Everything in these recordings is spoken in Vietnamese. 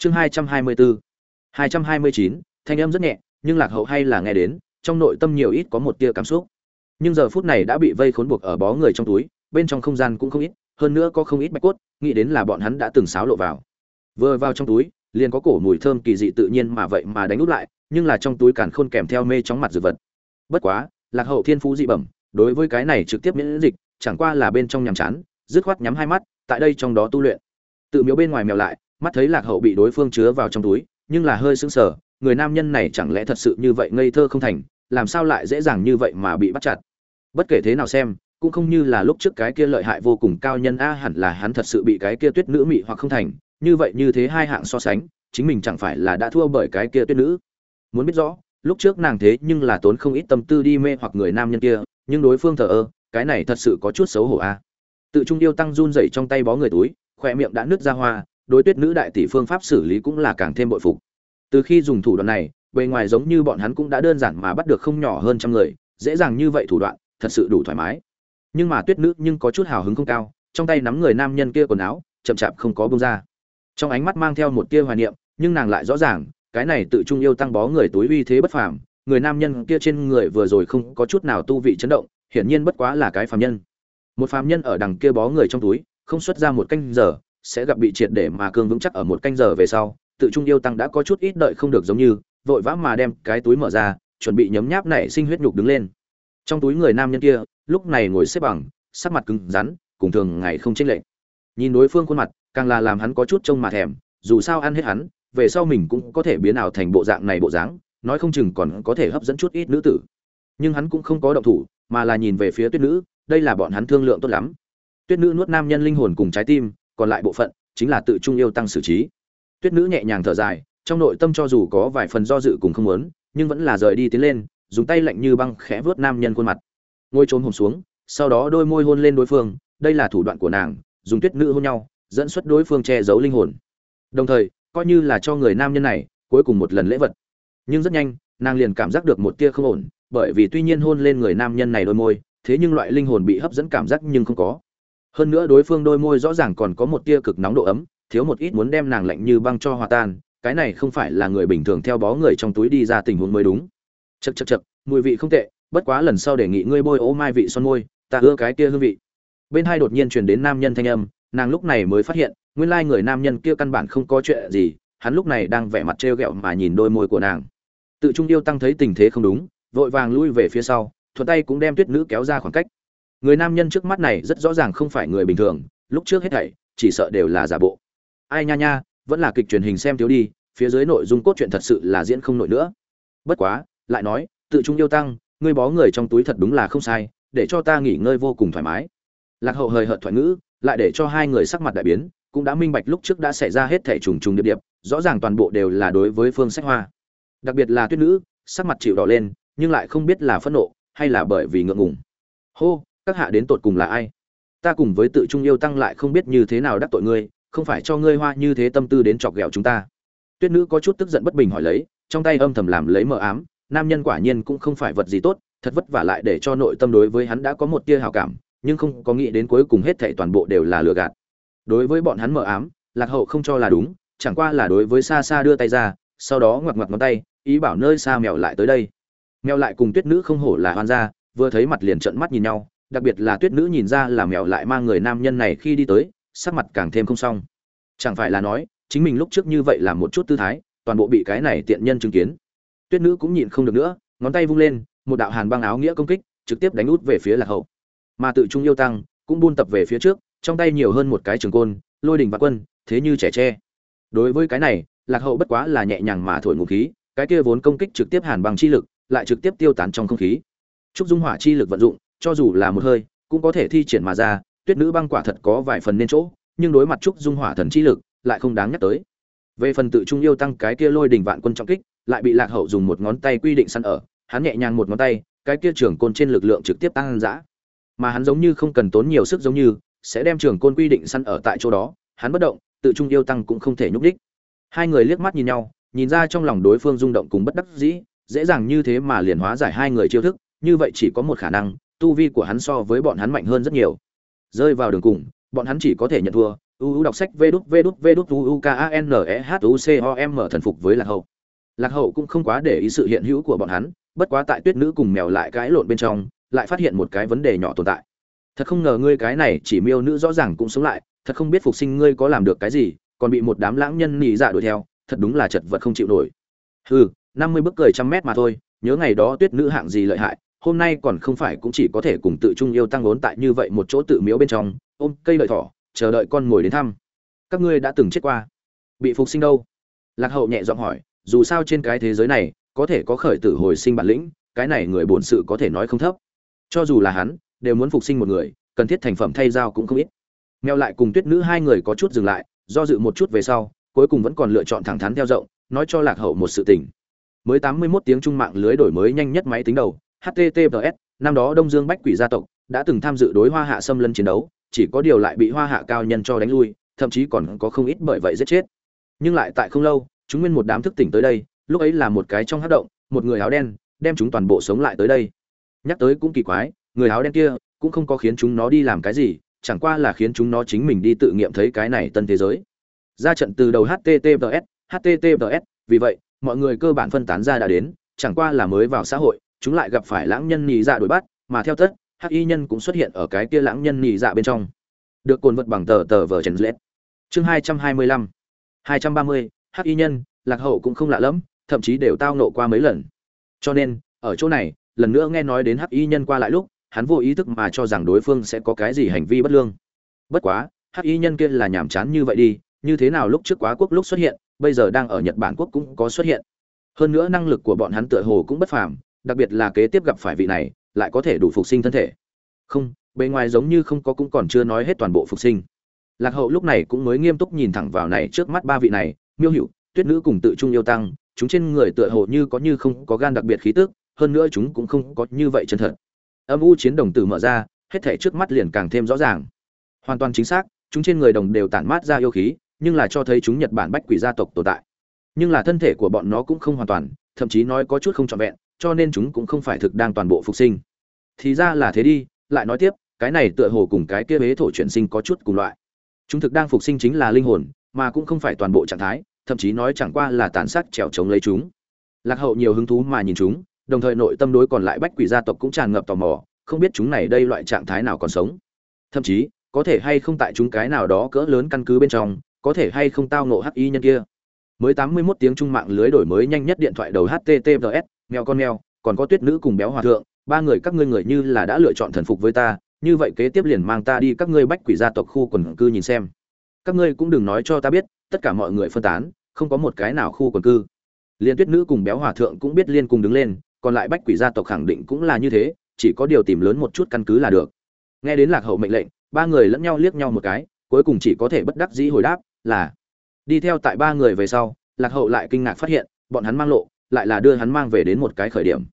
chương hai trăm hai mươi bốn hai trăm hai mươi chín, thanh âm rất nhẹ, nhưng lạc hậu hay là nghe đến, trong nội tâm nhiều ít có một tia cảm xúc. Nhưng giờ phút này đã bị vây khốn buộc ở bó người trong túi, bên trong không gian cũng không ít, hơn nữa có không ít bạch cốt, nghĩ đến là bọn hắn đã từng xáo lộ vào. Vừa vào trong túi, liền có cổ mùi thơm kỳ dị tự nhiên mà vậy mà đánh út lại, nhưng là trong túi càn khôn kèm theo mê chóng mặt dược vật. Bất quá, lạc hậu thiên phú dị bẩm, đối với cái này trực tiếp miễn dịch, chẳng qua là bên trong nhàm chán, dứt khoát nhắm hai mắt, tại đây trong đó tu luyện. Tự miếu bên ngoài mèo lại mắt thấy lạc hậu bị đối phương chứa vào trong túi, nhưng là hơi sững sờ, người nam nhân này chẳng lẽ thật sự như vậy ngây thơ không thành, làm sao lại dễ dàng như vậy mà bị bắt chặt? Bất kể thế nào xem, cũng không như là lúc trước cái kia lợi hại vô cùng cao nhân a, hẳn là hắn thật sự bị cái kia tuyết nữ mị hoặc không thành, như vậy như thế hai hạng so sánh, chính mình chẳng phải là đã thua bởi cái kia tuyết nữ. Muốn biết rõ, lúc trước nàng thế nhưng là tốn không ít tâm tư đi mê hoặc người nam nhân kia, nhưng đối phương thờ ơ, cái này thật sự có chút xấu hổ a. Tự trung yêu tăng run dậy trong tay bó người túi, khoe miệng đã nứt ra hoa đối tuyết nữ đại tỷ phương pháp xử lý cũng là càng thêm bội phục. Từ khi dùng thủ đoạn này, bề ngoài giống như bọn hắn cũng đã đơn giản mà bắt được không nhỏ hơn trăm người, dễ dàng như vậy thủ đoạn, thật sự đủ thoải mái. Nhưng mà tuyết nữ nhưng có chút hào hứng không cao, trong tay nắm người nam nhân kia quần áo, chậm chạp không có bông ra. Trong ánh mắt mang theo một tia hoài niệm, nhưng nàng lại rõ ràng, cái này tự trung yêu tăng bó người túi uy thế bất phàm, người nam nhân kia trên người vừa rồi không có chút nào tu vị chấn động, hiển nhiên bất quá là cái phàm nhân. Một phàm nhân ở đằng kia bó người trong túi, không xuất ra một canh giờ sẽ gặp bị triệt để mà cương vững chắc ở một canh giờ về sau, tự trung yêu tăng đã có chút ít đợi không được giống như, vội vã mà đem cái túi mở ra, chuẩn bị nhấm nháp nảy sinh huyết nhục đứng lên. Trong túi người nam nhân kia, lúc này ngồi xếp bằng, sắc mặt cứng rắn, cùng thường ngày không chênh lệch. Nhìn đối phương khuôn mặt, càng là làm hắn có chút trông mà thèm, dù sao ăn hết hắn, về sau mình cũng có thể biến ảo thành bộ dạng này bộ dáng, nói không chừng còn có thể hấp dẫn chút ít nữ tử. Nhưng hắn cũng không có động thủ, mà là nhìn về phía tuyết nữ, đây là bọn hắn thương lượng tốt lắm. Tuyết nữ nuốt nam nhân linh hồn cùng trái tim còn lại bộ phận chính là tự trung yêu tăng xử trí. Tuyết nữ nhẹ nhàng thở dài, trong nội tâm cho dù có vài phần do dự cùng không muốn, nhưng vẫn là rời đi tiến lên, dùng tay lạnh như băng khẽ vớt nam nhân khuôn mặt. Ngôi trốn hồn xuống, sau đó đôi môi hôn lên đối phương, đây là thủ đoạn của nàng, dùng tuyết nữ hôn nhau, dẫn xuất đối phương che giấu linh hồn. Đồng thời, coi như là cho người nam nhân này, cuối cùng một lần lễ vật. Nhưng rất nhanh, nàng liền cảm giác được một tia không ổn, bởi vì tuy nhiên hôn lên người nam nhân này đôi môi, thế nhưng loại linh hồn bị hấp dẫn cảm giác nhưng không có hơn nữa đối phương đôi môi rõ ràng còn có một tia cực nóng độ ấm, thiếu một ít muốn đem nàng lạnh như băng cho hòa tan, cái này không phải là người bình thường theo bó người trong túi đi ra tình huống mới đúng. Chật chật chật mùi vị không tệ, bất quá lần sau đề nghị ngươi bôi ố mai vị son môi, ta ưa cái kia hương vị. Bên hai đột nhiên truyền đến nam nhân thanh âm, nàng lúc này mới phát hiện, nguyên lai người nam nhân kia căn bản không có chuyện gì, hắn lúc này đang vẻ mặt trêu ghẹo mà nhìn đôi môi của nàng. Tự trung yêu tăng thấy tình thế không đúng, vội vàng lui về phía sau, thuận tay cũng đem tuyết nữ kéo ra khoảng cách người nam nhân trước mắt này rất rõ ràng không phải người bình thường, lúc trước hết thảy, chỉ sợ đều là giả bộ. Ai nha nha, vẫn là kịch truyền hình xem thiếu đi, phía dưới nội dung cốt truyện thật sự là diễn không nổi nữa. Bất quá, lại nói, tự trung yêu tăng, ngươi bó người trong túi thật đúng là không sai, để cho ta nghỉ ngơi vô cùng thoải mái. Lạc hậu hời hợt thoại ngữ, lại để cho hai người sắc mặt đại biến, cũng đã minh bạch lúc trước đã xảy ra hết thảy trùng trùng điệp điệp, rõ ràng toàn bộ đều là đối với phương sách hoa. Đặc biệt là tuyết nữ, sắc mặt chịu đỏ lên, nhưng lại không biết là phẫn nộ, hay là bởi vì ngượng ngùng. Hô các hạ đến tột cùng là ai? Ta cùng với tự trung yêu tăng lại không biết như thế nào đắc tội ngươi, không phải cho ngươi hoa như thế tâm tư đến chọc ghẹo chúng ta. Tuyết nữ có chút tức giận bất bình hỏi lấy, trong tay âm thầm làm lấy mờ ám, nam nhân quả nhiên cũng không phải vật gì tốt, thật vất vả lại để cho nội tâm đối với hắn đã có một tia hào cảm, nhưng không có nghĩ đến cuối cùng hết thảy toàn bộ đều là lừa gạt. Đối với bọn hắn mờ ám, lạc hậu không cho là đúng, chẳng qua là đối với xa xa đưa tay ra, sau đó ngoặt ngoặt ngón tay, ý bảo nơi xa mèo lại tới đây. Mèo lại cùng tuyết nữ không hổ là hoan gia, vừa thấy mặt liền trợn mắt nhìn nhau đặc biệt là tuyết nữ nhìn ra là mèo lại mang người nam nhân này khi đi tới, sắc mặt càng thêm không xong. Chẳng phải là nói, chính mình lúc trước như vậy là một chút tư thái, toàn bộ bị cái này tiện nhân chứng kiến. Tuyết nữ cũng nhịn không được nữa, ngón tay vung lên, một đạo hàn băng áo nghĩa công kích, trực tiếp đánh út về phía lạc hậu. Mà tự trung yêu tăng, cũng buôn tập về phía trước, trong tay nhiều hơn một cái trường côn, lôi đình và quân, thế như trẻ tre. Đối với cái này, lạc hậu bất quá là nhẹ nhàng mà thổi ngụ khí, cái kia vốn công kích trực tiếp hàn băng chi lực, lại trực tiếp tiêu tán trong không khí. Trúc dung hỏa chi lực vận dụng cho dù là một hơi, cũng có thể thi triển mà ra, tuyết nữ băng quả thật có vài phần nên chỗ, nhưng đối mặt trúc dung hỏa thần chi lực, lại không đáng nhắc tới. Về phần tự trung yêu tăng cái kia lôi đình vạn quân trọng kích, lại bị lạc hậu dùng một ngón tay quy định săn ở, hắn nhẹ nhàng một ngón tay, cái kia trưởng côn trên lực lượng trực tiếp tăng dã. Mà hắn giống như không cần tốn nhiều sức giống như, sẽ đem trưởng côn quy định săn ở tại chỗ đó, hắn bất động, tự trung yêu tăng cũng không thể nhúc đích hai người liếc mắt nhìn nhau, nhìn ra trong lòng đối phương rung động cùng bất đắc dĩ, dễ dàng như thế mà liền hóa giải hai người chiêu thức, như vậy chỉ có một khả năng tu vi của hắn so với bọn hắn mạnh hơn rất nhiều. Rơi vào đường cùng, bọn hắn chỉ có thể nhận thua. Uu đọc sách vê đút vê đút vê đút uu k a n e h u c o m thần phục với lạc hậu. Lạc hậu cũng không quá để ý sự hiện hữu của bọn hắn, bất quá tại tuyết nữ cùng mèo lại cái lộn bên trong, lại phát hiện một cái vấn đề nhỏ tồn tại. Thật không ngờ ngươi cái này chỉ miêu nữ rõ ràng cũng sống lại, thật không biết phục sinh ngươi có làm được cái gì, còn bị một đám lãng nhân nị dạ đuổi theo, thật đúng là chật vật không chịu nổi. Hừ, năm mươi bước cười trăm mét mà thôi, nhớ ngày đó tuyết nữ hạng gì lợi hại hôm nay còn không phải cũng chỉ có thể cùng tự trung yêu tăng vốn tại như vậy một chỗ tự miếu bên trong, ôm cây lợi thỏ, chờ đợi con ngồi đến thăm. Các ngươi đã từng chết qua. Bị phục sinh đâu? Lạc hậu nhẹ giọng hỏi, dù sao trên cái thế giới này, có thể có khởi tử hồi sinh bản lĩnh, cái này người bổn sự có thể nói không thấp. Cho dù là hắn, đều muốn phục sinh một người, cần thiết thành phẩm thay dao cũng không ít. Mèo lại cùng tuyết nữ hai người có chút dừng lại, do dự một chút về sau, cuối cùng vẫn còn lựa chọn thẳng thắn theo rộng, nói cho lạc hậu một sự tình. Mới tám mươi 81 tiếng trung mạng lưới đổi mới nhanh nhất máy tính đầu https năm đó đông dương bách quỷ gia tộc đã từng tham dự đối hoa hạ xâm lấn chiến đấu, chỉ có điều lại bị hoa hạ cao nhân cho đánh lui, thậm chí còn có không ít bởi vậy giết chết. Nhưng lại tại không lâu, chúng nguyên một đám thức tỉnh tới đây, lúc ấy là một cái trong hát động, một người áo đen đem chúng toàn bộ sống lại tới đây. Nhắc tới cũng kỳ quái, người áo đen kia cũng không có khiến chúng nó đi làm cái gì, chẳng qua là khiến chúng nó chính mình đi tự nghiệm thấy cái này tân thế giới. Ra trận từ đầu https https vì vậy, mọi người cơ bản phân tán ra đã đến, chẳng qua là mới vào xã hội chúng lại gặp phải lãng nhân nhị dạ đuổi bắt, mà theo tất, hắc y nhân cũng xuất hiện ở cái kia lãng nhân nhị dạ bên trong. Được cồn vật bằng tờ tờ vở trần lết. Chương hai trăm hai mươi lăm. hai trăm ba mươi, hắc y nhân, lạc hậu cũng không lạ lẫm, thậm chí đều tao nộ qua mấy lần. Cho nên, ở chỗ này, lần nữa nghe nói đến hắc y nhân qua lại lúc, hắn vô ý thức mà cho rằng đối phương sẽ có cái gì hành vi bất lương. Bất quá, hắc y nhân kia là nhàm chán như vậy đi, như thế nào lúc trước quá quốc lúc xuất hiện, bây giờ đang ở nhật bản quốc cũng có xuất hiện. Hơn nữa năng lực của bọn hắn tựa hồ cũng bất phàm đặc biệt là kế tiếp gặp phải vị này, lại có thể đủ phục sinh thân thể. Không, bề ngoài giống như không có cũng còn chưa nói hết toàn bộ phục sinh. Lạc hậu lúc này cũng mới nghiêm túc nhìn thẳng vào này trước mắt ba vị này, miêu hữu, tuyết nữ cùng tự trung yêu tăng, chúng trên người tựa hồ như có như không có gan đặc biệt khí tức, hơn nữa chúng cũng không có như vậy chân thật. Âm u chiến đồng tử mở ra, hết thảy trước mắt liền càng thêm rõ ràng. Hoàn toàn chính xác, chúng trên người đồng đều tản mát ra yêu khí, nhưng là cho thấy chúng nhật bản bách quỷ gia tộc tồn tại. Nhưng là thân thể của bọn nó cũng không hoàn toàn, thậm chí nói có chút không trọn vẹn cho nên chúng cũng không phải thực đang toàn bộ phục sinh. Thì ra là thế đi, lại nói tiếp, cái này tựa hồ cùng cái kia bế thổ chuyển sinh có chút cùng loại. Chúng thực đang phục sinh chính là linh hồn, mà cũng không phải toàn bộ trạng thái, thậm chí nói chẳng qua là tàn sát trèo chống lấy chúng. Lạc hậu nhiều hứng thú mà nhìn chúng, đồng thời nội tâm đối còn lại bách quỷ gia tộc cũng tràn ngập tò mò, không biết chúng này đây loại trạng thái nào còn sống. Thậm chí, có thể hay không tại chúng cái nào đó cỡ lớn căn cứ bên trong, có thể hay không tao ngộ hắc y nhân kia. Mới tám mươi 81 tiếng trung mạng lưới đổi mới nhanh nhất điện thoại đầu https mèo con mèo, còn có tuyết nữ cùng béo hòa thượng, ba người các ngươi người như là đã lựa chọn thần phục với ta, như vậy kế tiếp liền mang ta đi các ngươi bách quỷ gia tộc khu quần cư nhìn xem. Các ngươi cũng đừng nói cho ta biết, tất cả mọi người phân tán, không có một cái nào khu quần cư. Liên tuyết nữ cùng béo hòa thượng cũng biết liên cùng đứng lên, còn lại bách quỷ gia tộc khẳng định cũng là như thế, chỉ có điều tìm lớn một chút căn cứ là được. Nghe đến lạc hậu mệnh lệnh, ba người lẫn nhau liếc nhau một cái, cuối cùng chỉ có thể bất đắc dĩ hồi đáp là, đi theo tại ba người về sau, lạc hậu lại kinh ngạc phát hiện, bọn hắn mang lộ lại là đưa hắn mang về đến một cái khởi điểm.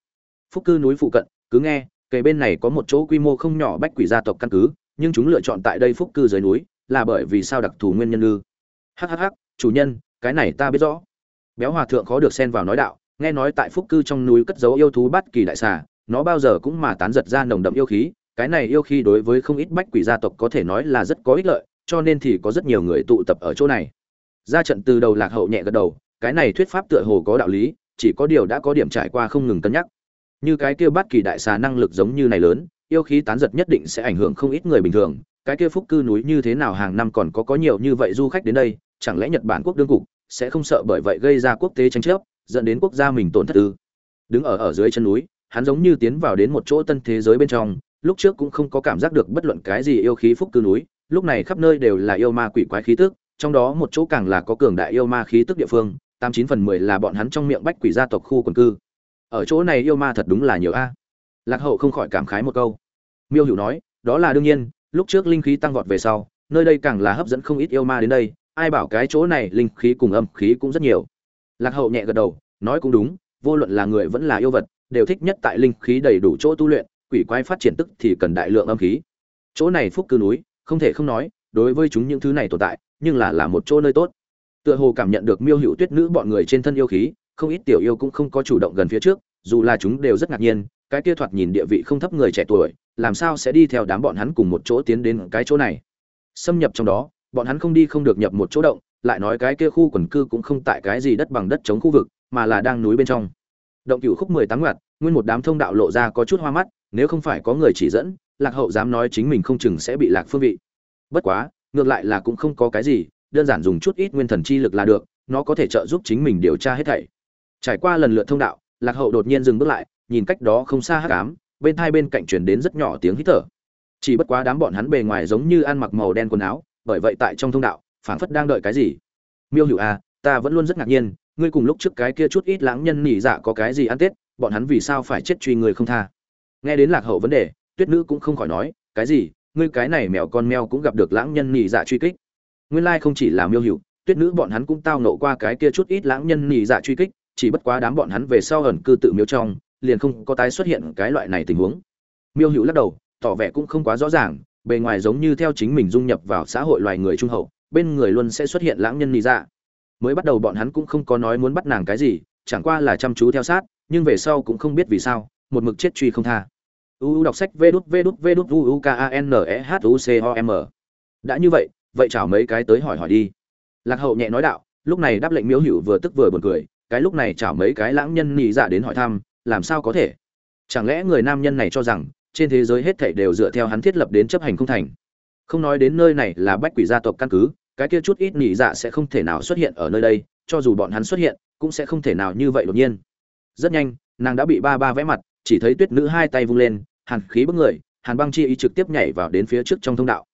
Phúc cư núi phụ cận, cứ nghe, kề bên này có một chỗ quy mô không nhỏ bách quỷ gia tộc căn cứ, nhưng chúng lựa chọn tại đây phúc cư dưới núi, là bởi vì sao đặc thù nguyên nhân ư? Hhh chủ nhân, cái này ta biết rõ. Béo hòa thượng khó được xen vào nói đạo, nghe nói tại phúc cư trong núi cất giấu yêu thú bát kỳ đại xà, nó bao giờ cũng mà tán giật ra nồng đậm yêu khí, cái này yêu khí đối với không ít bách quỷ gia tộc có thể nói là rất có ích lợi, cho nên thì có rất nhiều người tụ tập ở chỗ này. Ra trận từ đầu lạc hậu nhẹ gật đầu, cái này thuyết pháp tựa hồ có đạo lý chỉ có điều đã có điểm trải qua không ngừng cân nhắc. Như cái kia bát kỳ đại xà năng lực giống như này lớn, yêu khí tán giật nhất định sẽ ảnh hưởng không ít người bình thường. Cái kia phúc cư núi như thế nào hàng năm còn có có nhiều như vậy du khách đến đây, chẳng lẽ nhật bản quốc đương cục sẽ không sợ bởi vậy gây ra quốc tế tranh chấp, dẫn đến quốc gia mình tổn thất ư? Đứng ở ở dưới chân núi, hắn giống như tiến vào đến một chỗ tân thế giới bên trong, lúc trước cũng không có cảm giác được bất luận cái gì yêu khí phúc cư núi, lúc này khắp nơi đều là yêu ma quỷ quái khí tức, trong đó một chỗ càng là có cường đại yêu ma khí tức địa phương tám chín phần mười là bọn hắn trong miệng bách quỷ gia tộc khu quần cư. Ở chỗ này yêu ma thật đúng là nhiều a. Lạc hậu không khỏi cảm khái một câu. Miêu hữu nói, đó là đương nhiên, lúc trước linh khí tăng vọt về sau, nơi đây càng là hấp dẫn không ít yêu ma đến đây, ai bảo cái chỗ này linh khí cùng âm khí cũng rất nhiều. Lạc hậu nhẹ gật đầu, nói cũng đúng, vô luận là người vẫn là yêu vật, đều thích nhất tại linh khí đầy đủ chỗ tu luyện, quỷ quái phát triển tức thì cần đại lượng âm khí. Chỗ này phúc cư núi, không thể không nói, đối với chúng những thứ này tồn tại, nhưng là là một chỗ nơi tốt tựa hồ cảm nhận được miêu hữu tuyết nữ bọn người trên thân yêu khí, không ít tiểu yêu cũng không có chủ động gần phía trước, dù là chúng đều rất ngạc nhiên, cái kia thoạt nhìn địa vị không thấp người trẻ tuổi, làm sao sẽ đi theo đám bọn hắn cùng một chỗ tiến đến cái chỗ này. Xâm nhập trong đó, bọn hắn không đi không được nhập một chỗ động, lại nói cái kia khu quần cư cũng không tại cái gì đất bằng đất chống khu vực, mà là đang núi bên trong. Động cựu khúc mười tám ngoặt nguyên một đám thông đạo lộ ra có chút hoa mắt, nếu không phải có người chỉ dẫn, lạc hậu dám nói chính mình không chừng sẽ bị lạc phương vị. Bất quá, ngược lại là cũng không có cái gì đơn giản dùng chút ít nguyên thần chi lực là được, nó có thể trợ giúp chính mình điều tra hết thảy. Trải qua lần lượt thông đạo, lạc hậu đột nhiên dừng bước lại, nhìn cách đó không xa hắc ám, bên hai bên cạnh truyền đến rất nhỏ tiếng hít thở. Chỉ bất quá đám bọn hắn bề ngoài giống như ăn mặc màu đen quần áo, bởi vậy tại trong thông đạo, phảng phất đang đợi cái gì. Miêu hữu à ta vẫn luôn rất ngạc nhiên, ngươi cùng lúc trước cái kia chút ít lãng nhân nỉ dạ có cái gì ăn tết, bọn hắn vì sao phải chết truy người không tha? Nghe đến lạc hậu vấn đề, tuyết nữ cũng không khỏi nói, cái gì, ngươi cái này mèo con mèo cũng gặp được lãng nhân nỉ dạ truy kích nguyên lai không chỉ là miêu hữu, tuyết nữ bọn hắn cũng tao nộ qua cái kia chút ít lãng nhân nhì dạ truy kích, chỉ bất quá đám bọn hắn về sau ẩn cư tự miêu trong, liền không có tái xuất hiện cái loại này tình huống. Miêu hữu lắc đầu, tỏ vẻ cũng không quá rõ ràng, bề ngoài giống như theo chính mình dung nhập vào xã hội loài người trung hậu, bên người luôn sẽ xuất hiện lãng nhân nhì dạ. Mới bắt đầu bọn hắn cũng không có nói muốn bắt nàng cái gì, chẳng qua là chăm chú theo sát, nhưng về sau cũng không biết vì sao, một mực chết truy không tha. U đọc sách vê đút vê đút vê đút u k a n e h u c o m. Đã như vậy vậy chào mấy cái tới hỏi hỏi đi. Lạc hậu nhẹ nói đạo, lúc này đáp lệnh miếu hữu vừa tức vừa buồn cười, cái lúc này chào mấy cái lãng nhân nhị dạ đến hỏi thăm, làm sao có thể? Chẳng lẽ người nam nhân này cho rằng, trên thế giới hết thảy đều dựa theo hắn thiết lập đến chấp hành không thành? Không nói đến nơi này là bách quỷ gia tộc căn cứ, cái kia chút ít nhị dạ sẽ không thể nào xuất hiện ở nơi đây, cho dù bọn hắn xuất hiện, cũng sẽ không thể nào như vậy đột nhiên. Rất nhanh, nàng đã bị ba ba vẽ mặt, chỉ thấy tuyết nữ hai tay vung lên, hàn khí bức người, hàn băng chi ý trực tiếp nhảy vào đến phía trước trong thông đạo.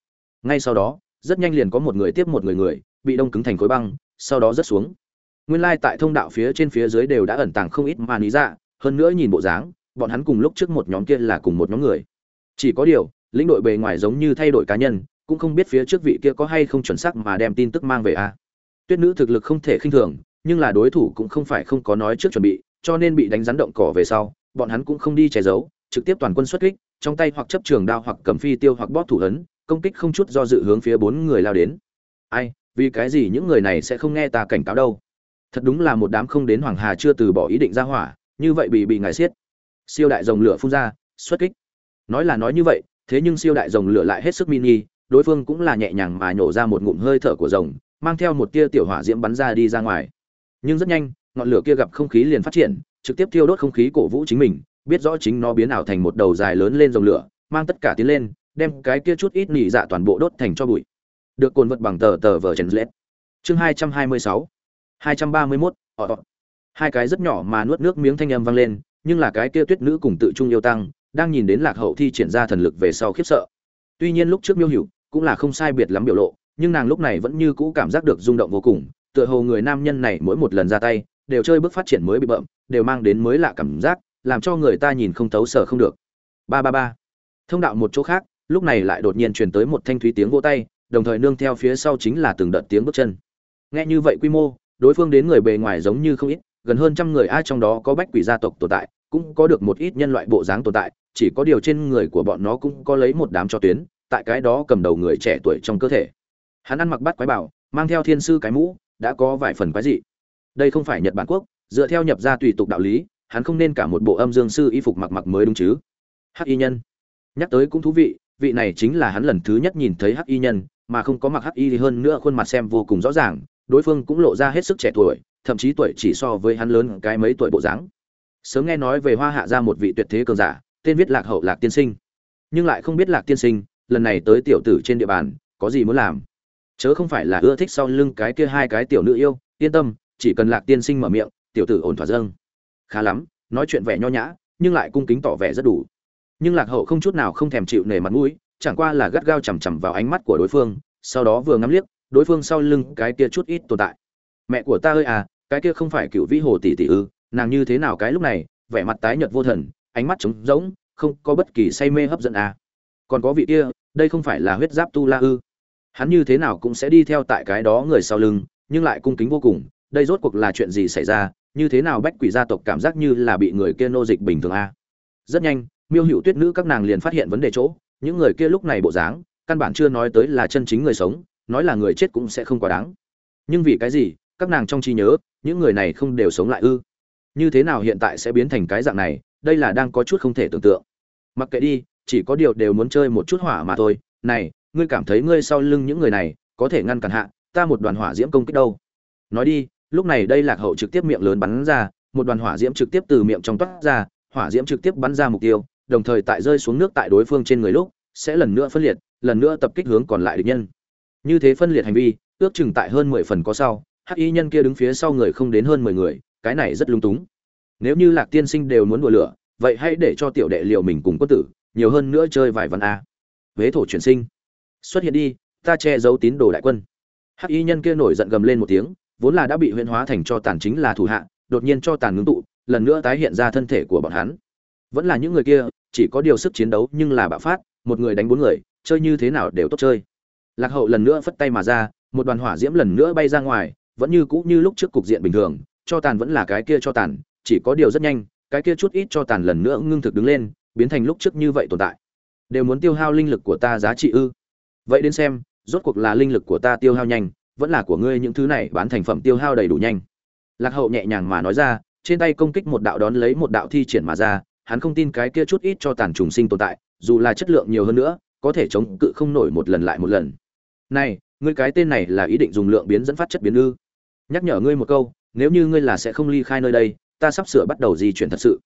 Ngay sau đó rất nhanh liền có một người tiếp một người người, bị đông cứng thành khối băng, sau đó rớt xuống. Nguyên lai tại thông đạo phía trên phía dưới đều đã ẩn tàng không ít ma lý dạ hơn nữa nhìn bộ dáng, bọn hắn cùng lúc trước một nhóm kia là cùng một nhóm người. Chỉ có điều, lĩnh đội bề ngoài giống như thay đổi cá nhân, cũng không biết phía trước vị kia có hay không chuẩn xác mà đem tin tức mang về a tuyết nữ thực lực không thể khinh thường, nhưng là đối thủ cũng không phải không có nói trước chuẩn bị, cho nên bị đánh rắn động cỏ về sau, bọn hắn cũng không đi che giấu, trực tiếp toàn quân xuất kích, trong tay hoặc chấp trường đao hoặc cầm phi tiêu hoặc bóp thủ ấn công kích không chút do dự hướng phía bốn người lao đến. Ai, vì cái gì những người này sẽ không nghe ta cảnh cáo đâu? Thật đúng là một đám không đến hoàng hà chưa từ bỏ ý định ra hỏa, như vậy bị bị ngài xiết siêu đại rồng lửa phun ra, xuất kích. Nói là nói như vậy, thế nhưng siêu đại rồng lửa lại hết sức mini, đối phương cũng là nhẹ nhàng mà nhổ ra một ngụm hơi thở của rồng, mang theo một tia tiểu hỏa diễm bắn ra đi ra ngoài. Nhưng rất nhanh, ngọn lửa kia gặp không khí liền phát triển, trực tiếp thiêu đốt không khí cổ vũ chính mình, biết rõ chính nó biến ảo thành một đầu dài lớn lên dòng lửa, mang tất cả tiến lên đem cái kia chút ít nỉ dạ toàn bộ đốt thành cho bụi. Được cồn vật bằng tờ tờ vở trần lết chương hai trăm hai mươi sáu. hai trăm ba mươi mốt ọ hai cái rất nhỏ mà nuốt nước miếng thanh âm vang lên, nhưng là cái kia tuyết nữ cùng tự trung yêu tăng, đang nhìn đến lạc hậu thi triển ra thần lực về sau khiếp sợ. Tuy nhiên lúc trước miêu hữu, cũng là không sai biệt lắm biểu lộ, nhưng nàng lúc này vẫn như cũ cảm giác được rung động vô cùng, tựa hồ người nam nhân này mỗi một lần ra tay, đều chơi bước phát triển mới bị bợm, đều mang đến mới lạ cảm giác, làm cho người ta nhìn không thấu sở không được. Ba ba ba. Thông đạo một chỗ khác lúc này lại đột nhiên truyền tới một thanh thúy tiếng vỗ tay, đồng thời nương theo phía sau chính là từng đợt tiếng bước chân. Nghe như vậy quy mô, đối phương đến người bề ngoài giống như không ít, gần hơn trăm người, ai trong đó có bách quỷ gia tộc tồn tại, cũng có được một ít nhân loại bộ dáng tồn tại, chỉ có điều trên người của bọn nó cũng có lấy một đám cho tuyến, tại cái đó cầm đầu người trẻ tuổi trong cơ thể. Hắn ăn mặc bắt quái bảo, mang theo thiên sư cái mũ, đã có vài phần quái dị. Đây không phải nhật bản quốc, dựa theo nhập gia tùy tục đạo lý, hắn không nên cả một bộ âm dương sư y phục mặc mặc mới đúng chứ. Hắc y nhân. Nhắc tới cũng thú vị vị này chính là hắn lần thứ nhất nhìn thấy hắc y nhân, mà không có mặc hắc y thì hơn nữa khuôn mặt xem vô cùng rõ ràng, đối phương cũng lộ ra hết sức trẻ tuổi, thậm chí tuổi chỉ so với hắn lớn cái mấy tuổi bộ dáng. Sớm nghe nói về hoa hạ ra một vị tuyệt thế cường giả, tên viết lạc hậu lạc tiên sinh. Nhưng lại không biết lạc tiên sinh, lần này tới tiểu tử trên địa bàn, có gì muốn làm? Chớ không phải là ưa thích sau lưng cái kia hai cái tiểu nữ yêu, yên tâm, chỉ cần lạc tiên sinh mở miệng, tiểu tử ổn thỏa dâng. Khá lắm, nói chuyện vẻ nho nhã, nhưng lại cung kính tỏ vẻ rất đủ nhưng lạc hậu không chút nào không thèm chịu nề mặt mũi, chẳng qua là gắt gao chằm chằm vào ánh mắt của đối phương, sau đó vừa ngắm liếc, đối phương sau lưng cái kia chút ít tồn tại. Mẹ của ta ơi à cái kia không phải cựu vĩ hồ tỷ tỷ ư? Nàng như thế nào cái lúc này? Vẻ mặt tái nhợt vô thần, ánh mắt trống rỗng, không có bất kỳ say mê hấp dẫn à. Còn có vị kia, đây không phải là huyết giáp tu la ư? Hắn như thế nào cũng sẽ đi theo tại cái đó người sau lưng, nhưng lại cung kính vô cùng, đây rốt cuộc là chuyện gì xảy ra? Như thế nào bách quỷ gia tộc cảm giác như là bị người kia nô dịch bình thường a rất nhanh miêu hữu tuyết nữ các nàng liền phát hiện vấn đề chỗ, những người kia lúc này bộ dáng, căn bản chưa nói tới là chân chính người sống, nói là người chết cũng sẽ không quá đáng. Nhưng vì cái gì, các nàng trong trí nhớ, những người này không đều sống lại ư? Như thế nào hiện tại sẽ biến thành cái dạng này, đây là đang có chút không thể tưởng tượng. Mặc kệ đi, chỉ có điều đều muốn chơi một chút hỏa mà thôi. Này, ngươi cảm thấy ngươi sau lưng những người này, có thể ngăn cản hạ, ta một đoàn hỏa diễm công kích đâu? Nói đi, lúc này đây lạc hậu trực tiếp miệng lớn bắn ra, một đoàn hỏa diễm trực tiếp từ miệng trong toát ra, hỏa diễm trực tiếp bắn ra mục tiêu đồng thời tại rơi xuống nước tại đối phương trên người lúc, sẽ lần nữa phân liệt, lần nữa tập kích hướng còn lại địch nhân. Như thế phân liệt hành vi, ước chừng tại hơn mười phần có sau, hắc y nhân kia đứng phía sau người không đến hơn mười người, cái này rất lung túng. Nếu như lạc tiên sinh đều muốn đùa lửa, vậy hãy để cho tiểu đệ liệu mình cùng quân tử, nhiều hơn nữa chơi vài văn a. Vế thổ chuyển sinh. Xuất hiện đi, ta che giấu tín đồ đại quân. Hắc y nhân kia nổi giận gầm lên một tiếng, vốn là đã bị huyễn hóa thành cho tàn chính là thủ hạ, đột nhiên cho tàn ngưng tụ, lần nữa tái hiện ra thân thể của bọn hắn vẫn là những người kia, chỉ có điều sức chiến đấu nhưng là bạo phát, một người đánh bốn người, chơi như thế nào đều tốt chơi. Lạc hậu lần nữa phất tay mà ra, một đoàn hỏa diễm lần nữa bay ra ngoài, vẫn như cũ như lúc trước cục diện bình thường, cho tàn vẫn là cái kia cho tàn, chỉ có điều rất nhanh, cái kia chút ít cho tàn lần nữa ngưng thực đứng lên, biến thành lúc trước như vậy tồn tại. Đều muốn tiêu hao linh lực của ta giá trị ư? Vậy đến xem, rốt cuộc là linh lực của ta tiêu hao nhanh, vẫn là của ngươi những thứ này bán thành phẩm tiêu hao đầy đủ nhanh. Lạc hậu nhẹ nhàng mà nói ra, trên tay công kích một đạo đón lấy một đạo thi triển mà ra hắn không tin cái kia chút ít cho tàn trùng sinh tồn tại, dù là chất lượng nhiều hơn nữa, có thể chống cự không nổi một lần lại một lần. Này, ngươi cái tên này là ý định dùng lượng biến dẫn phát chất biến ư? Nhắc nhở ngươi một câu, nếu như ngươi là sẽ không ly khai nơi đây, ta sắp sửa bắt đầu di chuyển thật sự.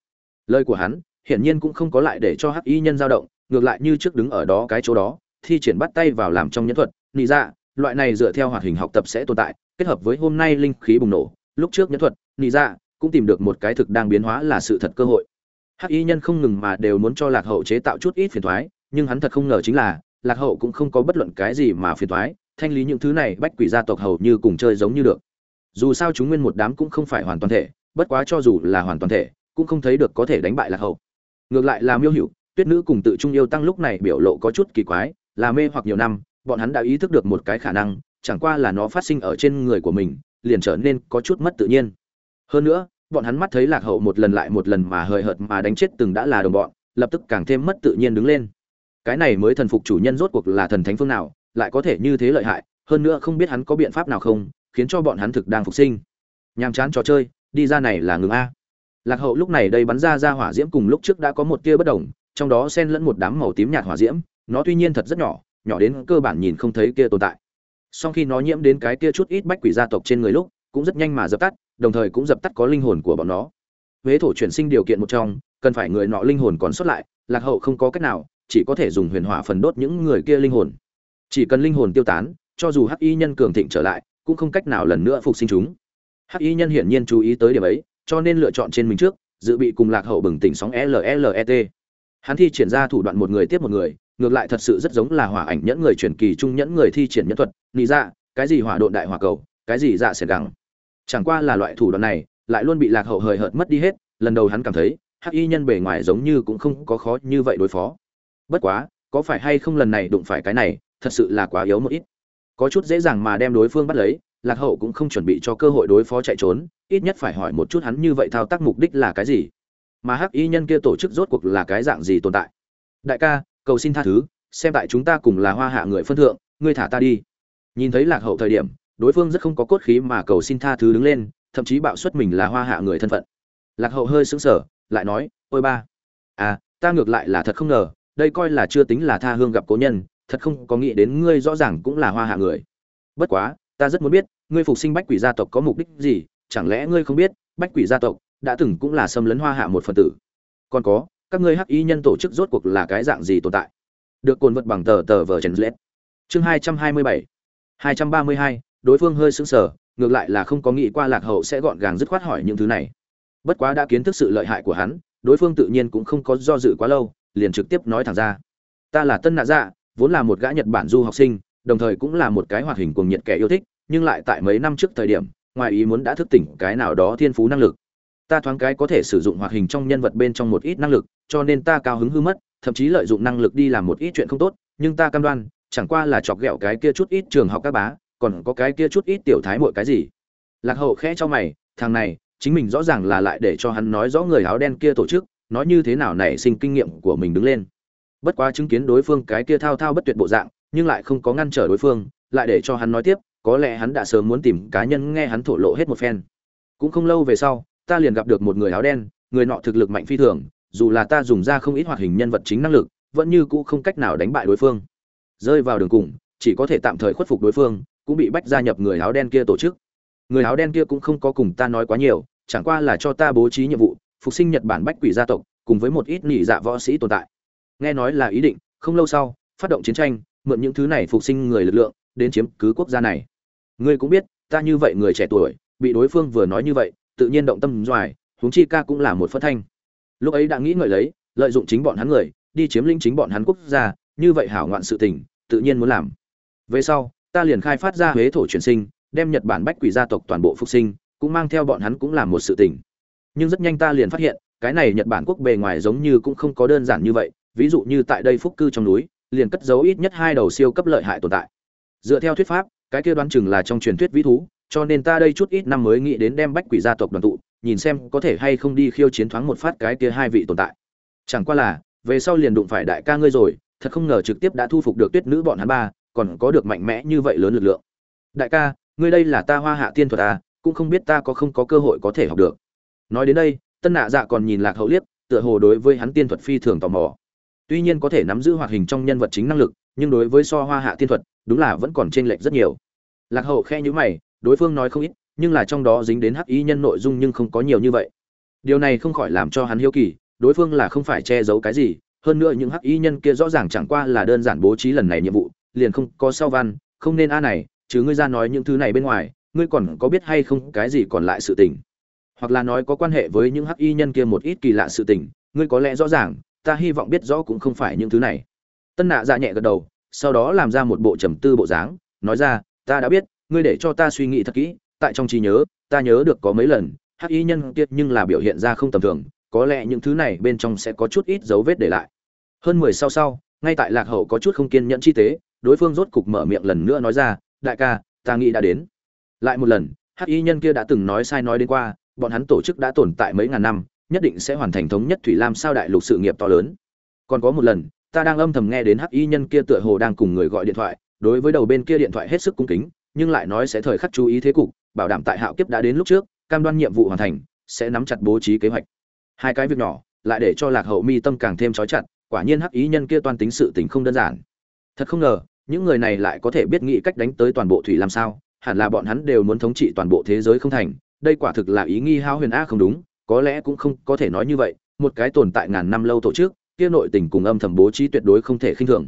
Lời của hắn, hiển nhiên cũng không có lại để cho hắc y nhân dao động, ngược lại như trước đứng ở đó cái chỗ đó, thi triển bắt tay vào làm trong nhẫn thuật, nị dạ loại này dựa theo hoạt hình học tập sẽ tồn tại, kết hợp với hôm nay linh khí bùng nổ, lúc trước nhẫn thuật, nị dạ cũng tìm được một cái thực đang biến hóa là sự thật cơ hội hắc y nhân không ngừng mà đều muốn cho lạc hậu chế tạo chút ít phiền thoái nhưng hắn thật không ngờ chính là, lạc hậu cũng không có bất luận cái gì mà phiền thoái thanh lý những thứ này bách quỷ gia tộc hầu như cùng chơi giống như được. Dù sao chúng nguyên một đám cũng không phải hoàn toàn thể, bất quá cho dù là hoàn toàn thể, cũng không thấy được có thể đánh bại lạc hậu. Ngược lại là miêu hữu, tuyết nữ cùng tự trung yêu tăng lúc này biểu lộ có chút kỳ quái, là mê hoặc nhiều năm, bọn hắn đã ý thức được một cái khả năng, chẳng qua là nó phát sinh ở trên người của mình, liền trở nên có chút mất tự nhiên. Hơn nữa bọn hắn mắt thấy lạc hậu một lần lại một lần mà hời hợt mà đánh chết từng đã là đồng bọn, lập tức càng thêm mất tự nhiên đứng lên. Cái này mới thần phục chủ nhân rốt cuộc là thần thánh phương nào, lại có thể như thế lợi hại, hơn nữa không biết hắn có biện pháp nào không, khiến cho bọn hắn thực đang phục sinh. Nhàm chán trò chơi, đi ra này là ngừng a. Lạc hậu lúc này đây bắn ra ra hỏa diễm cùng lúc trước đã có một tia bất đồng, trong đó xen lẫn một đám màu tím nhạt hỏa diễm, nó tuy nhiên thật rất nhỏ nhỏ đến cơ bản nhìn không thấy kia tồn tại. Sau khi nó nhiễm đến cái kia chút ít bách quỷ gia tộc trên người lúc, cũng rất nhanh mà dập tắt đồng thời cũng dập tắt có linh hồn của bọn nó. Huế thổ chuyển sinh điều kiện một trong, cần phải người nọ linh hồn còn xuất lại, lạc hậu không có cách nào, chỉ có thể dùng huyền hỏa phần đốt những người kia linh hồn. Chỉ cần linh hồn tiêu tán, cho dù hắc y nhân cường thịnh trở lại, cũng không cách nào lần nữa phục sinh chúng. Hắc y nhân hiển nhiên chú ý tới điểm ấy, cho nên lựa chọn trên mình trước, dự bị cùng lạc hậu bừng tỉnh sóng llet hắn thi triển ra thủ đoạn một người tiếp một người, ngược lại thật sự rất giống là hỏa ảnh nhẫn người truyền kỳ trung nhẫn người thi triển nhẫn thuật. Nị dạ cái gì hỏa độn đại hỏa cầu, cái gì dạ sệt gẳng chẳng qua là loại thủ đoạn này, lại luôn bị lạc hậu hời hợt mất đi hết, lần đầu hắn cảm thấy, hắc y nhân bề ngoài giống như cũng không có khó như vậy đối phó. Bất quá, có phải hay không lần này đụng phải cái này, thật sự là quá yếu một ít. Có chút dễ dàng mà đem đối phương bắt lấy, lạc hậu cũng không chuẩn bị cho cơ hội đối phó chạy trốn, ít nhất phải hỏi một chút hắn như vậy thao tác mục đích là cái gì. Mà hắc y nhân kia tổ chức rốt cuộc là cái dạng gì tồn tại? Đại ca, cầu xin tha thứ, xem tại chúng ta cùng là hoa hạ người phân thượng, ngươi thả ta đi. Nhìn thấy lạc hậu thời điểm đối phương rất không có cốt khí mà cầu xin tha thứ đứng lên, thậm chí bạo xuất mình là hoa hạ người thân phận. Lạc hậu hơi sững sờ, lại nói, ôi ba à ta ngược lại là thật không ngờ, đây coi là chưa tính là tha hương gặp cố nhân, thật không có nghĩ đến ngươi rõ ràng cũng là hoa hạ người. Bất quá, ta rất muốn biết, ngươi phục sinh bách quỷ gia tộc có mục đích gì, chẳng lẽ ngươi không biết, bách quỷ gia tộc đã từng cũng là xâm lấn hoa hạ một phần tử. Còn có, các ngươi hắc y nhân tổ chức rốt cuộc là cái dạng gì tồn tại? Được cồn vật bằng tờ tờ vờ chèn lết chương hai trăm hai mươi bảy, hai trăm ba mươi hai đối phương hơi sững sờ, ngược lại là không có nghĩ qua lạc hậu sẽ gọn gàng dứt khoát hỏi những thứ này. Bất quá đã kiến thức sự lợi hại của hắn, đối phương tự nhiên cũng không có do dự quá lâu, liền trực tiếp nói thẳng ra. Ta là tân nạ dạ vốn là một gã nhật bản du học sinh, đồng thời cũng là một cái hoạt hình cuồng nhiệt kẻ yêu thích, nhưng lại tại mấy năm trước thời điểm, ngoài ý muốn đã thức tỉnh cái nào đó thiên phú năng lực. Ta thoáng cái có thể sử dụng hoạt hình trong nhân vật bên trong một ít năng lực, cho nên ta cao hứng hư mất, thậm chí lợi dụng năng lực đi làm một ít chuyện không tốt, nhưng ta cam đoan, chẳng qua là chọc ghẹo cái kia chút ít trường học các bá còn có cái kia chút ít tiểu thái muội cái gì? Lạc hậu khẽ cho mày, thằng này, chính mình rõ ràng là lại để cho hắn nói rõ người áo đen kia tổ chức, nói như thế nào nảy sinh kinh nghiệm của mình đứng lên. Bất quá chứng kiến đối phương cái kia thao thao bất tuyệt bộ dạng, nhưng lại không có ngăn trở đối phương, lại để cho hắn nói tiếp, có lẽ hắn đã sớm muốn tìm cá nhân nghe hắn thổ lộ hết một phen. Cũng không lâu về sau, ta liền gặp được một người áo đen, người nọ thực lực mạnh phi thường, dù là ta dùng ra không ít hoạt hình nhân vật chính năng lực, vẫn như cũ không cách nào đánh bại đối phương. Rơi vào đường cùng, chỉ có thể tạm thời khuất phục đối phương cũng bị bách gia nhập người áo đen kia tổ chức. Người áo đen kia cũng không có cùng ta nói quá nhiều, chẳng qua là cho ta bố trí nhiệm vụ, phục sinh nhật bản bách quỷ gia tộc, cùng với một ít nỉ dạ võ sĩ tồn tại. Nghe nói là ý định, không lâu sau, phát động chiến tranh, mượn những thứ này phục sinh người lực lượng, đến chiếm cứ quốc gia này. Ngươi cũng biết, ta như vậy người trẻ tuổi, bị đối phương vừa nói như vậy, tự nhiên động tâm doài, huống chi ca cũng là một phân thanh. Lúc ấy đã nghĩ ngợi lấy, lợi dụng chính bọn hắn người, đi chiếm lĩnh chính bọn hắn quốc gia, như vậy hảo ngoạn sự tình, tự nhiên muốn làm. Về sau ta liền khai phát ra huế thổ chuyển sinh, đem nhật bản bách quỷ gia tộc toàn bộ phục sinh, cũng mang theo bọn hắn cũng làm một sự tình. Nhưng rất nhanh ta liền phát hiện, cái này nhật bản quốc bề ngoài giống như cũng không có đơn giản như vậy, ví dụ như tại đây phúc cư trong núi, liền cất giấu ít nhất hai đầu siêu cấp lợi hại tồn tại. Dựa theo thuyết pháp, cái kia đoán chừng là trong truyền thuyết vĩ thú, cho nên ta đây chút ít năm mới nghĩ đến đem bách quỷ gia tộc đoàn tụ, nhìn xem có thể hay không đi khiêu chiến thoáng một phát cái kia hai vị tồn tại. Chẳng qua là, về sau liền đụng phải đại ca ngươi rồi, thật không ngờ trực tiếp đã thu phục được tuyết nữ bọn hắn ba còn có được mạnh mẽ như vậy lớn lực lượng. Đại ca, ngươi đây là ta hoa hạ tiên thuật à cũng không biết ta có không có cơ hội có thể học được. Nói đến đây, tân nạ dạ còn nhìn lạc hậu liếc, tựa hồ đối với hắn tiên thuật phi thường tò mò. Tuy nhiên có thể nắm giữ hoạt hình trong nhân vật chính năng lực, nhưng đối với so hoa hạ tiên thuật, đúng là vẫn còn chênh lệch rất nhiều. Lạc hậu khe nhữ mày, đối phương nói không ít, nhưng là trong đó dính đến hắc ý nhân nội dung nhưng không có nhiều như vậy. Điều này không khỏi làm cho hắn hiếu kỳ, đối phương là không phải che giấu cái gì, hơn nữa những hắc ý nhân kia rõ ràng chẳng qua là đơn giản bố trí lần này nhiệm vụ liền không có sao văn, không nên a này, chứ ngươi ra nói những thứ này bên ngoài, ngươi còn có biết hay không cái gì còn lại sự tình? Hoặc là nói có quan hệ với những hắc y nhân kia một ít kỳ lạ sự tình, ngươi có lẽ rõ ràng, ta hy vọng biết rõ cũng không phải những thứ này. Tân nạ dạ nhẹ gật đầu, sau đó làm ra một bộ trầm tư bộ dáng, nói ra, ta đã biết, ngươi để cho ta suy nghĩ thật kỹ, tại trong trí nhớ, ta nhớ được có mấy lần, hắc y nhân kia nhưng là biểu hiện ra không tầm thường, có lẽ những thứ này bên trong sẽ có chút ít dấu vết để lại. Hơn mười sau sau, ngay tại lạc hậu có chút không kiên nhẫn chi tế đối phương rốt cục mở miệng lần nữa nói ra, đại ca, ta nghĩ đã đến. Lại một lần, hắc y nhân kia đã từng nói sai nói đến qua, bọn hắn tổ chức đã tồn tại mấy ngàn năm, nhất định sẽ hoàn thành thống nhất thủy lam sao đại lục sự nghiệp to lớn. Còn có một lần, ta đang âm thầm nghe đến hắc y nhân kia tựa hồ đang cùng người gọi điện thoại, đối với đầu bên kia điện thoại hết sức cung kính, nhưng lại nói sẽ thời khắc chú ý thế cục, bảo đảm tại hạo kiếp đã đến lúc trước, cam đoan nhiệm vụ hoàn thành, sẽ nắm chặt bố trí kế hoạch. Hai cái việc nhỏ, lại để cho lạc hậu mi tâm càng thêm trói chặt, quả nhiên hắc ý nhân kia toan tính sự tình không đơn giản. Thật không ngờ những người này lại có thể biết nghĩ cách đánh tới toàn bộ thủy làm sao, hẳn là bọn hắn đều muốn thống trị toàn bộ thế giới không thành, đây quả thực là ý nghi hao huyền a không đúng, có lẽ cũng không có thể nói như vậy, một cái tồn tại ngàn năm lâu tổ chức, kia nội tình cùng âm thầm bố trí tuyệt đối không thể khinh thường.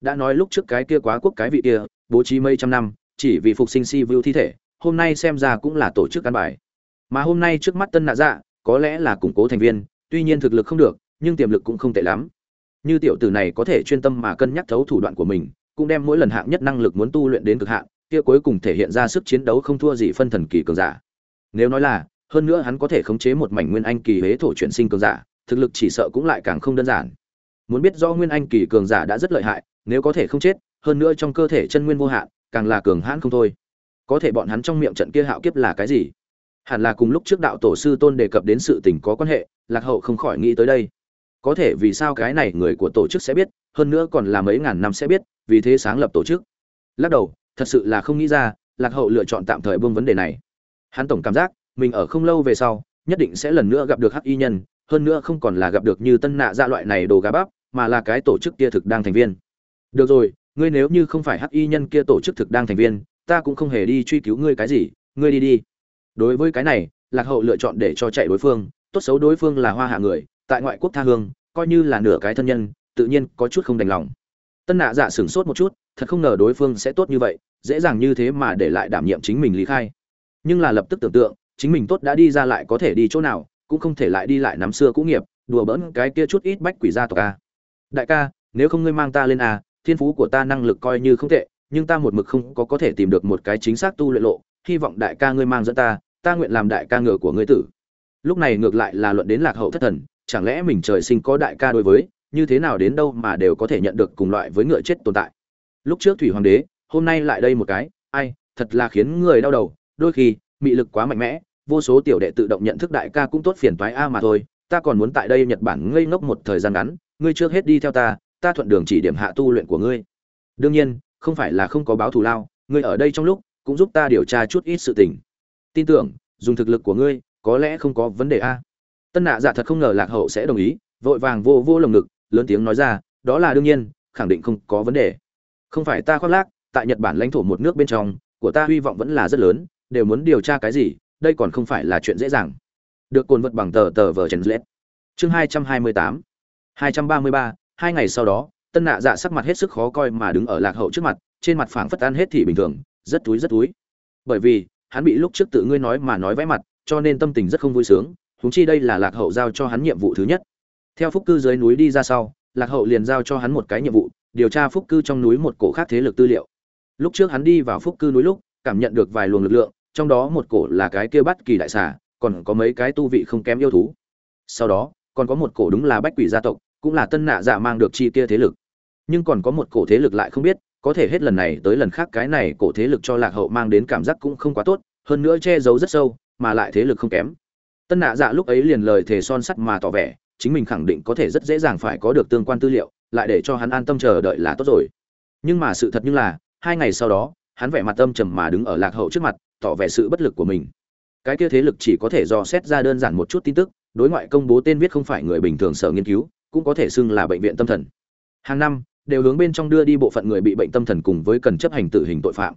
Đã nói lúc trước cái kia quá quốc cái vị kia, bố trí mấy trăm năm, chỉ vì phục sinh si vu thi thể, hôm nay xem ra cũng là tổ chức căn bài. Mà hôm nay trước mắt tân nạ dạ có lẽ là củng cố thành viên, tuy nhiên thực lực không được, nhưng tiềm lực cũng không tệ lắm. Như tiểu tử này có thể chuyên tâm mà cân nhắc thấu thủ đoạn của mình cũng đem mỗi lần hạng nhất năng lực muốn tu luyện đến cực hạn, kia cuối cùng thể hiện ra sức chiến đấu không thua gì phân thần kỳ cường giả. Nếu nói là, hơn nữa hắn có thể khống chế một mảnh nguyên anh kỳ hế thổ chuyển sinh cường giả, thực lực chỉ sợ cũng lại càng không đơn giản. Muốn biết do nguyên anh kỳ cường giả đã rất lợi hại, nếu có thể không chết, hơn nữa trong cơ thể chân nguyên vô hạn, càng là cường hãn không thôi. Có thể bọn hắn trong miệng trận kia hạo kiếp là cái gì? Hẳn là cùng lúc trước đạo tổ sư tôn đề cập đến sự tình có quan hệ, lạc hậu không khỏi nghĩ tới đây. Có thể vì sao cái này người của tổ chức sẽ biết hơn nữa còn là mấy ngàn năm sẽ biết, vì thế sáng lập tổ chức. Lắc đầu, thật sự là không nghĩ ra, lạc hậu lựa chọn tạm thời buông vấn đề này. Hắn tổng cảm giác, mình ở không lâu về sau, nhất định sẽ lần nữa gặp được hắc y nhân, hơn nữa không còn là gặp được như tân nạ ra dạ loại này đồ gà bắp, mà là cái tổ chức kia thực đang thành viên. Được rồi, ngươi nếu như không phải hắc y nhân kia tổ chức thực đang thành viên, ta cũng không hề đi truy cứu ngươi cái gì, ngươi đi đi. Đối với cái này, lạc hậu lựa chọn để cho chạy đối phương, tốt xấu đối phương là hoa hạ người, tại ngoại quốc tha hương, coi như là nửa cái thân nhân tự nhiên có chút không đành lòng. Tân nạ dạ sửng sốt một chút, thật không ngờ đối phương sẽ tốt như vậy, dễ dàng như thế mà để lại đảm nhiệm chính mình lý khai. Nhưng là lập tức tưởng tượng, chính mình tốt đã đi ra lại có thể đi chỗ nào, cũng không thể lại đi lại nắm xưa cũ nghiệp, đùa bỡn cái kia chút ít bách quỷ gia tộc a. Đại ca, nếu không ngươi mang ta lên a, thiên phú của ta năng lực coi như không tệ, nhưng ta một mực không có có thể tìm được một cái chính xác tu luyện lộ, hy vọng đại ca ngươi mang dẫn ta ta nguyện làm đại ca ngựa của ngươi tử. Lúc này ngược lại là luận đến lạc hậu thất thần, chẳng lẽ mình trời sinh có đại ca đối với như thế nào đến đâu mà đều có thể nhận được cùng loại với ngựa chết tồn tại. Lúc trước thủy hoàng đế, hôm nay lại đây một cái, ai, thật là khiến người đau đầu, đôi khi, mị lực quá mạnh mẽ, vô số tiểu đệ tự động nhận thức đại ca cũng tốt phiền toái a mà thôi, ta còn muốn tại đây nhật bản ngây ngốc một thời gian ngắn, ngươi trước hết đi theo ta ta thuận đường chỉ điểm hạ tu luyện của ngươi. Đương nhiên, không phải là không có báo thù lao, ngươi ở đây trong lúc, cũng giúp ta điều tra chút ít sự tình. Tin tưởng, dùng thực lực của ngươi, có lẽ không có vấn đề a. Tân nạ dạ thật không ngờ lạc hậu sẽ đồng ý, vội vàng vô vô lồng ngực lớn tiếng nói ra, đó là đương nhiên, khẳng định không có vấn đề. Không phải ta khoác lác, tại nhật bản lãnh thổ một nước bên trong, của ta hy vọng vẫn là rất lớn, đều muốn điều tra cái gì, đây còn không phải là chuyện dễ dàng. Được cồn vật bằng tờ tờ vờ trần lết chương hai trăm hai mươi tám. hai trăm ba mươi ba, hai ngày sau đó, tân nạ dạ sắc mặt hết sức khó coi mà đứng ở lạc hậu trước mặt, trên mặt phảng phất ăn hết thì bình thường, rất túi rất túi. Bởi vì, hắn bị lúc trước tự ngươi nói mà nói vẽ mặt, cho nên tâm tình rất không vui sướng húng chi đây là lạc hậu giao cho hắn nhiệm vụ thứ nhất theo phúc cư dưới núi đi ra sau, lạc hậu liền giao cho hắn một cái nhiệm vụ, điều tra phúc cư trong núi một cổ khác thế lực tư liệu. Lúc trước hắn đi vào phúc cư núi lúc, cảm nhận được vài luồng lực lượng, trong đó một cổ là cái kia bắt kỳ đại xà, còn có mấy cái tu vị không kém yêu thú. Sau đó, còn có một cổ đúng là bách quỷ gia tộc, cũng là tân nạ dạ mang được chi kia thế lực. Nhưng còn có một cổ thế lực lại không biết, có thể hết lần này tới lần khác cái này cổ thế lực cho lạc hậu mang đến cảm giác cũng không quá tốt, hơn nữa che giấu rất sâu, mà lại thế lực không kém. Tân nạ dạ lúc ấy liền lời thề son sắt mà tỏ vẻ chính mình khẳng định có thể rất dễ dàng phải có được tương quan tư liệu, lại để cho hắn an tâm chờ đợi là tốt rồi. Nhưng mà sự thật như là, hai ngày sau đó, hắn vẻ mặt tâm trầm mà đứng ở lạc hậu trước mặt, tỏ vẻ sự bất lực của mình. Cái kia thế lực chỉ có thể dò xét ra đơn giản một chút tin tức, đối ngoại công bố tên viết không phải người bình thường sở nghiên cứu, cũng có thể xưng là bệnh viện tâm thần. Hàng năm, đều hướng bên trong đưa đi bộ phận người bị bệnh tâm thần cùng với cần chấp hành tử hình tội phạm.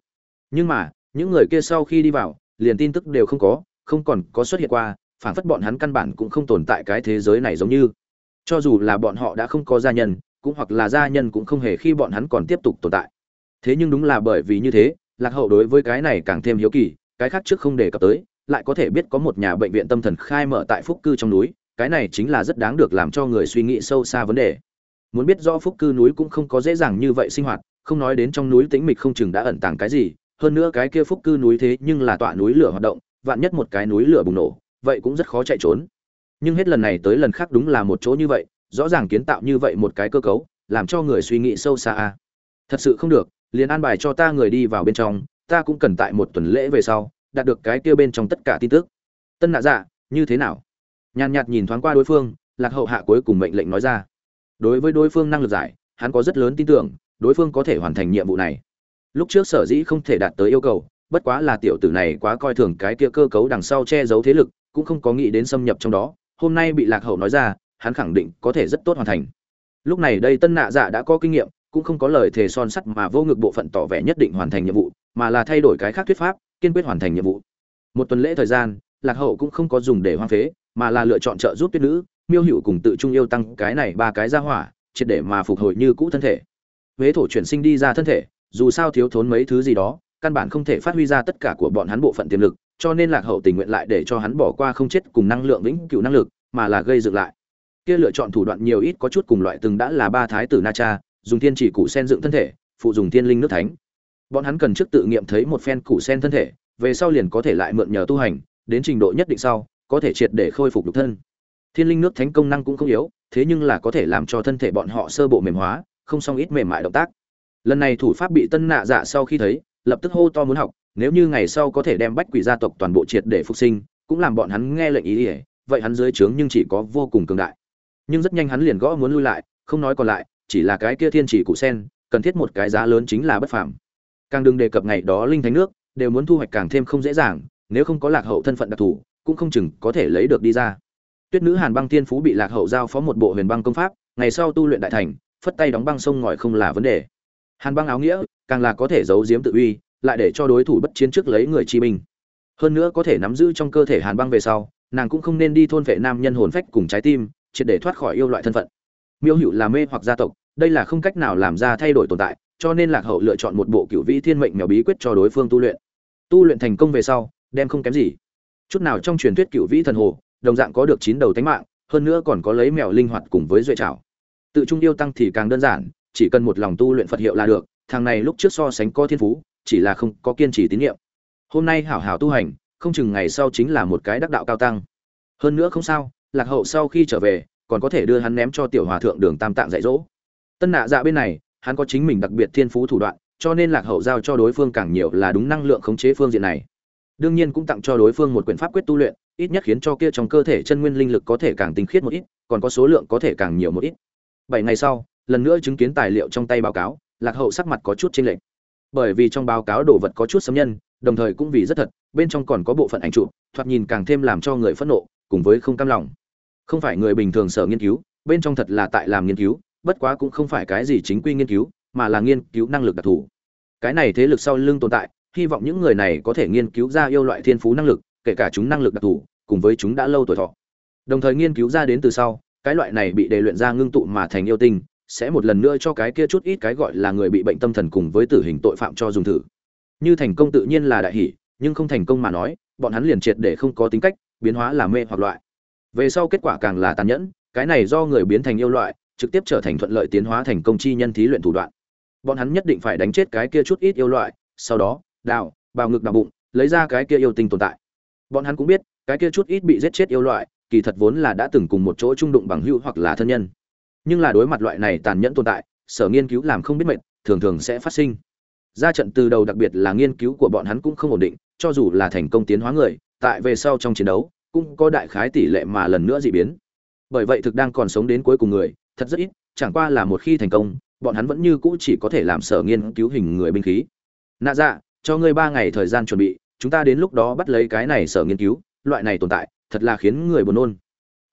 Nhưng mà, những người kia sau khi đi vào, liền tin tức đều không có, không còn có xuất hiện qua phản phất bọn hắn căn bản cũng không tồn tại cái thế giới này giống như. Cho dù là bọn họ đã không có gia nhân, cũng hoặc là gia nhân cũng không hề khi bọn hắn còn tiếp tục tồn tại. Thế nhưng đúng là bởi vì như thế, lạc hậu đối với cái này càng thêm hiếu kỳ, cái khác trước không đề cập tới, lại có thể biết có một nhà bệnh viện tâm thần khai mở tại phúc cư trong núi, cái này chính là rất đáng được làm cho người suy nghĩ sâu xa vấn đề. Muốn biết rõ phúc cư núi cũng không có dễ dàng như vậy sinh hoạt, không nói đến trong núi tĩnh mịch không chừng đã ẩn tàng cái gì, hơn nữa cái kia phúc cư núi thế nhưng là tọa núi lửa hoạt động, vạn nhất một cái núi lửa bùng nổ vậy cũng rất khó chạy trốn. Nhưng hết lần này tới lần khác đúng là một chỗ như vậy, rõ ràng kiến tạo như vậy một cái cơ cấu, làm cho người suy nghĩ sâu xa à. thật sự không được, liền an bài cho ta người đi vào bên trong, ta cũng cần tại một tuần lễ về sau, đạt được cái kia bên trong tất cả tin tức. Tân nạ dạ như thế nào? Nhàn nhạt nhìn thoáng qua đối phương, lạc hậu hạ cuối cùng mệnh lệnh nói ra. Đối với đối phương năng lực giải, hắn có rất lớn tin tưởng, đối phương có thể hoàn thành nhiệm vụ này. Lúc trước sở dĩ không thể đạt tới yêu cầu, bất quá là tiểu tử này quá coi thường cái kia cơ cấu đằng sau che giấu thế lực cũng không có nghĩ đến xâm nhập trong đó, hôm nay bị lạc hậu nói ra, hắn khẳng định có thể rất tốt hoàn thành. Lúc này đây tân nạ dạ đã có kinh nghiệm, cũng không có lời thề son sắt mà vô ngực bộ phận tỏ vẻ nhất định hoàn thành nhiệm vụ, mà là thay đổi cái khác thuyết pháp, kiên quyết hoàn thành nhiệm vụ. Một tuần lễ thời gian, lạc hậu cũng không có dùng để hoang phế, mà là lựa chọn trợ giúp tuyết nữ, miêu hữu cùng tự trung yêu tăng cái này ba cái ra hỏa, triệt để mà phục hồi như cũ thân thể. Huế thổ chuyển sinh đi ra thân thể, dù sao thiếu thốn mấy thứ gì đó, căn bản không thể phát huy ra tất cả của bọn hắn bộ phận tiềm lực cho nên lạc hậu tình nguyện lại để cho hắn bỏ qua không chết cùng năng lượng vĩnh cửu năng lực, mà là gây dựng lại. Kia lựa chọn thủ đoạn nhiều ít có chút cùng loại từng đã là ba thái tử na cha, dùng thiên chỉ cụ sen dựng thân thể, phụ dùng thiên linh nước thánh. Bọn hắn cần trước tự nghiệm thấy một phen cụ sen thân thể, về sau liền có thể lại mượn nhờ tu hành, đến trình độ nhất định sau, có thể triệt để khôi phục được thân. Thiên linh nước thánh công năng cũng không yếu, thế nhưng là có thể làm cho thân thể bọn họ sơ bộ mềm hóa, không song ít mềm mại động tác. Lần này thủ pháp bị tân nạ dạ sau khi thấy, lập tức hô to muốn học nếu như ngày sau có thể đem bách quỷ gia tộc toàn bộ triệt để phục sinh, cũng làm bọn hắn nghe lệnh ý ỉa, vậy hắn dưới trướng nhưng chỉ có vô cùng cường đại. Nhưng rất nhanh hắn liền gõ muốn lui lại, không nói còn lại, chỉ là cái kia thiên chỉ cụ sen, cần thiết một cái giá lớn chính là bất phàm. Càng đừng đề cập ngày đó linh thánh nước, đều muốn thu hoạch càng thêm không dễ dàng, nếu không có lạc hậu thân phận đặc thù, cũng không chừng có thể lấy được đi ra. Tuyết nữ hàn băng tiên phú bị lạc hậu giao phó một bộ huyền băng công pháp, ngày sau tu luyện đại thành, phất tay đóng băng sông ngòi không là vấn đề. Hàn băng áo nghĩa, càng là có thể giấu giếm tự uy lại để cho đối thủ bất chiến trước lấy người chi binh. Hơn nữa có thể nắm giữ trong cơ thể hàn băng về sau, nàng cũng không nên đi thôn vệ nam nhân hồn phách cùng trái tim, triệt để thoát khỏi yêu loại thân phận. Miêu hữu là mê hoặc gia tộc, đây là không cách nào làm ra thay đổi tồn tại, cho nên lạc hậu lựa chọn một bộ cựu vĩ thiên mệnh mèo bí quyết cho đối phương tu luyện. Tu luyện thành công về sau, đem không kém gì. Chút nào trong truyền thuyết cựu vĩ thần hồ, đồng dạng có được chín đầu tánh mạng, hơn nữa còn có lấy mèo linh hoạt cùng với duệ trảo. Tự trung yêu tăng thì càng đơn giản, chỉ cần một lòng tu luyện phật hiệu là được, thằng này lúc trước so sánh có thiên phú chỉ là không có kiên trì tín nhiệm. Hôm nay hảo hảo tu hành, không chừng ngày sau chính là một cái đắc đạo cao tăng. Hơn nữa không sao, lạc hậu sau khi trở về, còn có thể đưa hắn ném cho tiểu hòa thượng đường tam tạng dạy dỗ. Tân nạ dạ bên này, hắn có chính mình đặc biệt thiên phú thủ đoạn, cho nên lạc hậu giao cho đối phương càng nhiều là đúng năng lượng khống chế phương diện này. Đương nhiên cũng tặng cho đối phương một quyển pháp quyết tu luyện, ít nhất khiến cho kia trong cơ thể chân nguyên linh lực có thể càng tinh khiết một ít, còn có số lượng có thể càng nhiều một ít. Bảy ngày sau, lần nữa chứng kiến tài liệu trong tay báo cáo, lạc hậu sắc mặt có chút chênh lệch bởi vì trong báo cáo đồ vật có chút xâm nhân, đồng thời cũng vì rất thật, bên trong còn có bộ phận ảnh chụp, thoạt nhìn càng thêm làm cho người phẫn nộ, cùng với không cam lòng. Không phải người bình thường sở nghiên cứu, bên trong thật là tại làm nghiên cứu, bất quá cũng không phải cái gì chính quy nghiên cứu, mà là nghiên cứu năng lực đặc thù. Cái này thế lực sau lưng tồn tại, hy vọng những người này có thể nghiên cứu ra yêu loại thiên phú năng lực, kể cả chúng năng lực đặc thù, cùng với chúng đã lâu tuổi thọ. Đồng thời nghiên cứu ra đến từ sau, cái loại này bị đề luyện ra ngưng tụ mà thành yêu tinh sẽ một lần nữa cho cái kia chút ít cái gọi là người bị bệnh tâm thần cùng với tử hình tội phạm cho dùng thử. Như thành công tự nhiên là đại hỷ, nhưng không thành công mà nói, bọn hắn liền triệt để không có tính cách, biến hóa là mê hoặc loại. Về sau kết quả càng là tàn nhẫn, cái này do người biến thành yêu loại, trực tiếp trở thành thuận lợi tiến hóa thành công chi nhân thí luyện thủ đoạn. Bọn hắn nhất định phải đánh chết cái kia chút ít yêu loại, sau đó, đào, bào ngực đào bụng, lấy ra cái kia yêu tinh tồn tại. Bọn hắn cũng biết, cái kia chút ít bị giết chết yêu loại, kỳ thật vốn là đã từng cùng một chỗ trung đụng bằng hữu hoặc là thân nhân nhưng là đối mặt loại này tàn nhẫn tồn tại, sở nghiên cứu làm không biết mệt, thường thường sẽ phát sinh. Ra trận từ đầu đặc biệt là nghiên cứu của bọn hắn cũng không ổn định, cho dù là thành công tiến hóa người, tại về sau trong chiến đấu, cũng có đại khái tỷ lệ mà lần nữa dị biến. Bởi vậy thực đang còn sống đến cuối cùng người, thật rất ít, chẳng qua là một khi thành công, bọn hắn vẫn như cũ chỉ có thể làm sở nghiên cứu hình người binh khí. Nạ dạ cho ngươi ba ngày thời gian chuẩn bị, chúng ta đến lúc đó bắt lấy cái này sở nghiên cứu, loại này tồn tại, thật là khiến người buồn nôn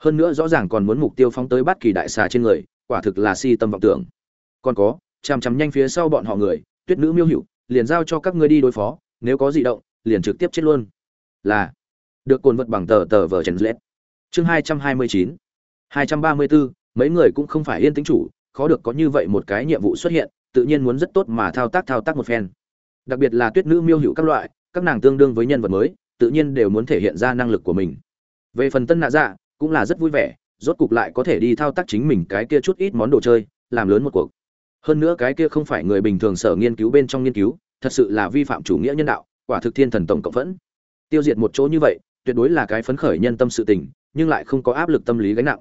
hơn nữa rõ ràng còn muốn mục tiêu phóng tới bất kỳ đại xà trên người, quả thực là si tâm vọng tưởng. Còn có, chằm chằm nhanh phía sau bọn họ người, tuyết nữ miêu hữu, liền giao cho các ngươi đi đối phó, nếu có gì động, liền trực tiếp chết luôn. Là, được cồn vật bằng tờ tờ vở chấn lết chương hai trăm hai mươi chín. hai trăm ba mươi bốn mấy người cũng không phải yên tĩnh chủ, khó được có như vậy một cái nhiệm vụ xuất hiện, tự nhiên muốn rất tốt mà thao tác thao tác một phen. Đặc biệt là tuyết nữ miêu hữu các loại, các nàng tương đương với nhân vật mới, tự nhiên đều muốn thể hiện ra năng lực của mình. Về phần tân nạ dạ cũng là rất vui vẻ, rốt cục lại có thể đi thao tác chính mình cái kia chút ít món đồ chơi, làm lớn một cuộc. Hơn nữa cái kia không phải người bình thường sở nghiên cứu bên trong nghiên cứu, thật sự là vi phạm chủ nghĩa nhân đạo, quả thực thiên thần tổng cộng phẫn tiêu diệt một chỗ như vậy, tuyệt đối là cái phấn khởi nhân tâm sự tình, nhưng lại không có áp lực tâm lý gánh nặng.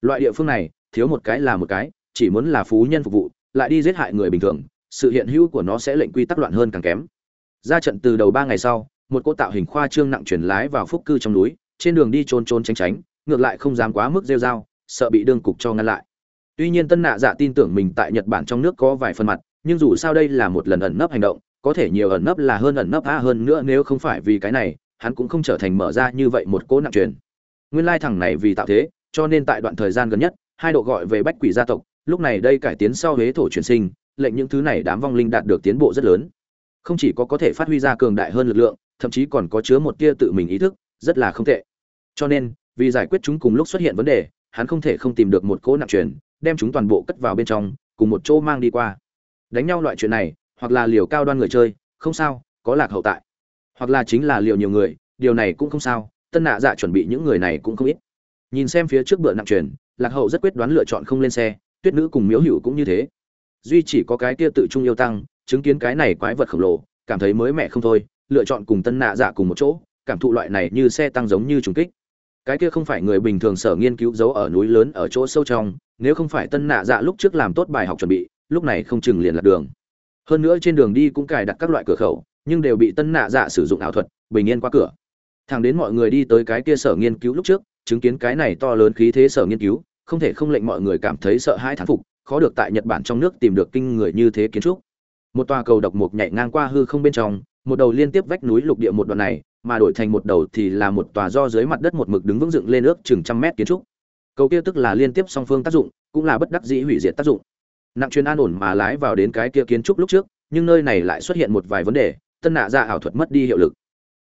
Loại địa phương này, thiếu một cái là một cái, chỉ muốn là phú nhân phục vụ, lại đi giết hại người bình thường, sự hiện hữu của nó sẽ lệnh quy tắc loạn hơn càng kém. Ra trận từ đầu ba ngày sau, một cô tạo hình khoa trương nặng chuyển lái vào phúc cư trong núi, trên đường đi trôn trôn tránh tránh ngược lại không dám quá mức rêu dao sợ bị đương cục cho ngăn lại. Tuy nhiên tân nạ dạ tin tưởng mình tại nhật bản trong nước có vài phần mặt, nhưng dù sao đây là một lần ẩn nấp hành động, có thể nhiều ẩn nấp là hơn ẩn nấp a hơn nữa nếu không phải vì cái này, hắn cũng không trở thành mở ra như vậy một cỗ nặng truyền. Nguyên lai thằng này vì tạo thế, cho nên tại đoạn thời gian gần nhất, hai độ gọi về bách quỷ gia tộc, lúc này đây cải tiến sau huế thổ truyền sinh, lệnh những thứ này đám vong linh đạt được tiến bộ rất lớn. Không chỉ có có thể phát huy ra cường đại hơn lực lượng, thậm chí còn có chứa một tia tự mình ý thức, rất là không tệ. Cho nên vì giải quyết chúng cùng lúc xuất hiện vấn đề, hắn không thể không tìm được một cỗ nặng truyền, đem chúng toàn bộ cất vào bên trong, cùng một chỗ mang đi qua. Đánh nhau loại chuyện này, hoặc là liều cao đoan người chơi, không sao, có lạc hậu tại. Hoặc là chính là liều nhiều người, điều này cũng không sao, tân nạ dạ chuẩn bị những người này cũng không ít. Nhìn xem phía trước bữa nặng truyền, lạc hậu rất quyết đoán lựa chọn không lên xe, tuyết nữ cùng miếu hữu cũng như thế. Duy chỉ có cái kia tự trung yêu tăng, chứng kiến cái này quái vật khổng lồ, cảm thấy mới mẻ không thôi, lựa chọn cùng tân nạ dạ cùng một chỗ, cảm thụ loại này như xe tăng giống như trùng kích cái kia không phải người bình thường sở nghiên cứu giấu ở núi lớn ở chỗ sâu trong, nếu không phải tân nạ dạ lúc trước làm tốt bài học chuẩn bị, lúc này không chừng liền lạc đường. Hơn nữa trên đường đi cũng cài đặt các loại cửa khẩu, nhưng đều bị tân nạ dạ sử dụng ảo thuật, bình yên qua cửa. Thẳng đến mọi người đi tới cái kia sở nghiên cứu lúc trước, chứng kiến cái này to lớn khí thế sở nghiên cứu, không thể không lệnh mọi người cảm thấy sợ hãi thán phục, khó được tại nhật bản trong nước tìm được kinh người như thế kiến trúc. Một tòa cầu độc mục nhảy ngang qua hư không bên trong, một đầu liên tiếp vách núi lục địa một đoạn này mà đổi thành một đầu thì là một tòa do dưới mặt đất một mực đứng vững dựng lên ước chừng trăm mét kiến trúc. Cầu kia tức là liên tiếp song phương tác dụng, cũng là bất đắc dĩ hủy diệt tác dụng. Nặng chuyên an ổn mà lái vào đến cái kia kiến trúc lúc trước, nhưng nơi này lại xuất hiện một vài vấn đề, tân nạ ra ảo thuật mất đi hiệu lực.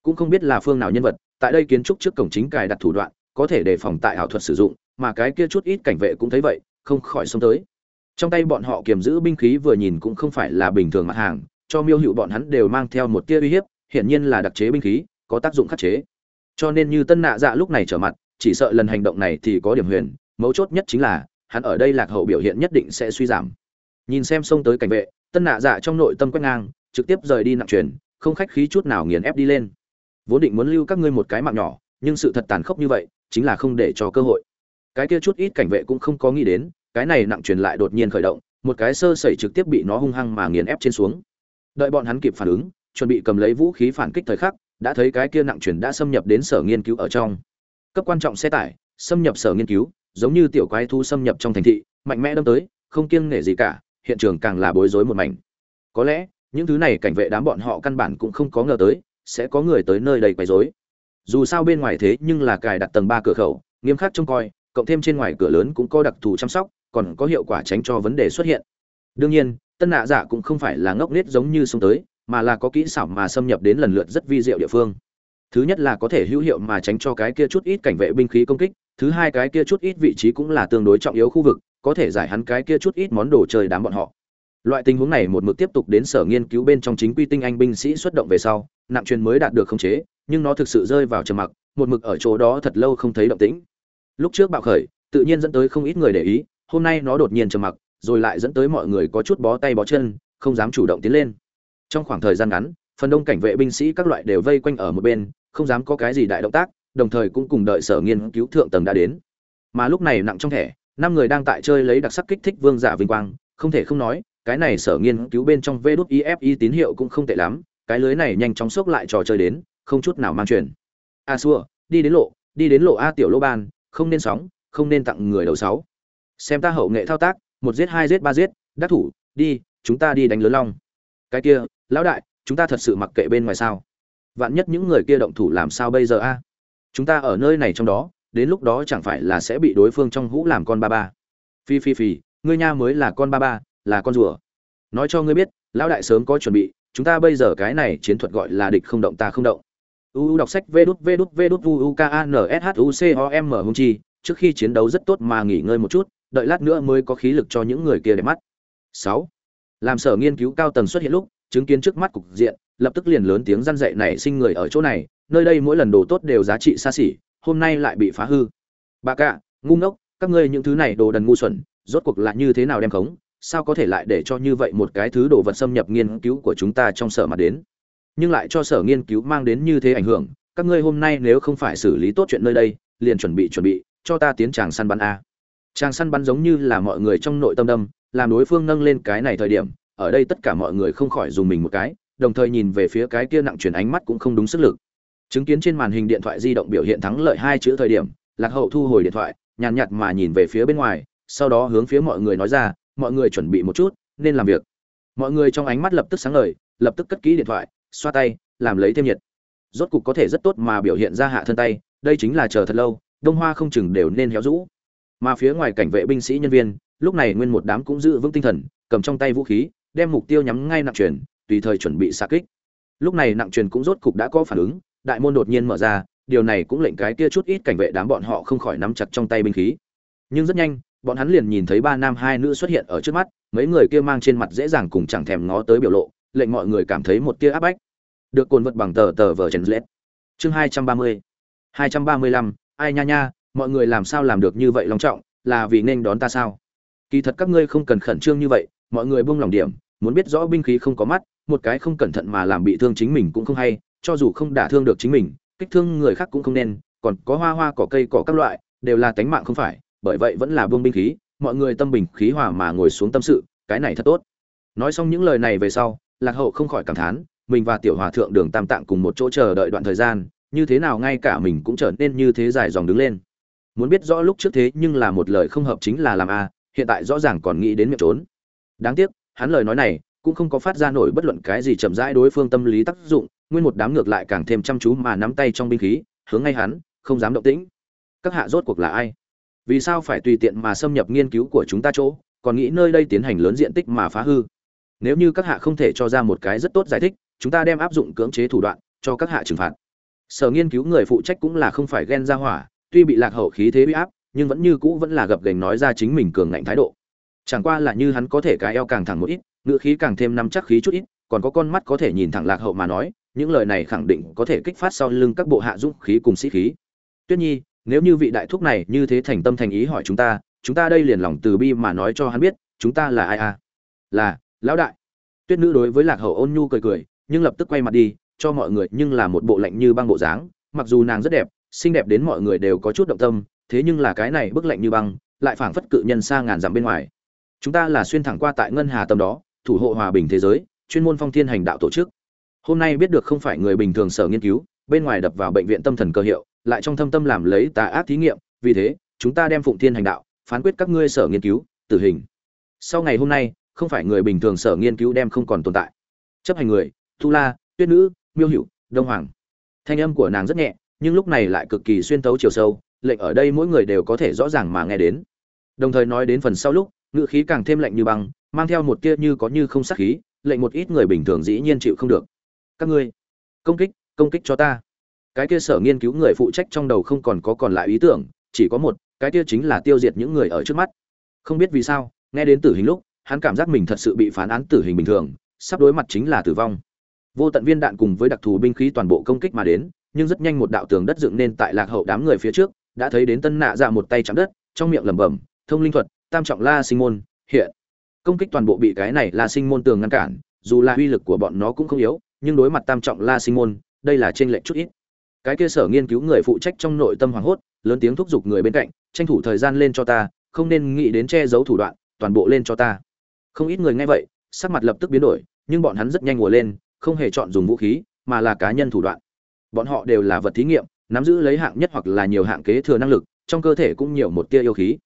Cũng không biết là phương nào nhân vật, tại đây kiến trúc trước cổng chính cài đặt thủ đoạn, có thể đề phòng tại ảo thuật sử dụng, mà cái kia chút ít cảnh vệ cũng thấy vậy, không khỏi xông tới. Trong tay bọn họ kiềm giữ binh khí vừa nhìn cũng không phải là bình thường mặt hàng, cho miêu hữu bọn hắn đều mang theo một tia uy hiếp, hiển nhiên là đặc chế binh khí có tác dụng khắc chế. Cho nên như tân nạ dạ lúc này trở mặt, chỉ sợ lần hành động này thì có điểm huyền, mấu chốt nhất chính là, hắn ở đây lạc hậu biểu hiện nhất định sẽ suy giảm. Nhìn xem xông tới cảnh vệ, tân nạ dạ trong nội tâm quét ngang, trực tiếp rời đi nặng truyền, không khách khí chút nào nghiền ép đi lên. Vốn định muốn lưu các ngươi một cái mạng nhỏ, nhưng sự thật tàn khốc như vậy, chính là không để cho cơ hội. Cái kia chút ít cảnh vệ cũng không có nghĩ đến, cái này nặng truyền lại đột nhiên khởi động, một cái sơ sẩy trực tiếp bị nó hung hăng mà nghiền ép trên xuống. Đợi bọn hắn kịp phản ứng, chuẩn bị cầm lấy vũ khí phản kích thời khắc đã thấy cái kia nặng chuyển đã xâm nhập đến sở nghiên cứu ở trong. Cấp quan trọng xe tải, xâm nhập sở nghiên cứu, giống như tiểu quái thu xâm nhập trong thành thị, mạnh mẽ đâm tới, không kiêng nể gì cả, hiện trường càng là bối rối một mảnh. Có lẽ, những thứ này cảnh vệ đám bọn họ căn bản cũng không có ngờ tới, sẽ có người tới nơi đầy quấy rối. Dù sao bên ngoài thế nhưng là cài đặt tầng ba cửa khẩu, nghiêm khắc trông coi, cộng thêm trên ngoài cửa lớn cũng có đặc thù chăm sóc, còn có hiệu quả tránh cho vấn đề xuất hiện. Đương nhiên, tân nạ giả cũng không phải là ngốc nết giống như sông tới mà là có kỹ xảo mà xâm nhập đến lần lượt rất vi diệu địa phương. Thứ nhất là có thể hữu hiệu mà tránh cho cái kia chút ít cảnh vệ binh khí công kích, thứ hai cái kia chút ít vị trí cũng là tương đối trọng yếu khu vực, có thể giải hắn cái kia chút ít món đồ chơi đám bọn họ. Loại tình huống này một mực tiếp tục đến sở nghiên cứu bên trong chính quy tinh anh binh sĩ xuất động về sau, nặng truyền mới đạt được khống chế, nhưng nó thực sự rơi vào trầm mặc, một mực ở chỗ đó thật lâu không thấy động tĩnh. Lúc trước bạo khởi, tự nhiên dẫn tới không ít người để ý, hôm nay nó đột nhiên trầm mặc, rồi lại dẫn tới mọi người có chút bó tay bó chân, không dám chủ động tiến lên trong khoảng thời gian ngắn, phần đông cảnh vệ binh sĩ các loại đều vây quanh ở một bên, không dám có cái gì đại động tác, đồng thời cũng cùng đợi sở nghiên cứu thượng tầng đã đến. Mà lúc này nặng trong thẻ, năm người đang tại chơi lấy đặc sắc kích thích vương giả vinh quang, không thể không nói, cái này sở nghiên cứu bên trong vê đút ifi tín hiệu cũng không tệ lắm, cái lưới này nhanh chóng xốc lại trò chơi đến, không chút nào mang truyền a xua, đi đến lộ, đi đến lộ a tiểu lô ban, không nên sóng, không nên tặng người đầu sáu. Xem ta hậu nghệ thao tác, một giết hai giết ba giết, đắc thủ, đi, chúng ta đi đánh lớn long. Cái kia lão đại, chúng ta thật sự mặc kệ bên ngoài sao? Vạn nhất những người kia động thủ làm sao bây giờ a? Chúng ta ở nơi này trong đó, đến lúc đó chẳng phải là sẽ bị đối phương trong hũ làm con ba ba. Phi phi phi, ngươi nha mới là con ba ba, là con rùa. Nói cho ngươi biết, lão đại sớm có chuẩn bị, chúng ta bây giờ cái này chiến thuật gọi là địch không động ta không động. Uu đọc sách vê đút vê đút vê đút uu k a n s h u c o m hung chi, trước khi chiến đấu rất tốt mà nghỉ ngơi một chút, đợi lát nữa mới có khí lực cho những người kia để mắt. Sáu, làm sở nghiên cứu cao tầng xuất hiện lúc chứng kiến trước mắt cục diện, lập tức liền lớn tiếng răn dậy nảy sinh người ở chỗ này, nơi đây mỗi lần đồ tốt đều giá trị xa xỉ, hôm nay lại bị phá hư. Bà cạ ngu ngốc, các ngươi những thứ này đồ đần ngu xuẩn, rốt cuộc là như thế nào đem khống, sao có thể lại để cho như vậy một cái thứ đồ vật xâm nhập nghiên cứu của chúng ta trong sở mà đến? Nhưng lại cho sở nghiên cứu mang đến như thế ảnh hưởng, các ngươi hôm nay nếu không phải xử lý tốt chuyện nơi đây, liền chuẩn bị chuẩn bị, cho ta tiến tràng săn bắn a. Tràng săn bắn giống như là mọi người trong nội tâm đâm, làm đối phương nâng lên cái này thời điểm ở đây tất cả mọi người không khỏi dùng mình một cái, đồng thời nhìn về phía cái kia nặng chuyển ánh mắt cũng không đúng sức lực. Chứng kiến trên màn hình điện thoại di động biểu hiện thắng lợi hai chữ thời điểm, lạc hậu thu hồi điện thoại, nhàn nhạt mà nhìn về phía bên ngoài, sau đó hướng phía mọi người nói ra, mọi người chuẩn bị một chút, nên làm việc. Mọi người trong ánh mắt lập tức sáng ngời, lập tức cất kỹ điện thoại, xoa tay, làm lấy thêm nhiệt. Rốt cục có thể rất tốt mà biểu hiện ra hạ thân tay, đây chính là chờ thật lâu, đông hoa không chừng đều nên héo rũ. Mà phía ngoài cảnh vệ binh sĩ nhân viên, lúc này nguyên một đám cũng giữ vững tinh thần, cầm trong tay vũ khí đem mục tiêu nhắm ngay nặng truyền, tùy thời chuẩn bị xạ kích. Lúc này nặng truyền cũng rốt cục đã có phản ứng, đại môn đột nhiên mở ra, điều này cũng lệnh cái kia chút ít cảnh vệ đám bọn họ không khỏi nắm chặt trong tay binh khí. Nhưng rất nhanh, bọn hắn liền nhìn thấy ba nam hai nữ xuất hiện ở trước mắt, mấy người kia mang trên mặt dễ dàng cùng chẳng thèm ngó tới biểu lộ, lệnh mọi người cảm thấy một tia áp bách. Được cuộn vật bằng tờ tờ vở trần lết. Chương hai trăm ba mươi. Hai trăm ba mươi lăm, ai nha nha, mọi người làm sao làm được như vậy long trọng, là vì nên đón ta sao? Kỳ thật các ngươi không cần khẩn trương như vậy, mọi người buông lòng điểm muốn biết rõ binh khí không có mắt, một cái không cẩn thận mà làm bị thương chính mình cũng không hay, cho dù không đả thương được chính mình, kích thương người khác cũng không nên, còn có hoa hoa, cỏ cây, cỏ các loại, đều là tánh mạng không phải, bởi vậy vẫn là buông binh khí, mọi người tâm bình khí hòa mà ngồi xuống tâm sự, cái này thật tốt. Nói xong những lời này về sau, lạc hậu không khỏi cảm thán, mình và tiểu hòa thượng đường tam tạng cùng một chỗ chờ đợi đoạn thời gian, như thế nào ngay cả mình cũng trở nên như thế dài dòng đứng lên. Muốn biết rõ lúc trước thế nhưng là một lời không hợp chính là làm a, hiện tại rõ ràng còn nghĩ đến miệng trốn. Đáng tiếc hắn lời nói này cũng không có phát ra nổi bất luận cái gì chậm rãi đối phương tâm lý tác dụng, nguyên một đám ngược lại càng thêm chăm chú mà nắm tay trong binh khí, hướng ngay hắn, không dám động tĩnh. Các hạ rốt cuộc là ai? Vì sao phải tùy tiện mà xâm nhập nghiên cứu của chúng ta chỗ, còn nghĩ nơi đây tiến hành lớn diện tích mà phá hư? Nếu như các hạ không thể cho ra một cái rất tốt giải thích, chúng ta đem áp dụng cưỡng chế thủ đoạn, cho các hạ trừng phạt. Sở nghiên cứu người phụ trách cũng là không phải ghen ra hỏa, tuy bị lạc hậu khí thế bị áp, nhưng vẫn như cũ vẫn là gập gành nói ra chính mình cường ngạnh thái độ chẳng qua là như hắn có thể cái eo càng thẳng một ít, ngữ khí càng thêm nắm chắc khí chút ít, còn có con mắt có thể nhìn thẳng lạc hậu mà nói, những lời này khẳng định có thể kích phát sau lưng các bộ hạ dũng khí cùng sĩ khí. Tuyết nhi, nếu như vị đại thúc này như thế thành tâm thành ý hỏi chúng ta chúng ta đây liền lòng từ bi mà nói cho hắn biết, chúng ta là ai à? Là, lão đại. Tuyết nữ đối với lạc hậu ôn nhu cười cười, nhưng lập tức quay mặt đi, cho mọi người nhưng là một bộ lạnh như băng bộ dáng, mặc dù nàng rất đẹp, xinh đẹp đến mọi người đều có chút động tâm, thế nhưng là cái này bức lạnh như băng, lại phảng phất cự nhân xa ngàn dặm bên ngoài chúng ta là xuyên thẳng qua tại ngân hà tâm đó, thủ hộ hòa bình thế giới, chuyên môn phong thiên hành đạo tổ chức. Hôm nay biết được không phải người bình thường sở nghiên cứu, bên ngoài đập vào bệnh viện tâm thần cơ hiệu, lại trong thâm tâm làm lấy tà ác thí nghiệm, vì thế, chúng ta đem phụng thiên hành đạo, phán quyết các ngươi sở nghiên cứu, tử hình. Sau ngày hôm nay, không phải người bình thường sở nghiên cứu đem không còn tồn tại. Chấp hành người, thu la, tuyết nữ, miêu hữu, đông hoàng. Thanh âm của nàng rất nhẹ, nhưng lúc này lại cực kỳ xuyên tấu chiều sâu, lệnh ở đây mỗi người đều có thể rõ ràng mà nghe đến. Đồng thời nói đến phần sau lúc ngự khí càng thêm lạnh như băng, mang theo một tia như có như không sát khí, lệnh một ít người bình thường dĩ nhiên chịu không được. Các ngươi, công kích công kích cho ta. Cái kia sở nghiên cứu người phụ trách trong đầu không còn có còn lại ý tưởng, chỉ có một, cái kia chính là tiêu diệt những người ở trước mắt. Không biết vì sao, nghe đến tử hình lúc, hắn cảm giác mình thật sự bị phán án tử hình bình thường, sắp đối mặt chính là tử vong. Vô tận viên đạn cùng với đặc thù binh khí toàn bộ công kích mà đến, nhưng rất nhanh một đạo tường đất dựng nên tại lạc hậu đám người phía trước, đã thấy đến tân nạ ra một tay chạm đất, trong miệng lẩm bẩm, thông linh thuật tam trọng la sinh môn, hiện. Công kích toàn bộ bị cái này la sinh môn tường ngăn cản, dù là uy lực của bọn nó cũng không yếu, nhưng đối mặt tam trọng la sinh môn, đây là trên lệnh chút ít. Cái kia sở nghiên cứu người phụ trách trong nội tâm hoảng hốt, lớn tiếng thúc giục người bên cạnh, tranh thủ thời gian lên cho ta, không nên nghĩ đến che giấu thủ đoạn, toàn bộ lên cho ta. Không ít người nghe vậy, sắc mặt lập tức biến đổi, nhưng bọn hắn rất nhanh ngồi lên, không hề chọn dùng vũ khí, mà là cá nhân thủ đoạn. Bọn họ đều là vật thí nghiệm, nắm giữ lấy hạng nhất hoặc là nhiều hạng kế thừa năng lực, trong cơ thể cũng nhiều một tia yêu khí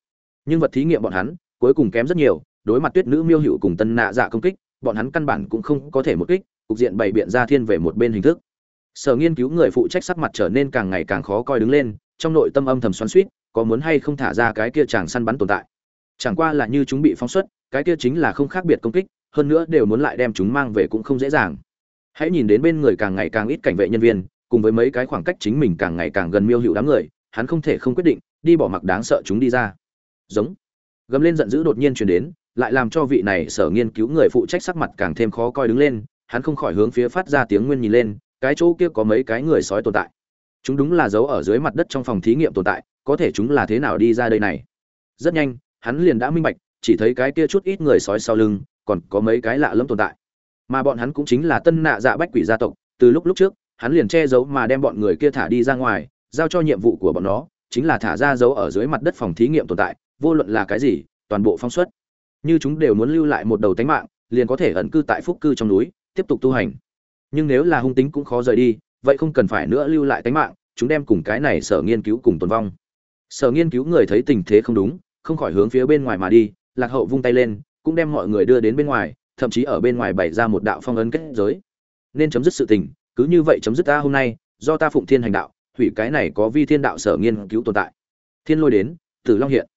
nhưng vật thí nghiệm bọn hắn cuối cùng kém rất nhiều, đối mặt tuyết nữ miêu hữu cùng tân nạ dạ công kích, bọn hắn căn bản cũng không có thể một kích, cục diện bày biện ra thiên về một bên hình thức. Sở nghiên cứu người phụ trách sắc mặt trở nên càng ngày càng khó coi đứng lên, trong nội tâm âm thầm xoắn suýt có muốn hay không thả ra cái kia chàng săn bắn tồn tại. Chẳng qua là như chúng bị phóng xuất, cái kia chính là không khác biệt công kích, hơn nữa đều muốn lại đem chúng mang về cũng không dễ dàng. Hãy nhìn đến bên người càng ngày càng ít cảnh vệ nhân viên, cùng với mấy cái khoảng cách chính mình càng ngày càng gần miêu hữu đám người, hắn không thể không quyết định, đi bỏ mặc đáng sợ chúng đi ra giống. Gầm lên giận dữ đột nhiên chuyển đến, lại làm cho vị này sở nghiên cứu người phụ trách sắc mặt càng thêm khó coi đứng lên, hắn không khỏi hướng phía phát ra tiếng nguyên nhìn lên, cái chỗ kia có mấy cái người sói tồn tại. Chúng đúng là giấu ở dưới mặt đất trong phòng thí nghiệm tồn tại, có thể chúng là thế nào đi ra đây này? Rất nhanh, hắn liền đã minh bạch, chỉ thấy cái kia chút ít người sói sau lưng, còn có mấy cái lạ lẫm tồn tại. Mà bọn hắn cũng chính là tân nạ dạ bách quỷ gia tộc, từ lúc lúc trước, hắn liền che giấu mà đem bọn người kia thả đi ra ngoài, giao cho nhiệm vụ của bọn nó, chính là thả ra giấu ở dưới mặt đất phòng thí nghiệm tồn tại vô luận là cái gì, toàn bộ phóng xuất. Như chúng đều muốn lưu lại một đầu tánh mạng, liền có thể ẩn cư tại phúc cư trong núi, tiếp tục tu hành. Nhưng nếu là hung tính cũng khó rời đi, vậy không cần phải nữa lưu lại tánh mạng, chúng đem cùng cái này sở nghiên cứu cùng tồn vong. Sở nghiên cứu người thấy tình thế không đúng, không khỏi hướng phía bên ngoài mà đi, lạc hậu vung tay lên, cũng đem mọi người đưa đến bên ngoài, thậm chí ở bên ngoài bày ra một đạo phong ấn kết giới. Nên chấm dứt sự tình, cứ như vậy chấm dứt ta hôm nay, do ta phụng thiên hành đạo, hủy cái này có vi thiên đạo sở nghiên cứu tồn tại. Thiên lôi đến, tử long hiện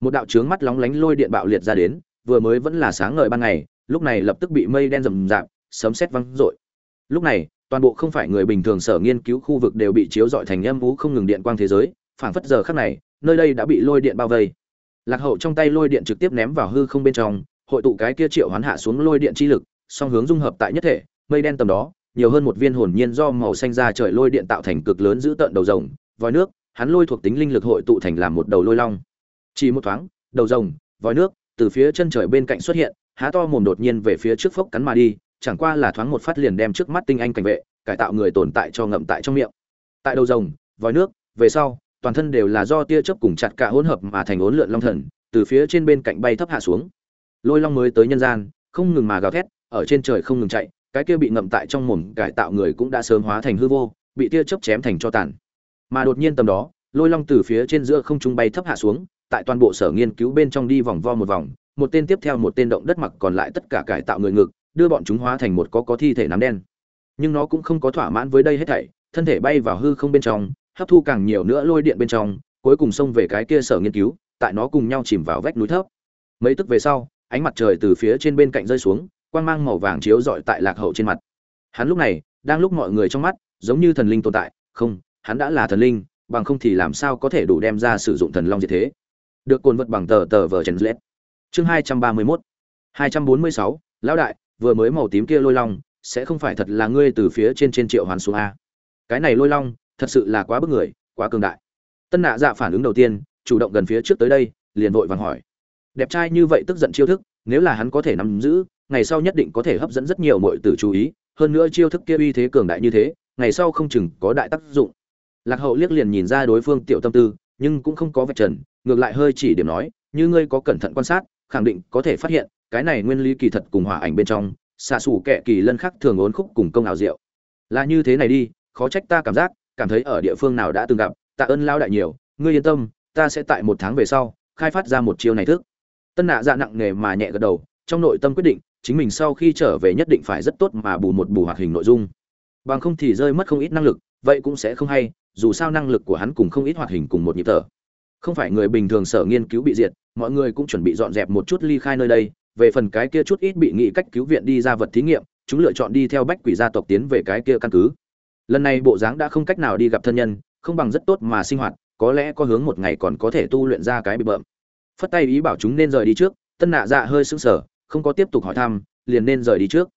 một đạo trướng mắt lóng lánh lôi điện bạo liệt ra đến, vừa mới vẫn là sáng ngời ban ngày, lúc này lập tức bị mây đen rầm rạp, sấm sét văng rội lúc này, toàn bộ không phải người bình thường sở nghiên cứu khu vực đều bị chiếu rọi thành âm vũ không ngừng điện quang thế giới, phảng phất giờ khắc này, nơi đây đã bị lôi điện bao vây. Lạc hậu trong tay lôi điện trực tiếp ném vào hư không bên trong, hội tụ cái kia triệu hoán hạ xuống lôi điện chi lực, song hướng dung hợp tại nhất thể, mây đen tầm đó, nhiều hơn một viên hồn nhiên do màu xanh ra trời lôi điện tạo thành cực lớn giữ tận đầu rồng, vòi nước, hắn lôi thuộc tính linh lực hội tụ thành làm một đầu lôi long chỉ một thoáng, đầu rồng, vòi nước từ phía chân trời bên cạnh xuất hiện, há to mồm đột nhiên về phía trước phốc cắn mà đi, chẳng qua là thoáng một phát liền đem trước mắt tinh anh cảnh vệ, cải tạo người tồn tại cho ngậm tại trong miệng. Tại đầu rồng, vòi nước, về sau, toàn thân đều là do tia chớp cùng chặt cả hỗn hợp mà thành ốn lượn long thần, từ phía trên bên cạnh bay thấp hạ xuống. Lôi long mới tới nhân gian, không ngừng mà gào thét, ở trên trời không ngừng chạy, cái kia bị ngậm tại trong mồm cải tạo người cũng đã sớm hóa thành hư vô, bị tia chớp chém thành cho tàn. Mà đột nhiên tầm đó, lôi long từ phía trên giữa không trung bay thấp hạ xuống tại toàn bộ sở nghiên cứu bên trong đi vòng vo một vòng, một tên tiếp theo một tên động đất mặc còn lại tất cả cải tạo người ngực, đưa bọn chúng hóa thành một có có thi thể nám đen. Nhưng nó cũng không có thỏa mãn với đây hết thảy, thân thể bay vào hư không bên trong, hấp thu càng nhiều nữa lôi điện bên trong, cuối cùng xông về cái kia sở nghiên cứu, tại nó cùng nhau chìm vào vách núi thấp. Mấy tức về sau, ánh mặt trời từ phía trên bên cạnh rơi xuống, quang mang màu vàng chiếu rọi tại lạc hậu trên mặt. Hắn lúc này, đang lúc mọi người trong mắt, giống như thần linh tồn tại, không, hắn đã là thần linh, bằng không thì làm sao có thể đủ đem ra sử dụng thần long như thế? Được cồn vật bằng tờ tờ vờ trần lết chương hai trăm ba mươi mốt. hai trăm bốn mươi sáu, lão đại, vừa mới màu tím kia lôi long, sẽ không phải thật là ngươi từ phía trên trên triệu hoàn xuống a. Cái này lôi long, thật sự là quá bức người, quá cường đại. Tân nạ dạ phản ứng đầu tiên, chủ động gần phía trước tới đây, liền vội vàng hỏi. Đẹp trai như vậy tức giận chiêu thức, nếu là hắn có thể nắm giữ, ngày sau nhất định có thể hấp dẫn rất nhiều mọi tử chú ý, hơn nữa chiêu thức kia uy thế cường đại như thế, ngày sau không chừng có đại tác dụng. Lạc hậu liếc liền nhìn ra đối phương tiểu tâm tư, nhưng cũng không có vạch trần ngược lại hơi chỉ điểm nói, như ngươi có cẩn thận quan sát, khẳng định có thể phát hiện, cái này nguyên lý kỳ thật cùng hỏa ảnh bên trong, xạ xù kệ kỳ lân khắc thường ốn khúc cùng công ảo diệu. Là như thế này đi, khó trách ta cảm giác, cảm thấy ở địa phương nào đã từng gặp, tạ ơn lao đại nhiều, ngươi yên tâm, ta sẽ tại một tháng về sau, khai phát ra một chiêu này thức. Tân nạ dạ nặng nề mà nhẹ gật đầu, trong nội tâm quyết định, chính mình sau khi trở về nhất định phải rất tốt mà bù một bù hoạt hình nội dung. Bằng không thì rơi mất không ít năng lực, vậy cũng sẽ không hay, dù sao năng lực của hắn cùng không ít hoạt hình cùng một nhịp thở không phải người bình thường sở nghiên cứu bị diệt, mọi người cũng chuẩn bị dọn dẹp một chút ly khai nơi đây, về phần cái kia chút ít bị nghị cách cứu viện đi ra vật thí nghiệm, chúng lựa chọn đi theo bách quỷ gia tộc tiến về cái kia căn cứ. Lần này bộ dáng đã không cách nào đi gặp thân nhân, không bằng rất tốt mà sinh hoạt, có lẽ có hướng một ngày còn có thể tu luyện ra cái bị bợm. Phất tay ý bảo chúng nên rời đi trước, tân nạ dạ hơi sững sờ, không có tiếp tục hỏi thăm, liền nên rời đi trước.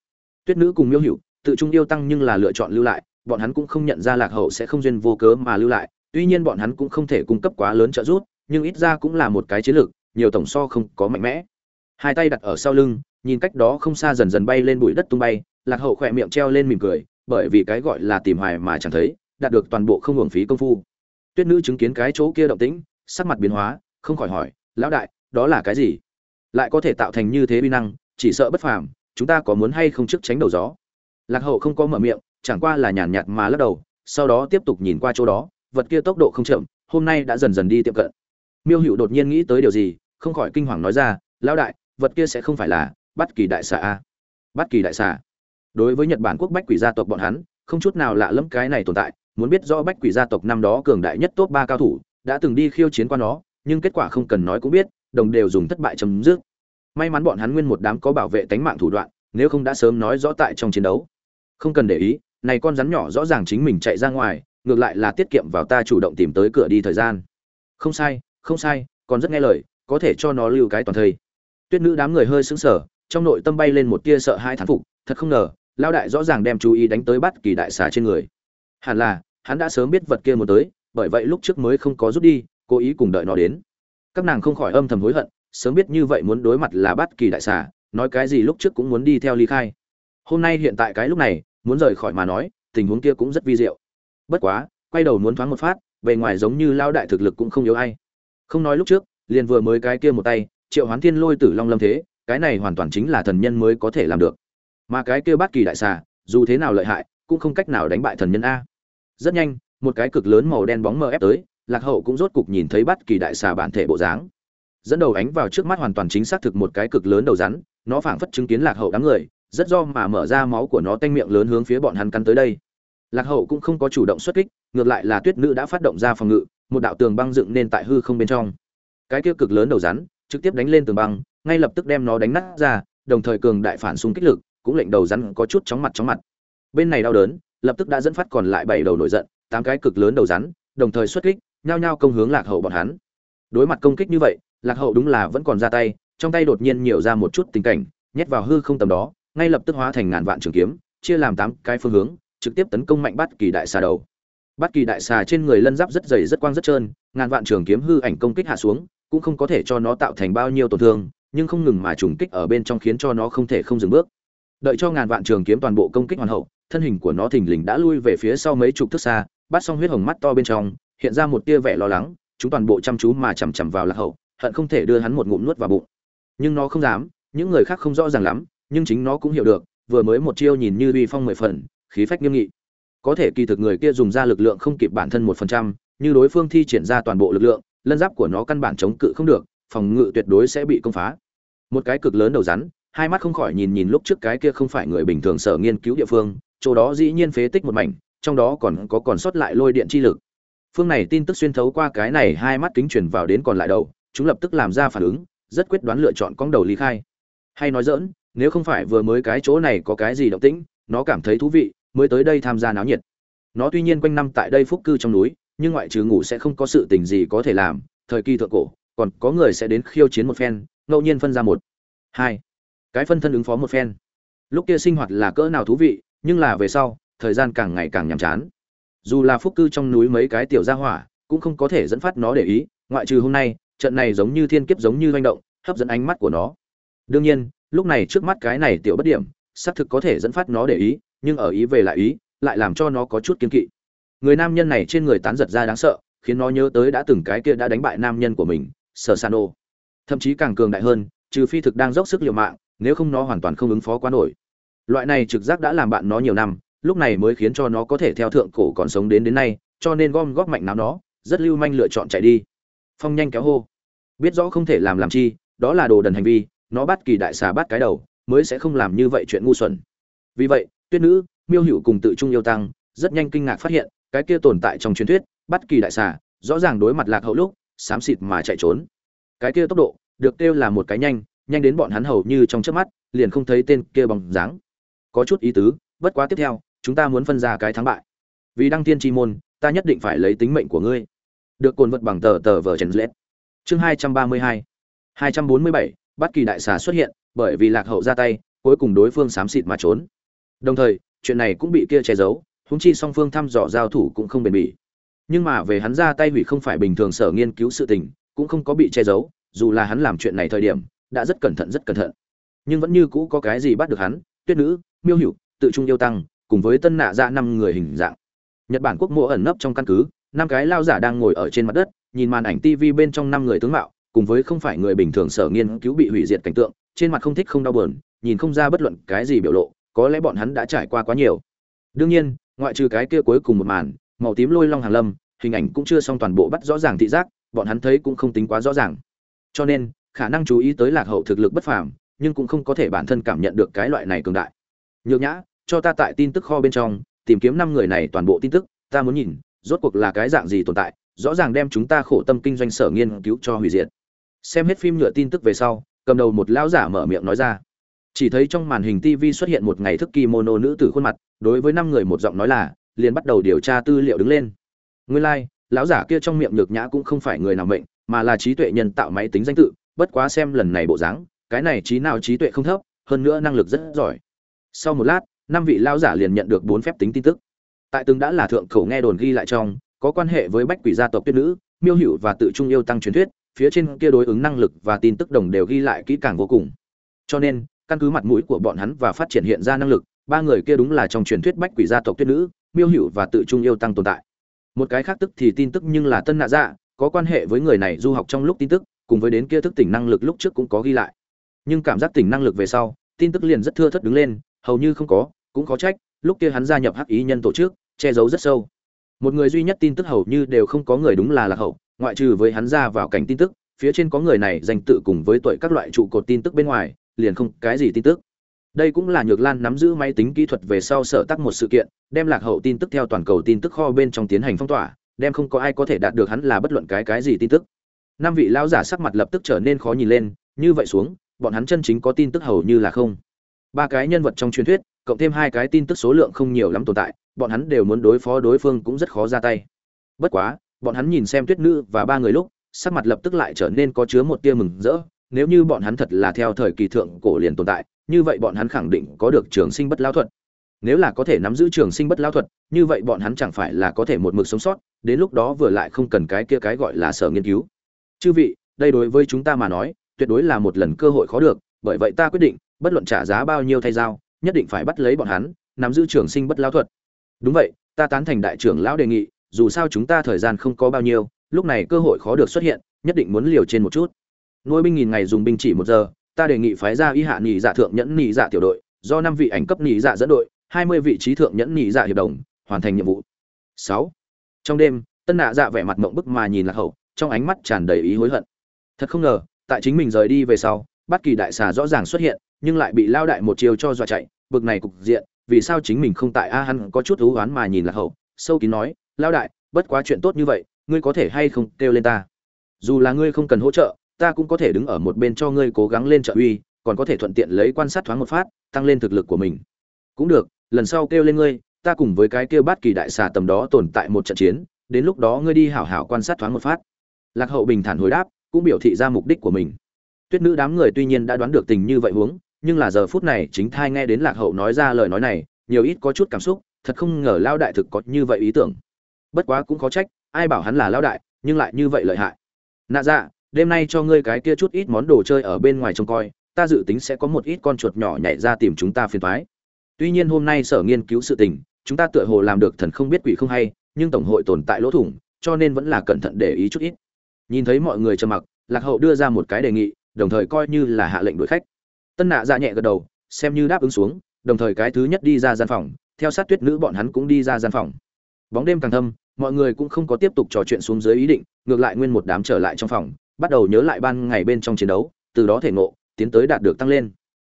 Tuyết nữ cùng miêu hữu, tự trung yêu tăng nhưng là lựa chọn lưu lại, bọn hắn cũng không nhận ra lạc hậu sẽ không duyên vô cớ mà lưu lại tuy nhiên bọn hắn cũng không thể cung cấp quá lớn trợ giúp, nhưng ít ra cũng là một cái chiến lược, nhiều tổng so không có mạnh mẽ. Hai tay đặt ở sau lưng, nhìn cách đó không xa dần dần bay lên bụi đất tung bay, lạc hậu khỏe miệng treo lên mỉm cười, bởi vì cái gọi là tìm hoài mà chẳng thấy, đạt được toàn bộ không hưởng phí công phu. Tuyết nữ chứng kiến cái chỗ kia động tĩnh, sắc mặt biến hóa, không khỏi hỏi, lão đại, đó là cái gì? Lại có thể tạo thành như thế uy năng, chỉ sợ bất phàm, chúng ta có muốn hay không trước tránh đầu gió? Lạc hậu không có mở miệng, chẳng qua là nhàn nhạt mà lắc đầu, sau đó tiếp tục nhìn qua chỗ đó vật kia tốc độ không chậm, hôm nay đã dần dần đi tiệm cận. Miêu hữu đột nhiên nghĩ tới điều gì, không khỏi kinh hoàng nói ra, lão đại, vật kia sẽ không phải là bất kỳ đại xà a? Bất kỳ đại xà? Đối với nhật bản quốc bách quỷ gia tộc bọn hắn, không chút nào lạ lẫm cái này tồn tại, muốn biết rõ bách quỷ gia tộc năm đó cường đại nhất top ba cao thủ, đã từng đi khiêu chiến qua nó, nhưng kết quả không cần nói cũng biết, đồng đều dùng thất bại chấm dứt. May mắn bọn hắn nguyên một đám có bảo vệ tánh mạng thủ đoạn, nếu không đã sớm nói rõ tại trong chiến đấu. Không cần để ý, này con rắn nhỏ rõ ràng chính mình chạy ra ngoài ngược lại là tiết kiệm vào ta chủ động tìm tới cửa đi thời gian. Không sai không sai, còn rất nghe lời, có thể cho nó lưu cái toàn thây. Tuyết nữ đám người hơi sững sờ, trong nội tâm bay lên một tia sợ hai thán phục, thật không ngờ lao đại rõ ràng đem chú ý đánh tới bắt kỳ đại xà trên người. Hẳn là, hắn đã sớm biết vật kia muốn tới, bởi vậy lúc trước mới không có rút đi, cố ý cùng đợi nó đến. Các nàng không khỏi âm thầm hối hận, sớm biết như vậy muốn đối mặt là bắt kỳ đại xà, nói cái gì lúc trước cũng muốn đi theo ly khai. Hôm nay hiện tại cái lúc này, muốn rời khỏi mà nói, tình huống kia cũng rất vi diệu bất quá, quay đầu muốn thoáng một phát, bề ngoài giống như lao đại thực lực cũng không yếu ai. Không nói lúc trước, liền vừa mới cái kia một tay, triệu hoán thiên lôi tử long lâm thế, cái này hoàn toàn chính là thần nhân mới có thể làm được. Mà cái kia bát kỳ đại xà, dù thế nào lợi hại, cũng không cách nào đánh bại thần nhân a. Rất nhanh, một cái cực lớn màu đen bóng mờ ép tới, lạc hậu cũng rốt cục nhìn thấy bát kỳ đại xà bản thể bộ dáng. Dẫn đầu ánh vào trước mắt hoàn toàn chính xác thực một cái cực lớn đầu rắn, nó phảng phất chứng kiến lạc hậu đám người, rất do mà mở ra máu của nó tanh miệng lớn hướng phía bọn hắn cắn tới đây lạc hậu cũng không có chủ động xuất kích, ngược lại là tuyết nữ đã phát động ra phòng ngự, một đạo tường băng dựng nên tại hư không bên trong. Cái kia cực lớn đầu rắn, trực tiếp đánh lên tường băng, ngay lập tức đem nó đánh nát ra, đồng thời cường đại phản xung kích lực, cũng lệnh đầu rắn có chút chóng mặt chóng mặt. Bên này đau đớn, lập tức đã dẫn phát còn lại bảy đầu nổi giận, tám cái cực lớn đầu rắn, đồng thời xuất kích, nhao nhao công hướng lạc hậu bọn hắn. Đối mặt công kích như vậy, lạc hậu đúng là vẫn còn ra tay, trong tay đột nhiên nhiều ra một chút tình cảnh, nhét vào hư không tầm đó, ngay lập tức hóa thành ngàn vạn trường kiếm, chia làm tám cái phương hướng trực tiếp tấn công mạnh bát kỳ đại xà đầu. Bát kỳ đại xà trên người lân giáp rất dày, rất quang, rất trơn, ngàn vạn trường kiếm hư ảnh công kích hạ xuống, cũng không có thể cho nó tạo thành bao nhiêu tổn thương, nhưng không ngừng mà trùng kích ở bên trong khiến cho nó không thể không dừng bước. Đợi cho ngàn vạn trường kiếm toàn bộ công kích hoàn hậu, thân hình của nó thình lình đã lui về phía sau mấy chục thước xa, bắt xong huyết hồng mắt to bên trong, hiện ra một tia vẻ lo lắng, chúng toàn bộ chăm chú mà chằm chằm vào lạc hậu, hận không thể đưa hắn một ngụm nuốt vào bụng. Nhưng nó không dám, những người khác không rõ ràng lắm, nhưng chính nó cũng hiểu được, vừa mới một chiêu nhìn như uy phong mười phần khí phách nghiêm nghị. Có thể kỳ thực người kia dùng ra lực lượng không kịp bản thân một phần trăm, như đối phương thi triển ra toàn bộ lực lượng, lân giáp của nó căn bản chống cự không được, phòng ngự tuyệt đối sẽ bị công phá. Một cái cực lớn đầu rắn, hai mắt không khỏi nhìn nhìn lúc trước cái kia không phải người bình thường sở nghiên cứu địa phương, chỗ đó dĩ nhiên phế tích một mảnh, trong đó còn có còn sót lại lôi điện chi lực. Phương này tin tức xuyên thấu qua cái này hai mắt kính chuyển vào đến còn lại đầu, chúng lập tức làm ra phản ứng, rất quyết đoán lựa chọn cong đầu ly khai. Hay nói dỡn nếu không phải vừa mới cái chỗ này có cái gì động tĩnh, nó cảm thấy thú vị mới tới đây tham gia náo nhiệt. Nó tuy nhiên quanh năm tại đây phúc cư trong núi, nhưng ngoại trừ ngủ sẽ không có sự tình gì có thể làm, thời kỳ thượng cổ, còn có người sẽ đến khiêu chiến một phen, ngẫu nhiên phân ra một, hai, cái phân thân ứng phó một phen. Lúc kia sinh hoạt là cỡ nào thú vị, nhưng là về sau, thời gian càng ngày càng nhàm chán. Dù là phúc cư trong núi mấy cái tiểu gia hỏa, cũng không có thể dẫn phát nó để ý, ngoại trừ hôm nay, trận này giống như thiên kiếp giống như manh động, hấp dẫn ánh mắt của nó. Đương nhiên, lúc này trước mắt cái này tiểu bất điểm, xác thực có thể dẫn phát nó để ý nhưng ở ý về lại ý, lại làm cho nó có chút kiên kỵ. Người nam nhân này trên người tán giật ra đáng sợ, khiến nó nhớ tới đã từng cái kia đã đánh bại nam nhân của mình, sở san ô thậm chí càng cường đại hơn, trừ phi thực đang dốc sức liều mạng, nếu không nó hoàn toàn không ứng phó quá nổi. Loại này trực giác đã làm bạn nó nhiều năm, lúc này mới khiến cho nó có thể theo thượng cổ còn sống đến đến nay, cho nên gom góp mạnh nào nó, rất lưu manh lựa chọn chạy đi. Phong nhanh kéo hô. Biết rõ không thể làm làm chi, đó là đồ đần hành vi, nó bắt kỳ đại xà bắt cái đầu, mới sẽ không làm như vậy chuyện ngu xuẩn. Vì vậy tuyết nữ, miêu hữu cùng tự trung yêu tăng, rất nhanh kinh ngạc phát hiện, cái kia tồn tại trong truyền thuyết, bất kỳ đại xà, rõ ràng đối mặt lạc hậu lúc, xám xịt mà chạy trốn. Cái kia tốc độ, được kêu là một cái nhanh nhanh đến bọn hắn hầu như trong chớp mắt, liền không thấy tên kia bóng dáng. Có chút ý tứ, bất quá tiếp theo, chúng ta muốn phân ra cái thắng bại. Vì đăng tiên chi môn, ta nhất định phải lấy tính mệnh của ngươi. Được cồn vật bằng tờ tờ vở trần lết. Chương hai trăm ba mươi hai. hai trăm bốn mươi bảy, bất kỳ đại xà xuất hiện, bởi vì lạc hậu ra tay, cuối cùng đối phương xám xịt mà trốn đồng thời, chuyện này cũng bị kia che giấu húng chi song phương thăm dò giao thủ cũng không bền bỉ. Nhưng mà về hắn ra tay hủy không phải bình thường sở nghiên cứu sự tình, cũng không có bị che giấu, dù là hắn làm chuyện này thời điểm, đã rất cẩn thận, rất cẩn thận. Nhưng vẫn như cũ có cái gì bắt được hắn, tuyết nữ, miêu hữu, tự trung yêu tăng, cùng với tân nạ ra dạ năm người hình dạng. Nhật bản quốc mộ ẩn nấp trong căn cứ, năm cái lao giả đang ngồi ở trên mặt đất, nhìn màn ảnh tv bên trong năm người tướng mạo, cùng với không phải người bình thường sở nghiên cứu bị hủy diệt cảnh tượng, trên mặt không thích không đau buồn, nhìn không ra bất luận cái gì biểu lộ có lẽ bọn hắn đã trải qua quá nhiều. Đương nhiên, ngoại trừ cái kia cuối cùng một màn, màu tím lôi long hàng lâm, hình ảnh cũng chưa xong toàn bộ bắt rõ ràng thị giác, bọn hắn thấy cũng không tính quá rõ ràng. Cho nên, khả năng chú ý tới lạc hậu thực lực bất phàm, nhưng cũng không có thể bản thân cảm nhận được cái loại này cường đại. Nhược nhã, cho ta tại tin tức kho bên trong, tìm kiếm năm người này toàn bộ tin tức, ta muốn nhìn, rốt cuộc là cái dạng gì tồn tại, rõ ràng đem chúng ta khổ tâm kinh doanh sở nghiên cứu cho hủy diệt. Xem hết phim nhựa tin tức về sau, cầm đầu một lão giả mở miệng nói ra chỉ thấy trong màn hình tv xuất hiện một ngày thức kimono nữ tử khuôn mặt đối với năm người một giọng nói là liền bắt đầu điều tra tư liệu đứng lên. Nguyên lai like, lão giả kia trong miệng nhược nhã cũng không phải người nào mệnh mà là trí tuệ nhân tạo máy tính danh tự bất quá xem lần này bộ dáng cái này trí nào trí tuệ không thấp hơn nữa năng lực rất giỏi. Sau một lát năm vị lão giả liền nhận được bốn phép tính tin tức. Tại từng đã là thượng khẩu nghe đồn ghi lại trong có quan hệ với bách quỷ gia tộc tuyết nữ miêu hữu và tự trung yêu tăng truyền thuyết phía trên kia đối ứng năng lực và tin tức đồng đều ghi lại kỹ càng vô cùng. Cho nên căn cứ mặt mũi của bọn hắn và phát triển hiện ra năng lực, ba người kia đúng là trong truyền thuyết bách quỷ gia tộc tuyết nữ, miêu hữu và tự trung yêu tăng tồn tại. Một cái khác tức thì tin tức nhưng là tân nạ dạ có quan hệ với người này du học trong lúc tin tức, cùng với đến kia thức tỉnh năng lực lúc trước cũng có ghi lại. Nhưng cảm giác tỉnh năng lực về sau, tin tức liền rất thưa thất đứng lên, hầu như không có, cũng có trách, lúc kia hắn gia nhập hắc ý nhân tổ chức, che giấu rất sâu. Một người duy nhất tin tức hầu như đều không có người đúng là lạc hậu, ngoại trừ với hắn ra vào cảnh tin tức, phía trên có người này danh tự cùng với tuổi các loại trụ cột tin tức bên ngoài liền không cái gì tin tức. Đây cũng là nhược lan nắm giữ máy tính kỹ thuật về sau sở tắc một sự kiện, đem lạc hậu tin tức theo toàn cầu tin tức kho bên trong tiến hành phong tỏa, đem không có ai có thể đạt được hắn là bất luận cái cái gì tin tức. Năm vị lão giả sắc mặt lập tức trở nên khó nhìn lên, như vậy xuống, bọn hắn chân chính có tin tức hầu như là không. Ba cái nhân vật trong truyền thuyết, cộng thêm hai cái tin tức số lượng không nhiều lắm tồn tại, bọn hắn đều muốn đối phó đối phương cũng rất khó ra tay. Bất quá, bọn hắn nhìn xem tuyết nữ và ba người lúc, sắc mặt lập tức lại trở nên có chứa một tia mừng rỡ nếu như bọn hắn thật là theo thời kỳ thượng cổ liền tồn tại, như vậy bọn hắn khẳng định có được trường sinh bất lao thuật. Nếu là có thể nắm giữ trường sinh bất lao thuật, như vậy bọn hắn chẳng phải là có thể một mực sống sót, đến lúc đó vừa lại không cần cái kia cái gọi là sở nghiên cứu. Chư vị, đây đối với chúng ta mà nói, tuyệt đối là một lần cơ hội khó được, bởi vậy ta quyết định, bất luận trả giá bao nhiêu thay dao nhất định phải bắt lấy bọn hắn, nắm giữ trường sinh bất lao thuật. Đúng vậy, ta tán thành đại trưởng lão đề nghị, dù sao chúng ta thời gian không có bao nhiêu, lúc này cơ hội khó được xuất hiện, nhất định muốn liều trên một chút nuôi binh nghìn ngày dùng binh chỉ một giờ, ta đề nghị phái ra y hạ nhị dạ thượng nhẫn nhị dạ tiểu đội, do năm vị ảnh cấp nhị dạ dẫn đội, hai mươi vị trí thượng nhẫn nhị dạ hiệp đồng, hoàn thành nhiệm vụ. Sáu. Trong đêm, tân nạ dạ vẻ mặt mộng bức mà nhìn lạc hậu, trong ánh mắt tràn đầy ý hối hận. Thật không ngờ, tại chính mình rời đi về sau, bất kỳ đại xà rõ ràng xuất hiện, nhưng lại bị lao đại một chiều cho dọa chạy, bực này cục diện, vì sao chính mình không tại a hắn có chút thú oán mà nhìn lạc hậu, sâu kín nói, lao đại, bất quá chuyện tốt như vậy, ngươi có thể hay không kêu lên ta? Dù là ngươi không cần hỗ trợ ta cũng có thể đứng ở một bên cho ngươi cố gắng lên trợ uy, còn có thể thuận tiện lấy quan sát thoáng một phát, tăng lên thực lực của mình. Cũng được, lần sau kêu lên ngươi, ta cùng với cái kêu bát kỳ đại xà tầm đó tồn tại một trận chiến, đến lúc đó ngươi đi hảo hảo quan sát thoáng một phát. Lạc hậu bình thản hồi đáp, cũng biểu thị ra mục đích của mình. Tuyết nữ đám người tuy nhiên đã đoán được tình như vậy huống, nhưng là giờ phút này chính thai nghe đến lạc hậu nói ra lời nói này, nhiều ít có chút cảm xúc, thật không ngờ lao đại thực có như vậy ý tưởng. Bất quá cũng khó trách, ai bảo hắn là lao đại, nhưng lại như vậy lợi hại. Nạ dạ đêm nay cho ngươi cái kia chút ít món đồ chơi ở bên ngoài trông coi, ta dự tính sẽ có một ít con chuột nhỏ nhảy ra tìm chúng ta phiền thoái. Tuy nhiên hôm nay sở nghiên cứu sự tình, chúng ta tựa hồ làm được thần không biết quỷ không hay, nhưng tổng hội tồn tại lỗ thủng, cho nên vẫn là cẩn thận để ý chút ít. Nhìn thấy mọi người trầm mặc, lạc hậu đưa ra một cái đề nghị, đồng thời coi như là hạ lệnh đuổi khách. Tân nạ ra nhẹ gật đầu, xem như đáp ứng xuống, đồng thời cái thứ nhất đi ra gian phòng, theo sát tuyết nữ bọn hắn cũng đi ra gian phòng. Bóng đêm càng thâm, mọi người cũng không có tiếp tục trò chuyện xuống dưới ý định, ngược lại nguyên một đám trở lại trong phòng bắt đầu nhớ lại ban ngày bên trong chiến đấu, từ đó thể ngộ, tiến tới đạt được tăng lên.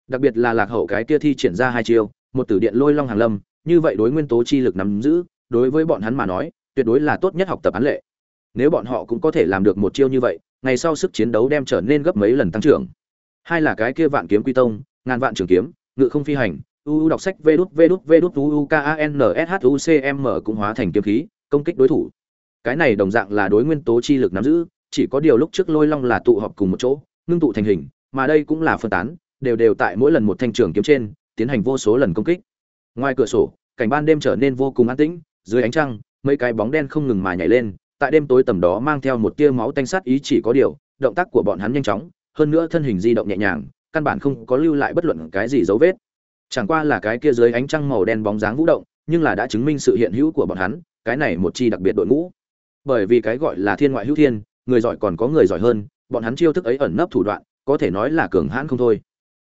Đặc biệt là lạc hậu cái kia thi triển ra hai chiêu, một tử điện lôi long hàng lâm, như vậy đối nguyên tố chi lực nắm giữ, đối với bọn hắn mà nói, tuyệt đối là tốt nhất học tập án lệ. Nếu bọn họ cũng có thể làm được một chiêu như vậy, ngày sau sức chiến đấu đem trở nên gấp mấy lần tăng trưởng. Hai là cái kia vạn kiếm quy tông, ngàn vạn trường kiếm, ngự không phi hành uu đọc sách vê đút vê đút vê đút u k a n s h u c m cũng hóa thành kiếm khí, công kích đối thủ. Cái này đồng dạng là đối nguyên tố chi lực nắm giữ chỉ có điều lúc trước lôi long là tụ họp cùng một chỗ, ngưng tụ thành hình, mà đây cũng là phân tán, đều đều tại mỗi lần một thanh trường kiếm trên, tiến hành vô số lần công kích. Ngoài cửa sổ, cảnh ban đêm trở nên vô cùng an tĩnh, dưới ánh trăng, mấy cái bóng đen không ngừng mà nhảy lên, tại đêm tối tầm đó mang theo một tia máu tanh sát ý chỉ có điều, động tác của bọn hắn nhanh chóng, hơn nữa thân hình di động nhẹ nhàng, căn bản không có lưu lại bất luận cái gì dấu vết. Chẳng qua là cái kia dưới ánh trăng màu đen bóng dáng vũ động, nhưng là đã chứng minh sự hiện hữu của bọn hắn, cái này một chi đặc biệt đội ngũ. Bởi vì cái gọi là thiên ngoại hữu thiên người giỏi còn có người giỏi hơn, bọn hắn chiêu thức ấy ẩn nấp thủ đoạn, có thể nói là cường hãn không thôi.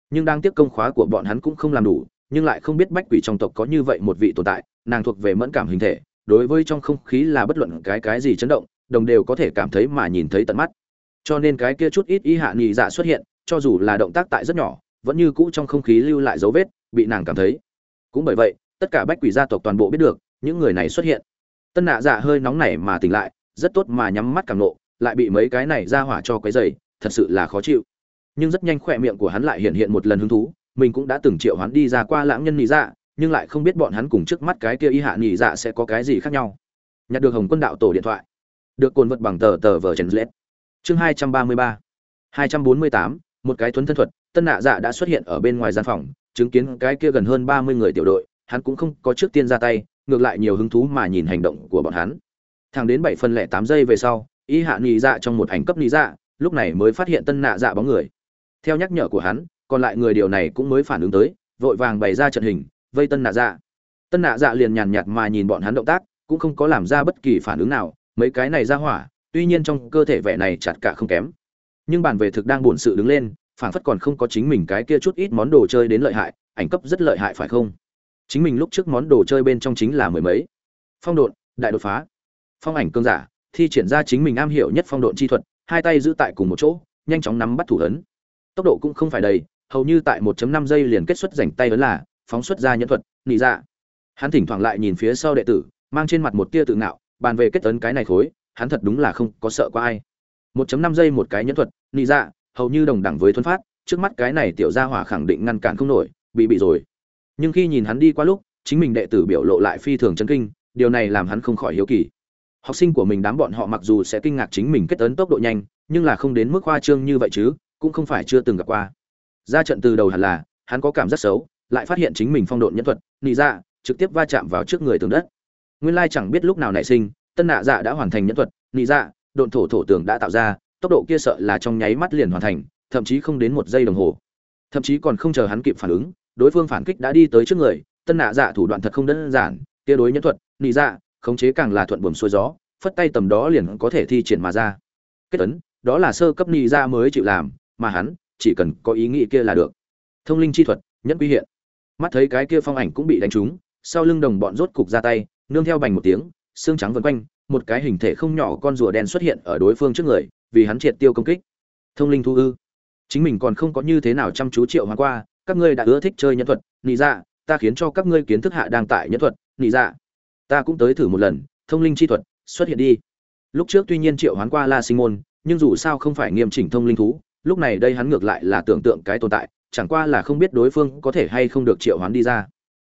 Nhưng đang tiếp công khóa của bọn hắn cũng không làm đủ, nhưng lại không biết bách quỷ trong tộc có như vậy một vị tồn tại, nàng thuộc về mẫn cảm hình thể, đối với trong không khí là bất luận cái cái gì chấn động, đồng đều có thể cảm thấy mà nhìn thấy tận mắt. Cho nên cái kia chút ít ý hạ nhị dạ xuất hiện, cho dù là động tác tại rất nhỏ, vẫn như cũ trong không khí lưu lại dấu vết, bị nàng cảm thấy. Cũng bởi vậy, tất cả bách quỷ gia tộc toàn bộ biết được, những người này xuất hiện. Tân nạ dạ hơi nóng nảy mà tỉnh lại, rất tốt mà nhắm mắt càng nộ lại bị mấy cái này ra hỏa cho cái dày, thật sự là khó chịu. Nhưng rất nhanh khỏe miệng của hắn lại hiện hiện một lần hứng thú mình cũng đã từng triệu hắn đi ra qua lãng nhân nhị dạ nhưng lại không biết bọn hắn cùng trước mắt cái kia y hạ nhị dạ sẽ có cái gì khác nhau. Nhặt được hồng quân đạo tổ điện thoại. Được cồn vật bằng tờ tờ vờ chèn lết. Chương hai trăm ba mươi ba. hai trăm bốn mươi tám một cái thuấn thân thuật tân nạ dạ đã xuất hiện ở bên ngoài gian phòng chứng kiến cái kia gần hơn ba mươi người tiểu đội hắn cũng không có trước tiên ra tay ngược lại nhiều hứng thú mà nhìn hành động của bọn hắn. Thẳng đến bảy phân lẻ tám giây về sau y hạ nhị dạ trong một ảnh cấp nhị dạ lúc này mới phát hiện tân nạ dạ bóng người. Theo nhắc nhở của hắn, còn lại người điều này cũng mới phản ứng tới, vội vàng bày ra trận hình, vây tân nạ dạ. Tân nạ dạ liền nhàn nhạt mà nhìn bọn hắn động tác, cũng không có làm ra bất kỳ phản ứng nào, mấy cái này ra hỏa, tuy nhiên trong cơ thể vẻ này chặt cả không kém. Nhưng bản về thực đang buồn sự đứng lên phản phất còn không có chính mình cái kia chút ít món đồ chơi đến lợi hại, ảnh cấp rất lợi hại phải không? Chính mình lúc trước món đồ chơi bên trong chính là mười mấy. Phong độn, đại đột phá. Phong ảnh cương giả thi triển ra chính mình am hiểu nhất phong độn chi thuật, hai tay giữ tại cùng một chỗ, nhanh chóng nắm bắt thủ ấn. Tốc độ cũng không phải đầy, hầu như tại 1.5 giây liền kết xuất rảnh tay ấn là phóng xuất ra nhẫn thuật, nị dạ. Hắn thỉnh thoảng lại nhìn phía sau đệ tử, mang trên mặt một tia tự ngạo, bàn về kết ấn cái này khối, hắn thật đúng là không có sợ qua ai. 1.5 giây một cái nhẫn thuật, nị dạ hầu như đồng đẳng với thuần phát, trước mắt cái này tiểu gia hỏa khẳng định ngăn cản không nổi, bị bị rồi. Nhưng khi nhìn hắn đi qua lúc, chính mình đệ tử biểu lộ lại phi thường chấn kinh, điều này làm hắn không khỏi hiếu kỳ học sinh của mình đám bọn họ mặc dù sẽ kinh ngạc chính mình kết ấn tốc độ nhanh, nhưng là không đến mức khoa trương như vậy chứ, cũng không phải chưa từng gặp qua. Ra trận từ đầu hẳn là, hắn có cảm giác xấu, lại phát hiện chính mình phong độn nhân thuật, nị dạ trực tiếp va chạm vào trước người tường đất. Nguyên lai chẳng biết lúc nào nảy sinh, tân nạ dạ đã hoàn thành nhân thuật, nị dạ độn thổ thổ tường đã tạo ra, tốc độ kia sợ là trong nháy mắt liền hoàn thành, thậm chí không đến một giây đồng hồ. Thậm chí còn không chờ hắn kịp phản ứng, đối phương phản kích đã đi tới trước người, tân nạ dạ thủ đoạn thật không đơn giản, kia đối nhân thuật, nị dạ khống chế càng là thuận buồm xuôi gió phất tay tầm đó liền có thể thi triển mà ra. Kết ấn đó là sơ cấp nị ra mới chịu làm mà hắn chỉ cần có ý nghĩ kia là được. Thông linh chi thuật nhẫn quy hiện. Mắt thấy cái kia phong ảnh cũng bị đánh trúng sau lưng đồng bọn rốt cục ra tay nương theo bành một tiếng xương trắng vần quanh một cái hình thể không nhỏ con rùa đen xuất hiện ở đối phương trước người vì hắn triệt tiêu công kích. Thông linh thu ư? Chính mình còn không có như thế nào chăm chú triệu hóa qua các ngươi đã ưa thích chơi nhân thuật nị ra, ta khiến cho các ngươi kiến thức hạ đang tại nhân thuật nị ra ta cũng tới thử một lần, thông linh chi thuật, xuất hiện đi. Lúc trước tuy nhiên triệu hoán qua la sinh môn, nhưng dù sao không phải nghiêm chỉnh thông linh thú, lúc này đây hắn ngược lại là tưởng tượng cái tồn tại, chẳng qua là không biết đối phương có thể hay không được triệu hoán đi ra.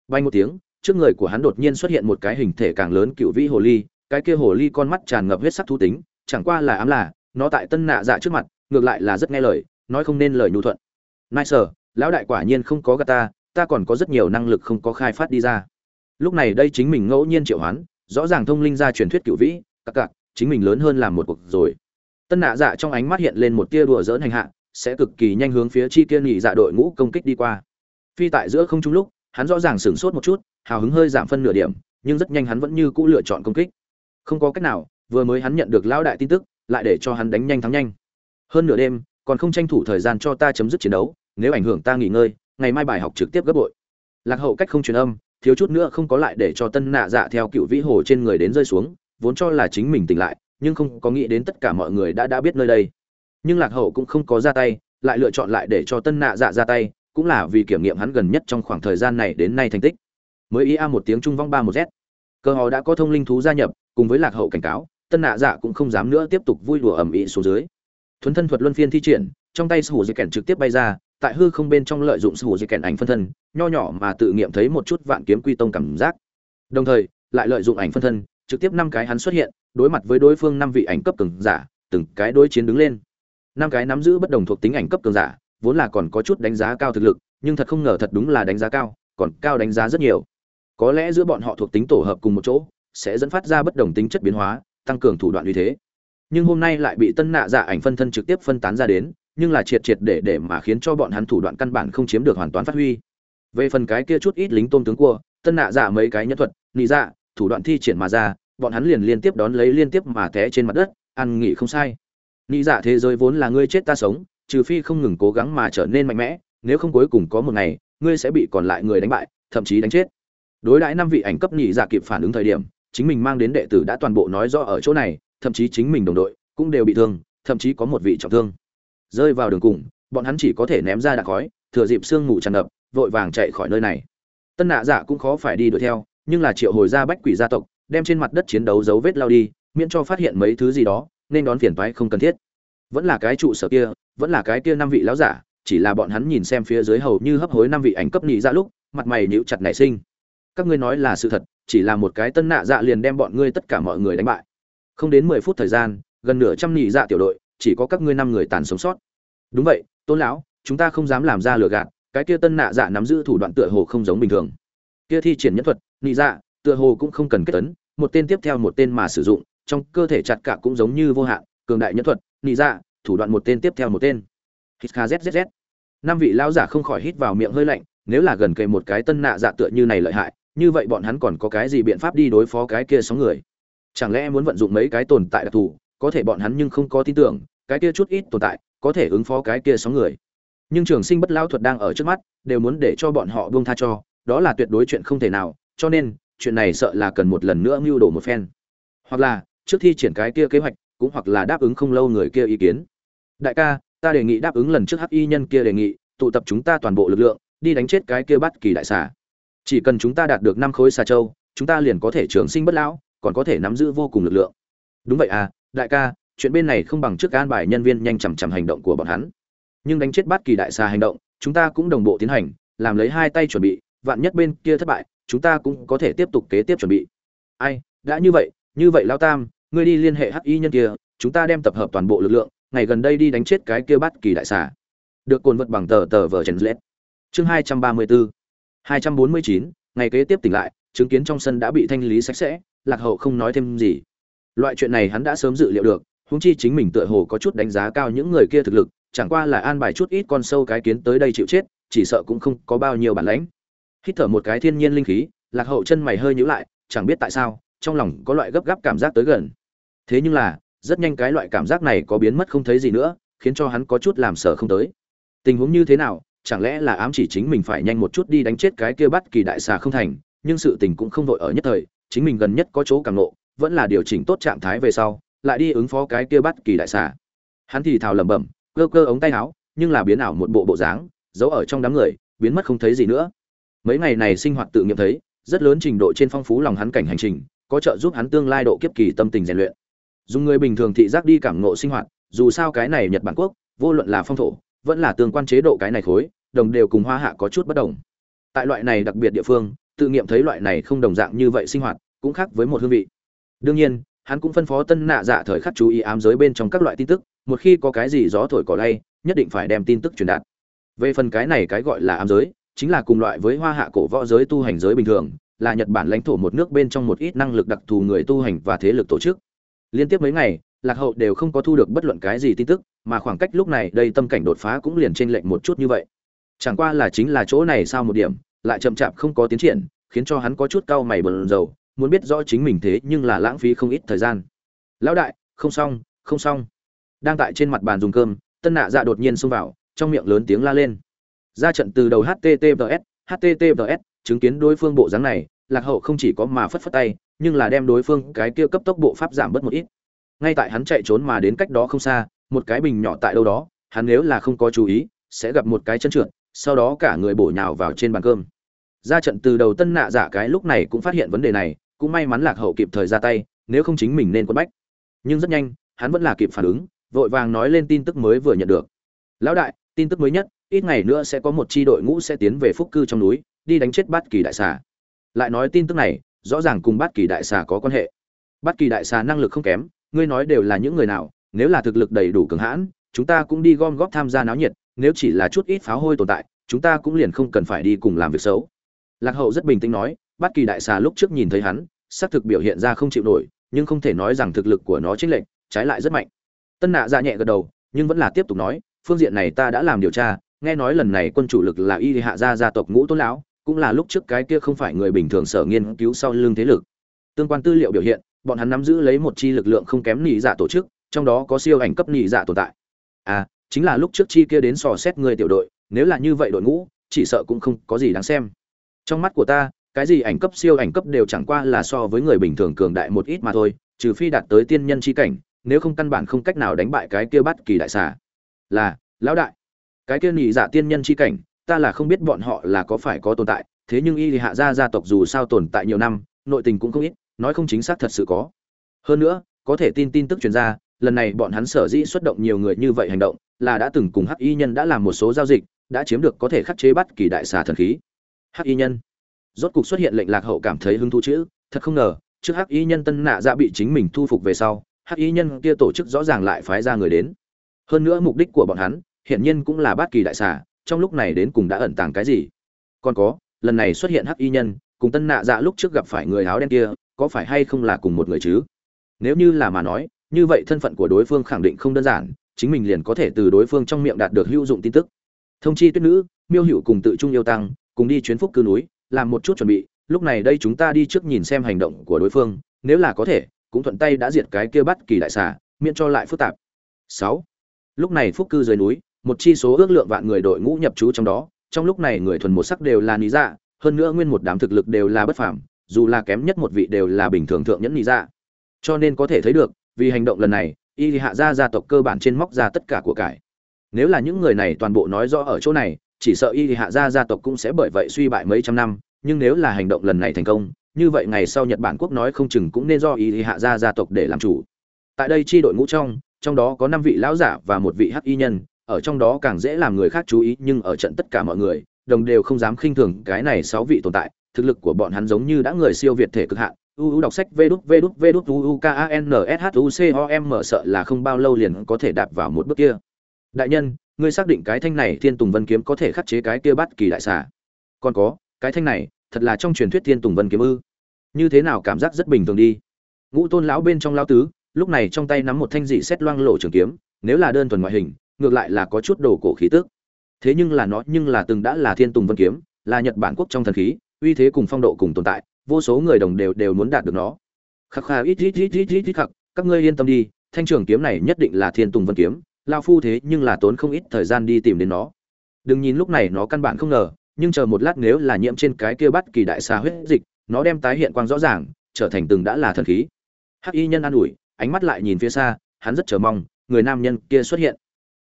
Bay một tiếng, trước người của hắn đột nhiên xuất hiện một cái hình thể càng lớn cựu vĩ hồ ly, cái kia hồ ly con mắt tràn ngập huyết sắc thú tính, chẳng qua là ám là, nó tại tân nạ dạ trước mặt, ngược lại là rất nghe lời, nói không nên lời nhu thuận. Nai sở lão đại quả nhiên không có gà ta ta còn có rất nhiều năng lực không có khai phát đi ra lúc này đây chính mình ngẫu nhiên triệu hoán, rõ ràng thông linh ra truyền thuyết cựu vĩ, các cặc chính mình lớn hơn làm một cuộc rồi. Tân nạ dạ trong ánh mắt hiện lên một tia đùa dỡn hành hạ, sẽ cực kỳ nhanh hướng phía chi kia nghỉ dạ đội ngũ công kích đi qua. Phi tại giữa không trung lúc, hắn rõ ràng sửng sốt một chút, hào hứng hơi giảm phân nửa điểm, nhưng rất nhanh hắn vẫn như cũ lựa chọn công kích. Không có cách nào, vừa mới hắn nhận được lão đại tin tức, lại để cho hắn đánh nhanh thắng nhanh. Hơn nửa đêm, còn không tranh thủ thời gian cho ta chấm dứt chiến đấu, nếu ảnh hưởng ta nghỉ ngơi, ngày mai bài học trực tiếp gấp bội. Lạc hậu cách không truyền âm thiếu chút nữa không có lại để cho tân nạ dạ theo cựu vĩ hồ trên người đến rơi xuống, vốn cho là chính mình tỉnh lại, nhưng không có nghĩ đến tất cả mọi người đã đã biết nơi đây. Nhưng lạc hậu cũng không có ra tay, lại lựa chọn lại để cho tân nạ dạ ra tay, cũng là vì kiểm nghiệm hắn gần nhất trong khoảng thời gian này đến nay thành tích. Mới ý a một tiếng trung vong ba một z. Cơ họ đã có thông linh thú gia nhập, cùng với lạc hậu cảnh cáo, tân nạ dạ cũng không dám nữa tiếp tục vui đùa ầm ĩ xuống dưới. Thuấn thân thuật luân phiên thi triển, trong tay sủ dây kèn trực tiếp bay ra tại hư không bên trong lợi dụng sự sủ di kèn ảnh phân thân, nho nhỏ mà tự nghiệm thấy một chút vạn kiếm quy tông cảm giác. Đồng thời, lại lợi dụng ảnh phân thân, trực tiếp năm cái hắn xuất hiện, đối mặt với đối phương năm vị ảnh cấp cường giả, từng cái đối chiến đứng lên. Năm cái nắm giữ bất đồng thuộc tính ảnh cấp cường giả, vốn là còn có chút đánh giá cao thực lực, nhưng thật không ngờ thật đúng là đánh giá cao, còn cao đánh giá rất nhiều. Có lẽ giữa bọn họ thuộc tính tổ hợp cùng một chỗ, sẽ dẫn phát ra bất đồng tính chất biến hóa, tăng cường thủ đoạn uy thế. Nhưng hôm nay lại bị tân nạ dạ ảnh phân thân trực tiếp phân tán ra đến nhưng là triệt triệt để để mà khiến cho bọn hắn thủ đoạn căn bản không chiếm được hoàn toàn phát huy. Về phần cái kia chút ít lính tôm tướng cua, tân nạ giả mấy cái nhân thuật, nị dạ thủ đoạn thi triển mà ra, bọn hắn liền liên tiếp đón lấy liên tiếp mà té trên mặt đất, ăn nghỉ không sai. Nị dạ thế giới vốn là ngươi chết ta sống, trừ phi không ngừng cố gắng mà trở nên mạnh mẽ, nếu không cuối cùng có một ngày, ngươi sẽ bị còn lại người đánh bại, thậm chí đánh chết. Đối đãi năm vị ảnh cấp nhị dạ kịp phản ứng thời điểm, chính mình mang đến đệ tử đã toàn bộ nói rõ ở chỗ này, thậm chí chính mình đồng đội cũng đều bị thương, thậm chí có một vị trọng thương rơi vào đường cùng, bọn hắn chỉ có thể ném ra đạn khói, thừa dịp sương mù tràn ngập, vội vàng chạy khỏi nơi này. Tân nạ dạ cũng khó phải đi đuổi theo, nhưng là triệu hồi ra bách quỷ gia tộc, đem trên mặt đất chiến đấu dấu vết lao đi, miễn cho phát hiện mấy thứ gì đó, nên đón phiền toái không cần thiết. Vẫn là cái trụ sở kia, vẫn là cái kia năm vị lão giả, chỉ là bọn hắn nhìn xem phía dưới hầu như hấp hối năm vị ảnh cấp nhị ra dạ lúc, mặt mày nhíu chặt nảy sinh. Các ngươi nói là sự thật, chỉ là một cái tân nạ dạ liền đem bọn ngươi tất cả mọi người đánh bại. Không đến mười phút thời gian, gần nửa trăm nhị dạ tiểu đội chỉ có các ngươi năm người tàn sống sót. Đúng vậy, tôn lão, chúng ta không dám làm ra lừa gạt, cái kia tân nạ dạ nắm giữ thủ đoạn tựa hồ không giống bình thường. Kia thi triển nhân thuật nhị dạ tựa hồ cũng không cần kết tấn, một tên tiếp theo một tên mà sử dụng, trong cơ thể chặt cả cũng giống như vô hạn, cường đại nhân thuật nhị dạ thủ đoạn một tên tiếp theo một tên. Hít kha zzz năm vị lão giả không khỏi hít vào miệng hơi lạnh, nếu là gần kề một cái tân nạ dạ tựa như này lợi hại, như vậy bọn hắn còn có cái gì biện pháp đi đối phó cái kia sóng người? Chẳng lẽ muốn vận dụng mấy cái tồn tại đặc thù có thể bọn hắn nhưng không có tin tưởng, cái kia chút ít tồn tại, có thể ứng phó cái kia sóng người. Nhưng trường sinh bất lao thuật đang ở trước mắt, đều muốn để cho bọn họ buông tha cho, đó là tuyệt đối chuyện không thể nào, cho nên, chuyện này sợ là cần một lần nữa mưu đồ một phen. Hoặc là, trước khi triển cái kia kế hoạch, cũng hoặc là đáp ứng không lâu người kia ý kiến. Đại ca, ta đề nghị đáp ứng lần trước hắc y nhân kia đề nghị, tụ tập chúng ta toàn bộ lực lượng, đi đánh chết cái kia bắt kỳ đại xà. Chỉ cần chúng ta đạt được năm khối xà châu, chúng ta liền có thể trường sinh bất lão, còn có thể nắm giữ vô cùng lực lượng. Đúng vậy à đại ca, chuyện bên này không bằng trước an bài nhân viên nhanh chằm chằm hành động của bọn hắn. Nhưng đánh chết bát kỳ đại xà hành động, chúng ta cũng đồng bộ tiến hành, làm lấy hai tay chuẩn bị, vạn nhất bên kia thất bại, chúng ta cũng có thể tiếp tục kế tiếp chuẩn bị. Ai, đã như vậy như vậy lao tam, ngươi đi liên hệ hắc y nhân kia, chúng ta đem tập hợp toàn bộ lực lượng, ngày gần đây đi đánh chết cái kia bát kỳ đại xà. Được cồn vật bằng tờ tờ vở trần lết. Chương hai trăm ba mươi bốn hai trăm bốn mươi chín, ngày kế tiếp tỉnh lại, chứng kiến trong sân đã bị thanh lý sạch sẽ, lạc hậu không nói thêm gì loại chuyện này hắn đã sớm dự liệu được, huống chi chính mình tựa hồ có chút đánh giá cao những người kia thực lực, chẳng qua là an bài chút ít con sâu cái kiến tới đây chịu chết, chỉ sợ cũng không có bao nhiêu bản lãnh. Hít thở một cái thiên nhiên linh khí, lạc hậu chân mày hơi nhíu lại, chẳng biết tại sao, trong lòng có loại gấp gáp cảm giác tới gần. Thế nhưng là, rất nhanh cái loại cảm giác này có biến mất không thấy gì nữa, khiến cho hắn có chút làm sợ không tới. Tình huống như thế nào, chẳng lẽ là ám chỉ chính mình phải nhanh một chút đi đánh chết cái kia bắt kỳ đại xà không thành, nhưng sự tình cũng không vội ở nhất thời, chính mình gần nhất có chỗ càng nộ vẫn là điều chỉnh tốt trạng thái về sau, lại đi ứng phó cái kia bắt kỳ đại xà. Hắn thì thào lẩm bẩm, cơ cơ ống tay áo, nhưng là biến ảo một bộ bộ dáng, giấu ở trong đám người, biến mất không thấy gì nữa. Mấy ngày này sinh hoạt tự nghiệm thấy, rất lớn trình độ trên phong phú lòng hắn cảnh hành trình, có trợ giúp hắn tương lai độ kiếp kỳ tâm tình rèn luyện. Dùng người bình thường thị giác đi cảm ngộ sinh hoạt, dù sao cái này nhật bản quốc, vô luận là phong thổ, vẫn là tương quan chế độ cái này khối, đồng đều cùng hoa hạ có chút bất đồng. Tại loại này đặc biệt địa phương, tự nghiệm thấy loại này không đồng dạng như vậy sinh hoạt, cũng khác với một hương vị đương nhiên, hắn cũng phân phó tân nạ dạ thời khắc chú ý ám giới bên trong các loại tin tức, một khi có cái gì gió thổi cỏ lay, nhất định phải đem tin tức truyền đạt. Về phần cái này cái gọi là ám giới, chính là cùng loại với hoa hạ cổ võ giới tu hành giới bình thường, là nhật bản lãnh thổ một nước bên trong một ít năng lực đặc thù người tu hành và thế lực tổ chức. Liên tiếp mấy ngày, lạc hậu đều không có thu được bất luận cái gì tin tức, mà khoảng cách lúc này đây tâm cảnh đột phá cũng liền trên lệnh một chút như vậy. Chẳng qua là chính là chỗ này sao một điểm, lại chậm chạp không có tiến triển, khiến cho hắn có chút cau mày bờn dầu muốn biết rõ chính mình thế nhưng là lãng phí không ít thời gian. Lão đại, không xong không xong. Đang tại trên mặt bàn dùng cơm, tân nạ dạ đột nhiên xông vào, trong miệng lớn tiếng la lên. Ra trận từ đầu https https chứng kiến đối phương bộ dáng này, lạc hậu không chỉ có mà phất phất tay, nhưng là đem đối phương cái kia cấp tốc bộ pháp giảm bớt một ít. Ngay tại hắn chạy trốn mà đến cách đó không xa, một cái bình nhỏ tại đâu đó, hắn nếu là không có chú ý, sẽ gặp một cái chân trượt, sau đó cả người bổ nhào vào trên bàn cơm. Ra trận từ đầu tân nạ giả cái lúc này cũng phát hiện vấn đề này cũng may mắn lạc hậu kịp thời ra tay, nếu không chính mình nên quân bách. Nhưng rất nhanh, hắn vẫn là kịp phản ứng, vội vàng nói lên tin tức mới vừa nhận được. Lão đại, tin tức mới nhất, ít ngày nữa sẽ có một chi đội ngũ sẽ tiến về phúc cư trong núi, đi đánh chết bát kỳ đại xà. Lại nói tin tức này, rõ ràng cùng bát kỳ đại xà có quan hệ. Bát kỳ đại xà năng lực không kém, ngươi nói đều là những người nào, nếu là thực lực đầy đủ cường hãn, chúng ta cũng đi gom góp tham gia náo nhiệt, nếu chỉ là chút ít pháo hôi tồn tại, chúng ta cũng liền không cần phải đi cùng làm việc xấu. Lạc hậu rất bình tĩnh nói Bất kỳ đại xà lúc trước nhìn thấy hắn, xác thực biểu hiện ra không chịu nổi, nhưng không thể nói rằng thực lực của nó chính lệch, trái lại rất mạnh. Tân nạ ra dạ nhẹ gật đầu, nhưng vẫn là tiếp tục nói, phương diện này ta đã làm điều tra, nghe nói lần này quân chủ lực là y hạ gia gia tộc ngũ tôn lão, cũng là lúc trước cái kia không phải người bình thường sở nghiên cứu sau lưng thế lực. Tương quan tư liệu biểu hiện, bọn hắn nắm giữ lấy một chi lực lượng không kém nhị dạ tổ chức, trong đó có siêu ảnh cấp nhị dạ tồn tại. À chính là lúc trước chi kia đến sò xét người tiểu đội, nếu là như vậy đội ngũ, chỉ sợ cũng không có gì đáng xem. Trong mắt của ta cái gì ảnh cấp siêu ảnh cấp đều chẳng qua là so với người bình thường cường đại một ít mà thôi, trừ phi đạt tới tiên nhân chi cảnh, nếu không căn bản không cách nào đánh bại cái kia bắt kỳ đại xà. Là, lão đại, cái kia nhị dạ tiên nhân chi cảnh, ta là không biết bọn họ là có phải có tồn tại, thế nhưng y thì hạ gia gia tộc dù sao tồn tại nhiều năm, nội tình cũng không ít, nói không chính xác thật sự có. Hơn nữa, có thể tin tin tức truyền ra, lần này bọn hắn sở dĩ xuất động nhiều người như vậy hành động, là đã từng cùng hắc y nhân đã làm một số giao dịch, đã chiếm được có thể khắc chế bắt kỳ đại xà thần khí. Hắc y nhân rốt cục xuất hiện lệnh lạc hậu cảm thấy hứng thú chữ, thật không ngờ, trước hắc y nhân tân nạ dạ bị chính mình thu phục về sau, hắc y nhân kia tổ chức rõ ràng lại phái ra người đến. Hơn nữa mục đích của bọn hắn, hiển nhiên cũng là bát kỳ đại xà, trong lúc này đến cùng đã ẩn tàng cái gì. Còn có, lần này xuất hiện hắc y nhân, cùng tân nạ dạ lúc trước gặp phải người áo đen kia, có phải hay không là cùng một người chứ? Nếu như là mà nói, như vậy thân phận của đối phương khẳng định không đơn giản, chính mình liền có thể từ đối phương trong miệng đạt được hữu dụng tin tức. Thông chi tuyết nữ, miêu hữu cùng tự trung yêu tăng, cùng đi chuyến phúc cư núi làm một chút chuẩn bị, lúc này đây chúng ta đi trước nhìn xem hành động của đối phương, nếu là có thể, cũng thuận tay đã diệt cái kia bắt kỳ đại xà, miễn cho lại phức tạp. Sáu. Lúc này phúc cư dưới núi, một chi số ước lượng vạn người đội ngũ nhập trú trong đó, trong lúc này người thuần một sắc đều là lý dạ hơn nữa nguyên một đám thực lực đều là bất phàm, dù là kém nhất một vị đều là bình thường thượng nhẫn lý dạ. Cho nên có thể thấy được, vì hành động lần này, y hạ gia gia tộc cơ bản trên móc ra tất cả của cải. Nếu là những người này toàn bộ nói rõ ở chỗ này chỉ sợ y hạ gia gia tộc cũng sẽ bởi vậy suy bại mấy trăm năm, nhưng nếu là hành động lần này thành công, như vậy ngày sau nhật bản quốc nói không chừng cũng nên do y hạ gia gia tộc để làm chủ. Tại đây chi đội ngũ trong trong đó có năm vị lão giả và một vị hắc y nhân, ở trong đó càng dễ làm người khác chú ý, nhưng ở trận tất cả mọi người, đồng đều không dám khinh thường cái này sáu vị tồn tại, thực lực của bọn hắn giống như đã người siêu việt thể cực hạn. Uu đọc sách vê đút vê đút vê đút uu k a n s h u c o m sợ là không bao lâu liền có thể đạp vào một bước kia. Đại nhân ngươi xác định cái thanh này thiên tùng vân kiếm có thể khắc chế cái kia bắt kỳ đại xà. Còn có, cái thanh này, thật là trong truyền thuyết thiên tùng vân kiếm ư. Như thế nào cảm giác rất bình thường đi. Ngũ tôn lão bên trong lão tứ, lúc này trong tay nắm một thanh dị xét loang lộ trường kiếm, nếu là đơn thuần ngoại hình, ngược lại là có chút đồ cổ khí tức. Thế nhưng là nó nhưng là từng đã là thiên tùng vân kiếm, là nhật bản quốc trong thần khí, uy thế cùng phong độ cùng tồn tại, vô số người đồng đều đều muốn đạt được nó. Khắc khà ít ít ít ít ít ít khắc, các ngươi yên tâm đi, thanh trường kiếm này nhất định là thiên tùng vân kiếm lao phu thế nhưng là tốn không ít thời gian đi tìm đến nó. Đừng nhìn lúc này nó căn bản không ngờ, nhưng chờ một lát nếu là nhiễm trên cái kia bắt kỳ đại xa huyết dịch, nó đem tái hiện quang rõ ràng, trở thành từng đã là thần khí. Hắc y nhân an ủi, ánh mắt lại nhìn phía xa, hắn rất chờ mong, người nam nhân kia xuất hiện.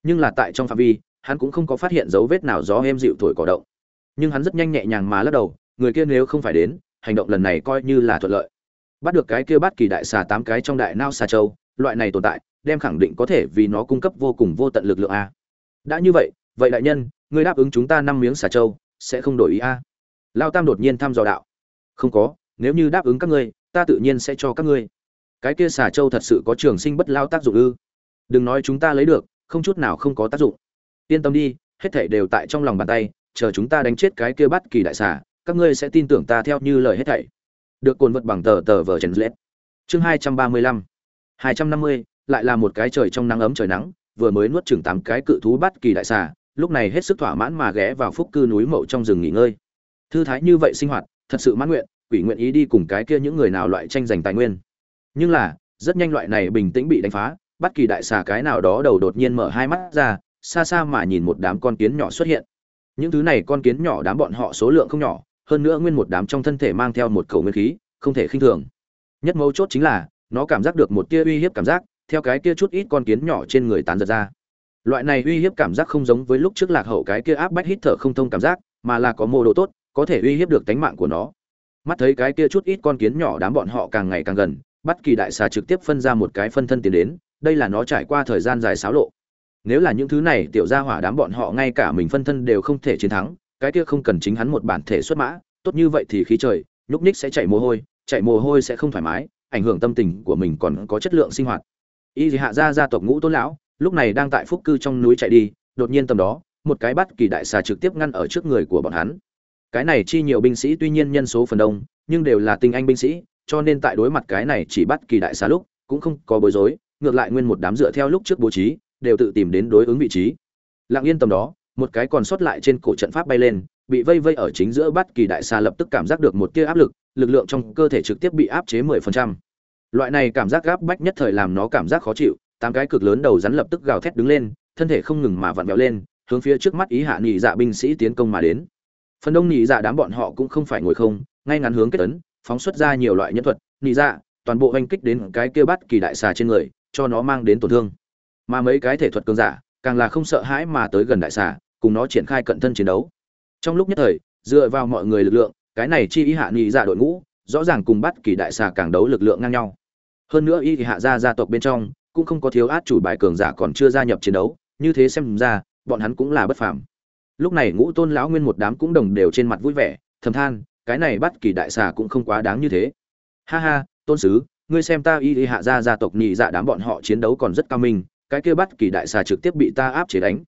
Nhưng là tại trong phạm vi, hắn cũng không có phát hiện dấu vết nào gió êm dịu thổi cỏ động. Nhưng hắn rất nhanh nhẹ nhàng mà lắc đầu, người kia nếu không phải đến, hành động lần này coi như là thuận lợi. Bắt được cái kia bắt kỳ đại xà tám cái trong đại nao xà châu, loại này tồn tại đem khẳng định có thể vì nó cung cấp vô cùng vô tận lực lượng a. Đã như vậy vậy đại nhân, ngươi đáp ứng chúng ta năm miếng xà châu sẽ không đổi ý a. Lao tam đột nhiên thăm dò đạo. Không có, nếu như đáp ứng các ngươi, ta tự nhiên sẽ cho các ngươi. Cái kia xà châu thật sự có trường sinh bất lao tác dụng ư? Đừng nói chúng ta lấy được, không chút nào không có tác dụng. Yên tâm đi, hết thảy đều tại trong lòng bàn tay, chờ chúng ta đánh chết cái kia bắt kỳ đại xà, các ngươi sẽ tin tưởng ta theo như lời hết thảy. Được cồn vật bằng tờ tờ vở trần lết. Chương hai trăm ba mươi lăm. Hai trăm năm mươi lại là một cái trời trong nắng ấm trời nắng, vừa mới nuốt chừng tám cái cự thú bắt kỳ đại xà, lúc này hết sức thỏa mãn mà ghé vào phúc cư núi mậu trong rừng nghỉ ngơi. Thư thái như vậy sinh hoạt, thật sự mãn nguyện, quỷ nguyện ý đi cùng cái kia những người nào loại tranh giành tài nguyên. Nhưng là, rất nhanh loại này bình tĩnh bị đánh phá bất kỳ đại xà cái nào đó đầu đột nhiên mở hai mắt ra, xa xa mà nhìn một đám con kiến nhỏ xuất hiện. Những thứ này con kiến nhỏ đám bọn họ số lượng không nhỏ, hơn nữa nguyên một đám trong thân thể mang theo một khẩu nguyên khí, không thể khinh thường. Nhất mấu chốt chính là, nó cảm giác được một tia uy hiếp cảm giác theo cái kia chút ít con kiến nhỏ trên người tán giật ra. Loại này uy hiếp cảm giác không giống với lúc trước lạc hậu cái kia áp bách hít thở không thông cảm giác, mà là có mô độ tốt, có thể uy hiếp được tánh mạng của nó. Mắt thấy cái kia chút ít con kiến nhỏ đám bọn họ càng ngày càng gần bất kỳ đại xà trực tiếp phân ra một cái phân thân tiến đến, đây là nó trải qua thời gian dài xáo lộ. Nếu là những thứ này, tiểu gia hỏa đám bọn họ ngay cả mình phân thân đều không thể chiến thắng, cái kia không cần chính hắn một bản thể xuất mã, tốt như vậy thì khí trời, nhúc nick sẽ chạy mồ hôi chạy mồ hôi sẽ không thoải mái, ảnh hưởng tâm tình của mình còn có chất lượng sinh hoạt y hạ gia gia tộc ngũ tôn lão, lúc này đang tại phúc cư trong núi chạy đi, đột nhiên tầm đó, một cái bắt kỳ đại xà trực tiếp ngăn ở trước người của bọn hắn cái này chi nhiều binh sĩ tuy nhiên nhân số phần đông, nhưng đều là tinh anh binh sĩ, cho nên tại đối mặt cái này chỉ bắt kỳ đại xà lúc, cũng không có bối rối, ngược lại nguyên một đám dựa theo lúc trước bố trí, đều tự tìm đến đối ứng vị trí lặng yên tầm đó, một cái còn sót lại trên cổ trận pháp bay lên, bị vây vây ở chính giữa bắt kỳ đại xà lập tức cảm giác được một tia áp lực lực lượng trong cơ thể trực tiếp bị áp chế 10% loại này cảm giác gáp bách nhất thời làm nó cảm giác khó chịu, tám cái cực lớn đầu rắn lập tức gào thét đứng lên, thân thể không ngừng mà vặn vẹo lên, hướng phía trước mắt ý hạ nhị dạ binh sĩ tiến công mà đến. Phần đông nhị dạ đám bọn họ cũng không phải ngồi không, ngay ngắn hướng kết tấn phóng xuất ra nhiều loại nhân thuật, nhị dạ toàn bộ oanh kích đến cái kia bắt kỳ đại xà trên người, cho nó mang đến tổn thương. Mà mấy cái thể thuật cường giả, càng là không sợ hãi mà tới gần đại xà, cùng nó triển khai cận thân chiến đấu. Trong lúc nhất thời, dựa vào mọi người lực lượng, cái này chi ý hạ nhị dạ đội ngũ, rõ ràng cùng bắt kỳ đại xà càng đấu lực lượng ngang nhau hơn nữa y thì hạ gia gia tộc bên trong, cũng không có thiếu át chủ bài cường giả còn chưa gia nhập chiến đấu, như thế xem ra, bọn hắn cũng là bất phàm. Lúc này ngũ tôn lão nguyên một đám cũng đồng đều trên mặt vui vẻ, thầm than, cái này bắt kỳ đại xà cũng không quá đáng như thế. Ha ha, tôn sứ, ngươi xem ta y y hạ gia gia tộc nhị dạ đám bọn họ chiến đấu còn rất cao minh, cái kia bắt kỳ đại xà trực tiếp bị ta áp chế đánh.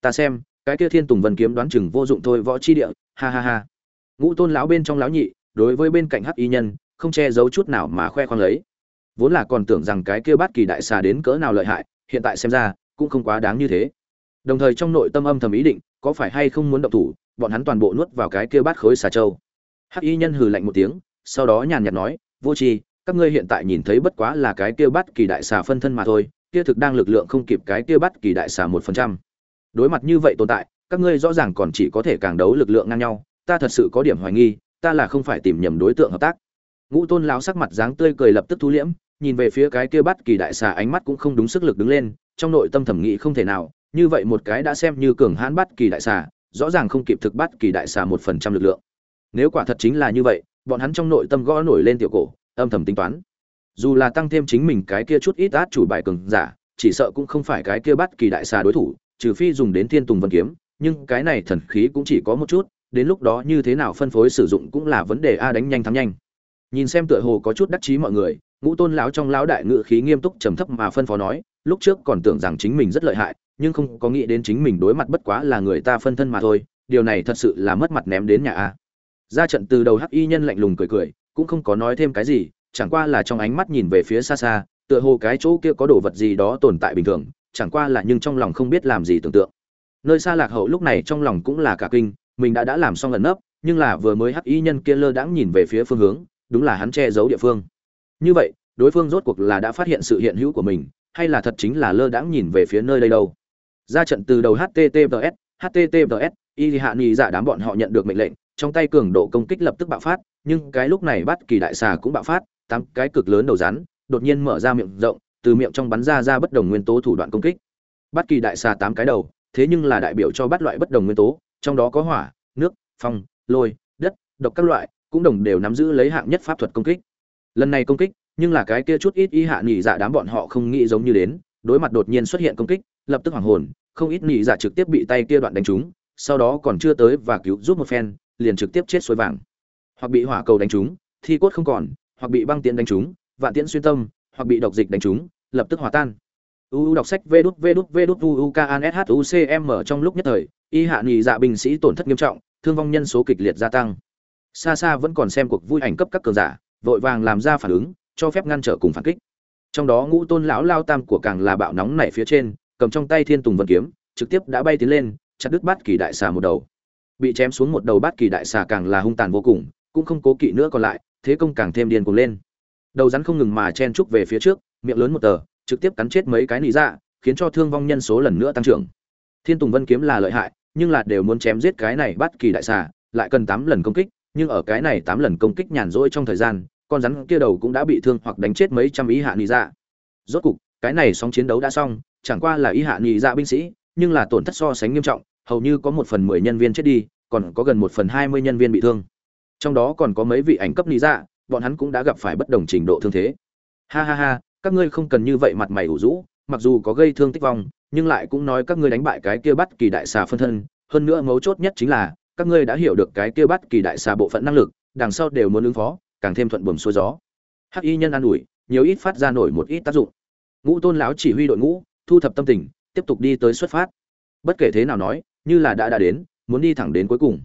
Ta xem, cái kia thiên tùng vân kiếm đoán chừng vô dụng thôi võ chi địa, ha ha ha. Ngũ tôn lão bên trong lão nhị, đối với bên cạnh hắc y nhân, không che giấu chút nào mà khoe khoang lấy vốn là còn tưởng rằng cái kia bát kỳ đại xà đến cỡ nào lợi hại, hiện tại xem ra, cũng không quá đáng như thế. Đồng thời trong nội tâm âm thầm ý định, có phải hay không muốn động thủ, bọn hắn toàn bộ nuốt vào cái kia bát khối xà châu hắc y nhân hừ lạnh một tiếng, sau đó nhàn nhạt nói, vô tri, các ngươi hiện tại nhìn thấy bất quá là cái kia bát kỳ đại xà phân thân mà thôi, kia thực đang lực lượng không kịp cái kia bát kỳ đại xà một phần trăm. Đối mặt như vậy tồn tại, các ngươi rõ ràng còn chỉ có thể càng đấu lực lượng ngang nhau, ta thật sự có điểm hoài nghi, ta là không phải tìm nhầm đối tượng hợp tác. Ngũ tôn lão sắc mặt dáng tươi cười lập tức thu liễm nhìn về phía cái kia bắt kỳ đại xà ánh mắt cũng không đúng sức lực đứng lên, trong nội tâm thẩm nghĩ không thể nào, như vậy một cái đã xem như cường hãn bắt kỳ đại xà, rõ ràng không kịp thực bắt kỳ đại xà một phần trăm lực lượng. Nếu quả thật chính là như vậy, bọn hắn trong nội tâm gõ nổi lên tiểu cổ, âm thầm tính toán. Dù là tăng thêm chính mình cái kia chút ít át chủ bài cường giả, chỉ sợ cũng không phải cái kia bắt kỳ đại xà đối thủ, trừ phi dùng đến thiên tùng vân kiếm, nhưng cái này thần khí cũng chỉ có một chút, đến lúc đó như thế nào phân phối sử dụng cũng là vấn đề a, đánh nhanh thắng nhanh. Nhìn xem tựa hồ có chút đắc chí mọi người ngũ tôn lão trong lão đại ngự khí nghiêm túc trầm thấp mà phân phó nói, lúc trước còn tưởng rằng chính mình rất lợi hại, nhưng không có nghĩ đến chính mình đối mặt bất quá là người ta phân thân mà thôi, điều này thật sự là mất mặt ném đến nhà a. Ra trận từ đầu hắc y nhân lạnh lùng cười cười, cũng không có nói thêm cái gì, chẳng qua là trong ánh mắt nhìn về phía xa xa, tựa hồ cái chỗ kia có đồ vật gì đó tồn tại bình thường, chẳng qua là nhưng trong lòng không biết làm gì tưởng tượng. Nơi xa lạc hậu lúc này trong lòng cũng là cả kinh, mình đã đã làm xong lần nấp, nhưng là vừa mới hắc y nhân kia lơ đãng nhìn về phía phương hướng, đúng là hắn che giấu địa phương như vậy, đối phương rốt cuộc là đã phát hiện sự hiện hữu của mình, hay là thật chính là lơ đãng nhìn về phía nơi đây đâu? Ra trận từ đầu https https y hạ nghị giả dạ đám bọn họ nhận được mệnh lệnh, trong tay cường độ công kích lập tức bạo phát, nhưng cái lúc này bắt kỳ đại xà cũng bạo phát, tám cái cực lớn đầu rắn, đột nhiên mở ra miệng rộng, từ miệng trong bắn ra ra bất đồng nguyên tố thủ đoạn công kích. Bắt kỳ đại xà tám cái đầu, thế nhưng là đại biểu cho bắt loại bất đồng nguyên tố, trong đó có hỏa, nước, phong, lôi, đất, độc các loại, cũng đồng đều nắm giữ lấy hạng nhất pháp thuật công kích lần này công kích, nhưng là cái kia chút ít y hạ nhị dạ đám bọn họ không nghĩ giống như đến, đối mặt đột nhiên xuất hiện công kích, lập tức hoảng hồn, không ít nhị dạ trực tiếp bị tay kia đoạn đánh trúng, sau đó còn chưa tới và cứu giúp một phen, liền trực tiếp chết suối vàng. Hoặc bị hỏa cầu đánh trúng, thi cốt không còn, hoặc bị băng tiễn đánh trúng, vạn tiễn xuyên tâm, hoặc bị độc dịch đánh trúng, lập tức hòa tan. Uu đọc sách vê đút vê đút vê đút uu trong lúc nhất thời, y hạ nhị dạ binh sĩ tổn thất nghiêm trọng, thương vong nhân số kịch liệt gia tăng. Xa xa vẫn còn xem cuộc vui ảnh cấp các cường giả vội vàng làm ra phản ứng, cho phép ngăn trở cùng phản kích. Trong đó ngũ tôn lão lao tam của càng là bạo nóng nảy phía trên, cầm trong tay thiên tùng vân kiếm, trực tiếp đã bay tiến lên, chặt đứt bát kỳ đại xà một đầu. Bị chém xuống một đầu bát kỳ đại xà càng là hung tàn vô cùng, cũng không cố kỵ nữa còn lại, thế công càng thêm điên cuồng lên. Đầu rắn không ngừng mà chen trúc về phía trước, miệng lớn một tờ, trực tiếp cắn chết mấy cái nị dạ khiến cho thương vong nhân số lần nữa tăng trưởng. Thiên tùng vân kiếm là lợi hại, nhưng là đều muốn chém giết cái này bát kỳ đại xà, lại cần tám lần công kích, nhưng ở cái này tám lần công kích nhàn rỗi trong thời gian con rắn kia đầu cũng đã bị thương hoặc đánh chết mấy trăm ý hạ nghị dạ. Rốt cục, cái này sóng chiến đấu đã xong, chẳng qua là ý hạ nghị dạ binh sĩ, nhưng là tổn thất so sánh nghiêm trọng, hầu như có một phần mười nhân viên chết đi, còn có gần một phần hai mươi nhân viên bị thương. Trong đó còn có mấy vị ảnh cấp nghị dạ bọn hắn cũng đã gặp phải bất đồng trình độ thương thế. Ha ha ha, các ngươi không cần như vậy mặt mày ủ rũ, mặc dù có gây thương tích vong, nhưng lại cũng nói các ngươi đánh bại cái kia bắt kỳ đại xà phân thân, hơn nữa mấu chốt nhất chính là, các ngươi đã hiểu được cái kia bắt kỳ đại xà bộ phận năng lực, đằng sau đều muốn ứng phó càng thêm thuận buồm xuôi gió. Hắc y nhân an ủi, nhiều ít phát ra nổi một ít tác dụng. Ngũ tôn lão chỉ huy đội ngũ, thu thập tâm tình, tiếp tục đi tới xuất phát. Bất kể thế nào nói, như là đã đã đến, muốn đi thẳng đến cuối cùng.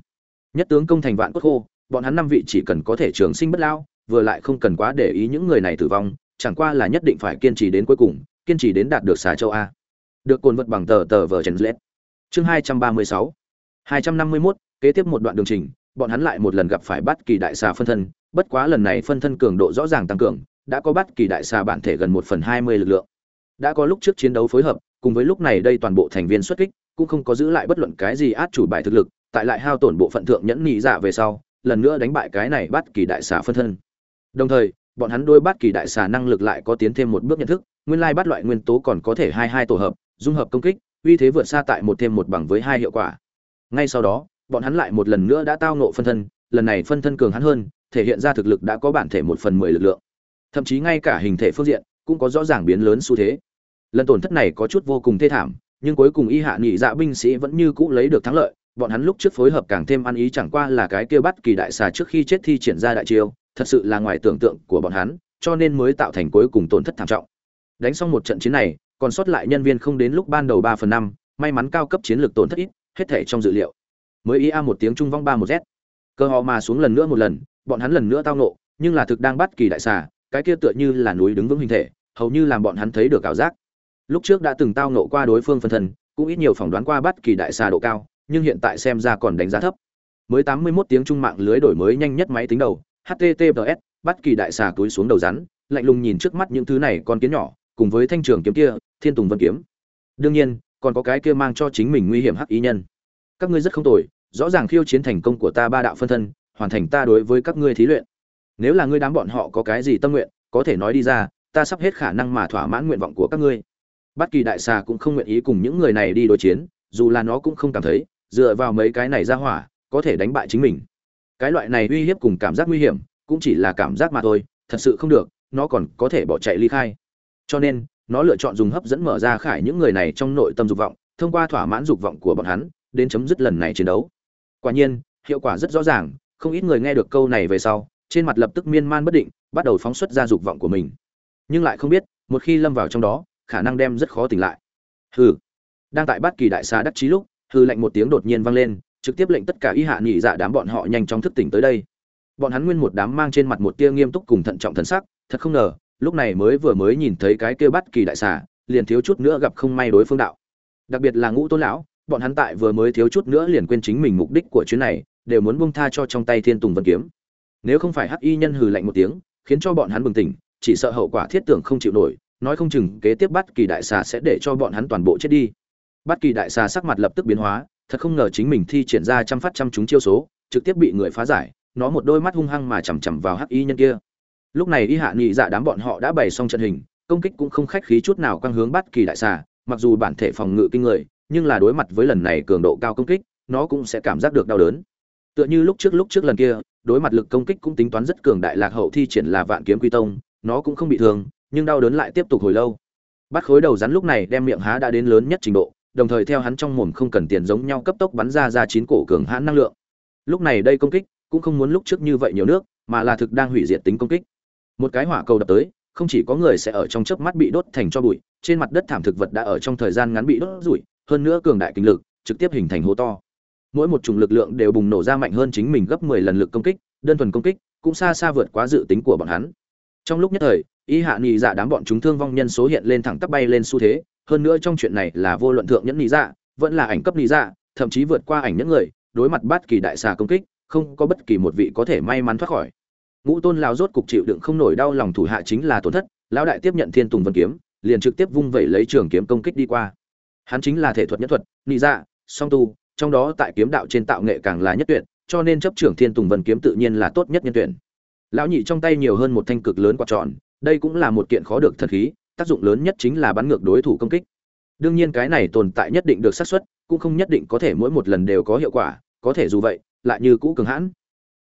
Nhất tướng công thành vạn cốt khô, bọn hắn năm vị chỉ cần có thể trường sinh bất lao, vừa lại không cần quá để ý những người này tử vong, chẳng qua là nhất định phải kiên trì đến cuối cùng, kiên trì đến đạt được xà châu a. Được cồn vật bằng tờ tờ vờ trần lết. Chương hai trăm ba mươi sáu. hai trăm năm mươi mốt, kế tiếp một đoạn đường trình, bọn hắn lại một lần gặp phải bắt kỳ đại xà phân thân bất quá lần này phân thân cường độ rõ ràng tăng cường, đã có bắt kỳ đại xà bản thể gần một phần hai mươi lực lượng. Đã có lúc trước chiến đấu phối hợp, cùng với lúc này đây toàn bộ thành viên xuất kích, cũng không có giữ lại bất luận cái gì át chủ bài thực lực, tại lại hao tổn bộ phận thượng nhẫn nhị dạ về sau, lần nữa đánh bại cái này bắt kỳ đại xà phân thân. Đồng thời, bọn hắn đôi bắt kỳ đại xà năng lực lại có tiến thêm một bước nhận thức, nguyên lai bắt loại nguyên tố còn có thể hai hai tổ hợp, dung hợp công kích, uy thế vượt xa tại một thêm một bằng với hai hiệu quả. Ngay sau đó, bọn hắn lại một lần nữa đã tao nộ phân thân, lần này phân thân cường hắn hơn thể hiện ra thực lực đã có bản thể một phần mười lực lượng. Thậm chí ngay cả hình thể phương diện cũng có rõ ràng biến lớn xu thế. Lần tổn thất này có chút vô cùng thê thảm, nhưng cuối cùng y hạ nghị dạ binh sĩ vẫn như cũ lấy được thắng lợi, bọn hắn lúc trước phối hợp càng thêm ăn ý chẳng qua là cái kia bắt kỳ đại xà trước khi chết thi triển ra đại chiêu, thật sự là ngoài tưởng tượng của bọn hắn, cho nên mới tạo thành cuối cùng tổn thất thảm trọng. Đánh xong một trận chiến này, còn sót lại nhân viên không đến lúc ban đầu ba phần năm, may mắn cao cấp chiến lược tổn thất ít, hết thể trong dự liệu. Mới ia một tiếng trung vong ba một z. Cơ họ mà xuống lần nữa một lần bọn hắn lần nữa tao nộ nhưng là thực đang bắt kỳ đại xà, cái kia tựa như là núi đứng vững hình thể, hầu như làm bọn hắn thấy được ảo giác. Lúc trước đã từng tao nộ qua đối phương phân thân, cũng ít nhiều phỏng đoán qua bắt kỳ đại xà độ cao, nhưng hiện tại xem ra còn đánh giá thấp. Mới tám mươi 81 tiếng trung mạng lưới đổi mới nhanh nhất máy tính đầu https bắt kỳ đại xà túi xuống đầu rắn, lạnh lùng nhìn trước mắt những thứ này con kiến nhỏ, cùng với thanh trường kiếm kia, thiên tùng vân kiếm. Đương nhiên, còn có cái kia mang cho chính mình nguy hiểm hắc ý nhân. Các ngươi rất không tồi, rõ ràng khiêu chiến thành công của ta ba đạo phân thân hoàn thành ta đối với các ngươi thí luyện. Nếu là ngươi đám bọn họ có cái gì tâm nguyện, có thể nói đi ra, ta sắp hết khả năng mà thỏa mãn nguyện vọng của các ngươi. Bất kỳ đại xà cũng không nguyện ý cùng những người này đi đối chiến, dù là nó cũng không cảm thấy, dựa vào mấy cái này ra hỏa, có thể đánh bại chính mình. Cái loại này uy hiếp cùng cảm giác nguy hiểm, cũng chỉ là cảm giác mà thôi, thật sự không được, nó còn có thể bỏ chạy ly khai. Cho nên, nó lựa chọn dùng hấp dẫn mở ra khải những người này trong nội tâm dục vọng, thông qua thỏa mãn dục vọng của bọn hắn, đến chấm dứt lần này chiến đấu. Quả nhiên, hiệu quả rất rõ ràng không ít người nghe được câu này về sau, trên mặt lập tức miên man bất định, bắt đầu phóng xuất ra dục vọng của mình. Nhưng lại không biết, một khi lâm vào trong đó, khả năng đem rất khó tỉnh lại. Hừ. Đang tại bát kỳ đại xa đắc chí lúc hư lệnh một tiếng đột nhiên vang lên, trực tiếp lệnh tất cả y hạ nhị dạ đám bọn họ nhanh chóng thức tỉnh tới đây. Bọn hắn nguyên một đám mang trên mặt một tia nghiêm túc cùng thận trọng thần sắc, thật không ngờ, lúc này mới vừa mới nhìn thấy cái kia bắt kỳ đại xà liền thiếu chút nữa gặp không may đối phương đạo. Đặc biệt là ngũ tôn lão, bọn hắn tại vừa mới thiếu chút nữa liền quên chính mình mục đích của chuyến này đều muốn buông tha cho trong tay thiên tùng vân kiếm. Nếu không phải hắc y nhân hừ lạnh một tiếng, khiến cho bọn hắn bừng tỉnh, chỉ sợ hậu quả thiết tưởng không chịu nổi, nói không chừng kế tiếp bắt kỳ đại xà sẽ để cho bọn hắn toàn bộ chết đi. Bắt kỳ đại xà sắc mặt lập tức biến hóa, thật không ngờ chính mình thi triển ra trăm phát trăm chúng chiêu số, trực tiếp bị người phá giải, nó một đôi mắt hung hăng mà chằm chằm vào hắc y nhân kia. Lúc này y hạ nghị dạ đám bọn họ đã bày xong trận hình, công kích cũng không khách khí chút nào quang hướng bắt kỳ đại xà, mặc dù bản thể phòng ngự kinh người, nhưng là đối mặt với lần này cường độ cao công kích, nó cũng sẽ cảm giác được đau đớn tựa như lúc trước lúc trước lần kia, đối mặt lực công kích cũng tính toán rất cường đại lạc hậu thi triển là vạn kiếm quy tông, nó cũng không bị thương, nhưng đau đớn lại tiếp tục hồi lâu. Bắt khối đầu rắn lúc này đem miệng há đã đến lớn nhất trình độ, đồng thời theo hắn trong mồm không cần tiền giống nhau cấp tốc bắn ra ra chín cổ cường hãn năng lượng. Lúc này đây công kích, cũng không muốn lúc trước như vậy nhiều nước, mà là thực đang hủy diệt tính công kích. Một cái hỏa cầu đập tới, không chỉ có người sẽ ở trong chớp mắt bị đốt thành cho bụi, trên mặt đất thảm thực vật đã ở trong thời gian ngắn bị đốt rủi hơn nữa cường đại kinh lực, trực tiếp hình thành hố to mỗi một chủng lực lượng đều bùng nổ ra mạnh hơn chính mình gấp 10 lần lực công kích, đơn thuần công kích, cũng xa xa vượt quá dự tính của bọn hắn. Trong lúc nhất thời, y hạ nhị dạ đám bọn chúng thương vong nhân số hiện lên thẳng tắp bay lên xu thế, hơn nữa trong chuyện này là vô luận thượng nhẫn nhị dạ vẫn là ảnh cấp nhị dạ thậm chí vượt qua ảnh những người, đối mặt bất kỳ đại xà công kích, không có bất kỳ một vị có thể may mắn thoát khỏi. Ngũ tôn lao rốt cục chịu đựng không nổi đau lòng thủ hạ chính là tổn thất, lão đại tiếp nhận thiên tùng vân kiếm, liền trực tiếp vung vẩy lấy trường kiếm công kích đi qua. Hắn chính là thể thuật nhất thuật nhị dạ song tu trong đó tại kiếm đạo trên tạo nghệ càng là nhất tuyệt cho nên chấp trưởng thiên tùng vân kiếm tự nhiên là tốt nhất nhân tuyển. Lão nhị trong tay nhiều hơn một thanh cực lớn quạt tròn đây cũng là một kiện khó được thật khí tác dụng lớn nhất chính là bắn ngược đối thủ công kích. Đương nhiên cái này tồn tại nhất định được xác suất cũng không nhất định có thể mỗi một lần đều có hiệu quả có thể dù vậy lại như cũ cường hãn.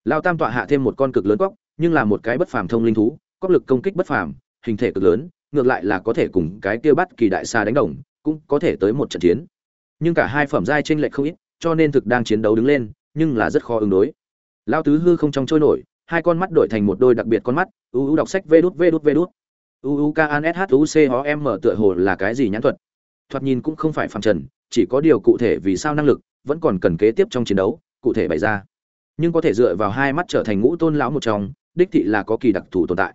Lão tam tọa hạ thêm một con cực lớn quốc, nhưng là một cái bất phàm thông linh thú cóc lực công kích bất phàm hình thể cực lớn ngược lại là có thể cùng cái kia bắt kỳ đại xa đánh đồng cũng có thể tới một trận chiến. Nhưng cả hai phẩm giai chênh lệch không ít cho nên thực đang chiến đấu đứng lên, nhưng là rất khó ứng đối. Lao tứ hư không trong trôi nổi, hai con mắt đổi thành một đôi đặc biệt con mắt, u u đọc sách vê đút vê đút vê đút. U u k an s h u c ho m tựa hồ là cái gì nhãn thuật? Thoạt nhìn cũng không phải phàm trần, chỉ có điều cụ thể vì sao năng lực, vẫn còn cần kế tiếp trong chiến đấu, cụ thể bày ra. Nhưng có thể dựa vào hai mắt trở thành ngũ tôn lão một trong, đích thị là có kỳ đặc thù tồn tại.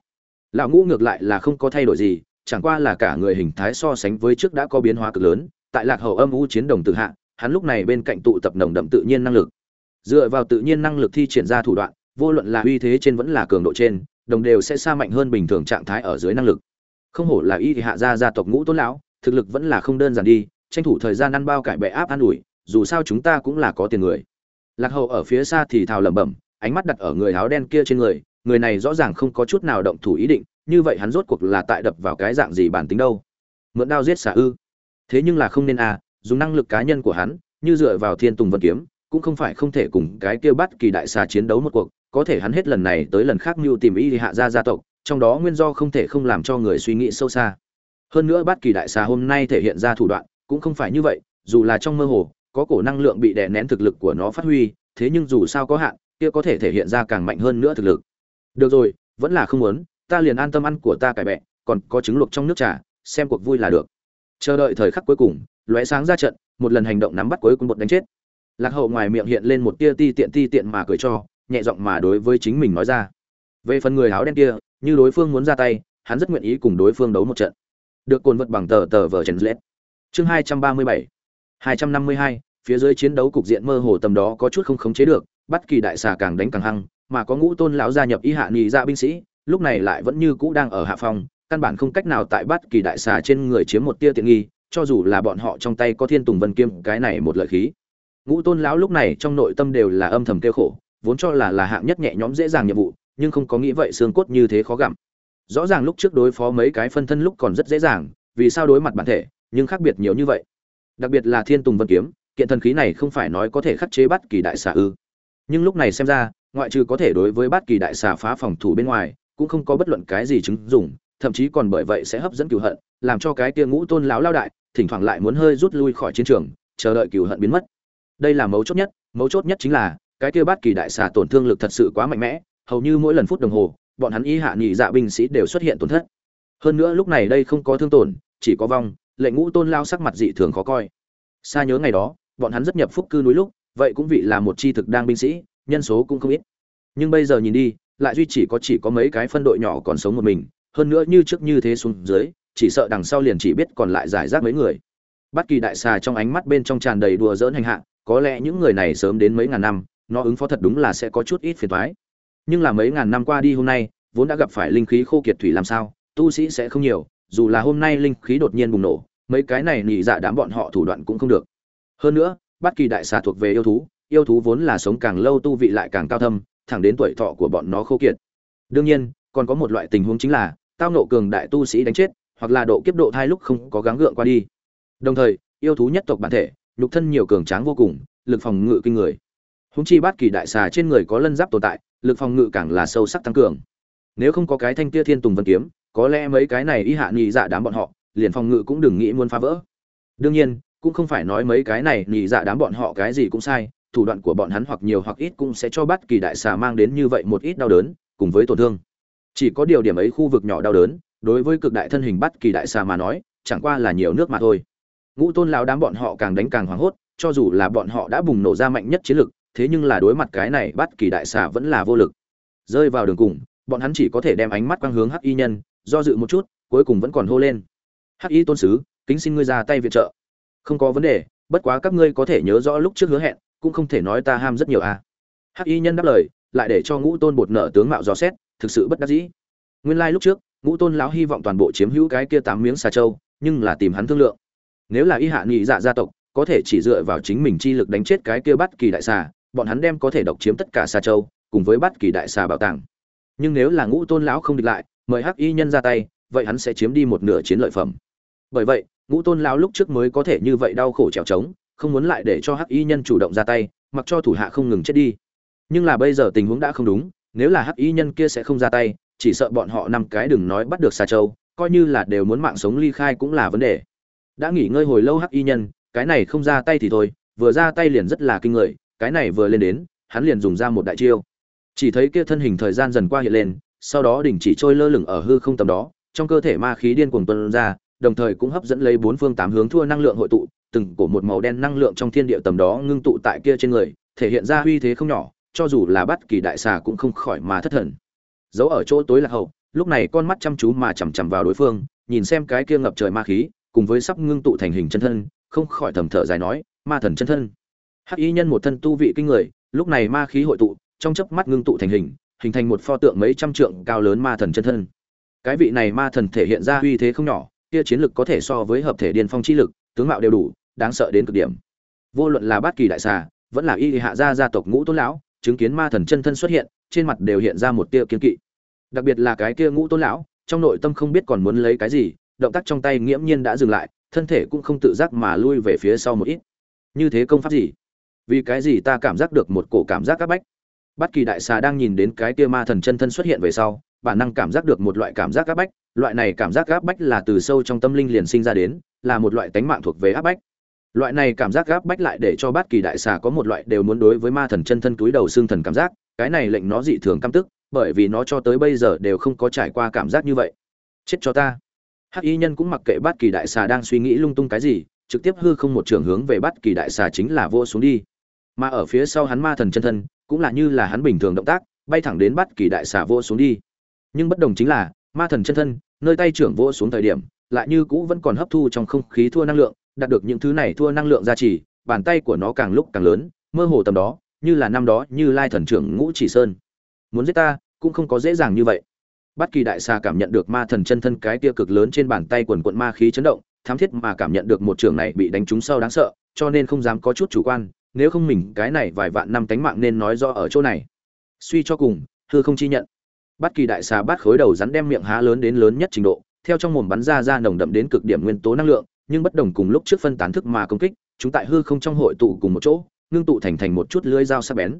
Lão ngũ ngược lại là không có thay đổi gì, chẳng qua là cả người hình thái so sánh với trước đã có biến hóa cực lớn, tại lạc hậu âm u chiến đồng tự hạ hắn lúc này bên cạnh tụ tập nồng đậm tự nhiên năng lực. Dựa vào tự nhiên năng lực thi triển ra thủ đoạn, vô luận là uy thế trên vẫn là cường độ trên, đồng đều sẽ xa mạnh hơn bình thường trạng thái ở dưới năng lực. Không hổ là y hạ gia gia tộc ngũ tôn lão, thực lực vẫn là không đơn giản đi, tranh thủ thời gian ăn bao cải bệ áp an ủi, dù sao chúng ta cũng là có tiền người. Lạc hậu ở phía xa thì thào lẩm bẩm, ánh mắt đặt ở người áo đen kia trên người người này rõ ràng không có chút nào động thủ ý định, như vậy hắn rốt cuộc là tại đập vào cái dạng gì bản tính đâu? Mượn đao giết xả ư? Thế nhưng là không nên à dùng năng lực cá nhân của hắn, như dựa vào thiên tùng vân kiếm, cũng không phải không thể cùng cái kia bắt kỳ đại xà chiến đấu một cuộc, có thể hắn hết lần này tới lần khác mưu tìm y hạ gia gia tộc, trong đó nguyên do không thể không làm cho người suy nghĩ sâu xa. Hơn nữa bắt kỳ đại xà hôm nay thể hiện ra thủ đoạn, cũng không phải như vậy, dù là trong mơ hồ, có cổ năng lượng bị đè nén thực lực của nó phát huy, thế nhưng dù sao có hạn, kia có thể thể hiện ra càng mạnh hơn nữa thực lực. Được rồi, vẫn là không muốn, ta liền an tâm ăn của ta cải bẹ, còn có trứng luộc trong nước trà, xem cuộc vui là được. Chờ đợi thời khắc cuối cùng lóe sáng ra trận, một lần hành động nắm bắt cuối cùng một đánh chết. Lạc hậu ngoài miệng hiện lên một tia ti tiện ti tiện mà cười cho, nhẹ giọng mà đối với chính mình nói ra. Về phần người áo đen kia, như đối phương muốn ra tay, hắn rất nguyện ý cùng đối phương đấu một trận. Được cuộn vật bằng tờ tờ vở trần lết. Chương hai trăm ba mươi bảy, hai trăm năm mươi hai, phía dưới chiến đấu cục diện mơ hồ tầm đó có chút không khống chế được, bất kỳ đại xà càng đánh càng hăng, mà có ngũ tôn lão gia nhập y hạ nhị ra dạ binh sĩ, lúc này lại vẫn như cũ đang ở hạ phòng, căn bản không cách nào tại bất kỳ đại xà trên người chiếm một tia tiện nghi cho dù là bọn họ trong tay có thiên tùng vân Kiếm, cái này một lợi khí. Ngũ tôn lão lúc này trong nội tâm đều là âm thầm kêu khổ, vốn cho là là hạng nhất nhẹ nhõm dễ dàng nhiệm vụ, nhưng không có nghĩ vậy xương cốt như thế khó gặm. Rõ ràng lúc trước đối phó mấy cái phân thân lúc còn rất dễ dàng, vì sao đối mặt bản thể, nhưng khác biệt nhiều như vậy. Đặc biệt là thiên tùng vân kiếm, kiện thần khí này không phải nói có thể khắc chế bắt kỳ đại xà ư. Nhưng lúc này xem ra, ngoại trừ có thể đối với bắt kỳ đại xà phá phòng thủ bên ngoài, cũng không có bất luận cái gì chứng dùng thậm chí còn bởi vậy sẽ hấp dẫn cửu hận, làm cho cái kia ngũ tôn lão lao đại thỉnh thoảng lại muốn hơi rút lui khỏi chiến trường, chờ đợi cửu hận biến mất. Đây là mấu chốt nhất, mấu chốt nhất chính là, cái kia bát kỳ đại xà tổn thương lực thật sự quá mạnh mẽ, hầu như mỗi lần phút đồng hồ, bọn hắn y hạ nhị dạ binh sĩ đều xuất hiện tổn thất. Hơn nữa lúc này đây không có thương tổn, chỉ có vong lệnh ngũ tôn lao sắc mặt dị thường khó coi. Xa nhớ ngày đó, bọn hắn rất nhập phúc cư núi lúc, vậy cũng vị là một chi thực đang binh sĩ, nhân số cũng không ít. Nhưng bây giờ nhìn đi, lại duy chỉ có chỉ có mấy cái phân đội nhỏ còn sống một mình, hơn nữa như trước như thế xuống dưới chỉ sợ đằng sau liền chỉ biết còn lại giải rác mấy người. Bất kỳ đại xà trong ánh mắt bên trong tràn đầy đùa giỡn hành hạ, có lẽ những người này sớm đến mấy ngàn năm, nó ứng phó thật đúng là sẽ có chút ít phiền toái. Nhưng là mấy ngàn năm qua đi hôm nay, vốn đã gặp phải linh khí khô kiệt thủy làm sao, tu sĩ sẽ không nhiều, dù là hôm nay linh khí đột nhiên bùng nổ, mấy cái này nhị dạ đám bọn họ thủ đoạn cũng không được. Hơn nữa, bất kỳ đại xà thuộc về yêu thú yêu thú vốn là sống càng lâu tu vị lại càng cao thâm, thẳng đến tuổi thọ của bọn nó khô kiệt. Đương nhiên, còn có một loại tình huống chính là, tao nộ cường đại tu sĩ đánh chết hoặc là độ kiếp độ thai lúc không có gắng gượng qua đi. Đồng thời, yêu thú nhất tộc bản thể, nhục thân nhiều cường tráng vô cùng, lực phòng ngự kinh người. Húng chi bát kỳ đại xà trên người có lân giáp tồn tại, lực phòng ngự càng là sâu sắc tăng cường. Nếu không có cái thanh kia thiên tùng vân kiếm, có lẽ mấy cái này y hạ nhị dạ đám bọn họ, liền phòng ngự cũng đừng nghĩ muốn phá vỡ. Đương nhiên, cũng không phải nói mấy cái này nhị dạ đám bọn họ cái gì cũng sai, thủ đoạn của bọn hắn hoặc nhiều hoặc ít cũng sẽ cho bát kỳ đại xà mang đến như vậy một ít đau đớn, cùng với tổn thương. Chỉ có điều điểm ấy khu vực nhỏ đau đớn đối với cực đại thân hình bắt kỳ đại xà mà nói, chẳng qua là nhiều nước mà thôi. Ngũ tôn lão đám bọn họ càng đánh càng hoảng hốt, cho dù là bọn họ đã bùng nổ ra mạnh nhất chiến lực, thế nhưng là đối mặt cái này bắt kỳ đại xà vẫn là vô lực. Rơi vào đường cùng, bọn hắn chỉ có thể đem ánh mắt quang hướng hắc y nhân, do dự một chút, cuối cùng vẫn còn hô lên. Hắc y tôn sứ, kính xin ngươi ra tay viện trợ. Không có vấn đề, bất quá các ngươi có thể nhớ rõ lúc trước hứa hẹn, cũng không thể nói ta ham rất nhiều à. Hắc y nhân đáp lời, lại để cho ngũ tôn bột nợ tướng mạo dò xét, thực sự bất đắc dĩ. Nguyên lai like lúc trước ngũ tôn lão hy vọng toàn bộ chiếm hữu cái kia tám miếng xà châu nhưng là tìm hắn thương lượng. Nếu là y hạ nghị dạ gia tộc, có thể chỉ dựa vào chính mình chi lực đánh chết cái kia bắt kỳ đại xà, bọn hắn đem có thể độc chiếm tất cả xà châu cùng với bắt kỳ đại xà bảo tàng. Nhưng nếu là ngũ tôn lão không địch lại, mời hắc y nhân ra tay, vậy hắn sẽ chiếm đi một nửa chiến lợi phẩm. Bởi vậy, ngũ tôn lão lúc trước mới có thể như vậy đau khổ trèo trống, không muốn lại để cho hắc y nhân chủ động ra tay, mặc cho thủ hạ không ngừng chết đi. Nhưng là bây giờ tình huống đã không đúng, nếu là hắc y nhân kia sẽ không ra tay chỉ sợ bọn họ năm cái đừng nói bắt được xà châu, coi như là đều muốn mạng sống ly khai cũng là vấn đề. Đã nghỉ ngơi hồi lâu hắc y nhân, cái này không ra tay thì thôi, vừa ra tay liền rất là kinh người, cái này vừa lên đến, hắn liền dùng ra một đại chiêu. Chỉ thấy kia thân hình thời gian dần qua hiện lên, sau đó đỉnh chỉ trôi lơ lửng ở hư không tầm đó, trong cơ thể ma khí điên cuồng tuôn ra, đồng thời cũng hấp dẫn lấy bốn phương tám hướng thua năng lượng hội tụ, từng cổ một màu đen năng lượng trong thiên địa tầm đó ngưng tụ tại kia trên người, thể hiện ra uy thế không nhỏ, cho dù là bất kỳ đại xà cũng không khỏi mà thất thần giấu ở chỗ tối lạc hậu, lúc này con mắt chăm chú mà chằm chằm vào đối phương, nhìn xem cái kia ngập trời ma khí, cùng với sắp ngưng tụ thành hình chân thân, không khỏi thầm thở dài nói, ma thần chân thân. Hắc y nhân một thân tu vị kinh người, lúc này ma khí hội tụ, trong chớp mắt ngưng tụ thành hình hình thành một pho tượng mấy trăm trượng cao lớn ma thần chân thân. Cái vị này ma thần thể hiện ra uy thế không nhỏ, kia chiến lực có thể so với hợp thể điên phong chi lực, tướng mạo đều đủ, đáng sợ đến cực điểm. Vô luận là bát kỳ đại xà, vẫn là y hạ gia gia tộc ngũ tôn lão, chứng kiến ma thần chân thân xuất hiện trên mặt đều hiện ra một tia kiên kỵ. Đặc biệt là cái kia ngũ tôn lão, trong nội tâm không biết còn muốn lấy cái gì, động tác trong tay nghiễm nhiên đã dừng lại, thân thể cũng không tự giác mà lui về phía sau một ít. Như thế công pháp gì? Vì cái gì ta cảm giác được một cổ cảm giác áp bách? Bất kỳ đại xà đang nhìn đến cái kia ma thần chân thân xuất hiện về sau, bản năng cảm giác được một loại cảm giác áp bách. Loại này cảm giác áp bách là từ sâu trong tâm linh liền sinh ra đến, là một loại tánh mạng thuộc về áp bách. Loại này cảm giác gáp bách lại để cho bất kỳ đại xà có một loại đều muốn đối với ma thần chân thân túi đầu xương thần cảm giác cái này lệnh nó dị thường căm tức, bởi vì nó cho tới bây giờ đều không có trải qua cảm giác như vậy. Chết cho ta. Hắc y nhân cũng mặc kệ bát kỳ đại xà đang suy nghĩ lung tung cái gì, trực tiếp hư không một trường hướng về bát kỳ đại xà chính là vô xuống đi. Mà ở phía sau hắn ma thần chân thân, cũng là như là hắn bình thường động tác, bay thẳng đến bát kỳ đại xà vô xuống đi. Nhưng bất đồng chính là, ma thần chân thân, nơi tay trưởng vô xuống thời điểm, lại như cũ vẫn còn hấp thu trong không khí thua năng lượng, đạt được những thứ này thua năng lượng gia trì, bàn tay của nó càng lúc càng lớn, mơ hồ tầm đó như là năm đó như lai thần trưởng ngũ chỉ sơn muốn giết ta cũng không có dễ dàng như vậy Bất kỳ đại xà cảm nhận được ma thần chân thân cái tia cực lớn trên bàn tay quần quận ma khí chấn động, thám thiết mà cảm nhận được một trường này bị đánh trúng sâu đáng sợ, cho nên không dám có chút chủ quan, nếu không mình cái này vài vạn năm tánh mạng nên nói do ở chỗ này. Suy cho cùng, hư không chi nhận. Bất kỳ đại xà bắt khối đầu rắn đem miệng há lớn đến lớn nhất trình độ, theo trong mồm bắn ra ra nồng đậm đến cực điểm nguyên tố năng lượng, nhưng bất đồng cùng lúc trước phân tán thức mà công kích, chúng tại hư không trong hội tụ cùng một chỗ, ngưng tụ thành thành một chút lưỡi dao sắc bén.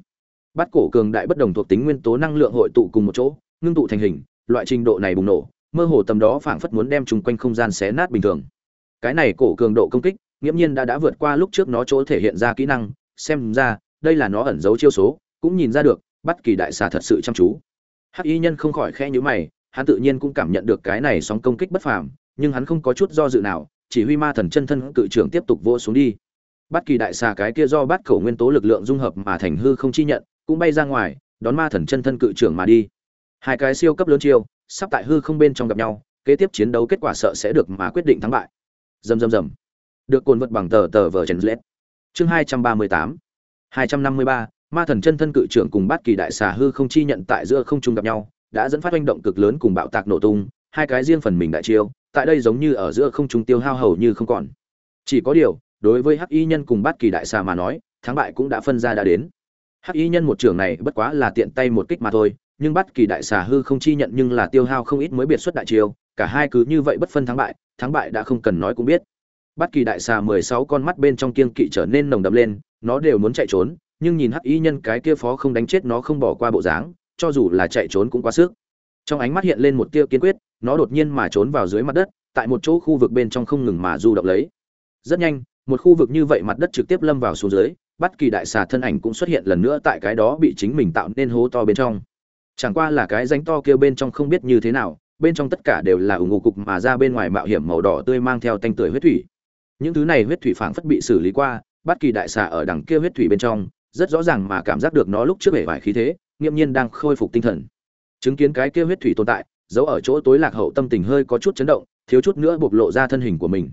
Bắt cổ cường đại bất đồng thuộc tính nguyên tố năng lượng hội tụ cùng một chỗ, ngưng tụ thành hình, loại trình độ này bùng nổ mơ hồ tầm đó phảng phất muốn đem chung quanh không gian xé nát bình thường. Cái này cổ cường độ công kích nghiễm nhiên đã đã vượt qua lúc trước nó chỗ thể hiện ra kỹ năng xem ra đây là nó ẩn giấu chiêu số cũng nhìn ra được bất kỳ đại xà thật sự chăm chú. Hắc y nhân không khỏi khẽ nhíu mày hắn tự nhiên cũng cảm nhận được cái này sóng công kích bất phàm nhưng hắn không có chút do dự nào chỉ huy ma thần chân thân cự trưởng tiếp tục vô xuống đi bất kỳ đại xà cái kia do bát khẩu nguyên tố lực lượng dung hợp mà thành hư không chi nhận, cũng bay ra ngoài, đón ma thần chân thân cự trưởng mà đi. Hai cái siêu cấp lớn chiêu, sắp tại hư không bên trong gặp nhau, kế tiếp chiến đấu kết quả sợ sẽ được mà quyết định thắng bại. Dầm dầm dầm được cuốn vật bằng tờ tờ vờ chấn lết. Chương hai trăm ba mươi tám. hai trăm năm mươi ba, ma thần chân thân cự trưởng cùng bát kỳ đại xà hư không chi nhận tại giữa không trung gặp nhau, đã dẫn phát hành động cực lớn cùng bạo tạc nổ tung, hai cái riêng phần mình đại chiêu, tại đây giống như ở giữa không trung tiêu hao hầu như không còn. Chỉ có điều đối với hắc y nhân cùng bát kỳ đại xà mà nói, thắng bại cũng đã phân ra đã đến. Hắc y nhân một trưởng này bất quá là tiện tay một kích mà thôi, nhưng bắt kỳ đại xà hư không chi nhận nhưng là tiêu hao không ít mới biệt xuất đại chiêu, cả hai cứ như vậy bất phân thắng bại thắng bại đã không cần nói cũng biết. Bắt kỳ đại xà mười sáu con mắt bên trong kiên kỵ trở nên nồng đậm lên, nó đều muốn chạy trốn, nhưng nhìn hắc y nhân cái kia phó không đánh chết nó không bỏ qua bộ dáng, cho dù là chạy trốn cũng quá sức. Trong ánh mắt hiện lên một tia kiên quyết, nó đột nhiên mà trốn vào dưới mặt đất, tại một chỗ khu vực bên trong không ngừng mà du động lấy. Rất nhanh một khu vực như vậy mặt đất trực tiếp lâm vào xuống dưới, bất kỳ đại xà thân ảnh cũng xuất hiện lần nữa tại cái đó bị chính mình tạo nên hố to bên trong. Chẳng qua là cái ránh to kia bên trong không biết như thế nào, bên trong tất cả đều là ủng ngụ cục mà ra bên ngoài mạo hiểm màu đỏ tươi mang theo tanh tưởi huyết thủy. Những thứ này huyết thủy phảng phất bị xử lý qua, bất kỳ đại xà ở đằng kia huyết thủy bên trong, rất rõ ràng mà cảm giác được nó lúc trước bể vải khí thế, nghiễm nhiên đang khôi phục tinh thần. Chứng kiến cái kia huyết thủy tồn tại giấu ở chỗ tối lạc hậu tâm tình hơi có chút chấn động, thiếu chút nữa bộc lộ ra thân hình của mình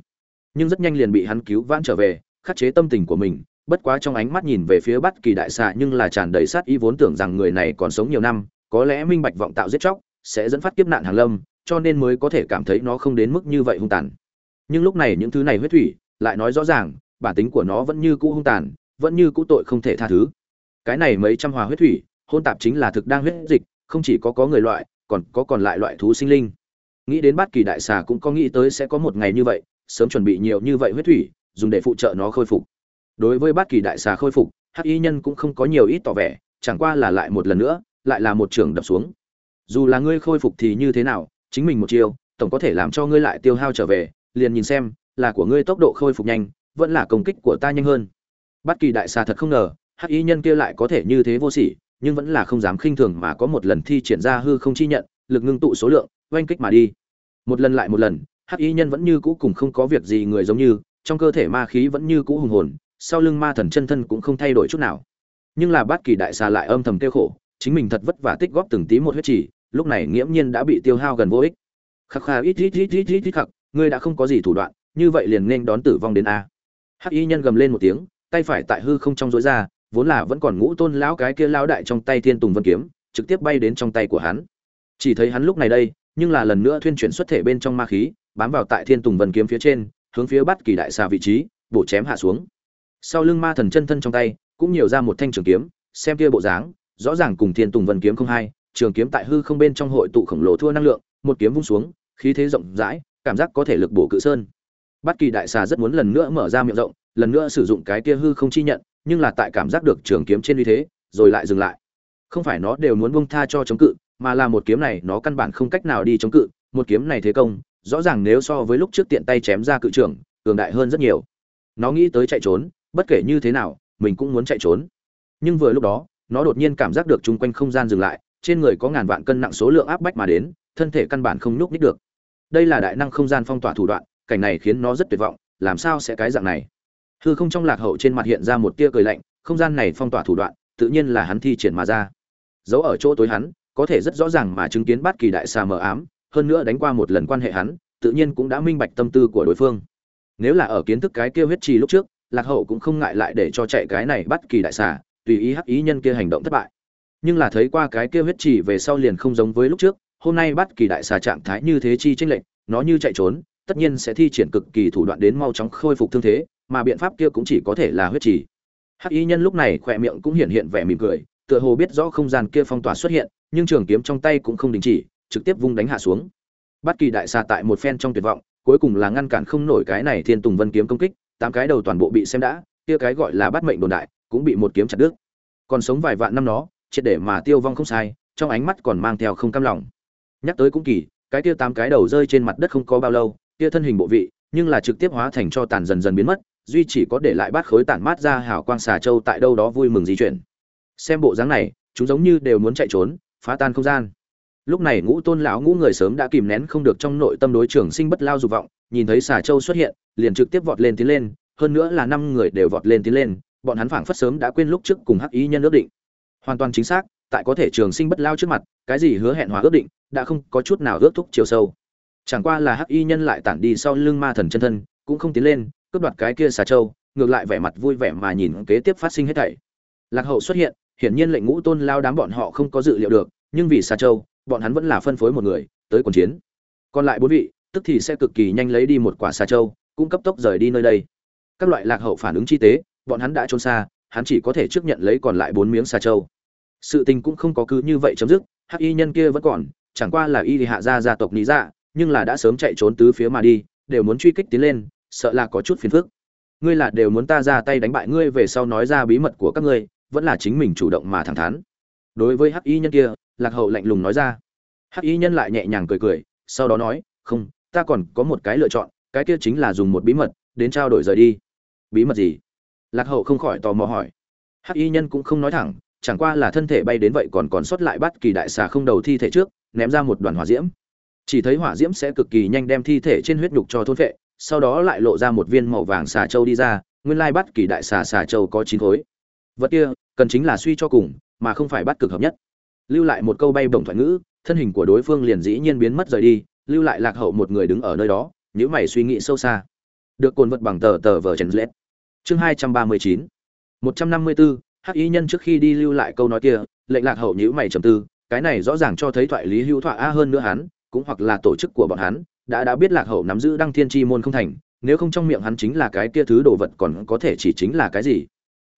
nhưng rất nhanh liền bị hắn cứu vãn trở về, khắc chế tâm tình của mình, bất quá trong ánh mắt nhìn về phía bất kỳ đại xà nhưng là tràn đầy sát ý vốn tưởng rằng người này còn sống nhiều năm, có lẽ minh bạch vọng tạo giết chóc, sẽ dẫn phát kiếp nạn hàng lâm, cho nên mới có thể cảm thấy nó không đến mức như vậy hung tàn. Nhưng lúc này những thứ này huyết thủy, lại nói rõ ràng, bản tính của nó vẫn như cũ hung tàn, vẫn như cũ tội không thể tha thứ. Cái này mấy trăm hòa huyết thủy, hôn tạp chính là thực đang huyết dịch, không chỉ có có người loại, còn có còn lại loại thú sinh linh. Nghĩ đến bát kỳ đại xà cũng có nghĩ tới sẽ có một ngày như vậy sớm chuẩn bị nhiều như vậy huyết thủy, dùng để phụ trợ nó khôi phục. Đối với bát kỳ đại xà khôi phục, hắc y nhân cũng không có nhiều ít tỏ vẻ, chẳng qua là lại một lần nữa, lại là một trường đập xuống. Dù là ngươi khôi phục thì như thế nào, chính mình một chiêu, tổng có thể làm cho ngươi lại tiêu hao trở về, liền nhìn xem, là của ngươi tốc độ khôi phục nhanh, vẫn là công kích của ta nhanh hơn. Bất kỳ đại xà thật không ngờ, hắc y nhân kia lại có thể như thế vô sỉ, nhưng vẫn là không dám khinh thường mà có một lần thi triển ra hư không chi nhận, lực ngưng tụ số lượng, oanh kích mà đi. Một lần lại một lần hắc y nhân vẫn như cũ cùng không có việc gì người giống như, trong cơ thể ma khí vẫn như cũ hùng hồn, sau lưng ma thần chân thân cũng không thay đổi chút nào. Nhưng là bát kỳ đại xà lại âm thầm tiêu khổ, chính mình thật vất vả tích góp từng tí một huyết chỉ lúc này nghiễm nhiên đã bị tiêu hao gần vô ích. Khắc khà, ít ít ít ít ít ít khắc, ngươi đã không có gì thủ đoạn, như vậy liền nên đón tử vong đến a. Hắc y nhân gầm lên một tiếng, tay phải tại hư không trong rối ra, vốn là vẫn còn ngũ tôn lão cái kia lão đại trong tay thiên tùng vân kiếm, trực tiếp bay đến trong tay của hắn. Chỉ thấy hắn lúc này đây, nhưng là lần nữa thuyên chuyển xuất thể bên trong ma khí bám vào tại thiên tùng vân kiếm phía trên, hướng phía bắt kỳ đại xà vị trí, bổ chém hạ xuống. Sau lưng ma thần chân thân trong tay, cũng nhiều ra một thanh trường kiếm, xem kia bộ dáng, rõ ràng cùng thiên tùng vân kiếm không hai, trường kiếm tại hư không bên trong hội tụ khổng lồ thua năng lượng, một kiếm vung xuống, khí thế rộng rãi, cảm giác có thể lực bổ cự sơn. Bất kỳ đại xà rất muốn lần nữa mở ra miệng rộng, lần nữa sử dụng cái kia hư không chi nhận, nhưng là tại cảm giác được trường kiếm trên uy thế, rồi lại dừng lại. Không phải nó đều muốn buông tha cho chống cự, mà là một kiếm này nó căn bản không cách nào đi chống cự, một kiếm này thế công rõ ràng nếu so với lúc trước tiện tay chém ra cự trưởng, cường đại hơn rất nhiều. Nó nghĩ tới chạy trốn, bất kể như thế nào, mình cũng muốn chạy trốn. Nhưng vừa lúc đó, nó đột nhiên cảm giác được chung quanh không gian dừng lại, trên người có ngàn vạn cân nặng số lượng áp bách mà đến, thân thể căn bản không nhúc nhích được. Đây là đại năng không gian phong tỏa thủ đoạn, cảnh này khiến nó rất tuyệt vọng, làm sao sẽ cái dạng này? Hư không trong lạc hậu trên mặt hiện ra một tia cười lạnh, không gian này phong tỏa thủ đoạn, tự nhiên là hắn thi triển mà ra. Giấu ở chỗ tối hắn, có thể rất rõ ràng mà chứng kiến bát kỳ đại xà mờ ám hơn nữa đánh qua một lần quan hệ hắn, tự nhiên cũng đã minh bạch tâm tư của đối phương. Nếu là ở kiến thức cái kia huyết trì lúc trước, lạc hậu cũng không ngại lại để cho chạy cái này bắt kỳ đại xà, tùy ý hắc ý nhân kia hành động thất bại. Nhưng là thấy qua cái kia huyết trì về sau liền không giống với lúc trước, hôm nay bắt kỳ đại xà trạng thái như thế chi tranh lệch, nó như chạy trốn, tất nhiên sẽ thi triển cực kỳ thủ đoạn đến mau chóng khôi phục thương thế, mà biện pháp kia cũng chỉ có thể là huyết trì. Hắc ý nhân lúc này khỏe miệng cũng hiện hiện vẻ mỉm cười, tựa hồ biết rõ không gian kia phong tỏa xuất hiện, nhưng trường kiếm trong tay cũng không đình chỉ trực tiếp vung đánh hạ xuống. Bất kỳ đại xà tại một phen trong tuyệt vọng, cuối cùng là ngăn cản không nổi cái này thiên tùng vân kiếm công kích, tám cái đầu toàn bộ bị xem đã, kia cái gọi là bắt mệnh đồn đại, cũng bị một kiếm chặt đứt. Còn sống vài vạn năm nó, triệt để mà tiêu vong không sai, trong ánh mắt còn mang theo không cam lòng. Nhắc tới cũng kỳ, cái kia tám cái đầu rơi trên mặt đất không có bao lâu, kia thân hình bộ vị, nhưng là trực tiếp hóa thành cho tàn dần dần biến mất, duy chỉ có để lại bát khối tản mát ra hào quang xà châu tại đâu đó vui mừng di chuyển. Xem bộ dáng này, chúng giống như đều muốn chạy trốn, phá tan không gian lúc này ngũ tôn lão ngũ người sớm đã kìm nén không được trong nội tâm đối trưởng sinh bất lao dục vọng, nhìn thấy xà châu xuất hiện, liền trực tiếp vọt lên tiến lên, hơn nữa là năm người đều vọt lên tiến lên, bọn hắn phảng phất sớm đã quên lúc trước cùng hắc ý nhân ước định. Hoàn toàn chính xác, tại có thể trường sinh bất lao trước mặt, cái gì hứa hẹn hòa ước định, đã không có chút nào ước thúc chiều sâu. Chẳng qua là hắc y nhân lại tản đi sau lưng ma thần chân thân, cũng không tiến lên, cướp đoạt cái kia xà châu, ngược lại vẻ mặt vui vẻ mà nhìn kế tiếp phát sinh hết thảy. Lạc hậu xuất hiện, hiển nhiên lệnh ngũ tôn lao đám bọn họ không có dự liệu được, nhưng vì xà châu bọn hắn vẫn là phân phối một người, tới quần chiến. Còn lại bốn vị, tức thì sẽ cực kỳ nhanh lấy đi một quả xà châu cũng cấp tốc rời đi nơi đây. Các loại lạc hậu phản ứng chi tế, bọn hắn đã trốn xa, hắn chỉ có thể trước nhận lấy còn lại bốn miếng xà châu sự tình cũng không có cứ như vậy chấm dứt, hắc y nhân kia vẫn còn, chẳng qua là y hạ gia gia tộc lý dạ nhưng là đã sớm chạy trốn tứ phía mà đi, đều muốn truy kích tiến lên, sợ là có chút phiền phức. Ngươi là đều muốn ta ra tay đánh bại ngươi về sau nói ra bí mật của các ngươi, vẫn là chính mình chủ động mà thẳng thắn. Đối với hắc y nhân kia lạc hậu lạnh lùng nói ra. Hắc y nhân lại nhẹ nhàng cười cười, sau đó nói, không, ta còn có một cái lựa chọn, cái kia chính là dùng một bí mật, đến trao đổi rời đi. Bí mật gì? Lạc hậu không khỏi tò mò hỏi. Hắc y nhân cũng không nói thẳng, chẳng qua là thân thể bay đến vậy còn còn sót lại bắt kỳ đại xà không đầu thi thể trước, ném ra một đoàn hỏa diễm. Chỉ thấy hỏa diễm sẽ cực kỳ nhanh đem thi thể trên huyết nhục cho thôn vệ sau đó lại lộ ra một viên màu vàng xà châu đi ra, nguyên lai bắt kỳ đại xà xà châu có chín khối. Vật kia cần chính là suy cho cùng, mà không phải bắt cực hợp nhất lưu lại một câu bay bổng thoại ngữ, thân hình của đối phương liền dĩ nhiên biến mất rời đi, lưu lại lạc hậu một người đứng ở nơi đó nhữ mày suy nghĩ sâu xa. Được cồn vật bằng tờ tờ vờ chèn lết. Chương hai trăm ba mươi chín. một trăm năm mươi bốn hắc y nhân trước khi đi lưu lại câu nói kia, lệnh lạc hậu nhữ mày trầm tư, cái này rõ ràng cho thấy thoại lý hữu thoại a hơn nữa hắn, cũng hoặc là tổ chức của bọn hắn, đã đã biết lạc hậu nắm giữ đăng thiên chi môn không thành, nếu không trong miệng hắn chính là cái kia thứ đồ vật còn có thể chỉ chính là cái gì.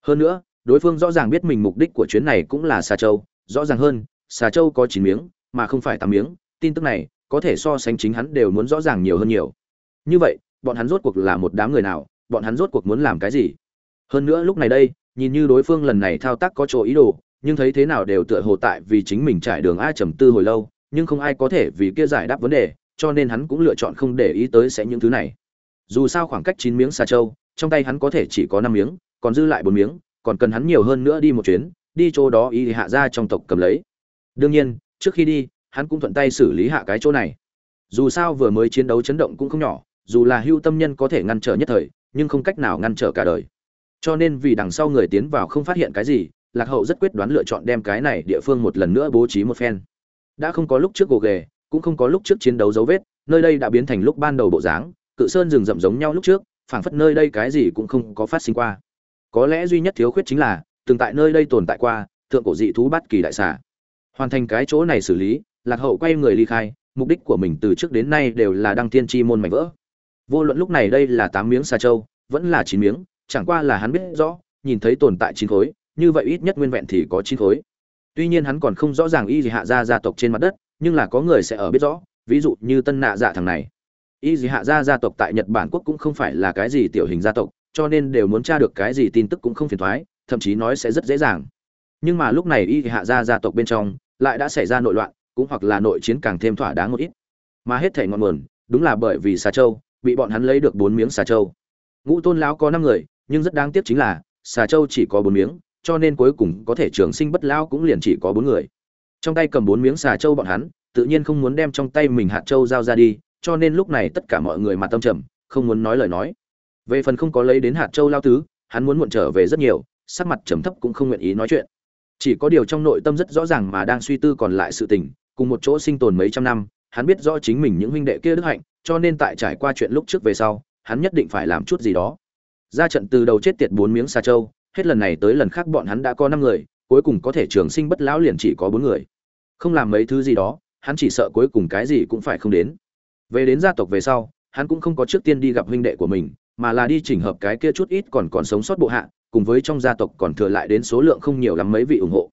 Hơn nữa, đối phương rõ ràng biết mình mục đích của chuyến này cũng là xa châu rõ ràng hơn, xà châu có chín miếng, mà không phải tám miếng, tin tức này có thể so sánh chính hắn đều muốn rõ ràng nhiều hơn nhiều. Như vậy, bọn hắn rốt cuộc là một đám người nào, bọn hắn rốt cuộc muốn làm cái gì? Hơn nữa lúc này đây, nhìn như đối phương lần này thao tác có chỗ ý đồ, nhưng thấy thế nào đều tựa hồ tại vì chính mình trải đường ai trầm tư hồi lâu, nhưng không ai có thể vì kia giải đáp vấn đề, cho nên hắn cũng lựa chọn không để ý tới sẽ những thứ này. Dù sao khoảng cách chín miếng xà châu, trong tay hắn có thể chỉ có năm miếng, còn dư lại bốn miếng, còn cần hắn nhiều hơn nữa đi một chuyến đi chỗ đó y hạ ra trong tộc cầm lấy. Đương nhiên, trước khi đi, hắn cũng thuận tay xử lý hạ cái chỗ này. Dù sao vừa mới chiến đấu chấn động cũng không nhỏ, dù là hưu tâm nhân có thể ngăn trở nhất thời, nhưng không cách nào ngăn trở cả đời. Cho nên vì đằng sau người tiến vào không phát hiện cái gì, lạc hậu rất quyết đoán lựa chọn đem cái này địa phương một lần nữa bố trí một phen. Đã không có lúc trước gồ ghề, cũng không có lúc trước chiến đấu dấu vết, nơi đây đã biến thành lúc ban đầu bộ dáng, cự sơn rừng rậm giống nhau lúc trước, phảng phất nơi đây cái gì cũng không có phát sinh qua. Có lẽ duy nhất thiếu khuyết chính là từng tại nơi đây tồn tại qua, thượng cổ dị thú bát kỳ đại xà. Hoàn thành cái chỗ này xử lý, lạc hậu quay người ly khai, mục đích của mình từ trước đến nay đều là đăng thiên chi môn mảnh vỡ. Vô luận lúc này đây là tám miếng xà châu vẫn là chín miếng, chẳng qua là hắn biết rõ, nhìn thấy tồn tại chín khối, như vậy ít nhất nguyên vẹn thì có chín khối. Tuy nhiên hắn còn không rõ ràng y gì hạ gia gia tộc trên mặt đất, nhưng là có người sẽ ở biết rõ, ví dụ như tân nạ dạ thằng này. Y gì hạ gia gia tộc tại nhật bản quốc cũng không phải là cái gì tiểu hình gia tộc, cho nên đều muốn tra được cái gì tin tức cũng không phiền thoái thậm chí nói sẽ rất dễ dàng. Nhưng mà lúc này y hạ gia gia tộc bên trong lại đã xảy ra nội loạn, cũng hoặc là nội chiến càng thêm thỏa đáng một ít. Mà hết thể ngọn nguồn, đúng là bởi vì xà châu, bị bọn hắn lấy được bốn miếng xà châu. Ngũ tôn lão có năm người, nhưng rất đáng tiếc chính là xà châu chỉ có bốn miếng, cho nên cuối cùng có thể trường sinh bất lão cũng liền chỉ có bốn người. Trong tay cầm bốn miếng xà châu bọn hắn, tự nhiên không muốn đem trong tay mình hạt châu giao ra đi, cho nên lúc này tất cả mọi người mặt tâm trầm, không muốn nói lời nói. Về phần không có lấy đến hạt châu lao tứ, hắn muốn muộn trở về rất nhiều sắc mặt trầm thấp cũng không nguyện ý nói chuyện. Chỉ có điều trong nội tâm rất rõ ràng mà đang suy tư còn lại sự tình, cùng một chỗ sinh tồn mấy trăm năm, hắn biết rõ chính mình những huynh đệ kia đức hạnh, cho nên tại trải qua chuyện lúc trước về sau, hắn nhất định phải làm chút gì đó. Ra trận từ đầu chết tiệt bốn miếng xà châu hết lần này tới lần khác bọn hắn đã có năm người, cuối cùng có thể trường sinh bất lão liền chỉ có bốn người. Không làm mấy thứ gì đó, hắn chỉ sợ cuối cùng cái gì cũng phải không đến. Về đến gia tộc về sau, hắn cũng không có trước tiên đi gặp huynh đệ của mình, mà là đi chỉnh hợp cái kia chút ít còn còn sống sót bộ hạ cùng với trong gia tộc còn thừa lại đến số lượng không nhiều lắm mấy vị ủng hộ.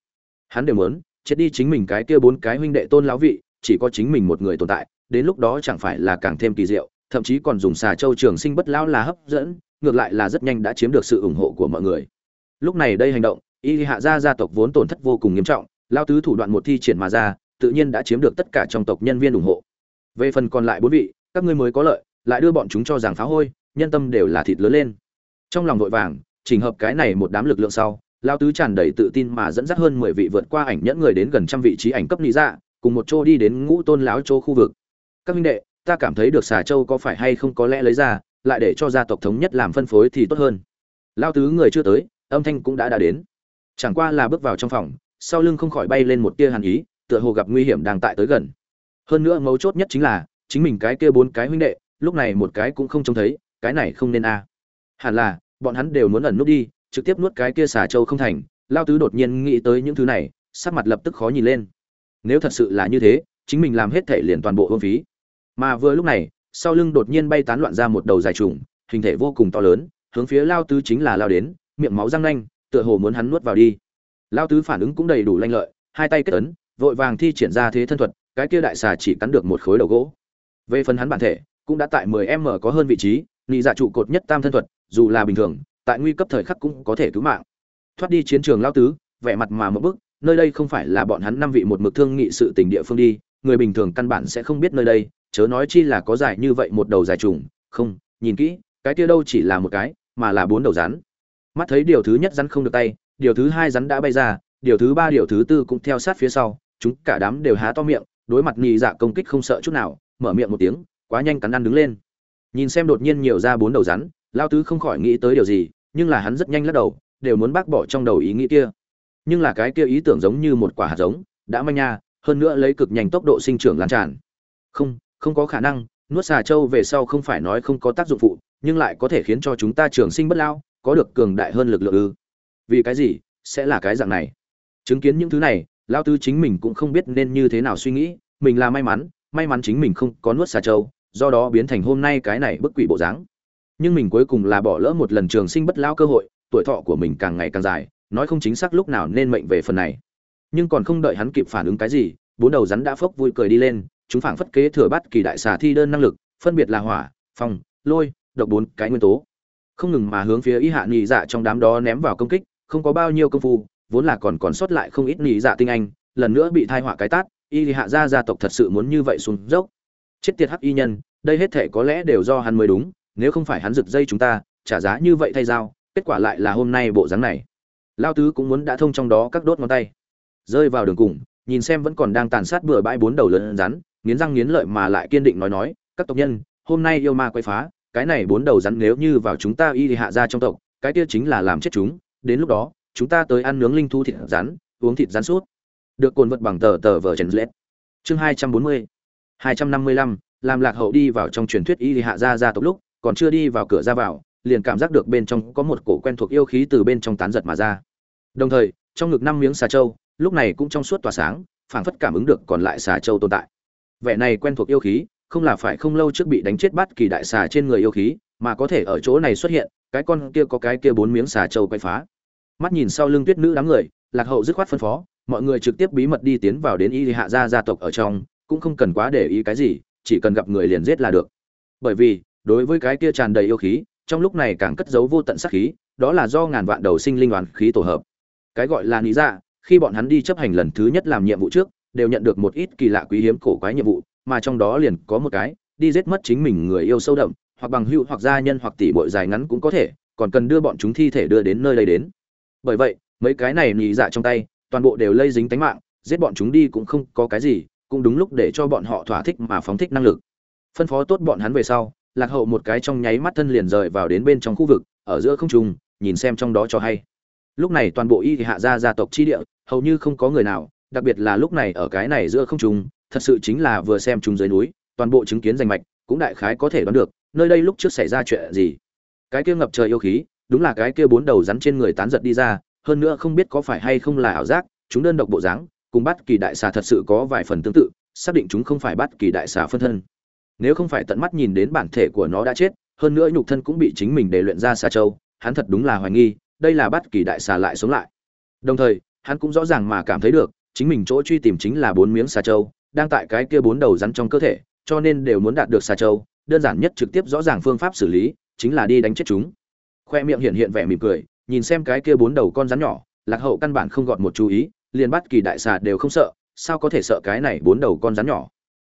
Hắn đều muốn, chết đi chính mình cái kia bốn cái huynh đệ tôn lão vị, chỉ có chính mình một người tồn tại, đến lúc đó chẳng phải là càng thêm kỳ diệu, thậm chí còn dùng xà châu trường sinh bất lão là hấp dẫn, ngược lại là rất nhanh đã chiếm được sự ủng hộ của mọi người. Lúc này đây hành động, y hạ gia gia tộc vốn tổn thất vô cùng nghiêm trọng lao tứ thủ đoạn một thi triển mà ra, tự nhiên đã chiếm được tất cả trong tộc nhân viên ủng hộ. Về phần còn lại bốn vị, các ngươi mới có lợi, lại đưa bọn chúng cho rằng phá hôi, nhân tâm đều là thịt lớn lên. Trong lòng vội vàng chỉnh hợp cái này một đám lực lượng sau, lao tứ tràn đầy tự tin mà dẫn dắt hơn mười vị vượt qua ảnh nhẫn người đến gần trăm vị trí ảnh cấp lý dạ cùng một chỗ đi đến ngũ tôn láo chỗ khu vực. Các minh đệ, ta cảm thấy được xà châu có phải hay không có lẽ lấy ra, lại để cho gia tộc thống nhất làm phân phối thì tốt hơn. Lao tứ người chưa tới, âm thanh cũng đã đã đến. Chẳng qua là bước vào trong phòng, sau lưng không khỏi bay lên một tia hàn ý, tựa hồ gặp nguy hiểm đang tại tới gần. Hơn nữa mấu chốt nhất chính là, chính mình cái kia bốn cái huynh đệ, lúc này một cái cũng không trông thấy, cái này không nên a. Hẳn là bọn hắn đều muốn ẩn nút đi, trực tiếp nuốt cái kia xà châu không thành. Lao tứ đột nhiên nghĩ tới những thứ này, sắc mặt lập tức khó nhìn lên. Nếu thật sự là như thế, chính mình làm hết thể liền toàn bộ hương phí. Mà vừa lúc này, sau lưng đột nhiên bay tán loạn ra một đầu dài trùng, hình thể vô cùng to lớn, hướng phía lao tứ chính là lao đến, miệng máu răng nanh, tựa hồ muốn hắn nuốt vào đi. Lao tứ phản ứng cũng đầy đủ lanh lợi, hai tay kết ấn, vội vàng thi triển ra thế thân thuật, cái kia đại xà chỉ cắn được một khối đầu gỗ. Về phần hắn bản thể, cũng đã tại 10 m có hơn vị trí, nị dạ trụ cột nhất tam thân thuật dù là bình thường, tại nguy cấp thời khắc cũng có thể cứu mạng. Thoát đi chiến trường lao tứ, vẻ mặt mà một bức, nơi đây không phải là bọn hắn năm vị một mực thương nghị sự tình địa phương đi, người bình thường căn bản sẽ không biết nơi đây, chớ nói chi là có dài như vậy một đầu dài trùng. Không, nhìn kỹ, cái kia đâu chỉ là một cái, mà là bốn đầu rắn. Mắt thấy điều thứ nhất rắn không được tay, điều thứ hai rắn đã bay ra, điều thứ ba, điều thứ tư cũng theo sát phía sau, chúng cả đám đều há to miệng, đối mặt nhị dạ công kích không sợ chút nào, mở miệng một tiếng, quá nhanh cắn ăn đứng lên. Nhìn xem đột nhiên nhiều ra bốn đầu rắn lao tứ không khỏi nghĩ tới điều gì, nhưng là hắn rất nhanh lắc đầu, đều muốn bác bỏ trong đầu ý nghĩ kia. Nhưng là cái kia ý tưởng giống như một quả hạt giống, đã manh nha, hơn nữa lấy cực nhanh tốc độ sinh trưởng lan tràn. Không không có khả năng, nuốt xà châu về sau không phải nói không có tác dụng phụ, nhưng lại có thể khiến cho chúng ta trường sinh bất lao, có được cường đại hơn lực lượng ư. Vì cái gì? Sẽ là cái dạng này. Chứng kiến những thứ này, lao tư chính mình cũng không biết nên như thế nào suy nghĩ, mình là may mắn may mắn chính mình không có nuốt xà châu do đó biến thành hôm nay cái này bức quỷ bộ dáng nhưng mình cuối cùng là bỏ lỡ một lần trường sinh bất lao cơ hội, tuổi thọ của mình càng ngày càng dài, nói không chính xác lúc nào nên mệnh về phần này. Nhưng còn không đợi hắn kịp phản ứng cái gì, bốn đầu rắn đã phốc vui cười đi lên, chúng phảng phất kế thừa bắt kỳ đại xà thi đơn năng lực, phân biệt là hỏa, phong, lôi, độc bốn, cái nguyên tố. Không ngừng mà hướng phía y hạ nhị dạ trong đám đó ném vào công kích, không có bao nhiêu công phu, vốn là còn còn sót lại không ít nhị dạ tinh anh, lần nữa bị thai họa cái tát, y hạ gia gia tộc thật sự muốn như vậy xuống dốc. Chết tiệt hắc y nhân, đây hết thể có lẽ đều do hắn mới đúng nếu không phải hắn giật dây chúng ta, trả giá như vậy thay dao kết quả lại là hôm nay bộ dáng này. Lao tứ cũng muốn đã thông trong đó các đốt ngón tay. Rơi vào đường cùng, nhìn xem vẫn còn đang tàn sát bừa bãi bốn đầu lớn rắn, nghiến răng nghiến lợi mà lại kiên định nói nói, các tộc nhân, hôm nay yêu ma quay phá, cái này bốn đầu rắn nếu như vào chúng ta y thì hạ ra trong tộc, cái kia chính là làm chết chúng, đến lúc đó, chúng ta tới ăn nướng linh thu thịt rắn, uống thịt rắn suốt được cồn vật bằng tờ tờ vở trần lết. Chương hai trăm bốn mươi, hai trăm năm mươi lăm làm lạc hậu đi vào trong truyền thuyết y thì hạ ra ra tộc lúc còn chưa đi vào cửa ra vào, liền cảm giác được bên trong có một cổ quen thuộc yêu khí từ bên trong tán giật mà ra. Đồng thời, trong ngực năm miếng xà trâu, lúc này cũng trong suốt tỏa sáng, phảng phất cảm ứng được còn lại xà trâu tồn tại. Vẻ này quen thuộc yêu khí, không là phải không lâu trước bị đánh chết bắt kỳ đại xà trên người yêu khí, mà có thể ở chỗ này xuất hiện, cái con kia có cái kia bốn miếng xà trâu quay phá. Mắt nhìn sau lưng tuyết nữ đám người, lạc hậu dứt khoát phân phó, mọi người trực tiếp bí mật đi tiến vào đến y hạ gia gia tộc ở trong, cũng không cần quá để ý cái gì, chỉ cần gặp người liền giết là được. Bởi vì đối với cái kia tràn đầy yêu khí, trong lúc này càng cất giấu vô tận sát khí, đó là do ngàn vạn đầu sinh linh đoàn khí tổ hợp. Cái gọi là lý dạ khi bọn hắn đi chấp hành lần thứ nhất làm nhiệm vụ trước, đều nhận được một ít kỳ lạ quý hiếm cổ quái nhiệm vụ, mà trong đó liền có một cái, đi giết mất chính mình người yêu sâu đậm, hoặc bằng hữu hoặc gia nhân hoặc tỷ muội dài ngắn cũng có thể, còn cần đưa bọn chúng thi thể đưa đến nơi đây đến. Bởi vậy, mấy cái này nhị dạ trong tay, toàn bộ đều lây dính tánh mạng, giết bọn chúng đi cũng không có cái gì, cũng đúng lúc để cho bọn họ thỏa thích mà phóng thích năng lực. Phân phó tốt bọn hắn về sau lạc hậu một cái trong nháy mắt thân liền rời vào đến bên trong khu vực, ở giữa không trung, nhìn xem trong đó cho hay. Lúc này toàn bộ y thì hạ gia gia tộc chi địa, hầu như không có người nào, đặc biệt là lúc này ở cái này giữa không trung, thật sự chính là vừa xem chúng dưới núi, toàn bộ chứng kiến danh mạch, cũng đại khái có thể đoán được, nơi đây lúc trước xảy ra chuyện gì. Cái kia ngập trời yêu khí, đúng là cái kia bốn đầu rắn trên người tán giật đi ra, hơn nữa không biết có phải hay không là ảo giác, chúng đơn độc bộ dáng, cùng bắt kỳ đại xà thật sự có vài phần tương tự, xác định chúng không phải bắt kỳ đại xà phân thân nếu không phải tận mắt nhìn đến bản thể của nó đã chết, hơn nữa nhục thân cũng bị chính mình để luyện ra xà châu hắn thật đúng là hoài nghi, đây là bắt kỳ đại xà lại sống lại. Đồng thời, hắn cũng rõ ràng mà cảm thấy được, chính mình chỗ truy tìm chính là bốn miếng xà châu đang tại cái kia bốn đầu rắn trong cơ thể, cho nên đều muốn đạt được xà châu đơn giản nhất trực tiếp rõ ràng phương pháp xử lý, chính là đi đánh chết chúng. Khoe miệng hiện hiện vẻ mỉm cười, nhìn xem cái kia bốn đầu con rắn nhỏ, lạc hậu căn bản không gọn một chú ý, liền bắt kỳ đại xà đều không sợ, sao có thể sợ cái này bốn đầu con rắn nhỏ?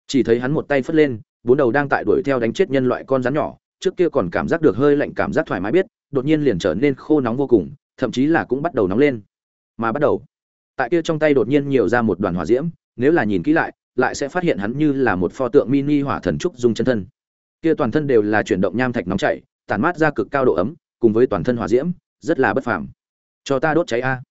Chỉ thấy hắn một tay phất lên bốn đầu đang tại đuổi theo đánh chết nhân loại con rắn nhỏ, trước kia còn cảm giác được hơi lạnh cảm giác thoải mái biết, đột nhiên liền trở nên khô nóng vô cùng, thậm chí là cũng bắt đầu nóng lên. Mà bắt đầu, tại kia trong tay đột nhiên nhiều ra một đoàn hỏa diễm, nếu là nhìn kỹ lại lại sẽ phát hiện hắn như là một pho tượng mini hỏa thần trúc dung chân thân. Kia toàn thân đều là chuyển động nham thạch nóng chảy, tản mát ra cực cao độ ấm, cùng với toàn thân hỏa diễm, rất là bất phàm. Cho ta đốt cháy a.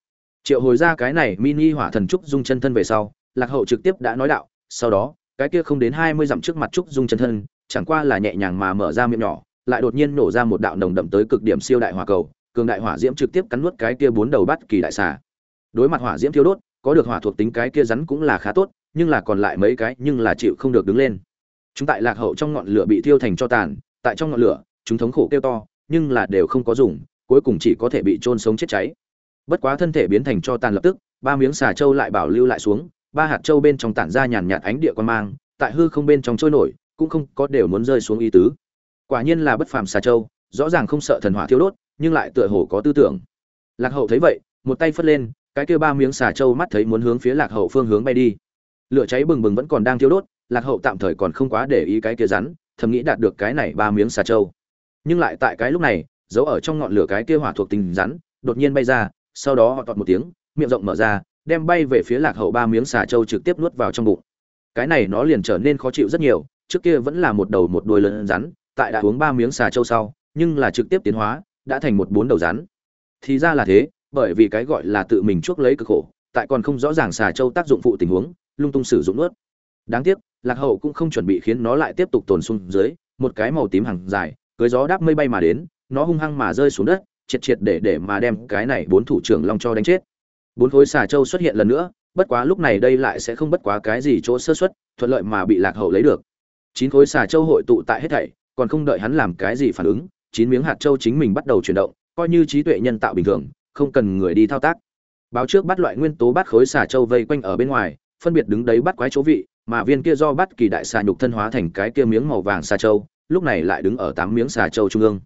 Triệu hồi ra cái này mini hỏa thần trúc dung chân thân về sau, lạc hậu trực tiếp đã nói đạo, sau đó cái kia không đến hai mươi dặm trước mặt trúc dung chân thân, chẳng qua là nhẹ nhàng mà mở ra miệng nhỏ, lại đột nhiên nổ ra một đạo nồng đậm tới cực điểm siêu đại hỏa cầu, cường đại hỏa diễm trực tiếp cắn nuốt cái kia bốn đầu bắt kỳ đại xà. Đối mặt hỏa diễm thiêu đốt, có được hỏa thuộc tính cái kia rắn cũng là khá tốt, nhưng là còn lại mấy cái nhưng là chịu không được đứng lên. Chúng tại lạc hậu trong ngọn lửa bị thiêu thành cho tàn, tại trong ngọn lửa, chúng thống khổ kêu to, nhưng là đều không có dùng, cuối cùng chỉ có thể bị trôn sống chết cháy. Bất quá thân thể biến thành cho tàn lập tức, ba miếng xà châu lại bảo lưu lại xuống ba hạt châu bên trong tản ra nhàn nhạt ánh địa quan mang, tại hư không bên trong trôi nổi, cũng không có đều muốn rơi xuống ý tứ. Quả nhiên là bất phàm xà châu, rõ ràng không sợ thần hỏa thiêu đốt, nhưng lại tựa hồ có tư tưởng. Lạc hậu thấy vậy, một tay phất lên, cái kia ba miếng xà châu mắt thấy muốn hướng phía lạc hậu phương hướng bay đi. Lửa cháy bừng bừng vẫn còn đang thiêu đốt, lạc hậu tạm thời còn không quá để ý cái kia rắn, thầm nghĩ đạt được cái này ba miếng xà châu. Nhưng lại tại cái lúc này, giấu ở trong ngọn lửa cái kia hỏa thuộc tình rắn, đột nhiên bay ra, sau đó họ tọt một tiếng, miệng rộng mở ra đem bay về phía lạc hậu ba miếng xà châu trực tiếp nuốt vào trong bụng. Cái này nó liền trở nên khó chịu rất nhiều, trước kia vẫn là một đầu một đuôi lớn rắn, tại đã uống ba miếng xà châu sau, nhưng là trực tiếp tiến hóa, đã thành một bốn đầu rắn. Thì ra là thế, bởi vì cái gọi là tự mình chuốc lấy cực khổ, tại còn không rõ ràng xà châu tác dụng phụ tình huống, lung tung sử dụng nuốt. Đáng tiếc, lạc hậu cũng không chuẩn bị khiến nó lại tiếp tục tồn xuống dưới, một cái màu tím hàng dài, cưới gió đáp mây bay mà đến, nó hung hăng mà rơi xuống đất, triệt triệt để để mà đem cái này bốn thủ trưởng long cho đánh chết bốn khối xà châu xuất hiện lần nữa, bất quá lúc này đây lại sẽ không bất quá cái gì chỗ sơ xuất thuận lợi mà bị lạc hậu lấy được. Chín khối xà châu hội tụ tại hết thảy, còn không đợi hắn làm cái gì phản ứng, chín miếng hạt châu chính mình bắt đầu chuyển động, coi như trí tuệ nhân tạo bình thường, không cần người đi thao tác. Báo trước bắt loại nguyên tố bắt khối xà châu vây quanh ở bên ngoài, phân biệt đứng đấy bắt quái chỗ vị, mà viên kia do bắt kỳ đại xà nhục thân hóa thành cái kia miếng màu vàng xà châu lúc này lại đứng ở tám miếng xà châu trung ương.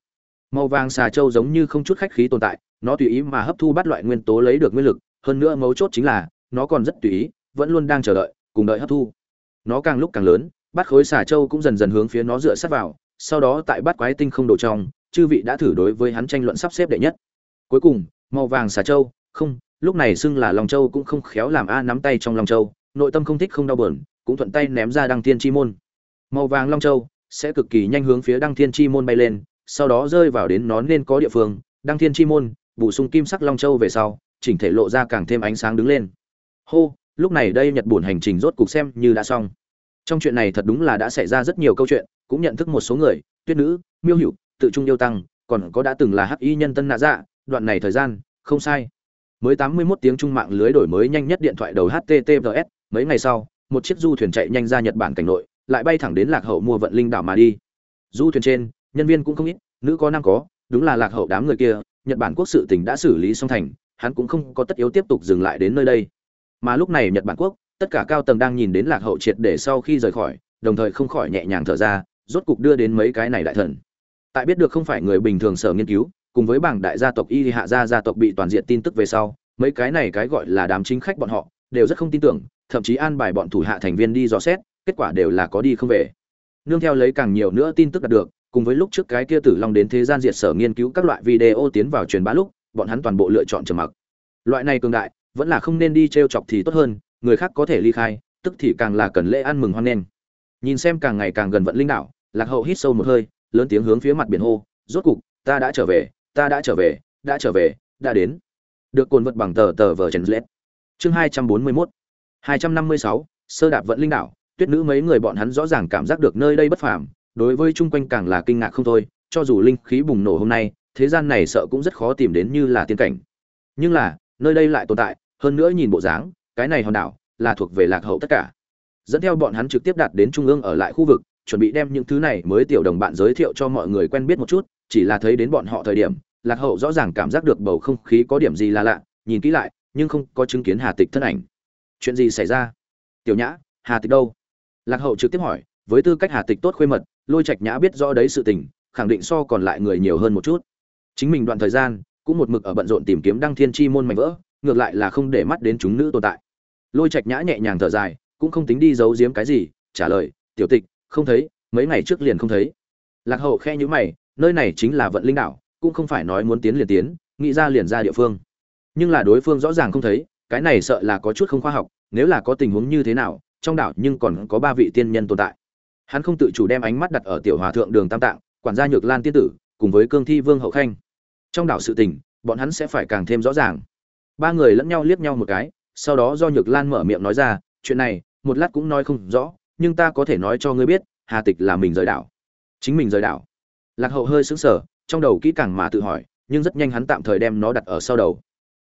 Màu vàng xà châu giống như không chút khách khí tồn tại, nó tùy ý mà hấp thu bắt loại nguyên tố lấy được nguyên lực hơn nữa mấu chốt chính là, nó còn rất tùy ý, vẫn luôn đang chờ đợi, cùng đợi hấp thu. Nó càng lúc càng lớn, bát khối xà châu cũng dần dần hướng phía nó dựa sát vào, sau đó tại bát quái tinh không đồ trong, chư vị đã thử đối với hắn tranh luận sắp xếp đệ nhất. Cuối cùng, màu vàng xà châu không, lúc này xưng là long châu cũng không khéo làm a nắm tay trong long châu, nội tâm không thích không đau bờn cũng thuận tay ném ra đăng thiên chi môn. Màu vàng long châu sẽ cực kỳ nhanh hướng phía đăng thiên chi môn bay lên, sau đó rơi vào đến nó nên có địa phương. Đăng thiên chi môn, bổ sung kim sắc long châu về sau chỉnh thể lộ ra càng thêm ánh sáng đứng lên. Hô, lúc này đây nhật buồn hành trình rốt cục xem như đã xong. Trong chuyện này thật đúng là đã xảy ra rất nhiều câu chuyện, cũng nhận thức một số người, tuyết nữ, miêu hữu, tự trung yêu tăng, còn có đã từng là hắc y nhân tân nạ dạ đoạn này thời gian, không sai. Mới tám mươi 81 tiếng trung mạng lưới đổi mới nhanh nhất điện thoại đầu https mấy ngày sau, một chiếc du thuyền chạy nhanh ra nhật bản cảnh nội, lại bay thẳng đến lạc hậu mua vận linh đảo mà đi. Du thuyền trên, nhân viên cũng không ít, nữ có nam có, đúng là lạc hậu đám người kia, nhật bản quốc sự tỉnh đã xử lý xong thành hắn cũng không có tất yếu tiếp tục dừng lại đến nơi đây. Mà lúc này nhật bản quốc, tất cả cao tầng đang nhìn đến lạc hậu triệt để sau khi rời khỏi, đồng thời không khỏi nhẹ nhàng thở ra, rốt cục đưa đến mấy cái này đại thần. Tại biết được không phải người bình thường sở nghiên cứu, cùng với bảng đại gia tộc y hạ gia gia tộc bị toàn diện tin tức về sau, mấy cái này cái gọi là đám chính khách bọn họ, đều rất không tin tưởng, thậm chí an bài bọn thủ hạ thành viên đi dò xét, kết quả đều là có đi không về. Nương theo lấy càng nhiều nữa tin tức đạt được, cùng với lúc trước cái kia tử long đến thế gian diệt sở nghiên cứu các loại video tiến vào truyền bá lúc bọn hắn toàn bộ lựa chọn trầm mặc. Loại này cường đại, vẫn là không nên đi t chọc thì tốt hơn, người khác có thể ly khai, tức thì càng là cần lễ ăn mừng hoan nghênh. Nhìn xem càng ngày càng gần vận linh đảo, lạc hậu hít sâu một hơi, lớn tiếng hướng phía mặt biển hô, rốt cục, ta đã trở về, ta đã trở về, đã trở về, đã đến. Được cồn vật bằng tờ tờ vờ trần lết chương hai trăm bốn mươi mốt. hai trăm năm mươi sáu, sơ đạp vận linh đảo. Tuyết nữ mấy người bọn hắn rõ ràng cảm giác được nơi đây bất phàm, đối với chung quanh càng là kinh ngạc không thôi, cho dù linh khí bùng nổ hôm nay thế gian này sợ cũng rất khó tìm đến như là tiên cảnh. Nhưng là, nơi đây lại tồn tại, hơn nữa nhìn bộ dáng, cái này hòn đảo là thuộc về lạc hậu tất cả. Dẫn theo bọn hắn trực tiếp đạt đến trung ương ở lại khu vực, chuẩn bị đem những thứ này mới tiểu đồng bạn giới thiệu cho mọi người quen biết một chút, chỉ là thấy đến bọn họ thời điểm, lạc hậu rõ ràng cảm giác được bầu không khí có điểm gì là lạ, nhìn kỹ lại, nhưng không có chứng kiến hà tịch thân ảnh. Chuyện gì xảy ra? Tiểu nhã, hà tịch đâu? Lạc hậu trực tiếp hỏi, với tư cách hà tịch tốt khuê mật, lôi trạch nhã biết rõ đấy sự tình, khẳng định so còn lại người nhiều hơn một chút chính mình đoạn thời gian, cũng một mực ở bận rộn tìm kiếm đăng thiên chi môn mảnh vỡ, ngược lại là không để mắt đến chúng nữ tồn tại. Lôi trạch nhã nhẹ nhàng thở dài, cũng không tính đi giấu giếm cái gì, trả lời, tiểu tịch, không thấy, mấy ngày trước liền không thấy. Lạc hậu khe nhữ mày, nơi này chính là vận linh đảo, cũng không phải nói muốn tiến liền tiến, nghĩ ra liền ra địa phương. Nhưng là đối phương rõ ràng không thấy, cái này sợ là có chút không khoa học, nếu là có tình huống như thế nào, trong đảo nhưng còn có ba vị tiên nhân tồn tại. Hắn không tự chủ đem ánh mắt đặt ở tiểu hòa thượng đường tam tạng, quản gia nhược lan tiên tử, cùng với cương thi vương hậu khanh trong đảo sự tình, bọn hắn sẽ phải càng thêm rõ ràng. Ba người lẫn nhau liếc nhau một cái, sau đó do nhược lan mở miệng nói ra, chuyện này, một lát cũng nói không rõ, nhưng ta có thể nói cho ngươi biết, hà tịch là mình rời đảo. Chính mình rời đảo? Lạc hậu hơi sững sờ, trong đầu kỹ càng mà tự hỏi, nhưng rất nhanh hắn tạm thời đem nó đặt ở sau đầu.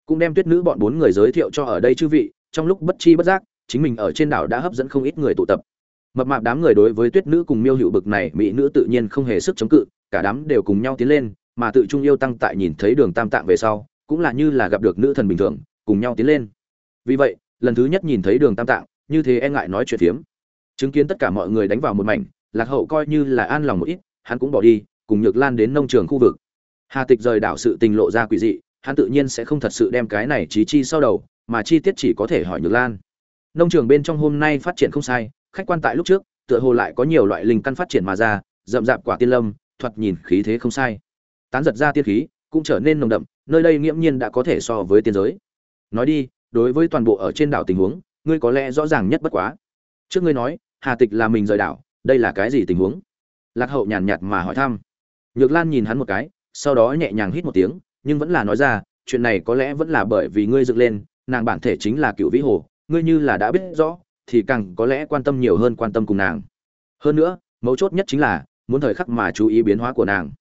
Cũng đem tuyết nữ bọn bốn người giới thiệu cho ở đây chư vị, trong lúc bất chi bất giác, chính mình ở trên đảo đã hấp dẫn không ít người tụ tập. Mập mạp đám người đối với tuyết nữ cùng miêu hữu bực này, mỹ nữ tự nhiên không hề sức chống cự, cả đám đều cùng nhau tiến lên mà tự trung yêu tăng tại nhìn thấy đường tam tạng về sau, cũng là như là gặp được nữ thần bình thường, cùng nhau tiến lên. Vì vậy, lần thứ nhất nhìn thấy đường tam tạng, như thế e ngại nói chuyện phiếm. Chứng kiến tất cả mọi người đánh vào một mảnh, lạc hậu coi như là an lòng một ít, hắn cũng bỏ đi, cùng nhược lan đến nông trường khu vực. Hà tịch rời đảo sự tình lộ ra quỷ dị, hắn tự nhiên sẽ không thật sự đem cái này trí chi sau đầu, mà chi tiết chỉ có thể hỏi nhược lan. Nông trường bên trong hôm nay phát triển không sai, khách quan tại lúc trước, tựa hồ lại có nhiều loại linh căn phát triển mà ra, rậm rạp quả tiên lâm, thoạt nhìn khí thế không sai tán giật ra tiên khí, cũng trở nên nồng đậm, nơi đây nghiễm nhiên đã có thể so với tiên giới. Nói đi, đối với toàn bộ ở trên đảo tình huống, ngươi có lẽ rõ ràng nhất bất quá. Trước ngươi nói, hà tịch là mình rời đảo, đây là cái gì tình huống? Lạc hậu nhàn nhạt mà hỏi thăm. Nhược lan nhìn hắn một cái, sau đó nhẹ nhàng hít một tiếng, nhưng vẫn là nói ra, chuyện này có lẽ vẫn là bởi vì ngươi dựng lên, nàng bản thể chính là cựu vĩ hồ, ngươi như là đã biết rõ, thì càng có lẽ quan tâm nhiều hơn quan tâm cùng nàng. Hơn nữa, mấu chốt nhất chính là, muốn thời khắc mà chú ý biến hóa của nàng.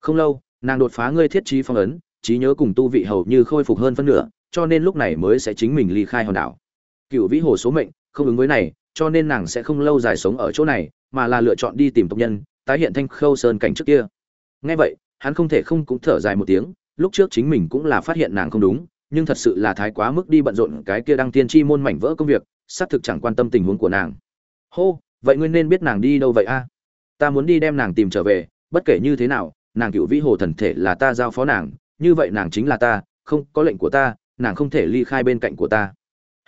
Không lâu nàng đột phá ngươi thiết trí phong ấn, trí nhớ cùng tu vị hầu như khôi phục hơn phân nửa, cho nên lúc này mới sẽ chính mình ly khai hòn đảo. Cựu vĩ hồ số mệnh, không ứng với này, cho nên nàng sẽ không lâu dài sống ở chỗ này, mà là lựa chọn đi tìm tộc nhân, tái hiện thanh khâu sơn cảnh trước kia. Ngay vậy, hắn không thể không cũng thở dài một tiếng, lúc trước chính mình cũng là phát hiện nàng không đúng, nhưng thật sự là thái quá mức đi bận rộn cái kia đăng tiên chi môn mảnh vỡ công việc, xác thực chẳng quan tâm tình huống của nàng. Hô, vậy ngươi nên biết nàng đi đâu vậy a? Ta muốn đi đem nàng tìm trở về, bất kể như thế nào nàng cựu vĩ hồ thần thể là ta giao phó nàng, như vậy nàng chính là ta, không có lệnh của ta, nàng không thể ly khai bên cạnh của ta.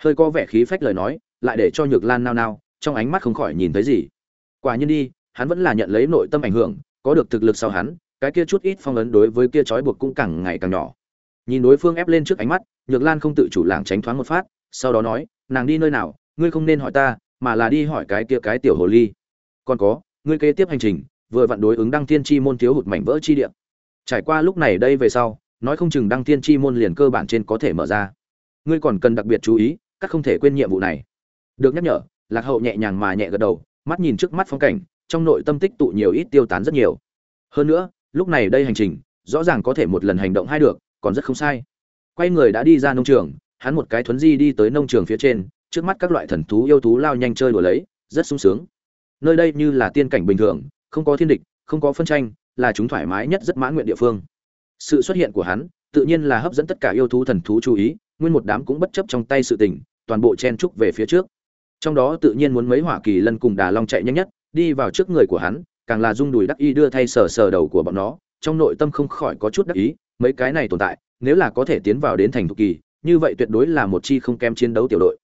Hơi có vẻ khí phách lời nói, lại để cho nhược lan nao nao, trong ánh mắt không khỏi nhìn thấy gì. Quả nhiên đi, hắn vẫn là nhận lấy nội tâm ảnh hưởng, có được thực lực sau hắn, cái kia chút ít phong ấn đối với kia trói buộc cũng càng ngày càng nhỏ. Nhìn đối phương ép lên trước ánh mắt, nhược lan không tự chủ làng tránh thoáng một phát, sau đó nói, nàng đi nơi nào, ngươi không nên hỏi ta, mà là đi hỏi cái kia cái tiểu hồ ly. Còn có, ngươi kế tiếp hành trình vừa vặn đối ứng đăng thiên chi môn thiếu hụt mảnh vỡ chi địa. Trải qua lúc này đây về sau, nói không chừng đăng thiên chi môn liền cơ bản trên có thể mở ra. Ngươi còn cần đặc biệt chú ý, các không thể quên nhiệm vụ này. Được nhắc nhở, lạc hậu nhẹ nhàng mà nhẹ gật đầu, mắt nhìn trước mắt phong cảnh, trong nội tâm tích tụ nhiều ít tiêu tán rất nhiều. Hơn nữa, lúc này đây hành trình, rõ ràng có thể một lần hành động hai được, còn rất không sai. Quay người đã đi ra nông trường, hắn một cái thuấn di đi tới nông trường phía trên, trước mắt các loại thần thú yêu thú lao nhanh chơi đùa lấy, rất sung sướng. Nơi đây như là tiên cảnh bình thường không có thiên địch, không có phân tranh, là chúng thoải mái nhất, rất mãn nguyện địa phương. Sự xuất hiện của hắn, tự nhiên là hấp dẫn tất cả yêu thú thần thú chú ý, nguyên một đám cũng bất chấp trong tay sự tình, toàn bộ chen trúc về phía trước. Trong đó tự nhiên muốn mấy hỏa kỳ lân cùng đà long chạy nhanh nhất, đi vào trước người của hắn, càng là rung đùi đắc y đưa thay sờ sờ đầu của bọn nó, trong nội tâm không khỏi có chút đắc ý, mấy cái này tồn tại, nếu là có thể tiến vào đến thành thục kỳ, như vậy tuyệt đối là một chi không kém chiến đấu tiểu đội.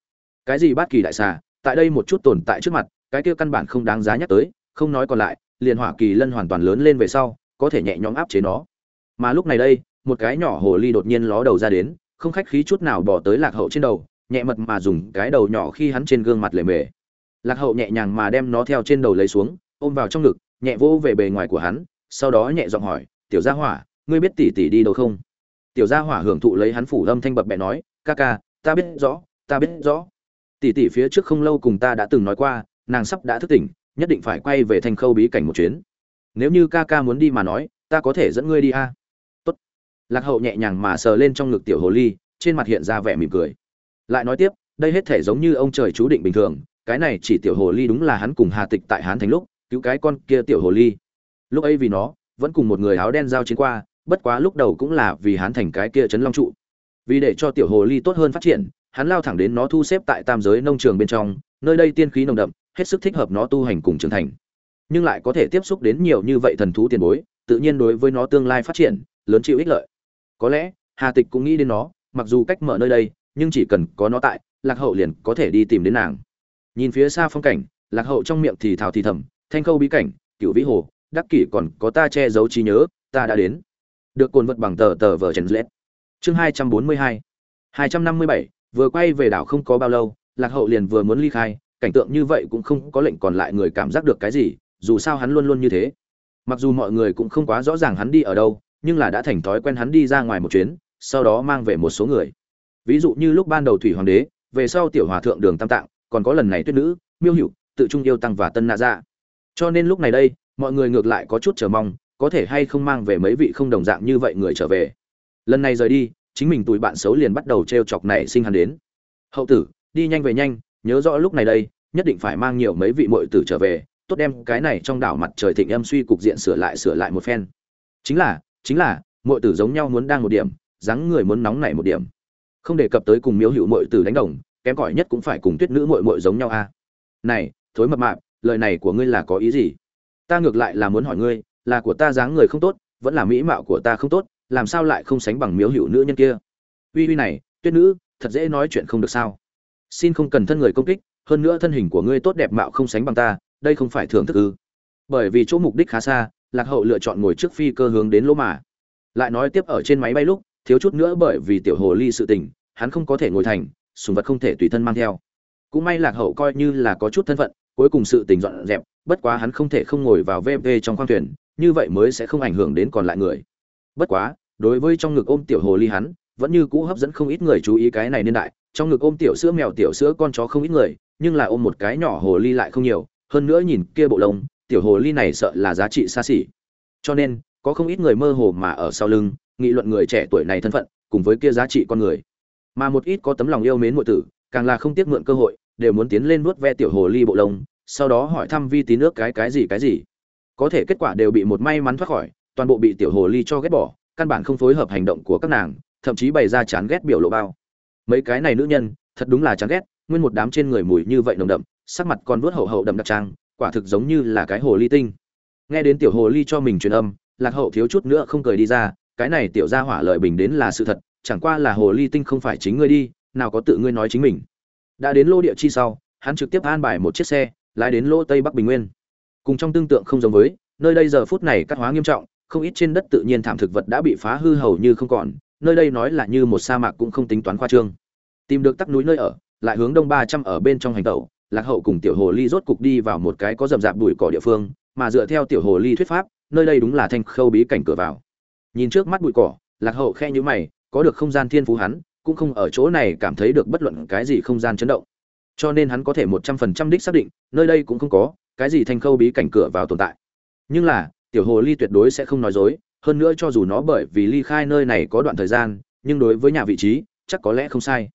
Cái gì bát kỳ đại xà, tại đây một chút tồn tại trước mặt, cái kia căn bản không đáng giá nhắc tới, không nói còn lại liền hỏa kỳ lân hoàn toàn lớn lên về sau, có thể nhẹ nhõm áp chế nó. Mà lúc này đây, một cái nhỏ hồ ly đột nhiên ló đầu ra đến, không khách khí chút nào bỏ tới lạc hậu trên đầu, nhẹ mật mà dùng cái đầu nhỏ khi hắn trên gương mặt lề mề. Lạc hậu nhẹ nhàng mà đem nó theo trên đầu lấy xuống, ôm vào trong ngực, nhẹ vô về bề ngoài của hắn, sau đó nhẹ giọng hỏi, tiểu gia hỏa, ngươi biết tỷ tỷ đi đâu không? Tiểu gia hỏa hưởng thụ lấy hắn phủ âm thanh bập bẹ nói, ca ca, ta biết rõ, ta biết rõ. Tỷ tỷ phía trước không lâu cùng ta đã từng nói qua, nàng sắp đã thức tỉnh nhất định phải quay về thanh khâu bí cảnh một chuyến. Nếu như ca ca muốn đi mà nói, ta có thể dẫn ngươi đi a. Tốt. Lạc hậu nhẹ nhàng mà sờ lên trong ngực tiểu hồ ly, trên mặt hiện ra vẻ mỉm cười. Lại nói tiếp, đây hết thể giống như ông trời chú định bình thường, cái này chỉ tiểu hồ ly đúng là hắn cùng hà tịch tại hán thành lúc, cứu cái con kia tiểu hồ ly. Lúc ấy vì nó, vẫn cùng một người áo đen giao chiến qua, bất quá lúc đầu cũng là vì hán thành cái kia Trấn long trụ. Vì để cho tiểu hồ ly tốt hơn phát triển, hắn lao thẳng đến nó thu xếp tại tam giới nông trường bên trong, nơi đây tiên khí nồng đậm hết sức thích hợp nó tu hành cùng trưởng thành. Nhưng lại có thể tiếp xúc đến nhiều như vậy thần thú tiền bối, tự nhiên đối với nó tương lai phát triển, lớn chịu ích lợi. Có lẽ, hà tịch cũng nghĩ đến nó, mặc dù cách mở nơi đây, nhưng chỉ cần có nó tại, lạc hậu liền có thể đi tìm đến nàng. Nhìn phía xa phong cảnh, lạc hậu trong miệng thì thào thì thầm, thanh khâu bí cảnh cựu vĩ hồ, đắc kỷ còn có ta che giấu trí nhớ, ta đã đến. Được cồn vật bằng tờ tờ vờ chèn lết. Chương hai trăm bốn mươi hai. Hai trăm năm mươi bảy, vừa quay về đảo không có bao lâu, lạc hậu liền vừa muốn ly khai cảnh tượng như vậy cũng không có lệnh còn lại người cảm giác được cái gì, dù sao hắn luôn luôn như thế. Mặc dù mọi người cũng không quá rõ ràng hắn đi ở đâu, nhưng là đã thành thói quen hắn đi ra ngoài một chuyến, sau đó mang về một số người. Ví dụ như lúc ban đầu thủy hoàng đế, về sau tiểu hòa thượng đường tam tạng, còn có lần này tuyết nữ, miêu hữu, tự trung yêu tăng và tân nạ dạ. Cho nên lúc này đây, mọi người ngược lại có chút chờ mong, có thể hay không mang về mấy vị không đồng dạng như vậy người trở về. Lần này rời đi, chính mình tụi bạn xấu liền bắt đầu t r e o chọc này sinh hắn đến. Hậu tử, đi nhanh về nhanh nhớ rõ lúc này đây, nhất định phải mang nhiều mấy vị mội tử trở về, tốt đem cái này trong đảo mặt trời thịnh âm suy cục diện sửa lại sửa lại một phen. Chính là chính là mội tử giống nhau muốn đang một điểm, dáng người muốn nóng nảy một điểm. Không đề cập tới cùng miếu hữu mội tử đánh đồng, kém cỏi nhất cũng phải cùng tuyết nữ mội mội giống nhau a. À. này, thối mập mạp, lời này của ngươi là có ý gì? Ta ngược lại là muốn hỏi ngươi, là của ta dáng người không tốt, vẫn là mỹ mạo của ta không tốt, làm sao lại không sánh bằng miếu hữu nữ nhân kia? Uy uy này, tuyết nữ, thật dễ nói chuyện không được sao? Xin không cần thân người công kích, hơn nữa thân hình của ngươi tốt đẹp mạo không sánh bằng ta, đây không phải thưởng thức ư? Bởi vì chỗ mục đích khá xa, lạc hậu lựa chọn ngồi trước phi cơ hướng đến lỗ mà. Lại nói tiếp ở trên máy bay lúc, thiếu chút nữa bởi vì tiểu hồ ly sự tình, hắn không có thể ngồi thành, sùng vật không thể tùy thân mang theo. Cũng may lạc hậu coi như là có chút thân phận, cuối cùng sự tình dọn dẹp, bất quá hắn không thể không ngồi vào vv trong khoang thuyền, như vậy mới sẽ không ảnh hưởng đến còn lại người. Bất quá, đối với trong ngực ôm tiểu hồ ly hắn, vẫn như cũ hấp dẫn không ít người chú ý cái này niên đại trong ngực ôm tiểu sữa mèo tiểu sữa con chó không ít người, nhưng là ôm một cái nhỏ hồ ly lại không nhiều, hơn nữa nhìn kia bộ lông, tiểu hồ ly này sợ là giá trị xa xỉ. Cho nên, có không ít người mơ hồ mà ở sau lưng, nghị luận người trẻ tuổi này thân phận, cùng với kia giá trị con người. Mà một ít có tấm lòng yêu mến muội tử, càng là không tiếc mượn cơ hội, đều muốn tiến lên nuốt ve tiểu hồ ly bộ lông, sau đó hỏi thăm vi tí nước cái cái gì cái gì. Có thể kết quả đều bị một may mắn thoát khỏi, toàn bộ bị tiểu hồ ly cho ghét bỏ, căn bản không phối hợp hành động của các nàng, thậm chí bày ra chán ghét biểu lộ bao mấy cái này nữ nhân, thật đúng là chán ghét, nguyên một đám trên người mùi như vậy nồng đậm, sắc mặt còn vớt hậu hậu đậm đặc trang, quả thực giống như là cái hồ ly tinh. Nghe đến tiểu hồ ly cho mình truyền âm, lạc hậu thiếu chút nữa không cười đi ra, cái này tiểu gia hỏa lợi bình đến là sự thật, chẳng qua là hồ ly tinh không phải chính ngươi đi, nào có tự ngươi nói chính mình. Đã đến lô địa chi sau, hắn trực tiếp an bài một chiếc xe, lái đến lô tây bắc bình nguyên. Cùng trong tương tượng không giống với, nơi đây giờ phút này cắt hóa nghiêm trọng, không ít trên đất tự nhiên thảm thực vật đã bị phá hư hầu như không còn nơi đây nói là như một sa mạc cũng không tính toán khoa trương. Tìm được tắc núi nơi ở, lại hướng đông ba trăm ở bên trong hành tẩu, lạc hậu cùng tiểu hồ ly rốt cục đi vào một cái có rậm rạp bụi cỏ địa phương, mà dựa theo tiểu hồ ly thuyết pháp, nơi đây đúng là thanh khâu bí cảnh cửa vào. Nhìn trước mắt bụi cỏ, lạc hậu khe nhữ mày, có được không gian thiên phú hắn, cũng không ở chỗ này cảm thấy được bất luận cái gì không gian chấn động. Cho nên hắn có thể một trăm phần trăm đích xác định, nơi đây cũng không có cái gì thanh khâu bí cảnh cửa vào tồn tại. Nhưng là, tiểu hồ ly tuyệt đối sẽ không nói dối hơn nữa cho dù nó bởi vì ly khai nơi này có đoạn thời gian, nhưng đối với nhà vị trí, chắc có lẽ không sai.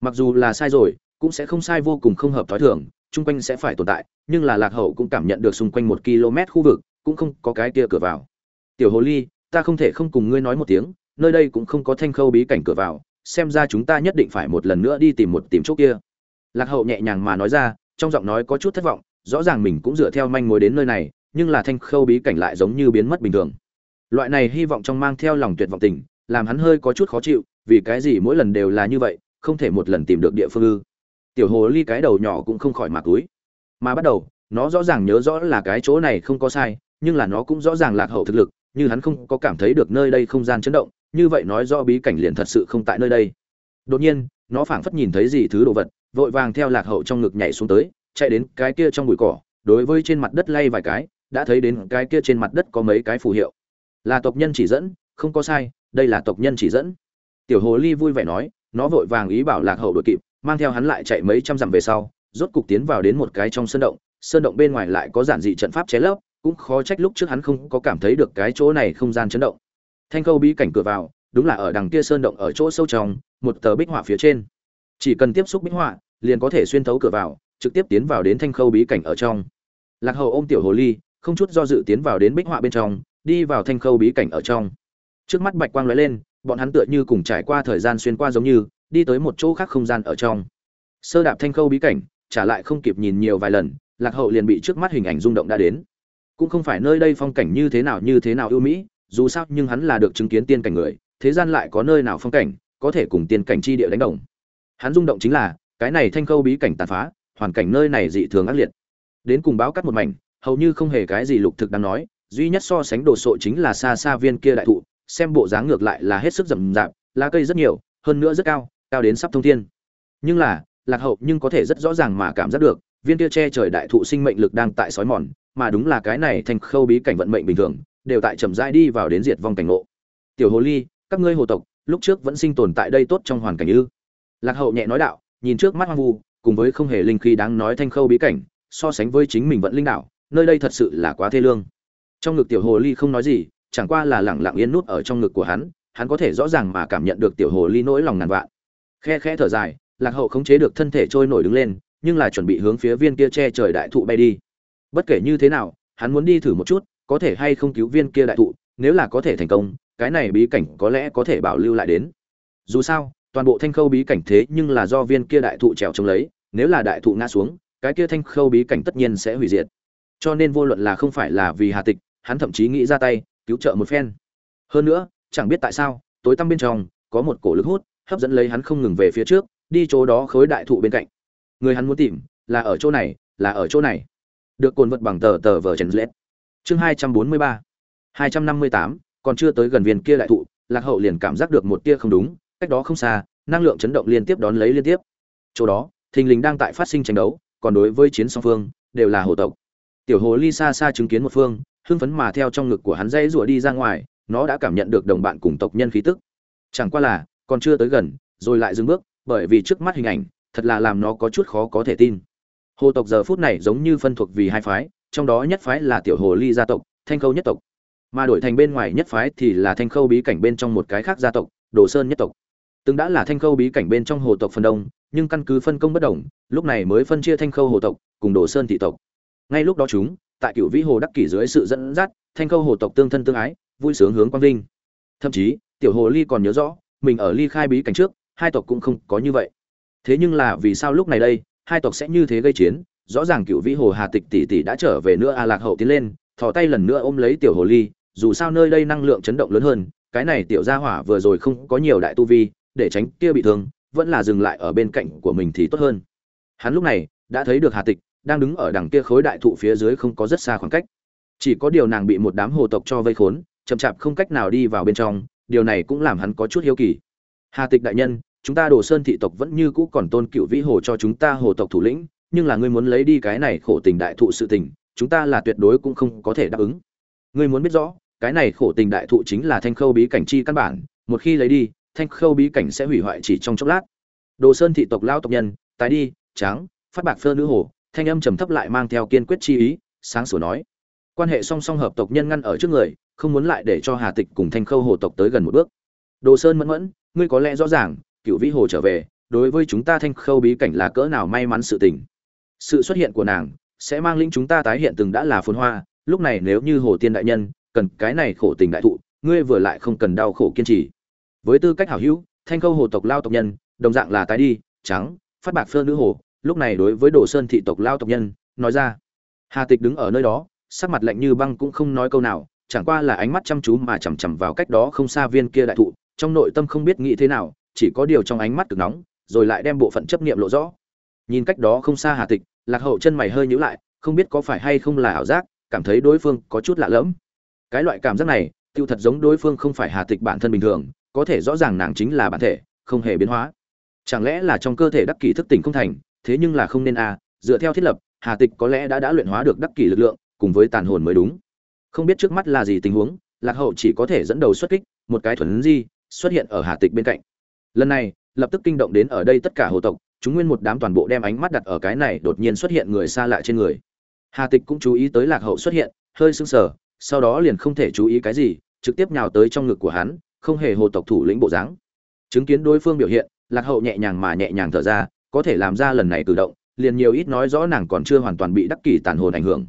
Mặc dù là sai rồi, cũng sẽ không sai vô cùng không hợp thói thường, chung quanh sẽ phải tồn tại, nhưng là lạc hậu cũng cảm nhận được xung quanh một km khu vực, cũng không có cái kia cửa vào. Tiểu hồ ly, ta không thể không cùng ngươi nói một tiếng, nơi đây cũng không có thanh khâu bí cảnh cửa vào, xem ra chúng ta nhất định phải một lần nữa đi tìm một tìm chỗ kia. Lạc hậu nhẹ nhàng mà nói ra, trong giọng nói có chút thất vọng, rõ ràng mình cũng dựa theo manh mối đến nơi này, nhưng là thanh khâu bí cảnh lại giống như biến mất bình thường loại này hy vọng trong mang theo lòng tuyệt vọng tình, làm hắn hơi có chút khó chịu, vì cái gì mỗi lần đều là như vậy, không thể một lần tìm được địa phương ư. Tiểu hồ ly cái đầu nhỏ cũng không khỏi mạc túi. Mà bắt đầu, nó rõ ràng nhớ rõ là cái chỗ này không có sai, nhưng là nó cũng rõ ràng lạc hậu thực lực, như hắn không có cảm thấy được nơi đây không gian chấn động, như vậy nói rõ bí cảnh liền thật sự không tại nơi đây. Đột nhiên, nó phảng phất nhìn thấy gì thứ đồ vật, vội vàng theo lạc hậu trong ngực nhảy xuống tới, chạy đến cái kia trong bụi cỏ, đối với trên mặt đất lay vài cái, đã thấy đến cái kia trên mặt đất có mấy cái phù hiệu là tộc nhân chỉ dẫn, không có sai, đây là tộc nhân chỉ dẫn. Tiểu hồ ly vui vẻ nói, nó vội vàng ý bảo lạc hậu đội kịp, mang theo hắn lại chạy mấy trăm dặm về sau, rốt cục tiến vào đến một cái trong sơn động. Sơn động bên ngoài lại có giản dị trận pháp chế lấp, cũng khó trách lúc trước hắn không có cảm thấy được cái chỗ này không gian chấn động. Thanh Khâu bí cảnh cửa vào, đúng là ở đằng kia sơn động ở chỗ sâu trong, một tờ bích họa phía trên. Chỉ cần tiếp xúc bích họa, liền có thể xuyên thấu cửa vào, trực tiếp tiến vào đến thanh khâu bí cảnh ở trong. Lạc hậu ôm tiểu hồ ly, không chút do dự tiến vào đến bích họa bên trong đi vào thanh khâu bí cảnh ở trong. Trước mắt bạch quang lóe lên, bọn hắn tựa như cùng trải qua thời gian xuyên qua giống như, đi tới một chỗ khác không gian ở trong. Sơ đạp thanh khâu bí cảnh, trả lại không kịp nhìn nhiều vài lần, lạc hậu liền bị trước mắt hình ảnh rung động đã đến. Cũng không phải nơi đây phong cảnh như thế nào như thế nào ưu mỹ, dù sao nhưng hắn là được chứng kiến tiên cảnh người, thế gian lại có nơi nào phong cảnh, có thể cùng tiên cảnh chi địa đánh đồng. Hắn rung động chính là, cái này thanh khâu bí cảnh tàn phá, hoàn cảnh nơi này dị thường ác liệt. Đến cùng báo cắt một mảnh, hầu như không hề cái gì lục thực đang nói duy nhất so sánh đồ sộ chính là xa xa viên kia đại thụ, xem bộ dáng ngược lại là hết sức rậm rạp, lá cây rất nhiều, hơn nữa rất cao cao đến sắp thông thiên. Nhưng là, lạc hậu nhưng có thể rất rõ ràng mà cảm giác được, viên kia che trời đại thụ sinh mệnh lực đang tại sói mòn, mà đúng là cái này thành khâu bí cảnh vận mệnh bình thường, đều tại chậm rãi đi vào đến diệt vong cảnh ngộ. Tiểu hồ ly, các ngươi hồ tộc, lúc trước vẫn sinh tồn tại đây tốt trong hoàn cảnh ư? Lạc hậu nhẹ nói đạo, nhìn trước mắt hoang vu, cùng với không hề linh khí đáng nói thanh khâu bí cảnh, so sánh với chính mình vẫn linh đạo, nơi đây thật sự là quá thê lương trong ngực tiểu hồ ly không nói gì, chẳng qua là lẳng lặng yên nút ở trong ngực của hắn hắn có thể rõ ràng mà cảm nhận được tiểu hồ ly nỗi lòng ngàn vạn. Khe khẽ thở dài, lạc hậu khống chế được thân thể trôi nổi đứng lên, nhưng là chuẩn bị hướng phía viên kia che trời đại thụ bay đi. Bất kể như thế nào, hắn muốn đi thử một chút, có thể hay không cứu viên kia đại thụ, nếu là có thể thành công, cái này bí cảnh có lẽ có thể bảo lưu lại đến. Dù sao, toàn bộ thanh khâu bí cảnh thế nhưng là do viên kia đại thụ trèo trông lấy, nếu là đại thụ ngã xuống, cái kia thanh khâu bí cảnh tất nhiên sẽ hủy diệt. Cho nên vô luận là không phải là vì hà tịch hắn thậm chí nghĩ ra tay, cứu trợ một phen. Hơn nữa, chẳng biết tại sao, tối tăm bên trong, có một cổ lực hút, hấp dẫn lấy hắn không ngừng về phía trước, đi chỗ đó khối đại thụ bên cạnh. Người hắn muốn tìm, là ở chỗ này, là ở chỗ này. Được cồn vật bằng tờ tờ vờ chèn lết chương hai trăm bốn mươi ba. hai trăm năm mươi tám, còn chưa tới gần viên kia đại thụ, lạc hậu liền cảm giác được một tia không đúng, cách đó không xa, năng lượng chấn động liên tiếp đón lấy liên tiếp. Chỗ đó, thình lình đang tại phát sinh tranh đấu, còn đối với chiến song phương, đều là hồ tộc. Tiểu hồ ly xa xa chứng kiến một phương hưng phấn mà theo trong ngực của hắn dây rủa đi ra ngoài, nó đã cảm nhận được đồng bạn cùng tộc nhân khí tức. Chẳng qua là, còn chưa tới gần, rồi lại dừng bước, bởi vì trước mắt hình ảnh, thật là làm nó có chút khó có thể tin. Hồ tộc giờ phút này giống như phân thuộc vì hai phái, trong đó nhất phái là tiểu hồ ly gia tộc, thanh khâu nhất tộc. Mà đổi thành bên ngoài nhất phái thì là thanh khâu bí cảnh bên trong một cái khác gia tộc, đồ sơn nhất tộc. Từng đã là thanh khâu bí cảnh bên trong hồ tộc phần đông, nhưng căn cứ phân công bất đồng, lúc này mới phân chia thanh khâu hồ tộc cùng đồ sơn thị tộc. Ngay lúc đó chúng tại cựu vĩ hồ đắc kỷ dưới sự dẫn dắt, thanh khâu hồ tộc tương thân tương ái, vui sướng hướng quang vinh. Thậm chí, tiểu hồ ly còn nhớ rõ, mình ở ly khai bí cảnh trước, hai tộc cũng không có như vậy. Thế nhưng là vì sao lúc này đây, hai tộc sẽ như thế gây chiến? Rõ ràng cựu vĩ hồ hà tịch tỷ tỷ đã trở về nữa, a lạc hậu tiến lên, thò tay lần nữa ôm lấy tiểu hồ ly, dù sao nơi đây năng lượng chấn động lớn hơn, cái này tiểu gia hỏa vừa rồi không có nhiều đại tu vi, để tránh kia bị thương, vẫn là dừng lại ở bên cạnh của mình thì tốt hơn. Hắn lúc này đã thấy được hà tịch đang đứng ở đằng kia khối đại thụ phía dưới không có rất xa khoảng cách. Chỉ có điều nàng bị một đám hồ tộc cho vây khốn, chậm chạp không cách nào đi vào bên trong, điều này cũng làm hắn có chút hiếu kỳ. Hà tịch đại nhân, chúng ta đồ sơn thị tộc vẫn như cũ còn tôn cựu vĩ hồ cho chúng ta hồ tộc thủ lĩnh, nhưng là ngươi muốn lấy đi cái này khổ tình đại thụ sự tình, chúng ta là tuyệt đối cũng không có thể đáp ứng. Ngươi muốn biết rõ, cái này khổ tình đại thụ chính là thanh khâu bí cảnh chi căn bản, một khi lấy đi, thanh khâu bí cảnh sẽ hủy hoại chỉ trong chốc lát. Đồ sơn thị tộc lao tộc nhân tái đi, tráng, phát bạc phơ nữ hồ thanh âm trầm thấp lại mang theo kiên quyết chi ý, sáng sủa nói, quan hệ song song hợp tộc nhân ngăn ở trước người, không muốn lại để cho hà tịch cùng thanh khâu hồ tộc tới gần một bước. Đồ sơn mẫn mẫn, ngươi có lẽ rõ ràng, cựu vĩ hồ trở về, đối với chúng ta thanh khâu bí cảnh là cỡ nào may mắn sự tình. Sự xuất hiện của nàng sẽ mang lĩnh chúng ta tái hiện từng đã là phồn hoa, lúc này nếu như hồ tiên đại nhân cần cái này khổ tình đại thụ, ngươi vừa lại không cần đau khổ kiên trì. Với tư cách hảo hữu, thanh khâu hồ tộc lao tộc nhân, đồng dạng là tái đi, trắng, phát bạc phơ nữ hồ lúc này đối với đồ sơn thị tộc lao tộc nhân, nói ra, hà tịch đứng ở nơi đó, sắc mặt lạnh như băng cũng không nói câu nào, chẳng qua là ánh mắt chăm chú mà chằm chằm vào cách đó không xa viên kia đại thụ, trong nội tâm không biết nghĩ thế nào, chỉ có điều trong ánh mắt cực nóng, rồi lại đem bộ phận chấp niệm lộ rõ. Nhìn cách đó không xa hà tịch, lạc hậu chân mày hơi nhíu lại, không biết có phải hay không là ảo giác, cảm thấy đối phương có chút lạ lẫm. Cái loại cảm giác này tiêu thật giống đối phương không phải hà tịch bản thân bình thường, có thể rõ ràng nàng chính là bản thể, không hề biến hóa. Chẳng lẽ là trong cơ thể đắc kỷ thức tỉnh không thành thế nhưng là không nên a à, dựa theo thiết lập hà tịch có lẽ đã đã luyện hóa được đắc kỷ lực lượng cùng với tàn hồn mới đúng. Không biết trước mắt là gì tình huống lạc hậu chỉ có thể dẫn đầu xuất kích một cái thuần di xuất hiện ở hà tịch bên cạnh. Lần này lập tức kinh động đến ở đây tất cả hồ tộc chúng nguyên một đám toàn bộ đem ánh mắt đặt ở cái này đột nhiên xuất hiện người xa lạ trên người. Hà tịch cũng chú ý tới lạc hậu xuất hiện hơi sưng sờ sau đó liền không thể chú ý cái gì trực tiếp nhào tới trong ngực của hắn không hề hồ tộc thủ lĩnh bộ dáng. Chứng kiến đối phương biểu hiện lạc hậu nhẹ nhàng mà nhẹ nhàng thở ra có thể làm ra lần này cử động, liền nhiều ít nói rõ nàng còn chưa hoàn toàn bị đắc kỷ tàn hồn ảnh hưởng.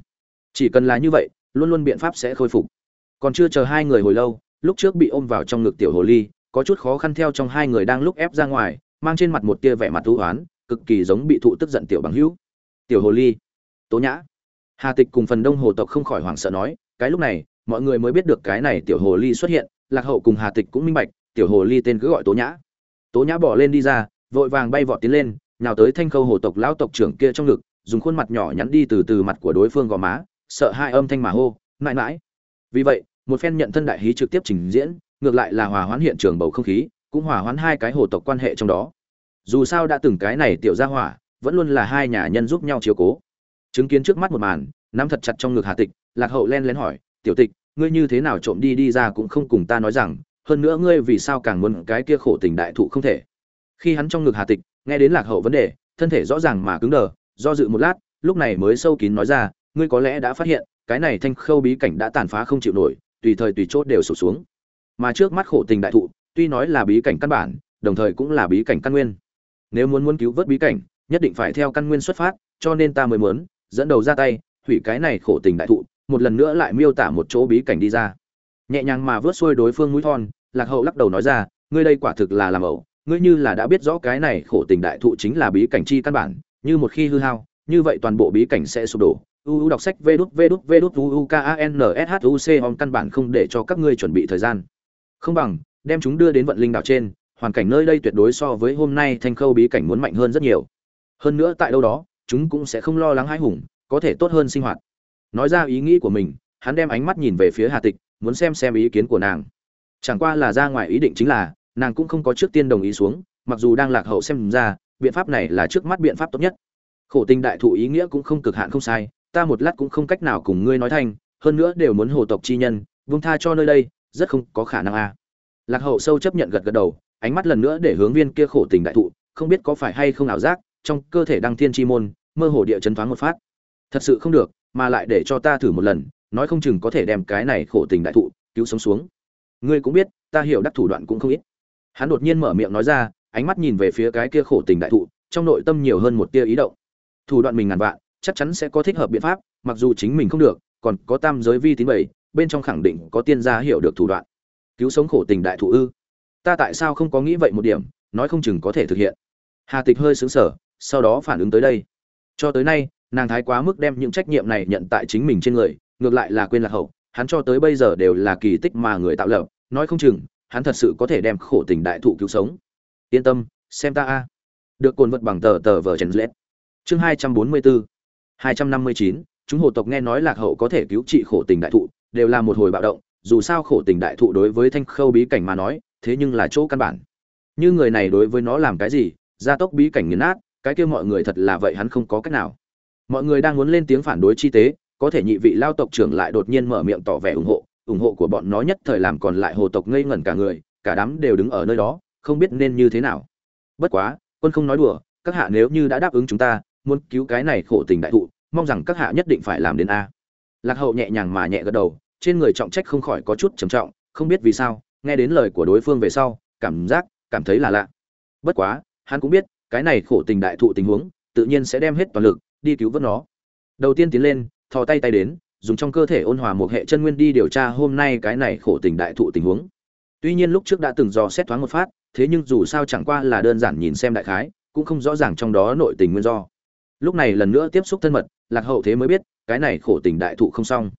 Chỉ cần là như vậy, luôn luôn biện pháp sẽ khôi phục. Còn chưa chờ hai người hồi lâu, lúc trước bị ôm vào trong ngực tiểu hồ ly, có chút khó khăn theo trong hai người đang lúc ép ra ngoài, mang trên mặt một tia vẻ mặt thú oán, cực kỳ giống bị thụ tức giận tiểu bằng hữu. Tiểu hồ ly, tố nhã. Hà tịch cùng phần đông hồ tộc không khỏi hoảng sợ nói, cái lúc này, mọi người mới biết được cái này tiểu hồ ly xuất hiện, lạc hậu cùng hà tịch cũng minh bạch, tiểu hồ ly tên cứ gọi tố nhã. Tố nhã bỏ lên đi ra, vội vàng bay vọt tiến lên nào tới thanh khâu hồ tộc lão tộc trưởng kia trong ngực, dùng khuôn mặt nhỏ nhắn đi từ từ mặt của đối phương gò má, sợ hai âm thanh mà hô, mãi mãi. Vì vậy, một phen nhận thân đại hí trực tiếp trình diễn, ngược lại là hòa hoãn hiện trường bầu không khí, cũng hòa hoãn hai cái hồ tộc quan hệ trong đó. Dù sao đã từng cái này tiểu gia hỏa, vẫn luôn là hai nhà nhân giúp nhau chiếu cố. Chứng kiến trước mắt một màn, nắm thật chặt trong ngực hà tịch, lạc hậu len lén hỏi, tiểu tịch, ngươi như thế nào trộm đi đi ra cũng không cùng ta nói rằng, hơn nữa ngươi vì sao càng muốn cái kia khổ tình đại thụ không thể? Khi hắn trong ngực hà tịch nghe đến lạc hậu vấn đề, thân thể rõ ràng mà cứng đờ, do dự một lát, lúc này mới sâu kín nói ra, ngươi có lẽ đã phát hiện, cái này thanh khâu bí cảnh đã tàn phá không chịu nổi, tùy thời tùy chốt đều sụp xuống. Mà trước mắt khổ tình đại thụ, tuy nói là bí cảnh căn bản, đồng thời cũng là bí cảnh căn nguyên. Nếu muốn muốn cứu vớt bí cảnh, nhất định phải theo căn nguyên xuất phát, cho nên ta mới muốn, dẫn đầu ra tay, hủy cái này khổ tình đại thụ, một lần nữa lại miêu tả một chỗ bí cảnh đi ra. Nhẹ nhàng mà vớt xuôi đối phương mũi thon, lạc hậu lắc đầu nói ra, ngươi đây quả thực là làm ẩu ngươi như là đã biết rõ cái này khổ tình đại thụ chính là bí cảnh chi căn bản, như một khi hư hao, như vậy toàn bộ bí cảnh sẽ sụp đổ. Uu đọc sách vê đút vê đút vê đút k a n s h u c om căn bản không để cho các ngươi chuẩn bị thời gian. Không bằng, đem chúng đưa đến vận linh đảo trên, hoàn cảnh nơi đây tuyệt đối so với hôm nay thanh khâu bí cảnh muốn mạnh hơn rất nhiều. Hơn nữa tại đâu đó, chúng cũng sẽ không lo lắng hãi hùng, có thể tốt hơn sinh hoạt. Nói ra ý nghĩ của mình, hắn đem ánh mắt nhìn về phía hà tịch, muốn xem xem ý kiến của nàng. Chẳng qua là ra ngoài ý định chính là nàng cũng không có trước tiên đồng ý xuống, mặc dù đang lạc hậu xem ra, biện pháp này là trước mắt biện pháp tốt nhất. Khổ tình đại thụ ý nghĩa cũng không cực hạn không sai, ta một lát cũng không cách nào cùng ngươi nói thành hơn nữa đều muốn hồ tộc chi nhân, vung tha cho nơi đây, rất không có khả năng a. À. lạc hậu sâu chấp nhận gật gật đầu, ánh mắt lần nữa để hướng viên kia khổ tình đại thụ, không biết có phải hay không ảo giác, trong cơ thể đăng thiên chi môn, mơ hồ địa chấn thoáng một phát. Thật sự không được, mà lại để cho ta thử một lần, nói không chừng có thể đem cái này khổ tình đại thụ, cứu sống xuống. Ngươi cũng biết, ta hiểu đắc thủ đoạn cũng không ít hắn đột nhiên mở miệng nói ra, ánh mắt nhìn về phía cái kia khổ tình đại thụ, trong nội tâm nhiều hơn một tia ý động. Thủ đoạn mình ngàn vạn, chắc chắn sẽ có thích hợp biện pháp, mặc dù chính mình không được, còn có tam giới vi tín bảy, bên trong khẳng định có tiên gia hiểu được thủ đoạn. Cứu sống khổ tình đại thụ ư? Ta tại sao không có nghĩ vậy một điểm, nói không chừng có thể thực hiện. Hà tịch hơi xứng sở sau đó phản ứng tới đây. Cho tới nay, nàng thái quá mức đem những trách nhiệm này nhận tại chính mình trên người, ngược lại là quên lạc hậu, hắn cho tới bây giờ đều là kỳ tích mà người tạo lập, nói không chừng hắn thật sự có thể đem khổ tình đại thụ cứu sống yên tâm xem ta a được cồn vật bằng tờ tờ vờ chèn lết chương hai trăm bốn mươi bốn 259, chúng hồ tộc nghe nói lạc hậu có thể cứu trị khổ tình đại thụ, đều là một hồi bạo động, dù sao khổ tình đại thụ đối với thanh khâu bí cảnh mà nói, thế nhưng là chỗ căn bản. Như người này đối với nó làm cái gì, gia tốc bí cảnh nghiền nát, cái kia mọi người thật là vậy hắn không có cách nào. Mọi người đang muốn lên tiếng phản đối chi tế, có thể nhị vị lao tộc trưởng lại đột nhiên mở miệng tỏ vẻ ủng hộ, ủng hộ của bọn nó nhất thời làm còn lại hồ tộc ngây ngẩn cả người, cả đám đều đứng ở nơi đó, không biết nên như thế nào. Bất quá, quân không nói đùa, các hạ nếu như đã đáp ứng chúng ta, muốn cứu cái này khổ tình đại thụ, mong rằng các hạ nhất định phải làm đến a. Lạc hậu nhẹ nhàng mà nhẹ gật đầu trên người trọng trách không khỏi có chút trầm trọng không biết vì sao nghe đến lời của đối phương về sau cảm giác cảm thấy là lạ. Bất quá hắn cũng biết cái này khổ tình đại thụ tình huống tự nhiên sẽ đem hết toàn lực đi cứu vớt nó. Đầu tiên tiến lên thò tay tay đến dùng trong cơ thể ôn hòa một hệ chân nguyên đi điều tra hôm nay cái này khổ tình đại thụ tình huống. Tuy nhiên lúc trước đã từng dò xét thoáng một phát, thế nhưng dù sao chẳng qua là đơn giản nhìn xem đại khái, cũng không rõ ràng trong đó nội tình nguyên do. Lúc này lần nữa tiếp xúc thân mật, lạc hậu thế mới biết, cái này khổ tình đại thụ không xong.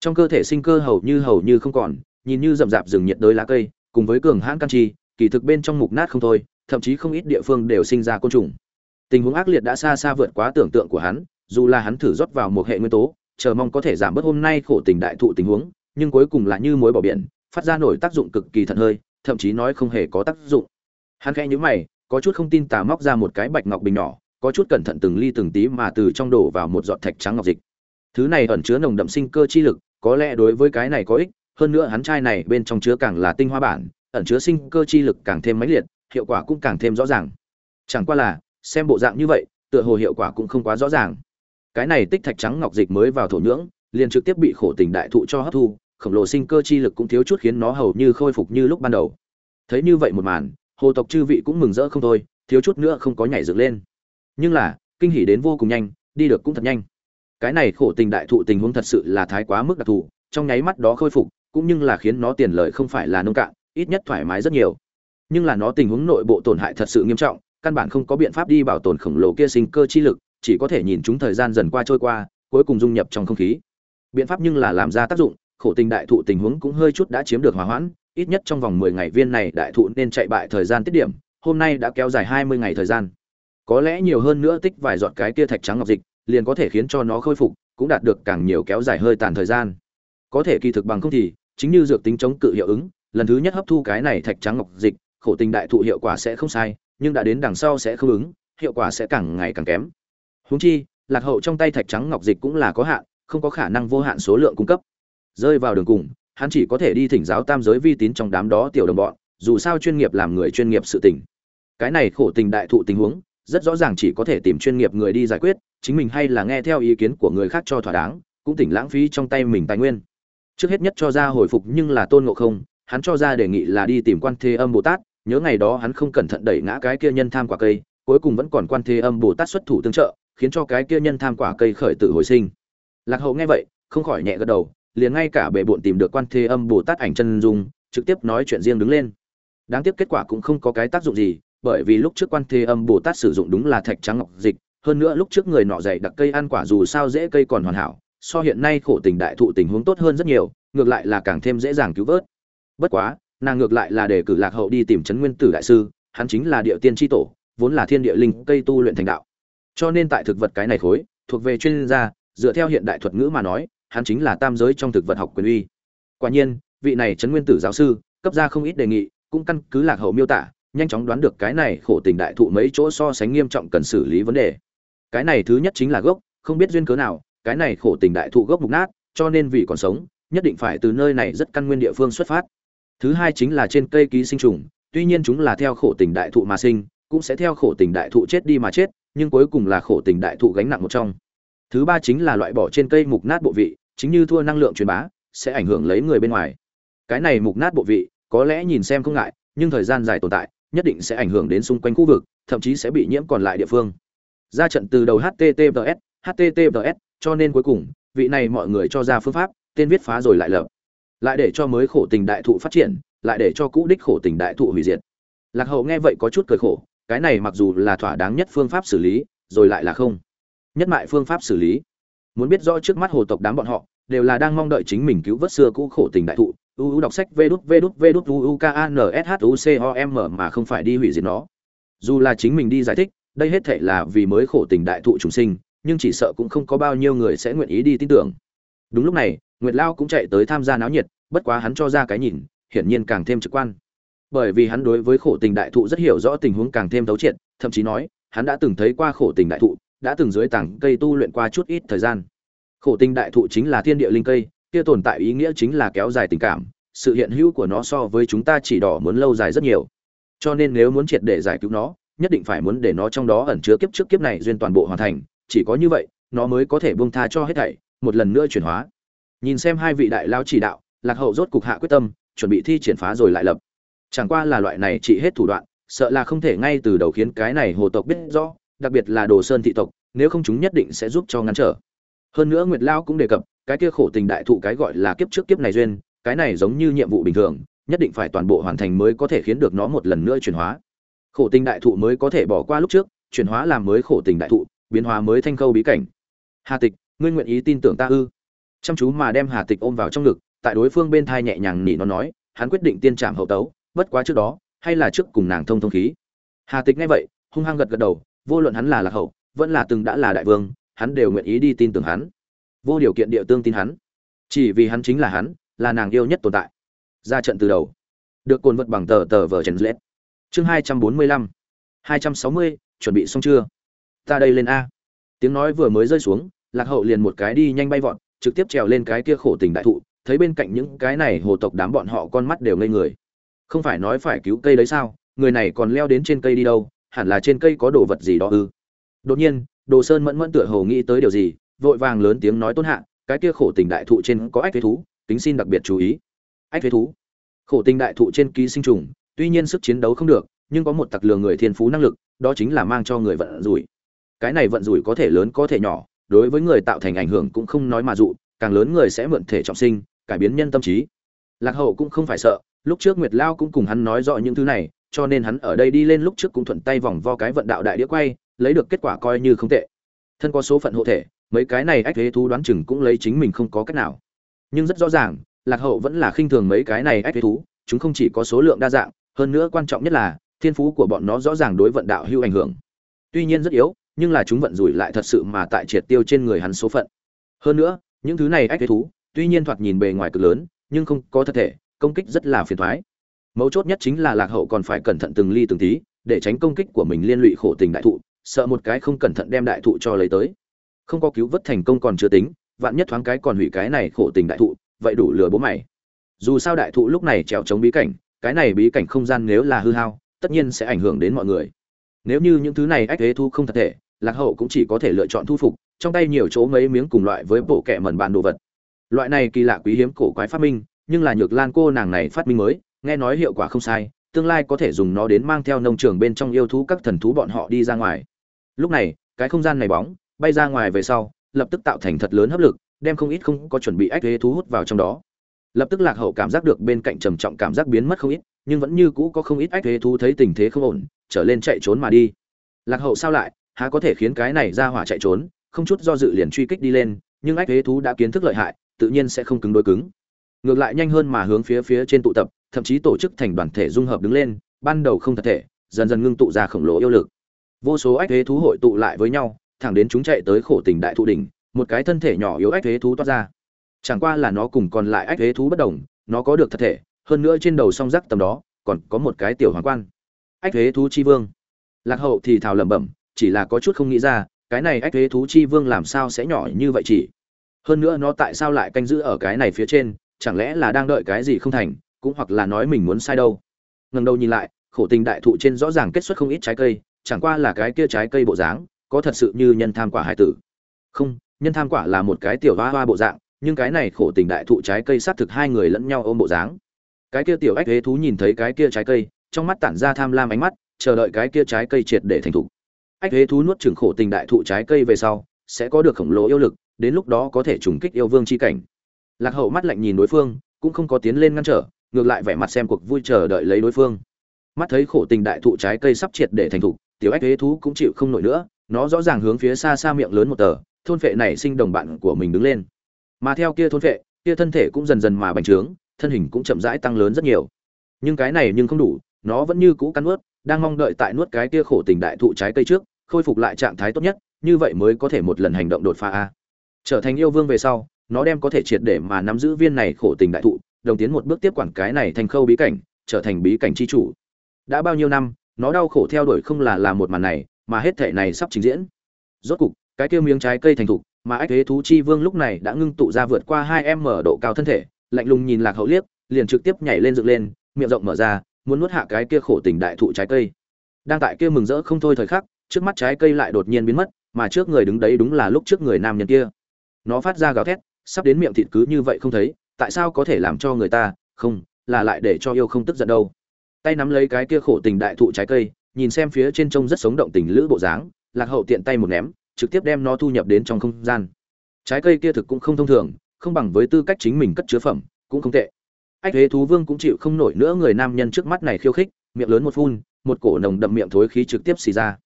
Trong cơ thể sinh cơ hầu như hầu như không còn, nhìn như rậm rạp rừng nhiệt đới lá cây, cùng với cường hãn can chi, kỳ thực bên trong mục nát không thôi, thậm chí không ít địa phương đều sinh ra côn trùng. Tình huống ác liệt đã xa xa vượt quá tưởng tượng của hắn, dù là hắn thử rót vào một hệ nguyên tố chờ mong có thể giảm bớt hôm nay khổ tình đại thụ tình huống, nhưng cuối cùng là như mối bỏ biển, phát ra nổi tác dụng cực kỳ thận hơi, thậm chí nói không hề có tác dụng. Hắn khẽ nhíu mày, có chút không tin tà móc ra một cái bạch ngọc bình nhỏ, có chút cẩn thận từng ly từng tí mà từ trong đổ vào một giọt thạch trắng ngọc dịch. Thứ này ẩn chứa nồng đậm sinh cơ chi lực, có lẽ đối với cái này có ích, hơn nữa hắn chai này bên trong chứa càng là tinh hoa bản, ẩn chứa sinh cơ chi lực càng thêm mãnh liệt, hiệu quả cũng càng thêm rõ ràng. Chẳng qua là, xem bộ dạng như vậy, tựa hồ hiệu quả cũng không quá rõ ràng cái này tích thạch trắng ngọc dịch mới vào thổ nhưỡng, liền trực tiếp bị khổ tình đại thụ cho hấp thu, khổng lồ sinh cơ chi lực cũng thiếu chút khiến nó hầu như khôi phục như lúc ban đầu. Thấy như vậy một màn, hồ tộc chư vị cũng mừng rỡ không thôi, thiếu chút nữa không có nhảy dựng lên. Nhưng là, kinh hỉ đến vô cùng nhanh, đi được cũng thật nhanh. Cái này khổ tình đại thụ tình huống thật sự là thái quá mức đặc thù, trong nháy mắt đó khôi phục, cũng nhưng là khiến nó tiền lợi không phải là nông cạn, ít nhất thoải mái rất nhiều. Nhưng là nó tình huống nội bộ tổn hại thật sự nghiêm trọng, căn bản không có biện pháp đi bảo tồn khổng lồ kia sinh cơ chi lực chỉ có thể nhìn chúng thời gian dần qua trôi qua, cuối cùng dung nhập trong không khí. Biện pháp nhưng là làm ra tác dụng, khổ tình đại thụ tình huống cũng hơi chút đã chiếm được hòa hoãn, ít nhất trong vòng mười ngày viên này đại thụ nên chạy bại thời gian tiết điểm, hôm nay đã kéo dài hai mươi ngày thời gian. Có lẽ nhiều hơn nữa tích vài giọt cái kia thạch trắng ngọc dịch, liền có thể khiến cho nó khôi phục, cũng đạt được càng nhiều kéo dài hơi tàn thời gian. Có thể kỳ thực bằng không thì, chính như dược tính chống cự hiệu ứng, lần thứ nhất hấp thu cái này thạch trắng ngọc dịch, khổ tình đại thụ hiệu quả sẽ không sai, nhưng đã đến đằng sau sẽ không ứng, hiệu quả sẽ càng ngày càng kém. Huống chi, lạc hậu trong tay thạch trắng ngọc dịch cũng là có hạn, không có khả năng vô hạn số lượng cung cấp. Rơi vào đường cùng, hắn chỉ có thể đi thỉnh giáo tam giới vi tín trong đám đó tiểu đồng bọn, dù sao chuyên nghiệp làm người chuyên nghiệp sự tình. Cái này khổ tình đại thụ tình huống, rất rõ ràng chỉ có thể tìm chuyên nghiệp người đi giải quyết, chính mình hay là nghe theo ý kiến của người khác cho thỏa đáng, cũng tỉnh lãng phí trong tay mình tài nguyên. Trước hết nhất cho ra hồi phục nhưng là tôn ngộ không, hắn cho ra đề nghị là đi tìm quan thế âm bồ tát, nhớ ngày đó hắn không cẩn thận đẩy ngã cái kia nhân tham quả cây, cuối cùng vẫn còn quan thế âm bồ tát xuất thủ tương trợ khiến cho cái kia nhân tham quả cây khởi tự hồi sinh. Lạc hậu nghe vậy, không khỏi nhẹ gật đầu, liền ngay cả bệ bộn tìm được quan thế âm bồ tát ảnh chân dung, trực tiếp nói chuyện riêng đứng lên. Đáng tiếc kết quả cũng không có cái tác dụng gì, bởi vì lúc trước quan thế âm bồ tát sử dụng đúng là thạch trắng ngọc dịch, hơn nữa lúc trước người nọ dạy đặc cây ăn quả dù sao dễ cây còn hoàn hảo, so hiện nay khổ tình đại thụ tình huống tốt hơn rất nhiều, ngược lại là càng thêm dễ dàng cứu vớt. Bất quá, nàng ngược lại là để cử lạc hậu đi tìm trấn nguyên tử đại sư, hắn chính là địa tiên tri tổ, vốn là thiên địa linh cây tu luyện thành đạo cho nên tại thực vật cái này khối, thuộc về chuyên gia, dựa theo hiện đại thuật ngữ mà nói, hắn chính là tam giới trong thực vật học quyền uy. Quả nhiên, vị này trấn nguyên tử giáo sư, cấp ra không ít đề nghị, cũng căn cứ lạc hậu miêu tả, nhanh chóng đoán được cái này khổ tình đại thụ mấy chỗ so sánh nghiêm trọng cần xử lý vấn đề. Cái này thứ nhất chính là gốc, không biết duyên cớ nào, cái này khổ tình đại thụ gốc mục nát, cho nên vì còn sống, nhất định phải từ nơi này rất căn nguyên địa phương xuất phát. Thứ hai chính là trên cây ký sinh trùng, tuy nhiên chúng là theo khổ tình đại thụ mà sinh, cũng sẽ theo khổ tình đại thụ chết đi mà chết nhưng cuối cùng là khổ tình đại thụ gánh nặng một trong. Thứ ba chính là loại bỏ trên cây mục nát bộ vị, chính như thua năng lượng truyền bá, sẽ ảnh hưởng lấy người bên ngoài. Cái này mục nát bộ vị, có lẽ nhìn xem không ngại, nhưng thời gian dài tồn tại, nhất định sẽ ảnh hưởng đến xung quanh khu vực, thậm chí sẽ bị nhiễm còn lại địa phương. Ra trận từ đầu https https cho nên cuối cùng, vị này mọi người cho ra phương pháp, tên viết phá rồi lại lập. Lại để cho mới khổ tình đại thụ phát triển, lại để cho cũ đích khổ tình đại thụ hủy diệt. Lạc hậu nghe vậy có chút cười khổ cái này mặc dù là thỏa đáng nhất phương pháp xử lý, rồi lại là không. Nhất mại phương pháp xử lý. Muốn biết rõ trước mắt hồ tộc đám bọn họ, đều là đang mong đợi chính mình cứu vớt xưa cũ khổ tình đại thụ. Uu đọc sách vê đút vê đút vê đút uu k a n s h u c o m mà không phải đi hủy diệt nó. Dù là chính mình đi giải thích, đây hết thể là vì mới khổ tình đại thụ trùng sinh, nhưng chỉ sợ cũng không có bao nhiêu người sẽ nguyện ý đi tin tưởng. Đúng lúc này, nguyệt lao cũng chạy tới tham gia náo nhiệt, bất quá hắn cho ra cái nhìn, hiển nhiên càng thêm trực quan bởi vì hắn đối với khổ tình đại thụ rất hiểu rõ tình huống càng thêm thấu triệt, thậm chí nói, hắn đã từng thấy qua khổ tình đại thụ, đã từng dưới tảng cây tu luyện qua chút ít thời gian. Khổ tình đại thụ chính là thiên địa linh cây, kia tồn tại ý nghĩa chính là kéo dài tình cảm, sự hiện hữu của nó so với chúng ta chỉ đỏ muốn lâu dài rất nhiều. Cho nên nếu muốn triệt để giải cứu nó, nhất định phải muốn để nó trong đó ẩn chứa kiếp trước kiếp này duyên toàn bộ hoàn thành, chỉ có như vậy, nó mới có thể buông tha cho hết thảy, một lần nữa chuyển hóa. Nhìn xem hai vị đại lao chỉ đạo, lạc hậu rốt cục hạ quyết tâm, chuẩn bị thi triển phá rồi lại lập chẳng qua là loại này chỉ hết thủ đoạn, sợ là không thể ngay từ đầu khiến cái này hồ tộc biết rõ, đặc biệt là đồ sơn thị tộc, nếu không chúng nhất định sẽ giúp cho ngăn trở. Hơn nữa nguyệt lao cũng đề cập, cái kia khổ tình đại thụ cái gọi là kiếp trước kiếp này duyên, cái này giống như nhiệm vụ bình thường, nhất định phải toàn bộ hoàn thành mới có thể khiến được nó một lần nữa chuyển hóa. Khổ tình đại thụ mới có thể bỏ qua lúc trước, chuyển hóa làm mới khổ tình đại thụ, biến hóa mới thanh khâu bí cảnh. Hà tịch, ngươi nguyện ý tin tưởng ta ư? Chăm chú mà đem hà tịch ôm vào trong ngực, tại đối phương bên thai nhẹ nhàng nỉ nó nói, hắn quyết định tiên trảm hậu tấu bất quá trước đó, hay là trước cùng nàng thông thông khí. Hà tịch nghe vậy, hung hăng gật gật đầu, vô luận hắn là lạc hậu, vẫn là từng đã là đại vương, hắn đều nguyện ý đi tin tưởng hắn. Vô điều kiện địa tương tin hắn. Chỉ vì hắn chính là hắn, là nàng yêu nhất tồn tại. Ra trận từ đầu. Được cồn vật bằng tờ tờ vở trần lết. Chương hai trăm bốn mươi lăm. hai trăm sáu mươi, chuẩn bị xong chưa? Ta đây lên a. Tiếng nói vừa mới rơi xuống, lạc hậu liền một cái đi nhanh bay vọt, trực tiếp trèo lên cái kia khổ tình đại thụ, thấy bên cạnh những cái này hồ tộc đám bọn họ con mắt đều ngây người không phải nói phải cứu cây đấy sao? Người này còn leo đến trên cây đi đâu? Hẳn là trên cây có đồ vật gì đó ư? Đột nhiên, đồ sơn mẫn mẫn tựa hồ nghĩ tới điều gì, vội vàng lớn tiếng nói tôn hạ, cái kia khổ tình đại thụ trên có ách thuế thú tính xin đặc biệt chú ý. Ách thuế thú? Khổ tình đại thụ trên ký sinh trùng, tuy nhiên sức chiến đấu không được, nhưng có một tặc lừa người thiên phú năng lực, đó chính là mang cho người vận rủi. Cái này vận rủi có thể lớn có thể nhỏ, đối với người tạo thành ảnh hưởng cũng không nói mà dụ, càng lớn người sẽ mượn thể trọng sinh, cải biến nhân tâm trí. Lạc hậu cũng không phải sợ lúc trước nguyệt lao cũng cùng hắn nói rõ những thứ này, cho nên hắn ở đây đi lên lúc trước cũng thuận tay vòng vo cái vận đạo đại đĩa quay, lấy được kết quả coi như không tệ. Thân có số phận hộ thể, mấy cái này ách thế thú đoán chừng cũng lấy chính mình không có cách nào. Nhưng rất rõ ràng, lạc hậu vẫn là khinh thường mấy cái này ách thế thú, chúng không chỉ có số lượng đa dạng, hơn nữa quan trọng nhất là, thiên phú của bọn nó rõ ràng đối vận đạo hưu ảnh hưởng. Tuy nhiên rất yếu, nhưng là chúng vận rủi lại thật sự mà tại triệt tiêu trên người hắn số phận. Hơn nữa, những thứ này ách thế thú, tuy nhiên thoạt nhìn bề ngoài cực lớn, nhưng không có thật thể công kích rất là phiền thoái. Mấu chốt nhất chính là lạc hậu còn phải cẩn thận từng ly từng tí, để tránh công kích của mình liên lụy khổ tình đại thụ, sợ một cái không cẩn thận đem đại thụ cho lấy tới. Không có cứu vớt thành công còn chưa tính, vạn nhất thoáng cái còn hủy cái này khổ tình đại thụ, vậy đủ lừa bố mày. Dù sao đại thụ lúc này trèo chống bí cảnh, cái này bí cảnh không gian nếu là hư hao, tất nhiên sẽ ảnh hưởng đến mọi người. Nếu như những thứ này ách thế thu không thật thể, lạc hậu cũng chỉ có thể lựa chọn thu phục, trong tay nhiều chỗ mấy miếng cùng loại với bộ kệ mẩn bản đồ vật. Loại này kỳ lạ quý hiếm cổ quái phát minh nhưng là nhược lan cô nàng này phát minh mới, nghe nói hiệu quả không sai, tương lai có thể dùng nó đến mang theo nông trường bên trong yêu thú các thần thú bọn họ đi ra ngoài. Lúc này, cái không gian này bóng, bay ra ngoài về sau, lập tức tạo thành thật lớn hấp lực, đem không ít không có chuẩn bị ách thế thú hút vào trong đó. Lập tức lạc hậu cảm giác được bên cạnh trầm trọng cảm giác biến mất không ít, nhưng vẫn như cũ có không ít ách thế thú thấy tình thế không ổn, trở lên chạy trốn mà đi. Lạc hậu sao lại, há có thể khiến cái này ra hỏa chạy trốn, không chút do dự liền truy kích đi lên, nhưng ách thế thú đã kiến thức lợi hại, tự nhiên sẽ không cứng đối cứng ngược lại nhanh hơn mà hướng phía phía trên tụ tập, thậm chí tổ chức thành đoàn thể dung hợp đứng lên, ban đầu không thật thể, dần dần ngưng tụ ra khổng lồ yêu lực. Vô số ách thế thú hội tụ lại với nhau, thẳng đến chúng chạy tới khổ tình đại thụ đỉnh, một cái thân thể nhỏ yếu ách thế thú toát ra. Chẳng qua là nó cùng còn lại ách thế thú bất đồng, nó có được thật thể, hơn nữa trên đầu song rắc tầm đó, còn có một cái tiểu hoàng quan. Ách thế thú chi vương. Lạc hậu thì thào lẩm bẩm, chỉ là có chút không nghĩ ra, cái này ách thế thú chi vương làm sao sẽ nhỏ như vậy chỉ? Hơn nữa nó tại sao lại canh giữ ở cái này phía trên chẳng lẽ là đang đợi cái gì không thành, cũng hoặc là nói mình muốn sai đâu. Ngần đầu nhìn lại, khổ tình đại thụ trên rõ ràng kết xuất không ít trái cây, chẳng qua là cái kia trái cây bộ dáng, có thật sự như nhân tham quả hải tử. Không, nhân tham quả là một cái tiểu hoa hoa bộ dạng, nhưng cái này khổ tình đại thụ trái cây xác thực hai người lẫn nhau ôm bộ dáng. Cái kia tiểu ách thế thú nhìn thấy cái kia trái cây, trong mắt tản ra tham lam ánh mắt, chờ đợi cái kia trái cây triệt để thành thục. Ách thế thú nuốt trừng khổ tình đại thụ trái cây về sau, sẽ có được khổng lồ yêu lực, đến lúc đó có thể trùng kích yêu vương chi cảnh lạc hậu mắt lạnh nhìn đối phương, cũng không có tiến lên ngăn trở, ngược lại vẻ mặt xem cuộc vui chờ đợi lấy đối phương. Mắt thấy khổ tình đại thụ trái cây sắp triệt để thành thục, tiểu ách thế thú cũng chịu không nổi nữa, nó rõ ràng hướng phía xa xa miệng lớn một tờ, thôn phệ này sinh đồng bạn của mình đứng lên. Mà theo kia thôn phệ, kia thân thể cũng dần dần mà bành trướng, thân hình cũng chậm rãi tăng lớn rất nhiều. Nhưng cái này nhưng không đủ, nó vẫn như cũ cắn nuốt, đang mong đợi tại nuốt cái kia khổ tình đại thụ trái cây trước, khôi phục lại trạng thái tốt nhất, như vậy mới có thể một lần hành động đột phá a. Trở thành yêu vương về sau nó đem có thể triệt để mà nắm giữ viên này khổ tình đại thụ, đồng tiến một bước tiếp quản cái này thành khâu bí cảnh, trở thành bí cảnh chi chủ. Đã bao nhiêu năm, nó đau khổ theo đuổi không là là một màn này, mà hết thể này sắp trình diễn. Rốt cục, cái kia miếng trái cây thành thục, mà ách thế thú chi vương lúc này đã ngưng tụ ra vượt qua hai em mở độ cao thân thể, lạnh lùng nhìn lạc hậu liếc, liền trực tiếp nhảy lên dựng lên, miệng rộng mở ra, muốn nuốt hạ cái kia khổ tình đại thụ trái cây. Đang tại kia mừng rỡ không thôi thời khắc, trước mắt trái cây lại đột nhiên biến mất, mà trước người đứng đấy đúng là lúc trước người nam nhân kia. Nó phát ra gào thét sắp đến miệng thịt cứ như vậy không thấy, tại sao có thể làm cho người ta, không, là lại để cho yêu không tức giận đâu. Tay nắm lấy cái kia khổ tình đại thụ trái cây, nhìn xem phía trên trông rất sống động tình lữ bộ dáng, lạc hậu tiện tay một ném, trực tiếp đem nó thu nhập đến trong không gian. Trái cây kia thực cũng không thông thường, không bằng với tư cách chính mình cất chứa phẩm, cũng không tệ. Ách thế thú vương cũng chịu không nổi nữa, người nam nhân trước mắt này khiêu khích, miệng lớn một phun, một cổ nồng đậm miệng thối khí trực tiếp xì ra.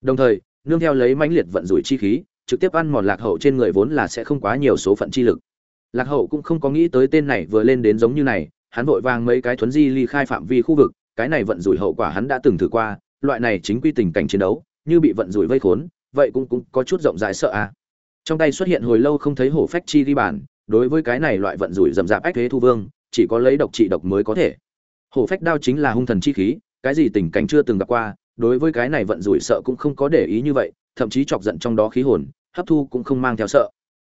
Đồng thời, nương theo lấy mãnh liệt vận rủi chi khí trực tiếp ăn mòn lạc hậu trên người vốn là sẽ không quá nhiều số phận chi lực. Lạc hậu cũng không có nghĩ tới tên này vừa lên đến giống như này, hắn vội vàng mấy cái thuấn di ly khai phạm vi khu vực, cái này vận rủi hậu quả hắn đã từng thử qua, loại này chính quy tình cảnh chiến đấu, như bị vận rủi vây khốn, vậy cũng cũng có chút rộng rãi sợ à. Trong tay xuất hiện hồi lâu không thấy hổ phách chi đi bản đối với cái này loại vận rủi rầm rạp ách thế thu vương, chỉ có lấy độc trị độc mới có thể. Hổ phách đao chính là hung thần chi khí, cái gì tình cảnh chưa từng gặp qua, đối với cái này vận rủi sợ cũng không có để ý như vậy, thậm chí chọc giận trong đó khí hồn hấp thu cũng không mang theo sợ.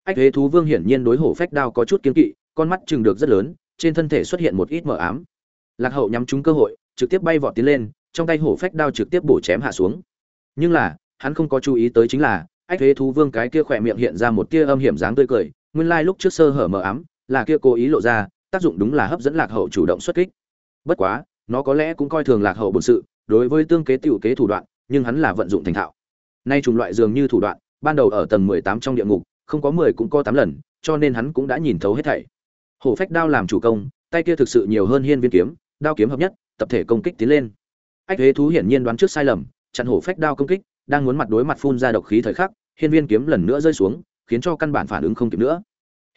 Ách thế thú vương hiển nhiên đối hổ phách đao có chút kiên kỵ, con mắt chừng được rất lớn, trên thân thể xuất hiện một ít mờ ám. Lạc hậu nhắm trúng cơ hội, trực tiếp bay vọt tiến lên, trong tay hổ phách đao trực tiếp bổ chém hạ xuống. Nhưng là, hắn không có chú ý tới chính là, ách thế thú vương cái kia khỏe miệng hiện ra một tia âm hiểm dáng tươi cười, nguyên lai lúc trước sơ hở mờ ám, là kia cố ý lộ ra, tác dụng đúng là hấp dẫn lạc hậu chủ động xuất kích. Bất quá, nó có lẽ cũng coi thường lạc hậu bổn sự, đối với tương kế tiểu kế thủ đoạn, nhưng hắn là vận dụng thành thạo. Nay trùng loại dường như thủ đoạn ban đầu ở tầng mười tám trong địa ngục, không có mười cũng có tám lần, cho nên hắn cũng đã nhìn thấu hết thảy. Hổ phách đao làm chủ công, tay kia thực sự nhiều hơn hiên viên kiếm, đao kiếm hợp nhất, tập thể công kích tiến lên. Ách thế thú hiển nhiên đoán trước sai lầm, chặn hổ phách đao công kích, đang muốn mặt đối mặt phun ra độc khí thời khắc, hiên viên kiếm lần nữa rơi xuống, khiến cho căn bản phản ứng không kịp nữa.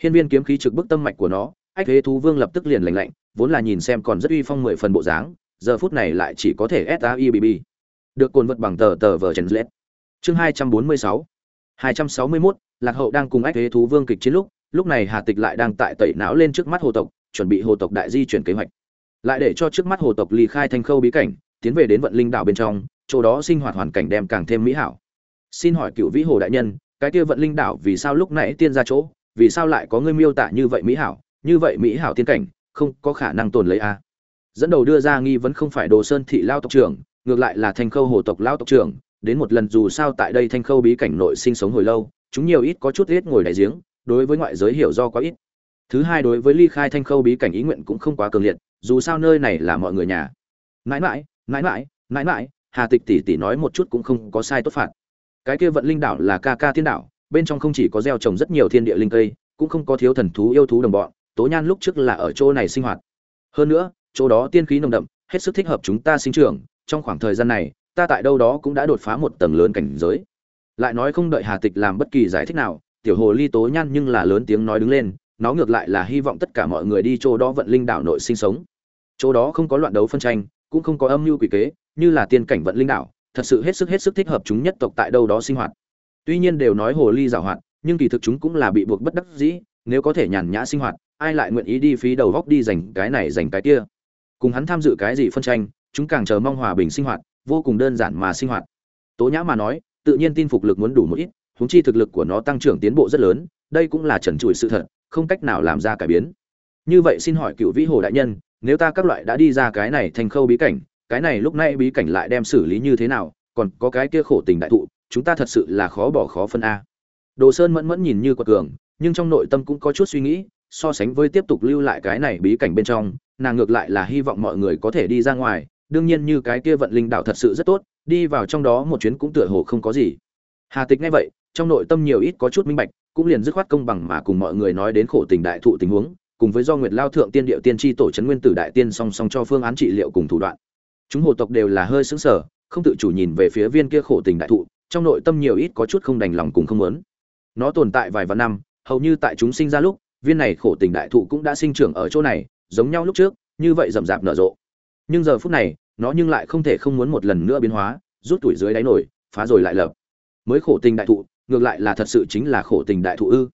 Hiên viên kiếm khí trực bức tâm mạch của nó, ách thế thú vương lập tức liền lạnh lạnh, vốn là nhìn xem còn rất uy phong mười phần bộ dáng, giờ phút này lại chỉ có thể SAIBB. được cồn vật bằng tờ tờ vờ trần lết chương hai trăm bốn mươi sáu hai trăm sáu mươi mốt, lạc hậu đang cùng ách thế thú vương kịch chiến lúc lúc này hà tịch lại đang tại tẩy não lên trước mắt hồ tộc, chuẩn bị hồ tộc đại di chuyển kế hoạch. Lại để cho trước mắt hồ tộc ly khai thành khâu bí cảnh, tiến về đến vận linh đảo bên trong, chỗ đó sinh hoạt hoàn cảnh đem càng thêm mỹ hảo. Xin hỏi cựu vĩ hồ đại nhân, cái kia vận linh đảo vì sao lúc nãy tiên ra chỗ? Vì sao lại có ngươi miêu tả như vậy mỹ hảo? Như vậy mỹ hảo tiên cảnh, không có khả năng tồn lấy a dẫn đầu đưa ra nghi vấn không phải đồ sơn thị lao tộc trưởng, ngược lại là thanh khâu hồ tộc lao tộc trưởng đến một lần dù sao tại đây thanh khâu bí cảnh nội sinh sống hồi lâu, chúng nhiều ít có chút ít ngồi đại giếng, đối với ngoại giới hiểu do quá ít. Thứ hai đối với ly khai thanh khâu bí cảnh ý nguyện cũng không quá cường liệt, dù sao nơi này là mọi người nhà. Mãi mãi mãi mãi mãi mãi hà tịch tỷ tỷ nói một chút cũng không có sai tốt phạt. Cái kia vận linh đảo là ca ca thiên đảo, bên trong không chỉ có gieo trồng rất nhiều thiên địa linh cây, cũng không có thiếu thần thú yêu thú đồng bọn, tố nhan lúc trước là ở chỗ này sinh hoạt. Hơn nữa, chỗ đó tiên khí nồng đậm, hết sức thích hợp chúng ta sinh trưởng, trong khoảng thời gian này ta tại đâu đó cũng đã đột phá một tầng lớn cảnh giới. Lại nói không đợi hà tịch làm bất kỳ giải thích nào, tiểu hồ ly tố nhan nhưng là lớn tiếng nói đứng lên, nó ngược lại là hy vọng tất cả mọi người đi chỗ đó vận linh đảo nội sinh sống. Chỗ đó không có loạn đấu phân tranh, cũng không có âm mưu quỷ kế, như là tiên cảnh vận linh đảo, thật sự hết sức hết sức thích hợp chúng nhất tộc tại đâu đó sinh hoạt. Tuy nhiên đều nói hồ ly giảo hoạt, nhưng kỳ thực chúng cũng là bị buộc bất đắc dĩ, nếu có thể nhàn nhã sinh hoạt, ai lại nguyện ý đi phí đầu góc đi dành cái này dành cái kia? Cùng hắn tham dự cái gì phân tranh, chúng càng chờ mong hòa bình sinh hoạt vô cùng đơn giản mà sinh hoạt. Tố nhã mà nói, tự nhiên tin phục lực muốn đủ một ít, huống chi thực lực của nó tăng trưởng tiến bộ rất lớn, đây cũng là trần trụi sự thật, không cách nào làm ra cải biến. Như vậy xin hỏi cựu vĩ hồ đại nhân, nếu ta các loại đã đi ra cái này thành khâu bí cảnh, cái này lúc nay bí cảnh lại đem xử lý như thế nào, còn có cái kia khổ tình đại thụ, chúng ta thật sự là khó bỏ khó phân a. Đồ sơn mẫn mẫn nhìn như quật cường, nhưng trong nội tâm cũng có chút suy nghĩ, so sánh với tiếp tục lưu lại cái này bí cảnh bên trong, nàng ngược lại là hy vọng mọi người có thể đi ra ngoài đương nhiên như cái kia vận linh đạo thật sự rất tốt, đi vào trong đó một chuyến cũng tựa hồ không có gì. Hà tịch nghe vậy, trong nội tâm nhiều ít có chút minh bạch, cũng liền dứt khoát công bằng mà cùng mọi người nói đến khổ tình đại thụ tình huống, cùng với do nguyệt lao thượng tiên điệu tiên tri tổ trấn nguyên tử đại tiên song song cho phương án trị liệu cùng thủ đoạn. Chúng hồ tộc đều là hơi sững sờ, không tự chủ nhìn về phía viên kia khổ tình đại thụ, trong nội tâm nhiều ít có chút không đành lòng cùng không muốn. Nó tồn tại vài vạn năm, hầu như tại chúng sinh ra lúc, viên này khổ tình đại thụ cũng đã sinh trưởng ở chỗ này, giống nhau lúc trước, như vậy rậm rạp nở rộ. Nhưng giờ phút này nó nhưng lại không thể không muốn một lần nữa biến hóa, rút tuổi dưới đáy nổi, phá rồi lại lập. Mới khổ tình đại thụ, ngược lại là thật sự chính là khổ tình đại thụ ư.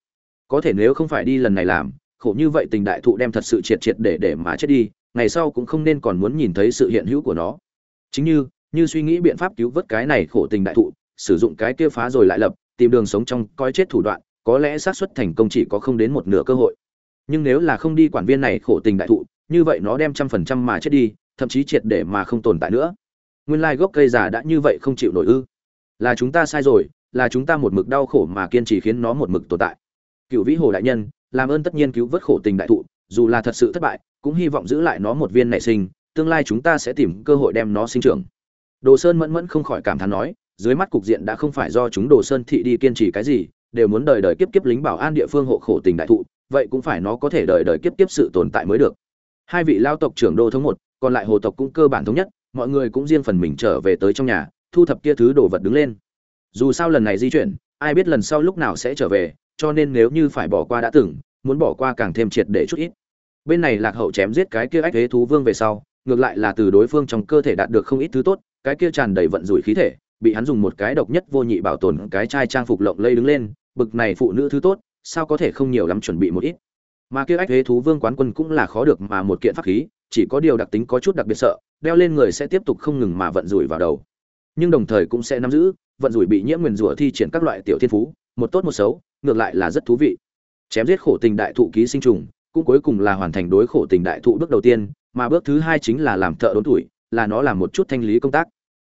Có thể nếu không phải đi lần này làm, khổ như vậy tình đại thụ đem thật sự triệt triệt để để mà chết đi, ngày sau cũng không nên còn muốn nhìn thấy sự hiện hữu của nó. Chính như như suy nghĩ biện pháp cứu vớt cái này khổ tình đại thụ, sử dụng cái kia phá rồi lại lập, tìm đường sống trong, coi chết thủ đoạn, có lẽ xác suất thành công chỉ có không đến một nửa cơ hội. Nhưng nếu là không đi quản viên này khổ tình đại thụ, như vậy nó đem trăm phần trăm mà chết đi thậm chí triệt để mà không tồn tại nữa. Nguyên lai gốc cây già đã như vậy không chịu nổi ư? Là chúng ta sai rồi, là chúng ta một mực đau khổ mà kiên trì khiến nó một mực tồn tại. Cựu vĩ hồ đại nhân, làm ơn tất nhiên cứu vớt khổ tình đại thụ, dù là thật sự thất bại, cũng hy vọng giữ lại nó một viên nảy sinh, tương lai chúng ta sẽ tìm cơ hội đem nó sinh trưởng. Đồ sơn mẫn mẫn không khỏi cảm thán nói, dưới mắt cục diện đã không phải do chúng đồ sơn thị đi kiên trì cái gì, đều muốn đời đời kiếp kiếp lính bảo an địa phương hộ khổ tình đại thụ, vậy cũng phải nó có thể đời đời kiếp kiếp sự tồn tại mới được. Hai vị lao tộc trưởng đô thống một còn lại hồ tộc cũng cơ bản thống nhất, mọi người cũng riêng phần mình trở về tới trong nhà, thu thập kia thứ đồ vật đứng lên. Dù sao lần này di chuyển, ai biết lần sau lúc nào sẽ trở về, cho nên nếu như phải bỏ qua đã từng, muốn bỏ qua càng thêm triệt để chút ít. Bên này lạc hậu chém giết cái kia ách thế thú vương về sau, ngược lại là từ đối phương trong cơ thể đạt được không ít thứ tốt, cái kia tràn đầy vận rủi khí thể, bị hắn dùng một cái độc nhất vô nhị bảo tồn cái chai trang phục lộng lây đứng lên, bực này phụ nữ thứ tốt, sao có thể không nhiều lắm chuẩn bị một ít. Mà kia ách thế thú vương quán quân cũng là khó được mà một kiện pháp khí chỉ có điều đặc tính có chút đặc biệt sợ, đeo lên người sẽ tiếp tục không ngừng mà vận rủi vào đầu. Nhưng đồng thời cũng sẽ nắm giữ, vận rủi bị nhiễm nguyền rủa thi triển các loại tiểu thiên phú, một tốt một xấu, ngược lại là rất thú vị. Chém giết khổ tình đại thụ ký sinh trùng, cũng cuối cùng là hoàn thành đối khổ tình đại thụ bước đầu tiên, mà bước thứ hai chính là làm thợ đốn tuổi, là nó làm một chút thanh lý công tác.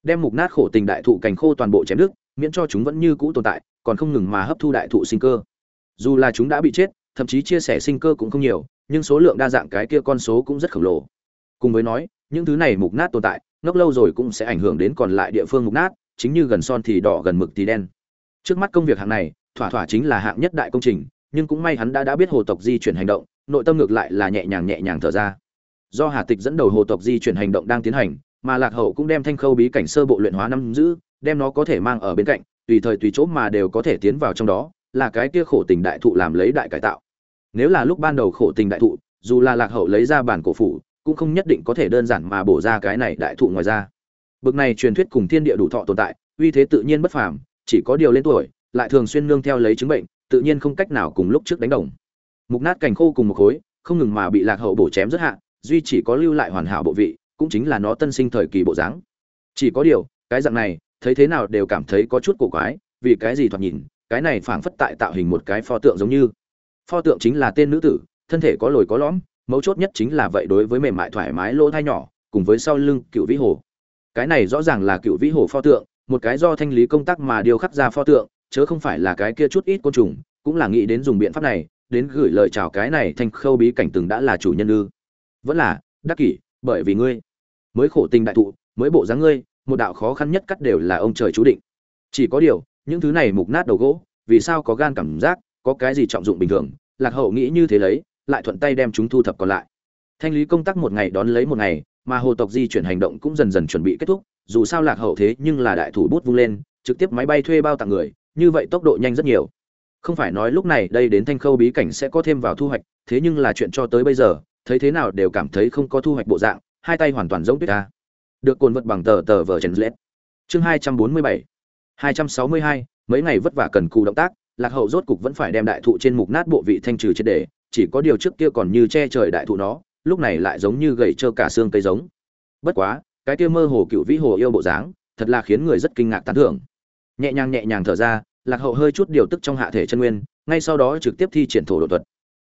Đem mục nát khổ tình đại thụ cành khô toàn bộ chém đứt, miễn cho chúng vẫn như cũ tồn tại, còn không ngừng mà hấp thu đại thụ sinh cơ. Dù là chúng đã bị chết, thậm chí chia sẻ sinh cơ cũng không nhiều nhưng số lượng đa dạng cái kia con số cũng rất khổng lồ. Cùng với nói, những thứ này mục nát tồn tại, ngốc lâu rồi cũng sẽ ảnh hưởng đến còn lại địa phương mục nát, chính như gần son thì đỏ, gần mực thì đen. Trước mắt công việc hạng này, thỏa thỏa chính là hạng nhất đại công trình, nhưng cũng may hắn đã đã biết hồ tộc di chuyển hành động, nội tâm ngược lại là nhẹ nhàng nhẹ nhàng thở ra. Do hà tịch dẫn đầu hồ tộc di chuyển hành động đang tiến hành, mà lạc hậu cũng đem thanh khâu bí cảnh sơ bộ luyện hóa năm giữ, đem nó có thể mang ở bên cạnh, tùy thời tùy chỗ mà đều có thể tiến vào trong đó, là cái kia khổ tình đại thụ làm lấy đại cải tạo nếu là lúc ban đầu khổ tình đại thụ, dù là lạc hậu lấy ra bản cổ phủ, cũng không nhất định có thể đơn giản mà bổ ra cái này đại thụ ngoài ra. Bực này truyền thuyết cùng thiên địa đủ thọ tồn tại, uy thế tự nhiên bất phàm, chỉ có điều lên tuổi, lại thường xuyên nương theo lấy chứng bệnh, tự nhiên không cách nào cùng lúc trước đánh đồng. Mục nát cành khô cùng một khối, không ngừng mà bị lạc hậu bổ chém rất hạ, duy chỉ có lưu lại hoàn hảo bộ vị, cũng chính là nó tân sinh thời kỳ bộ dáng. Chỉ có điều, cái dạng này, thấy thế nào đều cảm thấy có chút cổ quái, vì cái gì thoạt nhìn, cái này phảng phất tại tạo hình một cái pho tượng giống như pho tượng chính là tên nữ tử, thân thể có lồi có lõm, mấu chốt nhất chính là vậy đối với mềm mại thoải mái lỗ thai nhỏ, cùng với sau lưng cựu vĩ hồ. Cái này rõ ràng là cựu vĩ hồ pho tượng, một cái do thanh lý công tác mà điều khắc ra pho tượng, chớ không phải là cái kia chút ít côn trùng, cũng là nghĩ đến dùng biện pháp này, đến gửi lời chào cái này thanh khâu bí cảnh từng đã là chủ nhân ư. Vẫn là, đắc kỷ, bởi vì ngươi, mới khổ tình đại thụ, mới bộ dáng ngươi, một đạo khó khăn nhất cắt đều là ông trời chú định. Chỉ có điều, những thứ này mục nát đầu gỗ, vì sao có gan cảm giác có cái gì trọng dụng bình thường, lạc hậu nghĩ như thế lấy, lại thuận tay đem chúng thu thập còn lại. Thanh lý công tác một ngày đón lấy một ngày, mà hồ tộc di chuyển hành động cũng dần dần chuẩn bị kết thúc, dù sao lạc hậu thế nhưng là đại thủ bút vung lên, trực tiếp máy bay thuê bao tặng người, như vậy tốc độ nhanh rất nhiều. Không phải nói lúc này đây đến thanh khâu bí cảnh sẽ có thêm vào thu hoạch, thế nhưng là chuyện cho tới bây giờ, thấy thế nào đều cảm thấy không có thu hoạch bộ dạng, hai tay hoàn toàn giống tuyết ta. Được cồn vật bằng tờ tờ vờ chen lết. Chương hai trăm bốn mươi bảy, hai trăm sáu mươi hai, mấy ngày vất vả cần cù động tác lạc hậu rốt cục vẫn phải đem đại thụ trên mục nát bộ vị thanh trừ triệt để, chỉ có điều trước kia còn như che trời đại thụ nó lúc này lại giống như gầy trơ cả xương cây giống. Bất quá cái kia mơ hồ cựu vĩ hồ yêu bộ dáng thật là khiến người rất kinh ngạc tán thưởng. Nhẹ nhàng nhẹ nhàng thở ra lạc hậu hơi chút điều tức trong hạ thể chân nguyên ngay sau đó trực tiếp thi triển thổ độ thuật.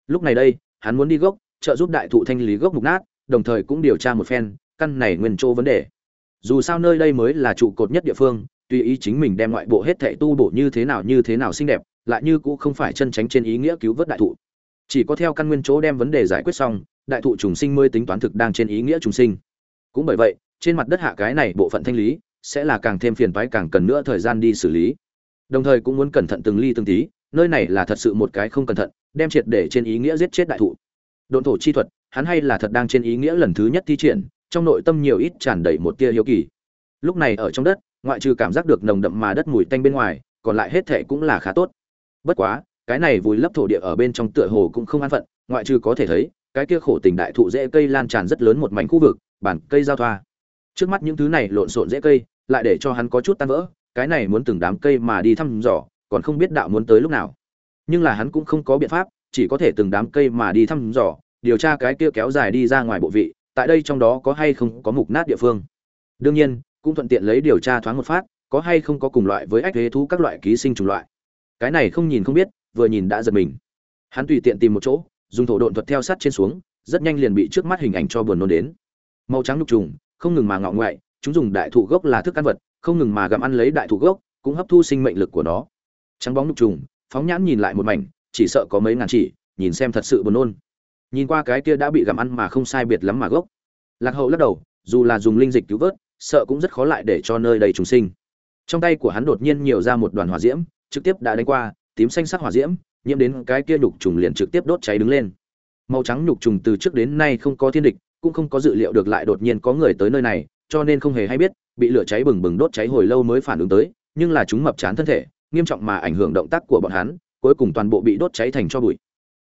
Lúc này đây hắn muốn đi gốc trợ giúp đại thụ thanh lý gốc mục nát đồng thời cũng điều tra một phen căn này nguyên chỗ vấn đề. Dù sao nơi đây mới là trụ cột nhất địa phương tùy ý chính mình đem ngoại bộ hết thảy tu bổ như thế nào như thế nào xinh đẹp lại như cũng không phải chân tránh trên ý nghĩa cứu vớt đại thụ. Chỉ có theo căn nguyên chỗ đem vấn đề giải quyết xong, đại thụ trùng sinh mới tính toán thực đang trên ý nghĩa trùng sinh. Cũng bởi vậy, trên mặt đất hạ cái này bộ phận thanh lý, sẽ là càng thêm phiền toái càng cần nữa thời gian đi xử lý. Đồng thời cũng muốn cẩn thận từng ly từng tí, nơi này là thật sự một cái không cẩn thận, đem triệt để trên ý nghĩa giết chết đại thụ. Độn thổ chi thuật, hắn hay là thật đang trên ý nghĩa lần thứ nhất thi triển, trong nội tâm nhiều ít tràn đầy một tia hiếu kỳ. Lúc này ở trong đất, ngoại trừ cảm giác được nồng đậm mà đất mùi tanh bên ngoài, còn lại hết thể cũng là khá tốt bất quá, cái này vùi lấp thổ địa ở bên trong tựa hồ cũng không an phận, ngoại trừ có thể thấy, cái kia khổ tình đại thụ dễ cây lan tràn rất lớn một mảnh khu vực, bản cây giao thoa. Trước mắt những thứ này lộn xộn dễ cây, lại để cho hắn có chút tan vỡ, cái này muốn từng đám cây mà đi thăm dò, còn không biết đạo muốn tới lúc nào. Nhưng là hắn cũng không có biện pháp, chỉ có thể từng đám cây mà đi thăm dò, điều tra cái kia kéo dài đi ra ngoài bộ vị, tại đây trong đó có hay không có mục nát địa phương. Đương nhiên, cũng thuận tiện lấy điều tra thoáng một phát, có hay không có cùng loại với ách thế thú các loại ký sinh chủng loại cái này không nhìn không biết, vừa nhìn đã giật mình. Hắn tùy tiện tìm một chỗ, dùng thổ độn thuật theo sát trên xuống, rất nhanh liền bị trước mắt hình ảnh cho buồn nôn đến. Màu trắng nhục trùng, không ngừng mà ngọ ngoại, chúng dùng đại thụ gốc là thức ăn vật, không ngừng mà gặm ăn lấy đại thụ gốc, cũng hấp thu sinh mệnh lực của nó. Trắng bóng nhục trùng, phóng nhãn nhìn lại một mảnh, chỉ sợ có mấy ngàn chỉ, nhìn xem thật sự buồn nôn. Nhìn qua cái kia đã bị gặm ăn mà không sai biệt lắm mà gốc. Lạc hậu lắc đầu, dù là dùng linh dịch cứu vớt, sợ cũng rất khó lại để cho nơi đầy trùng sinh. Trong tay của hắn đột nhiên nhiều ra một đoàn hỏa diễm trực tiếp đã đánh qua, tím xanh sắc hỏa diễm, nhiễm đến cái kia nhục trùng liền trực tiếp đốt cháy đứng lên. Màu trắng nhục trùng từ trước đến nay không có thiên địch, cũng không có dự liệu được lại đột nhiên có người tới nơi này, cho nên không hề hay biết, bị lửa cháy bừng bừng đốt cháy hồi lâu mới phản ứng tới, nhưng là chúng mập chán thân thể, nghiêm trọng mà ảnh hưởng động tác của bọn hắn, cuối cùng toàn bộ bị đốt cháy thành cho bụi.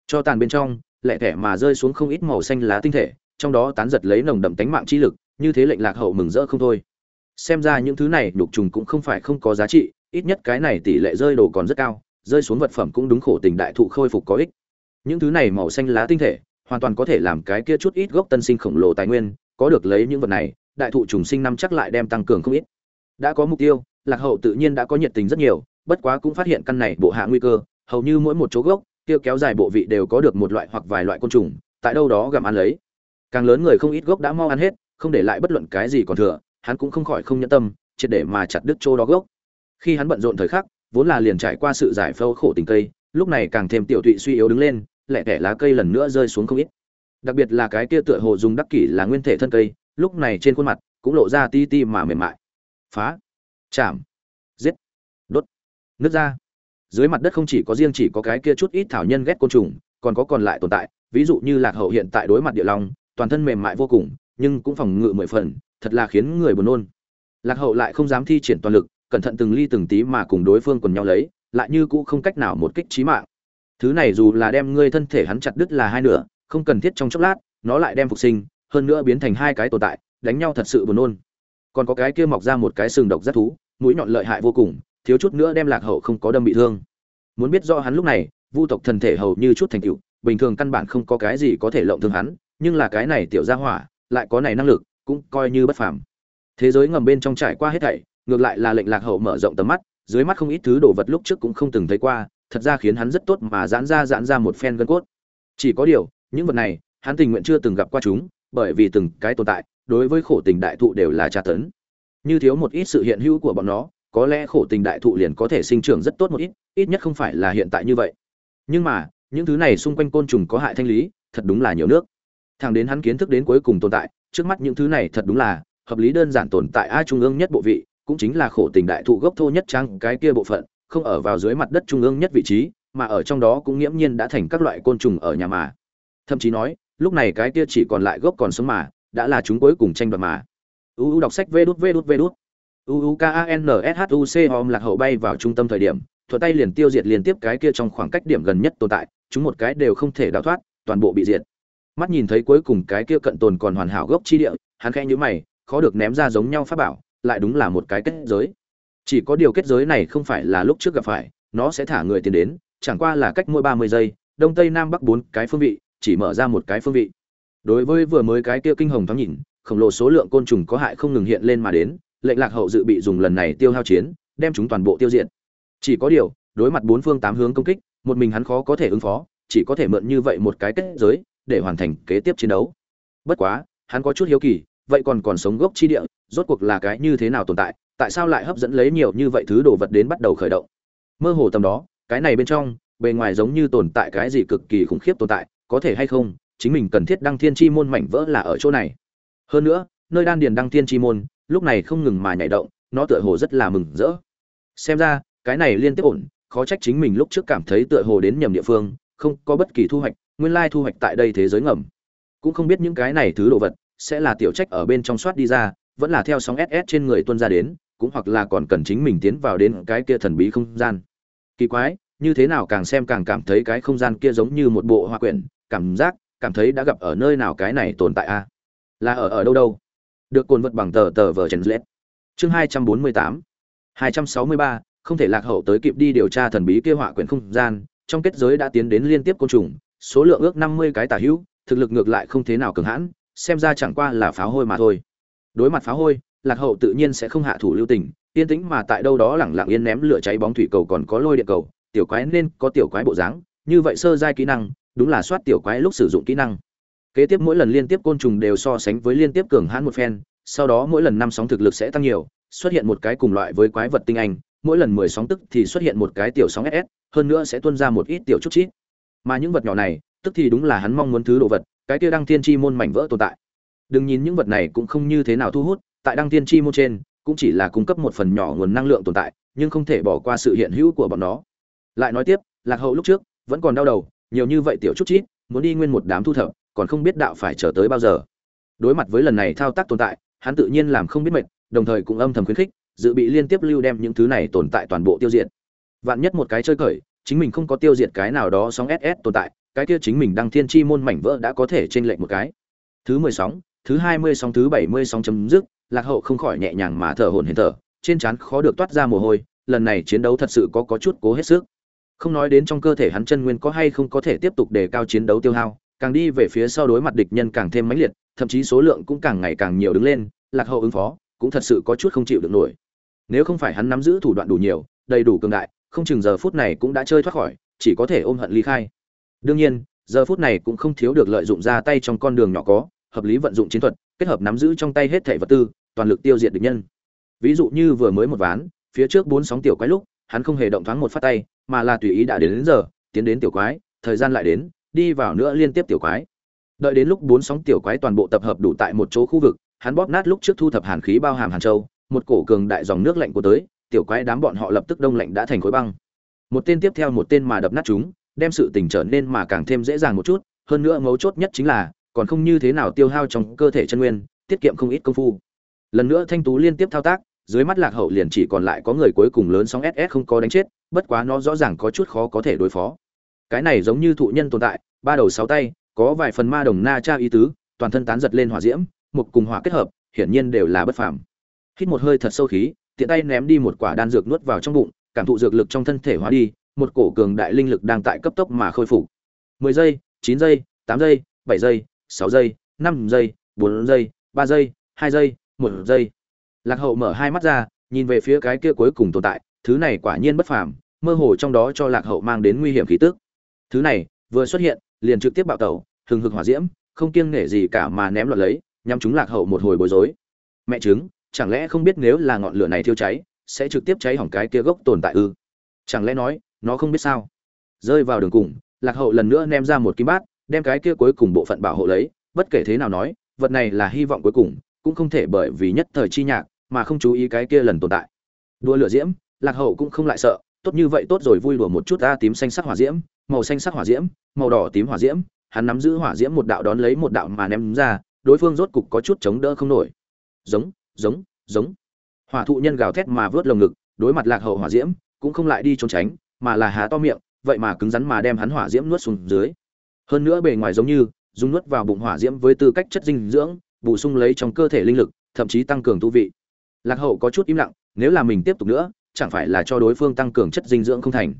Cho tàn bên trong lẻ thẻ mà rơi xuống không ít màu xanh lá tinh thể, trong đó tán giật lấy nồng đậm tánh mạng chi lực, như thế lệnh lạc hậu mừng rỡ không thôi. Xem ra những thứ này nhục trùng cũng không phải không có giá trị ít nhất cái này tỷ lệ rơi đồ còn rất cao, rơi xuống vật phẩm cũng đúng khổ tình đại thụ khôi phục có ích. Những thứ này màu xanh lá tinh thể, hoàn toàn có thể làm cái kia chút ít gốc tân sinh khổng lồ tài nguyên, có được lấy những vật này, đại thụ trùng sinh năm chắc lại đem tăng cường không ít. Đã có mục tiêu, lạc hậu tự nhiên đã có nhiệt tình rất nhiều, bất quá cũng phát hiện căn này bộ hạ nguy cơ, hầu như mỗi một chỗ gốc, kia kéo dài bộ vị đều có được một loại hoặc vài loại côn trùng, tại đâu đó gặm ăn lấy. Càng lớn người không ít gốc đã mau ăn hết, không để lại bất luận cái gì còn thừa, hắn cũng không khỏi không nhẫn tâm, triệt để mà chặt đứt chỗ đó gốc khi hắn bận rộn thời khắc, vốn là liền trải qua sự giải phẫu khổ tình cây, lúc này càng thêm tiểu thụy suy yếu đứng lên lẹ tẻ lá cây lần nữa rơi xuống không ít. Đặc biệt là cái kia tựa hồ dùng đắc kỷ là nguyên thể thân cây, lúc này trên khuôn mặt cũng lộ ra ti ti mà mềm mại. Phá. Chạm. Giết. Đốt. Nước ra. Dưới mặt đất không chỉ có riêng chỉ có cái kia chút ít thảo nhân ghét côn trùng, còn có còn lại tồn tại, ví dụ như lạc hậu hiện tại đối mặt địa long, toàn thân mềm mại vô cùng, nhưng cũng phòng ngự mười phần, thật là khiến người buồn nôn. Lạc hậu lại không dám thi triển toàn lực cẩn thận từng ly từng tí mà cùng đối phương quần nhau lấy, lại như cũ không cách nào một kích trí mạng. Thứ này dù là đem ngươi thân thể hắn chặt đứt là hai nửa, không cần thiết trong chốc lát, nó lại đem phục sinh, hơn nữa biến thành hai cái tồn tại, đánh nhau thật sự buồn nôn. Còn có cái kia mọc ra một cái sừng độc rất thú, mũi nhọn lợi hại vô cùng, thiếu chút nữa đem lạc hậu không có đâm bị thương. Muốn biết rõ hắn lúc này, vu tộc thần thể hầu như chút thành tựu, bình thường căn bản không có cái gì có thể lộng thương hắn, nhưng là cái này tiểu gia hỏa, lại có này năng lực, cũng coi như bất phàm. Thế giới ngầm bên trong trải qua hết thảy ngược lại là lệnh lạc hậu mở rộng tầm mắt, dưới mắt không ít thứ đồ vật lúc trước cũng không từng thấy qua, thật ra khiến hắn rất tốt mà giãn ra giãn ra một phen gân cốt. Chỉ có điều, những vật này, hắn tình nguyện chưa từng gặp qua chúng, bởi vì từng cái tồn tại, đối với khổ tình đại thụ đều là tra tấn. Như thiếu một ít sự hiện hữu của bọn nó, có lẽ khổ tình đại thụ liền có thể sinh trưởng rất tốt một ít ít nhất không phải là hiện tại như vậy. Nhưng mà, những thứ này xung quanh côn trùng có hại thanh lý, thật đúng là nhiều nước. Thằng đến hắn kiến thức đến cuối cùng tồn tại, trước mắt những thứ này thật đúng là hợp lý đơn giản tồn tại a trung ương nhất bộ vị cũng chính là khổ tình đại thụ gốc thô nhất trang cái kia bộ phận, không ở vào dưới mặt đất trung ương nhất vị trí, mà ở trong đó cũng nghiễm nhiên đã thành các loại côn trùng ở nhà mà. Thậm chí nói, lúc này cái kia chỉ còn lại gốc còn sống mà, đã là chúng cuối cùng tranh đoạt mà. Uu đọc sách vê đút vê đút vê đút. Uu k a n s h u c hom lạc hậu bay vào trung tâm thời điểm, thuận tay liền tiêu diệt liên tiếp cái kia trong khoảng cách điểm gần nhất tồn tại, chúng một cái đều không thể đào thoát, toàn bộ bị diệt. Mắt nhìn thấy cuối cùng cái kia cận tồn còn hoàn hảo gốc chi địa, hắn khẽ nhíu mày, khó được ném ra giống nhau pháp bảo lại đúng là một cái kết giới. Chỉ có điều kết giới này không phải là lúc trước gặp phải, nó sẽ thả người tiến đến, chẳng qua là cách mỗi ba mươi giây, đông tây nam bắc bốn cái phương vị, chỉ mở ra một cái phương vị. Đối với vừa mới cái kia kinh hồng thoáng nhìn, khổng lồ số lượng côn trùng có hại không ngừng hiện lên mà đến, lệnh lạc hậu dự bị dùng lần này tiêu hao chiến, đem chúng toàn bộ tiêu diệt. Chỉ có điều, đối mặt bốn phương tám hướng công kích, một mình hắn khó có thể ứng phó, chỉ có thể mượn như vậy một cái kết giới, để hoàn thành kế tiếp chiến đấu. Bất quá, hắn có chút hiếu kỳ, vậy còn còn sống gốc chi địa rốt cuộc là cái như thế nào tồn tại tại sao lại hấp dẫn lấy nhiều như vậy thứ đồ vật đến bắt đầu khởi động? Mơ hồ tầm đó, cái này bên trong, bề ngoài giống như tồn tại cái gì cực kỳ khủng khiếp tồn tại, có thể hay không, chính mình cần thiết đăng thiên chi môn mảnh vỡ là ở chỗ này. Hơn nữa, nơi đan điền đăng thiên chi môn, lúc này không ngừng mà nhảy động, nó tựa hồ rất là mừng rỡ. Xem ra, cái này liên tiếp ổn, khó trách chính mình lúc trước cảm thấy tựa hồ đến nhầm địa phương, không có bất kỳ thu hoạch, nguyên lai thu hoạch tại đây thế giới ngầm. Cũng không biết những cái này thứ đồ vật, sẽ là tiểu trách ở bên trong soát đi ra vẫn là theo sóng ss trên người tuân ra đến, cũng hoặc là còn cần chính mình tiến vào đến cái kia thần bí không gian. Kỳ quái, như thế nào càng xem càng cảm thấy cái không gian kia giống như một bộ hoa quyển, cảm giác, cảm thấy đã gặp ở nơi nào cái này tồn tại a? Là ở ở đâu đâu? Được cồn vật bằng tờ tờ vờ trần lết. Chương hai trăm bốn mươi tám, hai trăm sáu mươi ba, không thể lạc hậu tới kịp đi điều tra thần bí kia họa quyển không gian, trong kết giới đã tiến đến liên tiếp côn trùng, số lượng ước năm mươi cái tả hữu, thực lực ngược lại không thế nào cường hãn, xem ra chẳng qua là pháo hôi mà thôi đối mặt phá hôi, lạc hậu tự nhiên sẽ không hạ thủ lưu tình, yên tĩnh mà tại đâu đó lẳng lặng yên ném lửa cháy bóng thủy cầu còn có lôi điện cầu, tiểu quái nên có tiểu quái bộ dáng, như vậy sơ giai kỹ năng, đúng là soát tiểu quái lúc sử dụng kỹ năng. Kế tiếp mỗi lần liên tiếp côn trùng đều so sánh với liên tiếp cường hãn một phen, sau đó mỗi lần năm sóng thực lực sẽ tăng nhiều, xuất hiện một cái cùng loại với quái vật tinh anh, mỗi lần mười sóng tức thì xuất hiện một cái tiểu sóng ss hơn nữa sẽ tuôn ra một ít tiểu chút chít mà những vật nhỏ này, tức thì đúng là hắn mong muốn thứ đồ vật, cái kia đăng thiên chi môn mảnh vỡ tồn tại đừng nhìn những vật này cũng không như thế nào thu hút, tại đăng thiên chi môn trên, cũng chỉ là cung cấp một phần nhỏ nguồn năng lượng tồn tại, nhưng không thể bỏ qua sự hiện hữu của bọn nó. Lại nói tiếp, lạc hậu lúc trước, vẫn còn đau đầu, nhiều như vậy tiểu chút chít, muốn đi nguyên một đám thu thập, còn không biết đạo phải chờ tới bao giờ. Đối mặt với lần này thao tác tồn tại, hắn tự nhiên làm không biết mệt, đồng thời cũng âm thầm khuyến khích, dự bị liên tiếp lưu đem những thứ này tồn tại toàn bộ tiêu diệt. Vạn nhất một cái chơi cởi, chính mình không có tiêu diệt cái nào đó sóng ss tồn tại, cái kia chính mình đăng thiên chi môn mảnh vỡ đã có thể trên lệnh một cái. Thứ mười sóng thứ hai mươi sóng, thứ bảy mươi sóng chấm dứt, lạc hậu không khỏi nhẹ nhàng mà thở hổn hển thở, trên trán khó được toát ra mồ hôi, lần này chiến đấu thật sự có có chút cố hết sức. Không nói đến trong cơ thể hắn chân nguyên có hay không có thể tiếp tục đề cao chiến đấu tiêu hao, càng đi về phía sau đối mặt địch nhân càng thêm mãnh liệt, thậm chí số lượng cũng càng ngày càng nhiều đứng lên, lạc hậu ứng phó, cũng thật sự có chút không chịu được nổi. Nếu không phải hắn nắm giữ thủ đoạn đủ nhiều, đầy đủ cường đại, không chừng giờ phút này cũng đã chơi thoát khỏi, chỉ có thể ôm hận ly khai. Đương nhiên, giờ phút này cũng không thiếu được lợi dụng ra tay trong con đường nhỏ có hợp lý vận dụng chiến thuật kết hợp nắm giữ trong tay hết thể vật tư toàn lực tiêu diệt địch nhân. Ví dụ như vừa mới một ván phía trước bốn sóng tiểu quái lúc hắn không hề động thoáng một phát tay mà là tùy ý đã đến, đến giờ tiến đến tiểu quái thời gian lại đến đi vào nữa liên tiếp tiểu quái. Đợi đến lúc bốn sóng tiểu quái toàn bộ tập hợp đủ tại một chỗ khu vực hắn bóp nát lúc trước thu thập hàn khí bao hàm hàn châu một cổ cường đại dòng nước lạnh của tới tiểu quái đám bọn họ lập tức đông lạnh đã thành khối băng. Một tên tiếp theo một tên mà đập nát chúng đem sự tình trở nên mà càng thêm dễ dàng một chút hơn nữa mấu chốt nhất chính là còn không như thế nào tiêu hao trong cơ thể chân nguyên, tiết kiệm không ít công phu. Lần nữa thanh tú liên tiếp thao tác, dưới mắt lạc hậu liền chỉ còn lại có người cuối cùng lớn sóng ss không có đánh chết, bất quá nó rõ ràng có chút khó có thể đối phó. Cái này giống như thụ nhân tồn tại, ba đầu sáu tay, có vài phần ma đồng na cha ý tứ, toàn thân tán giật lên hỏa diễm, một cùng hỏa kết hợp, hiển nhiên đều là bất phàm. Hít một hơi thật sâu khí, tiện tay ném đi một quả đan dược nuốt vào trong bụng, cảm thụ dược lực trong thân thể hóa đi, một cổ cường đại linh lực đang tại cấp tốc mà khôi phục. Mười giây, chín giây, tám giây, bảy giây sáu giây năm giây bốn giây ba giây hai giây một giây. Lạc hậu mở hai mắt ra nhìn về phía cái kia cuối cùng tồn tại thứ này quả nhiên bất phàm mơ hồ trong đó cho lạc hậu mang đến nguy hiểm khí tức. Thứ này vừa xuất hiện liền trực tiếp bạo tẩu hừng hực hỏa diễm không kiêng nể gì cả mà ném loạn lấy nhắm chúng lạc hậu một hồi bối rối. Mẹ trứng, chẳng lẽ không biết nếu là ngọn lửa này thiêu cháy sẽ trực tiếp cháy hỏng cái kia gốc tồn tại ư? Chẳng lẽ nói nó không biết sao? Rơi vào đường cùng lạc hậu lần nữa ném ra một kim bát đem cái kia cuối cùng bộ phận bảo hộ lấy, bất kể thế nào nói, vật này là hy vọng cuối cùng, cũng không thể bởi vì nhất thời chi nhạc mà không chú ý cái kia lần tồn tại. Đua lửa diễm, lạc hậu cũng không lại sợ, tốt như vậy tốt rồi vui đùa một chút ta tím xanh sắc hỏa diễm, màu xanh sắc hỏa diễm, màu đỏ tím hỏa diễm, hắn nắm giữ hỏa diễm một đạo đón lấy một đạo mà ném ra, đối phương rốt cục có chút chống đỡ không nổi. Giống giống giống. Hỏa thụ nhân gào thét mà vớt lồng ngực, đối mặt lạc hậu hỏa diễm, cũng không lại đi trốn tránh, mà là há to miệng, vậy mà cứng rắn mà đem hắn hỏa diễm nuốt xuống dưới hơn nữa bề ngoài giống như, dùng nuốt vào bụng hỏa diễm với tư cách chất dinh dưỡng, bổ sung lấy trong cơ thể linh lực, thậm chí tăng cường tu vị. Lạc hậu có chút im lặng, nếu là mình tiếp tục nữa, chẳng phải là cho đối phương tăng cường chất dinh dưỡng không thành.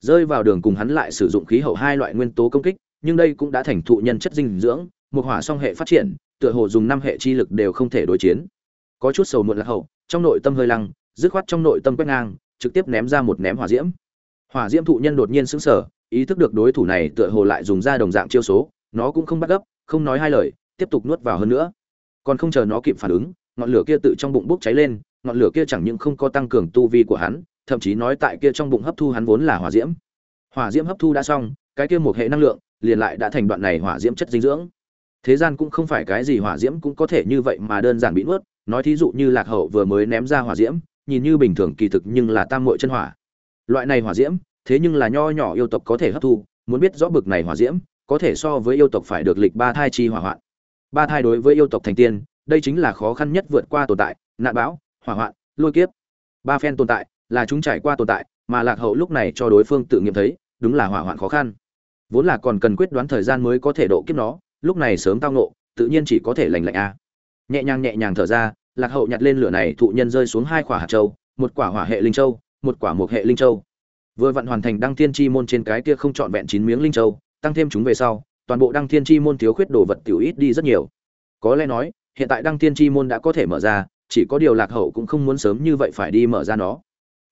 Rơi vào đường cùng hắn lại sử dụng khí hậu hai loại nguyên tố công kích, nhưng đây cũng đã thành thụ nhân chất dinh dưỡng, một hỏa song hệ phát triển, tựa hồ dùng năm hệ chi lực đều không thể đối chiến. Có chút sầu muộn lạc hậu, trong nội tâm hơi lăng, dứt khoát trong nội tâm quét ngang, trực tiếp ném ra một ném hỏa diễm. Hỏa diễm thụ nhân đột nhiên sững sờ ý thức được đối thủ này tựa hồ lại dùng ra đồng dạng chiêu số, nó cũng không bắt gấp, không nói hai lời, tiếp tục nuốt vào hơn nữa. Còn không chờ nó kịp phản ứng, ngọn lửa kia tự trong bụng bốc cháy lên, ngọn lửa kia chẳng những không có tăng cường tu vi của hắn, thậm chí nói tại kia trong bụng hấp thu hắn vốn là hỏa diễm. Hỏa diễm hấp thu đã xong, cái kia một hệ năng lượng, liền lại đã thành đoạn này hỏa diễm chất dinh dưỡng. Thế gian cũng không phải cái gì hỏa diễm cũng có thể như vậy mà đơn giản bị nuốt, nói thí dụ như lạc hậu vừa mới ném ra hỏa diễm, nhìn như bình thường kỳ thực nhưng là tam muội chân hỏa. Loại này hỏa diễm thế nhưng là nho nhỏ yêu tộc có thể hấp thu, muốn biết rõ bực này hỏa diễm, có thể so với yêu tộc phải được lịch ba thai chi hỏa hoạn. Ba thai đối với yêu tộc thành tiên, đây chính là khó khăn nhất vượt qua tồn tại, nạn bão, hỏa hoạn, lôi kiếp. Ba phen tồn tại, là chúng trải qua tồn tại, mà lạc hậu lúc này cho đối phương tự nghiệm thấy, đúng là hỏa hoạn khó khăn. Vốn là còn cần quyết đoán thời gian mới có thể độ kiếp nó, lúc này sớm tao nộ tự nhiên chỉ có thể lành lạnh a. Nhẹ nhàng nhẹ nhàng thở ra, lạc hậu nhặt lên lửa này thụ nhân rơi xuống hai quả hạt châu, một quả hỏa hệ linh châu, một quả mục hệ linh châu vừa vặn hoàn thành đăng thiên chi môn trên cái kia không trọn vẹn chín miếng linh châu, tăng thêm chúng về sau, toàn bộ đăng thiên chi môn thiếu khuyết đồ vật tiểu ít đi rất nhiều. Có lẽ nói, hiện tại đăng thiên chi môn đã có thể mở ra, chỉ có điều lạc hậu cũng không muốn sớm như vậy phải đi mở ra nó.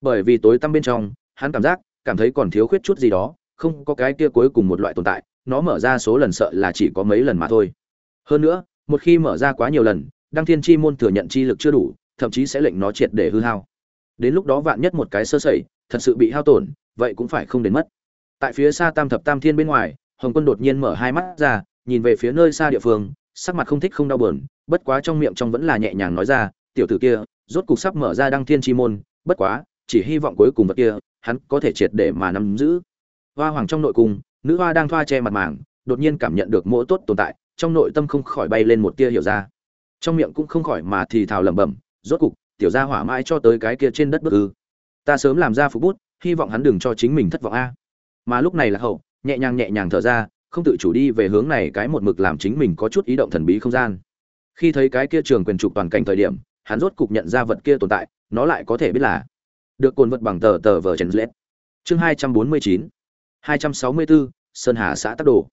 Bởi vì tối tăm bên trong, hắn cảm giác, cảm thấy còn thiếu khuyết chút gì đó, không có cái kia cuối cùng một loại tồn tại, nó mở ra số lần sợ là chỉ có mấy lần mà thôi. Hơn nữa, một khi mở ra quá nhiều lần, đăng thiên chi môn thừa nhận chi lực chưa đủ, thậm chí sẽ lệnh nó triệt để hư hao. Đến lúc đó vạn nhất một cái sơ sẩy thật sự bị hao tổn, vậy cũng phải không đến mất. Tại phía xa tam thập tam thiên bên ngoài, hồng quân đột nhiên mở hai mắt ra, nhìn về phía nơi xa địa phương, sắc mặt không thích không đau bờn bất quá trong miệng trong vẫn là nhẹ nhàng nói ra, tiểu tử kia, rốt cục sắp mở ra đăng thiên chi môn, bất quá, chỉ hy vọng cuối cùng vật kia, hắn có thể triệt để mà nắm giữ. Hoa hoàng trong nội cung, nữ hoa đang thoa che mặt màng, đột nhiên cảm nhận được mỗi tốt tồn tại, trong nội tâm không khỏi bay lên một tia hiểu ra. Trong miệng cũng không khỏi mà thì thào lẩm bẩm, rốt cục, tiểu gia hỏa mãi cho tới cái kia trên đất bức ư? Ta sớm làm ra phục bút, hy vọng hắn đừng cho chính mình thất vọng a. Mà lúc này là hậu, nhẹ nhàng nhẹ nhàng thở ra, không tự chủ đi về hướng này cái một mực làm chính mình có chút ý động thần bí không gian. Khi thấy cái kia trường quyền trục toàn cảnh thời điểm, hắn rốt cục nhận ra vật kia tồn tại, nó lại có thể biết là được cồn vật bằng tờ tờ vờ chèn lết. Chương hai trăm bốn mươi chín, hai trăm sáu mươi bốn sơn hà xã tắc đồ.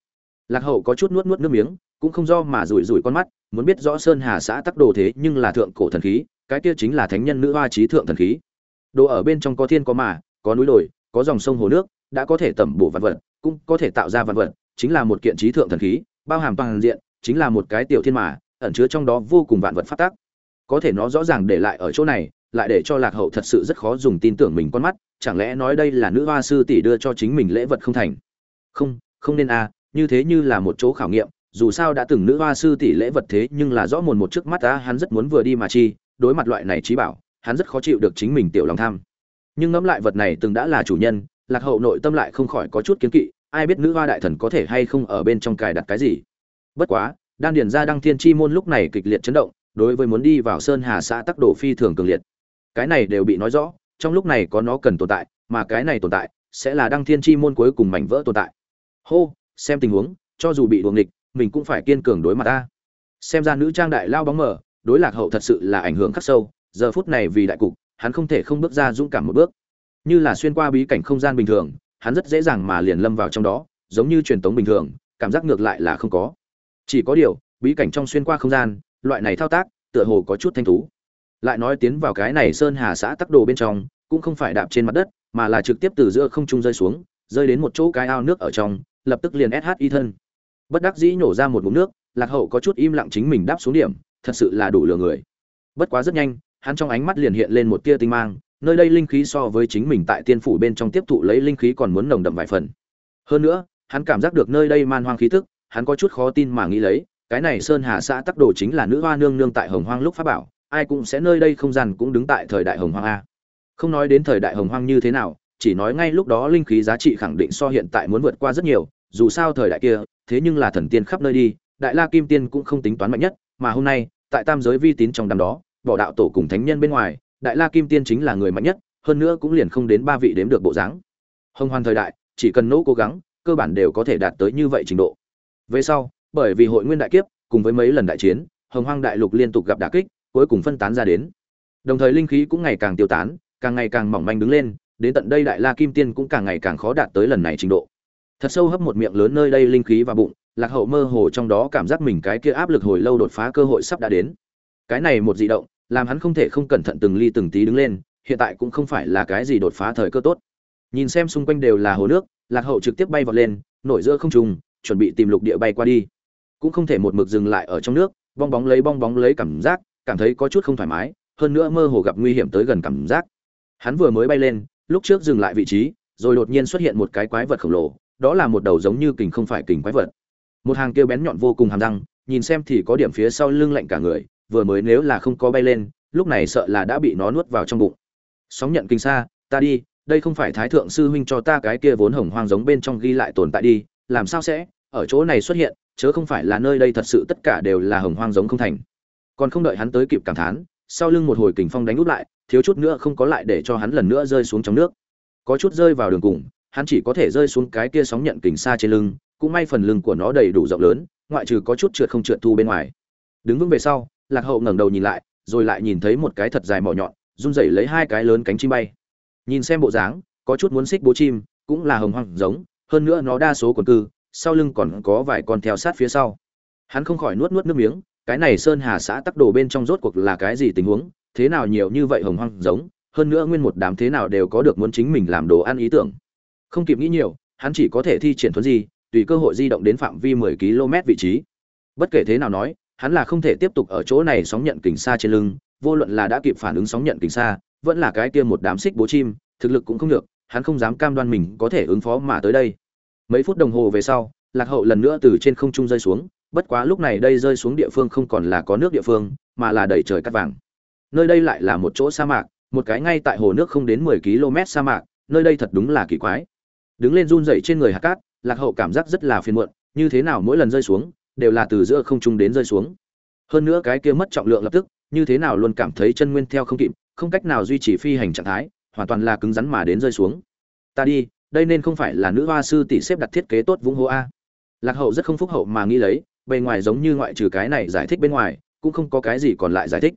Lạc hậu có chút nuốt nuốt nước miếng, cũng không do mà rủi rủi con mắt, muốn biết rõ sơn hà xã tắc đồ thế nhưng là thượng cổ thần khí, cái kia chính là thánh nhân nữ hoa trí thượng thần khí đồ ở bên trong có thiên có mà, có núi đồi, có dòng sông hồ nước, đã có thể tẩm bổ vạn vật, cũng có thể tạo ra vạn vật, chính là một kiện trí thượng thần khí, bao hàm toàn diện, chính là một cái tiểu thiên mà, ẩn chứa trong đó vô cùng vạn vật phát tác có thể nó rõ ràng để lại ở chỗ này, lại để cho lạc hậu thật sự rất khó dùng tin tưởng mình con mắt, chẳng lẽ nói đây là nữ hoa sư tỷ đưa cho chính mình lễ vật không thành? Không không nên a à, như thế như là một chỗ khảo nghiệm, dù sao đã từng nữ hoa sư tỷ lễ vật thế nhưng là rõ mồn một trước mắt ta hắn rất muốn vừa đi mà chi, đối mặt loại này trí bảo hắn rất khó chịu được chính mình tiểu lòng tham. Nhưng ngẫm lại vật này từng đã là chủ nhân, lạc hậu nội tâm lại không khỏi có chút kiến kỵ, ai biết nữ hoa đại thần có thể hay không ở bên trong cài đặt cái gì. Bất quá, đan điền ra đăng thiên chi môn lúc này kịch liệt chấn động, đối với muốn đi vào sơn hà xã tắc đổ phi thường cường liệt. Cái này đều bị nói rõ, trong lúc này có nó cần tồn tại, mà cái này tồn tại sẽ là đăng thiên chi môn cuối cùng mảnh vỡ tồn tại. Hô, xem tình huống, cho dù bị đuồng địch mình cũng phải kiên cường đối mặt ta. Xem ra nữ trang đại lao bóng mở đối lạc hậu thật sự là ảnh hưởng khắc sâu giờ phút này vì đại cục, hắn không thể không bước ra dũng cảm một bước. Như là xuyên qua bí cảnh không gian bình thường, hắn rất dễ dàng mà liền lâm vào trong đó, giống như truyền tống bình thường, cảm giác ngược lại là không có. Chỉ có điều, bí cảnh trong xuyên qua không gian, loại này thao tác, tựa hồ có chút thanh thú. Lại nói tiến vào cái này sơn hà xã tắc đồ bên trong, cũng không phải đạp trên mặt đất, mà là trực tiếp từ giữa không trung rơi xuống, rơi đến một chỗ cái ao nước ở trong, lập tức liền sh y thân. Bất đắc dĩ nhổ ra một mụn nước, lạc hậu có chút im lặng chính mình đáp xuống điểm, thật sự là đủ lừa người. Bất quá rất nhanh hắn trong ánh mắt liền hiện lên một tia tinh mang, nơi đây linh khí so với chính mình tại tiên phủ bên trong tiếp thụ lấy linh khí còn muốn nồng đậm vài phần. Hơn nữa, hắn cảm giác được nơi đây man hoang khí tức, hắn có chút khó tin mà nghĩ lấy, cái này sơn hà xã tắc đồ chính là nữ hoa nương nương tại hồng hoang lúc phá bảo, ai cũng sẽ nơi đây không gian cũng đứng tại thời đại hồng hoang a. Không nói đến thời đại hồng hoang như thế nào, chỉ nói ngay lúc đó linh khí giá trị khẳng định so hiện tại muốn vượt qua rất nhiều, dù sao thời đại kia, thế nhưng là thần tiên khắp nơi đi, đại la kim tiên cũng không tính toán mạnh nhất, mà hôm nay, tại tam giới vi tín trong đám đó bỏ đạo tổ cùng thánh nhân bên ngoài, đại la kim tiên chính là người mạnh nhất, hơn nữa cũng liền không đến ba vị đếm được bộ dáng. Hồng hoàn thời đại, chỉ cần nỗ cố gắng, cơ bản đều có thể đạt tới như vậy trình độ. Về sau, bởi vì hội nguyên đại kiếp, cùng với mấy lần đại chiến, hồng hoang đại lục liên tục gặp đả kích, cuối cùng phân tán ra đến. Đồng thời linh khí cũng ngày càng tiêu tán, càng ngày càng mỏng manh đứng lên, đến tận đây đại la kim tiên cũng càng ngày càng khó đạt tới lần này trình độ. Thật sâu hấp một miệng lớn nơi đây linh khí và bụng, lạc hậu mơ hồ trong đó cảm giác mình cái kia áp lực hồi lâu đột phá cơ hội sắp đã đến cái này một dị động, làm hắn không thể không cẩn thận từng ly từng tí đứng lên, hiện tại cũng không phải là cái gì đột phá thời cơ tốt. Nhìn xem xung quanh đều là hồ nước, lạc hậu trực tiếp bay vọt lên, nổi giữa không trùng chuẩn bị tìm lục địa bay qua đi. Cũng không thể một mực dừng lại ở trong nước, bong bóng lấy bong bóng lấy cảm giác, cảm thấy có chút không thoải mái, hơn nữa mơ hồ gặp nguy hiểm tới gần cảm giác. Hắn vừa mới bay lên, lúc trước dừng lại vị trí, rồi đột nhiên xuất hiện một cái quái vật khổng lồ, đó là một đầu giống như kình không phải kình quái vật. Một hàng kêu bén nhọn vô cùng hàm răng, nhìn xem thì có điểm phía sau lưng lạnh cả người vừa mới nếu là không có bay lên, lúc này sợ là đã bị nó nuốt vào trong bụng. Sóng nhận kinh xa, ta đi, đây không phải thái thượng sư huynh cho ta cái kia vốn hồng hoang giống bên trong ghi lại tồn tại đi, làm sao sẽ? Ở chỗ này xuất hiện, chớ không phải là nơi đây thật sự tất cả đều là hồng hoang giống không thành. Còn không đợi hắn tới kịp cảm thán, sau lưng một hồi kình phong đánh úp lại, thiếu chút nữa không có lại để cho hắn lần nữa rơi xuống trong nước. Có chút rơi vào đường cùng, hắn chỉ có thể rơi xuống cái kia sóng nhận kình xa trên lưng, cũng may phần lưng của nó đầy đủ rộng lớn, ngoại trừ có chút trượt không trượt thu bên ngoài. Đứng vững về sau lạc hậu ngẩng đầu nhìn lại, rồi lại nhìn thấy một cái thật dài mỏ nhọn, run rẩy lấy hai cái lớn cánh chim bay. Nhìn xem bộ dáng, có chút muốn xích bố chim, cũng là hồng hoang giống, hơn nữa nó đa số quần cư, sau lưng còn có vài con theo sát phía sau. Hắn không khỏi nuốt nuốt nước miếng, cái này sơn hà xã tắc đồ bên trong rốt cuộc là cái gì tình huống, thế nào nhiều như vậy hồng hoang giống, hơn nữa nguyên một đám thế nào đều có được muốn chính mình làm đồ ăn ý tưởng. Không kịp nghĩ nhiều, hắn chỉ có thể thi triển thuấn di tùy cơ hội di động đến phạm vi 10 km vị trí. Bất kể thế nào nói hắn là không thể tiếp tục ở chỗ này sóng nhận kình xa trên lưng, vô luận là đã kịp phản ứng sóng nhận kình xa, vẫn là cái kia một đám xích bố chim, thực lực cũng không được, hắn không dám cam đoan mình có thể ứng phó mà tới đây. Mấy phút đồng hồ về sau, lạc hậu lần nữa từ trên không trung rơi xuống, bất quá lúc này đây rơi xuống địa phương không còn là có nước địa phương, mà là đầy trời cát vàng. Nơi đây lại là một chỗ sa mạc, một cái ngay tại hồ nước không đến mười km sa mạc, nơi đây thật đúng là kỳ quái. Đứng lên run rẩy trên người hạt cát, lạc hậu cảm giác rất là phiền muộn, như thế nào mỗi lần rơi xuống đều là từ giữa không trung đến rơi xuống. Hơn nữa cái kia mất trọng lượng lập tức, như thế nào luôn cảm thấy chân nguyên theo không kịp, không cách nào duy trì phi hành trạng thái, hoàn toàn là cứng rắn mà đến rơi xuống. Ta đi, đây nên không phải là nữ hoa sư tỷ xếp đặt thiết kế tốt vũng hô a. Lạc hậu rất không phúc hậu mà nghĩ lấy, bề ngoài giống như ngoại trừ cái này giải thích bên ngoài, cũng không có cái gì còn lại giải thích.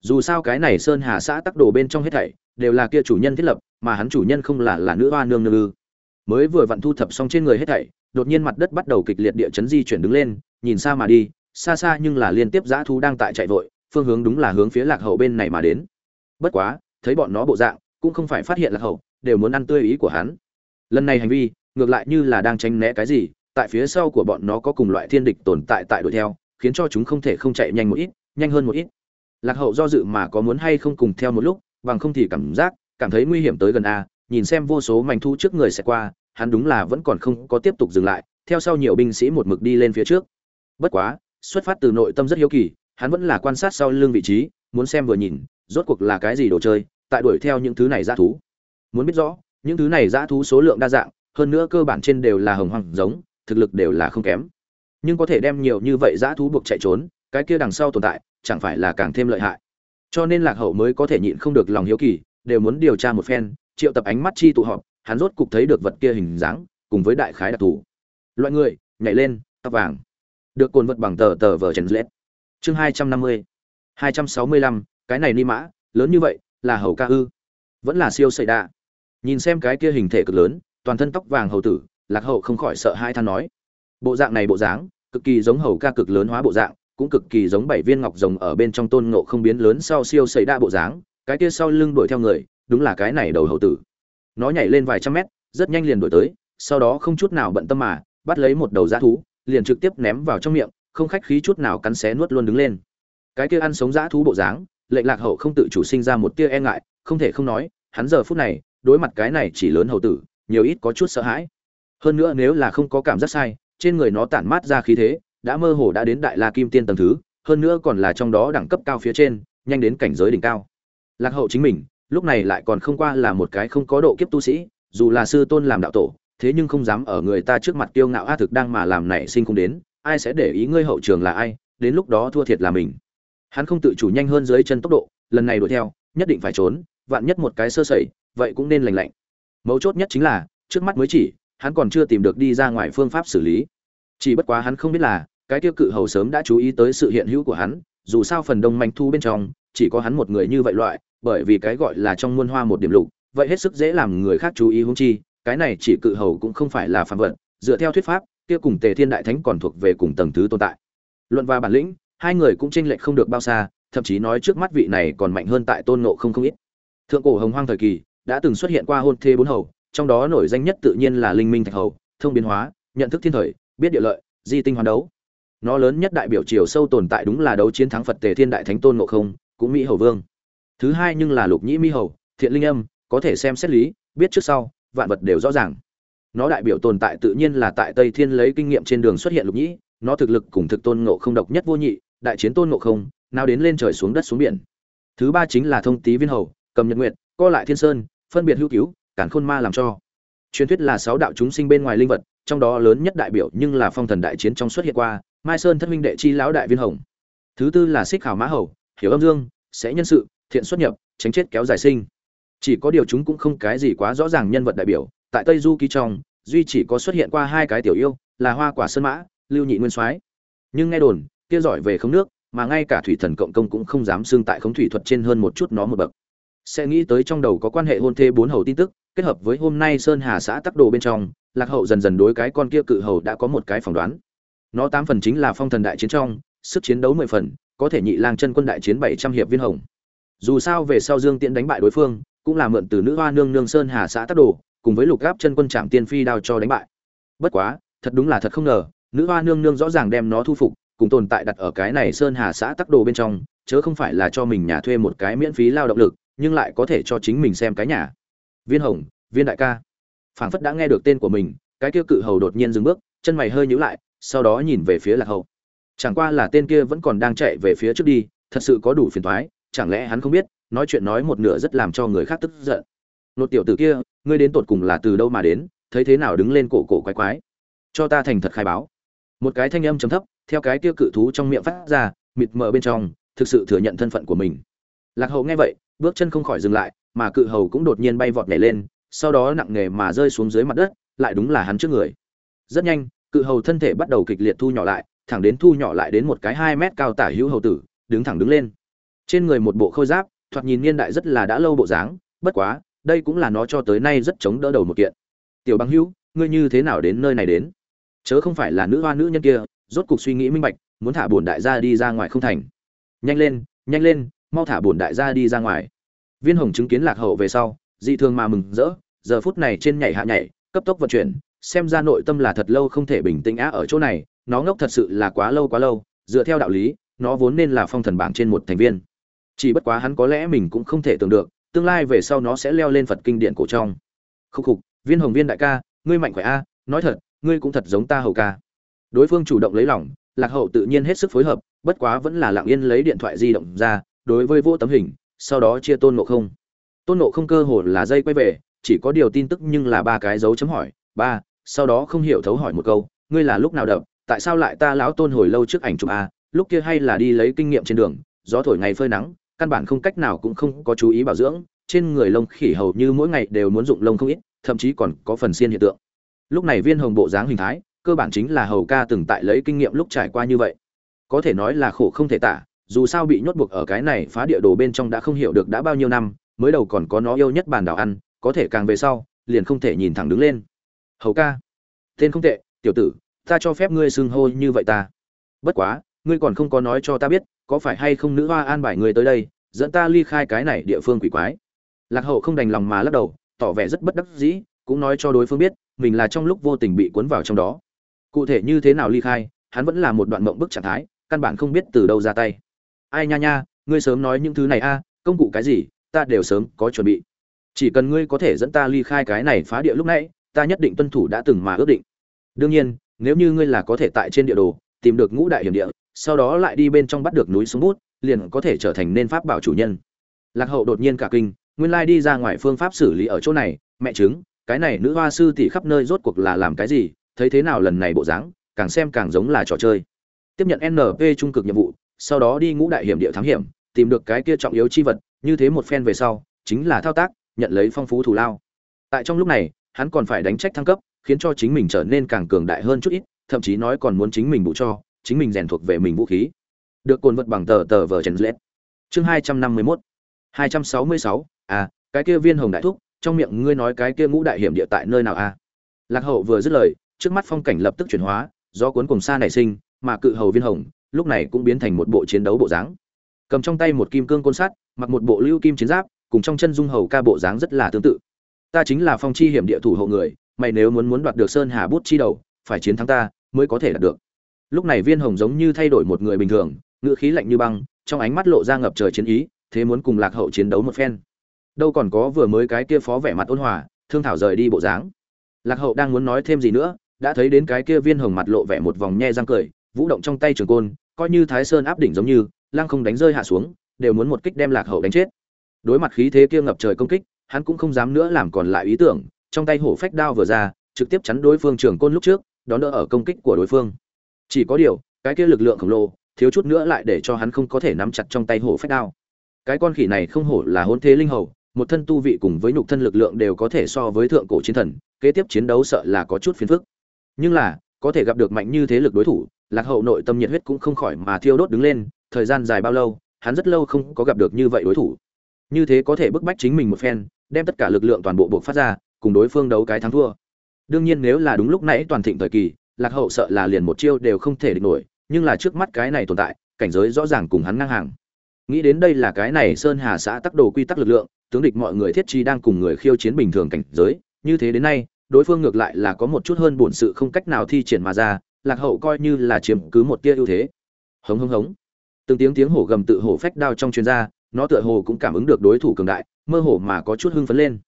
Dù sao cái này sơn hà xã tắc đồ bên trong hết thảy, đều là kia chủ nhân thiết lập, mà hắn chủ nhân không là là nữ hoa nương nương ư. Mới vừa vặn thu thập xong trên người hết thảy đột nhiên mặt đất bắt đầu kịch liệt địa chấn di chuyển đứng lên, nhìn xa mà đi, xa xa nhưng là liên tiếp dã thú đang tại chạy vội, phương hướng đúng là hướng phía lạc hậu bên này mà đến. Bất quá, thấy bọn nó bộ dạng, cũng không phải phát hiện lạc hậu, đều muốn ăn tươi ý của hắn. Lần này hành vi, ngược lại như là đang tránh né cái gì, tại phía sau của bọn nó có cùng loại thiên địch tồn tại tại đuổi theo, khiến cho chúng không thể không chạy nhanh một ít, nhanh hơn một ít. Lạc hậu do dự mà có muốn hay không cùng theo một lúc, bằng không thì cảm giác, cảm thấy nguy hiểm tới gần a, nhìn xem vô số mảnh thu trước người sẽ qua hắn đúng là vẫn còn không có tiếp tục dừng lại, theo sau nhiều binh sĩ một mực đi lên phía trước. Bất quá, xuất phát từ nội tâm rất hiếu kỳ, hắn vẫn là quan sát sau lưng vị trí, muốn xem vừa nhìn, rốt cuộc là cái gì đồ chơi, tại đuổi theo những thứ này dã thú. Muốn biết rõ, những thứ này dã thú số lượng đa dạng, hơn nữa cơ bản trên đều là hồng hoàng giống, thực lực đều là không kém. Nhưng có thể đem nhiều như vậy dã thú buộc chạy trốn, cái kia đằng sau tồn tại, chẳng phải là càng thêm lợi hại. Cho nên lạc hậu mới có thể nhịn không được lòng hiếu kỳ, đều muốn điều tra một phen, triệu tập ánh mắt chi tụ họp hắn rốt cục thấy được vật kia hình dáng, cùng với đại khái đặc thù. Loại người, nhảy lên, tóc vàng. Được cồn vật bằng tờ tờ vờ trần lết chương hai trăm năm mươi, hai trăm sáu mươi lăm, cái này ni mã, lớn như vậy, là hầu ca ư. Vẫn là siêu xảy đa nhìn xem cái kia hình thể cực lớn, toàn thân tóc vàng hầu tử, lạc hậu không khỏi sợ hai than nói. Bộ dạng này bộ dáng, cực kỳ giống hầu ca cực lớn hóa bộ dạng, cũng cực kỳ giống bảy viên ngọc rồng ở bên trong tôn ngộ không biến lớn sau siêu xảy đa bộ dáng. Cái kia sau lưng đuổi theo người, đúng là cái này đầu hầu tử nó nhảy lên vài trăm mét, rất nhanh liền đuổi tới, sau đó không chút nào bận tâm mà, bắt lấy một đầu dã thú, liền trực tiếp ném vào trong miệng, không khách khí chút nào cắn xé nuốt luôn đứng lên. Cái kia ăn sống dã thú bộ dáng lệnh lạc hậu không tự chủ sinh ra một tia e ngại, không thể không nói, hắn giờ phút này, đối mặt cái này chỉ lớn hầu tử, nhiều ít có chút sợ hãi. Hơn nữa nếu là không có cảm giác sai, trên người nó tản mát ra khí thế, đã mơ hồ đã đến đại la kim tiên tầng thứ, hơn nữa còn là trong đó đẳng cấp cao phía trên, nhanh đến cảnh giới đỉnh cao. Lạc hậu chính mình lúc này lại còn không qua là một cái không có độ kiếp tu sĩ, dù là sư tôn làm đạo tổ, thế nhưng không dám ở người ta trước mặt tiêu ngạo a thực đang mà làm nảy sinh không đến, ai sẽ để ý ngươi hậu trường là ai, đến lúc đó thua thiệt là mình. Hắn không tự chủ nhanh hơn dưới chân tốc độ, lần này đuổi theo, nhất định phải trốn, vạn nhất một cái sơ sẩy, vậy cũng nên lành lạnh. Mấu chốt nhất chính là, trước mắt mới chỉ, hắn còn chưa tìm được đi ra ngoài phương pháp xử lý. Chỉ bất quá hắn không biết là, cái tiêu cự hầu sớm đã chú ý tới sự hiện hữu của hắn, dù sao phần đông manh thu bên trong, chỉ có hắn một người như vậy loại bởi vì cái gọi là trong muôn hoa một điểm lục, vậy hết sức dễ làm người khác chú ý hung chi, cái này chỉ cự hầu cũng không phải là phản vật, dựa theo thuyết pháp, kia cùng tề thiên đại thánh còn thuộc về cùng tầng thứ tồn tại. Luận và bản lĩnh, hai người cũng tranh lệch không được bao xa, thậm chí nói trước mắt vị này còn mạnh hơn tại tôn nộ không không ít. Thượng cổ hồng hoang thời kỳ, đã từng xuất hiện qua hôn thê bốn hầu, trong đó nổi danh nhất tự nhiên là linh minh thạch hầu, thông biến hóa, nhận thức thiên thời, biết địa lợi, di tinh hoàn đấu. Nó lớn nhất đại biểu chiều sâu tồn tại đúng là đấu chiến thắng phật tề thiên đại thánh tôn ngộ không, cũng mỹ hầu vương thứ hai nhưng là lục nhĩ mi hầu, thiện linh âm, có thể xem xét lý, biết trước sau, vạn vật đều rõ ràng. Nó đại biểu tồn tại tự nhiên là tại tây thiên lấy kinh nghiệm trên đường xuất hiện lục nhĩ, nó thực lực cùng thực tôn ngộ không độc nhất vô nhị, đại chiến tôn ngộ không, nào đến lên trời xuống đất xuống biển. Thứ ba chính là thông tý viên hầu, cầm nhật nguyện co lại thiên sơn, phân biệt hữu cứu cản khôn ma làm cho. Truyền thuyết là sáu đạo chúng sinh bên ngoài linh vật, trong đó lớn nhất đại biểu nhưng là phong thần đại chiến trong xuất hiện qua, mai sơn thất minh đệ chi lão đại viên hồng. Thứ tư là xích khảo mã hầu, hiểu âm dương, sẽ nhân sự thiện xuất nhập, tránh chết kéo dài sinh. Chỉ có điều chúng cũng không cái gì quá rõ ràng nhân vật đại biểu, tại tây du ký trong, duy chỉ có xuất hiện qua hai cái tiểu yêu, là hoa quả sơn mã, lưu nhị nguyên soái. Nhưng nghe đồn, kia giỏi về không nước, mà ngay cả thủy thần cộng công cũng không dám xưng tại khống thủy thuật trên hơn một chút nó một bậc. Sẽ nghĩ tới trong đầu có quan hệ hôn thê bốn hầu tin tức, kết hợp với hôm nay sơn hà xã tắc đồ bên trong, lạc hậu dần dần đối cái con kia cự hầu đã có một cái phỏng đoán. Nó tám phần chính là phong thần đại chiến trong, sức chiến đấu mười phần, có thể nhị lang chân quân đại chiến bảy trăm hiệp viên hồng dù sao về sau dương tiễn đánh bại đối phương, cũng là mượn từ nữ hoa nương nương sơn hà xã tắc đồ, cùng với lục gáp chân quân trạm tiên phi đao cho đánh bại. Bất quá, thật đúng là thật không ngờ, nữ hoa nương nương rõ ràng đem nó thu phục, cùng tồn tại đặt ở cái này sơn hà xã tắc đồ bên trong, chớ không phải là cho mình nhà thuê một cái miễn phí lao động lực, nhưng lại có thể cho chính mình xem cái nhà. Viên hồng, viên đại ca. Phảng phất đã nghe được tên của mình, cái kia cự hầu đột nhiên dừng bước, chân mày hơi nhíu lại, sau đó nhìn về phía lạc hậu. Chẳng qua là tên kia vẫn còn đang chạy về phía trước đi, thật sự có đủ phiền toái chẳng lẽ hắn không biết, nói chuyện nói một nửa rất làm cho người khác tức giận. Nột tiểu tử kia, ngươi đến tột cùng là từ đâu mà đến, thấy thế nào đứng lên cổ cổ quái quái. Cho ta thành thật khai báo. Một cái thanh âm trầm thấp, theo cái kia cự thú trong miệng phát ra, mịt mờ bên trong, thực sự thừa nhận thân phận của mình. Lạc hậu nghe vậy, bước chân không khỏi dừng lại, mà cự hầu cũng đột nhiên bay vọt nhảy lên, sau đó nặng nề mà rơi xuống dưới mặt đất, lại đúng là hắn trước người. Rất nhanh, cự hầu thân thể bắt đầu kịch liệt thu nhỏ lại, thẳng đến thu nhỏ lại đến một cái hai mét cao tả hữu hầu tử, đứng thẳng đứng lên trên người một bộ khôi giáp, thoạt nhìn niên đại rất là đã lâu bộ dáng, bất quá, đây cũng là nó cho tới nay rất chống đỡ đầu một kiện. Tiểu bằng hữu, ngươi như thế nào đến nơi này đến? Chớ không phải là nữ hoa nữ nhân kia, rốt cục suy nghĩ minh bạch, muốn thả bổn đại gia đi ra ngoài không thành. Nhanh lên nhanh lên, mau thả bổn đại gia đi ra ngoài. Viên hồng chứng kiến lạc hậu về sau, dị thường mà mừng rỡ, giờ phút này trên nhảy hạ nhảy, cấp tốc vận chuyển, xem ra nội tâm là thật lâu không thể bình tĩnh á ở chỗ này, nó ngốc thật sự là quá lâu quá lâu, dựa theo đạo lý, nó vốn nên là phong thần bảng trên một thành viên chỉ bất quá hắn có lẽ mình cũng không thể tưởng được, tương lai về sau nó sẽ leo lên phật kinh điển cổ trong. Khúc khục, viên hồng viên đại ca, ngươi mạnh khỏe a, nói thật, ngươi cũng thật giống ta hầu ca. Đối phương chủ động lấy lòng, lạc hậu tự nhiên hết sức phối hợp, bất quá vẫn là lặng yên lấy điện thoại di động ra, đối với vô tấm hình, sau đó chia tôn nộ không. Tôn nộ không cơ hồ là dây quay về, chỉ có điều tin tức nhưng là ba cái dấu chấm hỏi, ba, sau đó không hiểu thấu hỏi một câu, ngươi là lúc nào đập, tại sao lại ta lão tôn hồi lâu trước ảnh chụp a, lúc kia hay là đi lấy kinh nghiệm trên đường, gió thổi ngày phơi nắng căn bản không cách nào cũng không có chú ý bảo dưỡng, trên người lông khỉ hầu như mỗi ngày đều muốn dụng lông không ít, thậm chí còn có phần xiên hiện tượng. Lúc này viên hồng bộ dáng hình thái, cơ bản chính là hầu ca từng tại lấy kinh nghiệm lúc trải qua như vậy. Có thể nói là khổ không thể tả, dù sao bị nhốt buộc ở cái này phá địa đồ bên trong đã không hiểu được đã bao nhiêu năm, mới đầu còn có nó yêu nhất bàn đảo ăn, có thể càng về sau, liền không thể nhìn thẳng đứng lên. Hầu ca, tên không tệ, tiểu tử, ta cho phép ngươi xưng hô như vậy ta. Bất quá, ngươi còn không có nói cho ta biết có phải hay không nữ hoa an bài người tới đây, dẫn ta ly khai cái này địa phương quỷ quái. Lạc hậu không đành lòng mà lắc đầu, tỏ vẻ rất bất đắc dĩ, cũng nói cho đối phương biết, mình là trong lúc vô tình bị cuốn vào trong đó. Cụ thể như thế nào ly khai, hắn vẫn là một đoạn mộng bức trạng thái, căn bản không biết từ đâu ra tay. Ai nha nha, ngươi sớm nói những thứ này a à, công cụ cái gì, ta đều sớm có chuẩn bị. Chỉ cần ngươi có thể dẫn ta ly khai cái này phá địa lúc nãy, ta nhất định tuân thủ đã từng mà ước định. Đương nhiên, nếu như ngươi là có thể tại trên địa đồ tìm được ngũ đại hiểm địa, sau đó lại đi bên trong bắt được núi xuống bút, liền có thể trở thành nên pháp bảo chủ nhân. Lạc hậu đột nhiên cả kinh, nguyên lai đi ra ngoài phương pháp xử lý ở chỗ này, mẹ chứng, cái này nữ hoa sư tỷ khắp nơi rốt cuộc là làm cái gì, thấy thế nào lần này bộ dáng, càng xem càng giống là trò chơi. Tiếp nhận np trung cực nhiệm vụ, sau đó đi ngũ đại hiểm địa thám hiểm, tìm được cái kia trọng yếu chi vật, như thế một phen về sau, chính là thao tác, nhận lấy phong phú thù lao. Tại trong lúc này, hắn còn phải đánh trách thăng cấp, khiến cho chính mình trở nên càng cường đại hơn chút ít thậm chí nói còn muốn chính mình bù cho, chính mình rèn thuộc về mình vũ khí. Được cồn vật bằng tờ tờ vờ trần lết chương hai trăm năm mươi mốt. hai trăm sáu mươi sáu. À cái kia viên hồng đại thúc, trong miệng ngươi nói cái kia ngũ đại hiểm địa tại nơi nào a à? lạc hậu vừa dứt lời, trước mắt phong cảnh lập tức chuyển hóa do cuốn cùng xa nảy sinh, mà cự hầu viên hồng, lúc này cũng biến thành một bộ chiến đấu bộ dáng. Cầm trong tay một kim cương côn sắt, mặc một bộ lưu kim chiến giáp, cùng trong chân dung hầu ca bộ dáng rất là tương tự. Ta chính là phong chi hiểm địa thủ hộ người, mày nếu muốn muốn đoạt được sơn hà bút chi đầu, phải chiến thắng ta mới có thể đạt được. Lúc này viên hồng giống như thay đổi một người bình thường ngựa khí lạnh như băng, trong ánh mắt lộ ra ngập trời chiến ý, thế muốn cùng lạc hậu chiến đấu một phen. Đâu còn có vừa mới cái kia phó vẻ mặt ôn hòa, thương thảo rời đi bộ dáng. Lạc hậu đang muốn nói thêm gì nữa, đã thấy đến cái kia viên hồng mặt lộ vẻ một vòng nhe răng cười, vũ động trong tay trường côn, coi như thái sơn áp đỉnh giống như, lăng không đánh rơi hạ xuống, đều muốn một kích đem lạc hậu đánh chết. Đối mặt khí thế kia ngập trời công kích, hắn cũng không dám nữa làm còn lại ý tưởng, trong tay hổ phách đao vừa ra, trực tiếp chắn đối phương trường côn lúc trước đón đỡ ở công kích của đối phương. Chỉ có điều, cái kia lực lượng khổng lồ, thiếu chút nữa lại để cho hắn không có thể nắm chặt trong tay hổ phách đao. Cái con khỉ này không hổ là hôn thế linh hầu, một thân tu vị cùng với nhục thân lực lượng đều có thể so với thượng cổ chiến thần, kế tiếp chiến đấu sợ là có chút phiền phức. Nhưng là, có thể gặp được mạnh như thế lực đối thủ, lạc hậu nội tâm nhiệt huyết cũng không khỏi mà thiêu đốt đứng lên, thời gian dài bao lâu, hắn rất lâu không có gặp được như vậy đối thủ. Như thế có thể bức bách chính mình một phen, đem tất cả lực lượng toàn bộ buộc phát ra, cùng đối phương đấu cái thắng thua đương nhiên nếu là đúng lúc nãy toàn thịnh thời kỳ, lạc hậu sợ là liền một chiêu đều không thể địch nổi, nhưng là trước mắt cái này tồn tại, cảnh giới rõ ràng cùng hắn ngang hàng. Nghĩ đến đây là cái này sơn hà xã tắc đồ quy tắc lực lượng, tướng địch mọi người thiết chi đang cùng người khiêu chiến bình thường cảnh giới, như thế đến nay, đối phương ngược lại là có một chút hơn bổn sự không cách nào thi triển mà ra, lạc hậu coi như là chiếm cứ một tia ưu thế. Hống hống hống. Từng tiếng tiếng hổ gầm tự hổ phách đao trong chuyên gia nó tựa hồ cũng cảm ứng được đối thủ cường đại, mơ hồ mà có chút hưng phấn lên.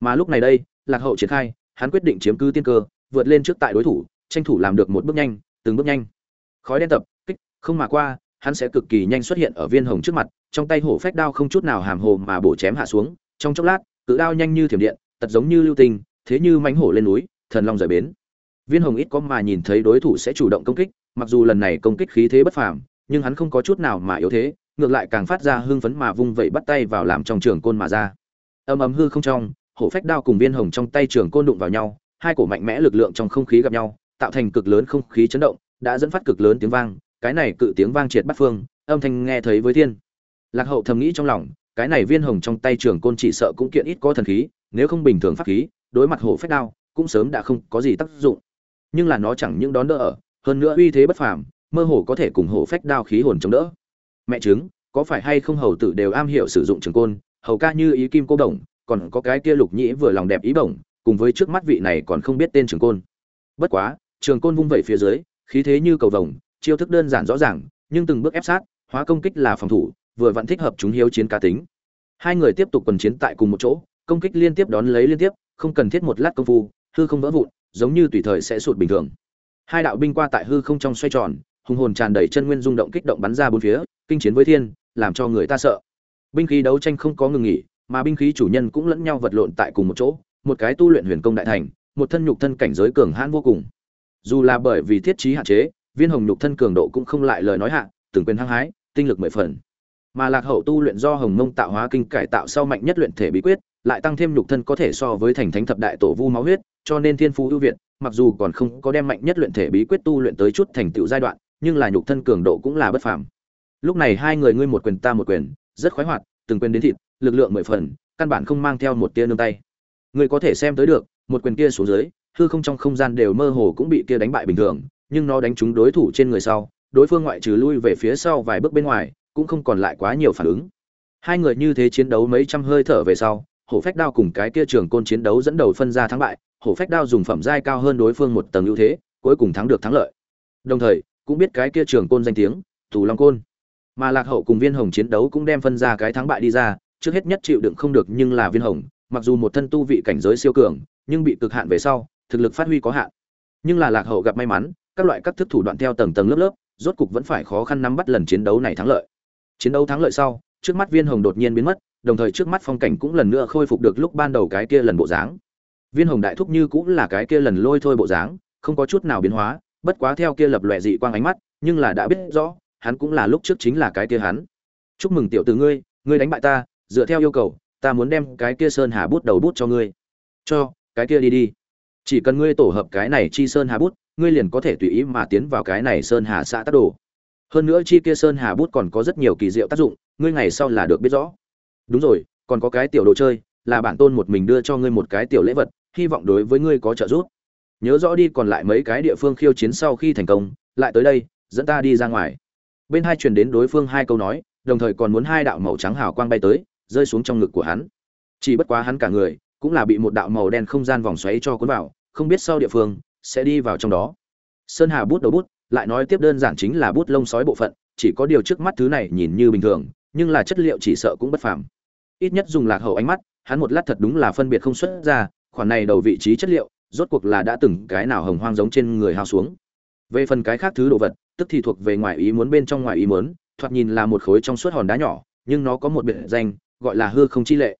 Mà lúc này đây, lạc hậu triển khai hắn quyết định chiếm cứ tiên cơ, vượt lên trước tại đối thủ, tranh thủ làm được một bước nhanh, từng bước nhanh. Khói đen tập, kích, không mà qua, hắn sẽ cực kỳ nhanh xuất hiện ở viên hồng trước mặt, trong tay hổ phách đao không chút nào hàm hồ mà bổ chém hạ xuống, trong chốc lát, cự đao nhanh như thiểm điện, tật giống như lưu tình thế như mánh hổ lên núi, thần long rời bến. Viên hồng ít có mà nhìn thấy đối thủ sẽ chủ động công kích, mặc dù lần này công kích khí thế bất phàm, nhưng hắn không có chút nào mà yếu thế, ngược lại càng phát ra hưng phấn mà vung vẩy bắt tay vào làm trong trường côn mà ra. Âm ầm hư không trong hổ phách đao cùng viên hồng trong tay trường côn đụng vào nhau, hai cổ mạnh mẽ lực lượng trong không khí gặp nhau, tạo thành cực lớn không khí chấn động, đã dẫn phát cực lớn tiếng vang, cái này cự tiếng vang triệt bắt phương, âm thanh nghe thấy với thiên. Lạc hậu thầm nghĩ trong lòng, cái này viên hồng trong tay trường côn chỉ sợ cũng kiện ít có thần khí, nếu không bình thường pháp khí, đối mặt hổ phách đao, cũng sớm đã không có gì tác dụng. Nhưng là nó chẳng những đón đỡ ở, hơn nữa uy thế bất phàm, mơ hồ có thể cùng hổ phách đao khí hồn chống đỡ. Mẹ chứng, có phải hay không hầu tử đều am hiểu sử dụng trường côn, hầu ca như ý kim cô đồng còn có cái kia lục nhĩ vừa lòng đẹp ý bổng, cùng với trước mắt vị này còn không biết tên trường côn. Bất quá, trường côn vung vẩy phía dưới, khí thế như cầu vồng, chiêu thức đơn giản rõ ràng, nhưng từng bước ép sát, hóa công kích là phòng thủ, vừa vẫn thích hợp chúng hiếu chiến cá tính. Hai người tiếp tục quần chiến tại cùng một chỗ, công kích liên tiếp đón lấy liên tiếp, không cần thiết một lát công phu, hư không vỡ vụn, giống như tùy thời sẽ sụt bình thường. Hai đạo binh qua tại hư không trong xoay tròn, hùng hồn tràn đầy chân nguyên rung động kích động bắn ra bốn phía, kinh chiến với thiên, làm cho người ta sợ. Binh khí đấu tranh không có ngừng nghỉ mà binh khí chủ nhân cũng lẫn nhau vật lộn tại cùng một chỗ, một cái tu luyện huyền công đại thành, một thân nhục thân cảnh giới cường hãn vô cùng. Dù là bởi vì thiết trí hạn chế, viên hồng nhục thân cường độ cũng không lại lời nói hạ, từng quyền hăng hái, tinh lực mười phần. Mà lạc hậu tu luyện do hồng mông tạo hóa kinh cải tạo sau mạnh nhất luyện thể bí quyết, lại tăng thêm nhục thân có thể so với thành thánh thập đại tổ vu máu huyết, cho nên thiên phú ưu việt, mặc dù còn không có đem mạnh nhất luyện thể bí quyết tu luyện tới chút thành tựu giai đoạn, nhưng là nhục thân cường độ cũng là bất phàm. Lúc này hai người ngươi một quyền ta một quyền, rất khoái hoạt, từng quyền đến thịt lực lượng mười phần, căn bản không mang theo một tia nương tay. Người có thể xem tới được, một quyền kia xuống dưới, hư không trong không gian đều mơ hồ cũng bị kia đánh bại bình thường, nhưng nó đánh trúng đối thủ trên người sau, đối phương ngoại trừ lui về phía sau vài bước bên ngoài, cũng không còn lại quá nhiều phản ứng. Hai người như thế chiến đấu mấy trăm hơi thở về sau, hổ phách đao cùng cái kia trường côn chiến đấu dẫn đầu phân ra thắng bại, hổ phách đao dùng phẩm giai cao hơn đối phương một tầng ưu thế, cuối cùng thắng được thắng lợi. Đồng thời, cũng biết cái kia trường côn danh tiếng, tù long côn. Mà lạc hậu cùng viên hồng chiến đấu cũng đem phân ra cái thắng bại đi ra trước hết nhất chịu đựng không được nhưng là viên hồng, mặc dù một thân tu vị cảnh giới siêu cường, nhưng bị cực hạn về sau, thực lực phát huy có hạn. Nhưng là lạc hậu gặp may mắn, các loại các thức thủ đoạn theo tầng tầng lớp lớp, rốt cục vẫn phải khó khăn nắm bắt lần chiến đấu này thắng lợi. Chiến đấu thắng lợi sau, trước mắt viên hồng đột nhiên biến mất, đồng thời trước mắt phong cảnh cũng lần nữa khôi phục được lúc ban đầu cái kia lần bộ dáng. Viên hồng đại thúc như cũng là cái kia lần lôi thôi bộ dáng, không có chút nào biến hóa, bất quá theo kia lập lòe dị quang ánh mắt, nhưng là đã biết rõ, hắn cũng là lúc trước chính là cái kia hắn. Chúc mừng tiểu tử ngươi ngươi đánh bại ta dựa theo yêu cầu, ta muốn đem cái kia sơn hà bút đầu bút cho ngươi. Cho, cái kia đi đi. Chỉ cần ngươi tổ hợp cái này chi sơn hà bút, ngươi liền có thể tùy ý mà tiến vào cái này sơn hà xã tác đồ. Hơn nữa chi kia sơn hà bút còn có rất nhiều kỳ diệu tác dụng, ngươi ngày sau là được biết rõ. Đúng rồi, còn có cái tiểu đồ chơi, là bản tôn một mình đưa cho ngươi một cái tiểu lễ vật, hy vọng đối với ngươi có trợ giúp. Nhớ rõ đi, còn lại mấy cái địa phương khiêu chiến sau khi thành công, lại tới đây, dẫn ta đi ra ngoài. Bên hai truyền đến đối phương hai câu nói, đồng thời còn muốn hai đạo màu trắng hào quang bay tới rơi xuống trong ngực của hắn. Chỉ bất quá hắn cả người cũng là bị một đạo màu đen không gian vòng xoáy cho cuốn vào, không biết sau địa phương sẽ đi vào trong đó. Sơn hà bút đầu bút, lại nói tiếp đơn giản chính là bút lông sói bộ phận, chỉ có điều trước mắt thứ này nhìn như bình thường, nhưng là chất liệu chỉ sợ cũng bất phàm. Ít nhất dùng lạc hậu ánh mắt, hắn một lát thật đúng là phân biệt không xuất ra, khoản này đầu vị trí chất liệu, rốt cuộc là đã từng cái nào hồng hoang giống trên người hao xuống. Về phần cái khác thứ đồ vật, tức thì thuộc về ngoài ý muốn bên trong ngoài ý muốn, thoạt nhìn là một khối trong suốt hòn đá nhỏ, nhưng nó có một biệt danh gọi là hư không chi lệ.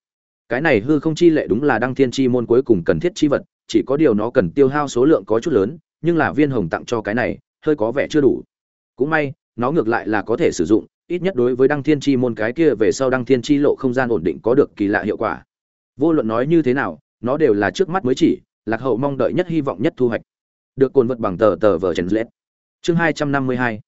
Cái này hư không chi lệ đúng là đăng thiên chi môn cuối cùng cần thiết chi vật, chỉ có điều nó cần tiêu hao số lượng có chút lớn, nhưng là viên hồng tặng cho cái này, hơi có vẻ chưa đủ. Cũng may, nó ngược lại là có thể sử dụng, ít nhất đối với đăng thiên chi môn cái kia về sau đăng thiên chi lộ không gian ổn định có được kỳ lạ hiệu quả. Vô luận nói như thế nào, nó đều là trước mắt mới chỉ, lạc hậu mong đợi nhất hy vọng nhất thu hoạch. Được cồn vật bằng tờ tờ vờ trần lết. Chương hai trăm năm mươi hai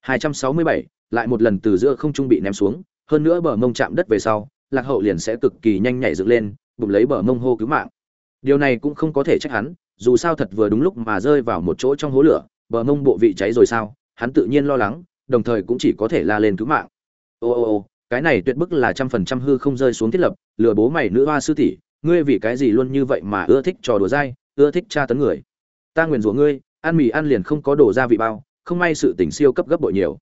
hai trăm sáu mươi bảy, lại một lần từ giữa không trung bị ném xuống, hơn nữa bờ mông chạm đất về sau lạc hậu liền sẽ cực kỳ nhanh nhảy dựng lên, bụng lấy bờ mông hô cứu mạng. Điều này cũng không có thể trách hắn, dù sao thật vừa đúng lúc mà rơi vào một chỗ trong hố lửa, bờ mông bộ vị cháy rồi sao, hắn tự nhiên lo lắng, đồng thời cũng chỉ có thể la lên cứu mạng. Ô ô ô, cái này tuyệt bức là trăm phần trăm hư không rơi xuống thiết lập, lừa bố mày nữ hoa sư tỷ, ngươi vì cái gì luôn như vậy mà ưa thích trò đùa dai, ưa thích tra tấn người. Ta nguyền rủa ngươi, ăn mì ăn liền không có đổ gia vị bao, không may sự tình siêu cấp gấp bội nhiều.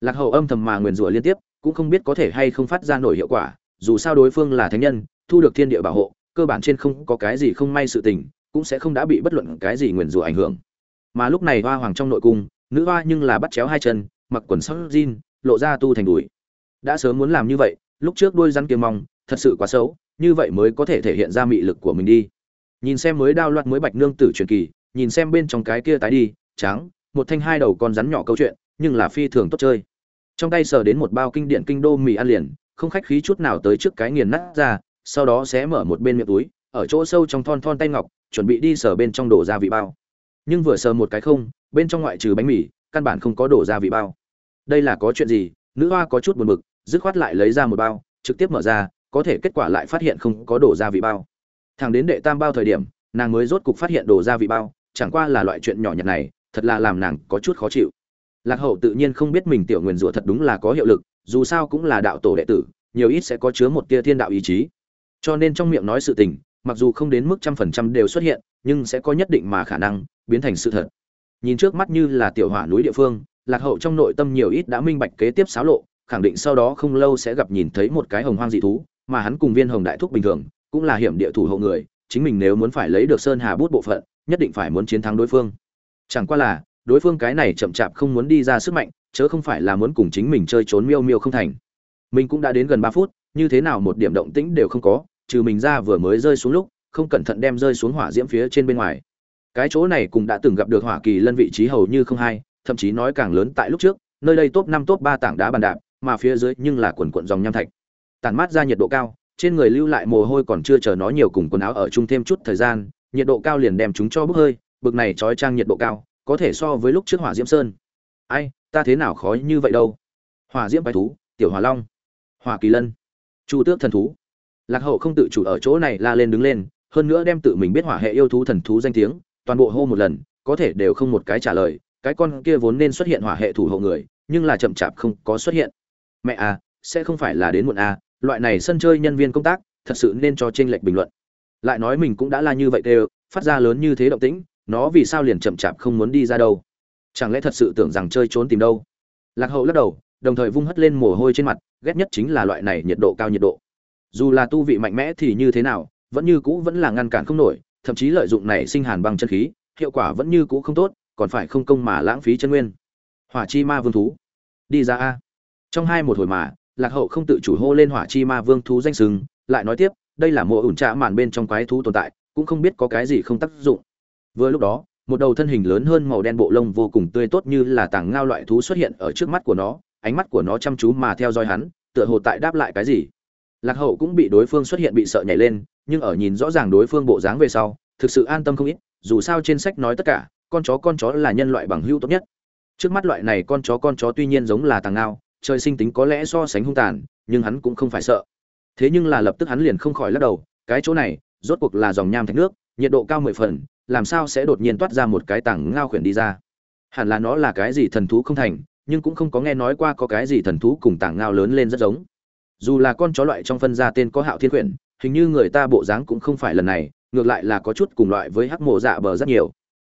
Lạc hậu âm thầm mà nguyền rủa liên tiếp, cũng không biết có thể hay không phát ra nổi hiệu quả dù sao đối phương là thánh nhân, thu được thiên địa bảo hộ, cơ bản trên không có cái gì không may sự tình, cũng sẽ không đã bị bất luận cái gì nguyền rủa ảnh hưởng. Mà lúc này hoa hoàng trong nội cung, nữ hoa nhưng là bắt chéo hai chân, mặc quần sắc jean, lộ ra tu thành đùi. Đã sớm muốn làm như vậy, lúc trước đôi rắn kia mong, thật sự quá xấu, như vậy mới có thể thể hiện ra mị lực của mình đi. Nhìn xem mới đao loạt mới bạch nương tử truyền kỳ, nhìn xem bên trong cái kia tái đi, trắng, một thanh hai đầu con rắn nhỏ câu chuyện, nhưng là phi thường tốt chơi. Trong tay sờ đến một bao kinh điện kinh đô mì ăn liền không khách khí chút nào tới trước cái nghiền nát ra, sau đó sẽ mở một bên miệng túi, ở chỗ sâu trong thon thon tay ngọc, chuẩn bị đi sờ bên trong đổ ra vị bao. Nhưng vừa sờ một cái không, bên trong ngoại trừ bánh mì, căn bản không có đổ ra vị bao. Đây là có chuyện gì? Nữ hoa có chút buồn bực, dứt khoát lại lấy ra một bao, trực tiếp mở ra, có thể kết quả lại phát hiện không có đổ ra vị bao. Thằng đến đệ tam bao thời điểm, nàng mới rốt cục phát hiện đổ ra vị bao, chẳng qua là loại chuyện nhỏ nhặt này, thật là làm nàng có chút khó chịu. Lạc hậu tự nhiên không biết mình tiểu nguyền rủa thật đúng là có hiệu lực dù sao cũng là đạo tổ đệ tử, nhiều ít sẽ có chứa một tia thiên đạo ý chí. Cho nên trong miệng nói sự tình, mặc dù không đến mức trăm phần trăm đều xuất hiện, nhưng sẽ có nhất định mà khả năng biến thành sự thật. Nhìn trước mắt như là tiểu hỏa núi địa phương, lạc hậu trong nội tâm nhiều ít đã minh bạch kế tiếp xáo lộ, khẳng định sau đó không lâu sẽ gặp nhìn thấy một cái hồng hoang dị thú, mà hắn cùng viên hồng đại thúc bình thường, cũng là hiểm địa thủ hộ người, chính mình nếu muốn phải lấy được sơn hà bút bộ phận, nhất định phải muốn chiến thắng đối phương. Chẳng qua là, đối phương cái này chậm chạp không muốn đi ra sức mạnh chớ không phải là muốn cùng chính mình chơi trốn miêu miêu không thành. Mình cũng đã đến gần ba phút, như thế nào một điểm động tĩnh đều không có, trừ mình ra vừa mới rơi xuống lúc, không cẩn thận đem rơi xuống hỏa diễm phía trên bên ngoài. Cái chỗ này cũng đã từng gặp được hỏa kỳ lân vị trí hầu như không hai thậm chí nói càng lớn tại lúc trước, nơi đây top năm, top ba tảng đá bàn đạp, mà phía dưới nhưng là quần quận dòng nham thạch. Tản mát ra nhiệt độ cao, trên người lưu lại mồ hôi còn chưa chờ nó nhiều cùng quần áo ở chung thêm chút thời gian, nhiệt độ cao liền đem chúng cho bốc hơi, bực này trói trang nhiệt độ cao, có thể so với lúc trước hỏa diễm sơn. Ai ta thế nào khó như vậy đâu? Hòa diễm bài thú, tiểu hòa long hòa kỳ lân, chu tước thần thú. Lạc hậu không tự chủ ở chỗ này la lên đứng lên, hơn nữa đem tự mình biết hỏa hệ yêu thú thần thú danh tiếng, toàn bộ hô một lần, có thể đều không một cái trả lời, cái con kia vốn nên xuất hiện hỏa hệ thủ hộ người, nhưng là chậm chạp không có xuất hiện. Mẹ à sẽ không phải là đến muộn à loại này sân chơi nhân viên công tác, thật sự nên cho tranh lệch bình luận. Lại nói mình cũng đã là như vậy đều, phát ra lớn như thế động tĩnh, nó vì sao liền chậm chạp không muốn đi ra đâu? Chẳng lẽ thật sự tưởng rằng chơi trốn tìm đâu? Lạc hậu lắc đầu, đồng thời vung hất lên mồ hôi trên mặt, ghét nhất chính là loại này nhiệt độ cao nhiệt độ. Dù là tu vị mạnh mẽ thì như thế nào, vẫn như cũ vẫn là ngăn cản không nổi, thậm chí lợi dụng này sinh hàn bằng chân khí, hiệu quả vẫn như cũ không tốt, còn phải không công mà lãng phí chân nguyên. Hỏa chi ma vương thú. Đi ra a. Trong hai một hồi mà, lạc hậu không tự chủ hô lên hỏa chi ma vương thú danh sừng, lại nói tiếp, đây là mùa ủn trạ màn bên trong quái thú tồn tại, cũng không biết có cái gì không tác dụng. Vừa lúc đó một đầu thân hình lớn hơn màu đen bộ lông vô cùng tươi tốt như là tảng ngao loại thú xuất hiện ở trước mắt của nó, ánh mắt của nó chăm chú mà theo dõi hắn, tựa hồ tại đáp lại cái gì. Lạc hậu cũng bị đối phương xuất hiện bị sợ nhảy lên, nhưng ở nhìn rõ ràng đối phương bộ dáng về sau, thực sự an tâm không ít, dù sao trên sách nói tất cả, con chó con chó là nhân loại bằng hữu tốt nhất. Trước mắt loại này con chó con chó tuy nhiên giống là tàng ngao, trời sinh tính có lẽ so sánh hung tàn, nhưng hắn cũng không phải sợ. Thế nhưng là lập tức hắn liền không khỏi lắc đầu, cái chỗ này, rốt cuộc là dòng nham thạch nước, nhiệt độ cao mười phần làm sao sẽ đột nhiên toát ra một cái tảng ngao khuyển đi ra? Hẳn là nó là cái gì thần thú không thành, nhưng cũng không có nghe nói qua có cái gì thần thú cùng tảng ngao lớn lên rất giống. Dù là con chó loại trong phân gia tên có hạo thiên quyển hình như người ta bộ dáng cũng không phải lần này, ngược lại là có chút cùng loại với hắc mộ dạ bờ rất nhiều.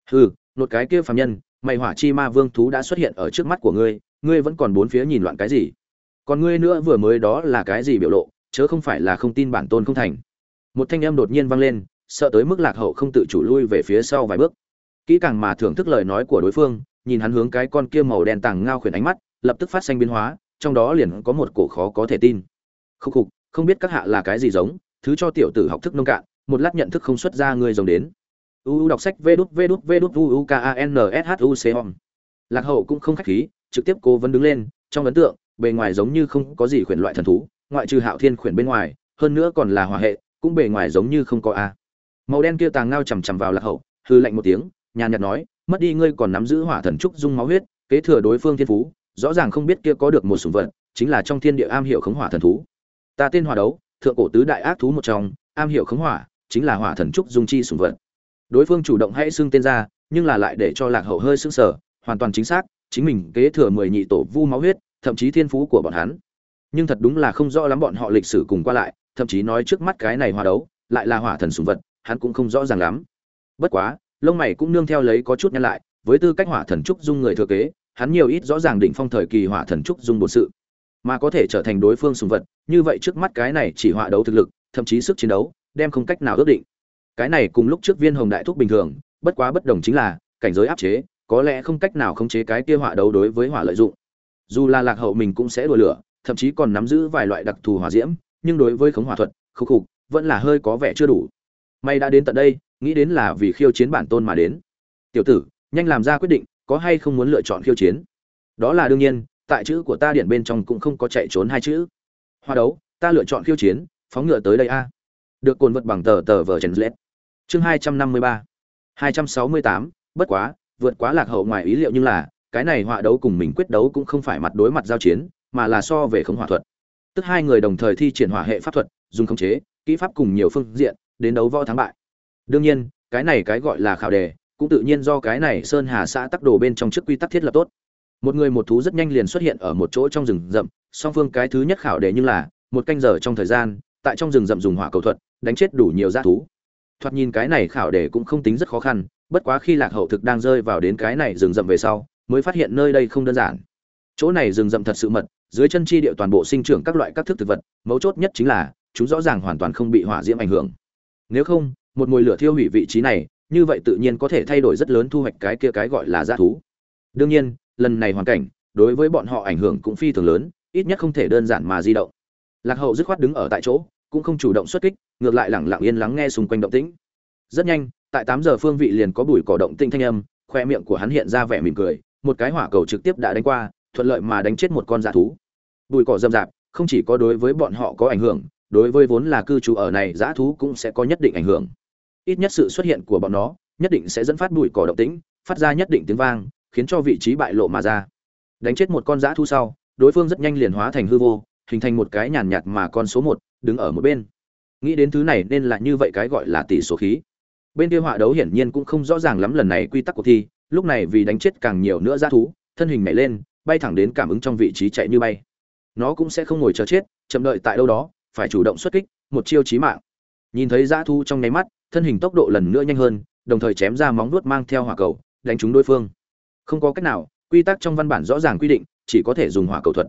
Hừ một cái kia phàm nhân, mày hỏa chi ma vương thú đã xuất hiện ở trước mắt của ngươi ngươi vẫn còn bốn phía nhìn loạn cái gì? Còn ngươi nữa vừa mới đó là cái gì biểu lộ, chớ không phải là không tin bản tôn không thành. Một thanh âm đột nhiên vang lên sợ tới mức lạc hậu không tự chủ lui về phía sau vài bước. Kỹ càng mà thưởng thức lời nói của đối phương, nhìn hắn hướng cái con kia màu đen tàng ngao khuyển ánh mắt, lập tức phát xanh biến hóa, trong đó liền có một cổ khó có thể tin. Khúc khục, không biết các hạ là cái gì giống, thứ cho tiểu tử học thức nông cạn, một lát nhận thức không xuất ra người giống đến. Uu đọc sách vê đút vê đút vê đút uu k a n s h u c hom lạc hậu cũng không khách khí, trực tiếp cố vấn đứng lên, trong ấn tượng, bề ngoài giống như không có gì khuyển loại thần thú, ngoại trừ hạo thiên khuyển bên ngoài, hơn nữa còn là hòa hệ, cũng bề ngoài giống như không có a màu đen kia tàng ngao chằm chằm vào lạc hậu hư lạnh một tiếng, nhàn nhạt nói, mất đi ngươi còn nắm giữ hỏa thần trúc dung máu huyết, kế thừa đối phương thiên phú, rõ ràng không biết kia có được một sủng vật, chính là trong thiên địa am hiểu khống hỏa thần thú. Ta tên hỏa đấu, thượng cổ tứ đại ác thú một trong, am hiểu khống hỏa, chính là hỏa thần trúc dung chi sủng vật. Đối phương chủ động hãy xưng tên ra, nhưng là lại để cho lạc hậu hơi sưng sở hoàn toàn chính xác, chính mình kế thừa mười nhị tổ vu máu huyết, thậm chí thiên phú của bọn hắn. Nhưng thật đúng là không rõ lắm bọn họ lịch sử cùng qua lại, thậm chí nói trước mắt cái này hòa đấu, lại là hỏa thần sùng vật hắn cũng không rõ ràng lắm. Bất quá, lông mày cũng nương theo lấy có chút nhăn lại, với tư cách hỏa thần trúc dung người thừa kế, hắn nhiều ít rõ ràng đỉnh phong thời kỳ hỏa thần trúc dung bổn sự. Mà có thể trở thành đối phương sùng vật, như vậy trước mắt cái này chỉ hỏa đấu thực lực, thậm chí sức chiến đấu, đem không cách nào ước định. Cái này cùng lúc trước viên hồng đại thúc bình thường, bất quá bất đồng chính là, cảnh giới áp chế, có lẽ không cách nào khống chế cái kia hỏa đấu đối với hỏa lợi dụng. Dù là lạc hậu mình cũng sẽ đùa lửa, thậm chí còn nắm giữ vài loại đặc thù hỏa diễm, nhưng đối với khống hỏa thuật khúc khục, vẫn là hơi có vẻ chưa đủ may đã đến tận đây, nghĩ đến là vì khiêu chiến bản tôn mà đến. Tiểu tử, nhanh làm ra quyết định, có hay không muốn lựa chọn khiêu chiến? Đó là đương nhiên, tại chữ của ta điện bên trong cũng không có chạy trốn hai chữ. Hoa đấu, ta lựa chọn khiêu chiến, phóng ngựa tới đây a. Được cồn vật bằng tờ tờ vờ trần lết chương hai trăm năm mươi ba. hai trăm sáu mươi tám, bất quá, vượt quá lạc hậu ngoài ý liệu nhưng là, cái này họa đấu cùng mình quyết đấu cũng không phải mặt đối mặt giao chiến, mà là so về khống hỏa thuật. Tức hai người đồng thời thi triển hỏa hệ pháp thuật, dùng khống chế, kỹ pháp cùng nhiều phương diện đến đấu võ thắng bại. Đương nhiên, cái này cái gọi là khảo đề, cũng tự nhiên do cái này sơn hà xã tắc đồ bên trong trước quy tắc thiết lập tốt. Một người một thú rất nhanh liền xuất hiện ở một chỗ trong rừng rậm, song phương cái thứ nhất khảo đề nhưng là, một canh giờ trong thời gian, tại trong rừng rậm dùng hỏa cầu thuật, đánh chết đủ nhiều g thú. Thoạt nhìn cái này khảo đề cũng không tính rất khó khăn, bất quá khi lạc hậu thực đang rơi vào đến cái này rừng rậm về sau, mới phát hiện nơi đây không đơn giản. Chỗ này rừng rậm thật sự mật, dưới chân chi địa toàn bộ sinh trưởng các loại các thức thực vật, mấu chốt nhất chính là, chúng rõ ràng hoàn toàn không bị hỏa diễm ảnh hưởng nếu không, một mùi lửa thiêu hủy vị trí này, như vậy tự nhiên có thể thay đổi rất lớn thu hoạch cái kia cái gọi là g thú. Đương nhiên, lần này hoàn cảnh, đối với bọn họ ảnh hưởng cũng phi thường lớn, ít nhất không thể đơn giản mà di động. Lạc hậu dứt khoát đứng ở tại chỗ, cũng không chủ động xuất kích, ngược lại lẳng lặng yên lắng nghe xung quanh động tĩnh. Rất nhanh, tại tám giờ phương vị liền có bụi cỏ động tinh thanh âm, khoe miệng của hắn hiện ra vẻ mỉm cười, một cái hỏa cầu trực tiếp đã đánh qua, thuận lợi mà đánh chết một con dã thú. Bụi cỏ rậm rạp, không chỉ có đối với bọn họ có ảnh hưởng đối với vốn là cư trú ở này, dã thú cũng sẽ có nhất định ảnh hưởng. Ít nhất sự xuất hiện của bọn nó, nhất định sẽ dẫn phát bụi cỏ động tĩnh, phát ra nhất định tiếng vang, khiến cho vị trí bại lộ mà ra. Đánh chết một con dã thú sau, đối phương rất nhanh liền hóa thành hư vô, hình thành một cái nhàn nhạt mà con số một, đứng ở một bên. Nghĩ đến thứ này nên là như vậy cái gọi là tỷ số khí. Bên kia họa đấu hiển nhiên cũng không rõ ràng lắm lần này quy tắc cuộc thi, lúc này vì đánh chết càng nhiều nữa dã thú, thân hình nhảy lên, bay thẳng đến cảm ứng trong vị trí chạy như bay. Nó cũng sẽ không ngồi chờ chết, chậm đợi tại đâu đó phải chủ động xuất kích, một chiêu chí mạng. Nhìn thấy dã thú trong nháy mắt, thân hình tốc độ lần nữa nhanh hơn, đồng thời chém ra móng vuốt mang theo hỏa cầu, đánh trúng đối phương. Không có cách nào, quy tắc trong văn bản rõ ràng quy định, chỉ có thể dùng hỏa cầu thuật.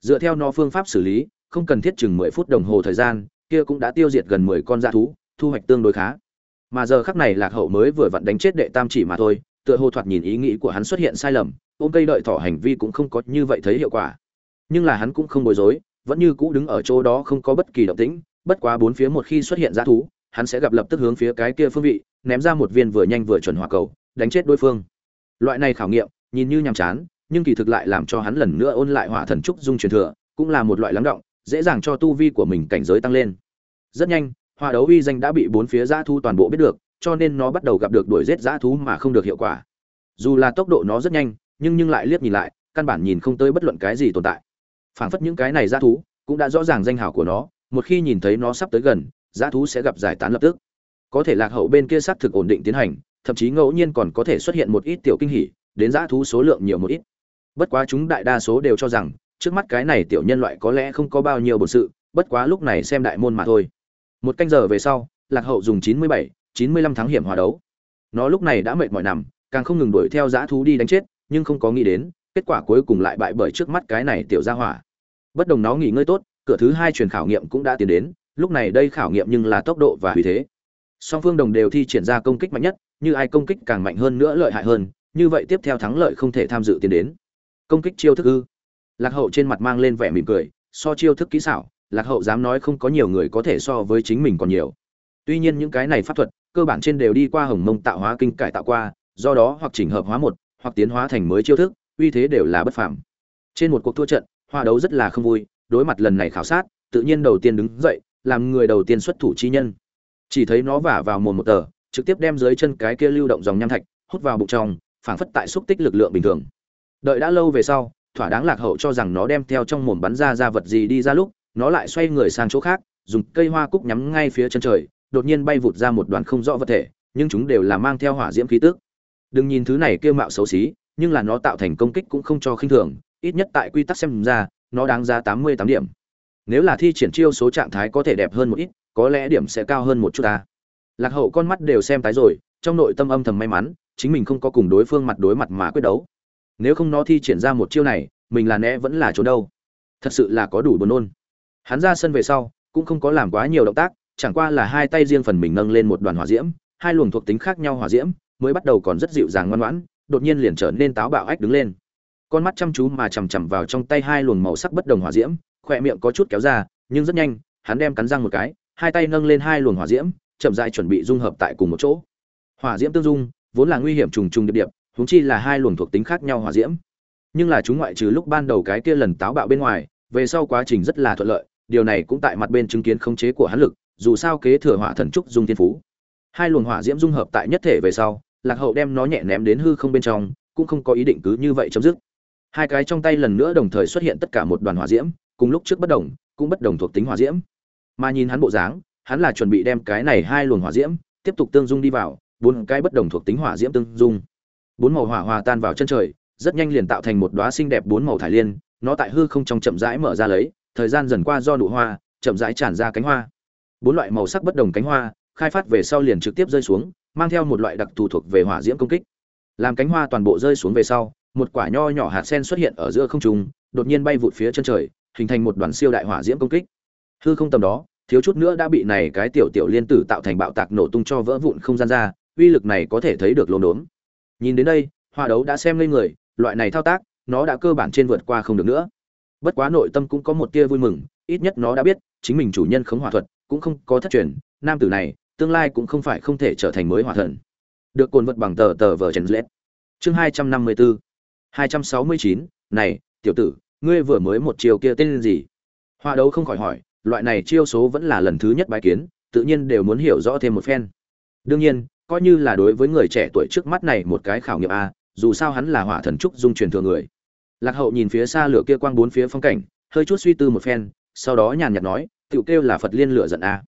Dựa theo nó phương pháp xử lý, không cần thiết chừng mười phút đồng hồ thời gian, kia cũng đã tiêu diệt gần mười con dã thú thu hoạch tương đối khá. Mà giờ khắc này lạc hậu mới vừa vặn đánh chết đệ tam chỉ mà thôi, tựa hồ thoạt nhìn ý nghĩ của hắn xuất hiện sai lầm, ôm cây đợi thỏ hành vi cũng không có như vậy thấy hiệu quả. Nhưng là hắn cũng không bối rối vẫn như cũ đứng ở chỗ đó không có bất kỳ động tĩnh, bất quá bốn phía một khi xuất hiện dã thú, hắn sẽ gặp lập tức hướng phía cái kia phương vị, ném ra một viên vừa nhanh vừa chuẩn hỏa cầu, đánh chết đối phương. Loại này khảo nghiệm, nhìn như nhàm chán, nhưng kỳ thực lại làm cho hắn lần nữa ôn lại hỏa thần trúc dung truyền thừa, cũng là một loại lắng động, dễ dàng cho tu vi của mình cảnh giới tăng lên. Rất nhanh, hỏa đấu uy danh đã bị bốn phía dã thú toàn bộ biết được, cho nên nó bắt đầu gặp được đuổi giết dã thú mà không được hiệu quả. Dù là tốc độ nó rất nhanh, nhưng nhưng lại liếc nhìn lại, căn bản nhìn không tới bất luận cái gì tồn tại phảng phất những cái này dã thú cũng đã rõ ràng danh hào của nó, một khi nhìn thấy nó sắp tới gần, dã thú sẽ gặp giải tán lập tức. Có thể lạc hậu bên kia xác thực ổn định tiến hành, thậm chí ngẫu nhiên còn có thể xuất hiện một ít tiểu kinh hỉ, đến dã thú số lượng nhiều một ít. Bất quá chúng đại đa số đều cho rằng, trước mắt cái này tiểu nhân loại có lẽ không có bao nhiêu bổn sự, bất quá lúc này xem đại môn mà thôi. Một canh giờ về sau, lạc hậu dùng chín mươi bảy, chín mươi lăm tháng hiểm hòa đấu. Nó lúc này đã mệt mỏi nằm, càng không ngừng đuổi theo dã thú đi đánh chết, nhưng không có nghĩ đến, kết quả cuối cùng lại bại bởi trước mắt cái này tiểu gia hỏa bất đồng nó nghỉ ngơi tốt, cửa thứ hai truyền khảo nghiệm cũng đã tiến đến, lúc này đây khảo nghiệm nhưng là tốc độ và uy thế. Song phương đồng đều thi triển ra công kích mạnh nhất, như ai công kích càng mạnh hơn nữa lợi hại hơn, như vậy tiếp theo thắng lợi không thể tham dự tiến đến. Công kích chiêu thức ư? Lạc hậu trên mặt mang lên vẻ mỉm cười, so chiêu thức kỹ xảo, lạc hậu dám nói không có nhiều người có thể so với chính mình còn nhiều. Tuy nhiên những cái này pháp thuật, cơ bản trên đều đi qua hồng mông tạo hóa kinh cải tạo qua, do đó hoặc chỉnh hợp hóa một, hoặc tiến hóa thành mới chiêu thức, uy thế đều là bất phàm. Trên một cuộc thua trận hoa đấu rất là không vui, đối mặt lần này khảo sát, tự nhiên đầu tiên đứng dậy, làm người đầu tiên xuất thủ chi nhân. Chỉ thấy nó vả vào mồm một tờ, trực tiếp đem dưới chân cái kia lưu động dòng nham thạch, hút vào bụng trong, phảng phất tại xúc tích lực lượng bình thường. Đợi đã lâu về sau, thỏa đáng lạc hậu cho rằng nó đem theo trong mồm bắn ra ra vật gì đi ra lúc, nó lại xoay người sang chỗ khác, dùng cây hoa cúc nhắm ngay phía chân trời, đột nhiên bay vụt ra một đoàn không rõ vật thể, nhưng chúng đều là mang theo hỏa diễm khí tức. Đừng nhìn thứ này kêu mạo xấu xí, nhưng là nó tạo thành công kích cũng không cho khinh thường ít nhất tại quy tắc xem ra, nó đáng giá tám mươi tám điểm. Nếu là thi triển chiêu số trạng thái có thể đẹp hơn một ít, có lẽ điểm sẽ cao hơn một chút ta. Lạc hậu con mắt đều xem tái rồi, trong nội tâm âm thầm may mắn, chính mình không có cùng đối phương mặt đối mặt mà quyết đấu. Nếu không nó thi triển ra một chiêu này, mình là né vẫn là trốn đâu. Thật sự là có đủ buồn nôn. Hắn ra sân về sau, cũng không có làm quá nhiều động tác, chẳng qua là hai tay riêng phần mình nâng lên một đoàn hỏa diễm, hai luồng thuộc tính khác nhau hỏa diễm, mới bắt đầu còn rất dịu dàng ngoan ngoãn, đột nhiên liền trở nên táo bạo ách đứng lên con mắt chăm chú mà chằm chằm vào trong tay hai luồng màu sắc bất đồng hỏa diễm, khỏe miệng có chút kéo ra, nhưng rất nhanh, hắn đem cắn răng một cái, hai tay nâng lên hai luồng hỏa diễm, chậm rãi chuẩn bị dung hợp tại cùng một chỗ. Hỏa diễm tương dung, vốn là nguy hiểm trùng trùng điệp điệp, huống chi là hai luồng thuộc tính khác nhau hỏa diễm. Nhưng là chúng ngoại trừ lúc ban đầu cái kia lần táo bạo bên ngoài, về sau quá trình rất là thuận lợi, điều này cũng tại mặt bên chứng kiến khống chế của hắn lực, dù sao kế thừa hỏa thần trúc dung thiên phú. Hai luồng hỏa diễm dung hợp tại nhất thể về sau, lạc hậu đem nó nhẹ ném đến hư không bên trong, cũng không có ý định cứ như vậy chấm dứt hai cái trong tay lần nữa đồng thời xuất hiện tất cả một đoàn hỏa diễm, cùng lúc trước bất đồng, cũng bất đồng thuộc tính hỏa diễm. Mà nhìn hắn bộ dáng, hắn là chuẩn bị đem cái này hai luồng hỏa diễm tiếp tục tương dung đi vào, bốn cái bất đồng thuộc tính hỏa diễm tương dung. Bốn màu hỏa hòa tan vào chân trời, rất nhanh liền tạo thành một đóa xinh đẹp bốn màu thải liên, nó tại hư không trong chậm rãi mở ra lấy, thời gian dần qua do nụ hoa, chậm rãi tràn ra cánh hoa. Bốn loại màu sắc bất đồng cánh hoa, khai phát về sau liền trực tiếp rơi xuống, mang theo một loại đặc thù thuộc về hỏa diễm công kích. Làm cánh hoa toàn bộ rơi xuống về sau một quả nho nhỏ hạt sen xuất hiện ở giữa không trung, đột nhiên bay vụt phía chân trời, hình thành một đoàn siêu đại hỏa diễm công kích. Hư không tầm đó, thiếu chút nữa đã bị này cái tiểu tiểu liên tử tạo thành bạo tạc nổ tung cho vỡ vụn không gian ra, uy lực này có thể thấy được lồn đốn nhìn đến đây hoa đấu đã xem lên người, loại này thao tác, nó đã cơ bản trên vượt qua không được nữa. Bất quá nội tâm cũng có một tia vui mừng, ít nhất nó đã biết, chính mình chủ nhân khống hỏa thuật, cũng không có thất truyền, nam tử này, tương lai cũng không phải không thể trở thành mới hỏa thần. Được cuốn vật bằng tờ tờ vở Trần lết chương hai trăm năm mươi bốn hai trăm sáu mươi chín, này, tiểu tử, ngươi vừa mới một chiều kia tên gì? Hoa đấu không khỏi hỏi, loại này chiêu số vẫn là lần thứ nhất bái kiến, tự nhiên đều muốn hiểu rõ thêm một phen. Đương nhiên, coi như là đối với người trẻ tuổi trước mắt này một cái khảo nghiệm a, dù sao hắn là hỏa thần trúc dung truyền thừa người. Lạc hậu nhìn phía xa lửa kia quang bốn phía phong cảnh, hơi chút suy tư một phen, sau đó nhàn nhạt nói, tiểu kêu là phật liên lửa giận a.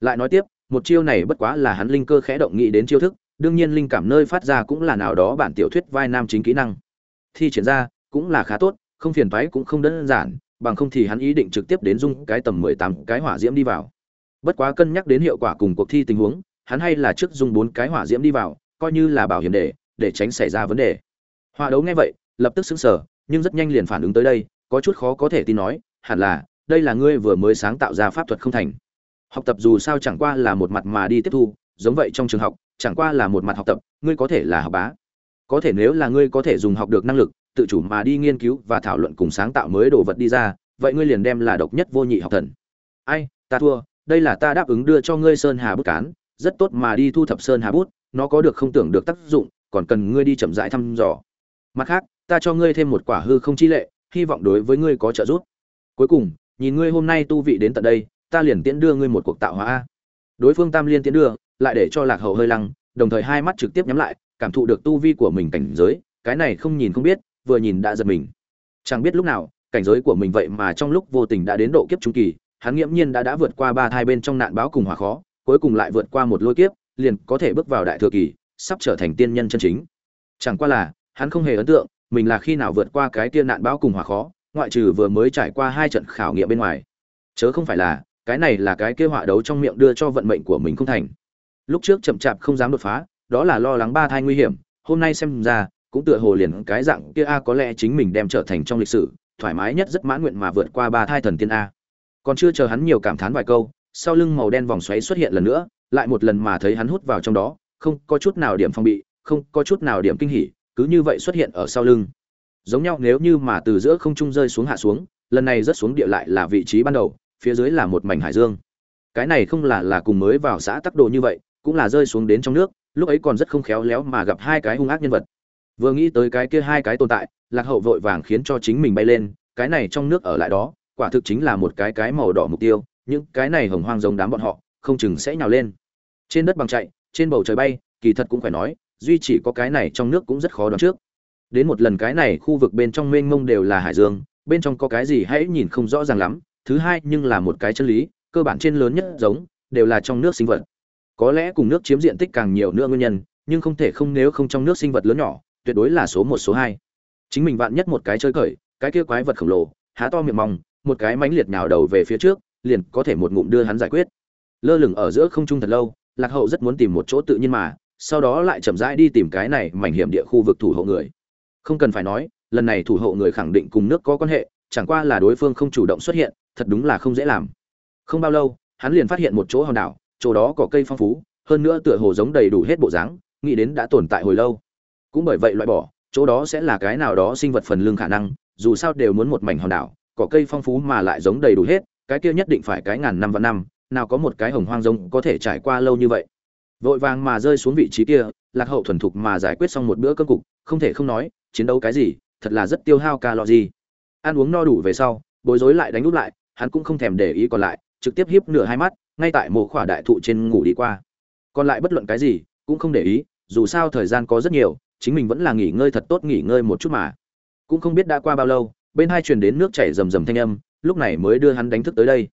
Lại nói tiếp, một chiêu này bất quá là hắn linh cơ khẽ động nghĩ đến chiêu thức, đương nhiên linh cảm nơi phát ra cũng là nào đó bản tiểu thuyết vai nam chính kỹ năng thi triển ra, cũng là khá tốt, không phiền thoái cũng không đơn giản, bằng không thì hắn ý định trực tiếp đến dung cái tầm mười tám cái hỏa diễm đi vào. Bất quá cân nhắc đến hiệu quả cùng cuộc thi tình huống, hắn hay là trước dùng bốn cái hỏa diễm đi vào, coi như là bảo hiểm để để tránh xảy ra vấn đề. Hòa đấu nghe vậy, lập tức sững sờ, nhưng rất nhanh liền phản ứng tới đây, có chút khó có thể tin nói, hẳn là, đây là ngươi vừa mới sáng tạo ra pháp thuật không thành. Học tập dù sao chẳng qua là một mặt mà đi tiếp thu, giống vậy trong trường học, chẳng qua là một mặt học tập, ngươi có thể là học bá có thể nếu là ngươi có thể dùng học được năng lực, tự chủ mà đi nghiên cứu và thảo luận cùng sáng tạo mới đồ vật đi ra, vậy ngươi liền đem là độc nhất vô nhị học thần. Ai, ta thua, đây là ta đáp ứng đưa cho ngươi sơn hà bút cán, rất tốt mà đi thu thập sơn hà bút, nó có được không tưởng được tác dụng, còn cần ngươi đi chậm rãi thăm dò. Mặt khác, ta cho ngươi thêm một quả hư không chi lệ, hy vọng đối với ngươi có trợ giúp. Cuối cùng, nhìn ngươi hôm nay tu vị đến tận đây, ta liền tiễn đưa ngươi một cuộc tạo hóa đối phương tam liên tiễn đưa, lại để cho lạc hậu hơi lăng, đồng thời hai mắt trực tiếp nhắm lại cảm thụ được tu vi của mình cảnh giới, cái này không nhìn không biết, vừa nhìn đã giật mình. Chẳng biết lúc nào, cảnh giới của mình vậy mà trong lúc vô tình đã đến độ kiếp trung kỳ, hắn nghiễm nhiên đã đã vượt qua ba thai bên trong nạn báo cùng hỏa khó, cuối cùng lại vượt qua một lôi kiếp, liền có thể bước vào đại thừa kỳ, sắp trở thành tiên nhân chân chính. Chẳng qua là, hắn không hề ấn tượng, mình là khi nào vượt qua cái tiên nạn báo cùng hỏa khó, ngoại trừ vừa mới trải qua hai trận khảo nghiệm bên ngoài. Chớ không phải là, cái này là cái kế họa đấu trong miệng đưa cho vận mệnh của mình không thành. Lúc trước chậm chạp không dám đột phá đó là lo lắng ba thai nguy hiểm, hôm nay xem ra, cũng tựa hồ liền cái dạng kia a, có lẽ chính mình đem trở thành trong lịch sử, thoải mái nhất rất mãn nguyện mà vượt qua ba thai thần tiên a. Còn chưa chờ hắn nhiều cảm thán vài câu, sau lưng màu đen vòng xoáy xuất hiện lần nữa, lại một lần mà thấy hắn hút vào trong đó, không có chút nào điểm phong bị, không có chút nào điểm kinh hỉ, cứ như vậy xuất hiện ở sau lưng. Giống nhau nếu như mà từ giữa không trung rơi xuống hạ xuống, lần này rớt xuống địa lại là vị trí ban đầu, phía dưới là một mảnh hải dương. Cái này không là là cùng mới vào xã tắc đồ như vậy, cũng là rơi xuống đến trong nước lúc ấy còn rất không khéo léo mà gặp hai cái hung ác nhân vật. Vừa nghĩ tới cái kia hai cái tồn tại, lạc hậu vội vàng khiến cho chính mình bay lên, cái này trong nước ở lại đó, quả thực chính là một cái cái màu đỏ mục tiêu, những cái này hồng hoang giống đám bọn họ, không chừng sẽ nhào lên. Trên đất bằng chạy, trên bầu trời bay, kỳ thật cũng phải nói, duy chỉ có cái này trong nước cũng rất khó đoán trước. Đến một lần cái này khu vực bên trong mênh mông đều là hải dương, bên trong có cái gì hãy nhìn không rõ ràng lắm, thứ hai nhưng là một cái chân lý, cơ bản trên lớn nhất giống, đều là trong nước sinh vật có lẽ cùng nước chiếm diện tích càng nhiều nữa nguyên nhân, nhưng không thể không nếu không trong nước sinh vật lớn nhỏ, tuyệt đối là số một, số hai. Chính mình vạn nhất một cái chơi cởi, cái kia quái vật khổng lồ, há to miệng mong, một cái mánh liệt nhào đầu về phía trước, liền có thể một ngụm đưa hắn giải quyết. Lơ lửng ở giữa không trung thật lâu, lạc hậu rất muốn tìm một chỗ tự nhiên mà, sau đó lại chậm rãi đi tìm cái này mảnh hiểm địa khu vực thủ hộ người. Không cần phải nói, lần này thủ hộ người khẳng định cùng nước có quan hệ, chẳng qua là đối phương không chủ động xuất hiện, thật đúng là không dễ làm. Không bao lâu, hắn liền phát hiện một chỗ hòn đảo chỗ đó có cây phong phú, hơn nữa tựa hồ giống đầy đủ hết bộ dáng, nghĩ đến đã tồn tại hồi lâu. Cũng bởi vậy loại bỏ, chỗ đó sẽ là cái nào đó sinh vật phần lương khả năng, dù sao đều muốn một mảnh hòn đảo, có cây phong phú mà lại giống đầy đủ hết, cái kia nhất định phải cái ngàn năm và năm, nào có một cái hồng hoang giống có thể trải qua lâu như vậy. Vội vàng mà rơi xuống vị trí kia, lạc hậu thuần thục mà giải quyết xong một bữa cơm cục, không thể không nói, chiến đấu cái gì, thật là rất tiêu hao ca lọ gì ăn uống no đủ về sau, bối rối lại đánh úp lại, hắn cũng không thèm để ý còn lại trực tiếp hiếp nửa hai mắt, ngay tại mộ khỏa đại thụ trên ngủ đi qua. Còn lại bất luận cái gì, cũng không để ý, dù sao thời gian có rất nhiều, chính mình vẫn là nghỉ ngơi thật tốt nghỉ ngơi một chút mà. Cũng không biết đã qua bao lâu, bên hai truyền đến nước chảy rầm rầm thanh âm, lúc này mới đưa hắn đánh thức tới đây.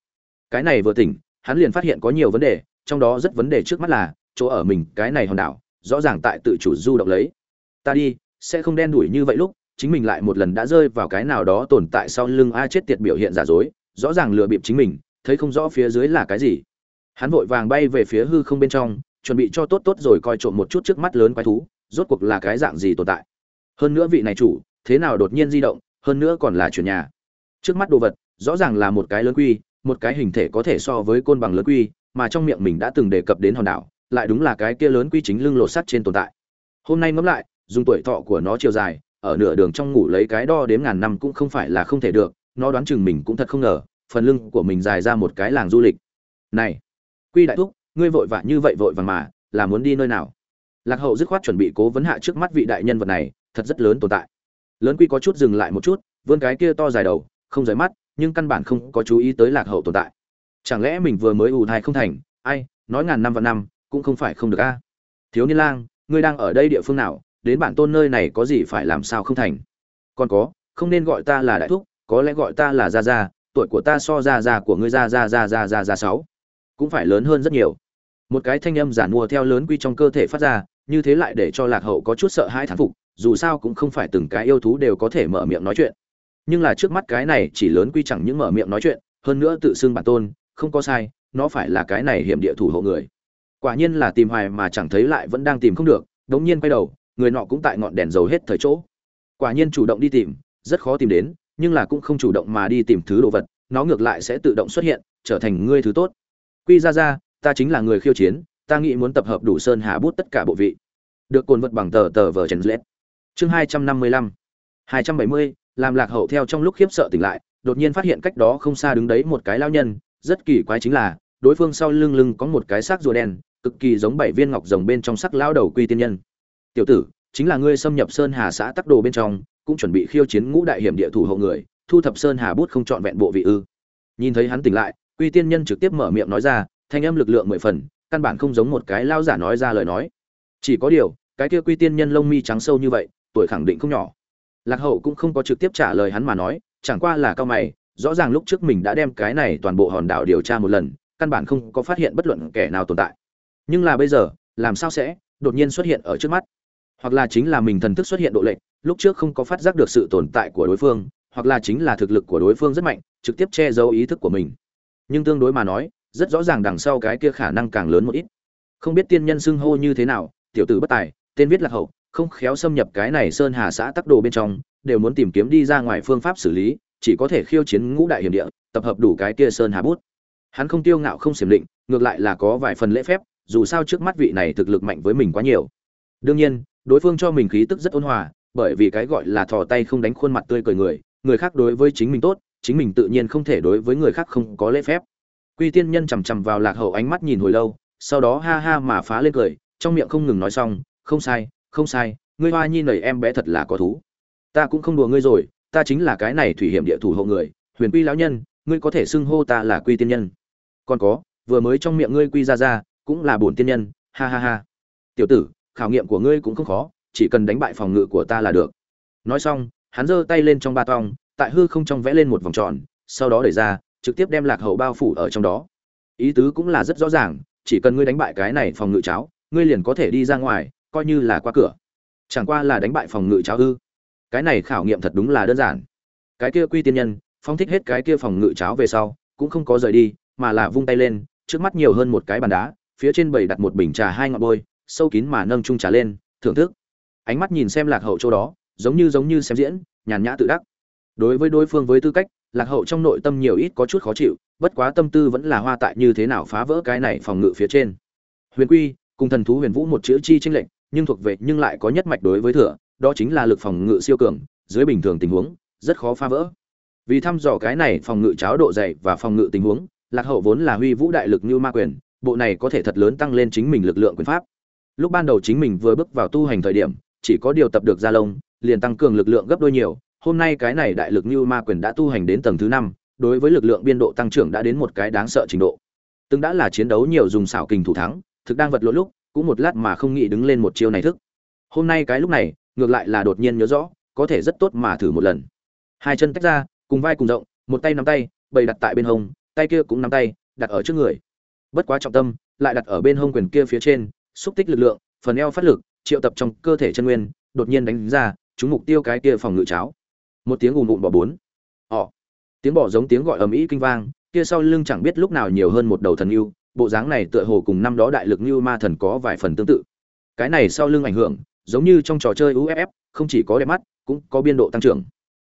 Cái này vừa tỉnh, hắn liền phát hiện có nhiều vấn đề, trong đó rất vấn đề trước mắt là, chỗ ở mình, cái này hòn đảo, rõ ràng tại tự chủ du động lấy. Ta đi, sẽ không đen đủi như vậy lúc, chính mình lại một lần đã rơi vào cái nào đó tồn tại sau lưng a chết tiệt biểu hiện giả dối, rõ ràng lừa bịp chính mình thấy không rõ phía dưới là cái gì. Hắn vội vàng bay về phía hư không bên trong, chuẩn bị cho tốt tốt rồi coi trộm một chút trước mắt lớn quái thú, rốt cuộc là cái dạng gì tồn tại. Hơn nữa vị này chủ, thế nào đột nhiên di động, hơn nữa còn là chuyển nhà. Trước mắt đồ vật, rõ ràng là một cái lớn quy, một cái hình thể có thể so với côn bằng lớn quy, mà trong miệng mình đã từng đề cập đến hòn đảo, lại đúng là cái kia lớn quy chính lưng lột sắt trên tồn tại. Hôm nay ngẫm lại, dùng tuổi thọ của nó chiều dài, ở nửa đường trong ngủ lấy cái đo đếm ngàn năm cũng không phải là không thể được, nó đoán chừng mình cũng thật không ngờ phần lưng của mình dài ra một cái làng du lịch. Này, quy đại thúc, ngươi vội vã như vậy vội vàng mà, là muốn đi nơi nào? Lạc hậu dứt khoát chuẩn bị cố vấn hạ trước mắt vị đại nhân vật này, thật rất lớn tồn tại. Lớn quy có chút dừng lại một chút, vươn cái kia to dài đầu, không rời mắt, nhưng căn bản không có chú ý tới lạc hậu tồn tại. Chẳng lẽ mình vừa mới ù thai không thành? Ai, nói ngàn năm và năm, cũng không phải không được a. À? Thiếu niên lang, ngươi đang ở đây địa phương nào? Đến bản tôn nơi này có gì phải làm sao không thành? Còn có, không nên gọi ta là đại thúc, có lẽ gọi ta là gia gia tuổi của ta so ra ra của ngươi ra ra ra ra ra ra sáu. Cũng phải lớn hơn rất nhiều. Một cái thanh âm giản mua theo lớn quy trong cơ thể phát ra, như thế lại để cho lạc hậu có chút sợ hãi thán phục, dù sao cũng không phải từng cái yêu thú đều có thể mở miệng nói chuyện. Nhưng là trước mắt cái này chỉ lớn quy chẳng những mở miệng nói chuyện, hơn nữa tự xưng bản tôn, không có sai, nó phải là cái này hiểm địa thủ hộ người. Quả nhiên là tìm hoài mà chẳng thấy lại vẫn đang tìm không được, đống nhiên quay đầu, người nọ cũng tại ngọn đèn dầu hết thời chỗ. Quả nhiên chủ động đi tìm, rất khó tìm đến nhưng là cũng không chủ động mà đi tìm thứ đồ vật, nó ngược lại sẽ tự động xuất hiện, trở thành ngươi thứ tốt. Quy ra ra, ta chính là người khiêu chiến, ta nghĩ muốn tập hợp đủ sơn hà bút tất cả bộ vị. Được cồn vật bằng tờ tờ vờ trần lết. Chương hai trăm năm mươi lăm. hai trăm bảy mươi, làm lạc hậu theo trong lúc khiếp sợ tỉnh lại, đột nhiên phát hiện cách đó không xa đứng đấy một cái lao nhân, rất kỳ quái chính là, đối phương sau lưng lưng có một cái xác rùa đen, cực kỳ giống bảy viên ngọc rồng bên trong sắc lao đầu quy tiên nhân. Tiểu tử, chính là ngươi xâm nhập sơn hà xã tắc đồ bên trong cũng chuẩn bị khiêu chiến ngũ đại hiểm địa thủ hộ người, thu thập sơn hà bút không trọn vẹn bộ vị ư. Nhìn thấy hắn tỉnh lại, quy tiên nhân trực tiếp mở miệng nói ra, thanh âm lực lượng mười phần, căn bản không giống một cái lao giả nói ra lời nói. Chỉ có điều, cái kia quy tiên nhân lông mi trắng sâu như vậy, tuổi khẳng định không nhỏ. Lạc hậu cũng không có trực tiếp trả lời hắn mà nói, chẳng qua là cao mày, rõ ràng lúc trước mình đã đem cái này toàn bộ hòn đảo điều tra một lần, căn bản không có phát hiện bất luận kẻ nào tồn tại. Nhưng là bây giờ, làm sao sẽ đột nhiên xuất hiện ở trước mắt? Hoặc là chính là mình thần thức xuất hiện độ lệch, lúc trước không có phát giác được sự tồn tại của đối phương hoặc là chính là thực lực của đối phương rất mạnh trực tiếp che giấu ý thức của mình. Nhưng tương đối mà nói rất rõ ràng đằng sau cái kia khả năng càng lớn một ít. Không biết tiên nhân xưng hô như thế nào tiểu tử bất tài tên viết lạc hậu không khéo xâm nhập cái này sơn hà xã tắc đồ bên trong đều muốn tìm kiếm đi ra ngoài phương pháp xử lý chỉ có thể khiêu chiến ngũ đại hiểm địa tập hợp đủ cái kia sơn hà bút. Hắn không tiêu ngạo không xiểm định ngược lại là có vài phần lễ phép dù sao trước mắt vị này thực lực mạnh với mình quá nhiều. Đương nhiên đối phương cho mình khí tức rất ôn hòa, bởi vì cái gọi là thò tay không đánh khuôn mặt tươi cười người người khác đối với chính mình tốt, chính mình tự nhiên không thể đối với người khác không có lễ phép. Quy tiên nhân chằm chằm vào lạc hậu ánh mắt nhìn hồi lâu, sau đó ha ha mà phá lên cười, trong miệng không ngừng nói xong, không sai không sai, ngươi hoa nhi nầy em bé thật là có thú. Ta cũng không đùa ngươi rồi, ta chính là cái này thủy hiểm địa thủ hộ người, huyền quy lão nhân, ngươi có thể xưng hô ta là quy tiên nhân. Còn có, vừa mới trong miệng ngươi quy ra ra cũng là bổn tiên nhân, ha ha ha. Tiểu tử khảo nghiệm của ngươi cũng không khó, chỉ cần đánh bại phòng ngự của ta là được. Nói xong, hắn giơ tay lên trong ba tong, tại hư không trong vẽ lên một vòng tròn, sau đó đẩy ra, trực tiếp đem lạc hậu bao phủ ở trong đó. Ý tứ cũng là rất rõ ràng, chỉ cần ngươi đánh bại cái này phòng ngự cháo, ngươi liền có thể đi ra ngoài, coi như là qua cửa. Chẳng qua là đánh bại phòng ngự cháo ư? Cái này khảo nghiệm thật đúng là đơn giản. Cái kia quy tiên nhân phong thích hết cái kia phòng ngự cháo về sau, cũng không có rời đi, mà là vung tay lên, trước mắt nhiều hơn một cái bàn đá, phía trên bầy đặt một bình trà hai ngọn bôi sâu kín mà nâng chung trà lên, thưởng thức. Ánh mắt nhìn xem lạc hậu chỗ đó, giống như giống như xem diễn, nhàn nhã tự đắc. Đối với đối phương với tư cách, lạc hậu trong nội tâm nhiều ít có chút khó chịu, bất quá tâm tư vẫn là hoa tại như thế nào phá vỡ cái này phòng ngự phía trên. Huyền quy, cùng thần thú huyền vũ một chữ chi tranh lệnh nhưng thuộc về nhưng lại có nhất mạch đối với thừa, đó chính là lực phòng ngự siêu cường, dưới bình thường tình huống, rất khó phá vỡ. Vì thăm dò cái này phòng ngự cháo độ dày và phòng ngự tình huống, lạc hậu vốn là huy vũ đại lực như ma quyền, bộ này có thể thật lớn tăng lên chính mình lực lượng quyền pháp lúc ban đầu chính mình vừa bước vào tu hành thời điểm, chỉ có điều tập được gia lông, liền tăng cường lực lượng gấp đôi nhiều. Hôm nay cái này đại lực như ma quyền đã tu hành đến tầng thứ năm, đối với lực lượng biên độ tăng trưởng đã đến một cái đáng sợ trình độ. Từng đã là chiến đấu nhiều dùng xảo kình thủ thắng, thực đang vật lộn lúc, cũng một lát mà không nghĩ đứng lên một chiêu này thức. Hôm nay cái lúc này, ngược lại là đột nhiên nhớ rõ, có thể rất tốt mà thử một lần. Hai chân tách ra, cùng vai cùng rộng, một tay nắm tay, bày đặt tại bên hông, tay kia cũng nắm tay, đặt ở trước người. Bất quá trọng tâm, lại đặt ở bên hông quyền kia phía trên xúc tích lực lượng, phần eo phát lực, triệu tập trong cơ thể chân nguyên, đột nhiên đánh ra chúng mục tiêu cái kia phòng ngự cháo. Một tiếng ùn ùn bỏ bốn. Ỏ tiếng bỏ giống tiếng gọi ầm ĩ kinh vang, kia sau lưng chẳng biết lúc nào nhiều hơn một đầu thần yêu bộ dáng này tựa hồ cùng năm đó đại lực như ma thần có vài phần tương tự. Cái này sau lưng ảnh hưởng, giống như trong trò chơi uff không chỉ có đẹp mắt, cũng có biên độ tăng trưởng.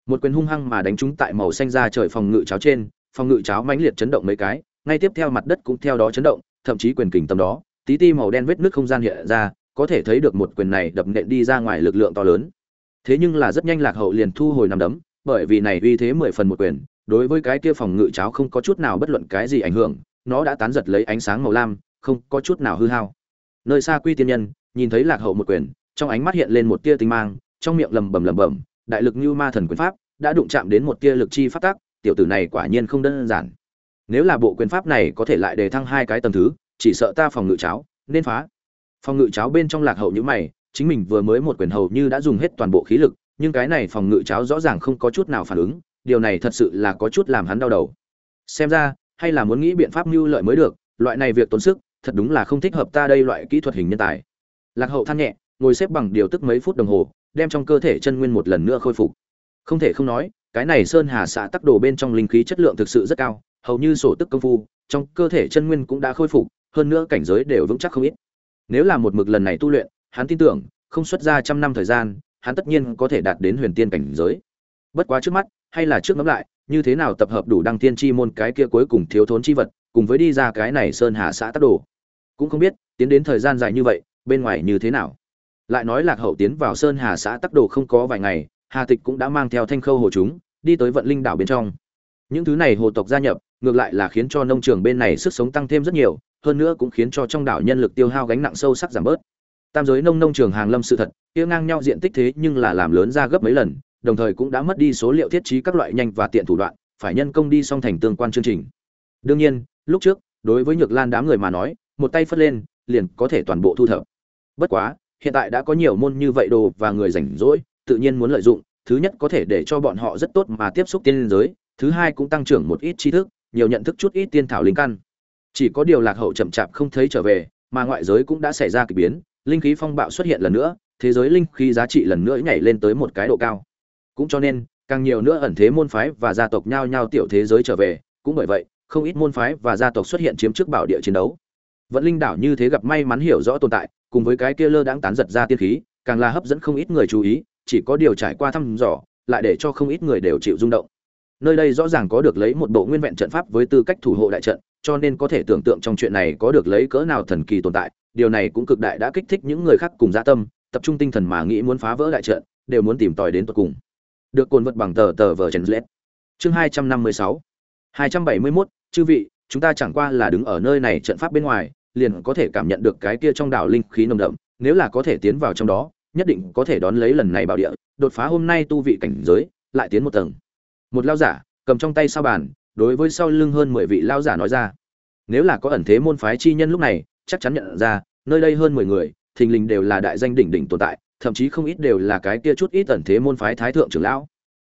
Một quyền hung hăng mà đánh trúng tại màu xanh ra trời phòng ngự cháo trên, phòng ngự cháo mãnh liệt chấn động mấy cái, ngay tiếp theo mặt đất cũng theo đó chấn động, thậm chí quyền kình tầm đó tí ti màu đen vết nước không gian hiện ra, có thể thấy được một quyền này đập nện đi ra ngoài lực lượng to lớn. Thế nhưng là rất nhanh lạc hậu liền thu hồi nằm đấm, bởi vì này uy thế mười phần một quyền, đối với cái kia phòng ngự cháo không có chút nào bất luận cái gì ảnh hưởng, nó đã tán giật lấy ánh sáng màu lam, không có chút nào hư hao. Nơi xa quy tiên nhân, nhìn thấy lạc hậu một quyền, trong ánh mắt hiện lên một tia tinh mang, trong miệng lầm bầm lầm bầm đại lực như ma thần quyền pháp, đã đụng chạm đến một tia lực chi phát tác tiểu tử này quả nhiên không đơn giản. Nếu là bộ quyền pháp này có thể lại đề thăng hai cái tầng thứ chỉ sợ ta phòng ngự cháo, nên phá. Phòng ngự cháo bên trong lạc hậu như mày, chính mình vừa mới một quyền hầu như đã dùng hết toàn bộ khí lực, nhưng cái này phòng ngự cháo rõ ràng không có chút nào phản ứng, điều này thật sự là có chút làm hắn đau đầu. Xem ra, hay là muốn nghĩ biện pháp mưu lợi mới được, loại này việc tốn sức, thật đúng là không thích hợp ta đây loại kỹ thuật hình nhân tài. Lạc hậu than nhẹ, ngồi xếp bằng điều tức mấy phút đồng hồ, đem trong cơ thể chân nguyên một lần nữa khôi phục. Không thể không nói, cái này sơn hà xạ tắc đồ bên trong linh khí chất lượng thực sự rất cao, hầu như sổ tức công phu, trong cơ thể chân nguyên cũng đã khôi phục hơn nữa cảnh giới đều vững chắc không ít. Nếu là một mực lần này tu luyện, hắn tin tưởng, không xuất ra trăm năm thời gian, hắn tất nhiên có thể đạt đến huyền tiên cảnh giới. Bất quá trước mắt, hay là trước ngẫm lại, như thế nào tập hợp đủ đăng tiên chi môn cái kia cuối cùng thiếu thốn chi vật, cùng với đi ra cái này sơn hà xã tác đồ. Cũng không biết, tiến đến thời gian dài như vậy, bên ngoài như thế nào. Lại nói lạc hậu tiến vào sơn hà xã tác đồ không có vài ngày, hà tịch cũng đã mang theo thanh khâu hồ chúng, đi tới vận linh đảo bên trong. Những thứ này hồ tộc gia nhập, ngược lại là khiến cho nông trường bên này sức sống tăng thêm rất nhiều hơn nữa cũng khiến cho trong đảo nhân lực tiêu hao gánh nặng sâu sắc giảm bớt. Tam giới nông nông trường hàng lâm sự thật, kia ngang nhau diện tích thế nhưng là làm lớn ra gấp mấy lần, đồng thời cũng đã mất đi số liệu thiết trí các loại nhanh và tiện thủ đoạn, phải nhân công đi song thành tương quan chương trình. Đương nhiên, lúc trước, đối với nhược lan đám người mà nói, một tay phất lên, liền có thể toàn bộ thu thập. Bất quá, hiện tại đã có nhiều môn như vậy đồ và người rảnh rỗi, tự nhiên muốn lợi dụng, thứ nhất có thể để cho bọn họ rất tốt mà tiếp xúc tiên giới, thứ hai cũng tăng trưởng một ít tri thức, nhiều nhận thức chút ít tiên thảo linh căn chỉ có điều lạc hậu chậm chạp không thấy trở về, mà ngoại giới cũng đã xảy ra kỳ biến, linh khí phong bạo xuất hiện lần nữa, thế giới linh khí giá trị lần nữa nhảy lên tới một cái độ cao. Cũng cho nên, càng nhiều nữa ẩn thế môn phái và gia tộc nhao nhao tiểu thế giới trở về, cũng bởi vậy, không ít môn phái và gia tộc xuất hiện chiếm trước bảo địa chiến đấu. Vận linh đảo như thế gặp may mắn hiểu rõ tồn tại, cùng với cái kia lơ đãng tán giật ra tiên khí, càng là hấp dẫn không ít người chú ý, chỉ có điều trải qua thăm dò, lại để cho không ít người đều chịu rung động. Nơi đây rõ ràng có được lấy một bộ nguyên vẹn trận pháp với tư cách thủ hộ đại trận cho nên có thể tưởng tượng trong chuyện này có được lấy cỡ nào thần kỳ tồn tại, điều này cũng cực đại đã kích thích những người khác cùng gia tâm, tập trung tinh thần mà nghĩ muốn phá vỡ đại trận, đều muốn tìm tòi đến tận cùng. Được cồn vật bằng tờ tờ vờ chèn lết chương hai trăm năm mươi sáu. hai trăm bảy mươi mốt, chư vị, chúng ta chẳng qua là đứng ở nơi này trận pháp bên ngoài, liền có thể cảm nhận được cái kia trong đảo linh khí nồng đậm, nếu là có thể tiến vào trong đó, nhất định có thể đón lấy lần này bảo địa, đột phá hôm nay tu vị cảnh giới, lại tiến một tầng. Một lao giả, cầm trong tay sao bàn đối với sau lưng hơn mười vị lao giả nói ra. Nếu là có ẩn thế môn phái chi nhân lúc này, chắc chắn nhận ra, nơi đây hơn mười người, thình lình đều là đại danh đỉnh đỉnh tồn tại, thậm chí không ít đều là cái kia chút ít ẩn thế môn phái thái thượng trưởng lão.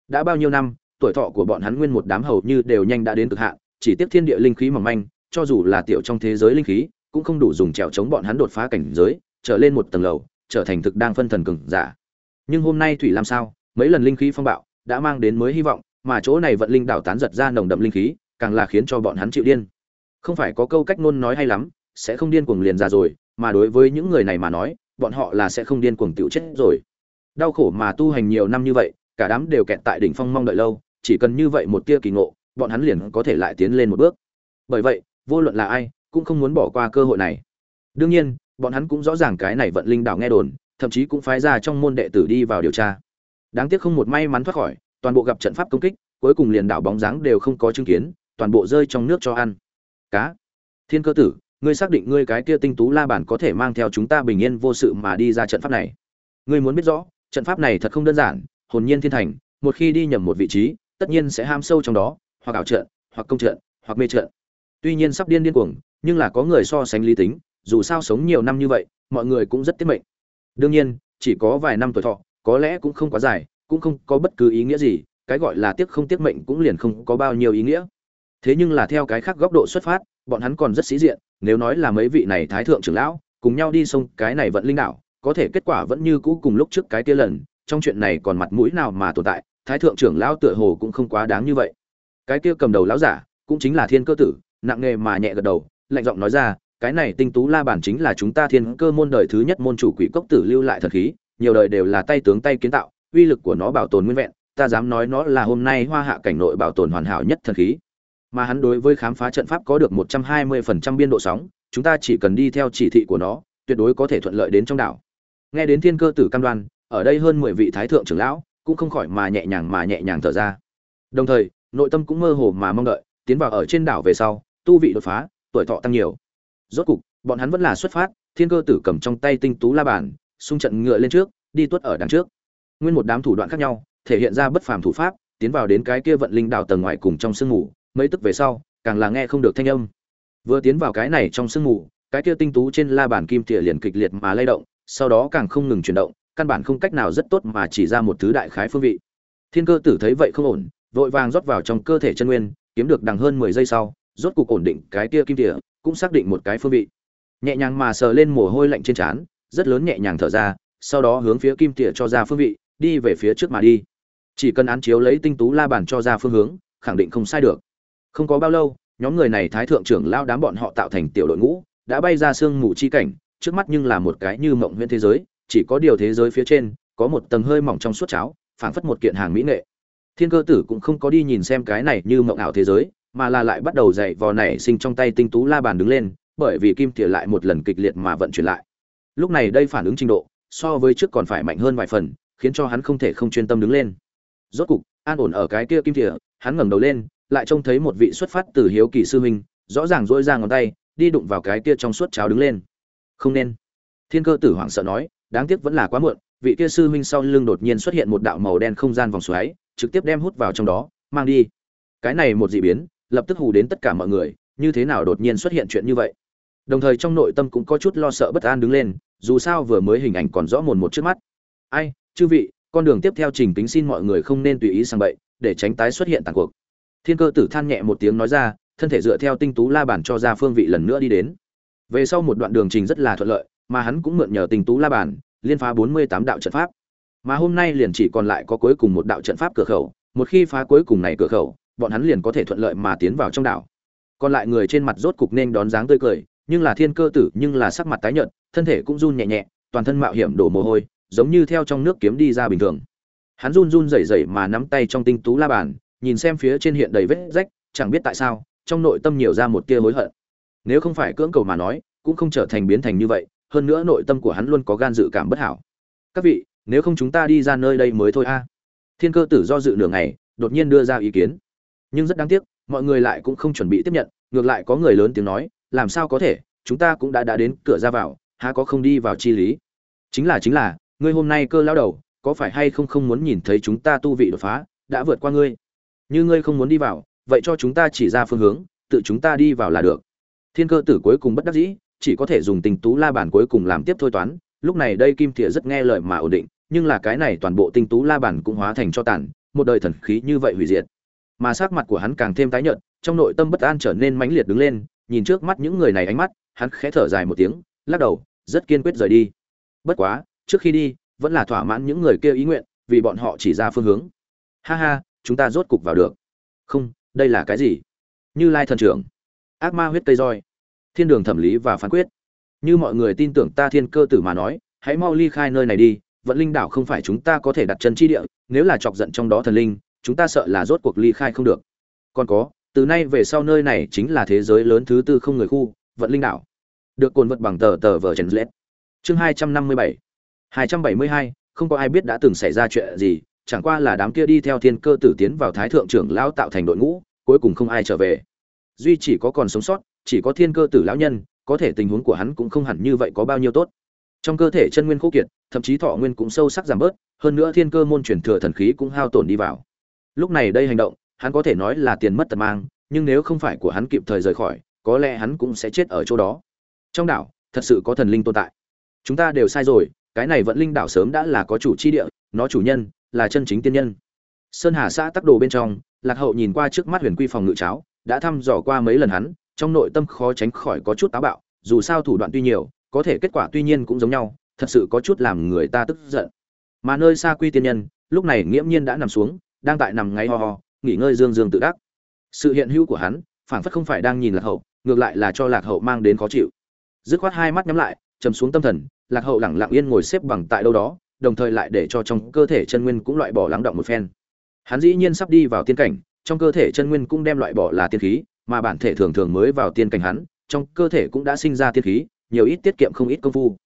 Đã bao nhiêu năm, tuổi thọ của bọn hắn nguyên một đám hầu như đều nhanh đã đến cực hạn, chỉ tiếp thiên địa linh khí mỏng manh, cho dù là tiểu trong thế giới linh khí, cũng không đủ dùng trèo chống bọn hắn đột phá cảnh giới, trở lên một tầng lầu, trở thành thực đang phân thần cường giả. Nhưng hôm nay thủy làm sao, mấy lần linh khí phong bạo, đã mang đến mới hy vọng mà chỗ này vận linh đảo tán giật ra nồng đậm linh khí, càng là khiến cho bọn hắn chịu điên. Không phải có câu cách ngôn nói hay lắm, sẽ không điên cuồng liền ra rồi, mà đối với những người này mà nói, bọn họ là sẽ không điên cuồng tiểu chết rồi. Đau khổ mà tu hành nhiều năm như vậy, cả đám đều kẹt tại đỉnh phong mong đợi lâu, chỉ cần như vậy một tia kỳ ngộ, bọn hắn liền có thể lại tiến lên một bước. Bởi vậy, vô luận là ai, cũng không muốn bỏ qua cơ hội này. Đương nhiên, bọn hắn cũng rõ ràng cái này vận linh đảo nghe đồn, thậm chí cũng phái ra trong môn đệ tử đi vào điều tra. Đáng tiếc không một may mắn thoát khỏi toàn bộ gặp trận pháp công kích, cuối cùng liền đảo bóng dáng đều không có chứng kiến, toàn bộ rơi trong nước cho ăn. Cá. Thiên cơ tử, ngươi xác định ngươi cái kia tinh tú la bản có thể mang theo chúng ta bình yên vô sự mà đi ra trận pháp này. Ngươi muốn biết rõ, trận pháp này thật không đơn giản, hồn nhiên thiên thành, một khi đi nhầm một vị trí, tất nhiên sẽ ham sâu trong đó, hoặc ảo trận, hoặc công trận, hoặc mê trận. Tuy nhiên sắp điên điên cuồng, nhưng là có người so sánh lý tính, dù sao sống nhiều năm như vậy, mọi người cũng rất tiết mệnh. Đương nhiên, chỉ có vài năm tuổi thọ, có lẽ cũng không quá dài cũng không có bất cứ ý nghĩa gì, cái gọi là tiếc không tiếc mệnh cũng liền không có bao nhiêu ý nghĩa. Thế nhưng là theo cái khác góc độ xuất phát, bọn hắn còn rất sĩ diện, nếu nói là mấy vị này thái thượng trưởng lão, cùng nhau đi sông cái này vận linh đảo, có thể kết quả vẫn như cũ cùng lúc trước cái kia lần, trong chuyện này còn mặt mũi nào mà tồn tại, thái thượng trưởng lão tựa hồ cũng không quá đáng như vậy. Cái kia cầm đầu lão giả, cũng chính là thiên cơ tử, nặng nghề mà nhẹ gật đầu, lạnh giọng nói ra, cái này tinh tú la bản chính là chúng ta thiên cơ môn đời thứ nhất môn chủ quỷ cốc tử lưu lại thật khí, nhiều đời đều là tay tướng tay kiến tạo uy lực của nó bảo tồn nguyên vẹn, ta dám nói nó là hôm nay hoa hạ cảnh nội bảo tồn hoàn hảo nhất thần khí. Mà hắn đối với khám phá trận pháp có được một trăm hai mươi phần trăm biên độ sóng, chúng ta chỉ cần đi theo chỉ thị của nó, tuyệt đối có thể thuận lợi đến trong đảo. Nghe đến thiên cơ tử cam đoan, ở đây hơn mười vị thái thượng trưởng lão cũng không khỏi mà nhẹ nhàng mà nhẹ nhàng thở ra. Đồng thời, nội tâm cũng mơ hồ mà mong đợi, tiến vào ở trên đảo về sau, tu vị đột phá, tuổi thọ tăng nhiều. Rốt cục, bọn hắn vẫn là xuất phát, thiên cơ tử cầm trong tay tinh tú la bàn, xung trận ngựa lên trước, đi tuất ở đằng trước nguyên một đám thủ đoạn khác nhau, thể hiện ra bất phàm thủ pháp, tiến vào đến cái kia vận linh đảo tầng ngoài cùng trong sương mù, mấy tức về sau, càng là nghe không được thanh âm. Vừa tiến vào cái này trong sương mù, cái kia tinh tú trên la bàn kim tỉa liền kịch liệt mà lay động, sau đó càng không ngừng chuyển động, căn bản không cách nào rất tốt mà chỉ ra một thứ đại khái phương vị. Thiên cơ tử thấy vậy không ổn, vội vàng rót vào trong cơ thể chân nguyên, kiếm được đằng hơn mười giây sau, rốt cục ổn định cái kia kim tỉa cũng xác định một cái phương vị. Nhẹ nhàng mà sờ lên mồ hôi lạnh trên trán, rất lớn nhẹ nhàng thở ra, sau đó hướng phía kim tỉa cho ra phương vị đi về phía trước mà đi. Chỉ cần án chiếu lấy tinh tú la bàn cho ra phương hướng, khẳng định không sai được. Không có bao lâu, nhóm người này thái thượng trưởng lao đám bọn họ tạo thành tiểu đội ngũ, đã bay ra sương mù chi cảnh, trước mắt nhưng là một cái như mộng huyễn thế giới, chỉ có điều thế giới phía trên, có một tầng hơi mỏng trong suốt cháo, phảng phất một kiện hàng mỹ nghệ. Thiên cơ tử cũng không có đi nhìn xem cái này như mộng ảo thế giới, mà là lại bắt đầu dậy vò nảy sinh trong tay tinh tú la bàn đứng lên, bởi vì kim tỉa lại một lần kịch liệt mà vận chuyển lại. Lúc này đây phản ứng trình độ, so với trước còn phải mạnh hơn vài phần khiến cho hắn không thể không chuyên tâm đứng lên. Rốt cục an ổn ở cái kia kim tiệp, hắn ngẩng đầu lên lại trông thấy một vị xuất phát từ hiếu kỳ sư huynh rõ ràng dỗi ra ngón tay đi đụng vào cái kia trong suốt cháo đứng lên. Không nên. Thiên cơ tử hoảng sợ nói đáng tiếc vẫn là quá muộn vị kia sư huynh sau lưng đột nhiên xuất hiện một đạo màu đen không gian vòng xoáy trực tiếp đem hút vào trong đó mang đi. Cái này một dị biến lập tức hù đến tất cả mọi người như thế nào đột nhiên xuất hiện chuyện như vậy? Đồng thời trong nội tâm cũng có chút lo sợ bất an đứng lên dù sao vừa mới hình ảnh còn rõ mồn một trước mắt. Ai chư vị, con đường tiếp theo trình tính xin mọi người không nên tùy ý sang bậy, để tránh tái xuất hiện tàn cuộc. Thiên cơ tử than nhẹ một tiếng nói ra, thân thể dựa theo tinh tú la bàn cho ra phương vị lần nữa đi đến. Về sau một đoạn đường trình rất là thuận lợi, mà hắn cũng mượn nhờ tinh tú la bàn, liên phá bốn mươi tám đạo trận pháp. Mà hôm nay liền chỉ còn lại có cuối cùng một đạo trận pháp cửa khẩu, một khi phá cuối cùng này cửa khẩu, bọn hắn liền có thể thuận lợi mà tiến vào trong đảo còn lại người trên mặt rốt cục nên đón dáng tươi cười, nhưng là thiên cơ tử, nhưng là sắc mặt tái nhợt, thân thể cũng run nhẹ nhẹ, toàn thân mạo hiểm đổ mồ hôi giống như theo trong nước kiếm đi ra bình thường. Hắn run run rẩy rẩy mà nắm tay trong tinh tú la bàn, nhìn xem phía trên hiện đầy vết rách, chẳng biết tại sao, trong nội tâm nhiều ra một tia hối hận. Nếu không phải cưỡng cầu mà nói, cũng không trở thành biến thành như vậy, hơn nữa nội tâm của hắn luôn có gan dự cảm bất hảo. Các vị, nếu không chúng ta đi ra nơi đây mới thôi a. Thiên cơ tử do dự nửa ngày, đột nhiên đưa ra ý kiến. Nhưng rất đáng tiếc, mọi người lại cũng không chuẩn bị tiếp nhận, ngược lại có người lớn tiếng nói, làm sao có thể, chúng ta cũng đã đã đến cửa ra vào, há có không đi vào chi lý? Chính là chính là ngươi hôm nay cơ lao đầu, có phải hay không không muốn nhìn thấy chúng ta tu vị đột phá, đã vượt qua ngươi? Như ngươi không muốn đi vào, vậy cho chúng ta chỉ ra phương hướng, tự chúng ta đi vào là được. Thiên cơ tử cuối cùng bất đắc dĩ, chỉ có thể dùng tình tú la bàn cuối cùng làm tiếp thôi toán, lúc này đây kim thiện rất nghe lời mà ổn định, nhưng là cái này toàn bộ tinh tú la bàn cũng hóa thành cho tàn, một đời thần khí như vậy hủy diệt. Mà sắc mặt của hắn càng thêm tái nhợt, trong nội tâm bất an trở nên mãnh liệt đứng lên, nhìn trước mắt những người này ánh mắt, hắn khẽ thở dài một tiếng, lắc đầu, rất kiên quyết rời đi. Bất quá trước khi đi, vẫn là thỏa mãn những người kia ý nguyện, vì bọn họ chỉ ra phương hướng. Ha ha, chúng ta rốt cục vào được. Không, đây là cái gì? Như lai thần trưởng. Ác ma huyết cây roi. Thiên đường thẩm lý và phán quyết. Như mọi người tin tưởng ta thiên cơ tử mà nói, hãy mau ly khai nơi này đi, vận linh đảo không phải chúng ta có thể đặt chân chi địa, nếu là chọc giận trong đó thần linh, chúng ta sợ là rốt cuộc ly khai không được. Còn có, từ nay về sau nơi này chính là thế giới lớn thứ tư không người khu, vận linh đảo. Được cồn vật bằng tờ tờ vờ trần lết chương hai trăm năm mươi bảy hai trăm bảy mươi hai, không có ai biết đã từng xảy ra chuyện gì, chẳng qua là đám kia đi theo thiên cơ tử tiến vào thái thượng trưởng lão tạo thành đội ngũ, cuối cùng không ai trở về. Duy chỉ có còn sống sót, chỉ có thiên cơ tử lão nhân, có thể tình huống của hắn cũng không hẳn như vậy có bao nhiêu tốt. Trong cơ thể chân nguyên khô kiệt, thậm chí thọ nguyên cũng sâu sắc giảm bớt, hơn nữa thiên cơ môn truyền thừa thần khí cũng hao tổn đi vào. Lúc này đây hành động, hắn có thể nói là tiền mất tật mang, nhưng nếu không phải của hắn kịp thời rời khỏi, có lẽ hắn cũng sẽ chết ở chỗ đó. Trong đảo, thật sự có thần linh tồn tại. Chúng ta đều sai rồi cái này vẫn linh đảo sớm đã là có chủ chi địa, nó chủ nhân là chân chính tiên nhân. Sơn hà xã tắc đồ bên trong, lạc hậu nhìn qua trước mắt huyền quy phòng ngự cháo, đã thăm dò qua mấy lần hắn, trong nội tâm khó tránh khỏi có chút táo bạo, dù sao thủ đoạn tuy nhiều, có thể kết quả tuy nhiên cũng giống nhau, thật sự có chút làm người ta tức giận. Mà nơi xa quy tiên nhân, lúc này nghiễm nhiên đã nằm xuống, đang tại nằm ngáy ho ho, nghỉ ngơi dương dương tự đắc. Sự hiện hữu của hắn, phảng phất không phải đang nhìn lạc hậu, ngược lại là cho lạc hậu mang đến khó chịu. Dứt khoát hai mắt nhắm lại chầm xuống tâm thần lạc hậu lẳng lặng yên ngồi xếp bằng tại đâu đó, đồng thời lại để cho trong cơ thể chân nguyên cũng loại bỏ lắng động một phen. Hắn dĩ nhiên sắp đi vào tiên cảnh, trong cơ thể chân nguyên cũng đem loại bỏ là tiên khí, mà bản thể thường thường mới vào tiên cảnh hắn, trong cơ thể cũng đã sinh ra tiên khí, nhiều ít tiết kiệm không ít công phu.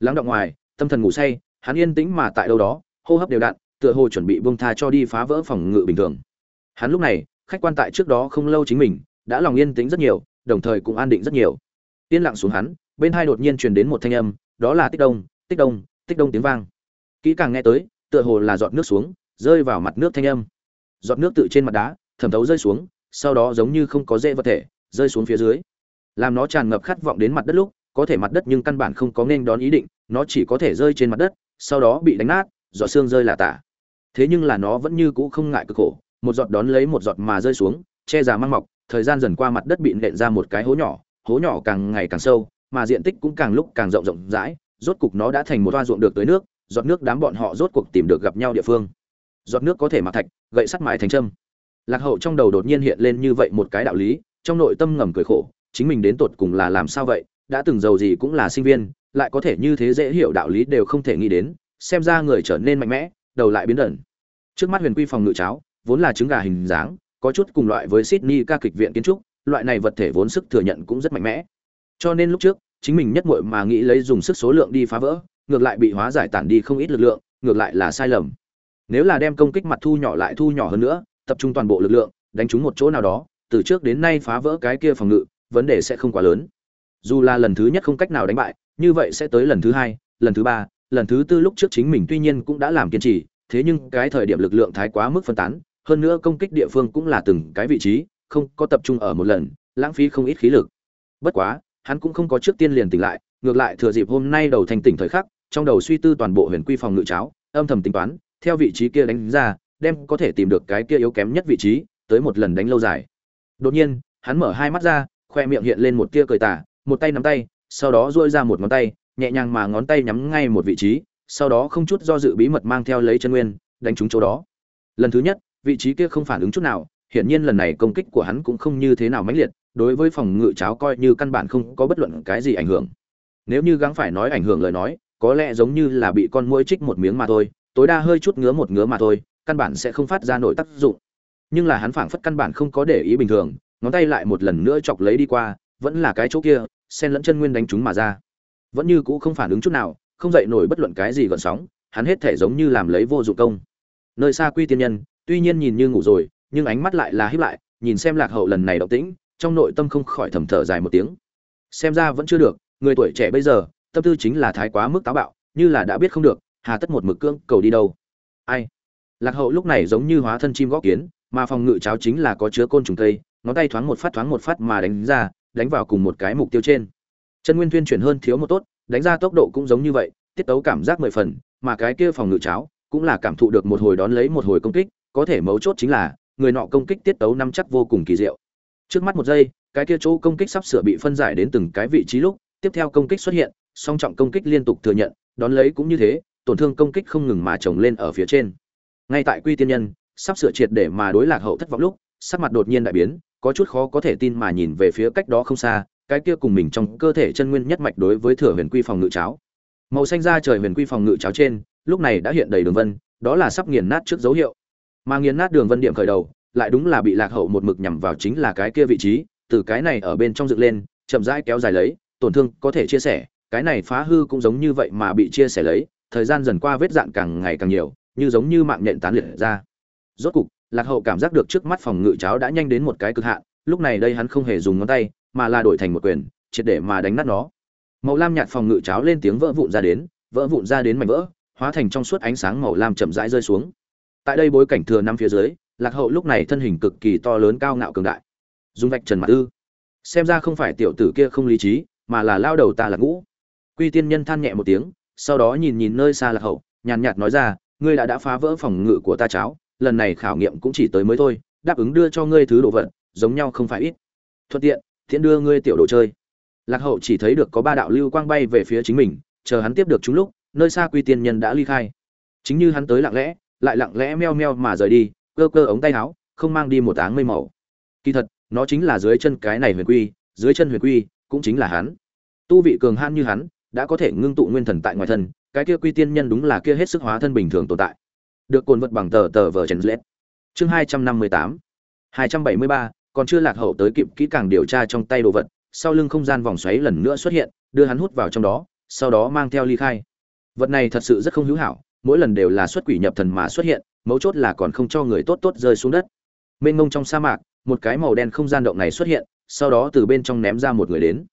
Lắng động ngoài, tâm thần ngủ say, hắn yên tĩnh mà tại đâu đó, hô hấp đều đặn, tựa hồ chuẩn bị buông tha cho đi phá vỡ phòng ngự bình thường. Hắn lúc này, khách quan tại trước đó không lâu chính mình, đã lòng yên tĩnh rất nhiều, đồng thời cũng an định rất nhiều. Yên lặng xuống hắn, bên hai đột nhiên truyền đến một thanh âm đó là tích đông tích đông tích đông tiếng vang. Kỹ càng nghe tới, tựa hồ là giọt nước xuống, rơi vào mặt nước thanh âm. Giọt nước tự trên mặt đá, thẩm thấu rơi xuống, sau đó giống như không có dễ vật thể, rơi xuống phía dưới. Làm nó tràn ngập khát vọng đến mặt đất lúc, có thể mặt đất nhưng căn bản không có nên đón ý định, nó chỉ có thể rơi trên mặt đất, sau đó bị đánh nát, giọt xương rơi là tả. Thế nhưng là nó vẫn như cũ không ngại cực khổ, một giọt đón lấy một giọt mà rơi xuống, che già mang mọc, thời gian dần qua mặt đất bị nện ra một cái hố nhỏ hố nhỏ càng ngày càng sâu mà diện tích cũng càng lúc càng rộng rộng rãi, rốt cục nó đã thành một toa ruộng được tới nước, giọt nước đám bọn họ rốt cuộc tìm được gặp nhau địa phương. Giọt nước có thể mặc thạch, gậy sắt mài thành trâm lạc hậu trong đầu đột nhiên hiện lên như vậy một cái đạo lý, trong nội tâm ngầm cười khổ, chính mình đến tột cùng là làm sao vậy, đã từng giàu gì cũng là sinh viên, lại có thể như thế dễ hiểu đạo lý đều không thể nghĩ đến, xem ra người trở nên mạnh mẽ, đầu lại biến đẩn trước mắt huyền quy phòng ngự cháo, vốn là trứng gà hình dáng, có chút cùng loại với sydney ca kịch viện kiến trúc, loại này vật thể vốn sức thừa nhận cũng rất mạnh mẽ cho nên lúc trước, chính mình nhất muội mà nghĩ lấy dùng sức số lượng đi phá vỡ, ngược lại bị hóa giải tản đi không ít lực lượng, ngược lại là sai lầm. Nếu là đem công kích mặt thu nhỏ lại thu nhỏ hơn nữa, tập trung toàn bộ lực lượng, đánh trúng một chỗ nào đó, từ trước đến nay phá vỡ cái kia phòng ngự, vấn đề sẽ không quá lớn. Dù là lần thứ nhất không cách nào đánh bại, như vậy sẽ tới lần thứ hai, lần thứ ba, lần thứ tư lúc trước chính mình tuy nhiên cũng đã làm kiên trì, thế nhưng cái thời điểm lực lượng thái quá mức phân tán, hơn nữa công kích địa phương cũng là từng cái vị trí, không có tập trung ở một lần, lãng phí không ít khí lực. Bất quá hắn cũng không có trước tiên liền tỉnh lại, ngược lại thừa dịp hôm nay đầu thành tỉnh thời khắc, trong đầu suy tư toàn bộ huyền quy phòng ngự cháo, âm thầm tính toán, theo vị trí kia đánh ra, đem có thể tìm được cái kia yếu kém nhất vị trí, tới một lần đánh lâu dài. Đột nhiên, hắn mở hai mắt ra, khoe miệng hiện lên một tia cười tà, một tay nắm tay, sau đó duỗi ra một ngón tay, nhẹ nhàng mà ngón tay nhắm ngay một vị trí, sau đó không chút do dự bí mật mang theo lấy chân nguyên, đánh trúng chỗ đó. Lần thứ nhất, vị trí kia không phản ứng chút nào, hiển nhiên lần này công kích của hắn cũng không như thế nào mãnh liệt đối với phòng ngự cháo coi như căn bản không có bất luận cái gì ảnh hưởng. Nếu như gắng phải nói ảnh hưởng lời nói, có lẽ giống như là bị con muỗi trích một miếng mà thôi, tối đa hơi chút ngứa một ngứa mà thôi, căn bản sẽ không phát ra nổi tác dụng. Nhưng là hắn phảng phất căn bản không có để ý bình thường, ngón tay lại một lần nữa chọc lấy đi qua, vẫn là cái chỗ kia sen lẫn chân nguyên đánh chúng mà ra. Vẫn như cũ không phản ứng chút nào, không dậy nổi bất luận cái gì gợn sóng, hắn hết thể giống như làm lấy vô dụng công. Nơi xa quy tiên nhân, tuy nhiên nhìn như ngủ rồi, nhưng ánh mắt lại là híp lại, nhìn xem lạc hậu lần này động tĩnh trong nội tâm không khỏi thầm thở dài một tiếng. Xem ra vẫn chưa được, người tuổi trẻ bây giờ, tâm tư chính là thái quá mức táo bạo, như là đã biết không được, hà tất một mực cưỡng cầu đi đâu. Ai? Lạc hậu lúc này giống như hóa thân chim góp kiến, mà phòng ngự cháo chính là có chứa côn trùng cây, ngón tay thoáng một phát thoáng một phát mà đánh ra, đánh vào cùng một cái mục tiêu trên. Chân nguyên tuyên chuyển hơn thiếu một tốt, đánh ra tốc độ cũng giống như vậy, tiết tấu cảm giác mười phần, mà cái kia phòng ngự cháo cũng là cảm thụ được một hồi đón lấy một hồi công kích, có thể mấu chốt chính là, người nọ công kích tiết tấu năm chắc vô cùng kỳ diệu trước mắt một giây, cái kia chỗ công kích sắp sửa bị phân giải đến từng cái vị trí lúc, tiếp theo công kích xuất hiện, song trọng công kích liên tục thừa nhận, đón lấy cũng như thế, tổn thương công kích không ngừng mà chồng lên ở phía trên. Ngay tại quy tiên nhân, sắp sửa triệt để mà đối lạc hậu thất vọng lúc, sắc mặt đột nhiên đại biến, có chút khó có thể tin mà nhìn về phía cách đó không xa, cái kia cùng mình trong cơ thể chân nguyên nhất mạch đối với thừa huyền quy phòng ngự cháo. Màu xanh da trời huyền quy phòng ngự cháo trên, lúc này đã hiện đầy đường vân, đó là sắp nghiền nát trước dấu hiệu. Mà nghiền nát đường vân điểm khởi đầu lại đúng là bị lạc hậu một mực nhằm vào chính là cái kia vị trí, từ cái này ở bên trong dựng lên, chậm rãi kéo dài lấy, tổn thương có thể chia sẻ, cái này phá hư cũng giống như vậy mà bị chia sẻ lấy, thời gian dần qua vết dạn càng ngày càng nhiều, như giống như mạng nhện tán liệt ra. Rốt cục, lạc hậu cảm giác được trước mắt phòng ngự cháo đã nhanh đến một cái cực hạn, lúc này đây hắn không hề dùng ngón tay, mà là đổi thành một quyền, triệt để mà đánh nát nó. Màu lam nhạt phòng ngự cháo lên tiếng vỡ vụn ra đến, vỡ vụn ra đến mảnh vỡ, hóa thành trong suốt ánh sáng màu lam chậm rãi rơi xuống. Tại đây bối cảnh thừa năm phía dưới lạc hậu lúc này thân hình cực kỳ to lớn cao ngạo cường đại. Dùng vạch trần mặt ư xem ra không phải tiểu tử kia không lý trí, mà là lao đầu ta là ngũ. Quy tiên nhân than nhẹ một tiếng, sau đó nhìn nhìn nơi xa lạc hậu, nhàn nhạt nói ra, ngươi đã đã phá vỡ phòng ngự của ta cháo, lần này khảo nghiệm cũng chỉ tới mới thôi, đáp ứng đưa cho ngươi thứ đồ vật, giống nhau không phải ít. Thuận tiện thiện đưa ngươi tiểu đồ chơi. Lạc hậu chỉ thấy được có ba đạo lưu quang bay về phía chính mình, chờ hắn tiếp được chúng lúc, nơi xa quy tiên nhân đã ly khai. Chính như hắn tới lặng lẽ, lại lặng lẽ meo meo mà rời đi cơ cơ ống tay áo, không mang đi một áng mây màu. Kỳ thật, nó chính là dưới chân cái này huyền quy, dưới chân huyền quy cũng chính là hắn. Tu vị cường hãn như hắn, đã có thể ngưng tụ nguyên thần tại ngoài thân, cái kia quy tiên nhân đúng là kia hết sức hóa thân bình thường tồn tại. Được cồn vật bằng tờ tờ vờ chèn lết chương hai trăm năm mươi tám. hai trăm bảy mươi ba, còn chưa lạc hậu tới kịp kỹ càng điều tra trong tay đồ vật, sau lưng không gian vòng xoáy lần nữa xuất hiện, đưa hắn hút vào trong đó, sau đó mang theo ly khai. Vật này thật sự rất không hữu hảo, mỗi lần đều là xuất quỷ nhập thần mà xuất hiện mấu chốt là còn không cho người tốt tốt rơi xuống đất. Mênh mông trong sa mạc, một cái màu đen không gian động này xuất hiện, sau đó từ bên trong ném ra một người đến.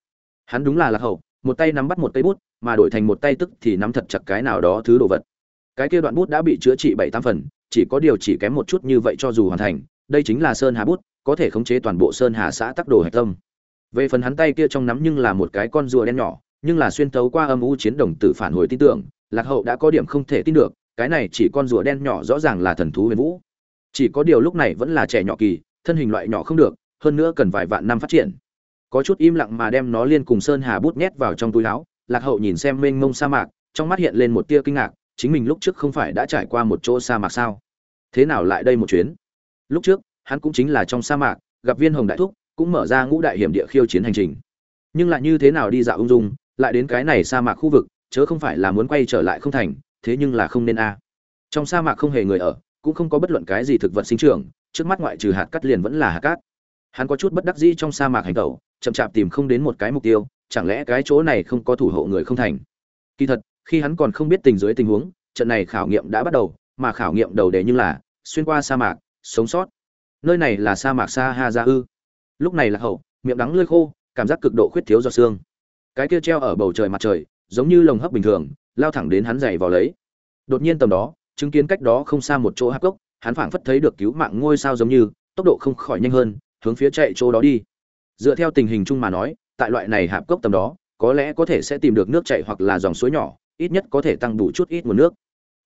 Hắn đúng là lạc hậu, một tay nắm bắt một tay bút, mà đổi thành một tay tức thì nắm thật chặt cái nào đó thứ đồ vật. Cái kia đoạn bút đã bị chữa trị bảy tam phần, chỉ có điều chỉ kém một chút như vậy cho dù hoàn thành, đây chính là sơn hà bút, có thể khống chế toàn bộ sơn hà xã tắc đồ hạch tâm. Về phần hắn tay kia trong nắm nhưng là một cái con rùa đen nhỏ, nhưng là xuyên tấu qua âm u chiến đồng tử phản hồi tin tưởng, lạc hậu đã có điểm không thể tin được cái này chỉ con rùa đen nhỏ rõ ràng là thần thú huyền vũ. Chỉ có điều lúc này vẫn là trẻ nhỏ kỳ, thân hình loại nhỏ không được, hơn nữa cần vài vạn năm phát triển. Có chút im lặng mà đem nó liên cùng sơn hà bút nhét vào trong túi áo, lạc hậu nhìn xem mênh mông sa mạc, trong mắt hiện lên một tia kinh ngạc, chính mình lúc trước không phải đã trải qua một chỗ sa mạc sao? Thế nào lại đây một chuyến? Lúc trước, hắn cũng chính là trong sa mạc, gặp viên hồng đại thúc, cũng mở ra ngũ đại hiểm địa khiêu chiến hành trình. Nhưng lại như thế nào đi dạo ung dung, lại đến cái này sa mạc khu vực, chớ không phải là muốn quay trở lại không thành thế nhưng là không nên a. Trong sa mạc không hề người ở, cũng không có bất luận cái gì thực vật sinh trưởng, trước mắt ngoại trừ hạt cát liền vẫn là hạt cát. Hắn có chút bất đắc dĩ trong sa mạc hành tẩu, chậm chạp tìm không đến một cái mục tiêu, chẳng lẽ cái chỗ này không có thủ hộ người không thành? Kỳ thật, khi hắn còn không biết tình dưới tình huống, trận này khảo nghiệm đã bắt đầu, mà khảo nghiệm đầu đề như là, xuyên qua sa mạc, sống sót. Nơi này là sa mạc sa ha ra ư lúc này là hậu, miệng đắng lơi khô, cảm giác cực độ khuyết thiếu do xương. Cái kia treo ở bầu trời mặt trời, giống như lồng hấp bình thường lao thẳng đến hắn giày vào lấy. Đột nhiên tầm đó, chứng kiến cách đó không xa một chỗ hạp cốc, hắn phảng phất thấy được cứu mạng ngôi sao giống như, tốc độ không khỏi nhanh hơn, hướng phía chạy chỗ đó đi. Dựa theo tình hình chung mà nói, tại loại này hạp cốc tầm đó, có lẽ có thể sẽ tìm được nước chảy hoặc là dòng suối nhỏ, ít nhất có thể tăng đủ chút ít nguồn nước.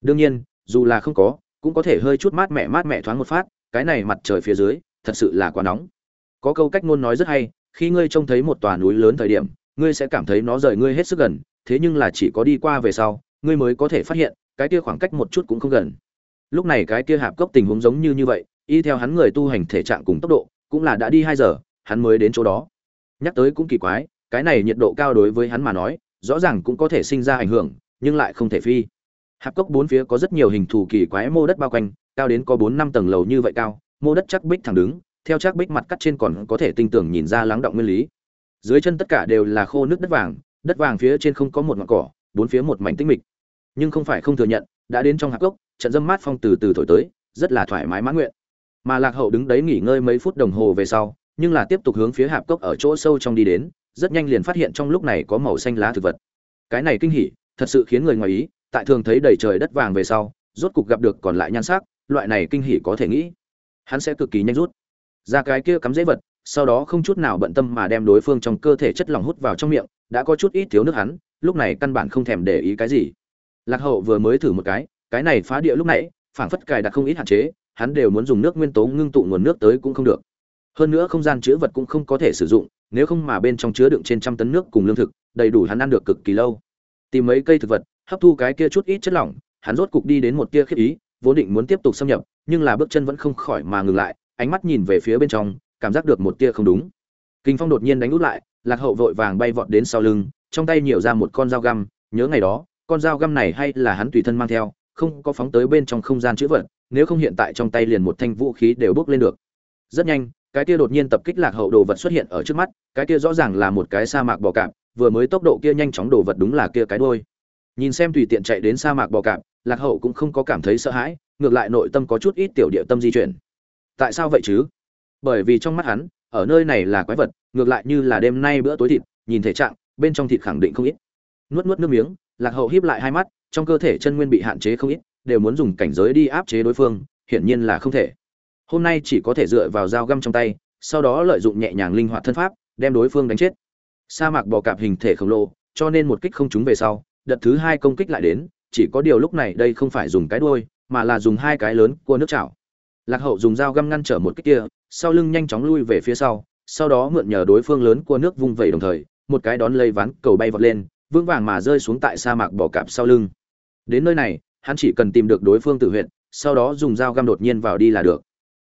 Đương nhiên, dù là không có, cũng có thể hơi chút mát mẻ mát mẻ thoáng một phát, cái này mặt trời phía dưới, thật sự là quá nóng. Có câu cách ngôn nói rất hay, khi ngươi trông thấy một tòa núi lớn thời điểm, ngươi sẽ cảm thấy nó rời ngươi hết sức gần thế nhưng là chỉ có đi qua về sau, ngươi mới có thể phát hiện, cái kia khoảng cách một chút cũng không gần. Lúc này cái kia hạp cốc tình huống giống như như vậy, y theo hắn người tu hành thể trạng cùng tốc độ, cũng là đã đi hai giờ, hắn mới đến chỗ đó. Nhắc tới cũng kỳ quái, cái này nhiệt độ cao đối với hắn mà nói, rõ ràng cũng có thể sinh ra ảnh hưởng, nhưng lại không thể phi. Hạp cốc bốn phía có rất nhiều hình thù kỳ quái mô đất bao quanh, cao đến có bốn năm tầng lầu như vậy cao, mô đất chắc bích thẳng đứng, theo chắc bích mặt cắt trên còn có thể tinh tưởng nhìn ra lắng động nguyên lý. Dưới chân tất cả đều là khô nước đất vàng đất vàng phía trên không có một ngọn cỏ, bốn phía một mảnh tinh mịch. Nhưng không phải không thừa nhận, đã đến trong hạp cốc, trận dâm mát phong từ từ thổi tới, rất là thoải mái mãn nguyện. Mà lạc hậu đứng đấy nghỉ ngơi mấy phút đồng hồ về sau, nhưng là tiếp tục hướng phía hạp cốc ở chỗ sâu trong đi đến, rất nhanh liền phát hiện trong lúc này có màu xanh lá thực vật. Cái này kinh hỉ, thật sự khiến người ngoài ý, tại thường thấy đầy trời đất vàng về sau, rốt cục gặp được còn lại nhan sắc, loại này kinh hỉ có thể nghĩ. Hắn sẽ cực kỳ nhanh rút. Ra cái kia cắm dễ vật sau đó không chút nào bận tâm mà đem đối phương trong cơ thể chất lỏng hút vào trong miệng, đã có chút ít thiếu nước hắn, lúc này căn bản không thèm để ý cái gì. Lạc hậu vừa mới thử một cái cái này phá địa lúc nãy, phảng phất cài đặt không ít hạn chế, hắn đều muốn dùng nước nguyên tố ngưng tụ nguồn nước tới cũng không được. Hơn nữa không gian chứa vật cũng không có thể sử dụng, nếu không mà bên trong chứa đựng trên trăm tấn nước cùng lương thực, đầy đủ hắn ăn được cực kỳ lâu. Tìm mấy cây thực vật, hấp thu cái kia chút ít chất lỏng, hắn rốt cục đi đến một tia khiếp ý, vốn định muốn tiếp tục xâm nhập, nhưng là bước chân vẫn không khỏi mà ngừng lại, ánh mắt nhìn về phía bên trong cảm giác được một tia không đúng. Kinh phong đột nhiên đánh út lại, lạc hậu vội vàng bay vọt đến sau lưng, trong tay nhiều ra một con dao găm, nhớ ngày đó, con dao găm này hay là hắn tùy thân mang theo, không có phóng tới bên trong không gian chữ vật, nếu không hiện tại trong tay liền một thanh vũ khí đều bốc lên được. Rất nhanh, cái kia đột nhiên tập kích lạc hậu đồ vật xuất hiện ở trước mắt, cái kia rõ ràng là một cái sa mạc bò cạp, vừa mới tốc độ kia nhanh chóng đồ vật đúng là kia cái đôi nhìn xem tùy tiện chạy đến sa mạc bò cạp, lạc hậu cũng không có cảm thấy sợ hãi, ngược lại nội tâm có chút ít tiểu địa tâm di chuyển. Tại sao vậy chứ? Bởi vì trong mắt hắn, ở nơi này là quái vật, ngược lại như là đêm nay bữa tối thịt, nhìn thể trạng, bên trong thịt khẳng định không ít. Nuốt nuốt nước miếng, lạc hậu híp lại hai mắt, trong cơ thể chân nguyên bị hạn chế không ít, đều muốn dùng cảnh giới đi áp chế đối phương, hiển nhiên là không thể. Hôm nay chỉ có thể dựa vào dao găm trong tay, sau đó lợi dụng nhẹ nhàng linh hoạt thân pháp, đem đối phương đánh chết. Sa mạc bò cạp hình thể khổng lồ, cho nên một kích không trúng về sau, đợt thứ hai công kích lại đến, chỉ có điều lúc này đây không phải dùng cái đuôi, mà là dùng hai cái lớn cua nước chảo lạc hậu dùng dao găm ngăn trở một kích kia, sau lưng nhanh chóng lui về phía sau sau đó mượn nhờ đối phương lớn của nước vung vẩy đồng thời, một cái đón lấy ván cầu bay vọt lên, vững vàng mà rơi xuống tại sa mạc bò cạp sau lưng. Đến nơi này, hắn chỉ cần tìm được đối phương tự huyện, sau đó dùng dao găm đột nhiên vào đi là được.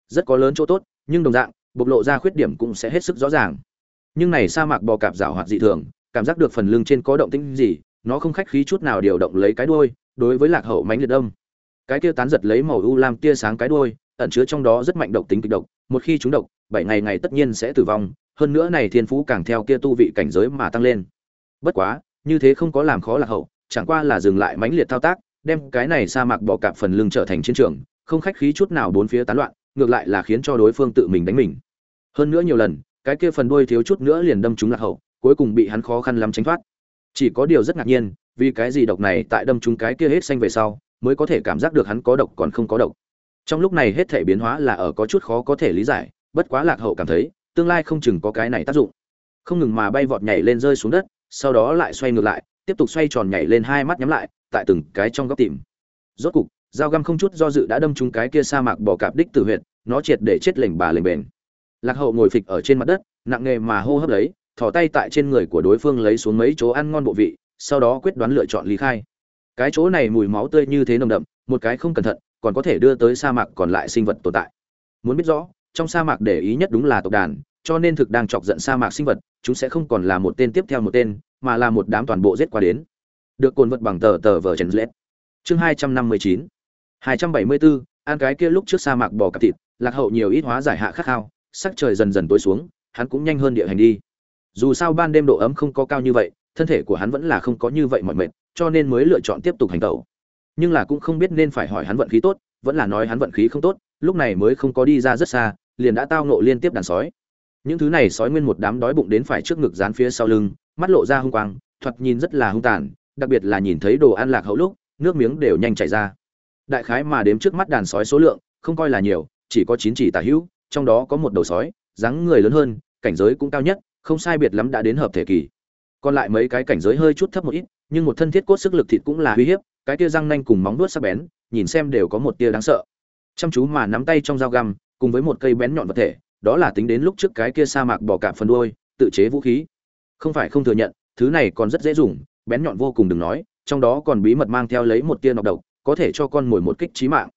Rất có lớn chỗ tốt, nhưng đồng dạng, bộc lộ ra khuyết điểm cũng sẽ hết sức rõ ràng. Nhưng này sa mạc bò cạp rảo hoạt dị thường, cảm giác được phần lưng trên có động tĩnh gì, nó không khách khí chút nào điều động lấy cái đuôi, đối với lạc hậu mánh liệt đông cái kia tán giật lấy màu u lam tia sáng cái đuôi ẩn chứa trong đó rất mạnh độc tính kịch độc, một khi chúng độc, bảy ngày ngày tất nhiên sẽ tử vong, hơn nữa này thiên phú càng theo kia tu vị cảnh giới mà tăng lên. Bất quá, như thế không có làm khó lạc hậu, chẳng qua là dừng lại mãnh liệt thao tác, đem cái này sa mạc bỏ cạp phần lưng trở thành chiến trường, không khách khí chút nào bốn phía tán loạn, ngược lại là khiến cho đối phương tự mình đánh mình. Hơn nữa nhiều lần, cái kia phần đuôi thiếu chút nữa liền đâm trúng lạc hậu, cuối cùng bị hắn khó khăn lắm tránh thoát. Chỉ có điều rất ngạc nhiên, vì cái gì độc này tại đâm trúng cái kia hết xanh về sau, mới có thể cảm giác được hắn có độc còn không có độc trong lúc này hết thể biến hóa là ở có chút khó có thể lý giải, bất quá lạc hậu cảm thấy, tương lai không chừng có cái này tác dụng. Không ngừng mà bay vọt nhảy lên rơi xuống đất, sau đó lại xoay ngược lại, tiếp tục xoay tròn nhảy lên hai mắt nhắm lại, tại từng cái trong góc tìm. Rốt cục, dao găm không chút do dự đã đâm trúng cái kia sa mạc bỏ cạp đích tử huyệt, nó triệt để chết lệnh bà lệnh bền lạc hậu ngồi phịch ở trên mặt đất, nặng nghề mà hô hấp lấy, thò tay tại trên người của đối phương lấy xuống mấy chỗ ăn ngon bộ vị, sau đó quyết đoán lựa chọn lý khai. Cái chỗ này mùi máu tươi như thế nồng đậm, một cái không cẩn thận còn có thể đưa tới sa mạc còn lại sinh vật tồn tại. Muốn biết rõ, trong sa mạc để ý nhất đúng là tộc đàn, cho nên thực đang chọc giận sa mạc sinh vật, chúng sẽ không còn là một tên tiếp theo một tên, mà là một đám toàn bộ giết qua đến. Được cồn vật bằng tờ tờ vờ trần lết. Chương hai trăm năm mươi chín. hai trăm bảy mươi bốn ăn cái kia lúc trước sa mạc bò cặp thịt, lạc hậu nhiều ít hóa giải hạ khắc khao, sắc trời dần dần tối xuống, hắn cũng nhanh hơn địa hành đi. Dù sao ban đêm độ ấm không có cao như vậy, thân thể của hắn vẫn là không có như vậy mọi mệt, cho nên mới lựa chọn tiếp tục hành tẩu nhưng là cũng không biết nên phải hỏi hắn vận khí tốt, vẫn là nói hắn vận khí không tốt, lúc này mới không có đi ra rất xa, liền đã tao nộ liên tiếp đàn sói. Những thứ này sói nguyên một đám đói bụng đến phải trước ngực dán phía sau lưng, mắt lộ ra hung quang, thoạt nhìn rất là hung tàn, đặc biệt là nhìn thấy đồ ăn lạc hậu lúc, nước miếng đều nhanh chảy ra. Đại khái mà đếm trước mắt đàn sói số lượng, không coi là nhiều, chỉ có chín chỉ tả hữu, trong đó có một đầu sói, dáng người lớn hơn, cảnh giới cũng cao nhất, không sai biệt lắm đã đến hợp thể kỳ. Còn lại mấy cái cảnh giới hơi chút thấp một ít, nhưng một thân thiết cốt sức lực thịt cũng là uy hiếp cái tia răng nanh cùng móng vuốt sắc bén, nhìn xem đều có một tia đáng sợ. Chăm chú mà nắm tay trong dao găm, cùng với một cây bén nhọn vật thể, đó là tính đến lúc trước cái kia sa mạc bỏ cả phần đuôi, tự chế vũ khí. Không phải không thừa nhận, thứ này còn rất dễ dùng, bén nhọn vô cùng đừng nói, trong đó còn bí mật mang theo lấy một tia nọc độc, có thể cho con mồi một kích trí mạng.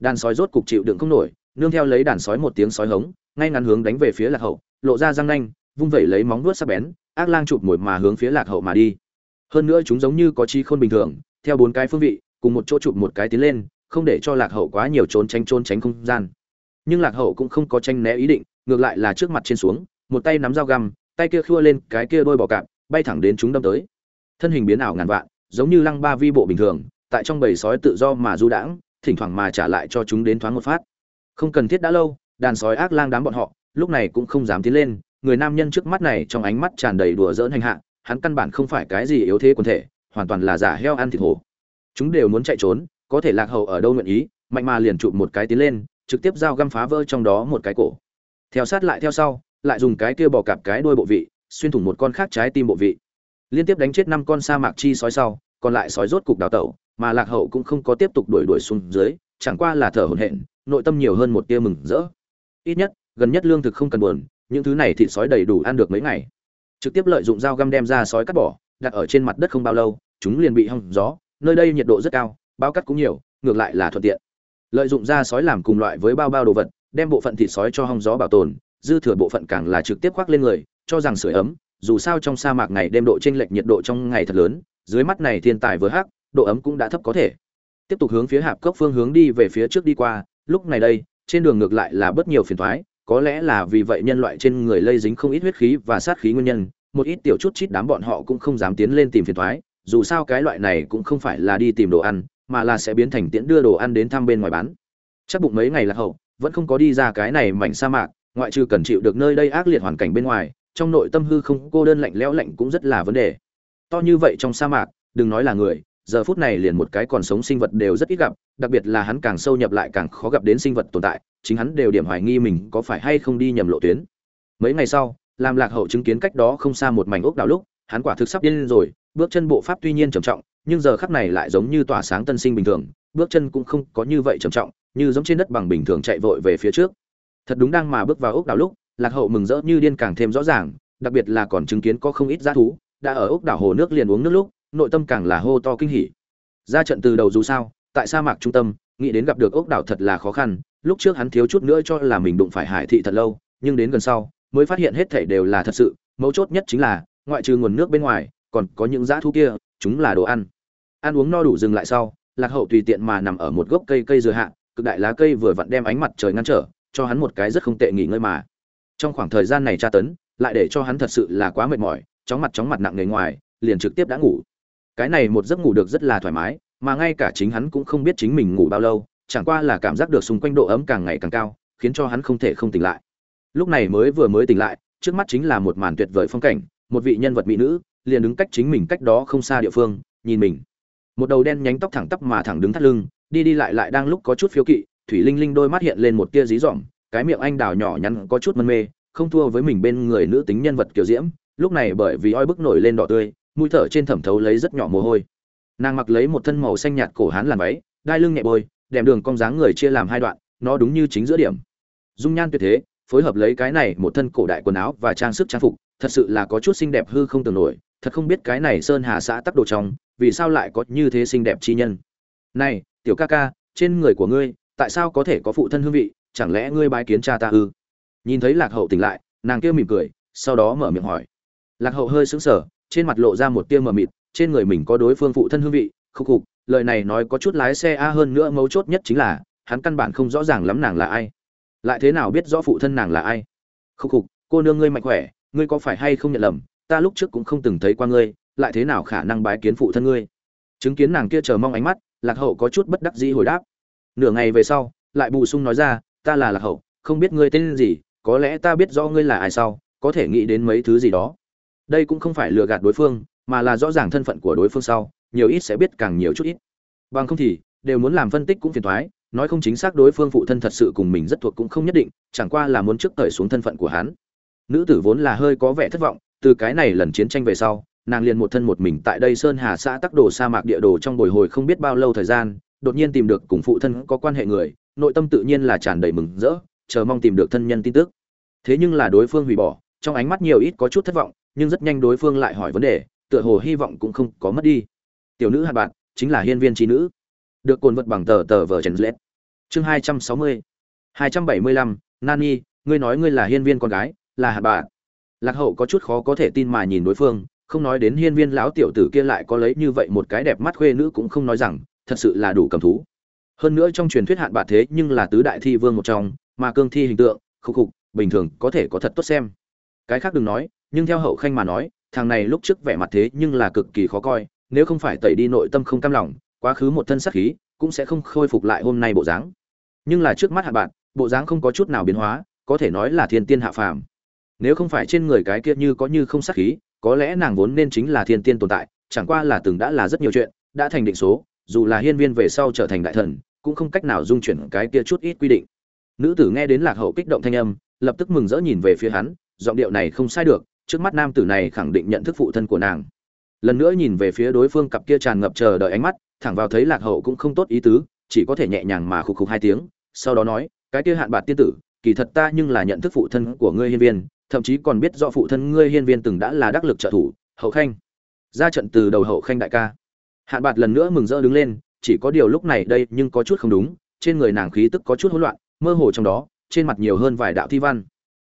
Đàn sói rốt cục chịu đựng không nổi, nương theo lấy đàn sói một tiếng sói hống, ngay ngắn hướng đánh về phía lạc hậu, lộ ra răng nanh, vung vẩy lấy móng vuốt sắc bén, ác lang chụp mồi mà hướng phía lạc hậu mà đi. Hơn nữa chúng giống như có chi khôn bình thường theo bốn cái phương vị, cùng một chỗ chụp một cái tiến lên, không để cho lạc hậu quá nhiều trốn tránh trốn tránh không gian. Nhưng lạc hậu cũng không có tranh né ý định, ngược lại là trước mặt trên xuống, một tay nắm dao găm, tay kia khua lên, cái kia đôi bò cạp, bay thẳng đến chúng đâm tới. Thân hình biến ảo ngàn vạn, giống như lăng ba vi bộ bình thường, tại trong bầy sói tự do mà du đãng, thỉnh thoảng mà trả lại cho chúng đến thoáng một phát. Không cần thiết đã lâu, đàn sói ác lang đám bọn họ, lúc này cũng không dám tiến lên, người nam nhân trước mắt này trong ánh mắt tràn đầy đùa giỡn hành hạ, hắn căn bản không phải cái gì yếu thế quần thể hoàn toàn là giả heo ăn thịt hổ. Chúng đều muốn chạy trốn, có thể lạc hậu ở đâu nguyện ý, mạnh mà liền chụp một cái tiến lên, trực tiếp dao găm phá vỡ trong đó một cái cổ. Theo sát lại theo sau, lại dùng cái kia bò cạp cái đuôi bộ vị, xuyên thủng một con khác trái tim bộ vị. Liên tiếp đánh chết năm con sa mạc chi sói sau, còn lại sói rốt cục đào tẩu, mà lạc hậu cũng không có tiếp tục đuổi đuổi xuống dưới, chẳng qua là thở hổn hển, nội tâm nhiều hơn một tia mừng rỡ. Ít nhất, gần nhất lương thực không cần buồn, những thứ này thịt sói đầy đủ ăn được mấy ngày. Trực tiếp lợi dụng dao găm đem ra sói cắt bỏ, đặt ở trên mặt đất không bao lâu chúng liền bị hong gió, nơi đây nhiệt độ rất cao, bao cắt cũng nhiều, ngược lại là thuận tiện. Lợi dụng da sói làm cùng loại với bao bao đồ vật, đem bộ phận thịt sói cho hong gió bảo tồn, dư thừa bộ phận càng là trực tiếp khoác lên người, cho rằng sưởi ấm, dù sao trong sa mạc ngày đêm độ chênh lệch nhiệt độ trong ngày thật lớn, dưới mắt này thiên tài vừa hắc, độ ấm cũng đã thấp có thể. Tiếp tục hướng phía hạp cốc phương hướng đi về phía trước đi qua, lúc này đây, trên đường ngược lại là bất nhiều phiền thoái có lẽ là vì vậy nhân loại trên người lây dính không ít huyết khí và sát khí nguyên nhân, một ít tiểu chút chít đám bọn họ cũng không dám tiến lên tìm phiền thoái dù sao cái loại này cũng không phải là đi tìm đồ ăn, mà là sẽ biến thành tiễn đưa đồ ăn đến thăm bên ngoài bán. Chắc bụng mấy ngày là hậu, vẫn không có đi ra cái này mảnh sa mạc, ngoại trừ cần chịu được nơi đây ác liệt hoàn cảnh bên ngoài, trong nội tâm hư không cô đơn lạnh lẽo lạnh cũng rất là vấn đề. To như vậy trong sa mạc, đừng nói là người, giờ phút này liền một cái còn sống sinh vật đều rất ít gặp, đặc biệt là hắn càng sâu nhập lại càng khó gặp đến sinh vật tồn tại, chính hắn đều điểm hoài nghi mình có phải hay không đi nhầm lộ tuyến. Mấy ngày sau làm lạc hậu chứng kiến cách đó không xa một mảnh ốc đảo lúc, hắn quả thực sắp điên rồi bước chân bộ pháp tuy nhiên trầm trọng, nhưng giờ khắc này lại giống như tỏa sáng tân sinh bình thường, bước chân cũng không có như vậy trầm trọng, như giống trên đất bằng bình thường chạy vội về phía trước. Thật đúng đang mà bước vào ốc đảo lúc, lạc hậu mừng rỡ như điên càng thêm rõ ràng, đặc biệt là còn chứng kiến có không ít g thú, đã ở ốc đảo hồ nước liền uống nước lúc, nội tâm càng là hô to kinh hỉ. Ra trận từ đầu dù sao, tại sa mạc trung tâm, nghĩ đến gặp được ốc đảo thật là khó khăn, lúc trước hắn thiếu chút nữa cho là mình đụng phải hải thị thật lâu, nhưng đến gần sau, mới phát hiện hết thảy đều là thật sự, mấu chốt nhất chính là, ngoại trừ nguồn nước bên ngoài còn có những dã thú kia, chúng là đồ ăn. Ăn uống no đủ dừng lại sau, lạc hậu tùy tiện mà nằm ở một gốc cây cây dừa hạ, cực đại lá cây vừa vặn đem ánh mặt trời ngăn trở, cho hắn một cái rất không tệ nghỉ ngơi mà. Trong khoảng thời gian này tra tấn, lại để cho hắn thật sự là quá mệt mỏi, chóng mặt chóng mặt nặng nề ngoài, liền trực tiếp đã ngủ. Cái này một giấc ngủ được rất là thoải mái, mà ngay cả chính hắn cũng không biết chính mình ngủ bao lâu, chẳng qua là cảm giác được xung quanh độ ấm càng ngày càng cao, khiến cho hắn không thể không tỉnh lại. Lúc này mới vừa mới tỉnh lại, trước mắt chính là một màn tuyệt vời phong cảnh, một vị nhân vật mỹ nữ liền đứng cách chính mình cách đó không xa địa phương, nhìn mình. Một đầu đen nhánh tóc thẳng tắp mà thẳng đứng thắt lưng, đi đi lại lại đang lúc có chút phiếu kỵ, thủy linh linh đôi mắt hiện lên một tia dí dỏm, cái miệng anh đào nhỏ nhắn có chút mân mê, không thua với mình bên người nữ tính nhân vật kiểu diễm, lúc này bởi vì oi bức nổi lên đỏ tươi, mũi thở trên thẩm thấu lấy rất nhỏ mồ hôi. Nàng mặc lấy một thân màu xanh nhạt cổ hán làn váy, đai lưng nhẹ bôi đèm đường cong dáng người chia làm hai đoạn, nó đúng như chính giữa điểm. Dung nhan tuyệt thế, phối hợp lấy cái này một thân cổ đại quần áo và trang sức trang phục, thật sự là có chút xinh đẹp hư không tưởng nổi thật không biết cái này sơn hà xã tắc đồ trong, vì sao lại có như thế xinh đẹp chi nhân. Này, tiểu ca ca, trên người của ngươi, tại sao có thể có phụ thân hương vị, chẳng lẽ ngươi bái kiến cha ta ư? Nhìn thấy lạc hậu tỉnh lại, nàng kia mỉm cười, sau đó mở miệng hỏi. Lạc hậu hơi sững sờ, trên mặt lộ ra một tia mờ mịt, trên người mình có đối phương phụ thân hương vị khúc khục, lời này nói có chút lái xe a hơn nữa mấu chốt nhất chính là, hắn căn bản không rõ ràng lắm nàng là ai. Lại thế nào biết rõ phụ thân nàng là ai? Khúc khục, cô nương ngươi mạnh khỏe, ngươi có phải hay không nhận lầm ta lúc trước cũng không từng thấy qua ngươi, lại thế nào khả năng bái kiến phụ thân ngươi? Chứng kiến nàng kia chờ mong ánh mắt, lạc hậu có chút bất đắc dĩ hồi đáp. Nửa ngày về sau, lại bù sung nói ra, ta là lạc hậu, không biết ngươi tên gì, có lẽ ta biết rõ ngươi là ai sau, có thể nghĩ đến mấy thứ gì đó. Đây cũng không phải lừa gạt đối phương, mà là rõ ràng thân phận của đối phương sau, nhiều ít sẽ biết càng nhiều chút ít. Bằng không thì, đều muốn làm phân tích cũng phiền thoái nói không chính xác đối phương phụ thân thật sự cùng mình rất thuộc cũng không nhất định, chẳng qua là muốn trước thời xuống thân phận của hắn. Nữ tử vốn là hơi có vẻ thất vọng từ cái này lần chiến tranh về sau, nàng liền một thân một mình tại đây sơn hà xã tắc đồ sa mạc địa đồ trong bồi hồi không biết bao lâu thời gian, đột nhiên tìm được cùng phụ thân có quan hệ người, nội tâm tự nhiên là tràn đầy mừng rỡ, chờ mong tìm được thân nhân tin tức. Thế nhưng là đối phương hủy bỏ, trong ánh mắt nhiều ít có chút thất vọng, nhưng rất nhanh đối phương lại hỏi vấn đề, tựa hồ hy vọng cũng không có mất đi. Tiểu nữ hạt bạn, chính là hiên viên trí nữ. Được cồn vật bằng tờ tờ vờ trần lết. Chương hai trăm sáu mươi, hai trăm bảy mươi lăm, nani, ngươi nói ngươi là hiên viên con gái, là hạt bạn lạc hậu có chút khó có thể tin mà nhìn đối phương, không nói đến hiên viên lão tiểu tử kia lại có lấy như vậy một cái đẹp mắt khuê nữ cũng không nói rằng, thật sự là đủ cầm thú. Hơn nữa trong truyền thuyết hạn bạc thế nhưng là tứ đại thi vương một trong, mà cương thi hình tượng khúc khục, bình thường có thể có thật tốt xem. Cái khác đừng nói, nhưng theo hậu khanh mà nói, thằng này lúc trước vẻ mặt thế nhưng là cực kỳ khó coi, nếu không phải tẩy đi nội tâm không cam lòng, quá khứ một thân sắc khí, cũng sẽ không khôi phục lại hôm nay bộ dáng. Nhưng là trước mắt hạ bạn bộ dáng không có chút nào biến hóa, có thể nói là thiên tiên hạ phàm nếu không phải trên người cái kia như có như không sắc khí, có lẽ nàng vốn nên chính là thiên tiên tồn tại, chẳng qua là từng đã là rất nhiều chuyện, đã thành định số, dù là hiên viên về sau trở thành đại thần, cũng không cách nào dung chuyển cái kia chút ít quy định. Nữ tử nghe đến lạc hậu kích động thanh âm, lập tức mừng rỡ nhìn về phía hắn, giọng điệu này không sai được, trước mắt nam tử này khẳng định nhận thức phụ thân của nàng. Lần nữa nhìn về phía đối phương cặp kia tràn ngập chờ đợi ánh mắt, thẳng vào thấy lạc hậu cũng không tốt ý tứ, chỉ có thể nhẹ nhàng mà khục khục hai tiếng, sau đó nói, cái kia hạn bạc tiên tử, kỳ thật ta nhưng là nhận thức phụ thân của ngươi hiên viên thậm chí còn biết do phụ thân ngươi hiên viên từng đã là đắc lực trợ thủ, hậu khanh. Ra trận từ đầu hậu khanh đại ca. Hạn bạt lần nữa mừng rỡ đứng lên, chỉ có điều lúc này đây nhưng có chút không đúng, trên người nàng khí tức có chút hỗn loạn, mơ hồ trong đó, trên mặt nhiều hơn vài đạo thi văn.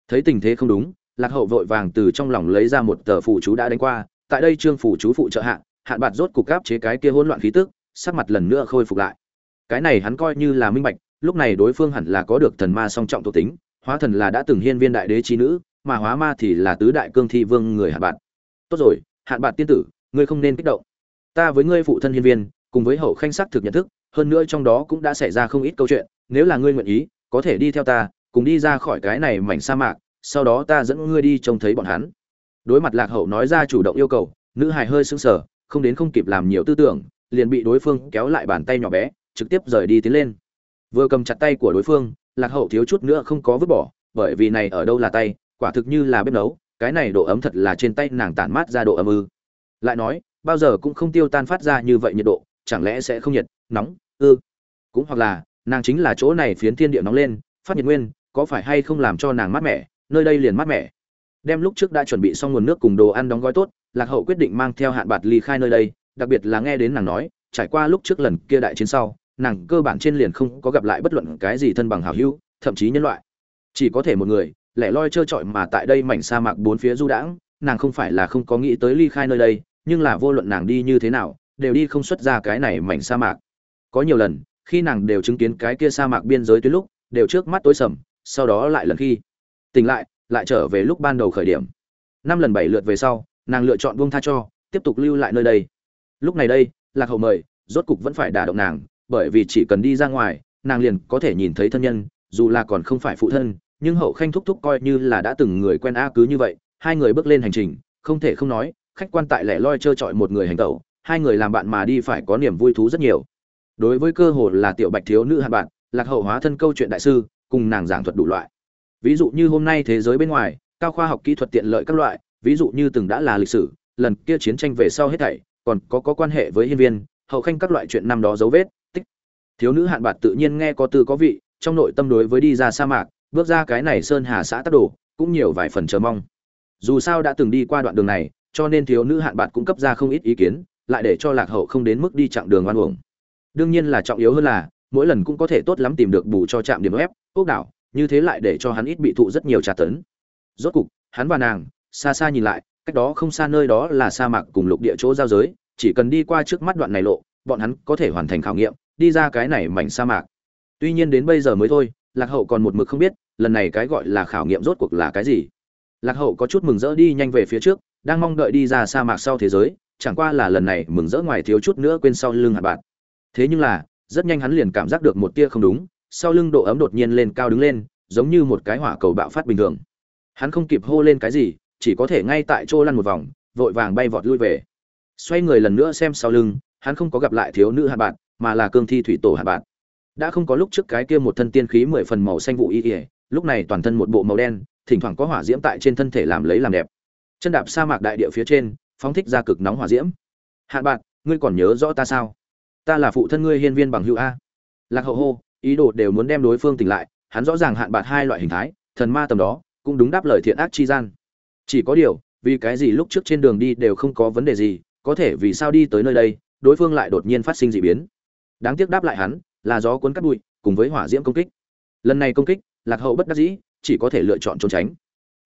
Thấy tình thế không đúng, lạc hậu vội vàng từ trong lòng lấy ra một tờ phụ chú đã đánh qua, tại đây trương phủ chú phụ trợ hạn hạn bạt rốt cục gáp chế cái kia hỗn loạn khí tức, sắc mặt lần nữa khôi phục lại. Cái này hắn coi như là minh bạch, lúc này đối phương hẳn là có được thần ma song trọng thuộc tính, hóa thần là đã từng hiên viên đại đế trí nữ mà hóa ma thì là tứ đại cương thi vương người hạn bạn tốt rồi, hạn bạn tiên tử, ngươi không nên kích động. Ta với ngươi phụ thân hiên viên, cùng với hậu khanh sắc thực nhận thức, hơn nữa trong đó cũng đã xảy ra không ít câu chuyện, nếu là ngươi nguyện ý, có thể đi theo ta, cùng đi ra khỏi cái này mảnh sa mạc, sau đó ta dẫn ngươi đi trông thấy bọn hắn. Đối mặt lạc hậu nói ra chủ động yêu cầu, nữ hài hơi sững sờ, không đến không kịp làm nhiều tư tưởng, liền bị đối phương kéo lại bàn tay nhỏ bé, trực tiếp rời đi tiến lên. Vừa cầm chặt tay của đối phương, lạc hậu thiếu chút nữa không có vứt bỏ, bởi vì này ở đâu là tay quả thực như là bếp nấu, cái này độ ấm thật là trên tay nàng tản mát ra độ ấm ư. Lại nói, bao giờ cũng không tiêu tan phát ra như vậy nhiệt độ, chẳng lẽ sẽ không nhiệt, nóng, ư? Cũng hoặc là, nàng chính là chỗ này phiến thiên địa nóng lên, phát nhiệt nguyên, có phải hay không làm cho nàng mát mẻ, nơi đây liền mát mẻ. Đem lúc trước đã chuẩn bị xong nguồn nước cùng đồ ăn đóng gói tốt, lạc hậu quyết định mang theo hạn bạt ly khai nơi đây, đặc biệt là nghe đến nàng nói, trải qua lúc trước lần kia đại chiến sau, nàng cơ bản trên liền không có gặp lại bất luận cái gì thân bằng hảo hữu, thậm chí nhân loại. Chỉ có thể một người lẻ loi trơ trọi mà tại đây mảnh sa mạc bốn phía du đãng, nàng không phải là không có nghĩ tới ly khai nơi đây, nhưng là vô luận nàng đi như thế nào, đều đi không xuất ra cái này mảnh sa mạc. Có nhiều lần, khi nàng đều chứng kiến cái kia sa mạc biên giới tuyến lúc, đều trước mắt tối sầm, sau đó lại lần khi tỉnh lại lại trở về lúc ban đầu khởi điểm. Năm lần bảy lượt về sau, nàng lựa chọn buông tha cho, tiếp tục lưu lại nơi đây. Lúc này đây, lạc hậu mời, rốt cục vẫn phải đả động nàng, bởi vì chỉ cần đi ra ngoài, nàng liền có thể nhìn thấy thân nhân, dù là còn không phải phụ thân nhưng hậu khanh thúc thúc coi như là đã từng người quen a cứ như vậy, hai người bước lên hành trình, không thể không nói, khách quan tại lẻ loi trơ trọi một người hành tẩu, hai người làm bạn mà đi phải có niềm vui thú rất nhiều. Đối với cơ hồ là tiểu bạch thiếu nữ hạt bạn, lạc hậu hóa thân câu chuyện đại sư, cùng nàng giảng thuật đủ loại. Ví dụ như hôm nay thế giới bên ngoài, cao khoa học kỹ thuật tiện lợi các loại, ví dụ như từng đã là lịch sử, lần kia chiến tranh về sau hết thảy, còn có có quan hệ với hiên viên, hậu khanh các loại chuyện năm đó dấu vết, tích. Thiếu nữ hạn bạc tự nhiên nghe có tư có vị, trong nội tâm đối với đi ra sa mạc bước ra cái này sơn hà xã tắc đồ, cũng nhiều vài phần chờ mong. Dù sao đã từng đi qua đoạn đường này, cho nên thiếu nữ hạn bạc cũng cấp ra không ít ý kiến, lại để cho lạc hậu không đến mức đi chặng đường oan uổng. Đương nhiên là trọng yếu hơn là, mỗi lần cũng có thể tốt lắm tìm được bù cho trạm điểm ép ốc đảo, như thế lại để cho hắn ít bị thụ rất nhiều trả tấn. Rốt cục, hắn và nàng, xa xa nhìn lại, cách đó không xa nơi đó là sa mạc cùng lục địa chỗ giao giới, chỉ cần đi qua trước mắt đoạn này lộ, bọn hắn có thể hoàn thành khảo nghiệm, đi ra cái này mảnh sa mạc. Tuy nhiên đến bây giờ mới thôi lạc hậu còn một mực không biết, lần này cái gọi là khảo nghiệm rốt cuộc là cái gì. Lạc hậu có chút mừng rỡ đi nhanh về phía trước, đang mong đợi đi ra sa mạc sau thế giới, chẳng qua là lần này mừng rỡ ngoài thiếu chút nữa quên sau lưng hạt bạc thế nhưng là, rất nhanh hắn liền cảm giác được một tia không đúng, sau lưng độ ấm đột nhiên lên cao đứng lên, giống như một cái hỏa cầu bạo phát bình thường. Hắn không kịp hô lên cái gì, chỉ có thể ngay tại chỗ lăn một vòng, vội vàng bay vọt lui về. Xoay người lần nữa xem sau lưng, hắn không có gặp lại thiếu nữ hạt bạn, mà là cương thi thủy tổ hạt bạn đã không có lúc trước cái kia một thân tiên khí mười phần màu xanh vụ y ỉa lúc này toàn thân một bộ màu đen, thỉnh thoảng có hỏa diễm tại trên thân thể làm lấy làm đẹp. Chân đạp sa mạc đại địa phía trên, phóng thích ra cực nóng hỏa diễm. Hạn bạn, ngươi còn nhớ rõ ta sao? Ta là phụ thân ngươi hiên viên bằng hữu a. Lạc hậu hô, ý đồ đều muốn đem đối phương tỉnh lại, hắn rõ ràng hạn bạn hai loại hình thái, thần ma tầm đó, cũng đúng đáp lời thiện ác chi gian. Chỉ có điều, vì cái gì lúc trước trên đường đi đều không có vấn đề gì, có thể vì sao đi tới nơi đây, đối phương lại đột nhiên phát sinh dị biến. Đáng tiếc đáp lại hắn là gió cuốn cắt bụi, cùng với hỏa diễm công kích. Lần này công kích, lạc hậu bất đắc dĩ, chỉ có thể lựa chọn trốn tránh.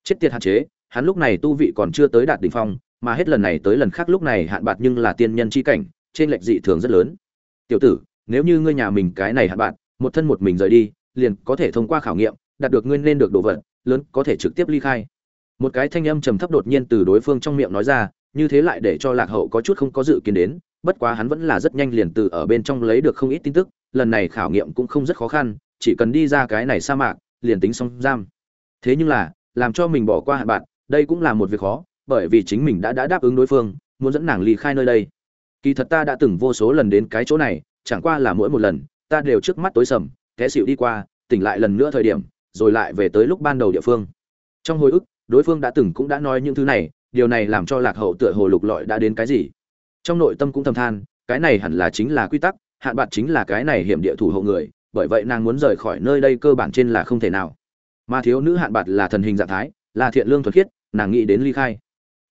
Chết tiệt hạn chế, hắn lúc này tu vị còn chưa tới đạt đỉnh phong, mà hết lần này tới lần khác lúc này hạn bạc nhưng là tiên nhân chi cảnh, trên lệch dị thường rất lớn. Tiểu tử, nếu như ngươi nhà mình cái này hạn bạc, một thân một mình rời đi, liền có thể thông qua khảo nghiệm, đạt được ngươi nên được đồ vật, lớn, có thể trực tiếp ly khai. Một cái thanh âm trầm thấp đột nhiên từ đối phương trong miệng nói ra, như thế lại để cho lạc hậu có chút không có dự kiến đến, bất quá hắn vẫn là rất nhanh liền từ ở bên trong lấy được không ít tin tức lần này khảo nghiệm cũng không rất khó khăn, chỉ cần đi ra cái này sa mạc, liền tính xong giam. Thế nhưng là, làm cho mình bỏ qua hạn bạn, đây cũng là một việc khó, bởi vì chính mình đã đã đáp ứng đối phương, muốn dẫn nàng ly khai nơi đây. Kỳ thật ta đã từng vô số lần đến cái chỗ này, chẳng qua là mỗi một lần, ta đều trước mắt tối sầm, té xịu đi qua, tỉnh lại lần nữa thời điểm, rồi lại về tới lúc ban đầu địa phương. Trong hồi ức, đối phương đã từng cũng đã nói những thứ này, điều này làm cho lạc hậu tựa hồ lục lọi đã đến cái gì. Trong nội tâm cũng thầm than, cái này hẳn là chính là quy tắc hạn bạn chính là cái này hiểm địa thủ hộ người bởi vậy nàng muốn rời khỏi nơi đây cơ bản trên là không thể nào. Mà thiếu nữ hạn bạn là thần hình dạng thái là thiện lương thuần khiết nàng nghĩ đến ly khai.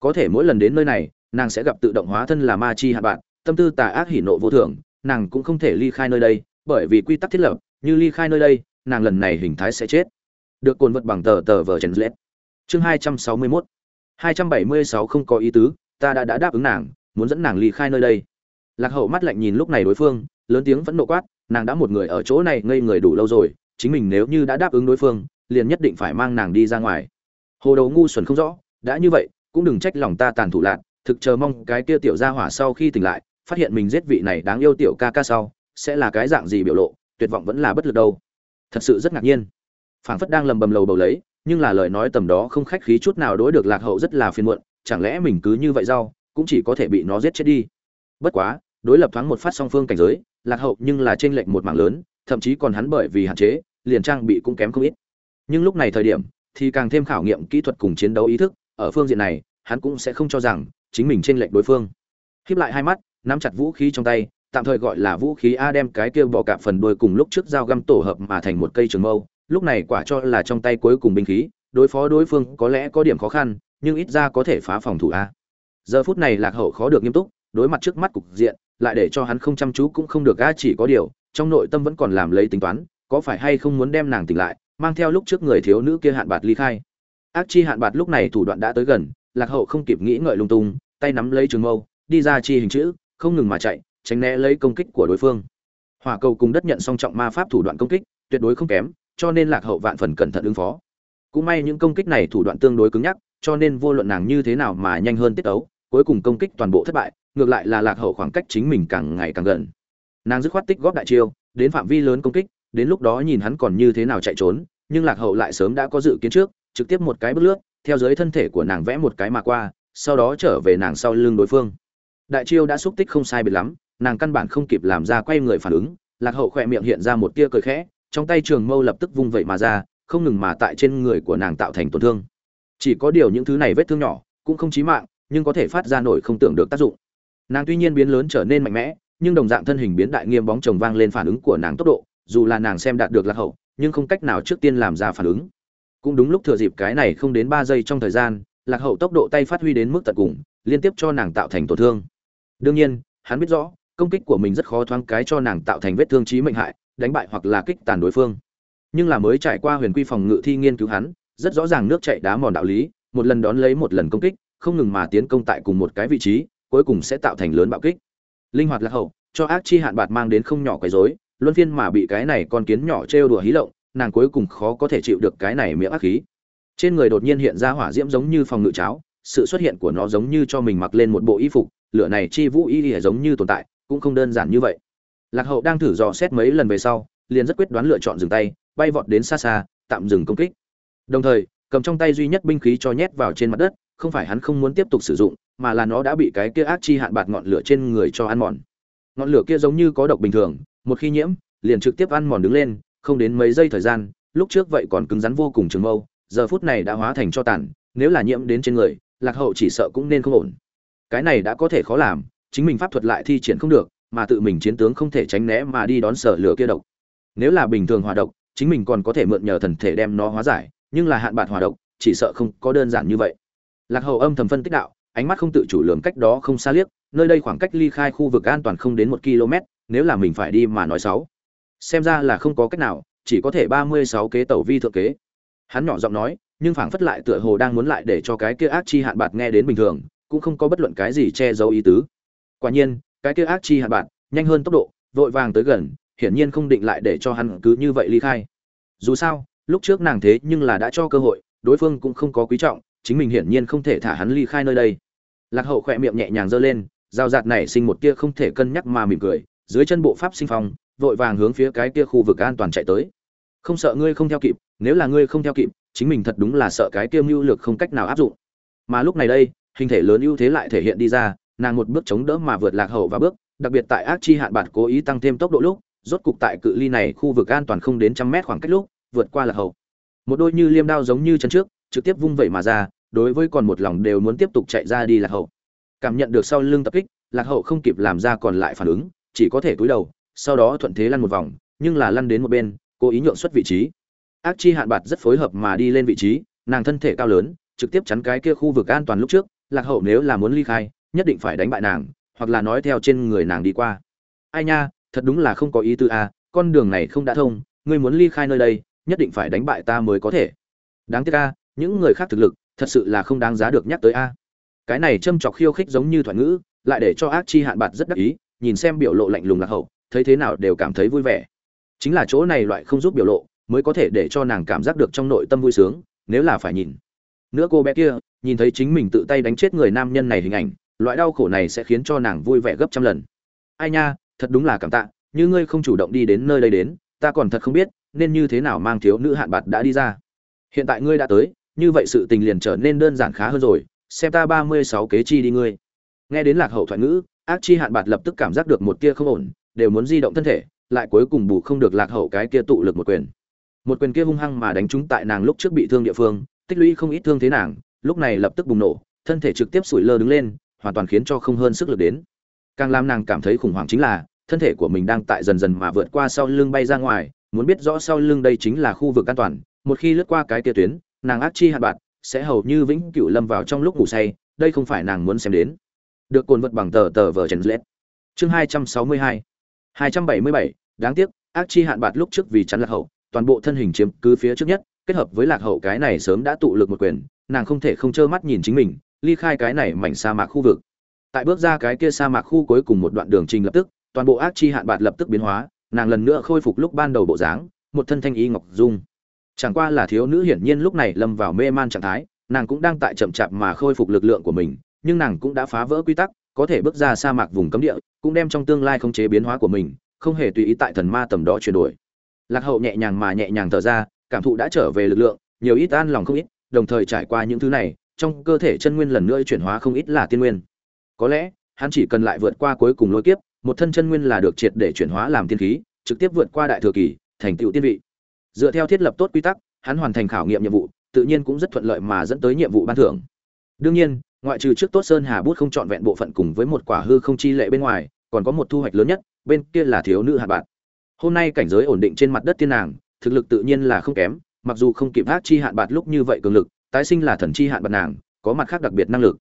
Có thể mỗi lần đến nơi này nàng sẽ gặp tự động hóa thân là ma chi hạn bạn, tâm tư tà ác hỉ nộ vô thường nàng cũng không thể ly khai nơi đây bởi vì quy tắc thiết lập như ly khai nơi đây nàng lần này hình thái sẽ chết. Được cồn vật bằng tờ tờ vờ chấn lết chương hai trăm sáu mươi mốt. hai trăm bảy mươi sáu không có ý tứ ta đã, đã đáp ứng nàng muốn dẫn nàng ly khai nơi đây. Lạc hậu mắt lạnh nhìn lúc này đối phương lớn tiếng vẫn nộ quát, nàng đã một người ở chỗ này ngây người đủ lâu rồi, chính mình nếu như đã đáp ứng đối phương, liền nhất định phải mang nàng đi ra ngoài. Hồ đầu ngu xuẩn không rõ, đã như vậy, cũng đừng trách lòng ta tàn thủ lạc, thực chờ mong cái kia tiểu gia hỏa sau khi tỉnh lại, phát hiện mình giết vị này đáng yêu tiểu ca ca sau, sẽ là cái dạng gì biểu lộ, tuyệt vọng vẫn là bất lực đâu. Thật sự rất ngạc nhiên. Phảng phất đang lầm bầm lầu bầu lấy, nhưng là lời nói tầm đó không khách khí chút nào đối được lạc hậu rất là phiền muộn, chẳng lẽ mình cứ như vậy rau, cũng chỉ có thể bị nó giết chết đi. Bất quá, đối lập thoáng một phát song phương cảnh giới lạc hậu nhưng là trên lệnh một mảng lớn, thậm chí còn hắn bởi vì hạn chế, liền trang bị cũng kém không ít. Nhưng lúc này thời điểm, thì càng thêm khảo nghiệm kỹ thuật cùng chiến đấu ý thức, ở phương diện này, hắn cũng sẽ không cho rằng chính mình trên lệnh đối phương. Khép lại hai mắt, nắm chặt vũ khí trong tay, tạm thời gọi là vũ khí a đem cái kia bỏ cả phần đuôi cùng lúc trước dao găm tổ hợp mà thành một cây trường mâu, lúc này quả cho là trong tay cuối cùng binh khí, đối phó đối phương có lẽ có điểm khó khăn, nhưng ít ra có thể phá phòng thủ a. Giờ phút này lạc hậu khó được nghiêm túc, đối mặt trước mắt cục diện lại để cho hắn không chăm chú cũng không được a chỉ có điều, trong nội tâm vẫn còn làm lấy tính toán, có phải hay không muốn đem nàng tỉnh lại, mang theo lúc trước người thiếu nữ kia hạn bạt ly khai. Ác chi hạn bạt lúc này thủ đoạn đã tới gần, lạc hậu không kịp nghĩ ngợi lung tung, tay nắm lấy trường mâu, đi ra chi hình chữ, không ngừng mà chạy, tránh né lấy công kích của đối phương. Hỏa cầu cùng đất nhận song trọng ma pháp thủ đoạn công kích, tuyệt đối không kém, cho nên lạc hậu vạn phần cẩn thận ứng phó. Cũng may những công kích này thủ đoạn tương đối cứng nhắc, cho nên vô luận nàng như thế nào mà nhanh hơn tiết ấu cuối cùng công kích toàn bộ thất bại, ngược lại là lạc hậu khoảng cách chính mình càng ngày càng gần. Nàng dứt khoát tích góp đại chiêu, đến phạm vi lớn công kích, đến lúc đó nhìn hắn còn như thế nào chạy trốn, nhưng lạc hậu lại sớm đã có dự kiến trước, trực tiếp một cái bước lướt, theo dưới thân thể của nàng vẽ một cái mà qua, sau đó trở về nàng sau lưng đối phương. Đại chiêu đã xúc tích không sai biệt lắm, nàng căn bản không kịp làm ra quay người phản ứng, lạc hậu khỏe miệng hiện ra một tia cười khẽ, trong tay trường mâu lập tức vung vậy mà ra, không ngừng mà tại trên người của nàng tạo thành tổn thương. Chỉ có điều những thứ này vết thương nhỏ, cũng không chí mạng nhưng có thể phát ra nổi không tưởng được tác dụng. Nàng tuy nhiên biến lớn trở nên mạnh mẽ, nhưng đồng dạng thân hình biến đại nghiêm bóng chồng vang lên phản ứng của nàng tốc độ, dù là nàng xem đạt được lạc hậu, nhưng không cách nào trước tiên làm ra phản ứng. Cũng đúng lúc thừa dịp cái này không đến ba giây trong thời gian, lạc hậu tốc độ tay phát huy đến mức tận cùng, liên tiếp cho nàng tạo thành tổn thương. Đương nhiên, hắn biết rõ, công kích của mình rất khó thoáng cái cho nàng tạo thành vết thương trí mệnh hại, đánh bại hoặc là kích tàn đối phương. Nhưng là mới trải qua huyền quy phòng ngự thi nghiên cứu hắn, rất rõ ràng nước chạy đá mòn đạo lý, một lần đón lấy một lần công kích không ngừng mà tiến công tại cùng một cái vị trí, cuối cùng sẽ tạo thành lớn bạo kích. Linh hoạt lạc hậu, cho ác chi hạn bạt mang đến không nhỏ quấy rối, luân phiên mà bị cái này con kiến nhỏ trêu đùa hí lộng, nàng cuối cùng khó có thể chịu được cái này miệng ác khí. Trên người đột nhiên hiện ra hỏa diễm giống như phòng ngự cháo, sự xuất hiện của nó giống như cho mình mặc lên một bộ y phục, lửa này chi vũ y lìa giống như tồn tại, cũng không đơn giản như vậy. Lạc hậu đang thử dò xét mấy lần về sau, liền rất quyết đoán lựa chọn dừng tay, bay vọt đến xa xa, tạm dừng công kích. Đồng thời, cầm trong tay duy nhất binh khí cho nhét vào trên mặt đất không phải hắn không muốn tiếp tục sử dụng, mà là nó đã bị cái kia ác chi hạn bạt ngọn lửa trên người cho ăn mòn. Ngọn lửa kia giống như có độc bình thường, một khi nhiễm, liền trực tiếp ăn mòn đứng lên, không đến mấy giây thời gian, lúc trước vậy còn cứng rắn vô cùng trường mâu, giờ phút này đã hóa thành cho tàn, nếu là nhiễm đến trên người, lạc hậu chỉ sợ cũng nên không ổn. Cái này đã có thể khó làm, chính mình pháp thuật lại thi triển không được, mà tự mình chiến tướng không thể tránh né mà đi đón sở lửa kia độc. Nếu là bình thường hòa độc, chính mình còn có thể mượn nhờ thần thể đem nó hóa giải, nhưng là hạn bạc hòa độc, chỉ sợ không có đơn giản như vậy lạc hậu âm thầm phân tích đạo, ánh mắt không tự chủ lường cách đó không xa liếc, nơi đây khoảng cách ly khai khu vực an toàn không đến một km, nếu là mình phải đi mà nói sáu xem ra là không có cách nào, chỉ có thể ba mươi sáu kế tẩu vi thượng kế. Hắn nhỏ giọng nói, nhưng phảng phất lại tựa hồ đang muốn lại để cho cái kia ác chi hạn bạt nghe đến bình thường, cũng không có bất luận cái gì che giấu ý tứ. Quả nhiên, cái kia ác chi hạn bạt, nhanh hơn tốc độ, vội vàng tới gần, hiển nhiên không định lại để cho hắn cứ như vậy ly khai. Dù sao, lúc trước nàng thế nhưng là đã cho cơ hội, đối phương cũng không có quý trọng chính mình hiển nhiên không thể thả hắn ly khai nơi đây. Lạc hậu khỏe miệng nhẹ nhàng giơ lên dao dạt này sinh một tia không thể cân nhắc mà mỉm cười, dưới chân bộ pháp sinh phong, vội vàng hướng phía cái kia khu vực an toàn chạy tới. Không sợ ngươi không theo kịp, nếu là ngươi không theo kịp, chính mình thật đúng là sợ cái kia mưu lược không cách nào áp dụng. Mà lúc này đây, hình thể lớn ưu thế lại thể hiện đi ra, nàng một bước chống đỡ mà vượt lạc hậu và bước, đặc biệt tại ác chi hạn bản cố ý tăng thêm tốc độ lúc, rốt cục tại cự ly này khu vực an toàn không đến trăm mét khoảng cách lúc, vượt qua lạc hậu. Một đôi như liêm đao giống như chân trước, trực tiếp vung vẩy mà ra đối với còn một lòng đều muốn tiếp tục chạy ra đi lạc hậu. Cảm nhận được sau lưng tập kích lạc hậu không kịp làm ra còn lại phản ứng chỉ có thể cúi đầu sau đó thuận thế lăn một vòng nhưng là lăn đến một bên cố ý nhượng xuất vị trí. Ác chi hạn bạt rất phối hợp mà đi lên vị trí nàng thân thể cao lớn trực tiếp chắn cái kia khu vực an toàn lúc trước lạc hậu nếu là muốn ly khai nhất định phải đánh bại nàng hoặc là nói theo trên người nàng đi qua. Ai nha thật đúng là không có ý tư a à, con đường này không đã thông ngươi muốn ly khai nơi đây nhất định phải đánh bại ta mới có thể. Đáng tiếc a những người khác thực lực thật sự là không đáng giá được nhắc tới a. Cái này châm chọc khiêu khích giống như thoại ngữ, lại để cho ác chi hạn bạt rất đắc ý, nhìn xem biểu lộ lạnh lùng lạc hậu, thấy thế nào đều cảm thấy vui vẻ. Chính là chỗ này loại không giúp biểu lộ, mới có thể để cho nàng cảm giác được trong nội tâm vui sướng, nếu là phải nhìn. Nữa cô bé kia, nhìn thấy chính mình tự tay đánh chết người nam nhân này hình ảnh, loại đau khổ này sẽ khiến cho nàng vui vẻ gấp trăm lần. Ai nha, thật đúng là cảm tạ, như ngươi không chủ động đi đến nơi đây đến, ta còn thật không biết, nên như thế nào mang thiếu nữ hạn bạt đã đi ra. Hiện tại ngươi đã tới như vậy sự tình liền trở nên đơn giản khá hơn rồi, xem ta ba mươi sáu kế chi đi ngươi. Nghe đến lạc hậu thoại ngữ, ác chi hạn bạt lập tức cảm giác được một tia không ổn, đều muốn di động thân thể, lại cuối cùng bù không được lạc hậu cái kia tụ lực một quyền. Một quyền kia hung hăng mà đánh trúng tại nàng lúc trước bị thương địa phương, tích lũy không ít thương thế nàng, lúc này lập tức bùng nổ, thân thể trực tiếp sủi lơ đứng lên, hoàn toàn khiến cho không hơn sức lực đến. Càng làm nàng cảm thấy khủng hoảng chính là, thân thể của mình đang tại dần dần mà vượt qua sau lưng bay ra ngoài, muốn biết rõ sau lưng đây chính là khu vực an toàn, một khi lướt qua cái tia tuyến nàng ác chi hạt bạc, sẽ hầu như vĩnh cửu lâm vào trong lúc ngủ say, đây không phải nàng muốn xem đến. Được cồn vật bằng tờ tờ vờ trần lết chương hai trăm sáu mươi hai. hai trăm bảy mươi bảy, đáng tiếc, ác chi hạn bạt lúc trước vì chắn lạc hậu, toàn bộ thân hình chiếm cứ phía trước nhất, kết hợp với lạc hậu cái này sớm đã tụ lực một quyền, nàng không thể không trơ mắt nhìn chính mình, ly khai cái này mảnh sa mạc khu vực. Tại bước ra cái kia sa mạc khu cuối cùng một đoạn đường trình lập tức, toàn bộ ác chi hạn bạt lập tức biến hóa, nàng lần nữa khôi phục lúc ban đầu bộ dáng, một thân thanh y ngọc dung chẳng qua là thiếu nữ hiển nhiên lúc này lâm vào mê man trạng thái, nàng cũng đang tại chậm chạp mà khôi phục lực lượng của mình, nhưng nàng cũng đã phá vỡ quy tắc, có thể bước ra sa mạc vùng cấm địa, cũng đem trong tương lai không chế biến hóa của mình, không hề tùy ý tại thần ma tầm đó chuyển đổi. Lạc hậu nhẹ nhàng mà nhẹ nhàng thở ra, cảm thụ đã trở về lực lượng, nhiều ít an lòng không ít, đồng thời trải qua những thứ này, trong cơ thể chân nguyên lần nữa chuyển hóa không ít là tiên nguyên. Có lẽ, hắn chỉ cần lại vượt qua cuối cùng lôi kiếp, một thân chân nguyên là được triệt để chuyển hóa làm tiên khí, trực tiếp vượt qua đại thừa kỳ, thành tựu tiên vị dựa theo thiết lập tốt quy tắc, hắn hoàn thành khảo nghiệm nhiệm vụ, tự nhiên cũng rất thuận lợi mà dẫn tới nhiệm vụ ban thưởng. Đương nhiên, ngoại trừ trước tốt sơn hà bút không chọn vẹn bộ phận cùng với một quả hư không chi lệ bên ngoài, còn có một thu hoạch lớn nhất, bên kia là thiếu nữ hạt bạn. Hôm nay cảnh giới ổn định trên mặt đất tiên nàng, thực lực tự nhiên là không kém, mặc dù không kịp hát chi hạn bạt lúc như vậy cường lực, tái sinh là thần chi hạn bạt nàng, có mặt khác đặc biệt năng lực.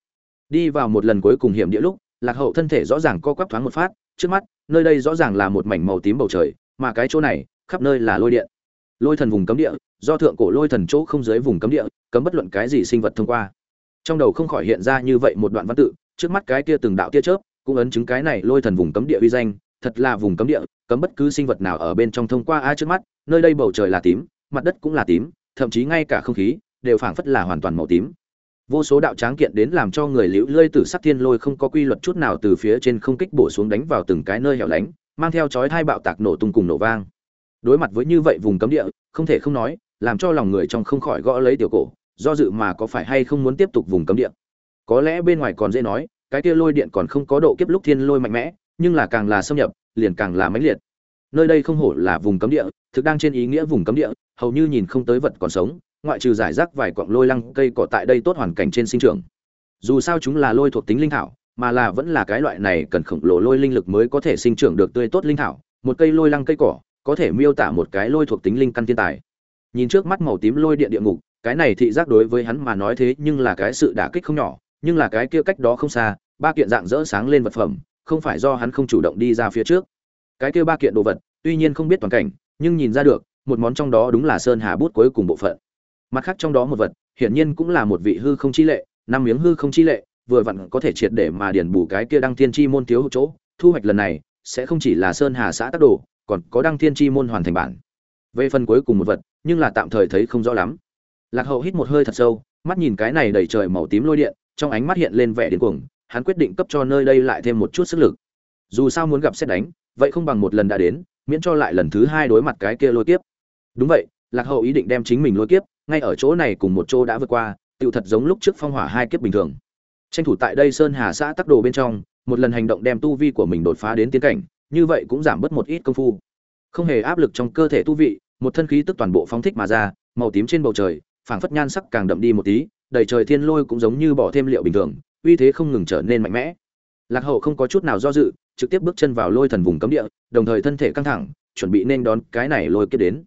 Đi vào một lần cuối cùng hiểm địa lúc, lạc hậu thân thể rõ ràng co quắp thoáng một phát, trước mắt, nơi đây rõ ràng là một mảnh màu tím bầu trời, mà cái chỗ này, khắp nơi là lôi điện lôi thần vùng cấm địa, do thượng cổ lôi thần chỗ không dưới vùng cấm địa, cấm bất luận cái gì sinh vật thông qua. Trong đầu không khỏi hiện ra như vậy một đoạn văn tự, trước mắt cái kia từng đạo tia chớp, cũng ấn chứng cái này lôi thần vùng cấm địa uy danh, thật là vùng cấm địa, cấm bất cứ sinh vật nào ở bên trong thông qua a trước mắt, nơi đây bầu trời là tím, mặt đất cũng là tím, thậm chí ngay cả không khí, đều phảng phất là hoàn toàn màu tím. Vô số đạo tráng kiện đến làm cho người liễu lơi tử sắc thiên lôi không có quy luật chút nào từ phía trên không kích bổ xuống đánh vào từng cái nơi hẻo lánh, mang theo chói thai bạo tạc nổ tung cùng nổ vang đối mặt với như vậy vùng cấm địa, không thể không nói, làm cho lòng người trong không khỏi gõ lấy tiểu cổ, do dự mà có phải hay không muốn tiếp tục vùng cấm địa. Có lẽ bên ngoài còn dễ nói, cái kia lôi điện còn không có độ kiếp lúc thiên lôi mạnh mẽ, nhưng là càng là xâm nhập, liền càng là mãnh liệt. Nơi đây không hổ là vùng cấm địa, thực đang trên ý nghĩa vùng cấm địa, hầu như nhìn không tới vật còn sống, ngoại trừ giải rác vài quặng lôi lăng cây cỏ tại đây tốt hoàn cảnh trên sinh trưởng. Dù sao chúng là lôi thuộc tính linh thảo, mà là vẫn là cái loại này cần khổng lồ lôi linh lực mới có thể sinh trưởng được tươi tốt linh thảo, một cây lôi lăng cây cỏ có thể miêu tả một cái lôi thuộc tính linh căn thiên tài. Nhìn trước mắt màu tím lôi điện địa ngục, cái này thị giác đối với hắn mà nói thế nhưng là cái sự đả kích không nhỏ, nhưng là cái kia cách đó không xa, ba kiện dạng dỡ sáng lên vật phẩm, không phải do hắn không chủ động đi ra phía trước. Cái kia ba kiện đồ vật, tuy nhiên không biết toàn cảnh, nhưng nhìn ra được, một món trong đó đúng là sơn hà bút cuối cùng bộ phận. Mặt khác trong đó một vật, hiển nhiên cũng là một vị hư không chi lệ, năm miếng hư không chi lệ, vừa vặn có thể triệt để mà điền bù cái kia đăng thiên chi môn thiếu chỗ. Thu hoạch lần này, sẽ không chỉ là sơn hà xã tác đồ còn có đăng thiên chi môn hoàn thành bản. Về phần cuối cùng một vật, nhưng là tạm thời thấy không rõ lắm. Lạc hậu hít một hơi thật sâu, mắt nhìn cái này đầy trời màu tím lôi điện, trong ánh mắt hiện lên vẻ điên cuồng, hắn quyết định cấp cho nơi đây lại thêm một chút sức lực. Dù sao muốn gặp xét đánh, vậy không bằng một lần đã đến, miễn cho lại lần thứ hai đối mặt cái kia lôi kiếp. Đúng vậy, lạc hậu ý định đem chính mình lôi kiếp, ngay ở chỗ này cùng một chỗ đã vượt qua, tựu thật giống lúc trước phong hỏa hai kiếp bình thường. Tranh thủ tại đây sơn hà xã tắc đồ bên trong, một lần hành động đem tu vi của mình đột phá đến tiến cảnh như vậy cũng giảm bớt một ít công phu. Không hề áp lực trong cơ thể tu vị, một thân khí tức toàn bộ phóng thích mà ra, màu tím trên bầu trời, phảng phất nhan sắc càng đậm đi một tí, đầy trời thiên lôi cũng giống như bỏ thêm liệu bình thường, uy thế không ngừng trở nên mạnh mẽ. Lạc hậu không có chút nào do dự, trực tiếp bước chân vào lôi thần vùng cấm địa, đồng thời thân thể căng thẳng, chuẩn bị nên đón cái này lôi kiếp đến.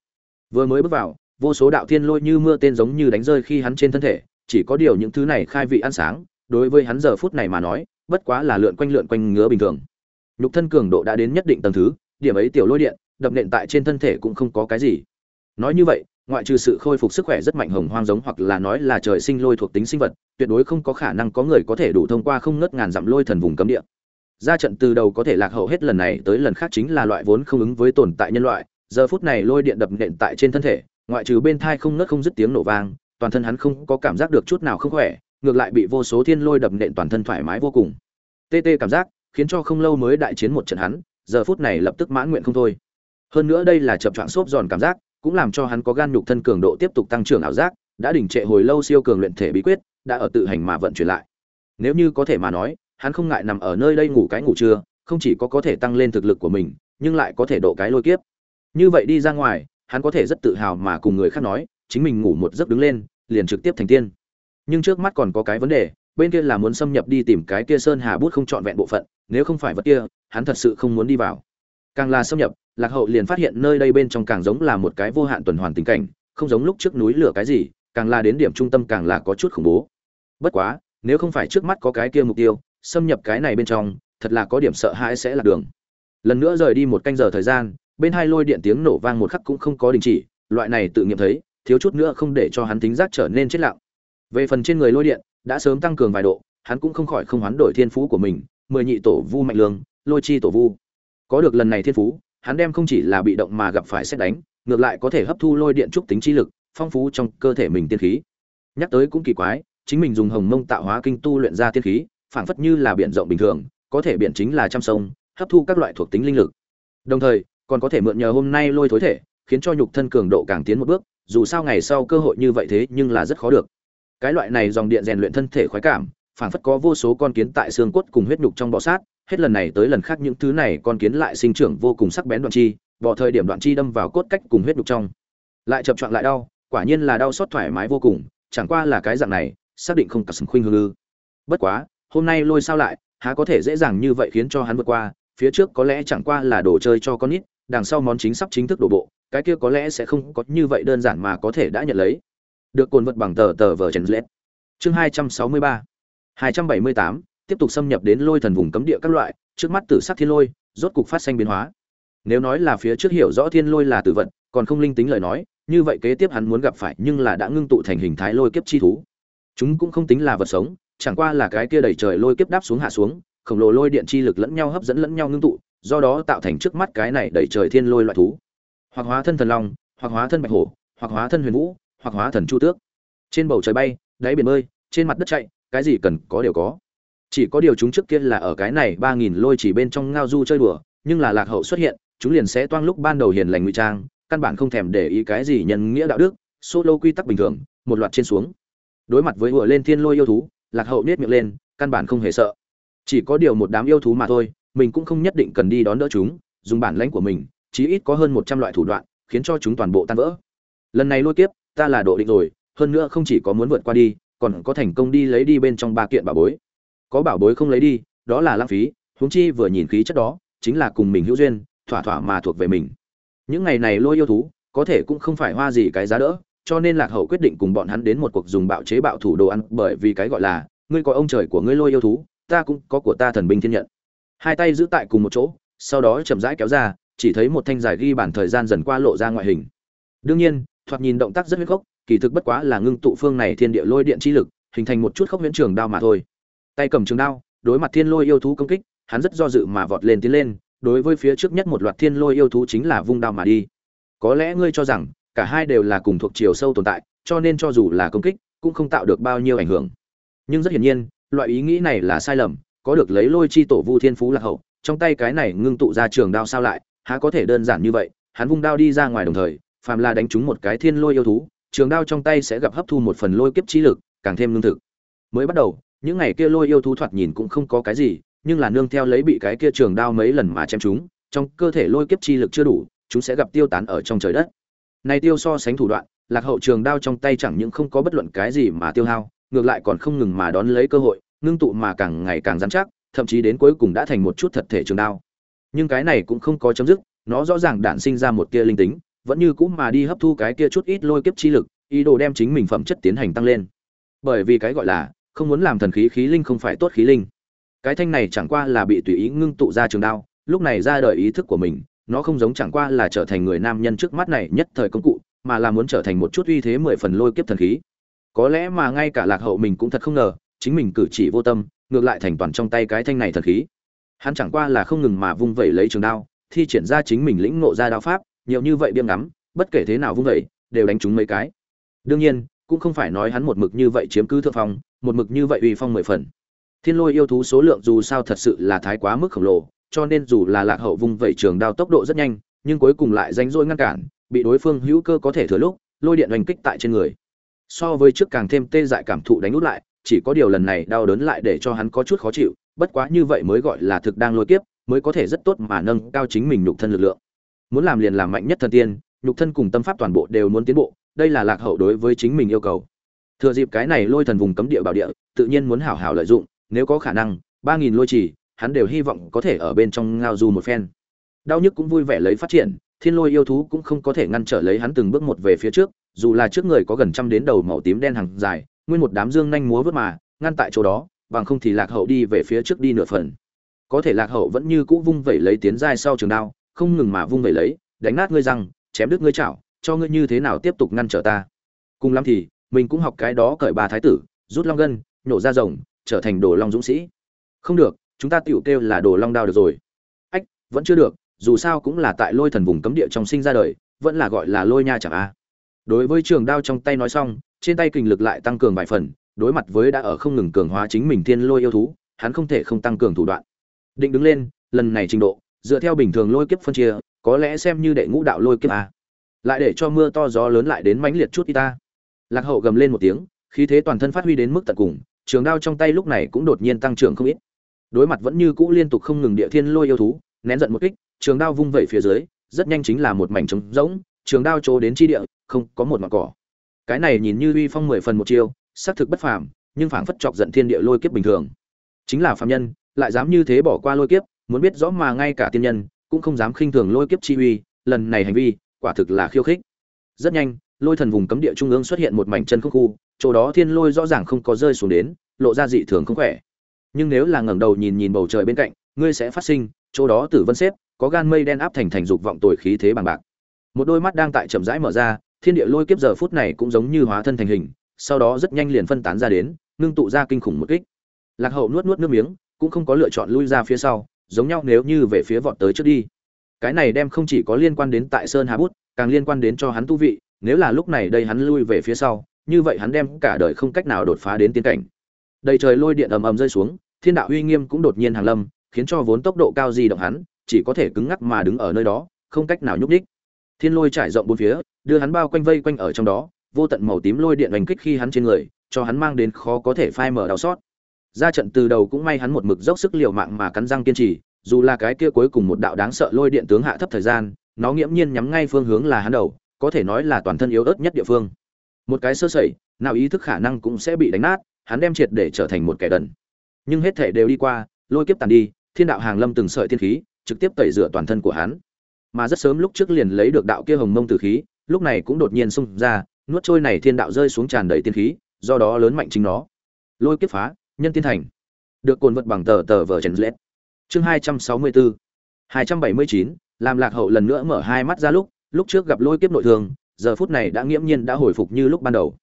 Vừa mới bước vào, vô số đạo thiên lôi như mưa tên giống như đánh rơi khi hắn trên thân thể, chỉ có điều những thứ này khai vị ăn sáng, đối với hắn giờ phút này mà nói, bất quá là lượn quanh lượn quanh ngứa bình thường nhục thân cường độ đã đến nhất định tầng thứ, điểm ấy tiểu lôi điện, đập nện tại trên thân thể cũng không có cái gì. Nói như vậy, ngoại trừ sự khôi phục sức khỏe rất mạnh hồng hoang giống hoặc là nói là trời sinh lôi thuộc tính sinh vật, tuyệt đối không có khả năng có người có thể đủ thông qua không ngớt ngàn dặm lôi thần vùng cấm địa. Ra trận từ đầu có thể lạc hậu hết lần này tới lần khác chính là loại vốn không ứng với tồn tại nhân loại, giờ phút này lôi điện đập nện tại trên thân thể, ngoại trừ bên thai không ngớt không dứt tiếng nổ vang, toàn thân hắn không có cảm giác được chút nào không khỏe, ngược lại bị vô số thiên lôi đập nện toàn thân thoải mái vô cùng. Tê tê cảm giác khiến cho không lâu mới đại chiến một trận hắn, giờ phút này lập tức mãn nguyện không thôi. Hơn nữa đây là chập choạng xốp giòn cảm giác, cũng làm cho hắn có gan nhục thân cường độ tiếp tục tăng trưởng ảo giác, đã đỉnh trệ hồi lâu siêu cường luyện thể bí quyết, đã ở tự hành mà vận chuyển lại. Nếu như có thể mà nói, hắn không ngại nằm ở nơi đây ngủ cái ngủ trưa, không chỉ có có thể tăng lên thực lực của mình, nhưng lại có thể độ cái lôi kiếp. Như vậy đi ra ngoài, hắn có thể rất tự hào mà cùng người khác nói, chính mình ngủ một giấc đứng lên, liền trực tiếp thành tiên. Nhưng trước mắt còn có cái vấn đề bên kia là muốn xâm nhập đi tìm cái kia sơn hà bút không trọn vẹn bộ phận, nếu không phải vật kia, hắn thật sự không muốn đi vào. Càng là xâm nhập, lạc hậu liền phát hiện nơi đây bên trong càng giống là một cái vô hạn tuần hoàn tình cảnh, không giống lúc trước núi lửa cái gì, càng là đến điểm trung tâm càng là có chút khủng bố. Bất quá, nếu không phải trước mắt có cái kia mục tiêu, xâm nhập cái này bên trong, thật là có điểm sợ hãi sẽ là đường. Lần nữa rời đi một canh giờ thời gian, bên hai lôi điện tiếng nổ vang một khắc cũng không có đình chỉ, loại này tự nghiệm thấy, thiếu chút nữa không để cho hắn tính giác trở nên chết lặng. Về phần trên người lôi điện đã sớm tăng cường vài độ, hắn cũng không khỏi không hoán đổi thiên phú của mình, mười nhị tổ vu mạnh lương, lôi chi tổ vu. Có được lần này thiên phú, hắn đem không chỉ là bị động mà gặp phải xét đánh, ngược lại có thể hấp thu lôi điện trúc tính chi lực, phong phú trong cơ thể mình tiên khí. Nhắc tới cũng kỳ quái, chính mình dùng hồng mông tạo hóa kinh tu luyện ra tiên khí, phảng phất như là biển rộng bình thường, có thể biển chính là trăm sông, hấp thu các loại thuộc tính linh lực. Đồng thời, còn có thể mượn nhờ hôm nay lôi thối thể, khiến cho nhục thân cường độ càng tiến một bước, dù sao ngày sau cơ hội như vậy thế nhưng là rất khó được cái loại này dòng điện rèn luyện thân thể khoái cảm, phảng phất có vô số con kiến tại xương cốt cùng huyết nhục trong bọ sát, hết lần này tới lần khác những thứ này con kiến lại sinh trưởng vô cùng sắc bén đoạn chi, bỏ thời điểm đoạn chi đâm vào cốt cách cùng huyết nhục trong. Lại chập chọn lại đau, quả nhiên là đau xót thoải mái vô cùng, chẳng qua là cái dạng này, xác định không cả sừng khuynh hư ư bất quá, hôm nay lôi sao lại, há có thể dễ dàng như vậy khiến cho hắn vượt qua, phía trước có lẽ chẳng qua là đồ chơi cho con nít, đằng sau món chính sắp chính thức đổ bộ, cái kia có lẽ sẽ không có như vậy đơn giản mà có thể đã nhận lấy được cồn vật bằng tờ tờ vờ trần lết chương hai trăm sáu mươi ba. hai trăm bảy mươi tám, tiếp tục xâm nhập đến lôi thần vùng cấm địa các loại, trước mắt tử sắc thiên lôi, rốt cục phát sinh biến hóa. Nếu nói là phía trước hiểu rõ thiên lôi là tử vận còn không linh tính lời nói, như vậy kế tiếp hắn muốn gặp phải nhưng là đã ngưng tụ thành hình thái lôi kiếp chi thú. Chúng cũng không tính là vật sống, chẳng qua là cái kia đẩy trời lôi kiếp đáp xuống hạ xuống, khổng lồ lôi điện chi lực lẫn nhau hấp dẫn lẫn nhau ngưng tụ, do đó tạo thành trước mắt cái này đẩy trời thiên lôi loại thú. Hoặc hóa thân thần long, hoặc hóa thân bạch hổ, hoặc hóa thân huyền vũ hoặc hóa thần chu tước. Trên bầu trời bay, đáy biển bơi, trên mặt đất chạy, cái gì cần có đều có. Chỉ có điều chúng trước kia là ở cái này ba nghìn lôi chỉ bên trong ngao du chơi đùa, nhưng là lạc hậu xuất hiện, chúng liền sẽ toang lúc ban đầu hiền lành ngụy trang, căn bản không thèm để ý cái gì nhân nghĩa đạo đức solo quy tắc bình thường, một loạt trên xuống. Đối mặt với vừa lên thiên lôi yêu thú, lạc hậu nết miệng lên, căn bản không hề sợ. Chỉ có điều một đám yêu thú mà thôi, mình cũng không nhất định cần đi đón đỡ chúng, dùng bản lãnh của mình, chí ít có hơn một trăm loại thủ đoạn, khiến cho chúng toàn bộ tan vỡ. Lần này lôi kiếp ta là độ định rồi, hơn nữa không chỉ có muốn vượt qua đi, còn có thành công đi lấy đi bên trong ba kiện bảo bối. Có bảo bối không lấy đi, đó là lãng phí, huống chi vừa nhìn khí chất đó, chính là cùng mình hữu duyên, thỏa thỏa mà thuộc về mình. Những ngày này lôi yêu thú, có thể cũng không phải hoa gì cái giá đỡ, cho nên lạc hậu quyết định cùng bọn hắn đến một cuộc dùng bạo chế bạo thủ đồ ăn, bởi vì cái gọi là, ngươi có ông trời của ngươi lôi yêu thú, ta cũng có của ta thần binh thiên nhận. Hai tay giữ tại cùng một chỗ, sau đó chậm rãi kéo ra, chỉ thấy một thanh dài ghi bản thời gian dần qua lộ ra ngoại hình. Đương nhiên thoạt nhìn động tác rất huyết gốc kỳ thực bất quá là ngưng tụ phương này thiên địa lôi điện chi lực, hình thành một chút khốc huyễn trường đao mà thôi. Tay cầm trường đao, đối mặt thiên lôi yêu thú công kích, hắn rất do dự mà vọt lên tiến lên, đối với phía trước nhất một loạt thiên lôi yêu thú chính là vung đao mà đi. Có lẽ ngươi cho rằng, cả hai đều là cùng thuộc chiều sâu tồn tại, cho nên cho dù là công kích, cũng không tạo được bao nhiêu ảnh hưởng. Nhưng rất hiển nhiên, loại ý nghĩ này là sai lầm, có được lấy lôi chi tổ vu thiên phú lạc hậu, trong tay cái này ngưng tụ ra trường đao sao lại, há có thể đơn giản như vậy, hắn vung đao đi ra ngoài đồng thời phàm là đánh trúng một cái thiên lôi yêu thú, trường đao trong tay sẽ gặp hấp thu một phần lôi kiếp chi lực, càng thêm lương thực. Mới bắt đầu, những ngày kia lôi yêu thú thoạt nhìn cũng không có cái gì, nhưng là nương theo lấy bị cái kia trường đao mấy lần mà chém chúng trong cơ thể lôi kiếp chi lực chưa đủ, chúng sẽ gặp tiêu tán ở trong trời đất. Này tiêu so sánh thủ đoạn, lạc hậu trường đao trong tay chẳng những không có bất luận cái gì mà tiêu hao, ngược lại còn không ngừng mà đón lấy cơ hội, ngưng tụ mà càng ngày càng rắn chắc, thậm chí đến cuối cùng đã thành một chút thật thể trường đao. Nhưng cái này cũng không có chấm dứt, nó rõ ràng đản sinh ra một tia linh tính vẫn như cũ mà đi hấp thu cái kia chút ít lôi kiếp chi lực, ý đồ đem chính mình phẩm chất tiến hành tăng lên. Bởi vì cái gọi là, không muốn làm thần khí khí linh không phải tốt khí linh. Cái thanh này chẳng qua là bị tùy ý ngưng tụ ra trường đao, lúc này ra đời ý thức của mình, nó không giống chẳng qua là trở thành người nam nhân trước mắt này nhất thời công cụ, mà là muốn trở thành một chút uy thế mười phần lôi kiếp thần khí. Có lẽ mà ngay cả lạc hậu mình cũng thật không ngờ, chính mình cử chỉ vô tâm, ngược lại thành toàn trong tay cái thanh này thần khí. Hắn chẳng qua là không ngừng mà vung vẩy lấy trường đao, thi triển ra chính mình lĩnh ngộ ra đao pháp nhiều như vậy biêm ngắm, bất kể thế nào vung vẩy đều đánh trúng mấy cái. Đương nhiên, cũng không phải nói hắn một mực như vậy chiếm cứ thượng phong, một mực như vậy uy phong mười phần. Thiên lôi yêu thú số lượng dù sao thật sự là thái quá mức khổng lồ, cho nên dù là lạc hậu vung vẩy trường đao tốc độ rất nhanh, nhưng cuối cùng lại ránh rỗi ngăn cản, bị đối phương hữu cơ có thể thừa lúc, lôi điện đánh kích tại trên người. So với trước càng thêm tê dại cảm thụ đánh út lại, chỉ có điều lần này đau đớn lại để cho hắn có chút khó chịu, bất quá như vậy mới gọi là thực đang lôi kiếp, mới có thể rất tốt mà nâng cao chính mình nhục thân lực lượng muốn làm liền làm mạnh nhất thần tiên, nhục thân cùng tâm pháp toàn bộ đều muốn tiến bộ, đây là lạc hậu đối với chính mình yêu cầu. Thừa dịp cái này lôi thần vùng cấm địa bảo địa, tự nhiên muốn hảo hảo lợi dụng, nếu có khả năng, ba nghìn lôi chỉ, hắn đều hy vọng có thể ở bên trong ngao du một phen. Đau nhức cũng vui vẻ lấy phát triển, thiên lôi yêu thú cũng không có thể ngăn trở lấy hắn từng bước một về phía trước, dù là trước người có gần trăm đến đầu màu tím đen hàng dài, nguyên một đám dương nhanh múa vớt mà, ngăn tại chỗ đó, bằng không thì lạc hậu đi về phía trước đi nửa phần. Có thể lạc hậu vẫn như cũ vung vẩy lấy tiến giai sau trường đao không ngừng mà vung vẩy lấy, đánh nát ngươi răng, chém đứt ngươi chảo, cho ngươi như thế nào tiếp tục ngăn trở ta. Cùng lắm thì, mình cũng học cái đó cởi ba thái tử, rút long gân nhổ ra rồng, trở thành đồ long dũng sĩ. Không được, chúng ta tiểu kêu là đồ long đao được rồi. Ách, vẫn chưa được, dù sao cũng là tại lôi thần vùng cấm địa trong sinh ra đời, vẫn là gọi là lôi nha chẳng a. Đối với trường đao trong tay nói xong, trên tay kình lực lại tăng cường vài phần, đối mặt với đã ở không ngừng cường hóa chính mình thiên lôi yêu thú, hắn không thể không tăng cường thủ đoạn. Định đứng lên, lần này trình độ dựa theo bình thường lôi kiếp phân chia, có lẽ xem như đệ ngũ đạo lôi kiếp a lại để cho mưa to gió lớn lại đến mãnh liệt chút y ta. Lạc hậu gầm lên một tiếng, khí thế toàn thân phát huy đến mức tận cùng, trường đao trong tay lúc này cũng đột nhiên tăng trưởng không ít. Đối mặt vẫn như cũ liên tục không ngừng địa thiên lôi yêu thú, nén giận một kích, trường đao vung vẩy phía dưới, rất nhanh chính là một mảnh trống rỗng, trường đao chỗ đến chi địa, không có một mặt cỏ. Cái này nhìn như uy phong mười phần một chiêu, xác thực bất phàm, nhưng phảng phất chọc giận thiên địa lôi kiếp bình thường. Chính là phàm nhân, lại dám như thế bỏ qua lôi kiếp muốn biết rõ mà ngay cả tiên nhân, cũng không dám khinh thường lôi kiếp chi uy, lần này hành vi, quả thực là khiêu khích. Rất nhanh, lôi thần vùng cấm địa trung ương xuất hiện một mảnh chân không khu, chỗ đó thiên lôi rõ ràng không có rơi xuống đến, lộ ra dị thường không khỏe. Nhưng nếu là ngẩng đầu nhìn nhìn bầu trời bên cạnh, ngươi sẽ phát sinh, chỗ đó tử vân xếp, có gan mây đen áp thành thành dục vọng tồi khí thế bằng bạc. Một đôi mắt đang tại chậm rãi mở ra, thiên địa lôi kiếp giờ phút này cũng giống như hóa thân thành hình, sau đó rất nhanh liền phân tán ra đến, ngưng tụ ra kinh khủng một kích. Lạc hậu nuốt nuốt nước miếng, cũng không có lựa chọn lui ra phía sau giống nhau nếu như về phía vọt tới trước đi. Cái này đem không chỉ có liên quan đến tại sơn hà bút, càng liên quan đến cho hắn tu vị, nếu là lúc này đây hắn lui về phía sau, như vậy hắn đem cả đời không cách nào đột phá đến tiến cảnh. Đầy trời lôi điện ầm ầm rơi xuống, thiên đạo uy nghiêm cũng đột nhiên hàng lâm, khiến cho vốn tốc độ cao di động hắn, chỉ có thể cứng ngắc mà đứng ở nơi đó, không cách nào nhúc nhích. Thiên lôi trải rộng bốn phía, đưa hắn bao quanh vây quanh ở trong đó, vô tận màu tím lôi điện đánh kích khi hắn trên người, cho hắn mang đến khó có thể phai mở đau xót ra trận từ đầu cũng may hắn một mực dốc sức liều mạng mà cắn răng kiên trì, dù là cái kia cuối cùng một đạo đáng sợ lôi điện tướng hạ thấp thời gian, nó nghiễm nhiên nhắm ngay phương hướng là hắn đầu, có thể nói là toàn thân yếu ớt nhất địa phương. Một cái sơ sẩy, nào ý thức khả năng cũng sẽ bị đánh nát, hắn đem triệt để trở thành một kẻ đần. Nhưng hết thể đều đi qua, lôi kiếp tàn đi, thiên đạo hàng lâm từng sợi thiên khí, trực tiếp tẩy rửa toàn thân của hắn. Mà rất sớm lúc trước liền lấy được đạo kia hồng mông tử khí, lúc này cũng đột nhiên xung ra, nuốt trôi này thiên đạo rơi xuống tràn đầy tiên khí, do đó lớn mạnh chính nó. Lôi kiếp phá nhân tiên thành. Được cồn vật bằng tờ tờ vở trần lết chương hai trăm sáu mươi bốn hai trăm bảy mươi chín làm lạc hậu lần nữa mở hai mắt ra lúc lúc trước gặp lôi kiếp nội thương, giờ phút này đã nghiễm nhiên đã hồi phục như lúc ban đầu.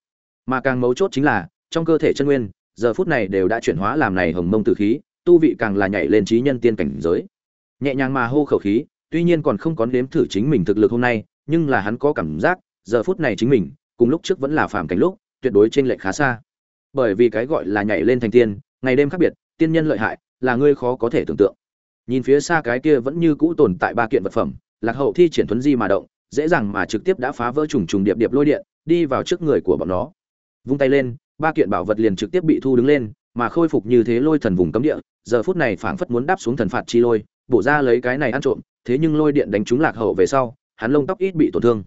Mà càng mấu chốt chính là, trong cơ thể chân nguyên, giờ phút này đều đã chuyển hóa làm này hồng mông tử khí, tu vị càng là nhảy lên trí nhân tiên cảnh giới. Nhẹ nhàng mà hô khẩu khí, tuy nhiên còn không có nếm thử chính mình thực lực hôm nay, nhưng là hắn có cảm giác, giờ phút này chính mình, cùng lúc trước vẫn là phàm cảnh lúc, tuyệt đối trên lệch khá xa bởi vì cái gọi là nhảy lên thành tiên, ngày đêm khác biệt, tiên nhân lợi hại, là ngươi khó có thể tưởng tượng. Nhìn phía xa cái kia vẫn như cũ tồn tại ba kiện vật phẩm, lạc hậu thi triển thuấn di mà động, dễ dàng mà trực tiếp đã phá vỡ trùng trùng điệp điệp lôi điện, đi vào trước người của bọn nó. Vung tay lên, ba kiện bảo vật liền trực tiếp bị thu đứng lên, mà khôi phục như thế lôi thần vùng cấm địa, giờ phút này phảng phất muốn đáp xuống thần phạt chi lôi, bổ ra lấy cái này ăn trộm, thế nhưng lôi điện đánh trúng lạc hậu về sau, hắn lông tóc ít bị tổn thương.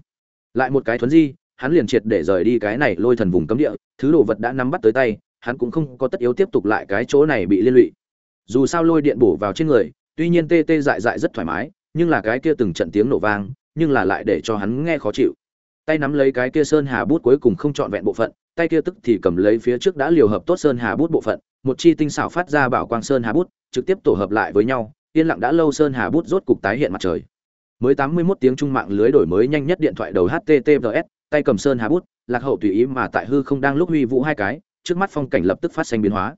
Lại một cái thuấn di hắn liền triệt để rời đi cái này lôi thần vùng cấm địa, thứ đồ vật đã nắm bắt tới tay, hắn cũng không có tất yếu tiếp tục lại cái chỗ này bị liên lụy. Dù sao lôi điện bổ vào trên người, tuy nhiên tê tê dại dại rất thoải mái, nhưng là cái kia từng trận tiếng nổ vang, nhưng là lại để cho hắn nghe khó chịu. Tay nắm lấy cái kia sơn hà bút cuối cùng không trọn vẹn bộ phận, tay kia tức thì cầm lấy phía trước đã liều hợp tốt sơn hà bút bộ phận, một chi tinh xảo phát ra bảo quang sơn hà bút, trực tiếp tổ hợp lại với nhau, yên lặng đã lâu sơn hà bút rốt cục tái hiện mặt trời. Mới tám mươi 81 tiếng trung mạng lưới đổi mới nhanh nhất điện thoại đầu https tay cầm sơn hà bút, lạc hậu tùy ý mà tại hư không đang lúc huy vũ hai cái, trước mắt phong cảnh lập tức phát sinh biến hóa.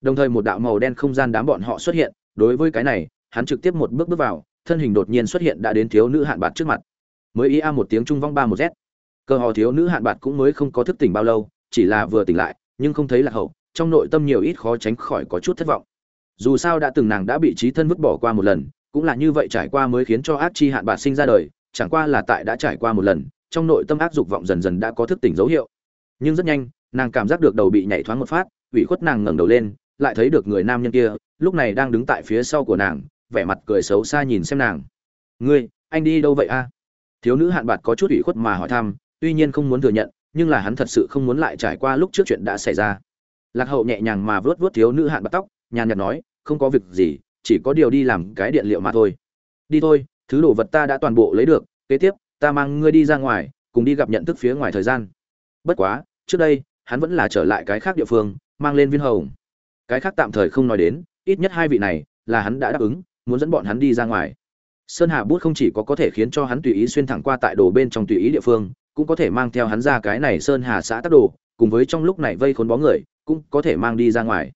Đồng thời một đạo màu đen không gian đám bọn họ xuất hiện, đối với cái này, hắn trực tiếp một bước bước vào, thân hình đột nhiên xuất hiện đã đến thiếu nữ hạn bạc trước mặt. Mới ý a một tiếng trung vong ba một z. Cơ hò thiếu nữ hạn bạc cũng mới không có thức tỉnh bao lâu, chỉ là vừa tỉnh lại, nhưng không thấy lạc hậu, trong nội tâm nhiều ít khó tránh khỏi có chút thất vọng. Dù sao đã từng nàng đã bị trí thân vứt bỏ qua một lần, cũng là như vậy trải qua mới khiến cho ác chi hạn bạc sinh ra đời, chẳng qua là tại đã trải qua một lần trong nội tâm ác dục vọng dần dần đã có thức tỉnh dấu hiệu. Nhưng rất nhanh, nàng cảm giác được đầu bị nhảy thoáng một phát, ủy khuất nàng ngẩng đầu lên, lại thấy được người nam nhân kia, lúc này đang đứng tại phía sau của nàng, vẻ mặt cười xấu xa nhìn xem nàng. Ngươi, anh đi đâu vậy a? Thiếu nữ hạn bạc có chút ủy khuất mà hỏi thăm, tuy nhiên không muốn thừa nhận, nhưng là hắn thật sự không muốn lại trải qua lúc trước chuyện đã xảy ra. Lạc hậu nhẹ nhàng mà vớt vớt thiếu nữ hạn bạc tóc, nhàn nhạt nói, không có việc gì, chỉ có điều đi làm cái điện liệu mà thôi. Đi thôi, thứ đồ vật ta đã toàn bộ lấy được, kế tiếp ta mang ngươi đi ra ngoài, cùng đi gặp nhận thức phía ngoài thời gian. Bất quá, trước đây, hắn vẫn là trở lại cái khác địa phương, mang lên viên hồng. Cái khác tạm thời không nói đến, ít nhất hai vị này, là hắn đã đáp ứng, muốn dẫn bọn hắn đi ra ngoài. Sơn hà bút không chỉ có có thể khiến cho hắn tùy ý xuyên thẳng qua tại đồ bên trong tùy ý địa phương, cũng có thể mang theo hắn ra cái này sơn hà xã tắc đồ, cùng với trong lúc này vây khốn bó người, cũng có thể mang đi ra ngoài.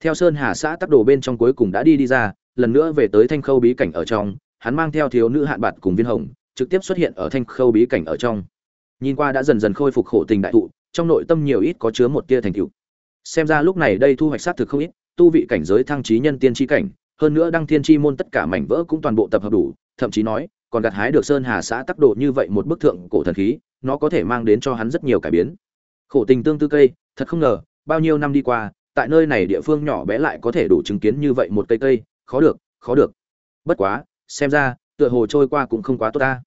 Theo sơn hà xã tắc đồ bên trong cuối cùng đã đi đi ra, lần nữa về tới thanh khâu bí cảnh ở trong, hắn mang theo thiếu nữ hạn bạt cùng viên hồng trực tiếp xuất hiện ở thanh khâu bí cảnh ở trong. Nhìn qua đã dần dần khôi phục khổ tình đại thụ, trong nội tâm nhiều ít có chứa một tia thành tựu. Xem ra lúc này đây thu hoạch sát thực không ít, tu vị cảnh giới thăng trí nhân tiên tri cảnh, hơn nữa đăng thiên chi môn tất cả mảnh vỡ cũng toàn bộ tập hợp đủ, thậm chí nói, còn gặt hái được sơn hà xã tắc độ như vậy một bức thượng cổ thần khí, nó có thể mang đến cho hắn rất nhiều cải biến. Khổ tình tương tư cây, thật không ngờ, bao nhiêu năm đi qua, tại nơi này địa phương nhỏ bé lại có thể đủ chứng kiến như vậy một cây cây, khó được khó được. Bất quá, xem ra, tựa hồ trôi qua cũng không quá tốt ta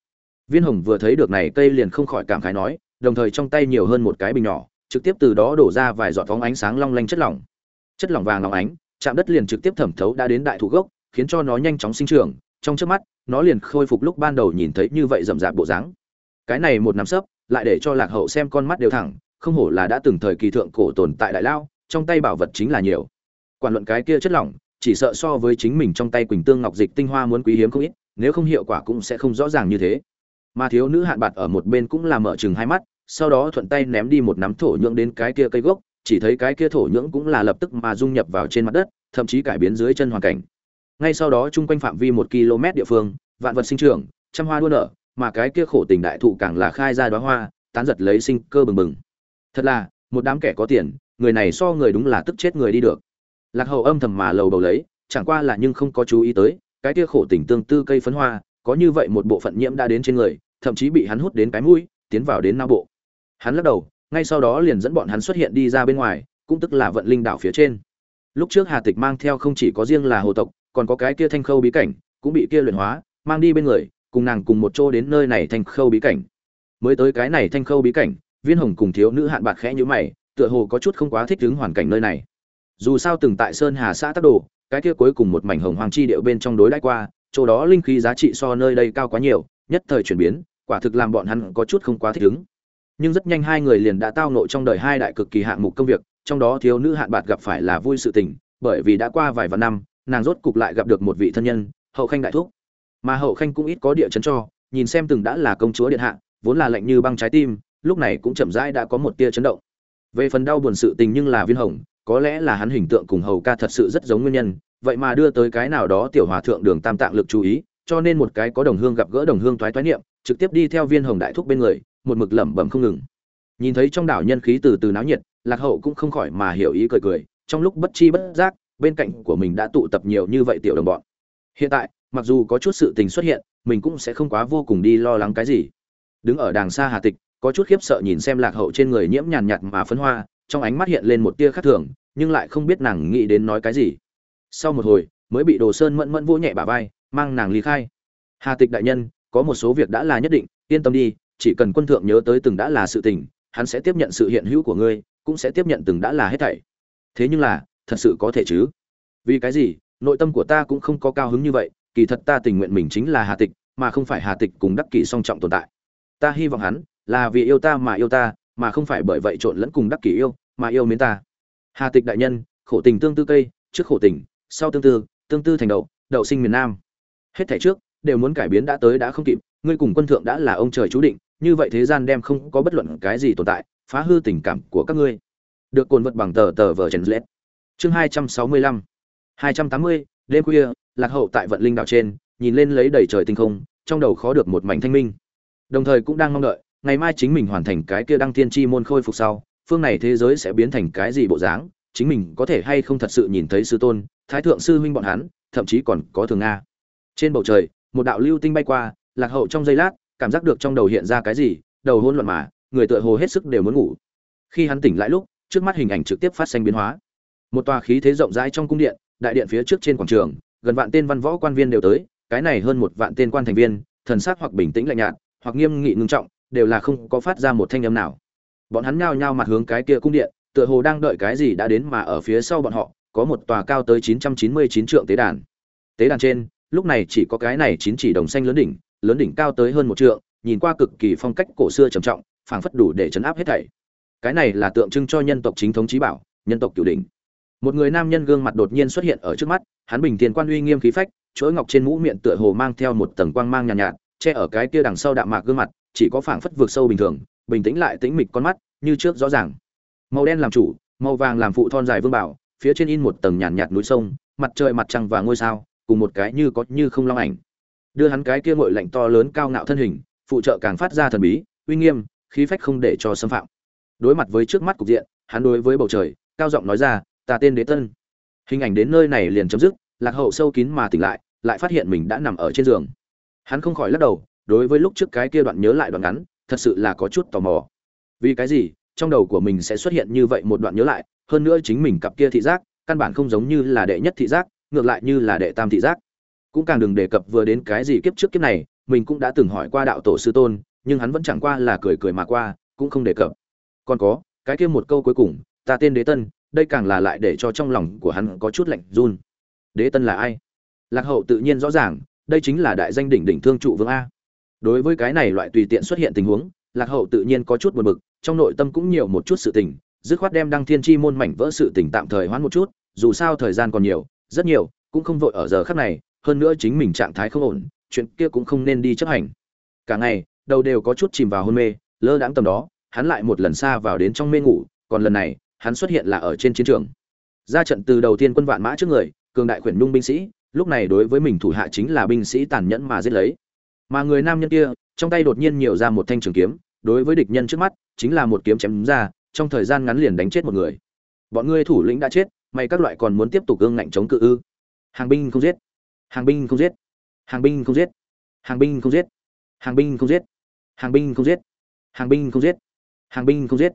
viên hồng vừa thấy được này, cây liền không khỏi cảm khái nói, đồng thời trong tay nhiều hơn một cái bình nhỏ, trực tiếp từ đó đổ ra vài giọt phóng ánh sáng long lanh chất lỏng. Chất lỏng vàng long ánh, chạm đất liền trực tiếp thẩm thấu đã đến đại thụ gốc, khiến cho nó nhanh chóng sinh trưởng. Trong chớp mắt, nó liền khôi phục lúc ban đầu nhìn thấy như vậy rậm rạp bộ dáng. Cái này một nắm sấp, lại để cho lạc hậu xem con mắt đều thẳng, không hổ là đã từng thời kỳ thượng cổ tồn tại đại lao, trong tay bảo vật chính là nhiều. Quản luận cái kia chất lỏng, chỉ sợ so với chính mình trong tay quỳnh tương ngọc dịch tinh hoa muốn quý hiếm không ít, nếu không hiệu quả cũng sẽ không rõ ràng như thế mà thiếu nữ hạn bạt ở một bên cũng là mở chừng hai mắt, sau đó thuận tay ném đi một nắm thổ nhưỡng đến cái kia cây gốc, chỉ thấy cái kia thổ nhưỡng cũng là lập tức mà dung nhập vào trên mặt đất, thậm chí cải biến dưới chân hoàn cảnh. Ngay sau đó chung quanh phạm vi một km địa phương, vạn vật sinh trưởng, trăm hoa đua nở, mà cái kia khổ tình đại thụ càng là khai ra đóa hoa, tán giật lấy sinh cơ bừng bừng. Thật là, một đám kẻ có tiền, người này so người đúng là tức chết người đi được. Lạc hậu âm thầm mà lầu bầu lấy, chẳng qua là nhưng không có chú ý tới, cái kia khổ tình tương tư cây phấn hoa có như vậy một bộ phận nhiễm đã đến trên người, thậm chí bị hắn hút đến cái mũi, tiến vào đến não bộ. Hắn lắc đầu, ngay sau đó liền dẫn bọn hắn xuất hiện đi ra bên ngoài, cũng tức là vận linh đảo phía trên. Lúc trước hà tịch mang theo không chỉ có riêng là hồ tộc, còn có cái kia thanh khâu bí cảnh, cũng bị kia luyện hóa, mang đi bên người, cùng nàng cùng một chỗ đến nơi này thanh khâu bí cảnh. Mới tới cái này thanh khâu bí cảnh, viên hồng cùng thiếu nữ hạn bạc khẽ nhíu mày, tựa hồ có chút không quá thích ứng hoàn cảnh nơi này. Dù sao từng tại sơn hà xã tác đồ, cái kia cuối cùng một mảnh hồng hoàng chi điệu bên trong đối đãi qua chỗ đó linh khí giá trị so nơi đây cao quá nhiều, nhất thời chuyển biến, quả thực làm bọn hắn có chút không quá thích ứng. Nhưng rất nhanh hai người liền đã tao ngộ trong đời hai đại cực kỳ hạng mục công việc, trong đó thiếu nữ hạn bạt gặp phải là vui sự tình, bởi vì đã qua vài vạn năm, nàng rốt cục lại gặp được một vị thân nhân, hậu khanh đại thúc. Mà hậu khanh cũng ít có địa chấn cho, nhìn xem từng đã là công chúa điện hạ, vốn là lạnh như băng trái tim, lúc này cũng chậm rãi đã có một tia chấn động. Về phần đau buồn sự tình nhưng là viên hồng, có lẽ là hắn hình tượng cùng hầu ca thật sự rất giống nguyên nhân vậy mà đưa tới cái nào đó tiểu hòa thượng đường tam tạng lực chú ý, cho nên một cái có đồng hương gặp gỡ đồng hương thoái thoái niệm, trực tiếp đi theo viên hồng đại thúc bên người, một mực lẩm bẩm không ngừng. Nhìn thấy trong đảo nhân khí từ từ náo nhiệt, lạc hậu cũng không khỏi mà hiểu ý cười cười, trong lúc bất chi bất giác, bên cạnh của mình đã tụ tập nhiều như vậy tiểu đồng bọn. Hiện tại, mặc dù có chút sự tình xuất hiện, mình cũng sẽ không quá vô cùng đi lo lắng cái gì. Đứng ở đàng xa hà tịch, có chút khiếp sợ nhìn xem lạc hậu trên người nhiễm nhàn nhạt mà phấn hoa, trong ánh mắt hiện lên một tia khác thường, nhưng lại không biết nàng nghĩ đến nói cái gì sau một hồi, mới bị đồ sơn mẫn mẫn vỗ nhẹ bả vai, mang nàng ly khai. Hà tịch đại nhân, có một số việc đã là nhất định, yên tâm đi, chỉ cần quân thượng nhớ tới từng đã là sự tình, hắn sẽ tiếp nhận sự hiện hữu của ngươi, cũng sẽ tiếp nhận từng đã là hết thảy. Thế nhưng là, thật sự có thể chứ? Vì cái gì, nội tâm của ta cũng không có cao hứng như vậy, kỳ thật ta tình nguyện mình chính là hà tịch, mà không phải hà tịch cùng đắc kỷ song trọng tồn tại. Ta hy vọng hắn, là vì yêu ta mà yêu ta, mà không phải bởi vậy trộn lẫn cùng đắc kỷ yêu, mà yêu mến ta. Hà tịch đại nhân, khổ tình tương tư cây, trước khổ tình sau tương tư tương tư thành đậu đậu sinh miền nam. Hết thảy trước, đều muốn cải biến đã tới đã không kịp, ngươi cùng quân thượng đã là ông trời chú định, như vậy thế gian đem không có bất luận cái gì tồn tại, phá hư tình cảm của các ngươi. Được cồn vật bằng tờ tờ vở trần lết. Chương hai trăm sáu mươi lăm. hai trăm tám mươi, đêm khuya, lạc hậu tại vận linh đạo trên, nhìn lên lấy đầy trời tinh không, trong đầu khó được một mảnh thanh minh. Đồng thời cũng đang mong đợi, ngày mai chính mình hoàn thành cái kia đăng thiên chi môn khôi phục sau, phương này thế giới sẽ biến thành cái gì bộ dáng, chính mình có thể hay không thật sự nhìn thấy sư tôn thái thượng sư huynh bọn hắn, thậm chí còn có thường nga. Trên bầu trời, một đạo lưu tinh bay qua, lạc hậu trong giây lát, cảm giác được trong đầu hiện ra cái gì, đầu hôn loạn mà, người tựa hồ hết sức đều muốn ngủ. Khi hắn tỉnh lại lúc, trước mắt hình ảnh trực tiếp phát sinh biến hóa. Một tòa khí thế rộng rãi trong cung điện, đại điện phía trước trên quảng trường, gần vạn tên văn võ quan viên đều tới, cái này hơn một vạn tên quan thành viên, thần sắc hoặc bình tĩnh lạnh nhạt, hoặc nghiêm nghị ngưng trọng, đều là không có phát ra một thanh âm nào. Bọn hắn nhao nhao mặt hướng cái kia cung điện, tựa hồ đang đợi cái gì đã đến mà ở phía sau bọn họ có một tòa cao tới 999 trượng tế đàn. Tế đàn trên lúc này chỉ có cái này chín chỉ đồng xanh lớn đỉnh lớn đỉnh cao tới hơn một trượng nhìn qua cực kỳ phong cách cổ xưa trầm trọng phảng phất đủ để chấn áp hết thảy. Cái này là tượng trưng cho nhân tộc chính thống trí bảo nhân tộc cửu đỉnh. Một người nam nhân gương mặt đột nhiên xuất hiện ở trước mắt hắn bình tiền quan uy nghiêm khí phách chuỗi ngọc trên mũ miệng tựa hồ mang theo một tầng quang mang nhàn nhạt, nhạt che ở cái kia đằng sau đạm mạc gương mặt chỉ có phảng phất vượt sâu bình thường bình tĩnh lại tĩnh mịch con mắt như trước rõ ràng. Màu đen làm chủ màu vàng làm phụ thon dài vương bảo phía trên in một tầng nhàn nhạt, nhạt núi sông mặt trời mặt trăng và ngôi sao cùng một cái như có như không long ảnh. Đưa hắn cái kia ngội lạnh to lớn cao ngạo thân hình phụ trợ càng phát ra thần bí uy nghiêm khí phách không để cho xâm phạm. Đối mặt với trước mắt cục diện hắn đối với bầu trời cao giọng nói ra ta tên đế tân. Hình ảnh đến nơi này liền chấm dứt lạc hậu sâu kín mà tỉnh lại lại phát hiện mình đã nằm ở trên giường. Hắn không khỏi lắc đầu đối với lúc trước cái kia đoạn nhớ lại đoạn ngắn thật sự là có chút tò mò. Vì cái gì trong đầu của mình sẽ xuất hiện như vậy một đoạn nhớ lại hơn nữa chính mình cặp kia thị giác, căn bản không giống như là đệ nhất thị giác, ngược lại như là đệ tam thị giác. Cũng càng đừng đề cập vừa đến cái gì kiếp trước kiếp này, mình cũng đã từng hỏi qua đạo tổ sư tôn, nhưng hắn vẫn chẳng qua là cười cười mà qua, cũng không đề cập. Còn có, cái kia một câu cuối cùng, ta tên đế tân, đây càng là lại để cho trong lòng của hắn có chút lạnh run. Đế tân là ai? Lạc hậu tự nhiên rõ ràng, đây chính là đại danh đỉnh đỉnh thương trụ vương a. Đối với cái này loại tùy tiện xuất hiện tình huống, lạc hậu tự nhiên có chút buồn bực, trong nội tâm cũng nhiều một chút sự tình dứt khoát đem đăng thiên chi môn mảnh vỡ sự tình tạm thời hoãn một chút, dù sao thời gian còn nhiều, rất nhiều, cũng không vội ở giờ khắc này, hơn nữa chính mình trạng thái không ổn, chuyện kia cũng không nên đi chấp hành. Cả ngày, đầu đều có chút chìm vào hôn mê, lơ đãng tầm đó, hắn lại một lần xa vào đến trong mê ngủ, còn lần này, hắn xuất hiện là ở trên chiến trường. Ra trận từ đầu tiên quân vạn mã trước người, cường đại khuyển nhung binh sĩ, lúc này đối với mình thủ hạ chính là binh sĩ tàn nhẫn mà giết lấy. Mà người nam nhân kia, trong tay đột nhiên nhiều ra một thanh trường kiếm, đối với địch nhân trước mắt, chính là một kiếm chém ra trong thời gian ngắn liền đánh chết một người bọn ngươi thủ lĩnh đã chết may các loại còn muốn tiếp tục gương ngạnh chống cự ư hàng binh không giết hàng binh không giết hàng binh không giết hàng binh không giết hàng binh không giết hàng binh không giết hàng binh không giết hàng binh không giết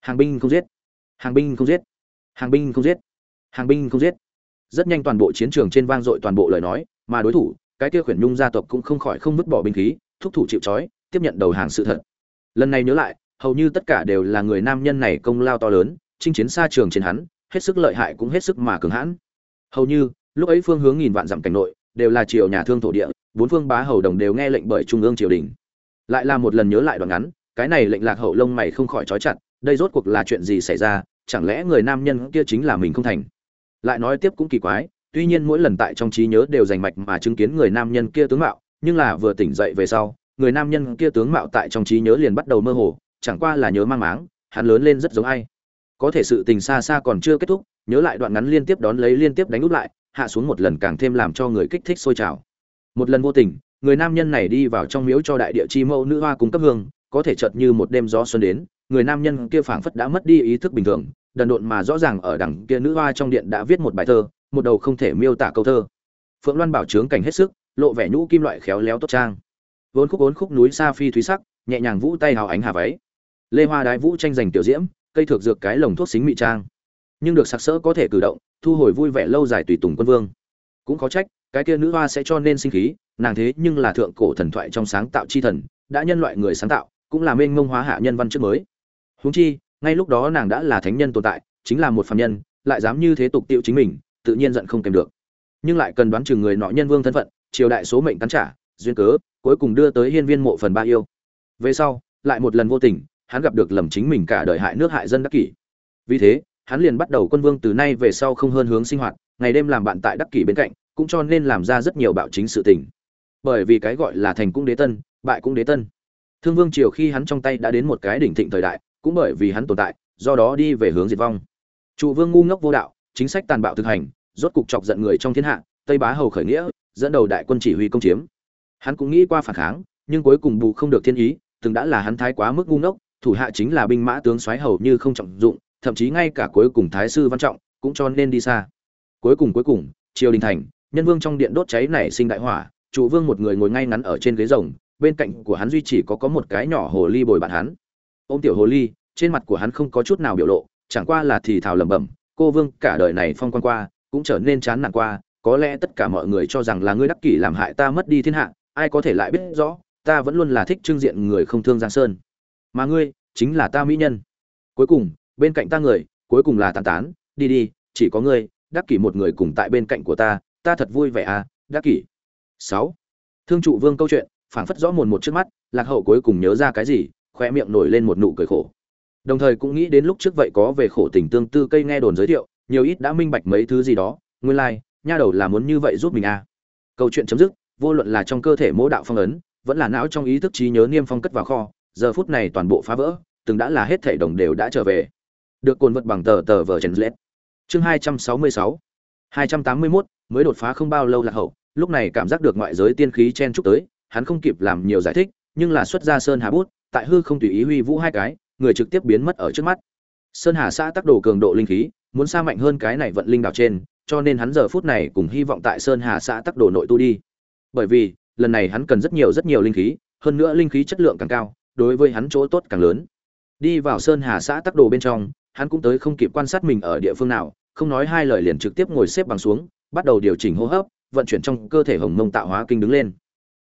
hàng binh không giết hàng binh không giết hàng binh không giết hàng binh không giết rất nhanh toàn bộ chiến trường trên vang dội toàn bộ lời nói mà đối thủ cái kia khuyển nhung gia tộc cũng không khỏi không vứt bỏ binh khí thúc thủ chịu trói tiếp nhận đầu hàng sự thật lần này nhớ lại hầu như tất cả đều là người nam nhân này công lao to lớn, chinh chiến xa trường trên hắn, hết sức lợi hại cũng hết sức mà cường hãn. Hầu như, lúc ấy phương hướng nghìn vạn dặm cảnh nội, đều là triều nhà thương thổ địa, bốn phương bá hầu đồng đều nghe lệnh bởi trung ương triều đình. Lại là một lần nhớ lại đoạn ngắn, cái này lệnh lạc hậu lông mày không khỏi trói chặt, đây rốt cuộc là chuyện gì xảy ra, chẳng lẽ người nam nhân kia chính là mình không thành? Lại nói tiếp cũng kỳ quái, tuy nhiên mỗi lần tại trong trí nhớ đều rành mạch mà chứng kiến người nam nhân kia tướng mạo, nhưng là vừa tỉnh dậy về sau, người nam nhân kia tướng mạo tại trong trí nhớ liền bắt đầu mơ hồ chẳng qua là nhớ mang máng, hắn lớn lên rất giống ai. Có thể sự tình xa xa còn chưa kết thúc, nhớ lại đoạn ngắn liên tiếp đón lấy liên tiếp đánh úp lại, hạ xuống một lần càng thêm làm cho người kích thích sôi trào. Một lần vô tình, người nam nhân này đi vào trong miếu cho đại địa chi mẫu nữ hoa cung cấp hương, có thể chợt như một đêm gió xuân đến, người nam nhân kia phảng phất đã mất đi ý thức bình thường, đần độn mà rõ ràng ở đằng kia nữ hoa trong điện đã viết một bài thơ, một đầu không thể miêu tả câu thơ. Phượng loan bảo trướng cảnh hết sức, lộ vẻ nhũ kim loại khéo léo tốt trang. Vốn khúc vốn khúc núi xa phi thúy sắc, nhẹ nhàng vũ tay hào ánh hà váy lê hoa đái vũ tranh giành tiểu diễm, cây thược dược cái lồng thuốc xính mị trang. Nhưng được sặc sỡ có thể cử động, thu hồi vui vẻ lâu dài tùy tùng quân vương. Cũng khó trách, cái kia nữ hoa sẽ cho nên sinh khí, nàng thế nhưng là thượng cổ thần thoại trong sáng tạo chi thần, đã nhân loại người sáng tạo, cũng là mênh ngông hóa hạ nhân văn trước mới. Huống chi, ngay lúc đó nàng đã là thánh nhân tồn tại, chính là một phàm nhân, lại dám như thế tục tiệu chính mình, tự nhiên giận không kèm được. Nhưng lại cần đoán chừng người nọ nhân vương thân phận, triều đại số mệnh cắn trả, duyên cớ, cuối cùng đưa tới hiên viên mộ phần ba yêu. Về sau, lại một lần vô tình hắn gặp được lầm chính mình cả đời hại nước hại dân đắc kỷ. Vì thế, hắn liền bắt đầu quân vương từ nay về sau không hơn hướng sinh hoạt, ngày đêm làm bạn tại đắc kỷ bên cạnh, cũng cho nên làm ra rất nhiều bạo chính sự tình. Bởi vì cái gọi là thành cũng đế tân, bại cũng đế tân. Thương vương triều khi hắn trong tay đã đến một cái đỉnh thịnh thời đại, cũng bởi vì hắn tồn tại, do đó đi về hướng diệt vong. Trụ vương ngu ngốc vô đạo, chính sách tàn bạo thực hành, rốt cục chọc giận người trong thiên hạ, tây bá hầu khởi nghĩa, dẫn đầu đại quân chỉ huy công chiếm. Hắn cũng nghĩ qua phản kháng, nhưng cuối cùng bù không được thiên ý, từng đã là hắn thái quá mức ngu ngốc thủ hạ chính là binh mã tướng soái hầu như không trọng dụng, thậm chí ngay cả cuối cùng thái sư văn trọng cũng cho nên đi xa. Cuối cùng cuối cùng, triều đình thành, nhân vương trong điện đốt cháy nảy sinh đại hỏa, trụ vương một người ngồi ngay ngắn ở trên ghế rồng, bên cạnh của hắn duy chỉ có có một cái nhỏ hồ ly bồi bạn hắn. Ôm tiểu hồ ly, trên mặt của hắn không có chút nào biểu lộ, chẳng qua là thì thào lẩm bẩm, cô vương, cả đời này phong quan qua, cũng trở nên chán nản qua, có lẽ tất cả mọi người cho rằng là ngươi đắc kỷ làm hại ta mất đi thiên hạ, ai có thể lại biết rõ, ta vẫn luôn là thích trưng diện người không thương giang sơn mà ngươi chính là ta mỹ nhân. Cuối cùng bên cạnh ta người cuối cùng là tàn tán đi đi chỉ có ngươi đắc kỷ một người cùng tại bên cạnh của ta ta thật vui vẻ à đắc kỷ. Sáu. Thương trụ vương câu chuyện phảng phất rõ mồn một trước mắt lạc hậu cuối cùng nhớ ra cái gì khoe miệng nổi lên một nụ cười khổ. Đồng thời cũng nghĩ đến lúc trước vậy có về khổ tình tương tư cây nghe đồn giới thiệu nhiều ít đã minh bạch mấy thứ gì đó nguyên lai like, nha đầu là muốn như vậy giúp mình à. Câu chuyện chấm dứt vô luận là trong cơ thể mỗ đạo phong ấn vẫn là não trong ý thức trí nhớ niêm phong cất vào kho giờ phút này toàn bộ phá vỡ, từng đã là hết thảy đồng đều đã trở về. Được cồn vật bằng tờ tờ vờ chèn lết. Chương hai trăm sáu mươi sáu, hai trăm tám mươi mốt, mới đột phá không bao lâu là hậu. Lúc này cảm giác được ngoại giới tiên khí chen chúc tới, hắn không kịp làm nhiều giải thích, nhưng là xuất ra sơn hà bút, tại hư không tùy ý huy vũ hai cái, người trực tiếp biến mất ở trước mắt. Sơn hà xã tác đồ cường độ linh khí, muốn xa mạnh hơn cái này vận linh đảo trên, cho nên hắn giờ phút này cùng hy vọng tại sơn hà xã tác đồ nội tu đi. Bởi vì, lần này hắn cần rất nhiều rất nhiều linh khí, hơn nữa linh khí chất lượng càng cao đối với hắn chỗ tốt càng lớn. Đi vào sơn hà xã tắc đồ bên trong, hắn cũng tới không kịp quan sát mình ở địa phương nào, không nói hai lời liền trực tiếp ngồi xếp bằng xuống, bắt đầu điều chỉnh hô hấp, vận chuyển trong cơ thể hồng mông tạo hóa kinh đứng lên.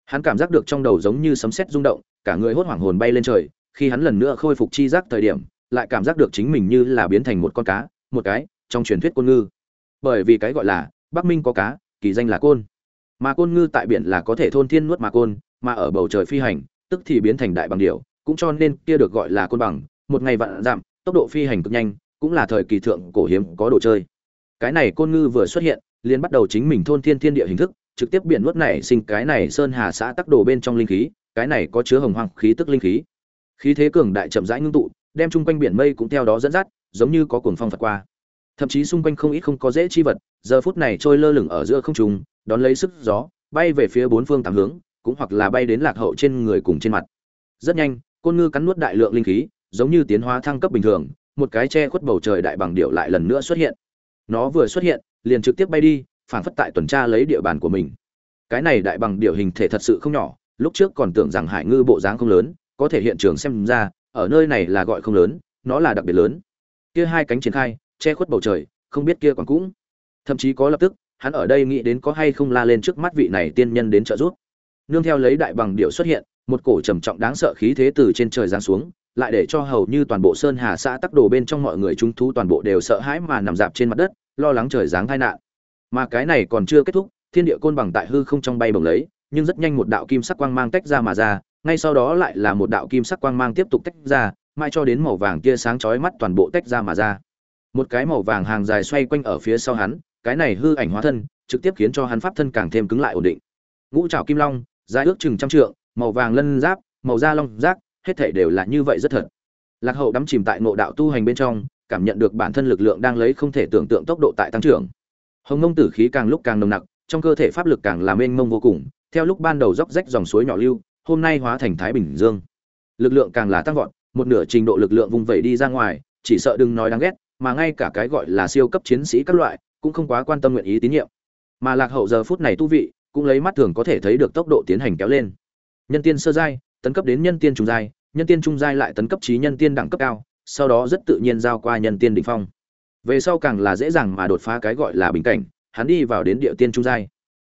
Hắn cảm giác được trong đầu giống như sấm sét rung động, cả người hốt hoảng hồn bay lên trời, khi hắn lần nữa khôi phục chi giác thời điểm, lại cảm giác được chính mình như là biến thành một con cá, một cái, trong truyền thuyết côn ngư. Bởi vì cái gọi là, bắc minh có cá, kỳ danh là côn. Mà côn ngư tại biển là có thể thôn thiên nuốt mà côn, mà ở bầu trời phi hành tức thì biến thành đại bằng điểu cũng cho nên kia được gọi là côn bằng, một ngày vạn giảm tốc độ phi hành cực nhanh, cũng là thời kỳ thượng cổ hiếm có đồ chơi. Cái này côn ngư vừa xuất hiện, liền bắt đầu chính mình thôn thiên thiên địa hình thức, trực tiếp biển nuốt này sinh cái này sơn hà xã tắc đồ bên trong linh khí, cái này có chứa hồng hoàng khí tức linh khí. Khí thế cường đại chậm rãi ngưng tụ, đem chung quanh biển mây cũng theo đó dẫn dắt, giống như có cuồng phong phật qua. Thậm chí xung quanh không ít không có dễ chi vật, giờ phút này trôi lơ lửng ở giữa không trung, đón lấy sức gió, bay về phía bốn phương tám hướng cũng hoặc là bay đến lạc hậu trên người cùng trên mặt. Rất nhanh, côn ngư cắn nuốt đại lượng linh khí, giống như tiến hóa thăng cấp bình thường, một cái che khuất bầu trời đại bằng điệu lại lần nữa xuất hiện. Nó vừa xuất hiện, liền trực tiếp bay đi, phản phất tại tuần tra lấy địa bàn của mình. Cái này đại bằng điệu hình thể thật sự không nhỏ, lúc trước còn tưởng rằng hải ngư bộ dáng không lớn, có thể hiện trường xem ra, ở nơi này là gọi không lớn, nó là đặc biệt lớn. Kia hai cánh triển khai, che khuất bầu trời, không biết kia còn cũng. Thậm chí có lập tức, hắn ở đây nghĩ đến có hay không la lên trước mắt vị này tiên nhân đến trợ giúp nương theo lấy đại bằng điệu xuất hiện, một cổ trầm trọng đáng sợ khí thế từ trên trời giáng xuống, lại để cho hầu như toàn bộ sơn hà xã tắc đồ bên trong mọi người chúng thú toàn bộ đều sợ hãi mà nằm dạp trên mặt đất, lo lắng trời giáng tai nạn. Mà cái này còn chưa kết thúc, thiên địa côn bằng tại hư không trong bay bồng lấy, nhưng rất nhanh một đạo kim sắc quang mang tách ra mà ra, ngay sau đó lại là một đạo kim sắc quang mang tiếp tục tách ra mai cho đến màu vàng kia sáng chói mắt toàn bộ tách ra mà ra. Một cái màu vàng hàng dài xoay quanh ở phía sau hắn, cái này hư ảnh hóa thân, trực tiếp khiến cho hắn pháp thân càng thêm cứng lại ổn định. Ngũ trảo kim long dài ước chừng trăm trượng, màu vàng lân giáp, màu da long giáp, hết thảy đều là như vậy rất thật. Lạc hậu đắm chìm tại ngộ đạo tu hành bên trong, cảm nhận được bản thân lực lượng đang lấy không thể tưởng tượng tốc độ tại tăng trưởng. Hồng ngông tử khí càng lúc càng nồng nặc, trong cơ thể pháp lực càng làm mênh mông vô cùng, theo lúc ban đầu dốc rách dòng suối nhỏ lưu, hôm nay hóa thành thái bình dương. Lực lượng càng là tăng vọt, một nửa trình độ lực lượng vung vẩy đi ra ngoài, chỉ sợ đừng nói đáng ghét, mà ngay cả cái gọi là siêu cấp chiến sĩ các loại, cũng không quá quan tâm nguyện ý tín nhiệm. Mà lạc hậu giờ phút này tu vị cũng lấy mắt thường có thể thấy được tốc độ tiến hành kéo lên. Nhân tiên sơ giai, tấn cấp đến nhân tiên trung giai, nhân tiên trung giai lại tấn cấp trí nhân tiên đẳng cấp cao, sau đó rất tự nhiên giao qua nhân tiên đỉnh phong. Về sau càng là dễ dàng mà đột phá cái gọi là bình cảnh, hắn đi vào đến địa tiên trung giai.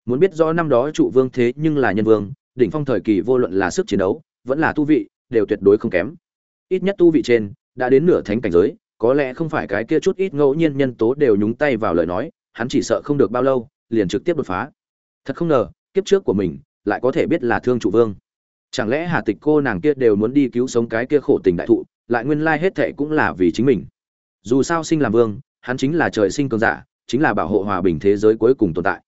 Muốn biết rõ năm đó trụ vương thế nhưng là nhân vương, đỉnh phong thời kỳ vô luận là sức chiến đấu, vẫn là tu vị, đều tuyệt đối không kém. Ít nhất tu vị trên, đã đến nửa thánh cảnh giới, có lẽ không phải cái kia chút ít ngẫu nhiên nhân tố đều nhúng tay vào lời nói, hắn chỉ sợ không được bao lâu, liền trực tiếp đột phá thật không ngờ, kiếp trước của mình lại có thể biết là thương trụ vương. Chẳng lẽ hà tịch cô nàng kia đều muốn đi cứu sống cái kia khổ tình đại thụ, lại nguyên lai hết thệ cũng là vì chính mình. Dù sao sinh làm vương, hắn chính là trời sinh cường giả, chính là bảo hộ hòa bình thế giới cuối cùng tồn tại.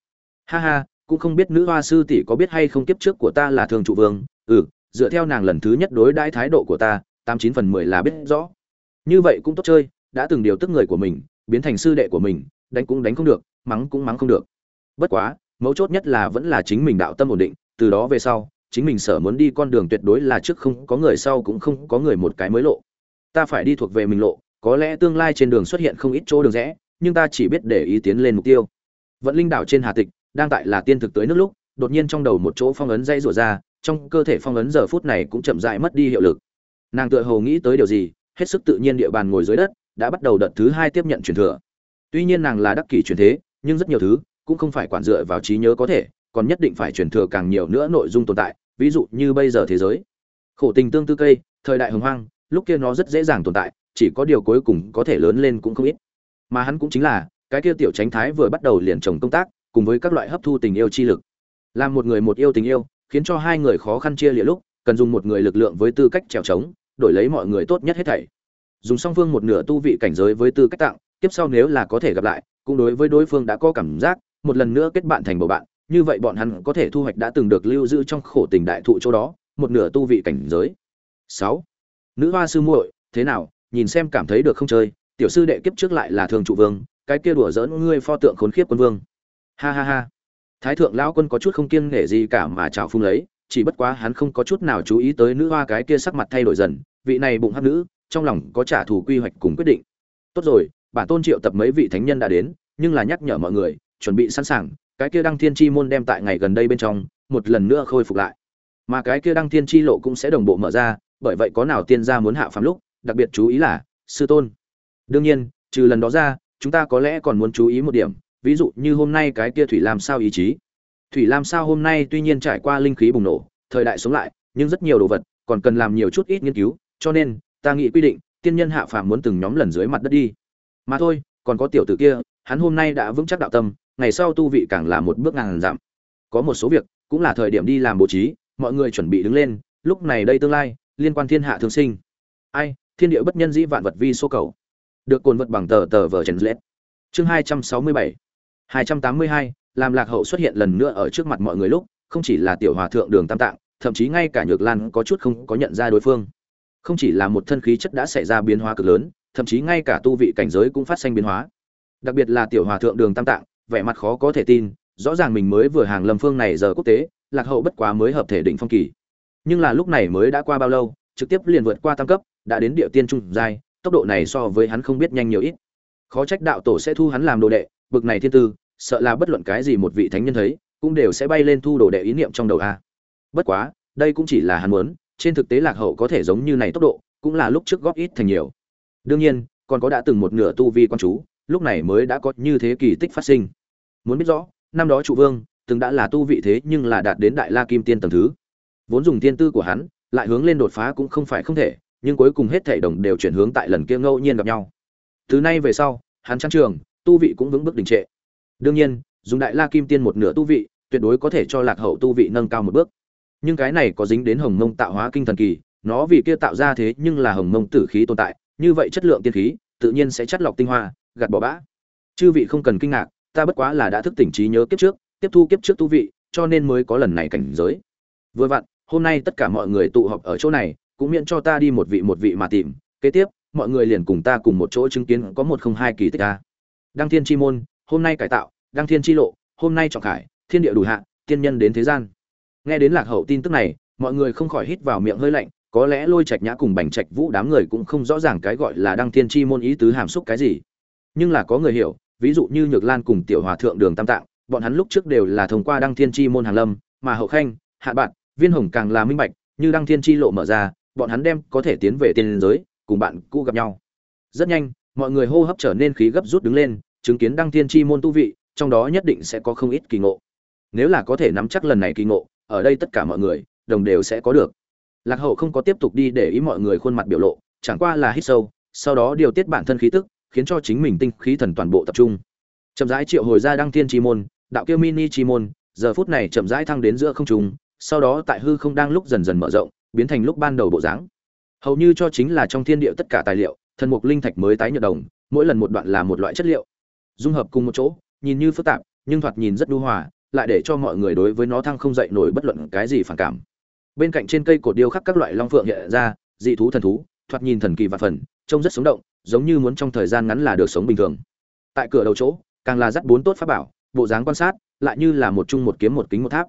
Ha ha, cũng không biết nữ hoa sư tỷ có biết hay không kiếp trước của ta là thương trụ vương. Ừ dựa theo nàng lần thứ nhất đối đãi thái độ của ta, tám chín phần mười là biết rõ. Như vậy cũng tốt chơi, đã từng điều tức người của mình, biến thành sư đệ của mình, đánh cũng đánh không được, mắng cũng mắng không được. Bất quá mấu chốt nhất là vẫn là chính mình đạo tâm ổn định, từ đó về sau, chính mình sở muốn đi con đường tuyệt đối là trước không có người sau cũng không có người một cái mới lộ. Ta phải đi thuộc về mình lộ, có lẽ tương lai trên đường xuất hiện không ít chỗ đường rẽ, nhưng ta chỉ biết để ý tiến lên mục tiêu. Vận linh đảo trên hà tịch, đang tại là tiên thực tới nước lúc, đột nhiên trong đầu một chỗ phong ấn dây rủa ra, trong cơ thể phong ấn giờ phút này cũng chậm rãi mất đi hiệu lực. Nàng tựa hồ nghĩ tới điều gì, hết sức tự nhiên địa bàn ngồi dưới đất, đã bắt đầu đợt thứ hai tiếp nhận truyền thừa. Tuy nhiên nàng là đắc kỷ truyền thế, nhưng rất nhiều thứ cũng không phải quản dựa vào trí nhớ có thể, còn nhất định phải truyền thừa càng nhiều nữa nội dung tồn tại, ví dụ như bây giờ thế giới. Khổ tình tương tư cây, thời đại hồng hoang, lúc kia nó rất dễ dàng tồn tại, chỉ có điều cuối cùng có thể lớn lên cũng không ít. Mà hắn cũng chính là, cái kia tiểu tránh thái vừa bắt đầu liền trồng công tác, cùng với các loại hấp thu tình yêu chi lực. Làm một người một yêu tình yêu, khiến cho hai người khó khăn chia lịa lúc, cần dùng một người lực lượng với tư cách trèo trống, đổi lấy mọi người tốt nhất hết thảy. Dùng song phương một nửa tu vị cảnh giới với tư cách tặng, tiếp sau nếu là có thể gặp lại, cũng đối với đối phương đã có cảm giác một lần nữa kết bạn thành bầu bạn, như vậy bọn hắn có thể thu hoạch đã từng được lưu giữ trong khổ tình đại thụ chỗ đó, một nửa tu vị cảnh giới. Sáu. Nữ hoa sư muội, thế nào? Nhìn xem cảm thấy được không chơi, tiểu sư đệ kiếp trước lại là thường trụ vương, cái kia đùa giỡn ngươi pho tượng khốn khiếp quân vương. Ha ha ha. Thái thượng lão quân có chút không kiêng nể gì cả mà chào phung lấy, chỉ bất quá hắn không có chút nào chú ý tới nữ hoa cái kia sắc mặt thay đổi dần, vị này bụng hắc nữ, trong lòng có trả thù quy hoạch cùng quyết định. Tốt rồi, bản tôn triệu tập mấy vị thánh nhân đã đến, nhưng là nhắc nhở mọi người chuẩn bị sẵn sàng, cái kia đăng thiên chi môn đem tại ngày gần đây bên trong, một lần nữa khôi phục lại. Mà cái kia đăng thiên chi lộ cũng sẽ đồng bộ mở ra, bởi vậy có nào tiên gia muốn hạ phàm lúc, đặc biệt chú ý là, sư tôn. Đương nhiên, trừ lần đó ra, chúng ta có lẽ còn muốn chú ý một điểm, ví dụ như hôm nay cái kia thủy làm sao ý chí. Thủy làm sao hôm nay tuy nhiên trải qua linh khí bùng nổ, thời đại sống lại, nhưng rất nhiều đồ vật còn cần làm nhiều chút ít nghiên cứu, cho nên, ta nghĩ quy định, tiên nhân hạ phàm muốn từng nhóm lần dưới mặt đất đi. Mà thôi, còn có tiểu tử kia, hắn hôm nay đã vững chắc đạo tâm ngày sau tu vị càng là một bước ngàn dặm. Có một số việc, cũng là thời điểm đi làm bố trí, mọi người chuẩn bị đứng lên, lúc này đây tương lai, liên quan thiên hạ thương sinh. Ai, thiên địa bất nhân dĩ vạn vật vi số cầu. Được cồn vật bằng tờ tờ vở trần lết. Chương hai trăm sáu mươi bảy. hai trăm tám mươi hai làm lạc hậu xuất hiện lần nữa ở trước mặt mọi người lúc, không chỉ là tiểu hòa thượng đường tam tạng, thậm chí ngay cả nhược lan có chút không có nhận ra đối phương. Không chỉ là một thân khí chất đã xảy ra biến hóa cực lớn, thậm chí ngay cả tu vị cảnh giới cũng phát sinh biến hóa. Đặc biệt là tiểu hòa thượng đường tam tạng vẻ mặt khó có thể tin, rõ ràng mình mới vừa hàng lâm phương này giờ quốc tế, lạc hậu bất quá mới hợp thể định phong kỳ. Nhưng là lúc này mới đã qua bao lâu, trực tiếp liền vượt qua tam cấp, đã đến địa tiên trung giai, tốc độ này so với hắn không biết nhanh nhiều ít. Khó trách đạo tổ sẽ thu hắn làm đồ đệ, bực này thiên tư, sợ là bất luận cái gì một vị thánh nhân thấy, cũng đều sẽ bay lên thu đồ đệ ý niệm trong đầu a. Bất quá, đây cũng chỉ là hắn muốn, trên thực tế lạc hậu có thể giống như này tốc độ, cũng là lúc trước góp ít thành nhiều. Đương nhiên, còn có đã từng một nửa tu vi quan chú, lúc này mới đã có như thế kỳ tích phát sinh muốn biết rõ, năm đó trụ vương từng đã là tu vị thế nhưng là đạt đến đại la kim tiên tầng thứ. Vốn dùng tiên tư của hắn, lại hướng lên đột phá cũng không phải không thể, nhưng cuối cùng hết thể đồng đều chuyển hướng tại lần kia ngẫu nhiên gặp nhau. Từ nay về sau, hắn trang trường, tu vị cũng vững bước đình trệ. Đương nhiên, dùng đại la kim tiên một nửa tu vị, tuyệt đối có thể cho lạc hậu tu vị nâng cao một bước. Nhưng cái này có dính đến hồng mông tạo hóa kinh thần kỳ, nó vì kia tạo ra thế nhưng là hồng mông tử khí tồn tại, như vậy chất lượng tiên khí, tự nhiên sẽ chất lọc tinh hoa, gạt bỏ bã. Chư vị không cần kinh ngạc ta bất quá là đã thức tỉnh trí nhớ kiếp trước, tiếp thu kiếp trước tu vị, cho nên mới có lần này cảnh giới. Vừa vặn, hôm nay tất cả mọi người tụ họp ở chỗ này, cũng miễn cho ta đi một vị một vị mà tìm. Kế tiếp, mọi người liền cùng ta cùng một chỗ chứng kiến có một không hai kỳ tích ta đăng thiên chi môn, hôm nay cải tạo, đăng thiên chi lộ, hôm nay trọng khải, thiên địa đủ hạ, tiên nhân đến thế gian. Nghe đến lạc hậu tin tức này, mọi người không khỏi hít vào miệng hơi lạnh, có lẽ lôi trạch nhã cùng bành trạch vũ đám người cũng không rõ ràng cái gọi là đăng thiên chi môn ý tứ hàm xúc cái gì. Nhưng là có người hiểu ví dụ như nhược lan cùng tiểu hòa thượng đường tam tạng, bọn hắn lúc trước đều là thông qua đăng thiên chi môn hàng lâm, mà hậu khanh, hạ bạn, viên hồng càng là minh bạch, như đăng thiên chi lộ mở ra, bọn hắn đem có thể tiến về tiên giới, cùng bạn cũ gặp nhau. Rất nhanh, mọi người hô hấp trở nên khí gấp rút đứng lên, chứng kiến đăng thiên chi môn tu vị, trong đó nhất định sẽ có không ít kỳ ngộ. Nếu là có thể nắm chắc lần này kỳ ngộ, ở đây tất cả mọi người, đồng đều sẽ có được. Lạc hậu không có tiếp tục đi để ý mọi người khuôn mặt biểu lộ, chẳng qua là hít sâu, sau đó điều tiết bản thân khí tức khiến cho chính mình tinh khí thần toàn bộ tập trung. Chậm rãi triệu hồi ra đăng thiên chi môn, đạo kia mini chi môn, giờ phút này chậm rãi thăng đến giữa không trung, sau đó tại hư không đang lúc dần dần mở rộng, biến thành lúc ban đầu bộ dáng. Hầu như cho chính là trong thiên địa tất cả tài liệu, thần mục linh thạch mới tái nhợt đồng, mỗi lần một đoạn là một loại chất liệu. Dung hợp cùng một chỗ, nhìn như phức tạp, nhưng thoạt nhìn rất đu hòa, lại để cho mọi người đối với nó thăng không dậy nổi bất luận cái gì phản cảm. Bên cạnh trên cây cột điêu khắc các loại long phượng hiện ra, dị thú thần thú, thoạt nhìn thần kỳ và phần, trông rất sống động giống như muốn trong thời gian ngắn là được sống bình thường. Tại cửa đầu chỗ, càng là dắt bốn tốt pháp bảo, bộ dáng quan sát, lại như là một chung một kiếm một kính một tháp.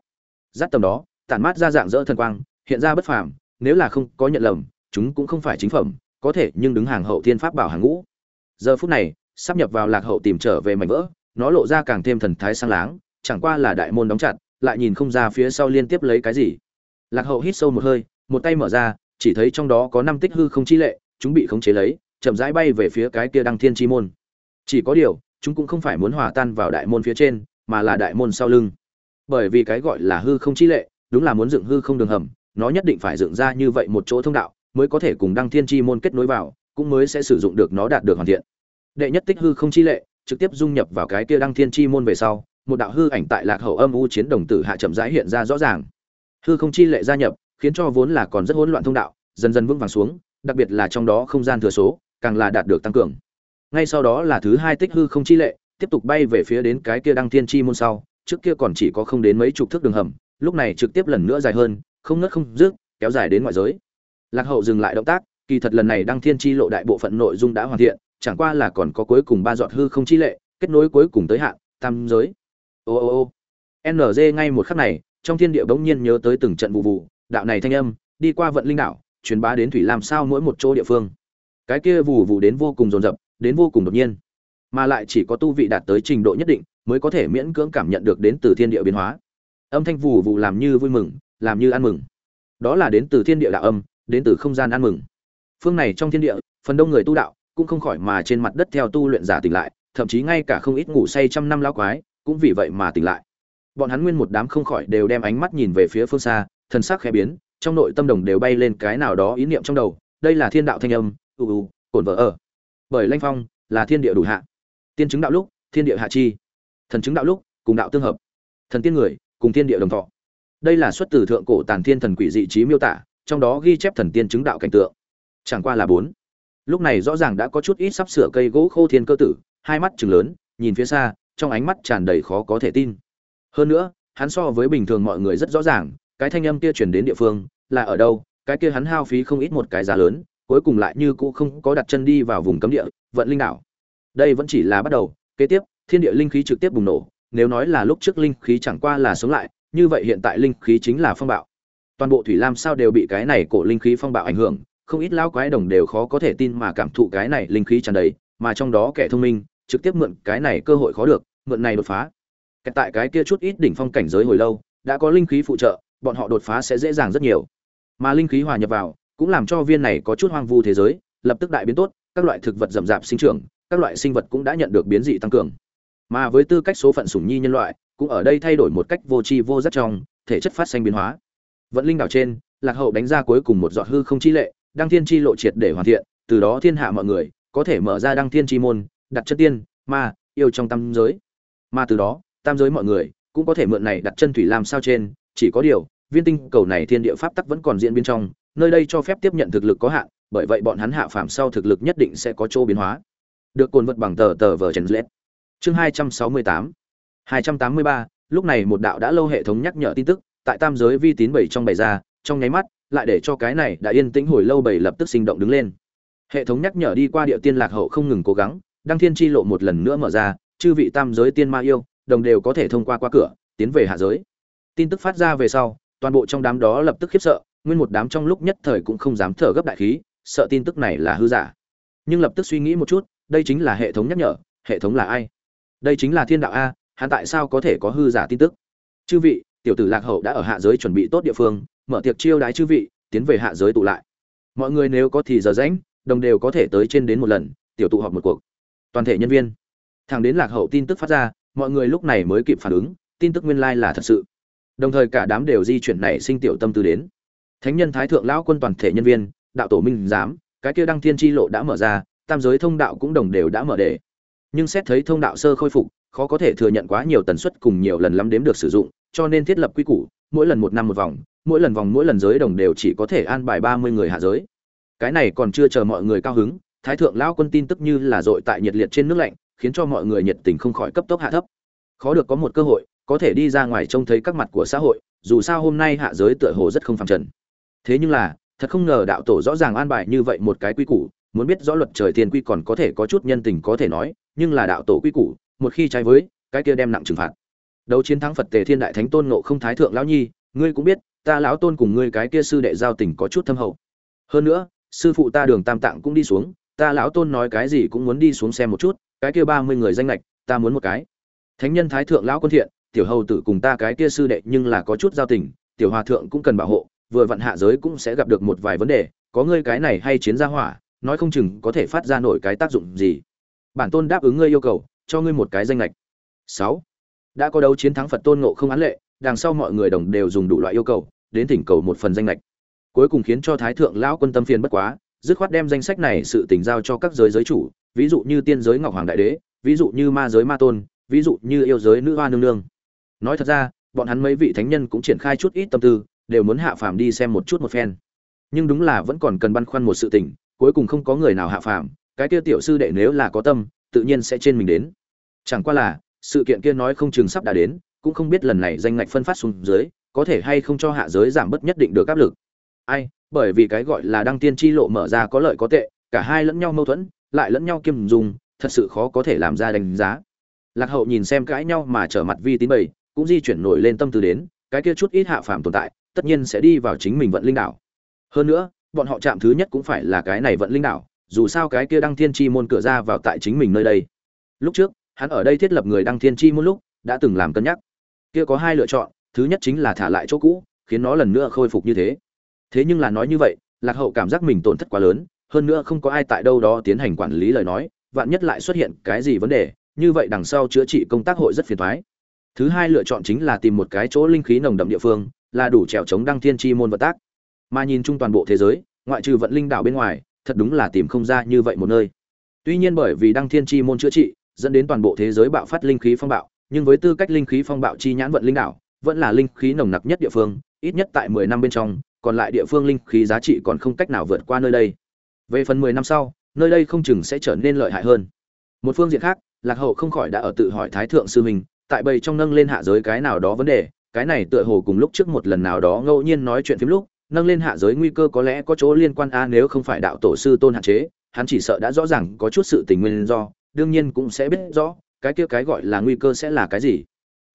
Dắt tầm đó, tản mát ra dạng dỡ thần quang, hiện ra bất phàm, nếu là không có nhận lầm, chúng cũng không phải chính phẩm, có thể nhưng đứng hàng hậu thiên pháp bảo hàng ngũ. Giờ phút này, sắp nhập vào lạc hậu tìm trở về mảnh vỡ, nó lộ ra càng thêm thần thái sang láng, chẳng qua là đại môn đóng chặt, lại nhìn không ra phía sau liên tiếp lấy cái gì. Lạc hậu hít sâu một hơi, một tay mở ra, chỉ thấy trong đó có năm tích hư không chi lệ, chúng bị khống chế lấy chậm rãi bay về phía cái kia đăng thiên chi môn. Chỉ có điều, chúng cũng không phải muốn hòa tan vào đại môn phía trên, mà là đại môn sau lưng. Bởi vì cái gọi là hư không chi lệ, đúng là muốn dựng hư không đường hầm, nó nhất định phải dựng ra như vậy một chỗ thông đạo, mới có thể cùng đăng thiên chi môn kết nối vào, cũng mới sẽ sử dụng được nó đạt được hoàn thiện. Đệ nhất tích hư không chi lệ, trực tiếp dung nhập vào cái kia đăng thiên chi môn về sau, một đạo hư ảnh tại lạc hậu âm u chiến đồng tử hạ chậm rãi hiện ra rõ ràng. Hư không chi lệ gia nhập, khiến cho vốn là còn rất hỗn loạn thông đạo, dần dần vững vàng xuống, đặc biệt là trong đó không gian thừa số càng là đạt được tăng cường. Ngay sau đó là thứ hai tích hư không chi lệ, tiếp tục bay về phía đến cái kia đăng thiên chi môn sau, trước kia còn chỉ có không đến mấy chục thước đường hầm, lúc này trực tiếp lần nữa dài hơn, không ngớt không dứt, kéo dài đến ngoại giới. Lạc hậu dừng lại động tác, kỳ thật lần này đăng thiên chi lộ đại bộ phận nội dung đã hoàn thiện, chẳng qua là còn có cuối cùng ba giọt hư không chi lệ, kết nối cuối cùng tới hạn, tam giới. Ô ô ô. Nz ngay một khắc này, trong thiên địa bỗng nhiên nhớ tới từng trận vụ vụ, đạo này thanh âm, đi qua vận linh đạo truyền bá đến thủy làm sao mỗi một chỗ địa phương cái kia vụ vụ đến vô cùng dồn dập, đến vô cùng đột nhiên. Mà lại chỉ có tu vị đạt tới trình độ nhất định, mới có thể miễn cưỡng cảm nhận được đến từ thiên địa biến hóa. Âm thanh vụ vụ làm như vui mừng, làm như ăn mừng. Đó là đến từ thiên địa đạo âm, đến từ không gian ăn mừng. Phương này trong thiên địa, phần đông người tu đạo, cũng không khỏi mà trên mặt đất theo tu luyện giả tỉnh lại, thậm chí ngay cả không ít ngủ say trăm năm lão quái, cũng vì vậy mà tỉnh lại. Bọn hắn nguyên một đám không khỏi đều đem ánh mắt nhìn về phía phương xa, thần sắc khẽ biến, trong nội tâm đồng đều bay lên cái nào đó ý niệm trong đầu, đây là thiên đạo thanh âm uu cổn vợ ở bởi lanh phong là thiên địa đủ hạ. Tiên chứng đạo lúc, thiên địa hạ chi. Thần chứng đạo lúc, cùng đạo tương hợp. Thần tiên người, cùng thiên địa đồng thọ. Đây là xuất từ thượng cổ tàn thiên thần quỷ dị trí miêu tả, trong đó ghi chép thần tiên chứng đạo cảnh tượng. Chẳng qua là bốn. Lúc này rõ ràng đã có chút ít sắp sửa cây gỗ khô thiên cơ tử, hai mắt chừng lớn, nhìn phía xa, trong ánh mắt tràn đầy khó có thể tin. Hơn nữa, hắn so với bình thường mọi người rất rõ ràng, cái thanh âm kia truyền đến địa phương là ở đâu, cái kia hắn hao phí không ít một cái giá lớn cuối cùng lại như cũ không có đặt chân đi vào vùng cấm địa, vận linh đảo. Đây vẫn chỉ là bắt đầu, kế tiếp, thiên địa linh khí trực tiếp bùng nổ, nếu nói là lúc trước linh khí chẳng qua là sống lại, như vậy hiện tại linh khí chính là phong bạo. Toàn bộ thủy lam sao đều bị cái này cổ linh khí phong bạo ảnh hưởng, không ít lão quái đồng đều khó có thể tin mà cảm thụ cái này linh khí tràn đầy, mà trong đó kẻ thông minh, trực tiếp mượn cái này cơ hội khó được, mượn này đột phá. Kẻ tại cái kia chút ít đỉnh phong cảnh giới hồi lâu, đã có linh khí phụ trợ, bọn họ đột phá sẽ dễ dàng rất nhiều. Mà linh khí hòa nhập vào cũng làm cho viên này có chút hoang vu thế giới, lập tức đại biến tốt, các loại thực vật rậm rạp sinh trưởng, các loại sinh vật cũng đã nhận được biến dị tăng cường. Mà với tư cách số phận sủng nhi nhân loại, cũng ở đây thay đổi một cách vô tri vô giác trong, thể chất phát sinh biến hóa. Vận linh đảo trên, lạc hậu đánh ra cuối cùng một giọt hư không chi lệ, đăng thiên chi lộ triệt để hoàn thiện, từ đó thiên hạ mọi người, có thể mở ra đăng thiên chi môn, đặt chân tiên, ma, yêu trong tam giới. Mà từ đó, tam giới mọi người, cũng có thể mượn này đặt chân thủy làm sao trên, chỉ có điều, viên tinh cầu này thiên địa pháp tắc vẫn còn diễn biến trong nơi đây cho phép tiếp nhận thực lực có hạn, bởi vậy bọn hắn hạ phàm sau thực lực nhất định sẽ có chỗ biến hóa. Được cồn vật bằng tờ tờ vờ trần lết chương hai trăm sáu mươi tám. hai trăm tám mươi ba, lúc này một đạo đã lâu hệ thống nhắc nhở tin tức, tại tam giới vi tín bảy trong bày ra, trong nháy mắt, lại để cho cái này đã yên tĩnh hồi lâu bảy lập tức sinh động đứng lên. Hệ thống nhắc nhở đi qua địa tiên lạc hậu không ngừng cố gắng, đăng thiên chi lộ một lần nữa mở ra, chư vị tam giới tiên ma yêu, đồng đều có thể thông qua qua cửa, tiến về hạ giới. Tin tức phát ra về sau, toàn bộ trong đám đó lập tức khiếp sợ nguyên một đám trong lúc nhất thời cũng không dám thở gấp đại khí, sợ tin tức này là hư giả. Nhưng lập tức suy nghĩ một chút, đây chính là hệ thống nhắc nhở, hệ thống là ai? Đây chính là thiên đạo a, hắn tại sao có thể có hư giả tin tức? Chư vị, tiểu tử lạc hậu đã ở hạ giới chuẩn bị tốt địa phương, mở tiệc chiêu đái chư vị, tiến về hạ giới tụ lại. Mọi người nếu có thì giờ rãnh đồng đều có thể tới trên đến một lần, tiểu tụ họp một cuộc. Toàn thể nhân viên. Thằng đến lạc hậu tin tức phát ra, mọi người lúc này mới kịp phản ứng, tin tức nguyên lai là thật sự. Đồng thời cả đám đều di chuyển này sinh tiểu tâm tư đến thánh nhân thái thượng lão quân toàn thể nhân viên, đạo tổ minh giám, cái kia đăng thiên chi lộ đã mở ra, tam giới thông đạo cũng đồng đều đã mở đề nhưng xét thấy thông đạo sơ khôi phục, khó có thể thừa nhận quá nhiều tần suất cùng nhiều lần lắm đếm được sử dụng, cho nên thiết lập quy củ, mỗi lần một năm một vòng, mỗi lần vòng mỗi lần giới đồng đều chỉ có thể an bài ba mươi người hạ giới. Cái này còn chưa chờ mọi người cao hứng, thái thượng lão quân tin tức như là dội tại nhiệt liệt trên nước lạnh, khiến cho mọi người nhiệt tình không khỏi cấp tốc hạ thấp. Khó được có một cơ hội, có thể đi ra ngoài trông thấy các mặt của xã hội, dù sao hôm nay hạ giới tựa hồ rất không phẳng trần thế nhưng là, thật không ngờ đạo tổ rõ ràng an bài như vậy một cái quy củ, muốn biết rõ luật trời thiên quy còn có thể có chút nhân tình có thể nói, nhưng là đạo tổ quy củ, một khi trái với, cái kia đem nặng trừng phạt. Đấu chiến thắng phật tề thiên đại thánh tôn nộ không thái thượng lão nhi, ngươi cũng biết, ta lão tôn cùng ngươi cái kia sư đệ giao tình có chút thâm hậu. Hơn nữa, sư phụ ta đường tam tạng cũng đi xuống, ta lão tôn nói cái gì cũng muốn đi xuống xem một chút, cái kia ba mươi người danh lệch ta muốn một cái. Thánh nhân thái thượng lão quân thiện, tiểu hầu tử cùng ta cái kia sư đệ nhưng là có chút giao tình, tiểu hòa thượng cũng cần bảo hộ vừa vặn hạ giới cũng sẽ gặp được một vài vấn đề, có ngươi cái này hay chiến gia hỏa, nói không chừng có thể phát ra nổi cái tác dụng gì. Bản tôn đáp ứng ngươi yêu cầu, cho ngươi một cái danh lệch. Sáu. Đã có đấu chiến thắng phật tôn ngộ không án lệ, đằng sau mọi người đồng đều dùng đủ loại yêu cầu, đến thỉnh cầu một phần danh lệch. Cuối cùng khiến cho thái thượng lão quân tâm phiền bất quá, dứt khoát đem danh sách này sự tình giao cho các giới giới chủ, ví dụ như tiên giới ngọc hoàng đại đế, ví dụ như ma giới ma tôn, ví dụ như yêu giới nữ hoa nương nương. Nói thật ra, bọn hắn mấy vị thánh nhân cũng triển khai chút ít tâm tư đều muốn hạ phàm đi xem một chút một phen. Nhưng đúng là vẫn còn cần băn khoăn một sự tình, cuối cùng không có người nào hạ phàm, cái kia tiểu sư đệ nếu là có tâm, tự nhiên sẽ trên mình đến. Chẳng qua là, sự kiện kia nói không chừng sắp đã đến, cũng không biết lần này danh ngạch phân phát xuống dưới, có thể hay không cho hạ giới giảm bớt nhất định được áp lực. Ai, bởi vì cái gọi là đăng tiên chi lộ mở ra có lợi có tệ, cả hai lẫn nhau mâu thuẫn, lại lẫn nhau kiêm dùng, thật sự khó có thể làm ra đánh giá. Lạc hậu nhìn xem cãi nhau mà trở mặt vi tín bầy cũng di chuyển nổi lên tâm tư đến, cái kia chút ít hạ phàm tồn tại tất nhiên sẽ đi vào chính mình vận linh đảo. Hơn nữa, bọn họ chạm thứ nhất cũng phải là cái này vận linh đảo, dù sao cái kia đăng thiên chi môn cửa ra vào tại chính mình nơi đây. Lúc trước, hắn ở đây thiết lập người đăng thiên chi môn lúc, đã từng làm cân nhắc. Kia có hai lựa chọn, thứ nhất chính là thả lại chỗ cũ, khiến nó lần nữa khôi phục như thế. Thế nhưng là nói như vậy, lạc hậu cảm giác mình tổn thất quá lớn, hơn nữa không có ai tại đâu đó tiến hành quản lý lời nói, vạn nhất lại xuất hiện cái gì vấn đề, như vậy đằng sau chữa trị công tác hội rất phiền thoái. Thứ hai lựa chọn chính là tìm một cái chỗ linh khí nồng đậm địa phương là đủ trèo chống đăng thiên chi môn vận tác. Mà nhìn chung toàn bộ thế giới, ngoại trừ vận linh đảo bên ngoài, thật đúng là tìm không ra như vậy một nơi. Tuy nhiên bởi vì đăng thiên chi môn chữa trị, dẫn đến toàn bộ thế giới bạo phát linh khí phong bạo, nhưng với tư cách linh khí phong bạo chi nhãn vận linh đảo, vẫn là linh khí nồng nặc nhất địa phương, ít nhất tại mười năm bên trong, còn lại địa phương linh khí giá trị còn không cách nào vượt qua nơi đây. Về phần mười năm sau, nơi đây không chừng sẽ trở nên lợi hại hơn. Một phương diện khác, lạc hậu không khỏi đã ở tự hỏi thái thượng sư mình tại bầy trong nâng lên hạ giới cái nào đó vấn đề cái này tựa hồ cùng lúc trước một lần nào đó ngẫu nhiên nói chuyện phiếm lúc, nâng lên hạ giới nguy cơ có lẽ có chỗ liên quan a, nếu không phải đạo tổ sư tôn hạn chế, hắn chỉ sợ đã rõ ràng có chút sự tình nguyên do, đương nhiên cũng sẽ biết rõ, cái kia cái gọi là nguy cơ sẽ là cái gì.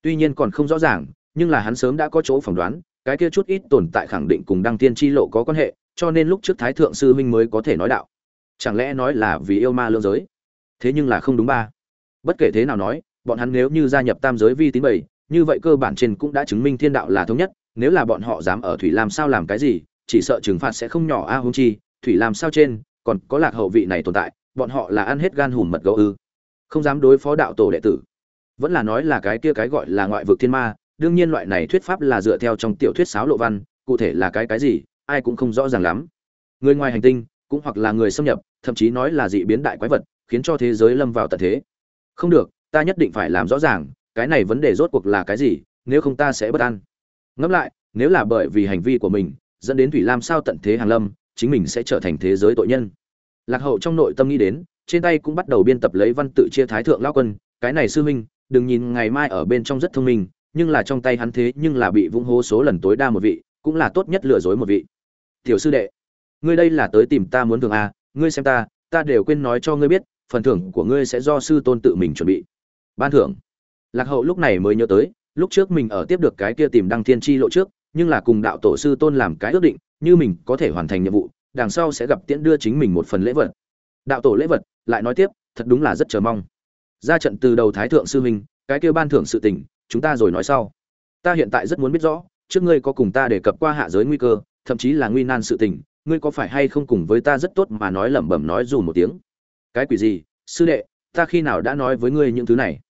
Tuy nhiên còn không rõ ràng, nhưng là hắn sớm đã có chỗ phỏng đoán, cái kia chút ít tồn tại khẳng định cùng đăng tiên chi lộ có quan hệ, cho nên lúc trước thái thượng sư huynh mới có thể nói đạo. Chẳng lẽ nói là vì yêu ma lương giới? Thế nhưng là không đúng ba. Bất kể thế nào nói, bọn hắn nếu như gia nhập tam giới vi tín bảy như vậy cơ bản trên cũng đã chứng minh thiên đạo là thống nhất, nếu là bọn họ dám ở thủy làm sao làm cái gì, chỉ sợ trừng phạt sẽ không nhỏ a hung chi, thủy làm sao trên, còn có lạc hậu vị này tồn tại, bọn họ là ăn hết gan hùm mật gấu ư. Không dám đối phó đạo tổ đệ tử. Vẫn là nói là cái kia cái gọi là ngoại vực thiên ma, đương nhiên loại này thuyết pháp là dựa theo trong tiểu thuyết sáo lộ văn, cụ thể là cái cái gì, ai cũng không rõ ràng lắm. Người ngoài hành tinh, cũng hoặc là người xâm nhập, thậm chí nói là dị biến đại quái vật, khiến cho thế giới lâm vào tận thế. Không được, ta nhất định phải làm rõ ràng cái này vấn đề rốt cuộc là cái gì, nếu không ta sẽ bất an. Ngẫm lại, nếu là bởi vì hành vi của mình, dẫn đến thủy lam sao tận thế hàng lâm, chính mình sẽ trở thành thế giới tội nhân. Lạc hậu trong nội tâm nghĩ đến, trên tay cũng bắt đầu biên tập lấy văn tự chia thái thượng lao quân, cái này sư minh đừng nhìn ngày mai ở bên trong rất thông minh, nhưng là trong tay hắn thế nhưng là bị vung hô số lần tối đa một vị, cũng là tốt nhất lừa dối một vị. Tiểu sư đệ, ngươi đây là tới tìm ta muốn thường à ngươi xem ta ta đều quên nói cho ngươi biết, phần thưởng của ngươi sẽ do sư tôn tự mình chuẩn bị. Ban thưởng lạc hậu lúc này mới nhớ tới, lúc trước mình ở tiếp được cái kia tìm đăng thiên chi lộ trước, nhưng là cùng đạo tổ sư tôn làm cái ước định, như mình có thể hoàn thành nhiệm vụ, đằng sau sẽ gặp tiễn đưa chính mình một phần lễ vật. Đạo tổ lễ vật, lại nói tiếp, thật đúng là rất chờ mong. Ra trận từ đầu thái thượng sư huynh cái kia ban thưởng sự tình, chúng ta rồi nói sau. Ta hiện tại rất muốn biết rõ, trước ngươi có cùng ta đề cập qua hạ giới nguy cơ, thậm chí là nguy nan sự tình, ngươi có phải hay không cùng với ta rất tốt mà nói lẩm bẩm nói dù một tiếng? Cái quỷ gì? Sư đệ, ta khi nào đã nói với ngươi những thứ này?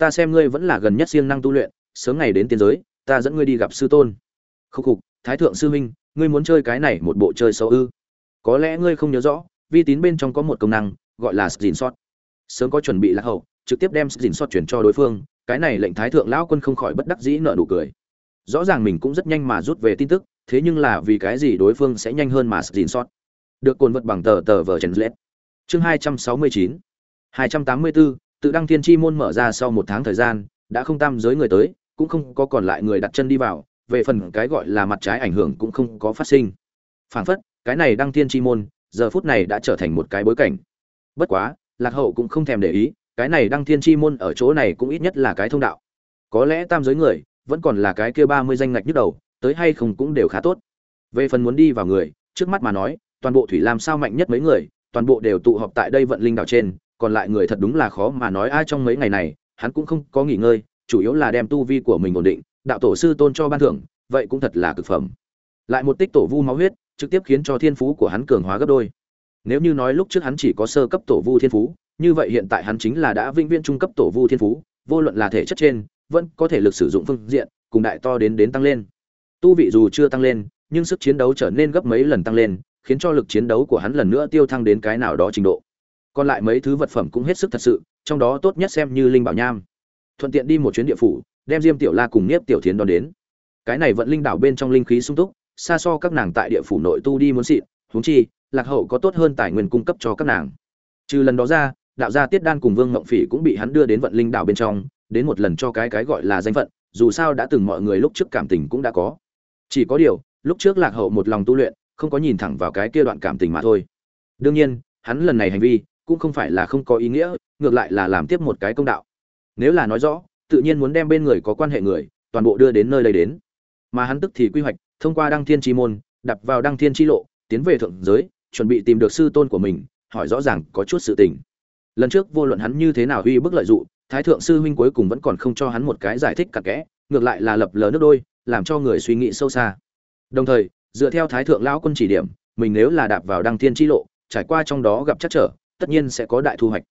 Ta xem ngươi vẫn là gần nhất siêng năng tu luyện, sớm ngày đến tiên giới, ta dẫn ngươi đi gặp sư tôn. Khúc khục, thái thượng sư huynh ngươi muốn chơi cái này một bộ chơi xấu ư? Có lẽ ngươi không nhớ rõ, vi tín bên trong có một công năng, gọi là dìn sót sớm có chuẩn bị lạc hậu, trực tiếp đem dìn sót chuyển cho đối phương, cái này lệnh thái thượng lão quân không khỏi bất đắc dĩ nợ nụ cười. Rõ ràng mình cũng rất nhanh mà rút về tin tức, thế nhưng là vì cái gì đối phương sẽ nhanh hơn mà dìn sót được cồn vật bằng tờ tờ vờ chèn lết chương hai trăm sáu mươi chín, hai trăm tám mươi bốn tự đăng thiên chi môn mở ra sau một tháng thời gian, đã không tam giới người tới, cũng không có còn lại người đặt chân đi vào, về phần cái gọi là mặt trái ảnh hưởng cũng không có phát sinh. Phảng phất, cái này đăng thiên chi môn, giờ phút này đã trở thành một cái bối cảnh. Bất quá, lạc hậu cũng không thèm để ý, cái này đăng thiên chi môn ở chỗ này cũng ít nhất là cái thông đạo. Có lẽ tam giới người, vẫn còn là cái kia ba mươi danh ngạch nhức đầu, tới hay không cũng đều khá tốt. Về phần muốn đi vào người, trước mắt mà nói, toàn bộ thủy làm sao mạnh nhất mấy người, toàn bộ đều tụ họp tại đây vận linh đảo trên còn lại người thật đúng là khó mà nói ai trong mấy ngày này, hắn cũng không có nghỉ ngơi, chủ yếu là đem tu vi của mình ổn định, đạo tổ sư tôn cho ban thưởng, vậy cũng thật là cực phẩm. Lại một tích tổ vu máu huyết, trực tiếp khiến cho thiên phú của hắn cường hóa gấp đôi. Nếu như nói lúc trước hắn chỉ có sơ cấp tổ vu thiên phú, như vậy hiện tại hắn chính là đã vĩnh viễn trung cấp tổ vu thiên phú, vô luận là thể chất trên, vẫn có thể lực sử dụng phương diện, cùng đại to đến đến tăng lên. Tu vị dù chưa tăng lên, nhưng sức chiến đấu trở nên gấp mấy lần tăng lên, khiến cho lực chiến đấu của hắn lần nữa tiêu thăng đến cái nào đó trình độ còn lại mấy thứ vật phẩm cũng hết sức thật sự, trong đó tốt nhất xem như linh bảo nham. Thuận tiện đi một chuyến địa phủ, đem diêm tiểu la cùng niếp tiểu thiến đón đến. Cái này vận linh đảo bên trong linh khí sung túc, xa so các nàng tại địa phủ nội tu đi muốn xịn, huống chi, lạc hậu có tốt hơn tài nguyên cung cấp cho các nàng. Trừ lần đó ra, đạo gia tiết đan cùng vương ngộng phỉ cũng bị hắn đưa đến vận linh đảo bên trong, đến một lần cho cái cái gọi là danh phận, dù sao đã từng mọi người lúc trước cảm tình cũng đã có. Chỉ có điều, lúc trước lạc hậu một lòng tu luyện, không có nhìn thẳng vào cái kia đoạn cảm tình mà thôi. Đương nhiên, hắn lần này hành vi cũng không phải là không có ý nghĩa, ngược lại là làm tiếp một cái công đạo. Nếu là nói rõ, tự nhiên muốn đem bên người có quan hệ người, toàn bộ đưa đến nơi đây đến. Mà hắn tức thì quy hoạch, thông qua đăng thiên chi môn, đập vào đăng thiên chi lộ, tiến về thượng giới, chuẩn bị tìm được sư tôn của mình, hỏi rõ ràng có chút sự tình. Lần trước vô luận hắn như thế nào uy bức lợi dụng, thái thượng sư huynh cuối cùng vẫn còn không cho hắn một cái giải thích cặn kẽ, ngược lại là lập lờ nước đôi, làm cho người suy nghĩ sâu xa. Đồng thời, dựa theo thái thượng lão quân chỉ điểm, mình nếu là đạp vào đăng thiên chi lộ, trải qua trong đó gặp chắc trở tất nhiên sẽ có đại thu hoạch.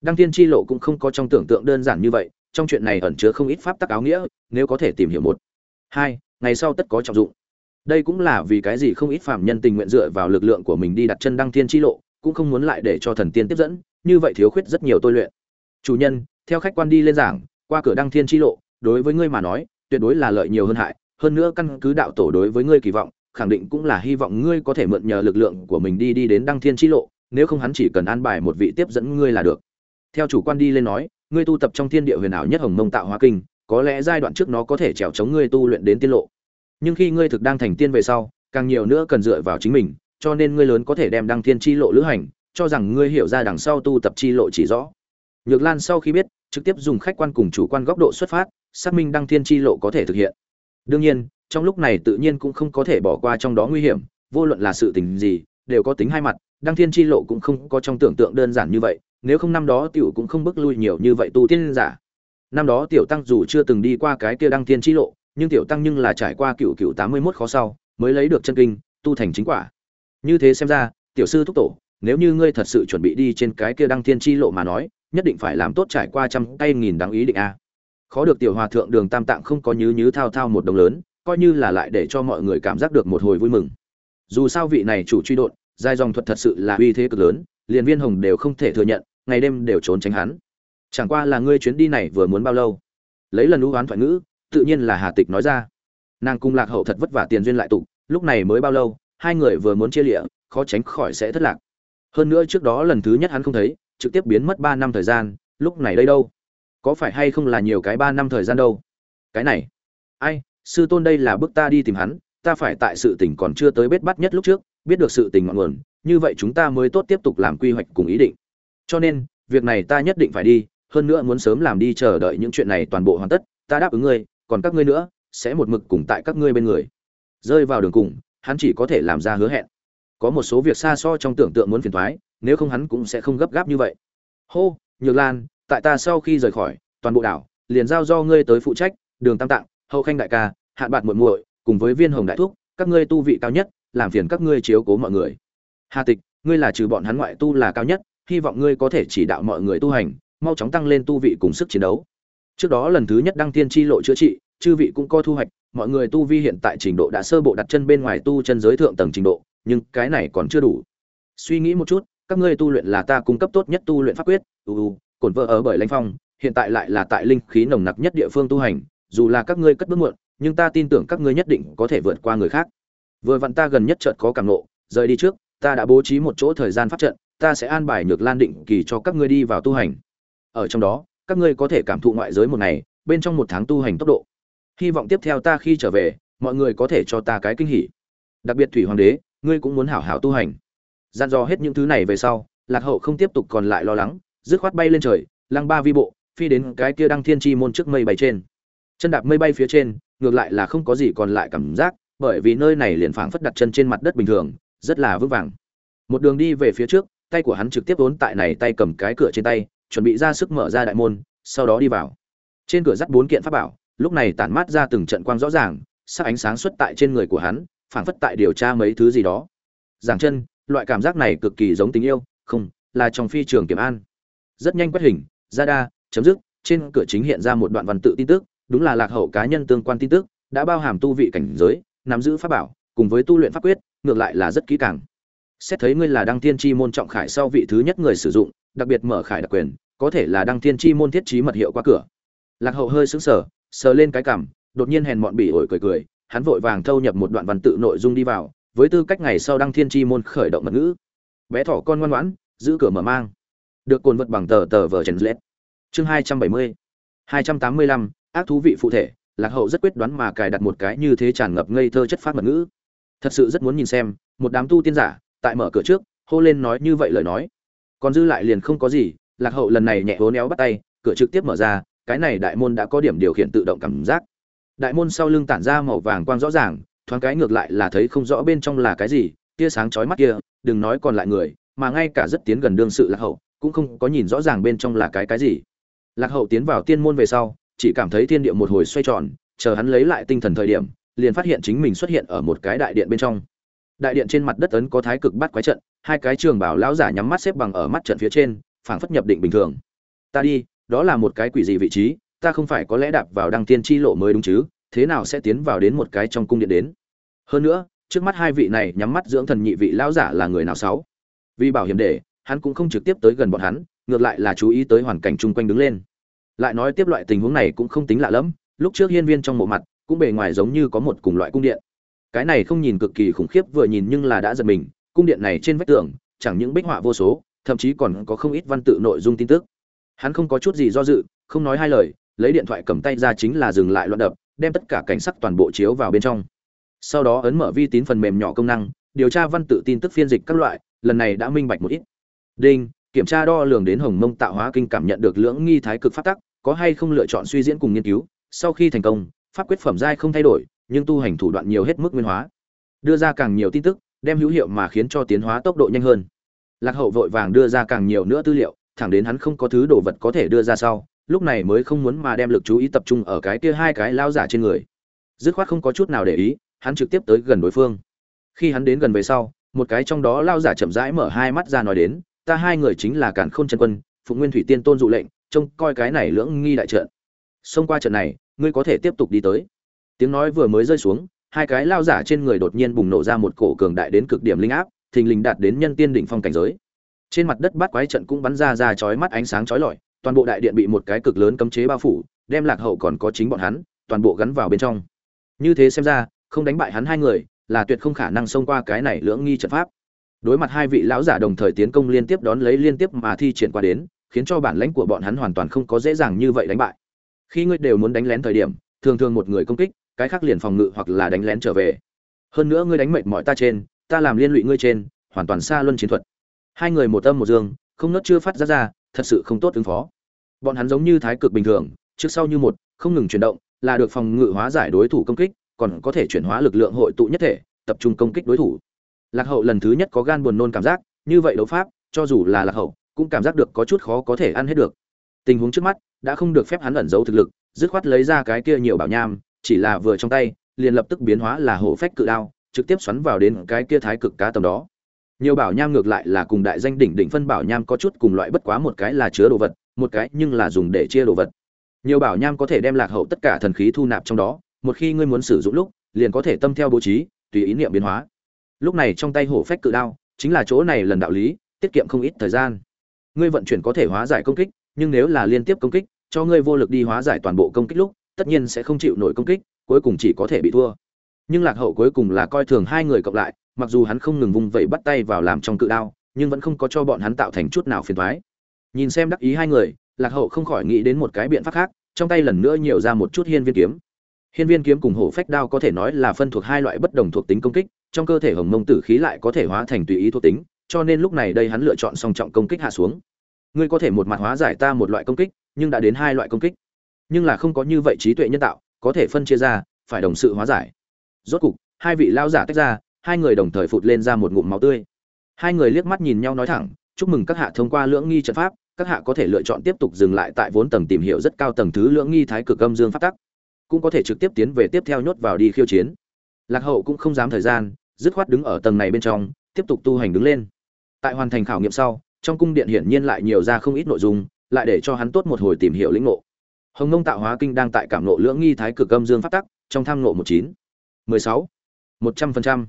Đăng thiên chi lộ cũng không có trong tưởng tượng đơn giản như vậy, trong chuyện này ẩn chứa không ít pháp tắc áo nghĩa, nếu có thể tìm hiểu một, hai, ngày sau tất có trọng dụng. Đây cũng là vì cái gì không ít phạm nhân tình nguyện dựa vào lực lượng của mình đi đặt chân đăng thiên chi lộ, cũng không muốn lại để cho thần tiên tiếp dẫn, như vậy thiếu khuyết rất nhiều tôi luyện. Chủ nhân, theo khách quan đi lên giảng, qua cửa đăng thiên chi lộ, đối với ngươi mà nói, tuyệt đối là lợi nhiều hơn hại, hơn nữa căn cứ đạo tổ đối với ngươi kỳ vọng, khẳng định cũng là hy vọng ngươi có thể mượn nhờ lực lượng của mình đi đi đến đăng thiên chi lộ nếu không hắn chỉ cần an bài một vị tiếp dẫn ngươi là được. Theo chủ quan đi lên nói, ngươi tu tập trong thiên địa huyền ảo nhất hồng mông tạo hóa kinh, có lẽ giai đoạn trước nó có thể trèo chống ngươi tu luyện đến tiên lộ. Nhưng khi ngươi thực đang thành tiên về sau, càng nhiều nữa cần dựa vào chính mình, cho nên ngươi lớn có thể đem đăng thiên chi lộ lữ hành, cho rằng ngươi hiểu ra đằng sau tu tập chi lộ chỉ rõ. Nhược lan sau khi biết, trực tiếp dùng khách quan cùng chủ quan góc độ xuất phát, xác minh đăng thiên chi lộ có thể thực hiện. Đương nhiên, trong lúc này tự nhiên cũng không có thể bỏ qua trong đó nguy hiểm, vô luận là sự tình gì, đều có tính hai mặt đăng thiên chi lộ cũng không có trong tưởng tượng đơn giản như vậy, nếu không năm đó tiểu cũng không bước lui nhiều như vậy tu tiên giả. Năm đó tiểu tăng dù chưa từng đi qua cái kia đăng thiên chi lộ, nhưng tiểu tăng nhưng là trải qua cựu cựu tám mươi mốt khó sau, mới lấy được chân kinh, tu thành chính quả. Như thế xem ra, tiểu sư thúc tổ, nếu như ngươi thật sự chuẩn bị đi trên cái kia đăng thiên chi lộ mà nói, nhất định phải làm tốt trải qua trăm cây nghìn đáng ý định a. Khó được tiểu hòa thượng đường tam tạng không có nhứ nhứ thao thao một đồng lớn, coi như là lại để cho mọi người cảm giác được một hồi vui mừng. Dù sao vị này chủ truy đột giai dòng thuật thật sự là uy thế cực lớn, liền viên hồng đều không thể thừa nhận, ngày đêm đều trốn tránh hắn. Chẳng qua là ngươi chuyến đi này vừa muốn bao lâu? Lấy lần lũ oán thoại ngữ, tự nhiên là hà tịch nói ra. Nàng cung lạc hậu thật vất vả tiền duyên lại tụ, lúc này mới bao lâu, hai người vừa muốn chia lịa, khó tránh khỏi sẽ thất lạc. Hơn nữa trước đó lần thứ nhất hắn không thấy, trực tiếp biến mất ba năm thời gian, lúc này đây đâu? Có phải hay không là nhiều cái ba năm thời gian đâu? Cái này, ai, sư tôn đây là bước ta đi tìm hắn ta phải tại sự tình còn chưa tới bết bắt nhất lúc trước, biết được sự tình ngọn nguồn, như vậy chúng ta mới tốt tiếp tục làm quy hoạch cùng ý định. Cho nên, việc này ta nhất định phải đi, hơn nữa muốn sớm làm đi chờ đợi những chuyện này toàn bộ hoàn tất, ta đáp ứng ngươi, còn các ngươi nữa, sẽ một mực cùng tại các ngươi bên người. Rơi vào đường cùng, hắn chỉ có thể làm ra hứa hẹn. Có một số việc xa so trong tưởng tượng muốn phiền thoái nếu không hắn cũng sẽ không gấp gáp như vậy. Hô, nhược lan, tại ta sau khi rời khỏi, toàn bộ đảo, liền giao do ngươi tới phụ trách, đường tam tạng, hậu khanh đại ca, hạn bạn muội muội cùng với viên hồng đại thúc, các ngươi tu vị cao nhất, làm phiền các ngươi chiếu cố mọi người. Hà tịch, ngươi là trừ bọn hắn ngoại tu là cao nhất, hy vọng ngươi có thể chỉ đạo mọi người tu hành, mau chóng tăng lên tu vị cùng sức chiến đấu. Trước đó lần thứ nhất đăng tiên chi lộ chữa trị, chư vị cũng có thu hoạch, mọi người tu vi hiện tại trình độ đã sơ bộ đặt chân bên ngoài tu chân giới thượng tầng trình độ, nhưng cái này còn chưa đủ. Suy nghĩ một chút, các ngươi tu luyện là ta cung cấp tốt nhất tu luyện pháp quyết uu cổn vợ ở bởi lãnh phong, hiện tại lại là tại linh khí nồng nặc nhất địa phương tu hành, dù là các ngươi cất bước muộn nhưng ta tin tưởng các ngươi nhất định có thể vượt qua người khác. Vừa vặn ta gần nhất chợt có cảm nộ rời đi trước, ta đã bố trí một chỗ thời gian pháp trận, ta sẽ an bài nhược lan định kỳ cho các ngươi đi vào tu hành. Ở trong đó, các ngươi có thể cảm thụ ngoại giới một ngày, bên trong một tháng tu hành tốc độ. Hy vọng tiếp theo ta khi trở về, mọi người có thể cho ta cái kinh hỉ. Đặc biệt thủy hoàng đế, ngươi cũng muốn hảo hảo tu hành. Gian dò hết những thứ này về sau, lạc hậu không tiếp tục còn lại lo lắng, dứt khoát bay lên trời, lăng ba vi bộ, phi đến cái kia đăng thiên chi môn trước mây bay trên chân đạp mây bay phía trên, ngược lại là không có gì còn lại cảm giác, bởi vì nơi này liền phảng phất đặt chân trên mặt đất bình thường, rất là vững vàng. Một đường đi về phía trước, tay của hắn trực tiếp vốn tại này tay cầm cái cửa trên tay, chuẩn bị ra sức mở ra đại môn, sau đó đi vào. Trên cửa dắt bốn kiện pháp bảo, lúc này tản mát ra từng trận quang rõ ràng, sắc ánh sáng xuất tại trên người của hắn, phảng phất tại điều tra mấy thứ gì đó. Giảng chân, loại cảm giác này cực kỳ giống tình yêu, không, là trong phi trường kiểm an. Rất nhanh quét hình, ra đa, chấm dứt, trên cửa chính hiện ra một đoạn văn tự tin tức đúng là lạc hậu cá nhân tương quan tin tức, đã bao hàm tu vị cảnh giới, nắm giữ pháp bảo, cùng với tu luyện pháp quyết, ngược lại là rất kỹ càng. Xét thấy ngươi là đăng tiên chi môn trọng khải sau vị thứ nhất người sử dụng, đặc biệt mở khải đặc quyền, có thể là đăng tiên chi môn thiết trí mật hiệu qua cửa. Lạc hậu hơi sững sờ sờ lên cái cằm, đột nhiên hèn mọn bỉ ổi cười cười, hắn vội vàng thâu nhập một đoạn văn tự nội dung đi vào, với tư cách ngày sau đăng thiên chi môn khởi động mật ngữ. Bé thỏ con ngoan ngoãn, giữ cửa mở mang. Được cuốn vật bằng tờ tờ vờ trần lết. Chương hai trăm bảy mươi, hai trăm tám mươi lăm ác thú vị phụ thể, lạc hậu rất quyết đoán mà cài đặt một cái như thế tràn ngập ngây thơ chất phát mật ngữ. Thật sự rất muốn nhìn xem, một đám tu tiên giả, tại mở cửa trước, hô lên nói như vậy lời nói. Còn dư lại liền không có gì, lạc hậu lần này nhẹ hố néo bắt tay, cửa trực tiếp mở ra, cái này đại môn đã có điểm điều khiển tự động cảm giác. Đại môn sau lưng tản ra màu vàng quang rõ ràng, thoáng cái ngược lại là thấy không rõ bên trong là cái gì, tia sáng chói mắt kia, đừng nói còn lại người, mà ngay cả rất tiến gần đương sự lạc hậu, cũng không có nhìn rõ ràng bên trong là cái cái gì. Lạc hậu tiến vào tiên môn về sau chỉ cảm thấy thiên địa một hồi xoay tròn, chờ hắn lấy lại tinh thần thời điểm, liền phát hiện chính mình xuất hiện ở một cái đại điện bên trong. Đại điện trên mặt đất ấn có thái cực bắt quái trận, hai cái trường bảo lão giả nhắm mắt xếp bằng ở mắt trận phía trên, phảng phất nhập định bình thường. Ta đi, đó là một cái quỷ gì vị trí, ta không phải có lẽ đạp vào đăng tiên chi lộ mới đúng chứ, thế nào sẽ tiến vào đến một cái trong cung điện đến? Hơn nữa, trước mắt hai vị này nhắm mắt dưỡng thần nhị vị lão giả là người nào sáu? Vì bảo hiểm để, hắn cũng không trực tiếp tới gần bọn hắn, ngược lại là chú ý tới hoàn cảnh chung quanh đứng lên lại nói tiếp loại tình huống này cũng không tính lạ lẫm, lúc trước hiên viên trong mộ mặt, cũng bề ngoài giống như có một cùng loại cung điện. Cái này không nhìn cực kỳ khủng khiếp vừa nhìn nhưng là đã giật mình, cung điện này trên vách tường, chẳng những bích họa vô số, thậm chí còn có không ít văn tự nội dung tin tức. Hắn không có chút gì do dự, không nói hai lời, lấy điện thoại cầm tay ra chính là dừng lại loạn đập, đem tất cả cảnh sắc toàn bộ chiếu vào bên trong. Sau đó ấn mở vi tín phần mềm nhỏ công năng, điều tra văn tự tin tức phiên dịch các loại, lần này đã minh bạch một ít. Đinh kiểm tra đo lường đến hồng mông tạo hóa kinh cảm nhận được lưỡng nghi thái cực pháp tắc, có hay không lựa chọn suy diễn cùng nghiên cứu. Sau khi thành công, pháp quyết phẩm giai không thay đổi, nhưng tu hành thủ đoạn nhiều hết mức nguyên hóa. Đưa ra càng nhiều tin tức, đem hữu hiệu mà khiến cho tiến hóa tốc độ nhanh hơn. Lạc hậu vội vàng đưa ra càng nhiều nữa tư liệu, thẳng đến hắn không có thứ đồ vật có thể đưa ra sau, lúc này mới không muốn mà đem lực chú ý tập trung ở cái kia hai cái lao giả trên người. Dứt khoát không có chút nào để ý, hắn trực tiếp tới gần đối phương. Khi hắn đến gần về sau, một cái trong đó lao giả chậm rãi mở hai mắt ra nói đến ta hai người chính là cản khôn chân quân phụ nguyên thủy tiên tôn dụ lệnh, trông coi cái này lưỡng nghi đại trận. Xông qua trận này, ngươi có thể tiếp tục đi tới. Tiếng nói vừa mới rơi xuống, hai cái lao giả trên người đột nhiên bùng nổ ra một cổ cường đại đến cực điểm linh áp, thình lình đạt đến nhân tiên đỉnh phong cảnh giới. Trên mặt đất bát quái trận cũng bắn ra ra chói mắt ánh sáng chói lọi, toàn bộ đại điện bị một cái cực lớn cấm chế bao phủ, đem lạc hậu còn có chính bọn hắn, toàn bộ gắn vào bên trong. Như thế xem ra, không đánh bại hắn hai người, là tuyệt không khả năng xông qua cái này lưỡng nghi trận pháp đối mặt hai vị lão giả đồng thời tiến công liên tiếp đón lấy liên tiếp mà thi triển qua đến, khiến cho bản lãnh của bọn hắn hoàn toàn không có dễ dàng như vậy đánh bại. Khi ngươi đều muốn đánh lén thời điểm, thường thường một người công kích, cái khác liền phòng ngự hoặc là đánh lén trở về. Hơn nữa ngươi đánh mệt mỏi ta trên, ta làm liên lụy ngươi trên, hoàn toàn xa luân chiến thuật. Hai người một âm một dương, không nớt chưa phát ra ra, thật sự không tốt ứng phó. Bọn hắn giống như thái cực bình thường, trước sau như một, không ngừng chuyển động, là được phòng ngự hóa giải đối thủ công kích, còn có thể chuyển hóa lực lượng hội tụ nhất thể, tập trung công kích đối thủ lạc hậu lần thứ nhất có gan buồn nôn cảm giác, như vậy đấu pháp, cho dù là lạc hậu, cũng cảm giác được có chút khó có thể ăn hết được. Tình huống trước mắt, đã không được phép hắn ẩn giấu thực lực, dứt khoát lấy ra cái kia nhiều bảo nham, chỉ là vừa trong tay, liền lập tức biến hóa là hổ phách cự đao, trực tiếp xoắn vào đến cái kia thái cực cá tầm đó. Nhiều bảo nham ngược lại là cùng đại danh đỉnh đỉnh phân bảo nham có chút cùng loại bất quá một cái là chứa đồ vật, một cái nhưng là dùng để chia đồ vật. Nhiều bảo nham có thể đem lạc hậu tất cả thần khí thu nạp trong đó, một khi ngươi muốn sử dụng lúc, liền có thể tâm theo bố trí, tùy ý niệm biến hóa lúc này trong tay hổ phách cự đao, chính là chỗ này lần đạo lý, tiết kiệm không ít thời gian. Ngươi vận chuyển có thể hóa giải công kích, nhưng nếu là liên tiếp công kích, cho ngươi vô lực đi hóa giải toàn bộ công kích lúc, tất nhiên sẽ không chịu nổi công kích, cuối cùng chỉ có thể bị thua. Nhưng lạc hậu cuối cùng là coi thường hai người cộng lại, mặc dù hắn không ngừng vung vẩy bắt tay vào làm trong cự đao, nhưng vẫn không có cho bọn hắn tạo thành chút nào phiền thoái nhìn xem đắc ý hai người, lạc hậu không khỏi nghĩ đến một cái biện pháp khác, trong tay lần nữa nhiều ra một chút hiên viên kiếm. Hiên viên kiếm cùng hổ phách đao có thể nói là phân thuộc hai loại bất đồng thuộc tính công kích trong cơ thể hồng mông tử khí lại có thể hóa thành tùy ý thuộc tính, cho nên lúc này đây hắn lựa chọn song trọng công kích hạ xuống. Ngươi có thể một mặt hóa giải ta một loại công kích, nhưng đã đến hai loại công kích. Nhưng là không có như vậy trí tuệ nhân tạo, có thể phân chia ra, phải đồng sự hóa giải. Rốt cục, hai vị lao giả tách ra, hai người đồng thời phụt lên ra một ngụm máu tươi. Hai người liếc mắt nhìn nhau nói thẳng, chúc mừng các hạ thông qua lưỡng nghi trận pháp, các hạ có thể lựa chọn tiếp tục dừng lại tại vốn tầng tìm hiểu rất cao tầng thứ lưỡng nghi thái cực âm dương phát tắc, cũng có thể trực tiếp tiến về tiếp theo nhốt vào đi khiêu chiến. Lạc hậu cũng không dám thời gian dứt khoát đứng ở tầng này bên trong, tiếp tục tu hành đứng lên. Tại hoàn thành khảo nghiệm sau, trong cung điện hiển nhiên lại nhiều ra không ít nội dung, lại để cho hắn tốt một hồi tìm hiểu lĩnh ngộ. Hồng nông tạo hóa kinh đang tại cảm ngộ lưỡng nghi thái cực âm dương pháp tắc, trong tham ngộ một chín, mười sáu, một trăm phần trăm.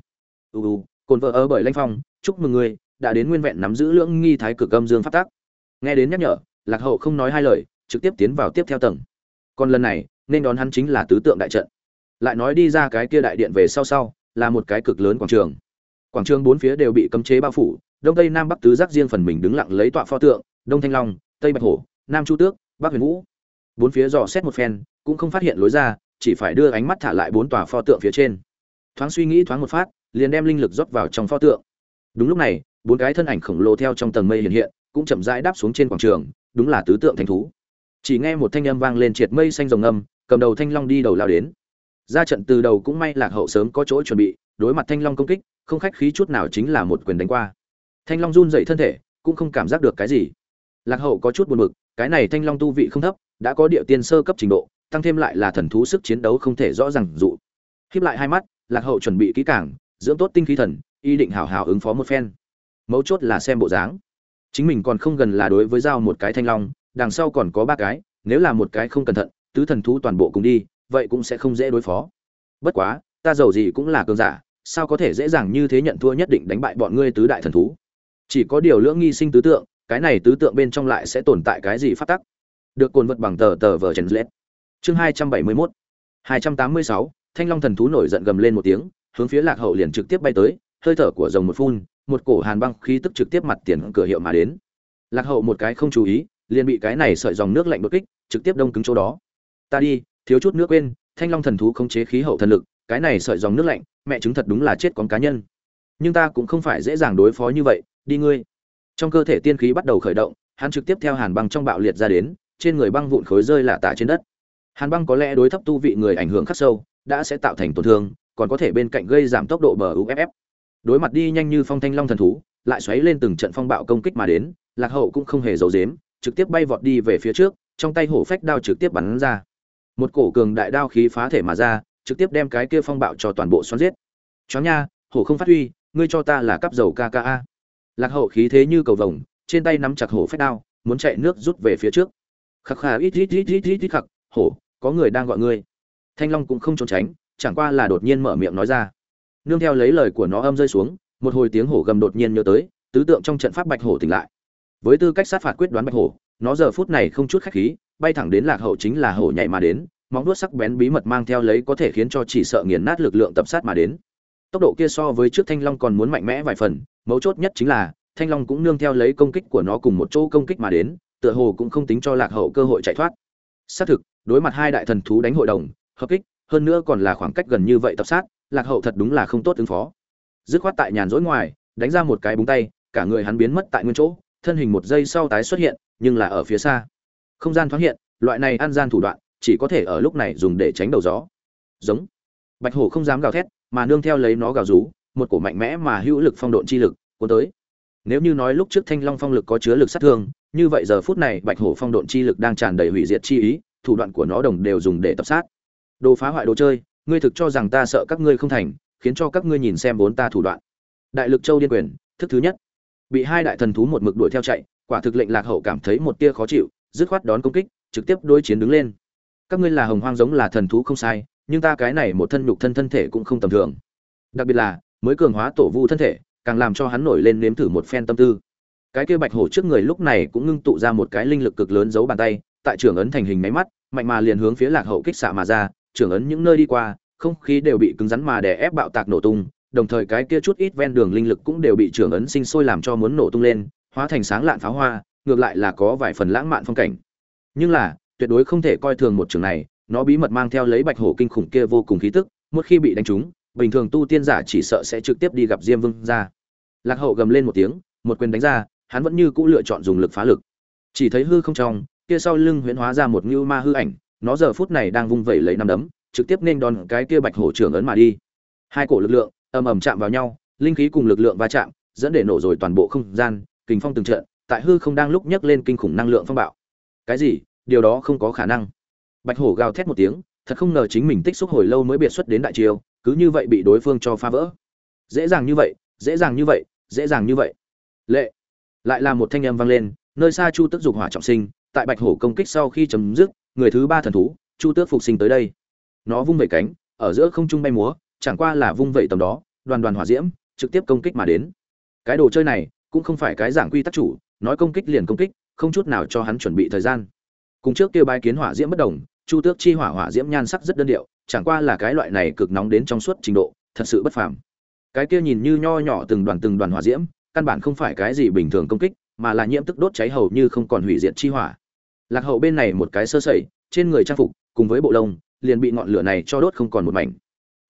Uu cồn vợ ở bởi lanh phong, chúc mừng người, đã đến nguyên vẹn nắm giữ lưỡng nghi thái cực âm dương pháp tắc. Nghe đến nhắc nhở, lạc hậu không nói hai lời, trực tiếp tiến vào tiếp theo tầng. Còn lần này, nên đón hắn chính là tứ tượng đại trận. Lại nói đi ra cái kia đại điện về sau sau là một cái cực lớn quảng trường. Quảng trường bốn phía đều bị cấm chế bao phủ, đông tây nam bắc tứ giác riêng phần mình đứng lặng lấy tọa pho tượng, đông thanh long, tây bạch hổ, nam chu tước, bắc huyền vũ. Bốn phía dò xét một phen, cũng không phát hiện lối ra, chỉ phải đưa ánh mắt thả lại bốn tòa pho tượng phía trên. Thoáng suy nghĩ thoáng một phát, liền đem linh lực rót vào trong pho tượng. Đúng lúc này, bốn cái thân ảnh khổng lồ theo trong tầng mây hiện hiện, cũng chậm rãi đáp xuống trên quảng trường, đúng là tứ tượng thanh thú. Chỉ nghe một thanh âm vang lên triệt mây xanh rồng âm, cầm đầu thanh long đi đầu lao đến ra trận từ đầu cũng may lạc hậu sớm có chỗ chuẩn bị, đối mặt thanh long công kích, không khách khí chút nào chính là một quyền đánh qua. Thanh long run dậy thân thể, cũng không cảm giác được cái gì. Lạc hậu có chút buồn bực, cái này thanh long tu vị không thấp, đã có địa tiên sơ cấp trình độ, tăng thêm lại là thần thú sức chiến đấu không thể rõ ràng dụ. Khiếp lại hai mắt, lạc hậu chuẩn bị kỹ càng, dưỡng tốt tinh khí thần, y định hào hào ứng phó một phen. Mấu chốt là xem bộ dáng. Chính mình còn không gần là đối với giao một cái thanh long, đằng sau còn có ba cái, nếu là một cái không cẩn thận, tứ thần thú toàn bộ cùng đi vậy cũng sẽ không dễ đối phó. Bất quá, ta giàu gì cũng là cường giả, sao có thể dễ dàng như thế nhận thua nhất định đánh bại bọn ngươi tứ đại thần thú? Chỉ có điều lưỡng nghi sinh tứ tượng, cái này tứ tượng bên trong lại sẽ tồn tại cái gì phát tắc? Được cồn vật bằng tờ tờ vờ trần lết. Chương hai trăm bảy mươi mốt. hai trăm tám mươi sáu, thanh long thần thú nổi giận gầm lên một tiếng, hướng phía lạc hậu liền trực tiếp bay tới, hơi thở của rồng một phun, một cổ hàn băng khí tức trực tiếp mặt tiền cửa hiệu mà đến. Lạc hậu một cái không chú ý, liền bị cái này sợi dòng nước lạnh đột kích, trực tiếp đông cứng chỗ đó. Ta đi thiếu chút nước quên, thanh long thần thú không chế khí hậu thần lực, cái này sợi dòng nước lạnh, mẹ chứng thật đúng là chết con cá nhân. Nhưng ta cũng không phải dễ dàng đối phó như vậy, đi ngươi. Trong cơ thể tiên khí bắt đầu khởi động, hắn trực tiếp theo hàn băng trong bạo liệt ra đến, trên người băng vụn khối rơi lạ tả trên đất. Hàn băng có lẽ đối thấp tu vị người ảnh hưởng khắc sâu, đã sẽ tạo thành tổn thương, còn có thể bên cạnh gây giảm tốc độ bờ uff đối mặt đi nhanh như phong thanh long thần thú, lại xoáy lên từng trận phong bạo công kích mà đến, lạc hậu cũng không hề giấu dếm trực tiếp bay vọt đi về phía trước, trong tay hổ phách đao trực tiếp bắn ra một cổ cường đại đao khí phá thể mà ra, trực tiếp đem cái kia phong bạo cho toàn bộ xoắn giết. Chó nha, hổ không phát huy, ngươi cho ta là cắp dầu kka lạc hậu khí thế như cầu vồng, trên tay nắm chặt hổ phách đao, muốn chạy nước rút về phía trước. Khắc khà ít ít ít ít ít ít, khắc, hổ, có người đang gọi ngươi. Thanh long cũng không trốn tránh, chẳng qua là đột nhiên mở miệng nói ra. Nương theo lấy lời của nó âm rơi xuống, một hồi tiếng hổ gầm đột nhiên nhớ tới, tứ tượng trong trận pháp bạch hổ tỉnh lại. Với tư cách sát phạt quyết đoán bạch hổ, nó giờ phút này không chút khách khí bay thẳng đến lạc hậu chính là hổ nhảy mà đến, móng đuốt sắc bén bí mật mang theo lấy có thể khiến cho chỉ sợ nghiền nát lực lượng tập sát mà đến. Tốc độ kia so với trước thanh long còn muốn mạnh mẽ vài phần, mấu chốt nhất chính là, thanh long cũng nương theo lấy công kích của nó cùng một chỗ công kích mà đến, tựa hồ cũng không tính cho lạc hậu cơ hội chạy thoát. Xác thực, đối mặt hai đại thần thú đánh hội đồng, hợp kích, hơn nữa còn là khoảng cách gần như vậy tập sát, lạc hậu thật đúng là không tốt ứng phó. Dứt khoát tại nhàn rỗi ngoài, đánh ra một cái búng tay, cả người hắn biến mất tại nguyên chỗ, thân hình một giây sau tái xuất hiện, nhưng là ở phía xa không gian thoáng hiện, loại này ăn gian thủ đoạn, chỉ có thể ở lúc này dùng để tránh đầu gió. Giống. Bạch hổ không dám gào thét, mà nương theo lấy nó gào rú, một cổ mạnh mẽ mà hữu lực phong độn chi lực, cuốn tới. Nếu như nói lúc trước thanh long phong lực có chứa lực sát thương, như vậy giờ phút này bạch hổ phong độn chi lực đang tràn đầy hủy diệt chi ý, thủ đoạn của nó đồng đều dùng để tập sát. Đồ phá hoại đồ chơi, ngươi thực cho rằng ta sợ các ngươi không thành, khiến cho các ngươi nhìn xem vốn ta thủ đoạn. Đại lực châu điên quyền, thức thứ nhất. Bị hai đại thần thú một mực đuổi theo chạy, quả thực lệnh lạc hậu cảm thấy một tia khó chịu dứt khoát đón công kích, trực tiếp đối chiến đứng lên. Các ngươi là hồng hoang giống là thần thú không sai, nhưng ta cái này một thân nhục thân thân thể cũng không tầm thường. Đặc biệt là, mới cường hóa tổ vu thân thể, càng làm cho hắn nổi lên nếm thử một phen tâm tư. Cái kia bạch hổ trước người lúc này cũng ngưng tụ ra một cái linh lực cực lớn giấu bàn tay, tại trưởng ấn thành hình máy mắt, mạnh mà liền hướng phía lạc hậu kích xạ mà ra, trưởng ấn những nơi đi qua, không khí đều bị cứng rắn mà đè ép bạo tạc nổ tung, đồng thời cái kia chút ít ven đường linh lực cũng đều bị trưởng ấn sinh sôi làm cho muốn nổ tung lên, hóa thành sáng lạn pháo hoa ngược lại là có vài phần lãng mạn phong cảnh. Nhưng là, tuyệt đối không thể coi thường một trường này, nó bí mật mang theo lấy bạch hổ kinh khủng kia vô cùng khí tức, một khi bị đánh trúng, bình thường tu tiên giả chỉ sợ sẽ trực tiếp đi gặp diêm vương ra lạc hậu gầm lên một tiếng, một quyền đánh ra, hắn vẫn như cũ lựa chọn dùng lực phá lực. Chỉ thấy hư không trong, kia sau lưng huyễn hóa ra một ngưu ma hư ảnh, nó giờ phút này đang vung vẩy lấy năm đấm, trực tiếp nên đòn cái kia bạch hổ trưởng ấn mà đi. Hai cổ lực lượng, ầm ầm chạm vào nhau, linh khí cùng lực lượng va chạm, dẫn để nổ rồi toàn bộ không gian, kình phong từng trận tại hư không đang lúc nhấc lên kinh khủng năng lượng phong bạo. Cái gì? Điều đó không có khả năng. Bạch hổ gào thét một tiếng, thật không ngờ chính mình tích xúc hồi lâu mới biệt xuất đến đại triều cứ như vậy bị đối phương cho phá vỡ. Dễ dàng như vậy, dễ dàng như vậy, dễ dàng như vậy. Lệ. Lại là một thanh âm vang lên, nơi xa chu Tước dục hỏa trọng sinh, tại bạch hổ công kích sau khi chấm dứt, người thứ ba thần thú, chu tước phục sinh tới đây. Nó vung vẩy cánh, ở giữa không trung bay múa, chẳng qua là vung vẩy tầm đó, đoàn đoàn hỏa diễm, trực tiếp công kích mà đến. Cái đồ chơi này, cũng không phải cái giảng quy tắc chủ nói công kích liền công kích, không chút nào cho hắn chuẩn bị thời gian. Cùng trước kia bái kiến hỏa diễm bất đồng, chu tước chi hỏa hỏa diễm nhan sắc rất đơn điệu, chẳng qua là cái loại này cực nóng đến trong suốt trình độ, thật sự bất phàm. Cái kia nhìn như nho nhỏ từng đoàn từng đoàn hỏa diễm, căn bản không phải cái gì bình thường công kích, mà là nhiễm tức đốt cháy hầu như không còn hủy diệt chi hỏa. Lạc hậu bên này một cái sơ sẩy, trên người trang phục, cùng với bộ lông, liền bị ngọn lửa này cho đốt không còn một mảnh.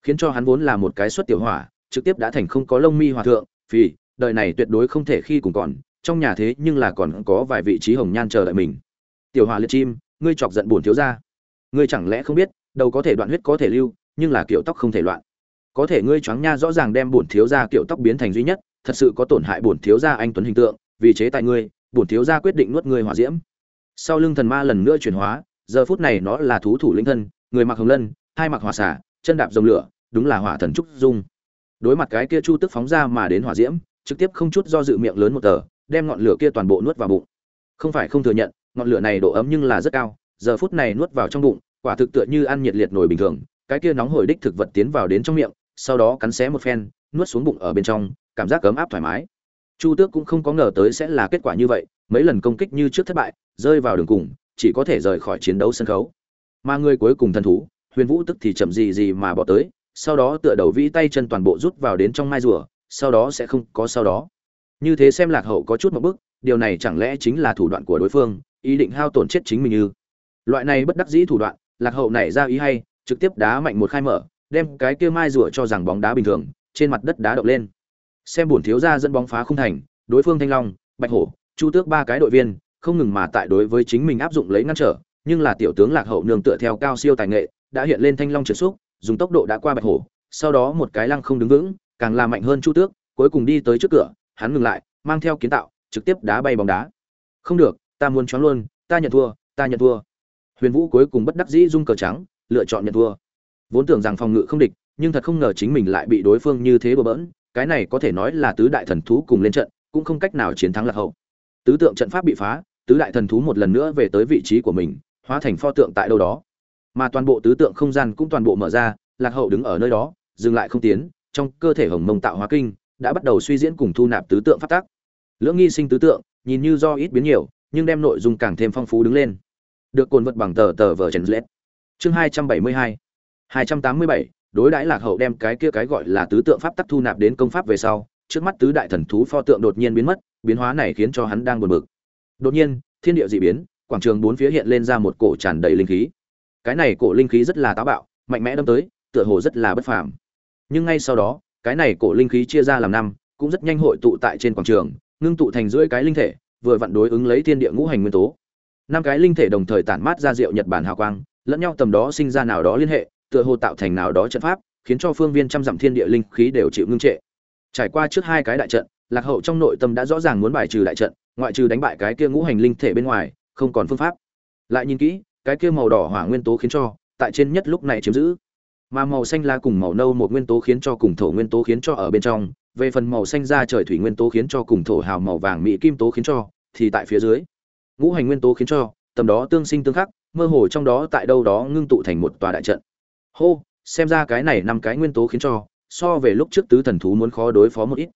Khiến cho hắn vốn là một cái xuất tiểu hỏa, trực tiếp đã thành không có lông mi hòa thượng vì đời này tuyệt đối không thể khi cùng còn trong nhà thế nhưng là còn có vài vị trí hồng nhan chờ đợi mình. Tiểu hòa liệt chim, ngươi chọc giận bổn thiếu gia. Ngươi chẳng lẽ không biết, đầu có thể đoạn huyết có thể lưu, nhưng là kiểu tóc không thể loạn. Có thể ngươi choáng nha rõ ràng đem bổn thiếu gia kiểu tóc biến thành duy nhất, thật sự có tổn hại bổn thiếu gia anh tuấn hình tượng, vì chế tại ngươi bổn thiếu gia quyết định nuốt ngươi hỏa diễm. Sau lưng thần ma lần nữa chuyển hóa, giờ phút này nó là thú thủ linh thân, người mặc hồng lân, hai mặc hỏa xả chân đạp dòng lửa, đúng là hỏa thần trúc dung. Đối mặt cái kia chu tức phóng ra mà đến hỏa diễm, trực tiếp không chút do dự miệng lớn một tờ đem ngọn lửa kia toàn bộ nuốt vào bụng. Không phải không thừa nhận, ngọn lửa này độ ấm nhưng là rất cao, giờ phút này nuốt vào trong bụng, quả thực tựa như ăn nhiệt liệt nổi bình thường, cái kia nóng hổi đích thực vật tiến vào đến trong miệng, sau đó cắn xé một phen, nuốt xuống bụng ở bên trong, cảm giác ấm áp thoải mái. Chu tước cũng không có ngờ tới sẽ là kết quả như vậy, mấy lần công kích như trước thất bại, rơi vào đường cùng, chỉ có thể rời khỏi chiến đấu sân khấu. Mà người cuối cùng thần thú, huyền vũ tức thì chậm gì gì mà bỏ tới, sau đó tựa đầu vĩ tay chân toàn bộ rút vào đến trong mai rùa, sau đó sẽ không có sau đó như thế xem lạc hậu có chút một bước, điều này chẳng lẽ chính là thủ đoạn của đối phương ý định hao tổn chết chính mình như loại này bất đắc dĩ thủ đoạn lạc hậu này ra ý hay trực tiếp đá mạnh một khai mở đem cái kia mai rùa cho rằng bóng đá bình thường trên mặt đất đá động lên. Xem bổn thiếu gia dẫn bóng phá không thành đối phương thanh long bạch hổ chu tước ba cái đội viên không ngừng mà tại đối với chính mình áp dụng lấy ngăn trở nhưng là tiểu tướng lạc hậu nương tựa theo cao siêu tài nghệ đã hiện lên thanh long trượt xúc dùng tốc độ đã qua bạch hổ sau đó một cái lăng không đứng vững càng làm mạnh hơn chu tước cuối cùng đi tới trước cửa hắn ngừng lại, mang theo kiến tạo, trực tiếp đá bay bóng đá. Không được, ta muốn choáng luôn, ta nhận thua, ta nhận thua. Huyền vũ cuối cùng bất đắc dĩ dung cờ trắng, lựa chọn nhận thua. Vốn tưởng rằng phòng ngự không địch, nhưng thật không ngờ chính mình lại bị đối phương như thế bừa bỡn, cái này có thể nói là tứ đại thần thú cùng lên trận, cũng không cách nào chiến thắng lạc hậu. Tứ tượng trận pháp bị phá, tứ đại thần thú một lần nữa về tới vị trí của mình, hóa thành pho tượng tại đâu đó. Mà toàn bộ tứ tượng không gian cũng toàn bộ mở ra, lạc hậu đứng ở nơi đó, dừng lại không tiến, trong cơ thể hồng mông tạo hóa kinh đã bắt đầu suy diễn cùng thu nạp tứ tượng phát tác lưỡng nghi sinh tứ tượng, nhìn như do ít biến nhiều, nhưng đem nội dung càng thêm phong phú đứng lên. Được cồn vật bằng tờ tờ vờ trần lết. Chương hai trăm bảy mươi hai hai trăm tám mươi bảy, đối đãi lạc hậu đem cái kia cái gọi là tứ tượng pháp tắc thu nạp đến công pháp về sau, trước mắt tứ đại thần thú pho tượng đột nhiên biến mất, biến hóa này khiến cho hắn đang buồn bực. Đột nhiên, thiên địa dị biến, quảng trường bốn phía hiện lên ra một cổ tràn đầy linh khí. Cái này cổ linh khí rất là táo bạo, mạnh mẽ đâm tới, tựa hồ rất là bất phàm. Nhưng ngay sau đó cái này cổ linh khí chia ra làm năm, cũng rất nhanh hội tụ tại trên quảng trường, ngưng tụ thành rưỡi cái linh thể, vừa vặn đối ứng lấy thiên địa ngũ hành nguyên tố. Năm cái linh thể đồng thời tản mát ra rượu nhật bản hào quang, lẫn nhau tầm đó sinh ra nào đó liên hệ, tựa hồ tạo thành nào đó trận pháp, khiến cho phương viên trăm dặm thiên địa linh khí đều chịu ngưng trệ. Trải qua trước hai cái đại trận, lạc hậu trong nội tâm đã rõ ràng muốn bài trừ đại trận, ngoại trừ đánh bại cái kia ngũ hành linh thể bên ngoài, không còn phương pháp. Lại nhìn kỹ, cái kia màu đỏ hỏa nguyên tố khiến cho, tại trên nhất lúc này chiếm giữ mà màu xanh lá cùng màu nâu một nguyên tố khiến cho cùng thổ nguyên tố khiến cho ở bên trong. Về phần màu xanh da trời thủy nguyên tố khiến cho cùng thổ hào màu vàng mỹ kim tố khiến cho, thì tại phía dưới. Ngũ hành nguyên tố khiến cho, tầm đó tương sinh tương khắc, mơ hồ trong đó tại đâu đó ngưng tụ thành một tòa đại trận. Hô, xem ra cái này năm cái nguyên tố khiến cho, so về lúc trước tứ thần thú muốn khó đối phó một ít.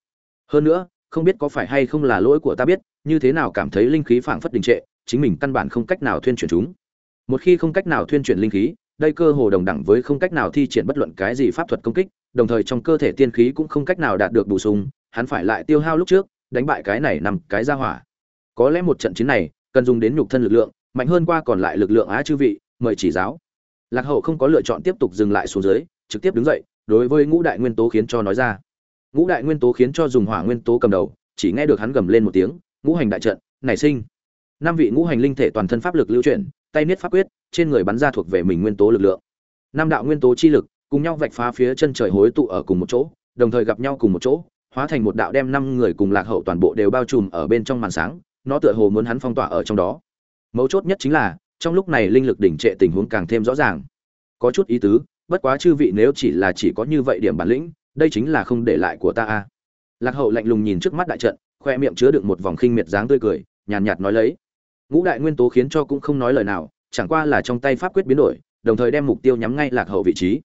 Hơn nữa, không biết có phải hay không là lỗi của ta biết, như thế nào cảm thấy linh khí phảng phất đình trệ, chính mình căn bản không cách nào thuyên chuyển chúng. Một khi không cách nào thuyên chuyển linh khí đây cơ hồ đồng đẳng với không cách nào thi triển bất luận cái gì pháp thuật công kích, đồng thời trong cơ thể tiên khí cũng không cách nào đạt được bổ sung, hắn phải lại tiêu hao lúc trước, đánh bại cái này nằm cái ra hỏa. Có lẽ một trận chiến này, cần dùng đến nhục thân lực lượng, mạnh hơn qua còn lại lực lượng á chư vị, mời chỉ giáo. Lạc hậu không có lựa chọn tiếp tục dừng lại xuống dưới, trực tiếp đứng dậy, đối với ngũ đại nguyên tố khiến cho nói ra. Ngũ đại nguyên tố khiến cho dùng hỏa nguyên tố cầm đầu, chỉ nghe được hắn gầm lên một tiếng, ngũ hành đại trận, nảy sinh. Năm vị ngũ hành linh thể toàn thân pháp lực lưu chuyển, tay niết pháp quyết trên người bắn ra thuộc về mình nguyên tố lực lượng. Năm đạo nguyên tố chi lực cùng nhau vạch phá phía chân trời hối tụ ở cùng một chỗ đồng thời gặp nhau cùng một chỗ hóa thành một đạo đem năm người cùng lạc hậu toàn bộ đều bao trùm ở bên trong màn sáng nó tựa hồ muốn hắn phong tỏa ở trong đó. Mấu chốt nhất chính là trong lúc này linh lực đỉnh trệ tình huống càng thêm rõ ràng. Có chút ý tứ bất quá chư vị nếu chỉ là chỉ có như vậy điểm bản lĩnh đây chính là không để lại của ta a. Lạc hậu lạnh lùng nhìn trước mắt đại trận khoe miệng chứa đựng một vòng khinh miệt dáng tươi cười nhàn nhạt, nói lấy. Ngũ đại nguyên tố khiến cho cũng không nói lời nào chẳng qua là trong tay pháp quyết biến đổi, đồng thời đem mục tiêu nhắm ngay lạc hậu vị trí.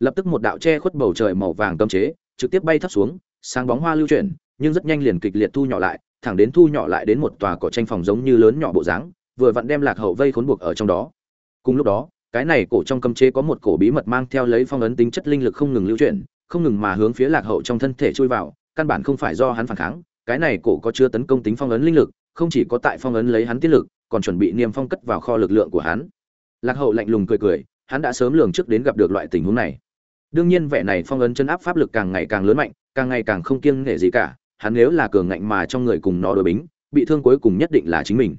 Lập tức một đạo che khuất bầu trời màu vàng cấm chế, trực tiếp bay thấp xuống, sáng bóng hoa lưu chuyển, nhưng rất nhanh liền kịch liệt thu nhỏ lại, thẳng đến thu nhỏ lại đến một tòa cỏ tranh phòng giống như lớn nhỏ bộ dáng, vừa vặn đem lạc hậu vây khốn buộc ở trong đó. Cùng lúc đó, cái này cổ trong cấm chế có một cổ bí mật mang theo lấy phong ấn tính chất linh lực không ngừng lưu chuyển, không ngừng mà hướng phía lạc hậu trong thân thể chui vào, căn bản không phải do hắn phản kháng, cái này cổ có chưa tấn công tính phong ấn linh lực, không chỉ có tại phong ấn lấy hắn tiết lực còn chuẩn bị niêm phong cất vào kho lực lượng của hắn. Lạc hậu lạnh lùng cười cười, hắn đã sớm lường trước đến gặp được loại tình huống này. Đương nhiên vẻ này phong ấn chân áp pháp lực càng ngày càng lớn mạnh, càng ngày càng không kiêng nể gì cả, hắn nếu là cường ngạnh mà trong người cùng nó đối bính, bị thương cuối cùng nhất định là chính mình.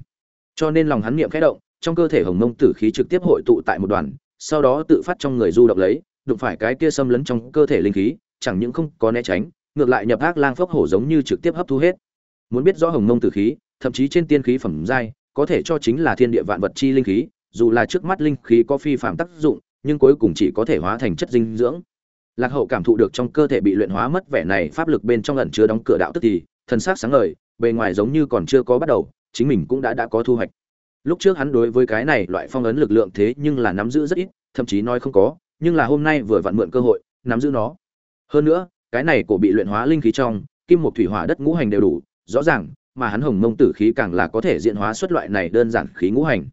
Cho nên lòng hắn niệm khẽ động, trong cơ thể hồng mông tử khí trực tiếp hội tụ tại một đoàn, sau đó tự phát trong người du động lấy, đụng phải cái kia xâm lấn trong cơ thể linh khí, chẳng những không có né tránh, ngược lại nhập ác lang phốc hổ giống như trực tiếp hấp thu hết. Muốn biết rõ hồng mông tử khí, thậm chí trên tiên khí phẩm giai có thể cho chính là thiên địa vạn vật chi linh khí, dù là trước mắt linh khí có phi phạm tác dụng, nhưng cuối cùng chỉ có thể hóa thành chất dinh dưỡng. Lạc hậu cảm thụ được trong cơ thể bị luyện hóa mất vẻ này pháp lực bên trong ẩn chứa đóng cửa đạo tức thì thân xác sáng ngời, bề ngoài giống như còn chưa có bắt đầu, chính mình cũng đã đã có thu hoạch. Lúc trước hắn đối với cái này loại phong ấn lực lượng thế nhưng là nắm giữ rất ít, thậm chí nói không có, nhưng là hôm nay vừa vặn mượn cơ hội, nắm giữ nó. Hơn nữa, cái này cổ bị luyện hóa linh khí trong, kim một thủy hỏa đất ngũ hành đều đủ, rõ ràng mà hắn hồng mông tử khí càng là có thể diễn hóa xuất loại này đơn giản khí ngũ hành.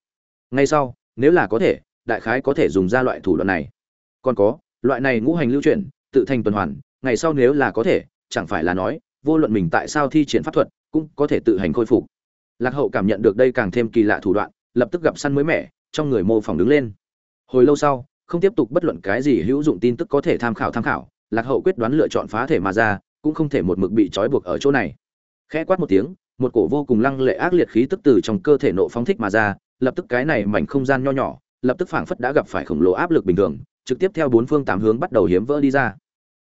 Ngay sau, nếu là có thể, đại khái có thể dùng ra loại thủ đoạn này. Còn có, loại này ngũ hành lưu chuyển, tự thành tuần hoàn, ngày sau nếu là có thể, chẳng phải là nói, vô luận mình tại sao thi triển pháp thuật, cũng có thể tự hành khôi phục. Lạc hậu cảm nhận được đây càng thêm kỳ lạ thủ đoạn, lập tức gặp săn mới mẻ, trong người mô phỏng đứng lên. Hồi lâu sau, không tiếp tục bất luận cái gì hữu dụng tin tức có thể tham khảo tham khảo, lạc hậu quyết đoán lựa chọn phá thể mà ra, cũng không thể một mực bị trói buộc ở chỗ này. Khẽ quát một tiếng một cổ vô cùng lăng lệ ác liệt khí tức từ trong cơ thể nộ phóng thích mà ra, lập tức cái này mảnh không gian nho nhỏ, lập tức phảng phất đã gặp phải khổng lồ áp lực bình thường, trực tiếp theo bốn phương tám hướng bắt đầu hiếm vỡ đi ra.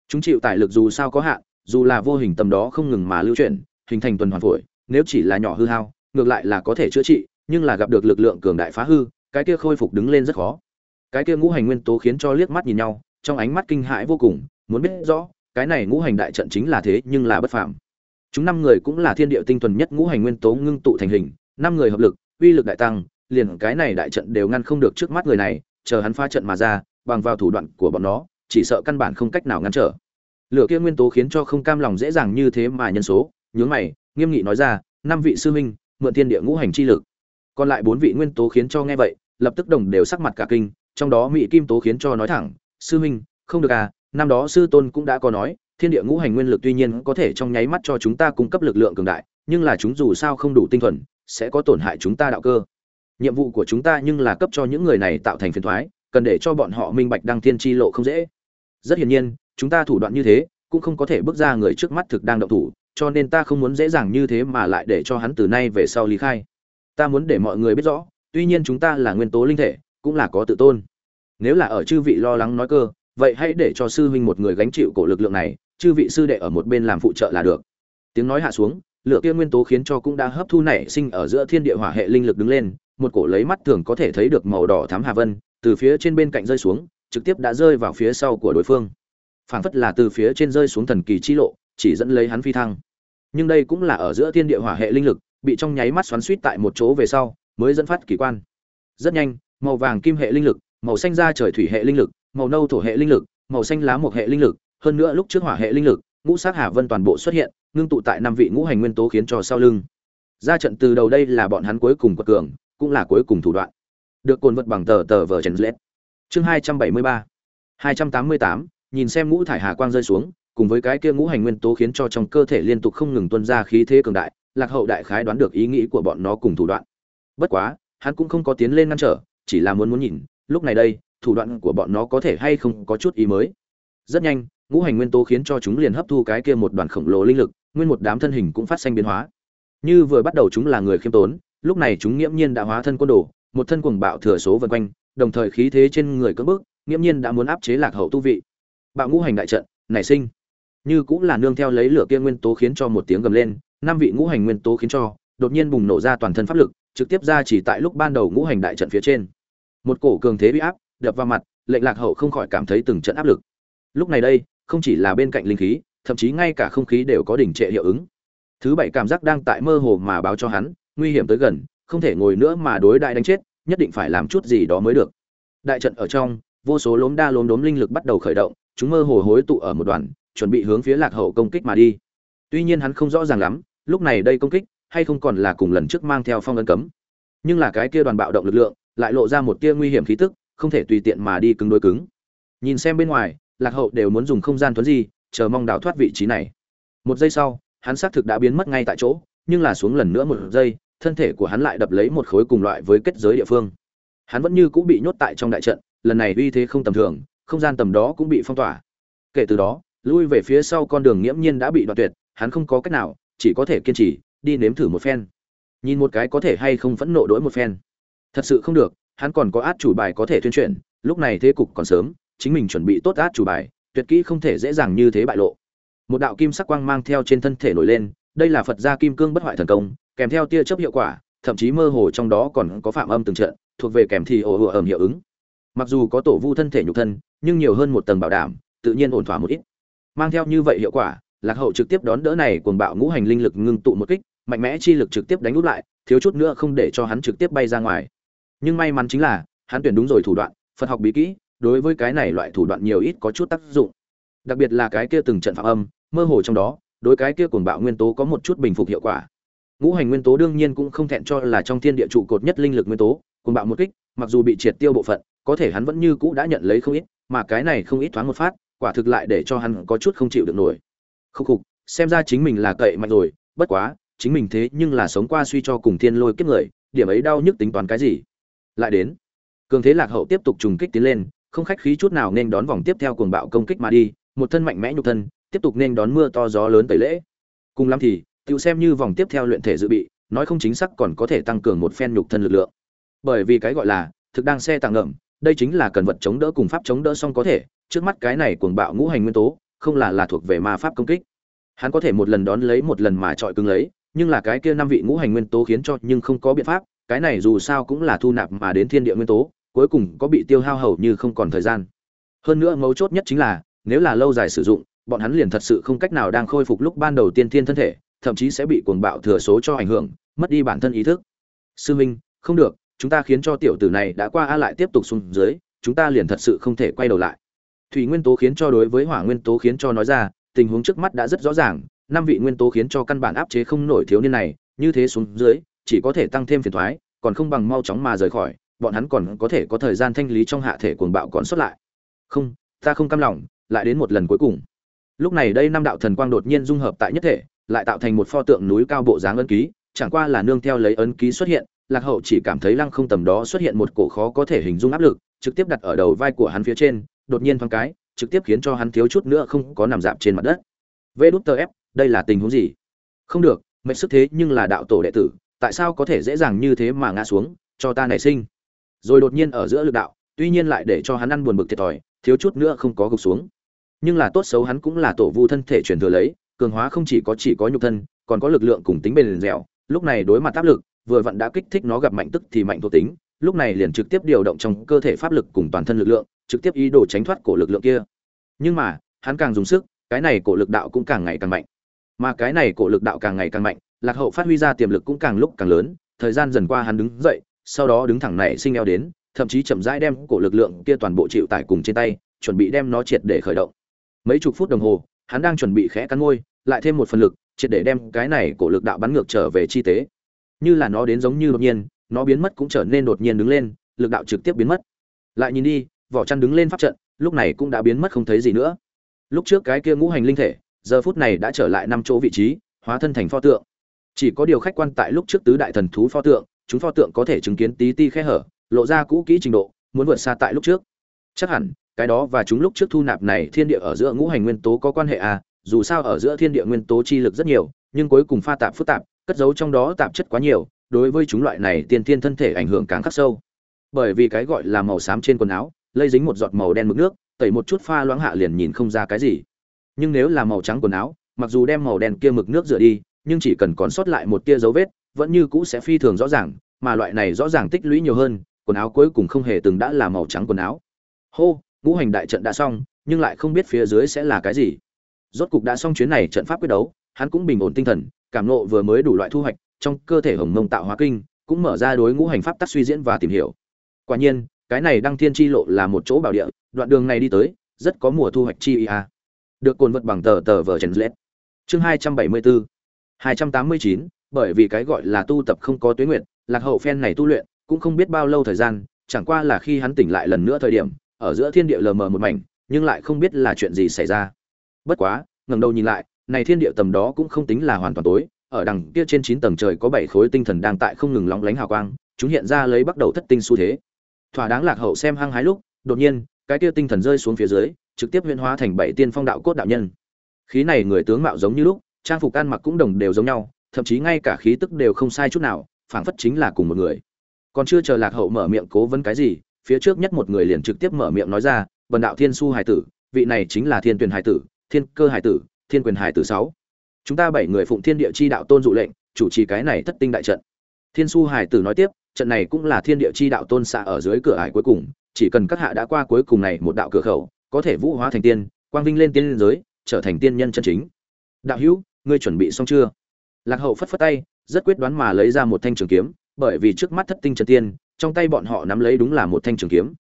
Chúng chịu tải lực dù sao có hạn, dù là vô hình tầm đó không ngừng mà lưu chuyển, hình thành tuần hoàn phổi, nếu chỉ là nhỏ hư hao, ngược lại là có thể chữa trị, nhưng là gặp được lực lượng cường đại phá hư, cái kia khôi phục đứng lên rất khó. Cái kia ngũ hành nguyên tố khiến cho liếc mắt nhìn nhau, trong ánh mắt kinh hãi vô cùng, muốn biết rõ, cái này ngũ hành đại trận chính là thế nhưng là bất phàm chúng năm người cũng là thiên địa tinh thuần nhất ngũ hành nguyên tố ngưng tụ thành hình, năm người hợp lực, uy lực đại tăng, liền cái này đại trận đều ngăn không được trước mắt người này, chờ hắn phá trận mà ra, bằng vào thủ đoạn của bọn nó, chỉ sợ căn bản không cách nào ngăn trở. Lửa kia nguyên tố khiến cho không cam lòng dễ dàng như thế mà nhân số, nhướng mày, nghiêm nghị nói ra, năm vị sư huynh, mượn thiên địa ngũ hành chi lực. Còn lại bốn vị nguyên tố khiến cho nghe vậy, lập tức đồng đều sắc mặt cả kinh, trong đó mỹ kim tố khiến cho nói thẳng, sư huynh, không được à năm đó sư tôn cũng đã có nói thiên địa ngũ hành nguyên lực tuy nhiên có thể trong nháy mắt cho chúng ta cung cấp lực lượng cường đại, nhưng là chúng dù sao không đủ tinh thuần, sẽ có tổn hại chúng ta đạo cơ. Nhiệm vụ của chúng ta nhưng là cấp cho những người này tạo thành phiền thoái, cần để cho bọn họ minh bạch đăng thiên chi lộ không dễ. Rất hiển nhiên, chúng ta thủ đoạn như thế, cũng không có thể bước ra người trước mắt thực đang động thủ, cho nên ta không muốn dễ dàng như thế mà lại để cho hắn từ nay về sau lý khai. Ta muốn để mọi người biết rõ, tuy nhiên chúng ta là nguyên tố linh thể, cũng là có tự tôn. Nếu là ở chư vị lo lắng nói cơ, vậy hãy để cho sư huynh một người gánh chịu cổ lực lượng này chư vị sư đệ ở một bên làm phụ trợ là được. Tiếng nói hạ xuống, lửa kia nguyên tố khiến cho cũng đã hấp thu nảy sinh ở giữa thiên địa hỏa hệ linh lực đứng lên, một cổ lấy mắt thường có thể thấy được màu đỏ thắm hà vân, từ phía trên bên cạnh rơi xuống, trực tiếp đã rơi vào phía sau của đối phương. Phảng phất là từ phía trên rơi xuống thần kỳ chi lộ, chỉ dẫn lấy hắn phi thăng. Nhưng đây cũng là ở giữa thiên địa hỏa hệ linh lực, bị trong nháy mắt xoắn suýt tại một chỗ về sau, mới dẫn phát kỳ quan. Rất nhanh, màu vàng kim hệ linh lực, màu xanh da trời thủy hệ linh lực, màu nâu thổ hệ linh lực, màu xanh lá một hệ linh lực hơn nữa lúc trước hỏa hệ linh lực, ngũ sát hà vân toàn bộ xuất hiện, ngưng tụ tại năm vị ngũ hành nguyên tố khiến cho sau lưng. Ra trận từ đầu đây là bọn hắn cuối cùng quật cường, cũng là cuối cùng thủ đoạn. Được cồn vật bằng tờ tờ vờ trần lết. Chương hai trăm bảy mươi ba, hai trăm tám mươi tám, nhìn xem ngũ thải hà quang rơi xuống, cùng với cái kia ngũ hành nguyên tố khiến cho trong cơ thể liên tục không ngừng tuôn ra khí thế cường đại, lạc hậu đại khái đoán được ý nghĩ của bọn nó cùng thủ đoạn. Bất quá, hắn cũng không có tiến lên ngăn trở, chỉ là muốn muốn nhìn, lúc này đây, thủ đoạn của bọn nó có thể hay không có chút ý mới. Rất nhanh ngũ hành nguyên tố khiến cho chúng liền hấp thu cái kia một đoàn khổng lồ linh lực, nguyên một đám thân hình cũng phát sinh biến hóa. Như vừa bắt đầu chúng là người khiêm tốn, lúc này chúng nghiễm nhiên đã hóa thân côn đồ, một thân cuồng bạo thừa số vần quanh, đồng thời khí thế trên người cưỡng bức, nghiễm nhiên đã muốn áp chế lạc hậu tu vị. Bạo ngũ hành đại trận, nảy sinh. Như cũng là nương theo lấy lửa kia nguyên tố khiến cho một tiếng gầm lên, năm vị ngũ hành nguyên tố khiến cho, đột nhiên bùng nổ ra toàn thân pháp lực, trực tiếp ra chỉ tại lúc ban đầu ngũ hành đại trận phía trên. Một cổ cường thế bị áp, đập vào mặt, lệnh lạc hậu không khỏi cảm thấy từng trận áp lực. Lúc này đây không chỉ là bên cạnh linh khí, thậm chí ngay cả không khí đều có đỉnh trệ hiệu ứng. Thứ bảy cảm giác đang tại mơ hồ mà báo cho hắn, nguy hiểm tới gần, không thể ngồi nữa mà đối đại đánh chết, nhất định phải làm chút gì đó mới được. Đại trận ở trong, vô số lốm đa lốm đốm linh lực bắt đầu khởi động, chúng mơ hồ hối tụ ở một đoàn, chuẩn bị hướng phía lạc hậu công kích mà đi. Tuy nhiên hắn không rõ ràng lắm, lúc này đây công kích, hay không còn là cùng lần trước mang theo phong ấn cấm. Nhưng là cái kia đoàn bạo động lực lượng, lại lộ ra một tia nguy hiểm khí tức, không thể tùy tiện mà đi cứng đối cứng. Nhìn xem bên ngoài lạc hậu đều muốn dùng không gian thuấn di, chờ mong đào thoát vị trí này. Một giây sau, hắn xác thực đã biến mất ngay tại chỗ, nhưng là xuống lần nữa một giây, thân thể của hắn lại đập lấy một khối cùng loại với kết giới địa phương. Hắn vẫn như cũng bị nhốt tại trong đại trận, lần này uy thế không tầm thường, không gian tầm đó cũng bị phong tỏa. Kể từ đó, lui về phía sau con đường nghiễm nhiên đã bị đoạn tuyệt, hắn không có cách nào, chỉ có thể kiên trì, đi nếm thử một phen. Nhìn một cái có thể hay không phẫn nộ đỗi một phen. Thật sự không được, hắn còn có át chủ bài có thể tuyên truyền lúc này thế cục còn sớm chính mình chuẩn bị tốt át chủ bài, tuyệt kỹ không thể dễ dàng như thế bại lộ. Một đạo kim sắc quang mang theo trên thân thể nổi lên, đây là phật gia kim cương bất hoại thần công, kèm theo tia chớp hiệu quả, thậm chí mơ hồ trong đó còn có phạm âm từng trận, thuộc về kèm thì ồ ồ ẩm hiệu ứng. Mặc dù có tổ vu thân thể nhục thân, nhưng nhiều hơn một tầng bảo đảm, tự nhiên ổn thỏa một ít. Mang theo như vậy hiệu quả, lạc hậu trực tiếp đón đỡ này cuồng bạo ngũ hành linh lực ngưng tụ một kích, mạnh mẽ chi lực trực tiếp đánh úp lại, thiếu chút nữa không để cho hắn trực tiếp bay ra ngoài. Nhưng may mắn chính là, hắn tuyển đúng rồi thủ đoạn, phật học bí kỹ đối với cái này loại thủ đoạn nhiều ít có chút tác dụng. Đặc biệt là cái kia từng trận phạm âm, mơ hồ trong đó, đối cái kia cuồng bạo nguyên tố có một chút bình phục hiệu quả. Ngũ hành nguyên tố đương nhiên cũng không thẹn cho là trong thiên địa trụ cột nhất linh lực nguyên tố, cuồng bạo một kích, mặc dù bị triệt tiêu bộ phận, có thể hắn vẫn như cũ đã nhận lấy không ít, mà cái này không ít thoáng một phát, quả thực lại để cho hắn có chút không chịu được nổi. Khúc khục, xem ra chính mình là cậy mạnh rồi, bất quá, chính mình thế nhưng là sống qua suy cho cùng thiên lôi kiếp người, điểm ấy đau nhức tính toán cái gì? Lại đến, cường thế lạc hậu tiếp tục trùng kích tiến lên không khách khí chút nào nên đón vòng tiếp theo cuồng bạo công kích mà đi, một thân mạnh mẽ nhục thân, tiếp tục nên đón mưa to gió lớn tẩy lễ. Cùng lắm thì tự xem như vòng tiếp theo luyện thể dự bị, nói không chính xác còn có thể tăng cường một phen nhục thân lực lượng. Bởi vì cái gọi là, thực đang xe tàng ngậm đây chính là cần vật chống đỡ cùng pháp chống đỡ xong có thể, trước mắt cái này cuồng bạo ngũ hành nguyên tố, không là là thuộc về ma pháp công kích. Hắn có thể một lần đón lấy một lần mà trọi cứng lấy, nhưng là cái kia năm vị ngũ hành nguyên tố khiến cho nhưng không có biện pháp, cái này dù sao cũng là thu nạp mà đến thiên địa nguyên tố cuối cùng có bị tiêu hao hầu như không còn thời gian. Hơn nữa mấu chốt nhất chính là, nếu là lâu dài sử dụng, bọn hắn liền thật sự không cách nào đang khôi phục lúc ban đầu tiên thiên thân thể, thậm chí sẽ bị cuồng bạo thừa số cho ảnh hưởng, mất đi bản thân ý thức. Sư minh, không được, chúng ta khiến cho tiểu tử này đã qua a lại tiếp tục xuống dưới, chúng ta liền thật sự không thể quay đầu lại. Thủy nguyên tố khiến cho đối với hỏa nguyên tố khiến cho nói ra, tình huống trước mắt đã rất rõ ràng, năm vị nguyên tố khiến cho căn bản áp chế không nổi thiếu niên này, như thế xuống dưới, chỉ có thể tăng thêm phiền thoái, còn không bằng mau chóng mà rời khỏi bọn hắn còn có thể có thời gian thanh lý trong hạ thể cuồng bạo còn xuất lại. Không, ta không cam lòng, lại đến một lần cuối cùng. Lúc này đây năm đạo thần quang đột nhiên dung hợp tại nhất thể, lại tạo thành một pho tượng núi cao bộ dáng ấn ký, chẳng qua là nương theo lấy ấn ký xuất hiện, lạc hậu chỉ cảm thấy lăng không tầm đó xuất hiện một cổ khó có thể hình dung áp lực, trực tiếp đặt ở đầu vai của hắn phía trên, đột nhiên thoáng cái, trực tiếp khiến cho hắn thiếu chút nữa không có nằm dạp trên mặt đất. Vê đút tờ ép, đây là tình huống gì? Không được, mệnh sức thế nhưng là đạo tổ đệ tử, tại sao có thể dễ dàng như thế mà ngã xuống, cho ta nảy sinh? Rồi đột nhiên ở giữa lực đạo, tuy nhiên lại để cho hắn ăn buồn bực thiệt thòi, thiếu chút nữa không có gục xuống. Nhưng là tốt xấu hắn cũng là tổ vu thân thể truyền thừa lấy, cường hóa không chỉ có chỉ có nhục thân, còn có lực lượng cùng tính bền dẻo. Lúc này đối mặt áp lực, vừa vặn đã kích thích nó gặp mạnh tức thì mạnh thuộc tính, lúc này liền trực tiếp điều động trong cơ thể pháp lực cùng toàn thân lực lượng, trực tiếp ý đồ tránh thoát cổ lực lượng kia. Nhưng mà, hắn càng dùng sức, cái này cổ lực đạo cũng càng ngày càng mạnh. Mà cái này cổ lực đạo càng ngày càng mạnh, lạc hậu phát huy ra tiềm lực cũng càng lúc càng lớn, thời gian dần qua hắn đứng dậy sau đó đứng thẳng này sinh eo đến, thậm chí chậm rãi đem cổ lực lượng kia toàn bộ chịu tải cùng trên tay, chuẩn bị đem nó triệt để khởi động. Mấy chục phút đồng hồ, hắn đang chuẩn bị khẽ cắn môi, lại thêm một phần lực, triệt để đem cái này cổ lực đạo bắn ngược trở về chi tế. Như là nó đến giống như đột nhiên, nó biến mất cũng trở nên đột nhiên đứng lên, lực đạo trực tiếp biến mất. Lại nhìn đi, vỏ chăn đứng lên pháp trận, lúc này cũng đã biến mất không thấy gì nữa. Lúc trước cái kia ngũ hành linh thể, giờ phút này đã trở lại năm chỗ vị trí, hóa thân thành pho tượng. Chỉ có điều khách quan tại lúc trước tứ đại thần thú pho tượng chúng pho tượng có thể chứng kiến tí ti khe hở, lộ ra cũ kỹ trình độ, muốn vượt xa tại lúc trước. Chắc hẳn, cái đó và chúng lúc trước thu nạp này thiên địa ở giữa ngũ hành nguyên tố có quan hệ à dù sao ở giữa thiên địa nguyên tố chi lực rất nhiều, nhưng cuối cùng pha tạp phức tạp, cất giấu trong đó tạp chất quá nhiều, đối với chúng loại này tiên tiên thân thể ảnh hưởng càng khắc sâu. Bởi vì cái gọi là màu xám trên quần áo, lây dính một giọt màu đen mực nước, tẩy một chút pha loãng hạ liền nhìn không ra cái gì. Nhưng nếu là màu trắng quần áo, mặc dù đem màu đen kia mực nước rửa đi, nhưng chỉ cần còn sót lại một tia dấu vết vẫn như cũ sẽ phi thường rõ ràng, mà loại này rõ ràng tích lũy nhiều hơn, quần áo cuối cùng không hề từng đã là màu trắng quần áo. Hô, ngũ hành đại trận đã xong, nhưng lại không biết phía dưới sẽ là cái gì. Rốt cục đã xong chuyến này trận pháp quyết đấu, hắn cũng bình ổn tinh thần, cảm ngộ vừa mới đủ loại thu hoạch, trong cơ thể hồng mông tạo hóa kinh cũng mở ra đối ngũ hành pháp tắc suy diễn và tìm hiểu. Quả nhiên, cái này đăng thiên chi lộ là một chỗ bảo địa, đoạn đường này đi tới, rất có mùa thu hoạch chi a. À. Được cuốn vật bằng tờ tờ vở Trần Lết. Chương 274, 289, bởi vì cái gọi là tu tập không có tuyến nguyện lạc hậu phen này tu luyện, cũng không biết bao lâu thời gian, chẳng qua là khi hắn tỉnh lại lần nữa thời điểm, ở giữa thiên địa lờ mờ một mảnh, nhưng lại không biết là chuyện gì xảy ra. Bất quá, ngẩng đầu nhìn lại, này thiên địa tầm đó cũng không tính là hoàn toàn tối, ở đằng kia trên chín tầng trời có bảy khối tinh thần đang tại không ngừng lóng lánh hào quang, chúng hiện ra lấy bắt đầu thất tinh xu thế. Thỏa đáng lạc hậu xem hăng hái lúc, đột nhiên, cái kia tinh thần rơi xuống phía dưới, trực tiếp huyễn hóa thành bảy tiên phong đạo cốt đạo nhân. Khí này người tướng mạo giống như lúc, trang phục ăn mặc cũng đồng đều giống nhau thậm chí ngay cả khí tức đều không sai chút nào, phảng phất chính là cùng một người. Còn chưa chờ lạc hậu mở miệng cố vấn cái gì, phía trước nhất một người liền trực tiếp mở miệng nói ra, bần đạo thiên su hải tử, vị này chính là thiên tuyển hải tử, thiên cơ hải tử, thiên quyền hải tử sáu. Chúng ta bảy người phụng thiên địa chi đạo tôn dụ lệnh, chủ trì cái này thất tinh đại trận. Thiên su hải tử nói tiếp, trận này cũng là thiên địa chi đạo tôn xạ ở dưới cửa ải cuối cùng, chỉ cần các hạ đã qua cuối cùng này một đạo cửa khẩu, có thể vũ hóa thành tiên, quang vinh lên tiên giới, trở thành tiên nhân chân chính. Đạo hữu, ngươi chuẩn bị xong chưa? Lạc hậu phất phất tay, rất quyết đoán mà lấy ra một thanh trường kiếm, bởi vì trước mắt thất tinh trần tiên, trong tay bọn họ nắm lấy đúng là một thanh trường kiếm.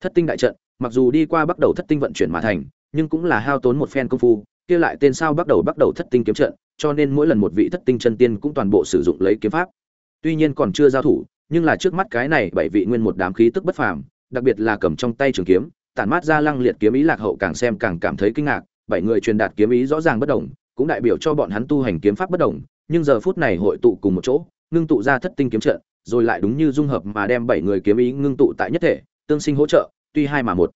Thất tinh đại trận, mặc dù đi qua bắt đầu thất tinh vận chuyển mà thành, nhưng cũng là hao tốn một phen công phu, kia lại tên sao bắt đầu bắt đầu thất tinh kiếm trận, cho nên mỗi lần một vị thất tinh chân tiên cũng toàn bộ sử dụng lấy kiếm pháp. Tuy nhiên còn chưa giao thủ, nhưng là trước mắt cái này bảy vị nguyên một đám khí tức bất phàm, đặc biệt là cầm trong tay trường kiếm, tản mát ra lăng liệt kiếm ý lạc hậu càng xem càng cảm thấy kinh ngạc, bảy người truyền đạt kiếm ý rõ ràng bất đồng, cũng đại biểu cho bọn hắn tu hành kiếm pháp bất đồng nhưng giờ phút này hội tụ cùng một chỗ, ngưng tụ ra thất tinh kiếm trận, rồi lại đúng như dung hợp mà đem bảy người kiếm ý ngưng tụ tại nhất thể, tương sinh hỗ trợ, tuy hai mà một.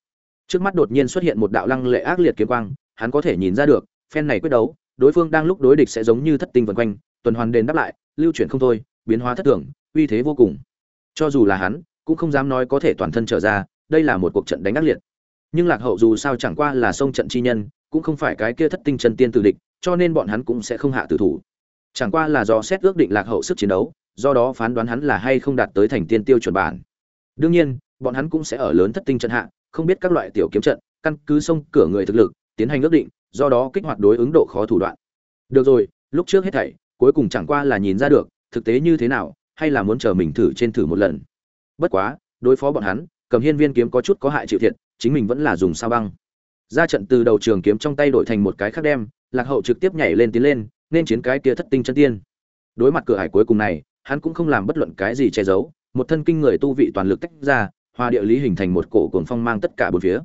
Trước mắt đột nhiên xuất hiện một đạo lăng lệ ác liệt kiếm quang, hắn có thể nhìn ra được, phen này quyết đấu, đối phương đang lúc đối địch sẽ giống như thất tinh vần quanh, tuần hoàn đền đáp lại, lưu chuyển không thôi, biến hóa thất thường, uy thế vô cùng. Cho dù là hắn, cũng không dám nói có thể toàn thân trở ra, đây là một cuộc trận đánh ác liệt. Nhưng lạc hậu dù sao chẳng qua là sông trận chi nhân, cũng không phải cái kia thất tinh chân tiên tử địch, cho nên bọn hắn cũng sẽ không hạ tử thủ chẳng qua là do xét ước định lạc hậu sức chiến đấu, do đó phán đoán hắn là hay không đạt tới thành tiên tiêu chuẩn bản. Đương nhiên, bọn hắn cũng sẽ ở lớn thất tinh trận hạ, không biết các loại tiểu kiếm trận, căn cứ sông cửa người thực lực, tiến hành ước định, do đó kích hoạt đối ứng độ khó thủ đoạn. Được rồi, lúc trước hết thảy, cuối cùng chẳng qua là nhìn ra được, thực tế như thế nào, hay là muốn chờ mình thử trên thử một lần. Bất quá, đối phó bọn hắn, cầm hiên viên kiếm có chút có hại chịu thiệt, chính mình vẫn là dùng sao băng. Ra trận từ đầu trường kiếm trong tay đổi thành một cái khác đem, lạc hậu trực tiếp nhảy lên tiến lên nên chiến cái kia thất tinh chân tiên. Đối mặt cửa hải cuối cùng này, hắn cũng không làm bất luận cái gì che giấu, một thân kinh người tu vị toàn lực tách ra hoa địa lý hình thành một cổ cuồng phong mang tất cả bốn phía.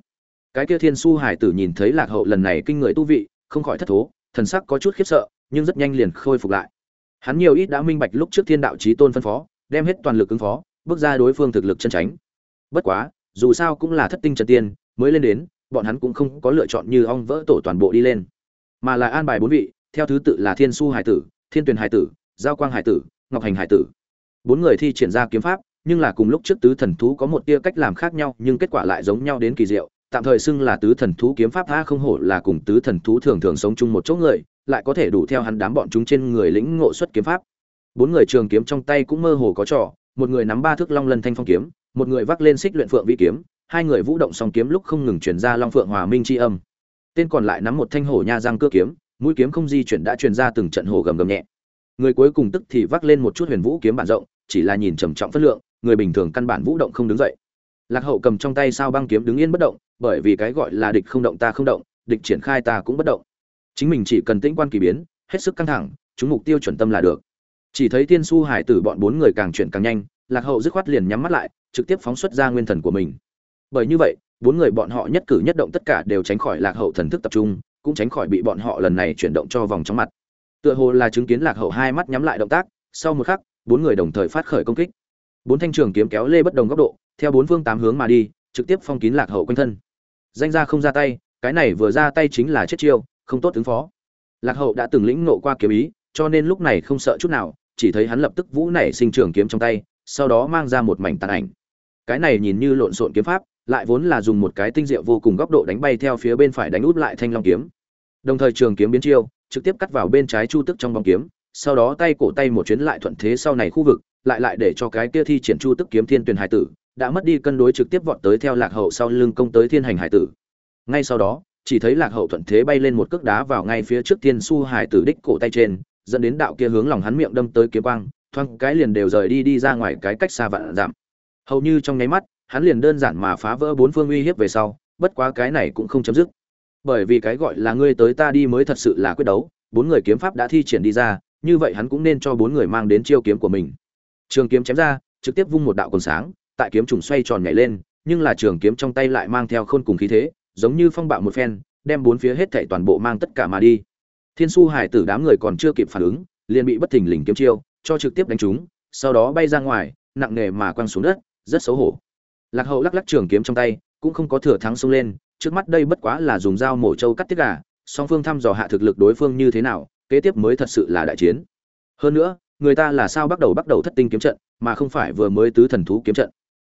Cái kia thiên su hải tử nhìn thấy lạc hậu lần này kinh người tu vị, không khỏi thất thố, thần sắc có chút khiếp sợ, nhưng rất nhanh liền khôi phục lại. Hắn nhiều ít đã minh bạch lúc trước thiên đạo chí tôn phân phó, đem hết toàn lực ứng phó, bước ra đối phương thực lực chân tránh bất quá, dù sao cũng là thất tinh chân tiên, mới lên đến, bọn hắn cũng không có lựa chọn như ong vỡ tổ toàn bộ đi lên, mà là an bài bốn vị theo thứ tự là thiên su hải tử, thiên tuyền hải tử, giao quang hải tử, ngọc hành hải tử. Bốn người thi triển ra kiếm pháp, nhưng là cùng lúc trước tứ thần thú có một tia cách làm khác nhau, nhưng kết quả lại giống nhau đến kỳ diệu. Tạm thời xưng là tứ thần thú kiếm pháp tha không hổ là cùng tứ thần thú thường thường sống chung một chỗ người, lại có thể đủ theo hắn đám bọn chúng trên người lĩnh ngộ xuất kiếm pháp. Bốn người trường kiếm trong tay cũng mơ hồ có trò, một người nắm ba thước long lân thanh phong kiếm, một người vác lên xích luyện phượng vĩ kiếm, hai người vũ động song kiếm lúc không ngừng chuyển ra long phượng hòa minh chi âm. Tên còn lại nắm một thanh hổ nha giang cưa kiếm mũi kiếm không di chuyển đã truyền ra từng trận hồ gầm gầm nhẹ. Người cuối cùng tức thì vác lên một chút huyền vũ kiếm bản rộng, chỉ là nhìn trầm trọng phất lượng, người bình thường căn bản vũ động không đứng dậy. Lạc hậu cầm trong tay sao băng kiếm đứng yên bất động, bởi vì cái gọi là địch không động ta không động, địch triển khai ta cũng bất động. Chính mình chỉ cần tĩnh quan kỳ biến, hết sức căng thẳng, chúng mục tiêu chuẩn tâm là được. Chỉ thấy thiên su hải tử bọn bốn người càng chuyển càng nhanh, lạc hậu dứt khoát liền nhắm mắt lại, trực tiếp phóng xuất ra nguyên thần của mình. Bởi như vậy, bốn người bọn họ nhất cử nhất động tất cả đều tránh khỏi lạc hậu thần thức tập trung cũng tránh khỏi bị bọn họ lần này chuyển động cho vòng trong mặt. Tựa hồ là chứng kiến lạc hậu hai mắt nhắm lại động tác, sau một khắc, bốn người đồng thời phát khởi công kích. Bốn thanh trường kiếm kéo lê bất đồng góc độ, theo bốn phương tám hướng mà đi, trực tiếp phong kín lạc hậu quanh thân. Danh ra không ra tay, cái này vừa ra tay chính là chết chiêu, không tốt ứng phó. Lạc hậu đã từng lĩnh nộ qua kiếm ý, cho nên lúc này không sợ chút nào, chỉ thấy hắn lập tức vũ nảy sinh trường kiếm trong tay, sau đó mang ra một mảnh tàn ảnh. Cái này nhìn như lộn xộn kiếm pháp lại vốn là dùng một cái tinh diệu vô cùng góc độ đánh bay theo phía bên phải đánh út lại thanh long kiếm. Đồng thời trường kiếm biến chiêu, trực tiếp cắt vào bên trái chu tức trong bóng kiếm, sau đó tay cổ tay một chuyến lại thuận thế sau này khu vực, lại lại để cho cái kia thi triển chu tức kiếm thiên tuyển hải tử, đã mất đi cân đối trực tiếp vọt tới theo lạc hậu sau lưng công tới thiên hành hải tử. Ngay sau đó, chỉ thấy lạc hậu thuận thế bay lên một cước đá vào ngay phía trước thiên su hải tử đích cổ tay trên, dẫn đến đạo kia hướng lòng hắn miệng đâm tới kiếm quang thoang cái liền đều rời đi đi ra ngoài cái cách xa vạn giảm. Hầu như trong nháy mắt hắn liền đơn giản mà phá vỡ bốn phương uy hiếp về sau, bất quá cái này cũng không chấm dứt. Bởi vì cái gọi là ngươi tới ta đi mới thật sự là quyết đấu, bốn người kiếm pháp đã thi triển đi ra, như vậy hắn cũng nên cho bốn người mang đến chiêu kiếm của mình. Trường kiếm chém ra, trực tiếp vung một đạo còn sáng, tại kiếm trùng xoay tròn nhảy lên, nhưng là trường kiếm trong tay lại mang theo khôn cùng khí thế, giống như phong bạo một phen, đem bốn phía hết thảy toàn bộ mang tất cả mà đi. Thiên su hải tử đám người còn chưa kịp phản ứng, liền bị bất thình lình kiếm chiêu cho trực tiếp đánh trúng, sau đó bay ra ngoài, nặng nề mà quăng xuống đất, rất xấu hổ lạc hậu lắc lắc trường kiếm trong tay, cũng không có thừa thắng xông lên, trước mắt đây bất quá là dùng dao mổ trâu cắt tiết gà, song phương thăm dò hạ thực lực đối phương như thế nào, kế tiếp mới thật sự là đại chiến. Hơn nữa, người ta là sao bắt đầu bắt đầu thất tinh kiếm trận, mà không phải vừa mới tứ thần thú kiếm trận.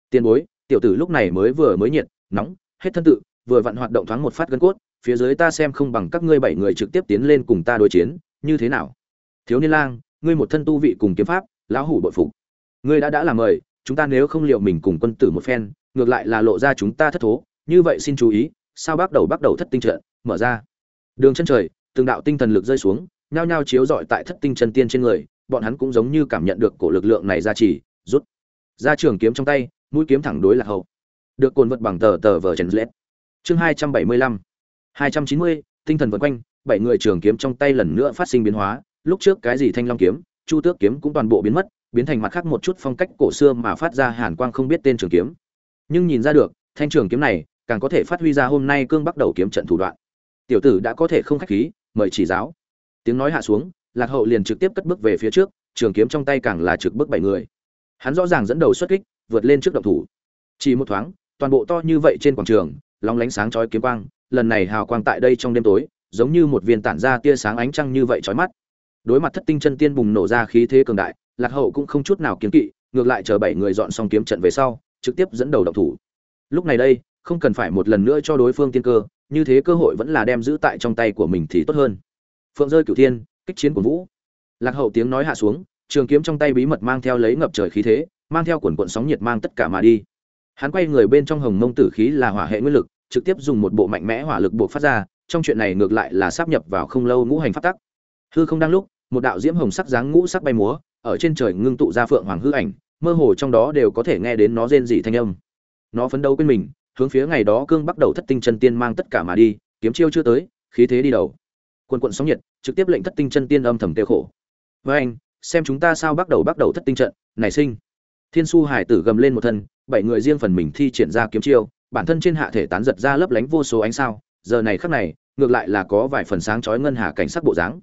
Tiền bối, tiểu tử lúc này mới vừa mới nhiệt, nóng, hết thân tự, vừa vặn hoạt động thoáng một phát gân cốt, phía dưới ta xem không bằng các ngươi bảy người trực tiếp tiến lên cùng ta đối chiến, như thế nào? Thiếu niên lang, ngươi một thân tu vị cùng kiếm pháp, lão hủ bội phục. Ngươi đã đã làm mời chúng ta nếu không liệu mình cùng quân tử một phen, ngược lại là lộ ra chúng ta thất thố, như vậy xin chú ý, sao bắt đầu bắt đầu thất tinh trận, mở ra. Đường chân trời, từng đạo tinh thần lực rơi xuống, nhao nhao chiếu rọi tại thất tinh chân tiên trên người, bọn hắn cũng giống như cảm nhận được cổ lực lượng này ra chỉ, rút. Ra trường kiếm trong tay, mũi kiếm thẳng đối lạc hậu. Được cồn vật bằng tờ tờ vờ trần lết. Chương hai trăm bảy mươi lăm. hai trăm chín mươi, tinh thần vượt quanh, bảy người trường kiếm trong tay lần nữa phát sinh biến hóa, lúc trước cái gì thanh long kiếm, chu tước kiếm cũng toàn bộ biến mất biến thành mặt khác một chút phong cách cổ xưa mà phát ra hàn quang không biết tên trường kiếm. Nhưng nhìn ra được, thanh trường kiếm này càng có thể phát huy ra hôm nay cương bắt đầu kiếm trận thủ đoạn. Tiểu tử đã có thể không khách khí, mời chỉ giáo. Tiếng nói hạ xuống, lạc hậu liền trực tiếp cất bước về phía trước, trường kiếm trong tay càng là trực bước bảy người. Hắn rõ ràng dẫn đầu xuất kích, vượt lên trước động thủ. Chỉ một thoáng, toàn bộ to như vậy trên quảng trường lóng lánh sáng chói kiếm quang, lần này hào quang tại đây trong đêm tối, giống như một viên tản ra tia sáng ánh trăng như vậy chói mắt. Đối mặt thất tinh chân tiên bùng nổ ra khí thế cường đại lạc hậu cũng không chút nào kiếm kỵ, ngược lại chờ bảy người dọn xong kiếm trận về sau, trực tiếp dẫn đầu động thủ. Lúc này đây, không cần phải một lần nữa cho đối phương tiên cơ, như thế cơ hội vẫn là đem giữ tại trong tay của mình thì tốt hơn. Phượng rơi cửu thiên, kích chiến của vũ. Lạc hậu tiếng nói hạ xuống, trường kiếm trong tay bí mật mang theo lấy ngập trời khí thế, mang theo quần quận sóng nhiệt mang tất cả mà đi. Hắn quay người bên trong hồng mông tử khí là hỏa hệ nguyên lực, trực tiếp dùng một bộ mạnh mẽ hỏa lực buộc phát ra, trong chuyện này ngược lại là sáp nhập vào không lâu ngũ hành phát tắc. Hư không đang lúc, một đạo diễm hồng sắc dáng ngũ sắc bay múa ở trên trời ngưng tụ ra phượng hoàng hư ảnh, mơ hồ trong đó đều có thể nghe đến nó rên dị thanh âm. Nó phấn đấu quên mình, hướng phía ngày đó cương bắt đầu thất tinh chân tiên mang tất cả mà đi, kiếm chiêu chưa tới, khí thế đi đầu. Quân quận sóng nhiệt, trực tiếp lệnh thất tinh chân tiên âm thầm tiêu khổ. Với anh, xem chúng ta sao bắt đầu bắt đầu thất tinh trận, nảy sinh. Thiên su hải tử gầm lên một thân, bảy người riêng phần mình thi triển ra kiếm chiêu, bản thân trên hạ thể tán giật ra lấp lánh vô số ánh sao, giờ này khắc này, ngược lại là có vài phần sáng chói ngân hà cảnh sắc bộ dáng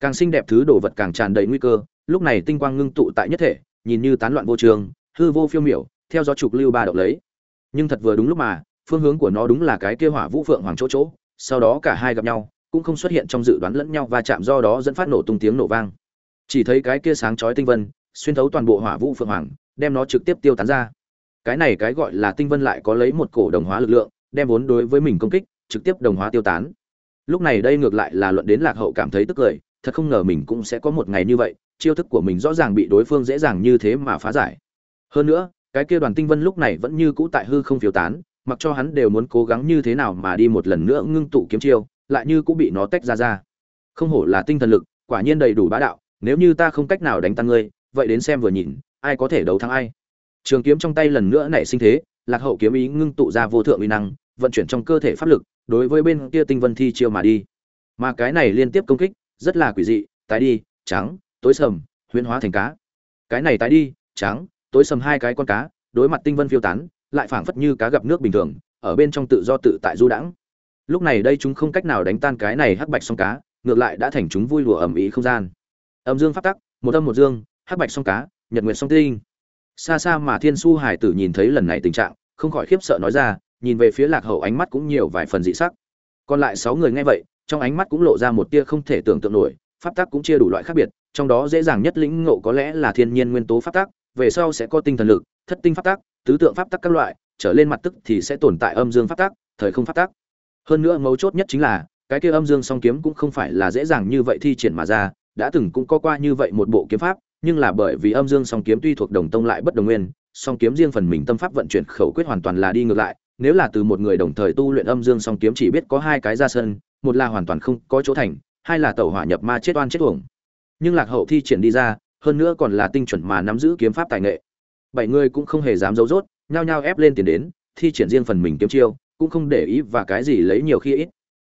càng xinh đẹp thứ đồ vật càng tràn đầy nguy cơ, lúc này tinh quang ngưng tụ tại nhất thể, nhìn như tán loạn vô trường, hư vô phiêu miểu, theo gió trục lưu ba động lấy. Nhưng thật vừa đúng lúc mà, phương hướng của nó đúng là cái kia hỏa vũ phượng hoàng chỗ chỗ, sau đó cả hai gặp nhau, cũng không xuất hiện trong dự đoán lẫn nhau và chạm do đó dẫn phát nổ tung tiếng nổ vang. Chỉ thấy cái kia sáng chói tinh vân, xuyên thấu toàn bộ hỏa vũ phượng hoàng, đem nó trực tiếp tiêu tán ra. Cái này cái gọi là tinh vân lại có lấy một cổ đồng hóa lực lượng, đem vốn đối với mình công kích, trực tiếp đồng hóa tiêu tán. Lúc này đây ngược lại là luận đến lạc hậu cảm thấy tức cười thật không ngờ mình cũng sẽ có một ngày như vậy, chiêu thức của mình rõ ràng bị đối phương dễ dàng như thế mà phá giải. Hơn nữa, cái kia đoàn tinh vân lúc này vẫn như cũ tại hư không phiêu tán, mặc cho hắn đều muốn cố gắng như thế nào mà đi một lần nữa ngưng tụ kiếm chiêu, lại như cũng bị nó tách ra ra. Không hổ là tinh thần lực, quả nhiên đầy đủ bá đạo, nếu như ta không cách nào đánh tan ngươi, vậy đến xem vừa nhìn, ai có thể đấu thắng ai. Trường kiếm trong tay lần nữa nảy sinh thế, lạc hậu kiếm ý ngưng tụ ra vô thượng uy năng, vận chuyển trong cơ thể pháp lực, đối với bên kia tinh vân thi chiêu mà đi. Mà cái này liên tiếp công kích rất là quỷ dị, tái đi, trắng, tối sầm, huyễn hóa thành cá. Cái này tái đi, trắng, tối sầm hai cái con cá, đối mặt tinh vân phiêu tán, lại phảng phất như cá gặp nước bình thường, ở bên trong tự do tự tại du đãng. Lúc này đây chúng không cách nào đánh tan cái này hắc bạch song cá, ngược lại đã thành chúng vui lùa ẩm ý không gian. Âm dương phát tắc, một âm một dương, hắc bạch song cá, nhật nguyệt song tinh. Xa xa mà thiên su hải tử nhìn thấy lần này tình trạng, không khỏi khiếp sợ nói ra, nhìn về phía lạc hậu ánh mắt cũng nhiều vài phần dị sắc. Còn lại sáu người nghe vậy trong ánh mắt cũng lộ ra một tia không thể tưởng tượng nổi, pháp tắc cũng chia đủ loại khác biệt, trong đó dễ dàng nhất lĩnh ngộ có lẽ là thiên nhiên nguyên tố pháp tắc, về sau sẽ có tinh thần lực, thất tinh pháp tắc, tứ tượng pháp tắc các loại, trở lên mặt tức thì sẽ tồn tại âm dương pháp tắc, thời không pháp tắc. Hơn nữa mấu chốt nhất chính là, cái kia âm dương song kiếm cũng không phải là dễ dàng như vậy thi triển mà ra, đã từng cũng có qua như vậy một bộ kiếm pháp, nhưng là bởi vì âm dương song kiếm tuy thuộc đồng tông lại bất đồng nguyên, song kiếm riêng phần mình tâm pháp vận chuyển khẩu quyết hoàn toàn là đi ngược lại nếu là từ một người đồng thời tu luyện âm dương song kiếm chỉ biết có hai cái ra sân, một là hoàn toàn không có chỗ thành, hai là tẩu hỏa nhập ma chết oan chết uổng. Nhưng lạc hậu thi triển đi ra, hơn nữa còn là tinh chuẩn mà nắm giữ kiếm pháp tài nghệ. Bảy người cũng không hề dám giấu rốt, nhao nhao ép lên tiền đến, thi triển riêng phần mình kiếm chiêu, cũng không để ý và cái gì lấy nhiều khi ít.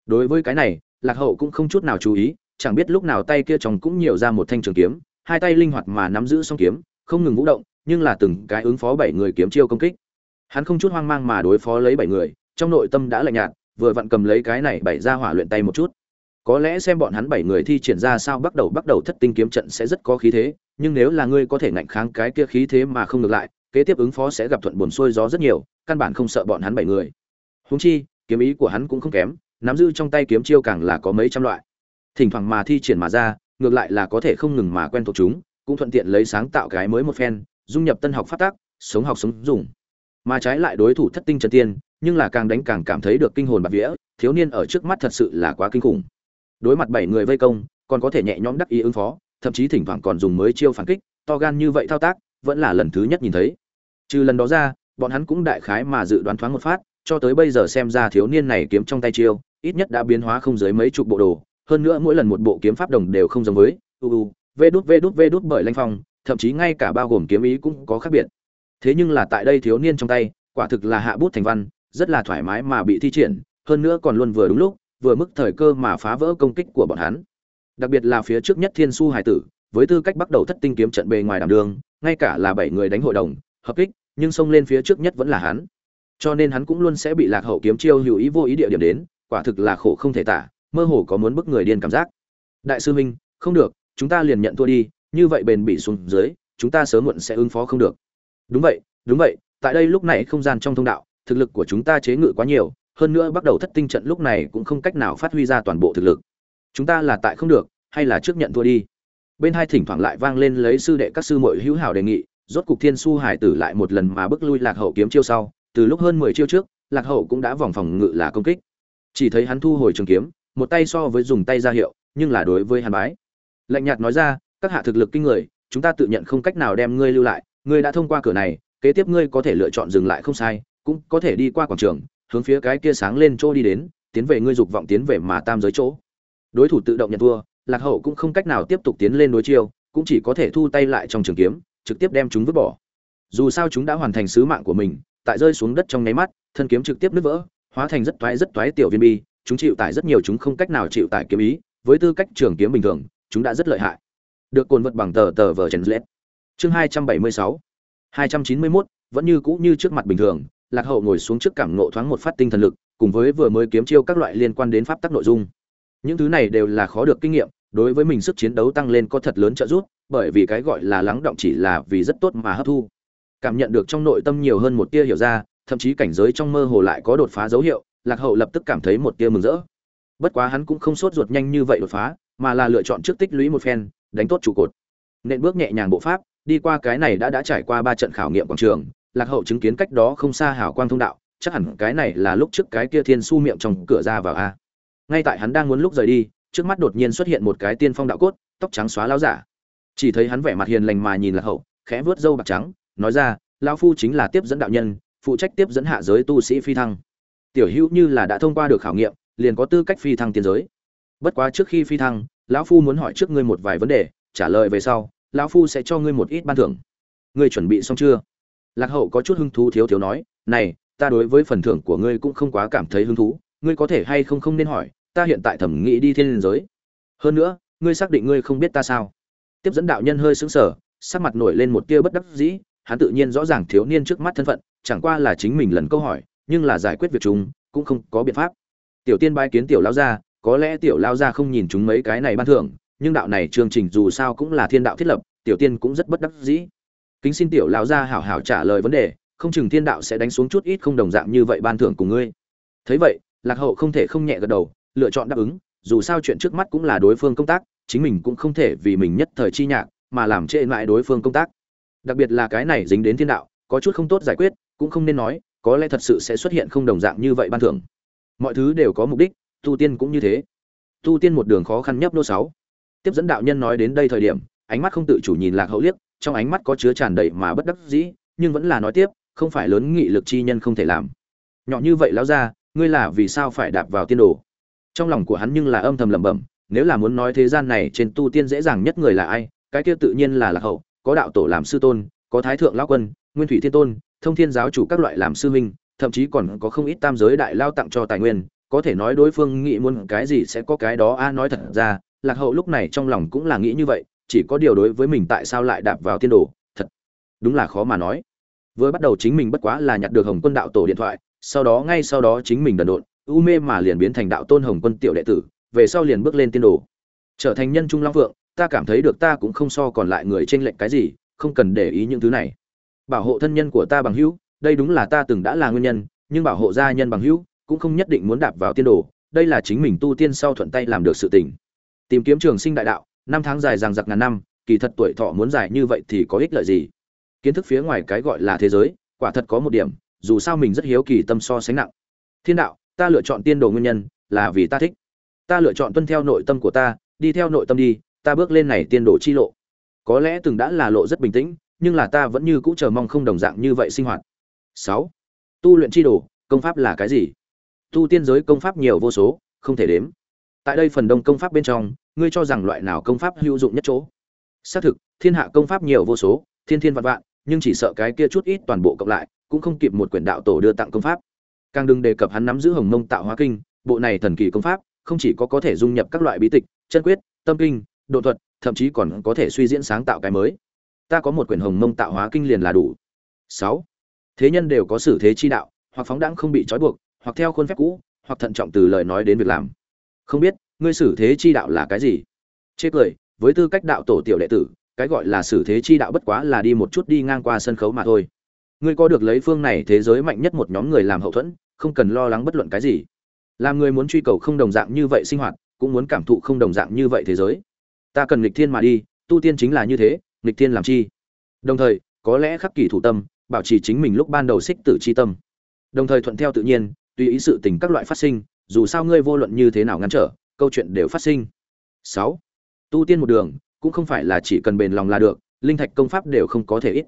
Đối với cái này, lạc hậu cũng không chút nào chú ý, chẳng biết lúc nào tay kia chồng cũng nhiều ra một thanh trường kiếm, hai tay linh hoạt mà nắm giữ song kiếm, không ngừng vũ động, nhưng là từng cái ứng phó bảy người kiếm chiêu công kích hắn không chút hoang mang mà đối phó lấy bảy người, trong nội tâm đã lạnh nhạt, vừa vặn cầm lấy cái này bảy ra hỏa luyện tay một chút. Có lẽ xem bọn hắn bảy người thi triển ra sao bắt đầu bắt đầu thất tinh kiếm trận sẽ rất có khí thế, nhưng nếu là ngươi có thể ngạnh kháng cái kia khí thế mà không ngược lại, kế tiếp ứng phó sẽ gặp thuận buồn xuôi gió rất nhiều, căn bản không sợ bọn hắn bảy người. Húng chi, kiếm ý của hắn cũng không kém, nắm giữ trong tay kiếm chiêu càng là có mấy trăm loại. Thỉnh thoảng mà thi triển mà ra, ngược lại là có thể không ngừng mà quen thuộc chúng, cũng thuận tiện lấy sáng tạo cái mới một phen, dung nhập tân học phát tác, sống học sống dùng mà trái lại đối thủ thất tinh trần tiên, nhưng là càng đánh càng cảm thấy được kinh hồn bạc vía, thiếu niên ở trước mắt thật sự là quá kinh khủng. Đối mặt bảy người vây công, còn có thể nhẹ nhõm đắc ý ứng phó, thậm chí thỉnh thoảng còn dùng mới chiêu phản kích, to gan như vậy thao tác, vẫn là lần thứ nhất nhìn thấy. Trừ lần đó ra, bọn hắn cũng đại khái mà dự đoán thoáng một phát, cho tới bây giờ xem ra thiếu niên này kiếm trong tay chiêu, ít nhất đã biến hóa không dưới mấy chục bộ đồ, hơn nữa mỗi lần một bộ kiếm pháp đồng đều không giống với uu vê đút vê đút vê đút bởi lanh phong, thậm chí ngay cả bao gồm kiếm ý cũng có khác biệt thế nhưng là tại đây thiếu niên trong tay, quả thực là hạ bút thành văn, rất là thoải mái mà bị thi triển, hơn nữa còn luôn vừa đúng lúc, vừa mức thời cơ mà phá vỡ công kích của bọn hắn. Đặc biệt là phía trước nhất thiên su hải tử, với tư cách bắt đầu thất tinh kiếm trận bề ngoài đảm đường, ngay cả là bảy người đánh hội đồng, hợp kích, nhưng xông lên phía trước nhất vẫn là hắn. Cho nên hắn cũng luôn sẽ bị lạc hậu kiếm chiêu hữu ý vô ý địa điểm đến, quả thực là khổ không thể tả, mơ hồ có muốn bức người điên cảm giác. Đại sư huynh không được, chúng ta liền nhận thua đi, như vậy bền bỉ xuống dưới, chúng ta sớm muộn sẽ ứng phó không được đúng vậy đúng vậy, tại đây lúc này không gian trong thông đạo, thực lực của chúng ta chế ngự quá nhiều, hơn nữa bắt đầu thất tinh trận lúc này cũng không cách nào phát huy ra toàn bộ thực lực. Chúng ta là tại không được, hay là trước nhận thua đi? Bên hai thỉnh thoảng lại vang lên lấy sư đệ các sư muội hữu hảo đề nghị, rốt cục thiên su hải tử lại một lần mà bước lui lạc hậu kiếm chiêu sau, từ lúc hơn mười chiêu trước, lạc hậu cũng đã vòng phòng ngự là công kích. Chỉ thấy hắn thu hồi trường kiếm, một tay so với dùng tay ra hiệu, nhưng là đối với hàn bái. Lạnh nhạt nói ra, các hạ thực lực kinh người, chúng ta tự nhận không cách nào đem ngươi lưu lại ngươi đã thông qua cửa này, kế tiếp ngươi có thể lựa chọn dừng lại không sai, cũng có thể đi qua quảng trường, hướng phía cái kia sáng lên chỗ đi đến, tiến về ngươi dục vọng tiến về mà tam giới chỗ. Đối thủ tự động nhận thua, lạc hậu cũng không cách nào tiếp tục tiến lên đối chiêu, cũng chỉ có thể thu tay lại trong trường kiếm, trực tiếp đem chúng vứt bỏ. Dù sao chúng đã hoàn thành sứ mạng của mình, tại rơi xuống đất trong nháy mắt, thân kiếm trực tiếp nứt vỡ, hóa thành rất toái rất toái tiểu viên bi, chúng chịu tải rất nhiều chúng không cách nào chịu tải kiếm ý, với tư cách trường kiếm bình thường, chúng đã rất lợi hại. Được cồn vật bằng tờ tờ vờ trần lết chương hai trăm bảy mươi sáu. hai trăm chín mươi mốt, vẫn như cũ như trước mặt bình thường, lạc hậu ngồi xuống trước cảm ngộ thoáng một phát tinh thần lực, cùng với vừa mới kiếm chiêu các loại liên quan đến pháp tắc nội dung. Những thứ này đều là khó được kinh nghiệm, đối với mình sức chiến đấu tăng lên có thật lớn trợ giúp, bởi vì cái gọi là lắng động chỉ là vì rất tốt mà hấp thu. Cảm nhận được trong nội tâm nhiều hơn một tia hiểu ra, thậm chí cảnh giới trong mơ hồ lại có đột phá dấu hiệu, lạc hậu lập tức cảm thấy một tia mừng rỡ. Bất quá hắn cũng không sốt ruột nhanh như vậy đột phá, mà là lựa chọn trước tích lũy một phen, đánh tốt trụ cột. Nện bước nhẹ nhàng bộ pháp đi qua cái này đã đã trải qua ba trận khảo nghiệm quảng trường, lạc hậu chứng kiến cách đó không xa hảo quang thông đạo, chắc hẳn cái này là lúc trước cái kia thiên su miệng trong cửa ra vào a. Ngay tại hắn đang muốn lúc rời đi, trước mắt đột nhiên xuất hiện một cái tiên phong đạo cốt, tóc trắng xóa láo giả. Chỉ thấy hắn vẻ mặt hiền lành mà nhìn lạc hậu, khẽ vớt râu bạc trắng, nói ra, lão phu chính là tiếp dẫn đạo nhân, phụ trách tiếp dẫn hạ giới tu sĩ phi thăng. Tiểu hữu như là đã thông qua được khảo nghiệm, liền có tư cách phi thăng tiên giới. Bất quá trước khi phi thăng, lão phu muốn hỏi trước ngươi một vài vấn đề, trả lời về sau lão phu sẽ cho ngươi một ít ban thưởng. Ngươi chuẩn bị xong chưa? Lạc hậu có chút hứng thú thiếu thiếu nói, này, ta đối với phần thưởng của ngươi cũng không quá cảm thấy hứng thú, ngươi có thể hay không không nên hỏi, ta hiện tại thẩm nghĩ đi thiên liên giới. Hơn nữa, ngươi xác định ngươi không biết ta sao? Tiếp dẫn đạo nhân hơi sững sờ, sắc mặt nổi lên một tia bất đắc dĩ, hắn tự nhiên rõ ràng thiếu niên trước mắt thân phận, chẳng qua là chính mình lần câu hỏi, nhưng là giải quyết việc chúng, cũng không có biện pháp. Tiểu tiên bái kiến tiểu lao gia, có lẽ tiểu lao gia không nhìn chúng mấy cái này ban thưởng nhưng đạo này chương trình dù sao cũng là thiên đạo thiết lập, tiểu tiên cũng rất bất đắc dĩ. Kính xin tiểu lão gia hảo hảo trả lời vấn đề, không chừng thiên đạo sẽ đánh xuống chút ít không đồng dạng như vậy ban thưởng của ngươi. Thấy vậy, lạc hậu không thể không nhẹ gật đầu, lựa chọn đáp ứng, dù sao chuyện trước mắt cũng là đối phương công tác, chính mình cũng không thể vì mình nhất thời chi nhạc, mà làm trễ mãi đối phương công tác. Đặc biệt là cái này dính đến thiên đạo, có chút không tốt giải quyết, cũng không nên nói, có lẽ thật sự sẽ xuất hiện không đồng dạng như vậy ban thưởng. Mọi thứ đều có mục đích, tu tiên cũng như thế. Tu tiên một đường khó khăn nhấp nô sáu tiếp dẫn đạo nhân nói đến đây thời điểm, ánh mắt không tự chủ nhìn lạc hậu liếc, trong ánh mắt có chứa tràn đầy mà bất đắc dĩ, nhưng vẫn là nói tiếp, không phải lớn nghị lực chi nhân không thể làm. Nhỏ như vậy lão ra ngươi là vì sao phải đạp vào tiên đồ? Trong lòng của hắn nhưng là âm thầm lẩm bẩm, nếu là muốn nói thế gian này trên tu tiên dễ dàng nhất người là ai, cái kia tự nhiên là lạc hậu, có đạo tổ làm sư tôn, có thái thượng lão quân, nguyên thủy thiên tôn, thông thiên giáo chủ các loại làm sư huynh, thậm chí còn có không ít tam giới đại lao tặng cho tài nguyên, có thể nói đối phương nghĩ muốn cái gì sẽ có cái đó, a, nói thật ra lạc hậu lúc này trong lòng cũng là nghĩ như vậy, chỉ có điều đối với mình tại sao lại đạp vào tiên đồ, thật đúng là khó mà nói. Vừa bắt đầu chính mình bất quá là nhặt được hồng quân đạo tổ điện thoại, sau đó ngay sau đó chính mình đần độn, u mê mà liền biến thành đạo tôn hồng quân tiểu đệ tử, về sau liền bước lên tiên đồ. Trở thành nhân trung long vượng ta cảm thấy được ta cũng không so còn lại người tranh lệch cái gì, không cần để ý những thứ này. Bảo hộ thân nhân của ta bằng hữu, đây đúng là ta từng đã là nguyên nhân, nhưng bảo hộ gia nhân bằng hữu cũng không nhất định muốn đạp vào tiên đồ, đây là chính mình tu tiên sau thuận tay làm được sự tình tìm kiếm trường sinh đại đạo, năm tháng dài rằng giặc ngàn năm, kỳ thật tuổi thọ muốn dài như vậy thì có ích lợi gì? Kiến thức phía ngoài cái gọi là thế giới, quả thật có một điểm, dù sao mình rất hiếu kỳ tâm so sánh nặng. Thiên đạo, ta lựa chọn tiên đồ nguyên nhân, là vì ta thích. Ta lựa chọn tuân theo nội tâm của ta, đi theo nội tâm đi, ta bước lên này tiên đồ chi lộ. Có lẽ từng đã là lộ rất bình tĩnh, nhưng là ta vẫn như cũ chờ mong không đồng dạng như vậy sinh hoạt. Sáu. Tu luyện chi đồ, công pháp là cái gì? Tu tiên giới công pháp nhiều vô số, không thể đếm tại đây phần đông công pháp bên trong, ngươi cho rằng loại nào công pháp hữu dụng nhất chỗ? Xác thực, thiên hạ công pháp nhiều vô số, thiên thiên vạn vạn, nhưng chỉ sợ cái kia chút ít toàn bộ cộng lại, cũng không kịp một quyển đạo tổ đưa tặng công pháp. Càng đừng đề cập hắn nắm giữ hồng mông tạo hóa kinh, bộ này thần kỳ công pháp, không chỉ có có thể dung nhập các loại bí tịch, chân quyết, tâm kinh, độ thuật, thậm chí còn có thể suy diễn sáng tạo cái mới. Ta có một quyển hồng mông tạo hóa kinh liền là đủ. Sáu. Thế nhân đều có xử thế chi đạo, hoặc phóng đãng không bị trói buộc, hoặc theo khuôn phép cũ, hoặc thận trọng từ lời nói đến việc làm không biết, ngươi xử thế chi đạo là cái gì? Chê cười, với tư cách đạo tổ tiểu đệ tử, cái gọi là xử thế chi đạo bất quá là đi một chút đi ngang qua sân khấu mà thôi. Ngươi có được lấy phương này thế giới mạnh nhất một nhóm người làm hậu thuẫn, không cần lo lắng bất luận cái gì. Làm người muốn truy cầu không đồng dạng như vậy sinh hoạt, cũng muốn cảm thụ không đồng dạng như vậy thế giới. Ta cần nghịch thiên mà đi, tu tiên chính là như thế, nghịch thiên làm chi? Đồng thời, có lẽ khắc kỷ thủ tâm, bảo trì chính mình lúc ban đầu xích tử chi tâm. Đồng thời thuận theo tự nhiên, tùy ý sự tình các loại phát sinh dù sao ngươi vô luận như thế nào ngăn trở, câu chuyện đều phát sinh. Sáu, tu tiên một đường, cũng không phải là chỉ cần bền lòng là được, linh thạch công pháp đều không có thể ít.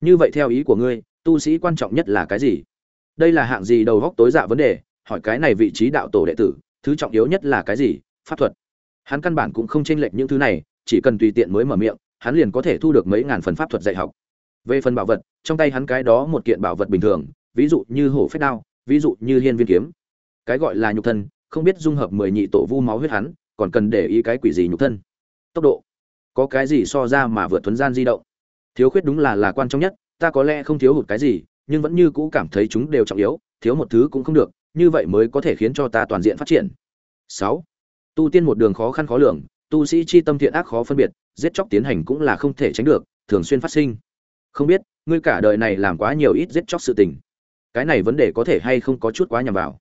Như vậy theo ý của ngươi, tu sĩ quan trọng nhất là cái gì? Đây là hạng gì đầu góc tối dạ vấn đề, hỏi cái này vị trí đạo tổ đệ tử, thứ trọng yếu nhất là cái gì? Pháp thuật. Hắn căn bản cũng không chênh lệch những thứ này, chỉ cần tùy tiện mới mở miệng, hắn liền có thể thu được mấy ngàn phần pháp thuật dạy học. Về phần bảo vật, trong tay hắn cái đó một kiện bảo vật bình thường, ví dụ như hổ phách đao, ví dụ như hiên viên kiếm cái gọi là nhục thân, không biết dung hợp mười nhị tổ vu máu huyết hắn, còn cần để ý cái quỷ gì nhục thân. Tốc độ. Có cái gì so ra mà vượt thuấn gian di động? Thiếu khuyết đúng là là quan trọng nhất, ta có lẽ không thiếu hụt cái gì, nhưng vẫn như cũ cảm thấy chúng đều trọng yếu, thiếu một thứ cũng không được, như vậy mới có thể khiến cho ta toàn diện phát triển. Sáu. Tu tiên một đường khó khăn khó lường, tu sĩ chi tâm thiện ác khó phân biệt, giết chóc tiến hành cũng là không thể tránh được, thường xuyên phát sinh. Không biết, ngươi cả đời này làm quá nhiều ít giết chóc sự tình. Cái này vấn đề có thể hay không có chút quá nhầm vào?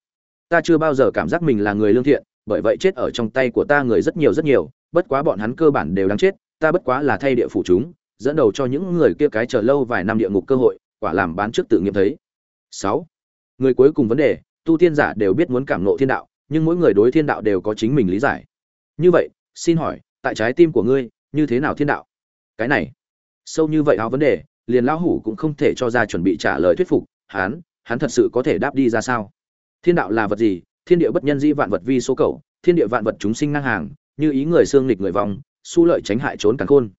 Ta chưa bao giờ cảm giác mình là người lương thiện, bởi vậy chết ở trong tay của ta người rất nhiều rất nhiều, bất quá bọn hắn cơ bản đều đáng chết, ta bất quá là thay địa phủ chúng, dẫn đầu cho những người kia cái chờ lâu vài năm địa ngục cơ hội, quả làm bán trước tự nghiệm thấy. Sáu. Người cuối cùng vấn đề, tu tiên giả đều biết muốn cảm nộ thiên đạo, nhưng mỗi người đối thiên đạo đều có chính mình lý giải. Như vậy, xin hỏi, tại trái tim của ngươi, như thế nào thiên đạo? Cái này, sâu như vậy áo vấn đề, liền lão hủ cũng không thể cho ra chuẩn bị trả lời thuyết phục hắn hắn thật sự có thể đáp đi ra sao? Thiên đạo là vật gì? Thiên địa bất nhân di vạn vật vi số cầu thiên địa vạn vật chúng sinh ngang hàng như ý người xương nghịch người vòng, su lợi tránh hại trốn càng khôn.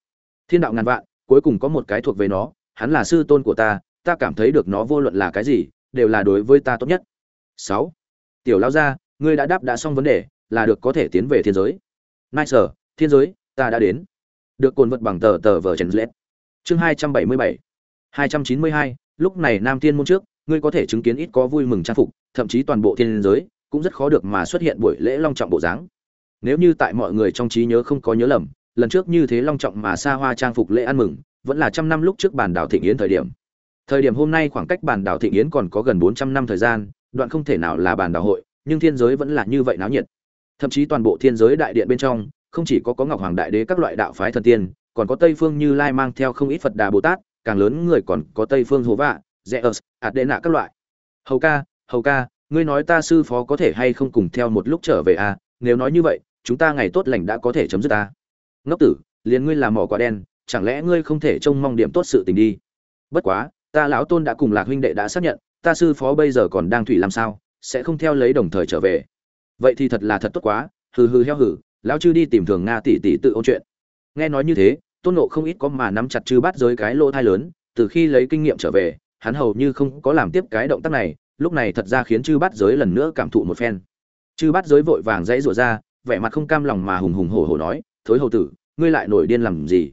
Thiên đạo ngàn vạn cuối cùng có một cái thuộc về nó hắn là sư tôn của ta ta cảm thấy được nó vô luận là cái gì đều là đối với ta tốt nhất. Sáu. Tiểu lao gia ngươi đã đáp đã xong vấn đề là được có thể tiến về thiên giới. Nice thiên giới ta đã đến. Được cồn vật bằng tờ tờ vở trần lết. Chương hai trăm bảy mươi bảy. Hai trăm chín mươi hai lúc này nam thiên môn trước ngươi có thể chứng kiến ít có vui mừng trang phục, thậm chí toàn bộ thiên giới cũng rất khó được mà xuất hiện buổi lễ long trọng bộ dáng. Nếu như tại mọi người trong trí nhớ không có nhớ lầm, lần trước như thế long trọng mà xa hoa trang phục lễ ăn mừng, vẫn là trăm năm lúc trước bản đảo thịnh yến thời điểm. Thời điểm hôm nay khoảng cách bản đảo thịnh yến còn có gần bốn trăm năm thời gian, đoạn không thể nào là bản đảo hội, nhưng thiên giới vẫn là như vậy náo nhiệt. Thậm chí toàn bộ thiên giới đại điện bên trong, không chỉ có có ngọc hoàng đại đế các loại đạo phái thần tiên, còn có tây phương như lai mang theo không ít phật đà bồ tát, càng lớn người còn có tây phương hồ vạ rẽ ớt, ạt đệ nạ các loại. Hầu ca hầu ca, ngươi nói ta sư phó có thể hay không cùng theo một lúc trở về à? Nếu nói như vậy, chúng ta ngày tốt lành đã có thể chấm dứt ta. Ngốc tử, liền ngươi làm mỏ quả đen, chẳng lẽ ngươi không thể trông mong điểm tốt sự tình đi? Bất quá, ta lão tôn đã cùng lạc huynh đệ đã xác nhận, ta sư phó bây giờ còn đang thủy làm sao, sẽ không theo lấy đồng thời trở về. Vậy thì thật là thật tốt quá, hừ hừ heo hừ, lão chư đi tìm thường nga tỷ tỷ tự ôn chuyện. Nghe nói như thế, tôn nộ không ít có mà nắm chặt chư bắt giới cái lỗ thai lớn, từ khi lấy kinh nghiệm trở về hắn hầu như không có làm tiếp cái động tác này, lúc này thật ra khiến chư Bát giới lần nữa cảm thụ một phen. Chư Bát giới vội vàng dãy rủa ra, vẻ mặt không cam lòng mà hùng hùng hổ hổ nói, thối hầu tử, ngươi lại nổi điên làm gì?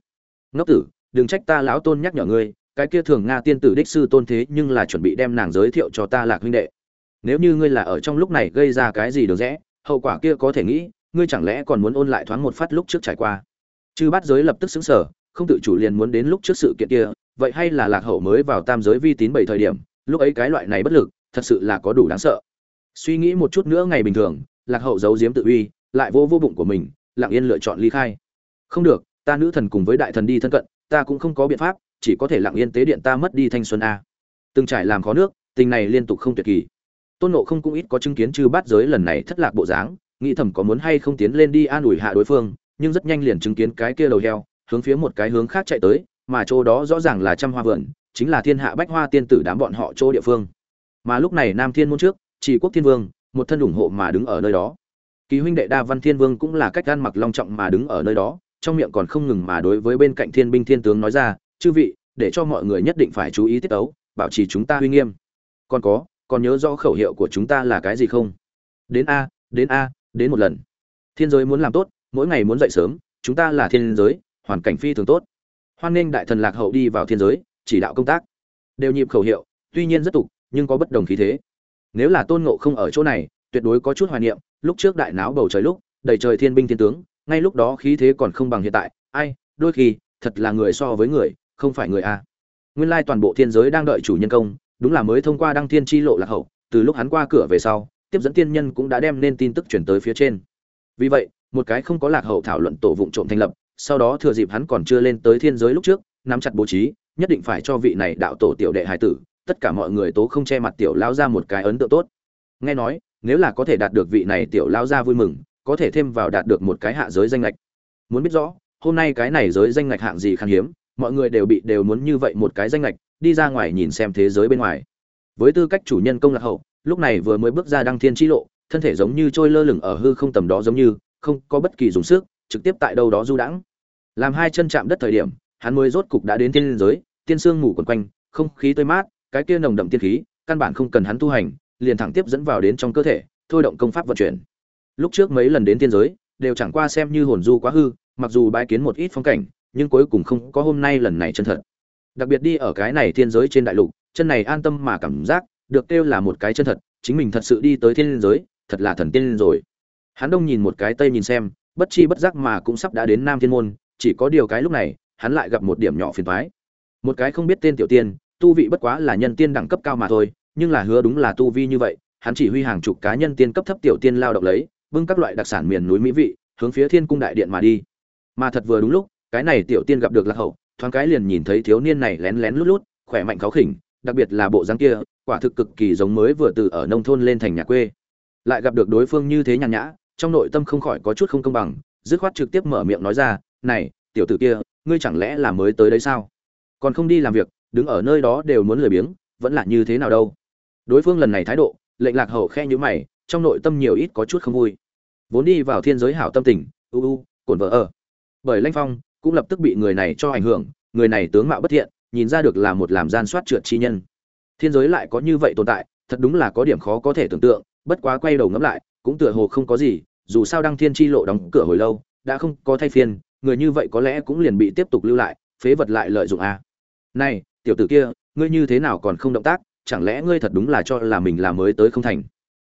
Ngốc tử, đừng trách ta lão tôn nhắc nhở ngươi, cái kia thường nga tiên tử đích sư tôn thế nhưng là chuẩn bị đem nàng giới thiệu cho ta lạc huynh đệ. Nếu như ngươi là ở trong lúc này gây ra cái gì được rẽ, hậu quả kia có thể nghĩ, ngươi chẳng lẽ còn muốn ôn lại thoáng một phát lúc trước trải qua? Chư bát giới lập tức xứng sở không tự chủ liền muốn đến lúc trước sự kiện kia vậy hay là lạc hậu mới vào tam giới vi tín bảy thời điểm, lúc ấy cái loại này bất lực, thật sự là có đủ đáng sợ. Suy nghĩ một chút nữa ngày bình thường, lạc hậu giấu giếm tự uy, lại vô vô bụng của mình, lặng yên lựa chọn ly khai. Không được, ta nữ thần cùng với đại thần đi thân cận, ta cũng không có biện pháp, chỉ có thể lặng yên tế điện ta mất đi thanh xuân a. Từng trải làm khó nước, tình này liên tục không tuyệt kỳ. Tôn nộ không cũng ít có chứng kiến chư bát giới lần này thất lạc bộ dáng, nghĩ thầm có muốn hay không tiến lên đi an ủi hạ đối phương, nhưng rất nhanh liền chứng kiến cái kia đầu heo, hướng phía một cái hướng khác chạy tới mà chỗ đó rõ ràng là trăm hoa vườn chính là thiên hạ bách hoa tiên tử đám bọn họ chỗ địa phương. Mà lúc này nam thiên môn trước chỉ quốc thiên vương một thân ủng hộ mà đứng ở nơi đó. Kỳ huynh đệ đa văn thiên vương cũng là cách gan mặc long trọng mà đứng ở nơi đó trong miệng còn không ngừng mà đối với bên cạnh thiên binh thiên tướng nói ra chư vị để cho mọi người nhất định phải chú ý tiết tấu, bảo trì chúng ta uy nghiêm. Còn có còn nhớ rõ khẩu hiệu của chúng ta là cái gì không? Đến a đến a đến một lần. Thiên giới muốn làm tốt mỗi ngày muốn dậy sớm chúng ta là thiên giới hoàn cảnh phi thường tốt hoan nghênh đại thần lạc hậu đi vào thiên giới, chỉ đạo công tác. Đều nhịp khẩu hiệu, tuy nhiên rất tục, nhưng có bất đồng khí thế. Nếu là tôn ngộ không ở chỗ này, tuyệt đối có chút hoài niệm, lúc trước đại náo bầu trời lúc, đầy trời thiên binh thiên tướng, ngay lúc đó khí thế còn không bằng hiện tại, ai, đôi khi, thật là người so với người, không phải người a. Nguyên lai toàn bộ thiên giới đang đợi chủ nhân công, đúng là mới thông qua đăng thiên chi lộ lạc hậu, từ lúc hắn qua cửa về sau, tiếp dẫn tiên nhân cũng đã đem nên tin tức chuyển tới phía trên. Vì vậy, một cái không có lạc hậu thảo luận tổ vụ trộm thành lập sau đó thừa dịp hắn còn chưa lên tới thiên giới lúc trước, nắm chặt bố trí, nhất định phải cho vị này đạo tổ tiểu đệ hải tử, tất cả mọi người tố không che mặt tiểu lao ra một cái ấn tượng tốt. Nghe nói, nếu là có thể đạt được vị này tiểu lao ra vui mừng, có thể thêm vào đạt được một cái hạ giới danh lệch muốn biết rõ, hôm nay cái này giới danh lệch hạng gì khan hiếm, mọi người đều bị đều muốn như vậy một cái danh lệch đi ra ngoài nhìn xem thế giới bên ngoài. Với tư cách chủ nhân công lạc hậu, lúc này vừa mới bước ra đăng thiên chi lộ, thân thể giống như trôi lơ lửng ở hư không tầm đó giống như, không có bất kỳ dùng sức trực tiếp tại đâu đó du đãng. Làm hai chân chạm đất thời điểm, hắn mới rốt cục đã đến tiên giới, tiên sương ngủ quần quanh, không khí tươi mát, cái kia nồng đậm tiên khí, căn bản không cần hắn tu hành, liền thẳng tiếp dẫn vào đến trong cơ thể, thôi động công pháp vận chuyển. Lúc trước mấy lần đến tiên giới, đều chẳng qua xem như hồn du quá hư, mặc dù bái kiến một ít phong cảnh, nhưng cuối cùng không có hôm nay lần này chân thật. Đặc biệt đi ở cái này tiên giới trên đại lục, chân này an tâm mà cảm giác, được kêu là một cái chân thật, chính mình thật sự đi tới thiên giới, thật là thần tiên rồi. Hắn đông nhìn một cái tây nhìn xem bất chi bất giác mà cũng sắp đã đến nam thiên môn, chỉ có điều cái lúc này, hắn lại gặp một điểm nhỏ phiền toái. một cái không biết tên tiểu tiên, tu vị bất quá là nhân tiên đẳng cấp cao mà thôi, nhưng là hứa đúng là tu vi như vậy, hắn chỉ huy hàng chục cá nhân tiên cấp thấp tiểu tiên lao động lấy, bưng các loại đặc sản miền núi mỹ vị, hướng phía thiên cung đại điện mà đi mà thật vừa đúng lúc, cái này tiểu tiên gặp được lạc hậu, thoáng cái liền nhìn thấy thiếu niên này lén lén lút lút, khỏe mạnh khó khỉnh, đặc biệt là bộ dáng kia, quả thực cực kỳ giống mới vừa từ ở nông thôn lên thành nhà quê lại gặp được đối phương như thế nhàn nhã trong nội tâm không khỏi có chút không công bằng, dứt khoát trực tiếp mở miệng nói ra, này, tiểu tử kia, ngươi chẳng lẽ là mới tới đấy sao? Còn không đi làm việc, đứng ở nơi đó đều muốn lười biếng, vẫn là như thế nào đâu? Đối phương lần này thái độ, lệnh lạc hậu khe như mày, trong nội tâm nhiều ít có chút không vui. Vốn đi vào thiên giới hảo tâm tình, u u, cổn vợ ở. Bởi lanh phong cũng lập tức bị người này cho ảnh hưởng, người này tướng mạo bất thiện, nhìn ra được là một làm gian soát trượt chi nhân. Thiên giới lại có như vậy tồn tại, thật đúng là có điểm khó có thể tưởng tượng, bất quá quay đầu ngẫm lại cũng tựa hồ không có gì, dù sao đăng thiên chi lộ đóng cửa hồi lâu, đã không có thay phiên, người như vậy có lẽ cũng liền bị tiếp tục lưu lại, phế vật lại lợi dụng a. À. này, tiểu tử kia, ngươi như thế nào còn không động tác, chẳng lẽ ngươi thật đúng là cho là mình là mới tới không thành?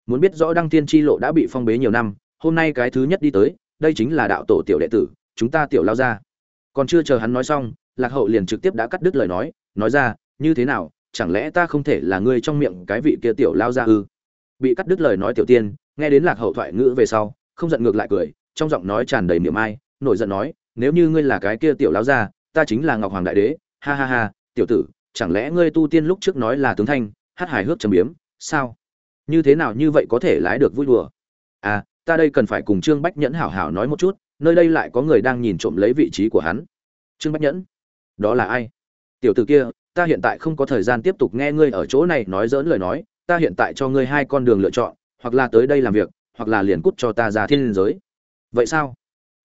Muốn biết rõ đăng Thiên chi lộ đã bị phong bế nhiều năm, hôm nay cái thứ nhất đi tới, đây chính là đạo tổ tiểu đệ tử, chúng ta tiểu lao ra còn chưa chờ hắn nói xong, lạc hậu liền trực tiếp đã cắt đứt lời nói nói ra, như thế nào, chẳng lẽ ta không thể là ngươi trong miệng cái vị kia tiểu lao ra ư? Bị cắt đứt lời nói tiểu tiên nghe đến lạc hậu thoại ngữ về sau, không giận ngược lại cười, trong giọng nói tràn đầy miệng ai, nổi giận nói, nếu như ngươi là cái kia tiểu láo ra ta chính là ngọc hoàng đại đế, ha ha ha, tiểu tử, chẳng lẽ ngươi tu tiên lúc trước nói là tướng thanh, hát hài hước trầm biếm, sao? Như thế nào như vậy có thể lái được vui đùa? À ta đây cần phải cùng trương bách nhẫn hảo hảo nói một chút, nơi đây lại có người đang nhìn trộm lấy vị trí của hắn. Trương bách nhẫn? Đó là ai? Tiểu tử kia, ta hiện tại không có thời gian tiếp tục nghe ngươi ở chỗ này nói dỡn lời nói, ta hiện tại cho ngươi hai con đường lựa chọn hoặc là tới đây làm việc, hoặc là liền cút cho ta ra thiên liên giới. Vậy sao?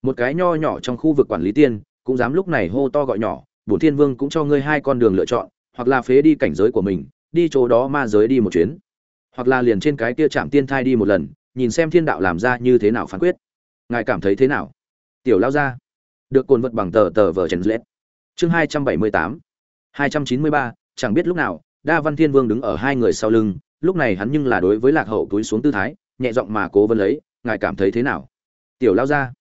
Một cái nho nhỏ trong khu vực quản lý tiên, cũng dám lúc này hô to gọi nhỏ bổn thiên vương cũng cho ngươi hai con đường lựa chọn, hoặc là phế đi cảnh giới của mình, đi chỗ đó ma giới đi một chuyến. Hoặc là liền trên cái kia chạm tiên thai đi một lần, nhìn xem thiên đạo làm ra như thế nào phán quyết. Ngài cảm thấy thế nào? Tiểu lao ra được cồn vật bằng tờ tờ vờ trần lết. Chương hai trăm bảy mươi tám, hai trăm chín mươi ba, chẳng biết lúc nào, đa văn thiên vương đứng ở hai người sau lưng lúc này hắn nhưng là đối với lạc hậu túi xuống tư thái, nhẹ giọng mà cố vấn lấy, ngài cảm thấy thế nào? Tiểu lao ra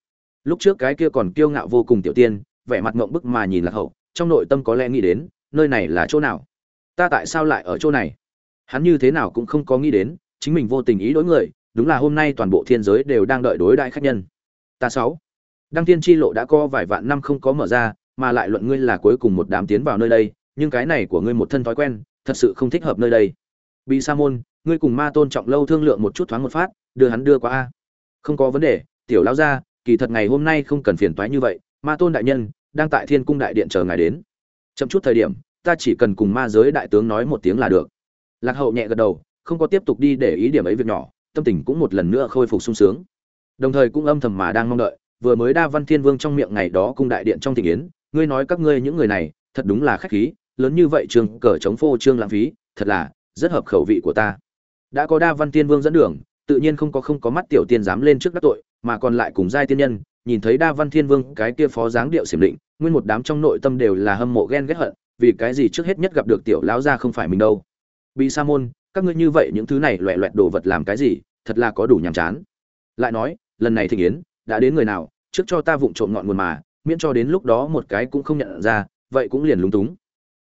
lúc trước cái kia còn kiêu ngạo vô cùng tiểu tiên, vẻ mặt ngộng bức mà nhìn lạc hậu, trong nội tâm có lẽ nghĩ đến, nơi này là chỗ nào? Ta tại sao lại ở chỗ này? Hắn như thế nào cũng không có nghĩ đến, chính mình vô tình ý đối người, đúng là hôm nay toàn bộ thiên giới đều đang đợi đối đại khách nhân. Ta sáu. Đăng tiên chi lộ đã có vài vạn năm không có mở ra, mà lại luận ngươi là cuối cùng một đám tiến vào nơi đây, nhưng cái này của ngươi một thân thói quen, thật sự không thích hợp nơi đây bị sa môn, ngươi cùng ma tôn trọng lâu thương lượng một chút thoáng một phát, đưa hắn đưa qua a. Không có vấn đề, tiểu lão gia, kỳ thật ngày hôm nay không cần phiền toái như vậy, ma tôn đại nhân, đang tại thiên cung đại điện chờ ngài đến. Chậm chút thời điểm, ta chỉ cần cùng ma giới đại tướng nói một tiếng là được. Lạc hậu nhẹ gật đầu, không có tiếp tục đi để ý điểm ấy việc nhỏ, tâm tình cũng một lần nữa khôi phục sung sướng. Đồng thời cũng âm thầm mà đang mong đợi, vừa mới đa văn thiên vương trong miệng ngày đó cung đại điện trong tình yến, ngươi nói các ngươi những người này, thật đúng là khách khí, lớn như vậy trường cờ chống phô trương lãng phí, thật là rất hợp khẩu vị của ta. Đã có đa văn tiên vương dẫn đường, tự nhiên không có không có mắt tiểu tiên dám lên trước đắc tội, mà còn lại cùng giai tiên nhân, nhìn thấy đa văn thiên vương cái kia phó dáng điệu xiểm định, nguyên một đám trong nội tâm đều là hâm mộ ghen ghét hận, vì cái gì trước hết nhất gặp được tiểu lão gia không phải mình đâu. Bị sa môn, các ngươi như vậy những thứ này loẹ loẹt đồ vật làm cái gì, thật là có đủ nhàm chán. Lại nói, lần này thịnh yến, đã đến người nào, trước cho ta vụng trộm ngọn nguồn mà, miễn cho đến lúc đó một cái cũng không nhận ra, vậy cũng liền lúng túng.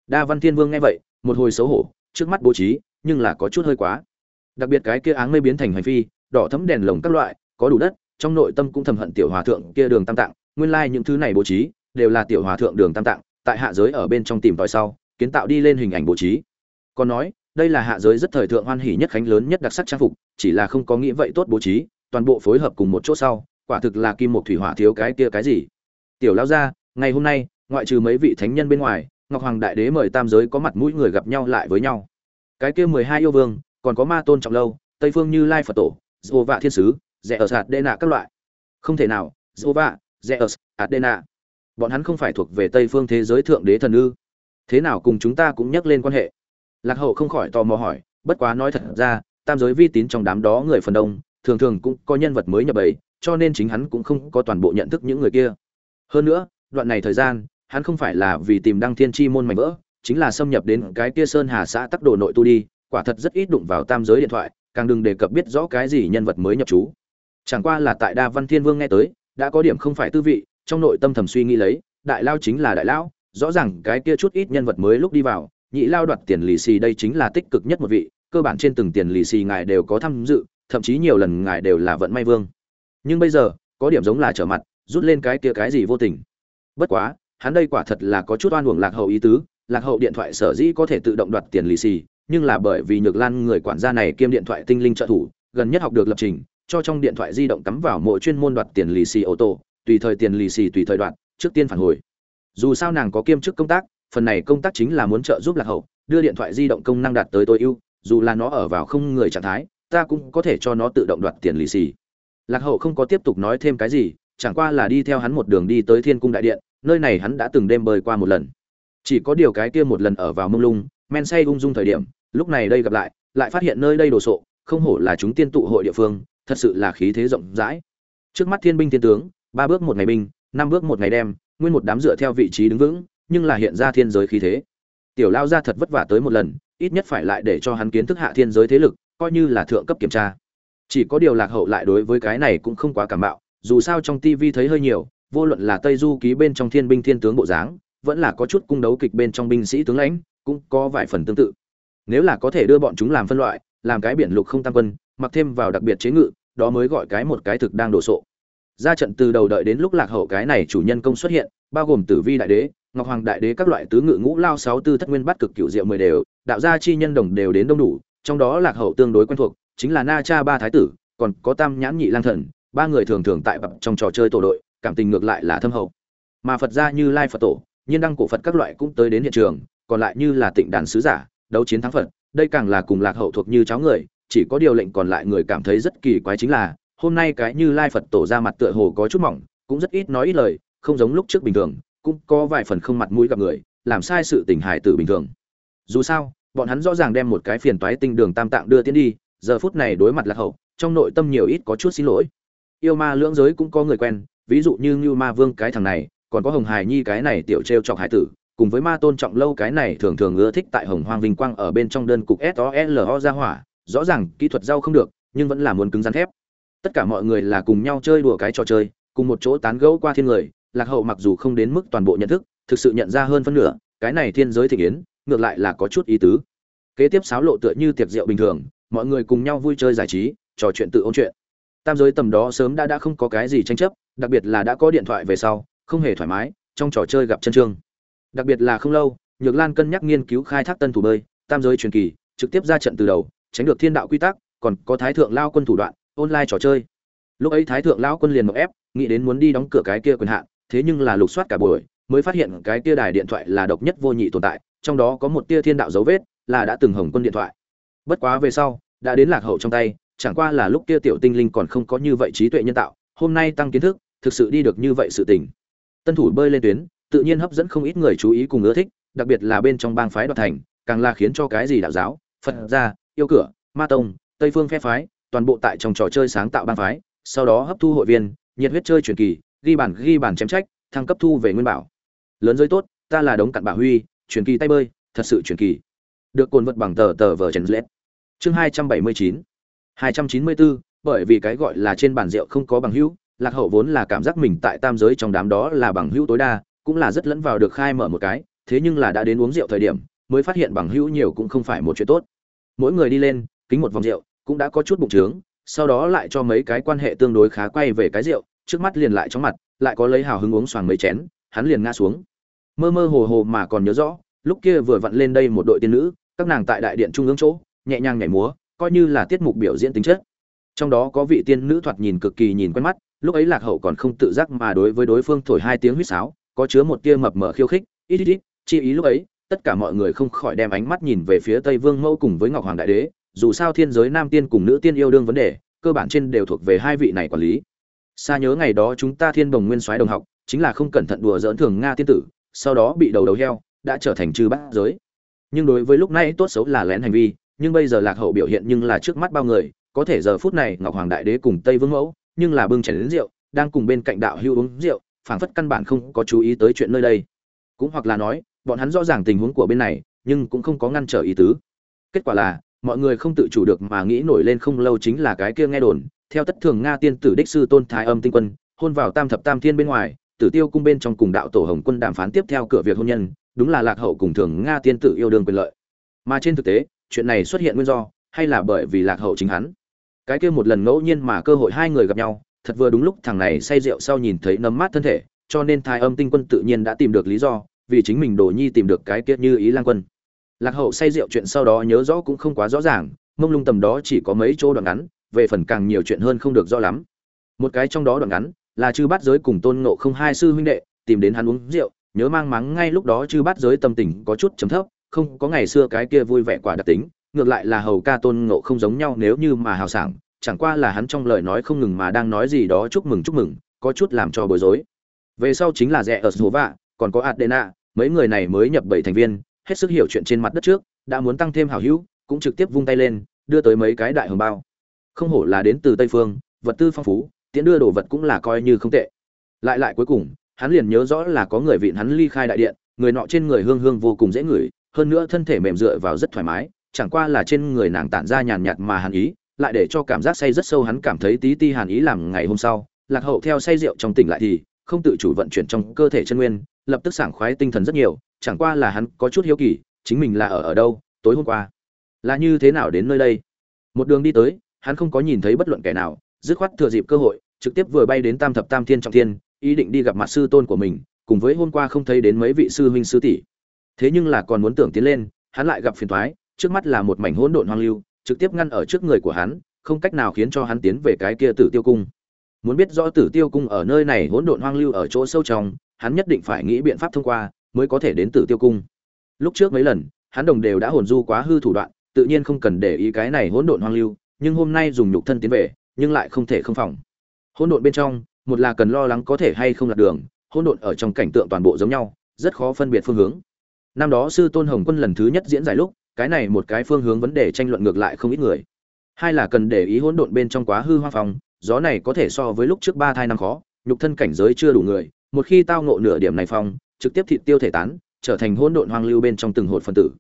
Đa văn thiên vương nghe vậy, một hồi xấu hổ trước mắt bố trí, nhưng là có chút hơi quá. Đặc biệt cái kia áng mây biến thành hành phi, đỏ thấm đèn lồng các loại, có đủ đất, trong nội tâm cũng thầm hận tiểu hòa thượng kia đường tam tạng, nguyên lai những thứ này bố trí, đều là tiểu hòa thượng đường tam tạng, tại hạ giới ở bên trong tìm tòi sau, kiến tạo đi lên hình ảnh bố trí. Còn nói, đây là hạ giới rất thời thượng hoan hỉ nhất khánh lớn nhất đặc sắc trang phục, chỉ là không có nghĩ vậy tốt bố trí, toàn bộ phối hợp cùng một chỗ sau, quả thực là kim một thủy hỏa thiếu cái kia cái gì. Tiểu lao ra ngày hôm nay, ngoại trừ mấy vị thánh nhân bên ngoài ngọc hoàng đại đế mời tam giới có mặt mũi người gặp nhau lại với nhau. Cái kia mười hai yêu vương, còn có ma tôn trọng lâu, tây phương như lai phật tổ, dô vạ thiên sứ rẽ ở sạt đê nạ các loại. Không thể nào, dô vạ rẽ ở sạt đê nạ. Bọn hắn không phải thuộc về tây phương thế giới thượng đế thần ư. Thế nào cùng chúng ta cũng nhắc lên quan hệ. Lạc hậu không khỏi tò mò hỏi, bất quá nói thật ra, tam giới vi tín trong đám đó người phần đông, thường thường cũng có nhân vật mới nhập bầy, cho nên chính hắn cũng không có toàn bộ nhận thức những người kia. Hơn nữa, đoạn này thời gian hắn không phải là vì tìm đăng thiên chi môn mảnh vỡ, chính là xâm nhập đến cái kia sơn hà xã tắc đồ nội tu đi, quả thật rất ít đụng vào tam giới điện thoại, càng đừng đề cập biết rõ cái gì nhân vật mới nhập chú chẳng qua là tại đa văn thiên vương nghe tới, đã có điểm không phải tư vị, trong nội tâm thầm suy nghĩ lấy, đại lao chính là đại lão rõ ràng cái kia chút ít nhân vật mới lúc đi vào, nhị lao đoạt tiền lì xì đây chính là tích cực nhất một vị, cơ bản trên từng tiền lì xì ngài đều có tham dự, thậm chí nhiều lần ngài đều là vận may vương. Nhưng bây giờ, có điểm giống là trở mặt, rút lên cái kia cái gì vô tình. Bất quá hắn đây quả thật là có chút oan uổng lạc hậu ý tứ, lạc hậu điện thoại sở dĩ có thể tự động đoạt tiền lì xì, nhưng là bởi vì nhược lan người quản gia này kiêm điện thoại tinh linh trợ thủ, gần nhất học được lập trình, cho trong điện thoại di động cắm vào mỗi chuyên môn đoạt tiền lì xì ô tô, tùy thời tiền lì xì tùy thời đoạt, trước tiên phản hồi. Dù sao nàng có kiêm chức công tác, phần này công tác chính là muốn trợ giúp lạc hậu, đưa điện thoại di động công năng đạt tới tối ưu, dù là nó ở vào không người trạng thái, ta cũng có thể cho nó tự động đoạt tiền lì xì. Lạc hậu không có tiếp tục nói thêm cái gì, chẳng qua là đi theo hắn một đường đi tới thiên cung đại điện nơi này hắn đã từng đêm bơi qua một lần. Chỉ có điều cái kia một lần ở vào mông lung, men say ung dung thời điểm, lúc này đây gặp lại lại phát hiện nơi đây đồ sộ, không hổ là chúng tiên tụ hội địa phương, thật sự là khí thế rộng rãi. Trước mắt thiên binh thiên tướng, ba bước một ngày binh, năm bước một ngày đem, nguyên một đám dựa theo vị trí đứng vững, nhưng là hiện ra thiên giới khí thế. Tiểu lao ra thật vất vả tới một lần, ít nhất phải lại để cho hắn kiến thức hạ thiên giới thế lực, coi như là thượng cấp kiểm tra. Chỉ có điều lạc hậu lại đối với cái này cũng không quá cảm bạo dù sao trong tivi thấy hơi nhiều vô luận là tây du ký bên trong thiên binh thiên tướng bộ dáng, vẫn là có chút cung đấu kịch bên trong binh sĩ tướng lãnh, cũng có vài phần tương tự. Nếu là có thể đưa bọn chúng làm phân loại, làm cái biển lục không tam quân, mặc thêm vào đặc biệt chế ngự, đó mới gọi cái một cái thực đang đổ sộ. Ra trận từ đầu đợi đến lúc lạc hậu cái này chủ nhân công xuất hiện, bao gồm tử vi đại đế, ngọc hoàng đại đế các loại tứ ngự ngũ lao sáu tư thất nguyên bắt cực cựu diệu mười đều, đạo gia chi nhân đồng đều đến đông đủ, trong đó lạc hậu tương đối quen thuộc, chính là na cha ba thái tử, còn có tam nhãn nhị lang thần, ba người thường thường tại trong trò chơi tổ đội cảm tình ngược lại là thâm hậu. Mà phật gia như lai phật tổ, nhiên đăng cổ phật các loại cũng tới đến hiện trường, còn lại như là tịnh đàn sứ giả, đấu chiến thắng phật, đây càng là cùng lạc hậu thuộc như cháu người, chỉ có điều lệnh còn lại người cảm thấy rất kỳ quái chính là, hôm nay cái như lai phật tổ ra mặt tựa hồ có chút mỏng, cũng rất ít nói ít lời, không giống lúc trước bình thường, cũng có vài phần không mặt mũi gặp người, làm sai sự tình hài tử bình thường. Dù sao, bọn hắn rõ ràng đem một cái phiền toái tinh đường tam tạng đưa tiến đi, giờ phút này đối mặt lạc hậu, trong nội tâm nhiều ít có chút xin lỗi. Yêu ma lưỡng giới cũng có người quen ví dụ như như ma vương cái thằng này, còn có hồng hài nhi cái này tiểu t r e o chọc hải tử, cùng với ma tôn trọng lâu cái này thường thường ưa thích tại hồng hoang vinh quang ở bên trong đơn cục s o l o ra hỏa, rõ ràng kỹ thuật giao không được, nhưng vẫn là muốn cứng rắn thép. Tất cả mọi người là cùng nhau chơi đùa cái trò chơi, cùng một chỗ tán gẫu qua thiên người, lạc hậu mặc dù không đến mức toàn bộ nhận thức, thực sự nhận ra hơn phân nửa, cái này thiên giới thị kiến, ngược lại là có chút ý tứ. Kế tiếp sáo lộ tựa như tiệc rượu bình thường, mọi người cùng nhau vui chơi giải trí, trò chuyện tự ôn chuyện tam giới tầm đó sớm đã đã không có cái gì tranh chấp, đặc biệt là đã có điện thoại về sau, không hề thoải mái, trong trò chơi gặp chân trương. Đặc biệt là không lâu, nhược lan cân nhắc nghiên cứu khai thác tân thủ bơi, tam giới truyền kỳ, trực tiếp ra trận từ đầu, tránh được thiên đạo quy tắc, còn có thái thượng lao quân thủ đoạn, online trò chơi. Lúc ấy thái thượng lao quân liền mộng ép, nghĩ đến muốn đi đóng cửa cái kia quyền hạn, thế nhưng là lục soát cả buổi, mới phát hiện cái kia đài điện thoại là độc nhất vô nhị tồn tại, trong đó có một tia thiên đạo dấu vết, là đã từng hồng quân điện thoại. Bất quá về sau, đã đến lạc hậu trong tay chẳng qua là lúc kia tiểu tinh linh còn không có như vậy trí tuệ nhân tạo, hôm nay tăng kiến thức, thực sự đi được như vậy sự tình. Tân thủ bơi lên tuyến, tự nhiên hấp dẫn không ít người chú ý cùng ưa thích, đặc biệt là bên trong bang phái đoạt thành, càng là khiến cho cái gì đạo giáo, phật gia, yêu cửa, ma tông, tây phương phe phái, toàn bộ tại trong trò chơi sáng tạo bang phái, sau đó hấp thu hội viên, nhiệt huyết chơi truyền kỳ, ghi bản ghi bản chém trách, thăng cấp thu về nguyên bảo. Lớn giới tốt, ta là đống cặn bà huy, truyền kỳ tay bơi, thật sự truyền kỳ. Được cuốn vật bằng tờ tờ vở Trần chương hai trăm bảy mươi chín hai trăm chín mươi bốn bởi vì cái gọi là trên bàn rượu không có bằng hữu, lạc hậu vốn là cảm giác mình tại tam giới trong đám đó là bằng hữu tối đa, cũng là rất lẫn vào được khai mở một cái, thế nhưng là đã đến uống rượu thời điểm, mới phát hiện bằng hữu nhiều cũng không phải một chuyện tốt. Mỗi người đi lên, kính một vòng rượu, cũng đã có chút bụng trướng, sau đó lại cho mấy cái quan hệ tương đối khá quay về cái rượu, trước mắt liền lại chóng mặt, lại có lấy hào hứng uống xoàng mấy chén, hắn liền ngã xuống. Mơ mơ hồ hồ mà còn nhớ rõ, lúc kia vừa vặn lên đây một đội tiên nữ, các nàng tại đại điện trung ương chỗ, nhẹ nhàng nhảy múa coi như là tiết mục biểu diễn tính chất. Trong đó có vị tiên nữ thoạt nhìn cực kỳ nhìn quen mắt, lúc ấy lạc hậu còn không tự giác mà đối với đối phương thổi hai tiếng huýt sáo, có chứa một tia mập mờ khiêu khích. Ít ít ít, chi ý lúc ấy, tất cả mọi người không khỏi đem ánh mắt nhìn về phía tây vương mẫu cùng với ngọc hoàng đại đế, dù sao thiên giới nam tiên cùng nữ tiên yêu đương vấn đề, cơ bản trên đều thuộc về hai vị này quản lý. Xa nhớ ngày đó chúng ta thiên đồng nguyên soái đồng học, chính là không cẩn thận đùa dỡn thường nga tiên tử, sau đó bị đầu đầu heo, đã trở thành trừ bát giới. Nhưng đối với lúc này tốt xấu là lén hành vi nhưng bây giờ lạc hậu biểu hiện nhưng là trước mắt bao người, có thể giờ phút này ngọc hoàng đại đế cùng tây vương mẫu, nhưng là bưng chén đến rượu, đang cùng bên cạnh đạo hưu uống rượu, phảng phất căn bản không có chú ý tới chuyện nơi đây. Cũng hoặc là nói, bọn hắn rõ ràng tình huống của bên này, nhưng cũng không có ngăn trở ý tứ. Kết quả là, mọi người không tự chủ được mà nghĩ nổi lên không lâu chính là cái kia nghe đồn, theo tất thường nga tiên tử đích sư tôn thái âm tinh quân, hôn vào tam thập tam thiên bên ngoài, tử tiêu cung bên trong cùng đạo tổ hồng quân đàm phán tiếp theo cửa việc hôn nhân, đúng là lạc hậu cùng thường nga tiên tử yêu đương quyền lợi. Mà trên thực tế chuyện này xuất hiện nguyên do, hay là bởi vì lạc hậu chính hắn? Cái kia một lần ngẫu nhiên mà cơ hội hai người gặp nhau, thật vừa đúng lúc thằng này say rượu sau nhìn thấy nấm mát thân thể, cho nên thái âm tinh quân tự nhiên đã tìm được lý do, vì chính mình đồ nhi tìm được cái kia như ý lang quân. Lạc hậu say rượu chuyện sau đó nhớ rõ cũng không quá rõ ràng, mông lung tầm đó chỉ có mấy chỗ đoạn ngắn, về phần càng nhiều chuyện hơn không được rõ lắm. Một cái trong đó đoạn ngắn, là chư bát giới cùng tôn ngộ không hai sư huynh đệ, tìm đến hắn uống rượu, nhớ mang mắng ngay lúc đó chư bát giới tâm tình có chút chấm thấp không có ngày xưa cái kia vui vẻ quả đặc tính, ngược lại là hầu ca tôn ngộ không giống nhau nếu như mà hào sảng, chẳng qua là hắn trong lời nói không ngừng mà đang nói gì đó chúc mừng chúc mừng, có chút làm cho bối rối. Về sau chính là rẻ ở số vạ, còn có adena, mấy người này mới nhập bảy thành viên, hết sức hiểu chuyện trên mặt đất trước, đã muốn tăng thêm hảo hữu, cũng trực tiếp vung tay lên, đưa tới mấy cái đại hồng bao. Không hổ là đến từ tây phương, vật tư phong phú, tiễn đưa đồ vật cũng là coi như không tệ. Lại lại cuối cùng, hắn liền nhớ rõ là có người vịn hắn ly khai đại điện, người nọ trên người hương hương vô cùng dễ ngửi hơn nữa thân thể mềm dựa vào rất thoải mái, chẳng qua là trên người nàng tản ra nhàn nhạt mà hàn ý, lại để cho cảm giác say rất sâu hắn cảm thấy tí ti hàn ý làm ngày hôm sau, lạc hậu theo say rượu trong tỉnh lại thì không tự chủ vận chuyển trong cơ thể chân nguyên, lập tức sảng khoái tinh thần rất nhiều, chẳng qua là hắn có chút hiếu kỳ, chính mình là ở ở đâu, tối hôm qua, là như thế nào đến nơi đây? Một đường đi tới, hắn không có nhìn thấy bất luận kẻ nào, dứt khoát thừa dịp cơ hội, trực tiếp vừa bay đến tam thập tam thiên trọng thiên, ý định đi gặp mặt sư tôn của mình, cùng với hôm qua không thấy đến mấy vị sư huynh sư tỷ thế nhưng là còn muốn tưởng tiến lên, hắn lại gặp phiền toái, trước mắt là một mảnh hỗn độn hoang lưu, trực tiếp ngăn ở trước người của hắn, không cách nào khiến cho hắn tiến về cái kia tử tiêu cung. Muốn biết rõ tử tiêu cung ở nơi này hỗn độn hoang lưu ở chỗ sâu trong, hắn nhất định phải nghĩ biện pháp thông qua, mới có thể đến tử tiêu cung. Lúc trước mấy lần, hắn đồng đều đã hồn du quá hư thủ đoạn, tự nhiên không cần để ý cái này hỗn độn hoang lưu, nhưng hôm nay dùng nhục thân tiến về, nhưng lại không thể không phòng. Hỗn độn bên trong, một là cần lo lắng có thể hay không lạc đường, hỗn độn ở trong cảnh tượng toàn bộ giống nhau, rất khó phân biệt phương hướng năm đó sư tôn hồng quân lần thứ nhất diễn giải lúc, cái này một cái phương hướng vấn đề tranh luận ngược lại không ít người. Hai là cần để ý hỗn độn bên trong quá hư hoa phòng gió này có thể so với lúc trước ba thai năm khó, nhục thân cảnh giới chưa đủ người, một khi tao ngộ nửa điểm này phong, trực tiếp thịt tiêu thể tán, trở thành hỗn độn hoang lưu bên trong từng hột phân tử.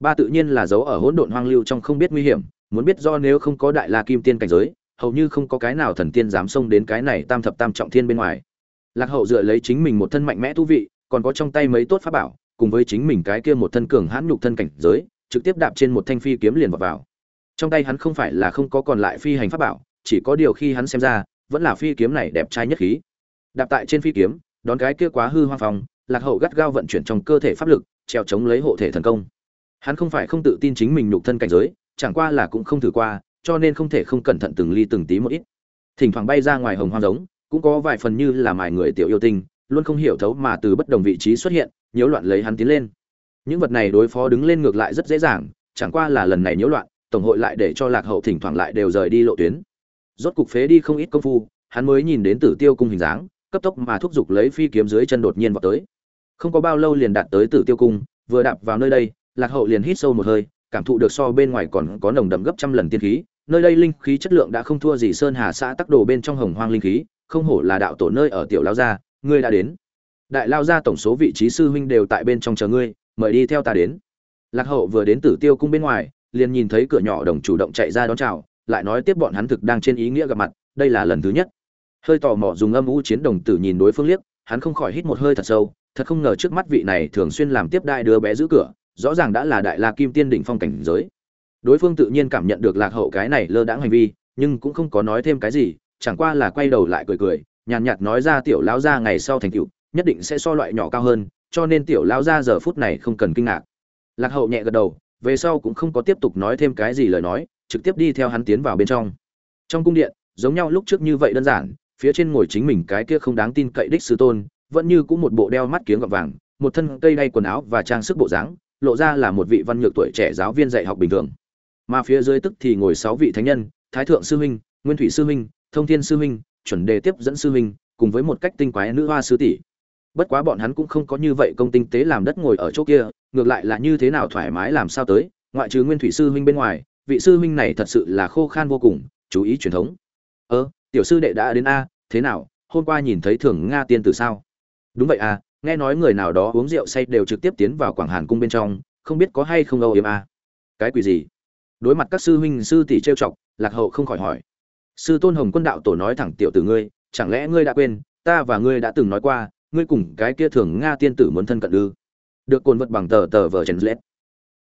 Ba tự nhiên là dấu ở hỗn độn hoang lưu trong không biết nguy hiểm, muốn biết do nếu không có đại la kim tiên cảnh giới, hầu như không có cái nào thần tiên dám xông đến cái này tam thập tam trọng thiên bên ngoài. Lạc hậu dựa lấy chính mình một thân mạnh mẽ thú vị, còn có trong tay mấy tốt pháp bảo cùng với chính mình cái kia một thân cường hãn nhục thân cảnh giới trực tiếp đạp trên một thanh phi kiếm liền vào vào. Trong tay hắn không phải là không có còn lại phi hành pháp bảo chỉ có điều khi hắn xem ra vẫn là phi kiếm này đẹp trai nhất khí. Đạp tại trên phi kiếm đón cái kia quá hư hoang phòng, lạc hậu gắt gao vận chuyển trong cơ thể pháp lực treo chống lấy hộ thể thần công. Hắn không phải không tự tin chính mình nhục thân cảnh giới chẳng qua là cũng không thử qua cho nên không thể không cẩn thận từng ly từng tí một ít. Thỉnh thoảng bay ra ngoài hồng hoang giống cũng có vài phần như là mài người tiểu yêu tinh luôn không hiểu thấu mà từ bất đồng vị trí xuất hiện nhiễu loạn lấy hắn tiến lên. Những vật này đối phó đứng lên ngược lại rất dễ dàng, chẳng qua là lần này nhiễu loạn, tổng hội lại để cho lạc hậu thỉnh thoảng lại đều rời đi lộ tuyến. Rốt cục phế đi không ít công phu, hắn mới nhìn đến tử tiêu cung hình dáng, cấp tốc mà thúc giục lấy phi kiếm dưới chân đột nhiên vào tới. Không có bao lâu liền đạt tới tử tiêu cung, vừa đạp vào nơi đây, lạc hậu liền hít sâu một hơi, cảm thụ được so bên ngoài còn có nồng đậm gấp trăm lần tiên khí, nơi đây linh khí chất lượng đã không thua gì sơn hà xã tắc đồ bên trong hồng hoang linh khí, không hổ là đạo tổ nơi ở tiểu lao gia, ngươi đã đến đại lao gia tổng số vị trí sư huynh đều tại bên trong chờ ngươi, mời đi theo ta đến. Lạc hậu vừa đến tử tiêu cung bên ngoài, liền nhìn thấy cửa nhỏ đồng chủ động chạy ra đón chào, lại nói tiếp bọn hắn thực đang trên ý nghĩa gặp mặt, đây là lần thứ nhất. Hơi tò mò dùng âm u chiến đồng tử nhìn đối phương liếc, hắn không khỏi hít một hơi thật sâu, thật không ngờ trước mắt vị này thường xuyên làm tiếp đại đứa bé giữ cửa, rõ ràng đã là đại la kim tiên đỉnh phong cảnh giới. Đối phương tự nhiên cảm nhận được lạc hậu cái này lơ đãng hành vi, nhưng cũng không có nói thêm cái gì, chẳng qua là quay đầu lại cười cười, nhàn nhạt nói ra tiểu lão gia ngày sau thành tựu nhất định sẽ so loại nhỏ cao hơn, cho nên tiểu lão gia giờ phút này không cần kinh ngạc. Lạc hậu nhẹ gật đầu, về sau cũng không có tiếp tục nói thêm cái gì lời nói, trực tiếp đi theo hắn tiến vào bên trong. Trong cung điện, giống nhau lúc trước như vậy đơn giản, phía trên ngồi chính mình cái kia không đáng tin cậy đích sư tôn, vẫn như cũng một bộ đeo mắt kiếng gọt vàng, một thân cây đay quần áo và trang sức bộ dáng, lộ ra là một vị văn nhược tuổi trẻ giáo viên dạy học bình thường. Mà phía dưới tức thì ngồi sáu vị thánh nhân, thái thượng sư huynh, nguyên thủy sư huynh, thông thiên sư huynh, chuẩn đề tiếp dẫn sư huynh, cùng với một cách tinh quái nữ hoa sư tỷ bất quá bọn hắn cũng không có như vậy công tinh tế làm đất ngồi ở chỗ kia, ngược lại là như thế nào thoải mái làm sao tới, ngoại trừ nguyên thủy sư huynh bên ngoài, vị sư huynh này thật sự là khô khan vô cùng, chú ý truyền thống. Ơ, tiểu sư đệ đã đến a, thế nào, hôm qua nhìn thấy thường nga tiên tử sao? Đúng vậy à nghe nói người nào đó uống rượu say đều trực tiếp tiến vào quảng hàn cung bên trong, không biết có hay không âu yếm a. Cái quỷ gì? Đối mặt các sư huynh, sư tỷ trêu chọc, lạc hậu không khỏi hỏi. Sư tôn hồng quân đạo tổ nói thẳng tiểu tử ngươi, chẳng lẽ ngươi đã quên, ta và ngươi đã từng nói qua ngươi cùng cái kia thường nga tiên tử muốn thân cận ư? Được cồn vật bằng tờ tờ vờ chèn lét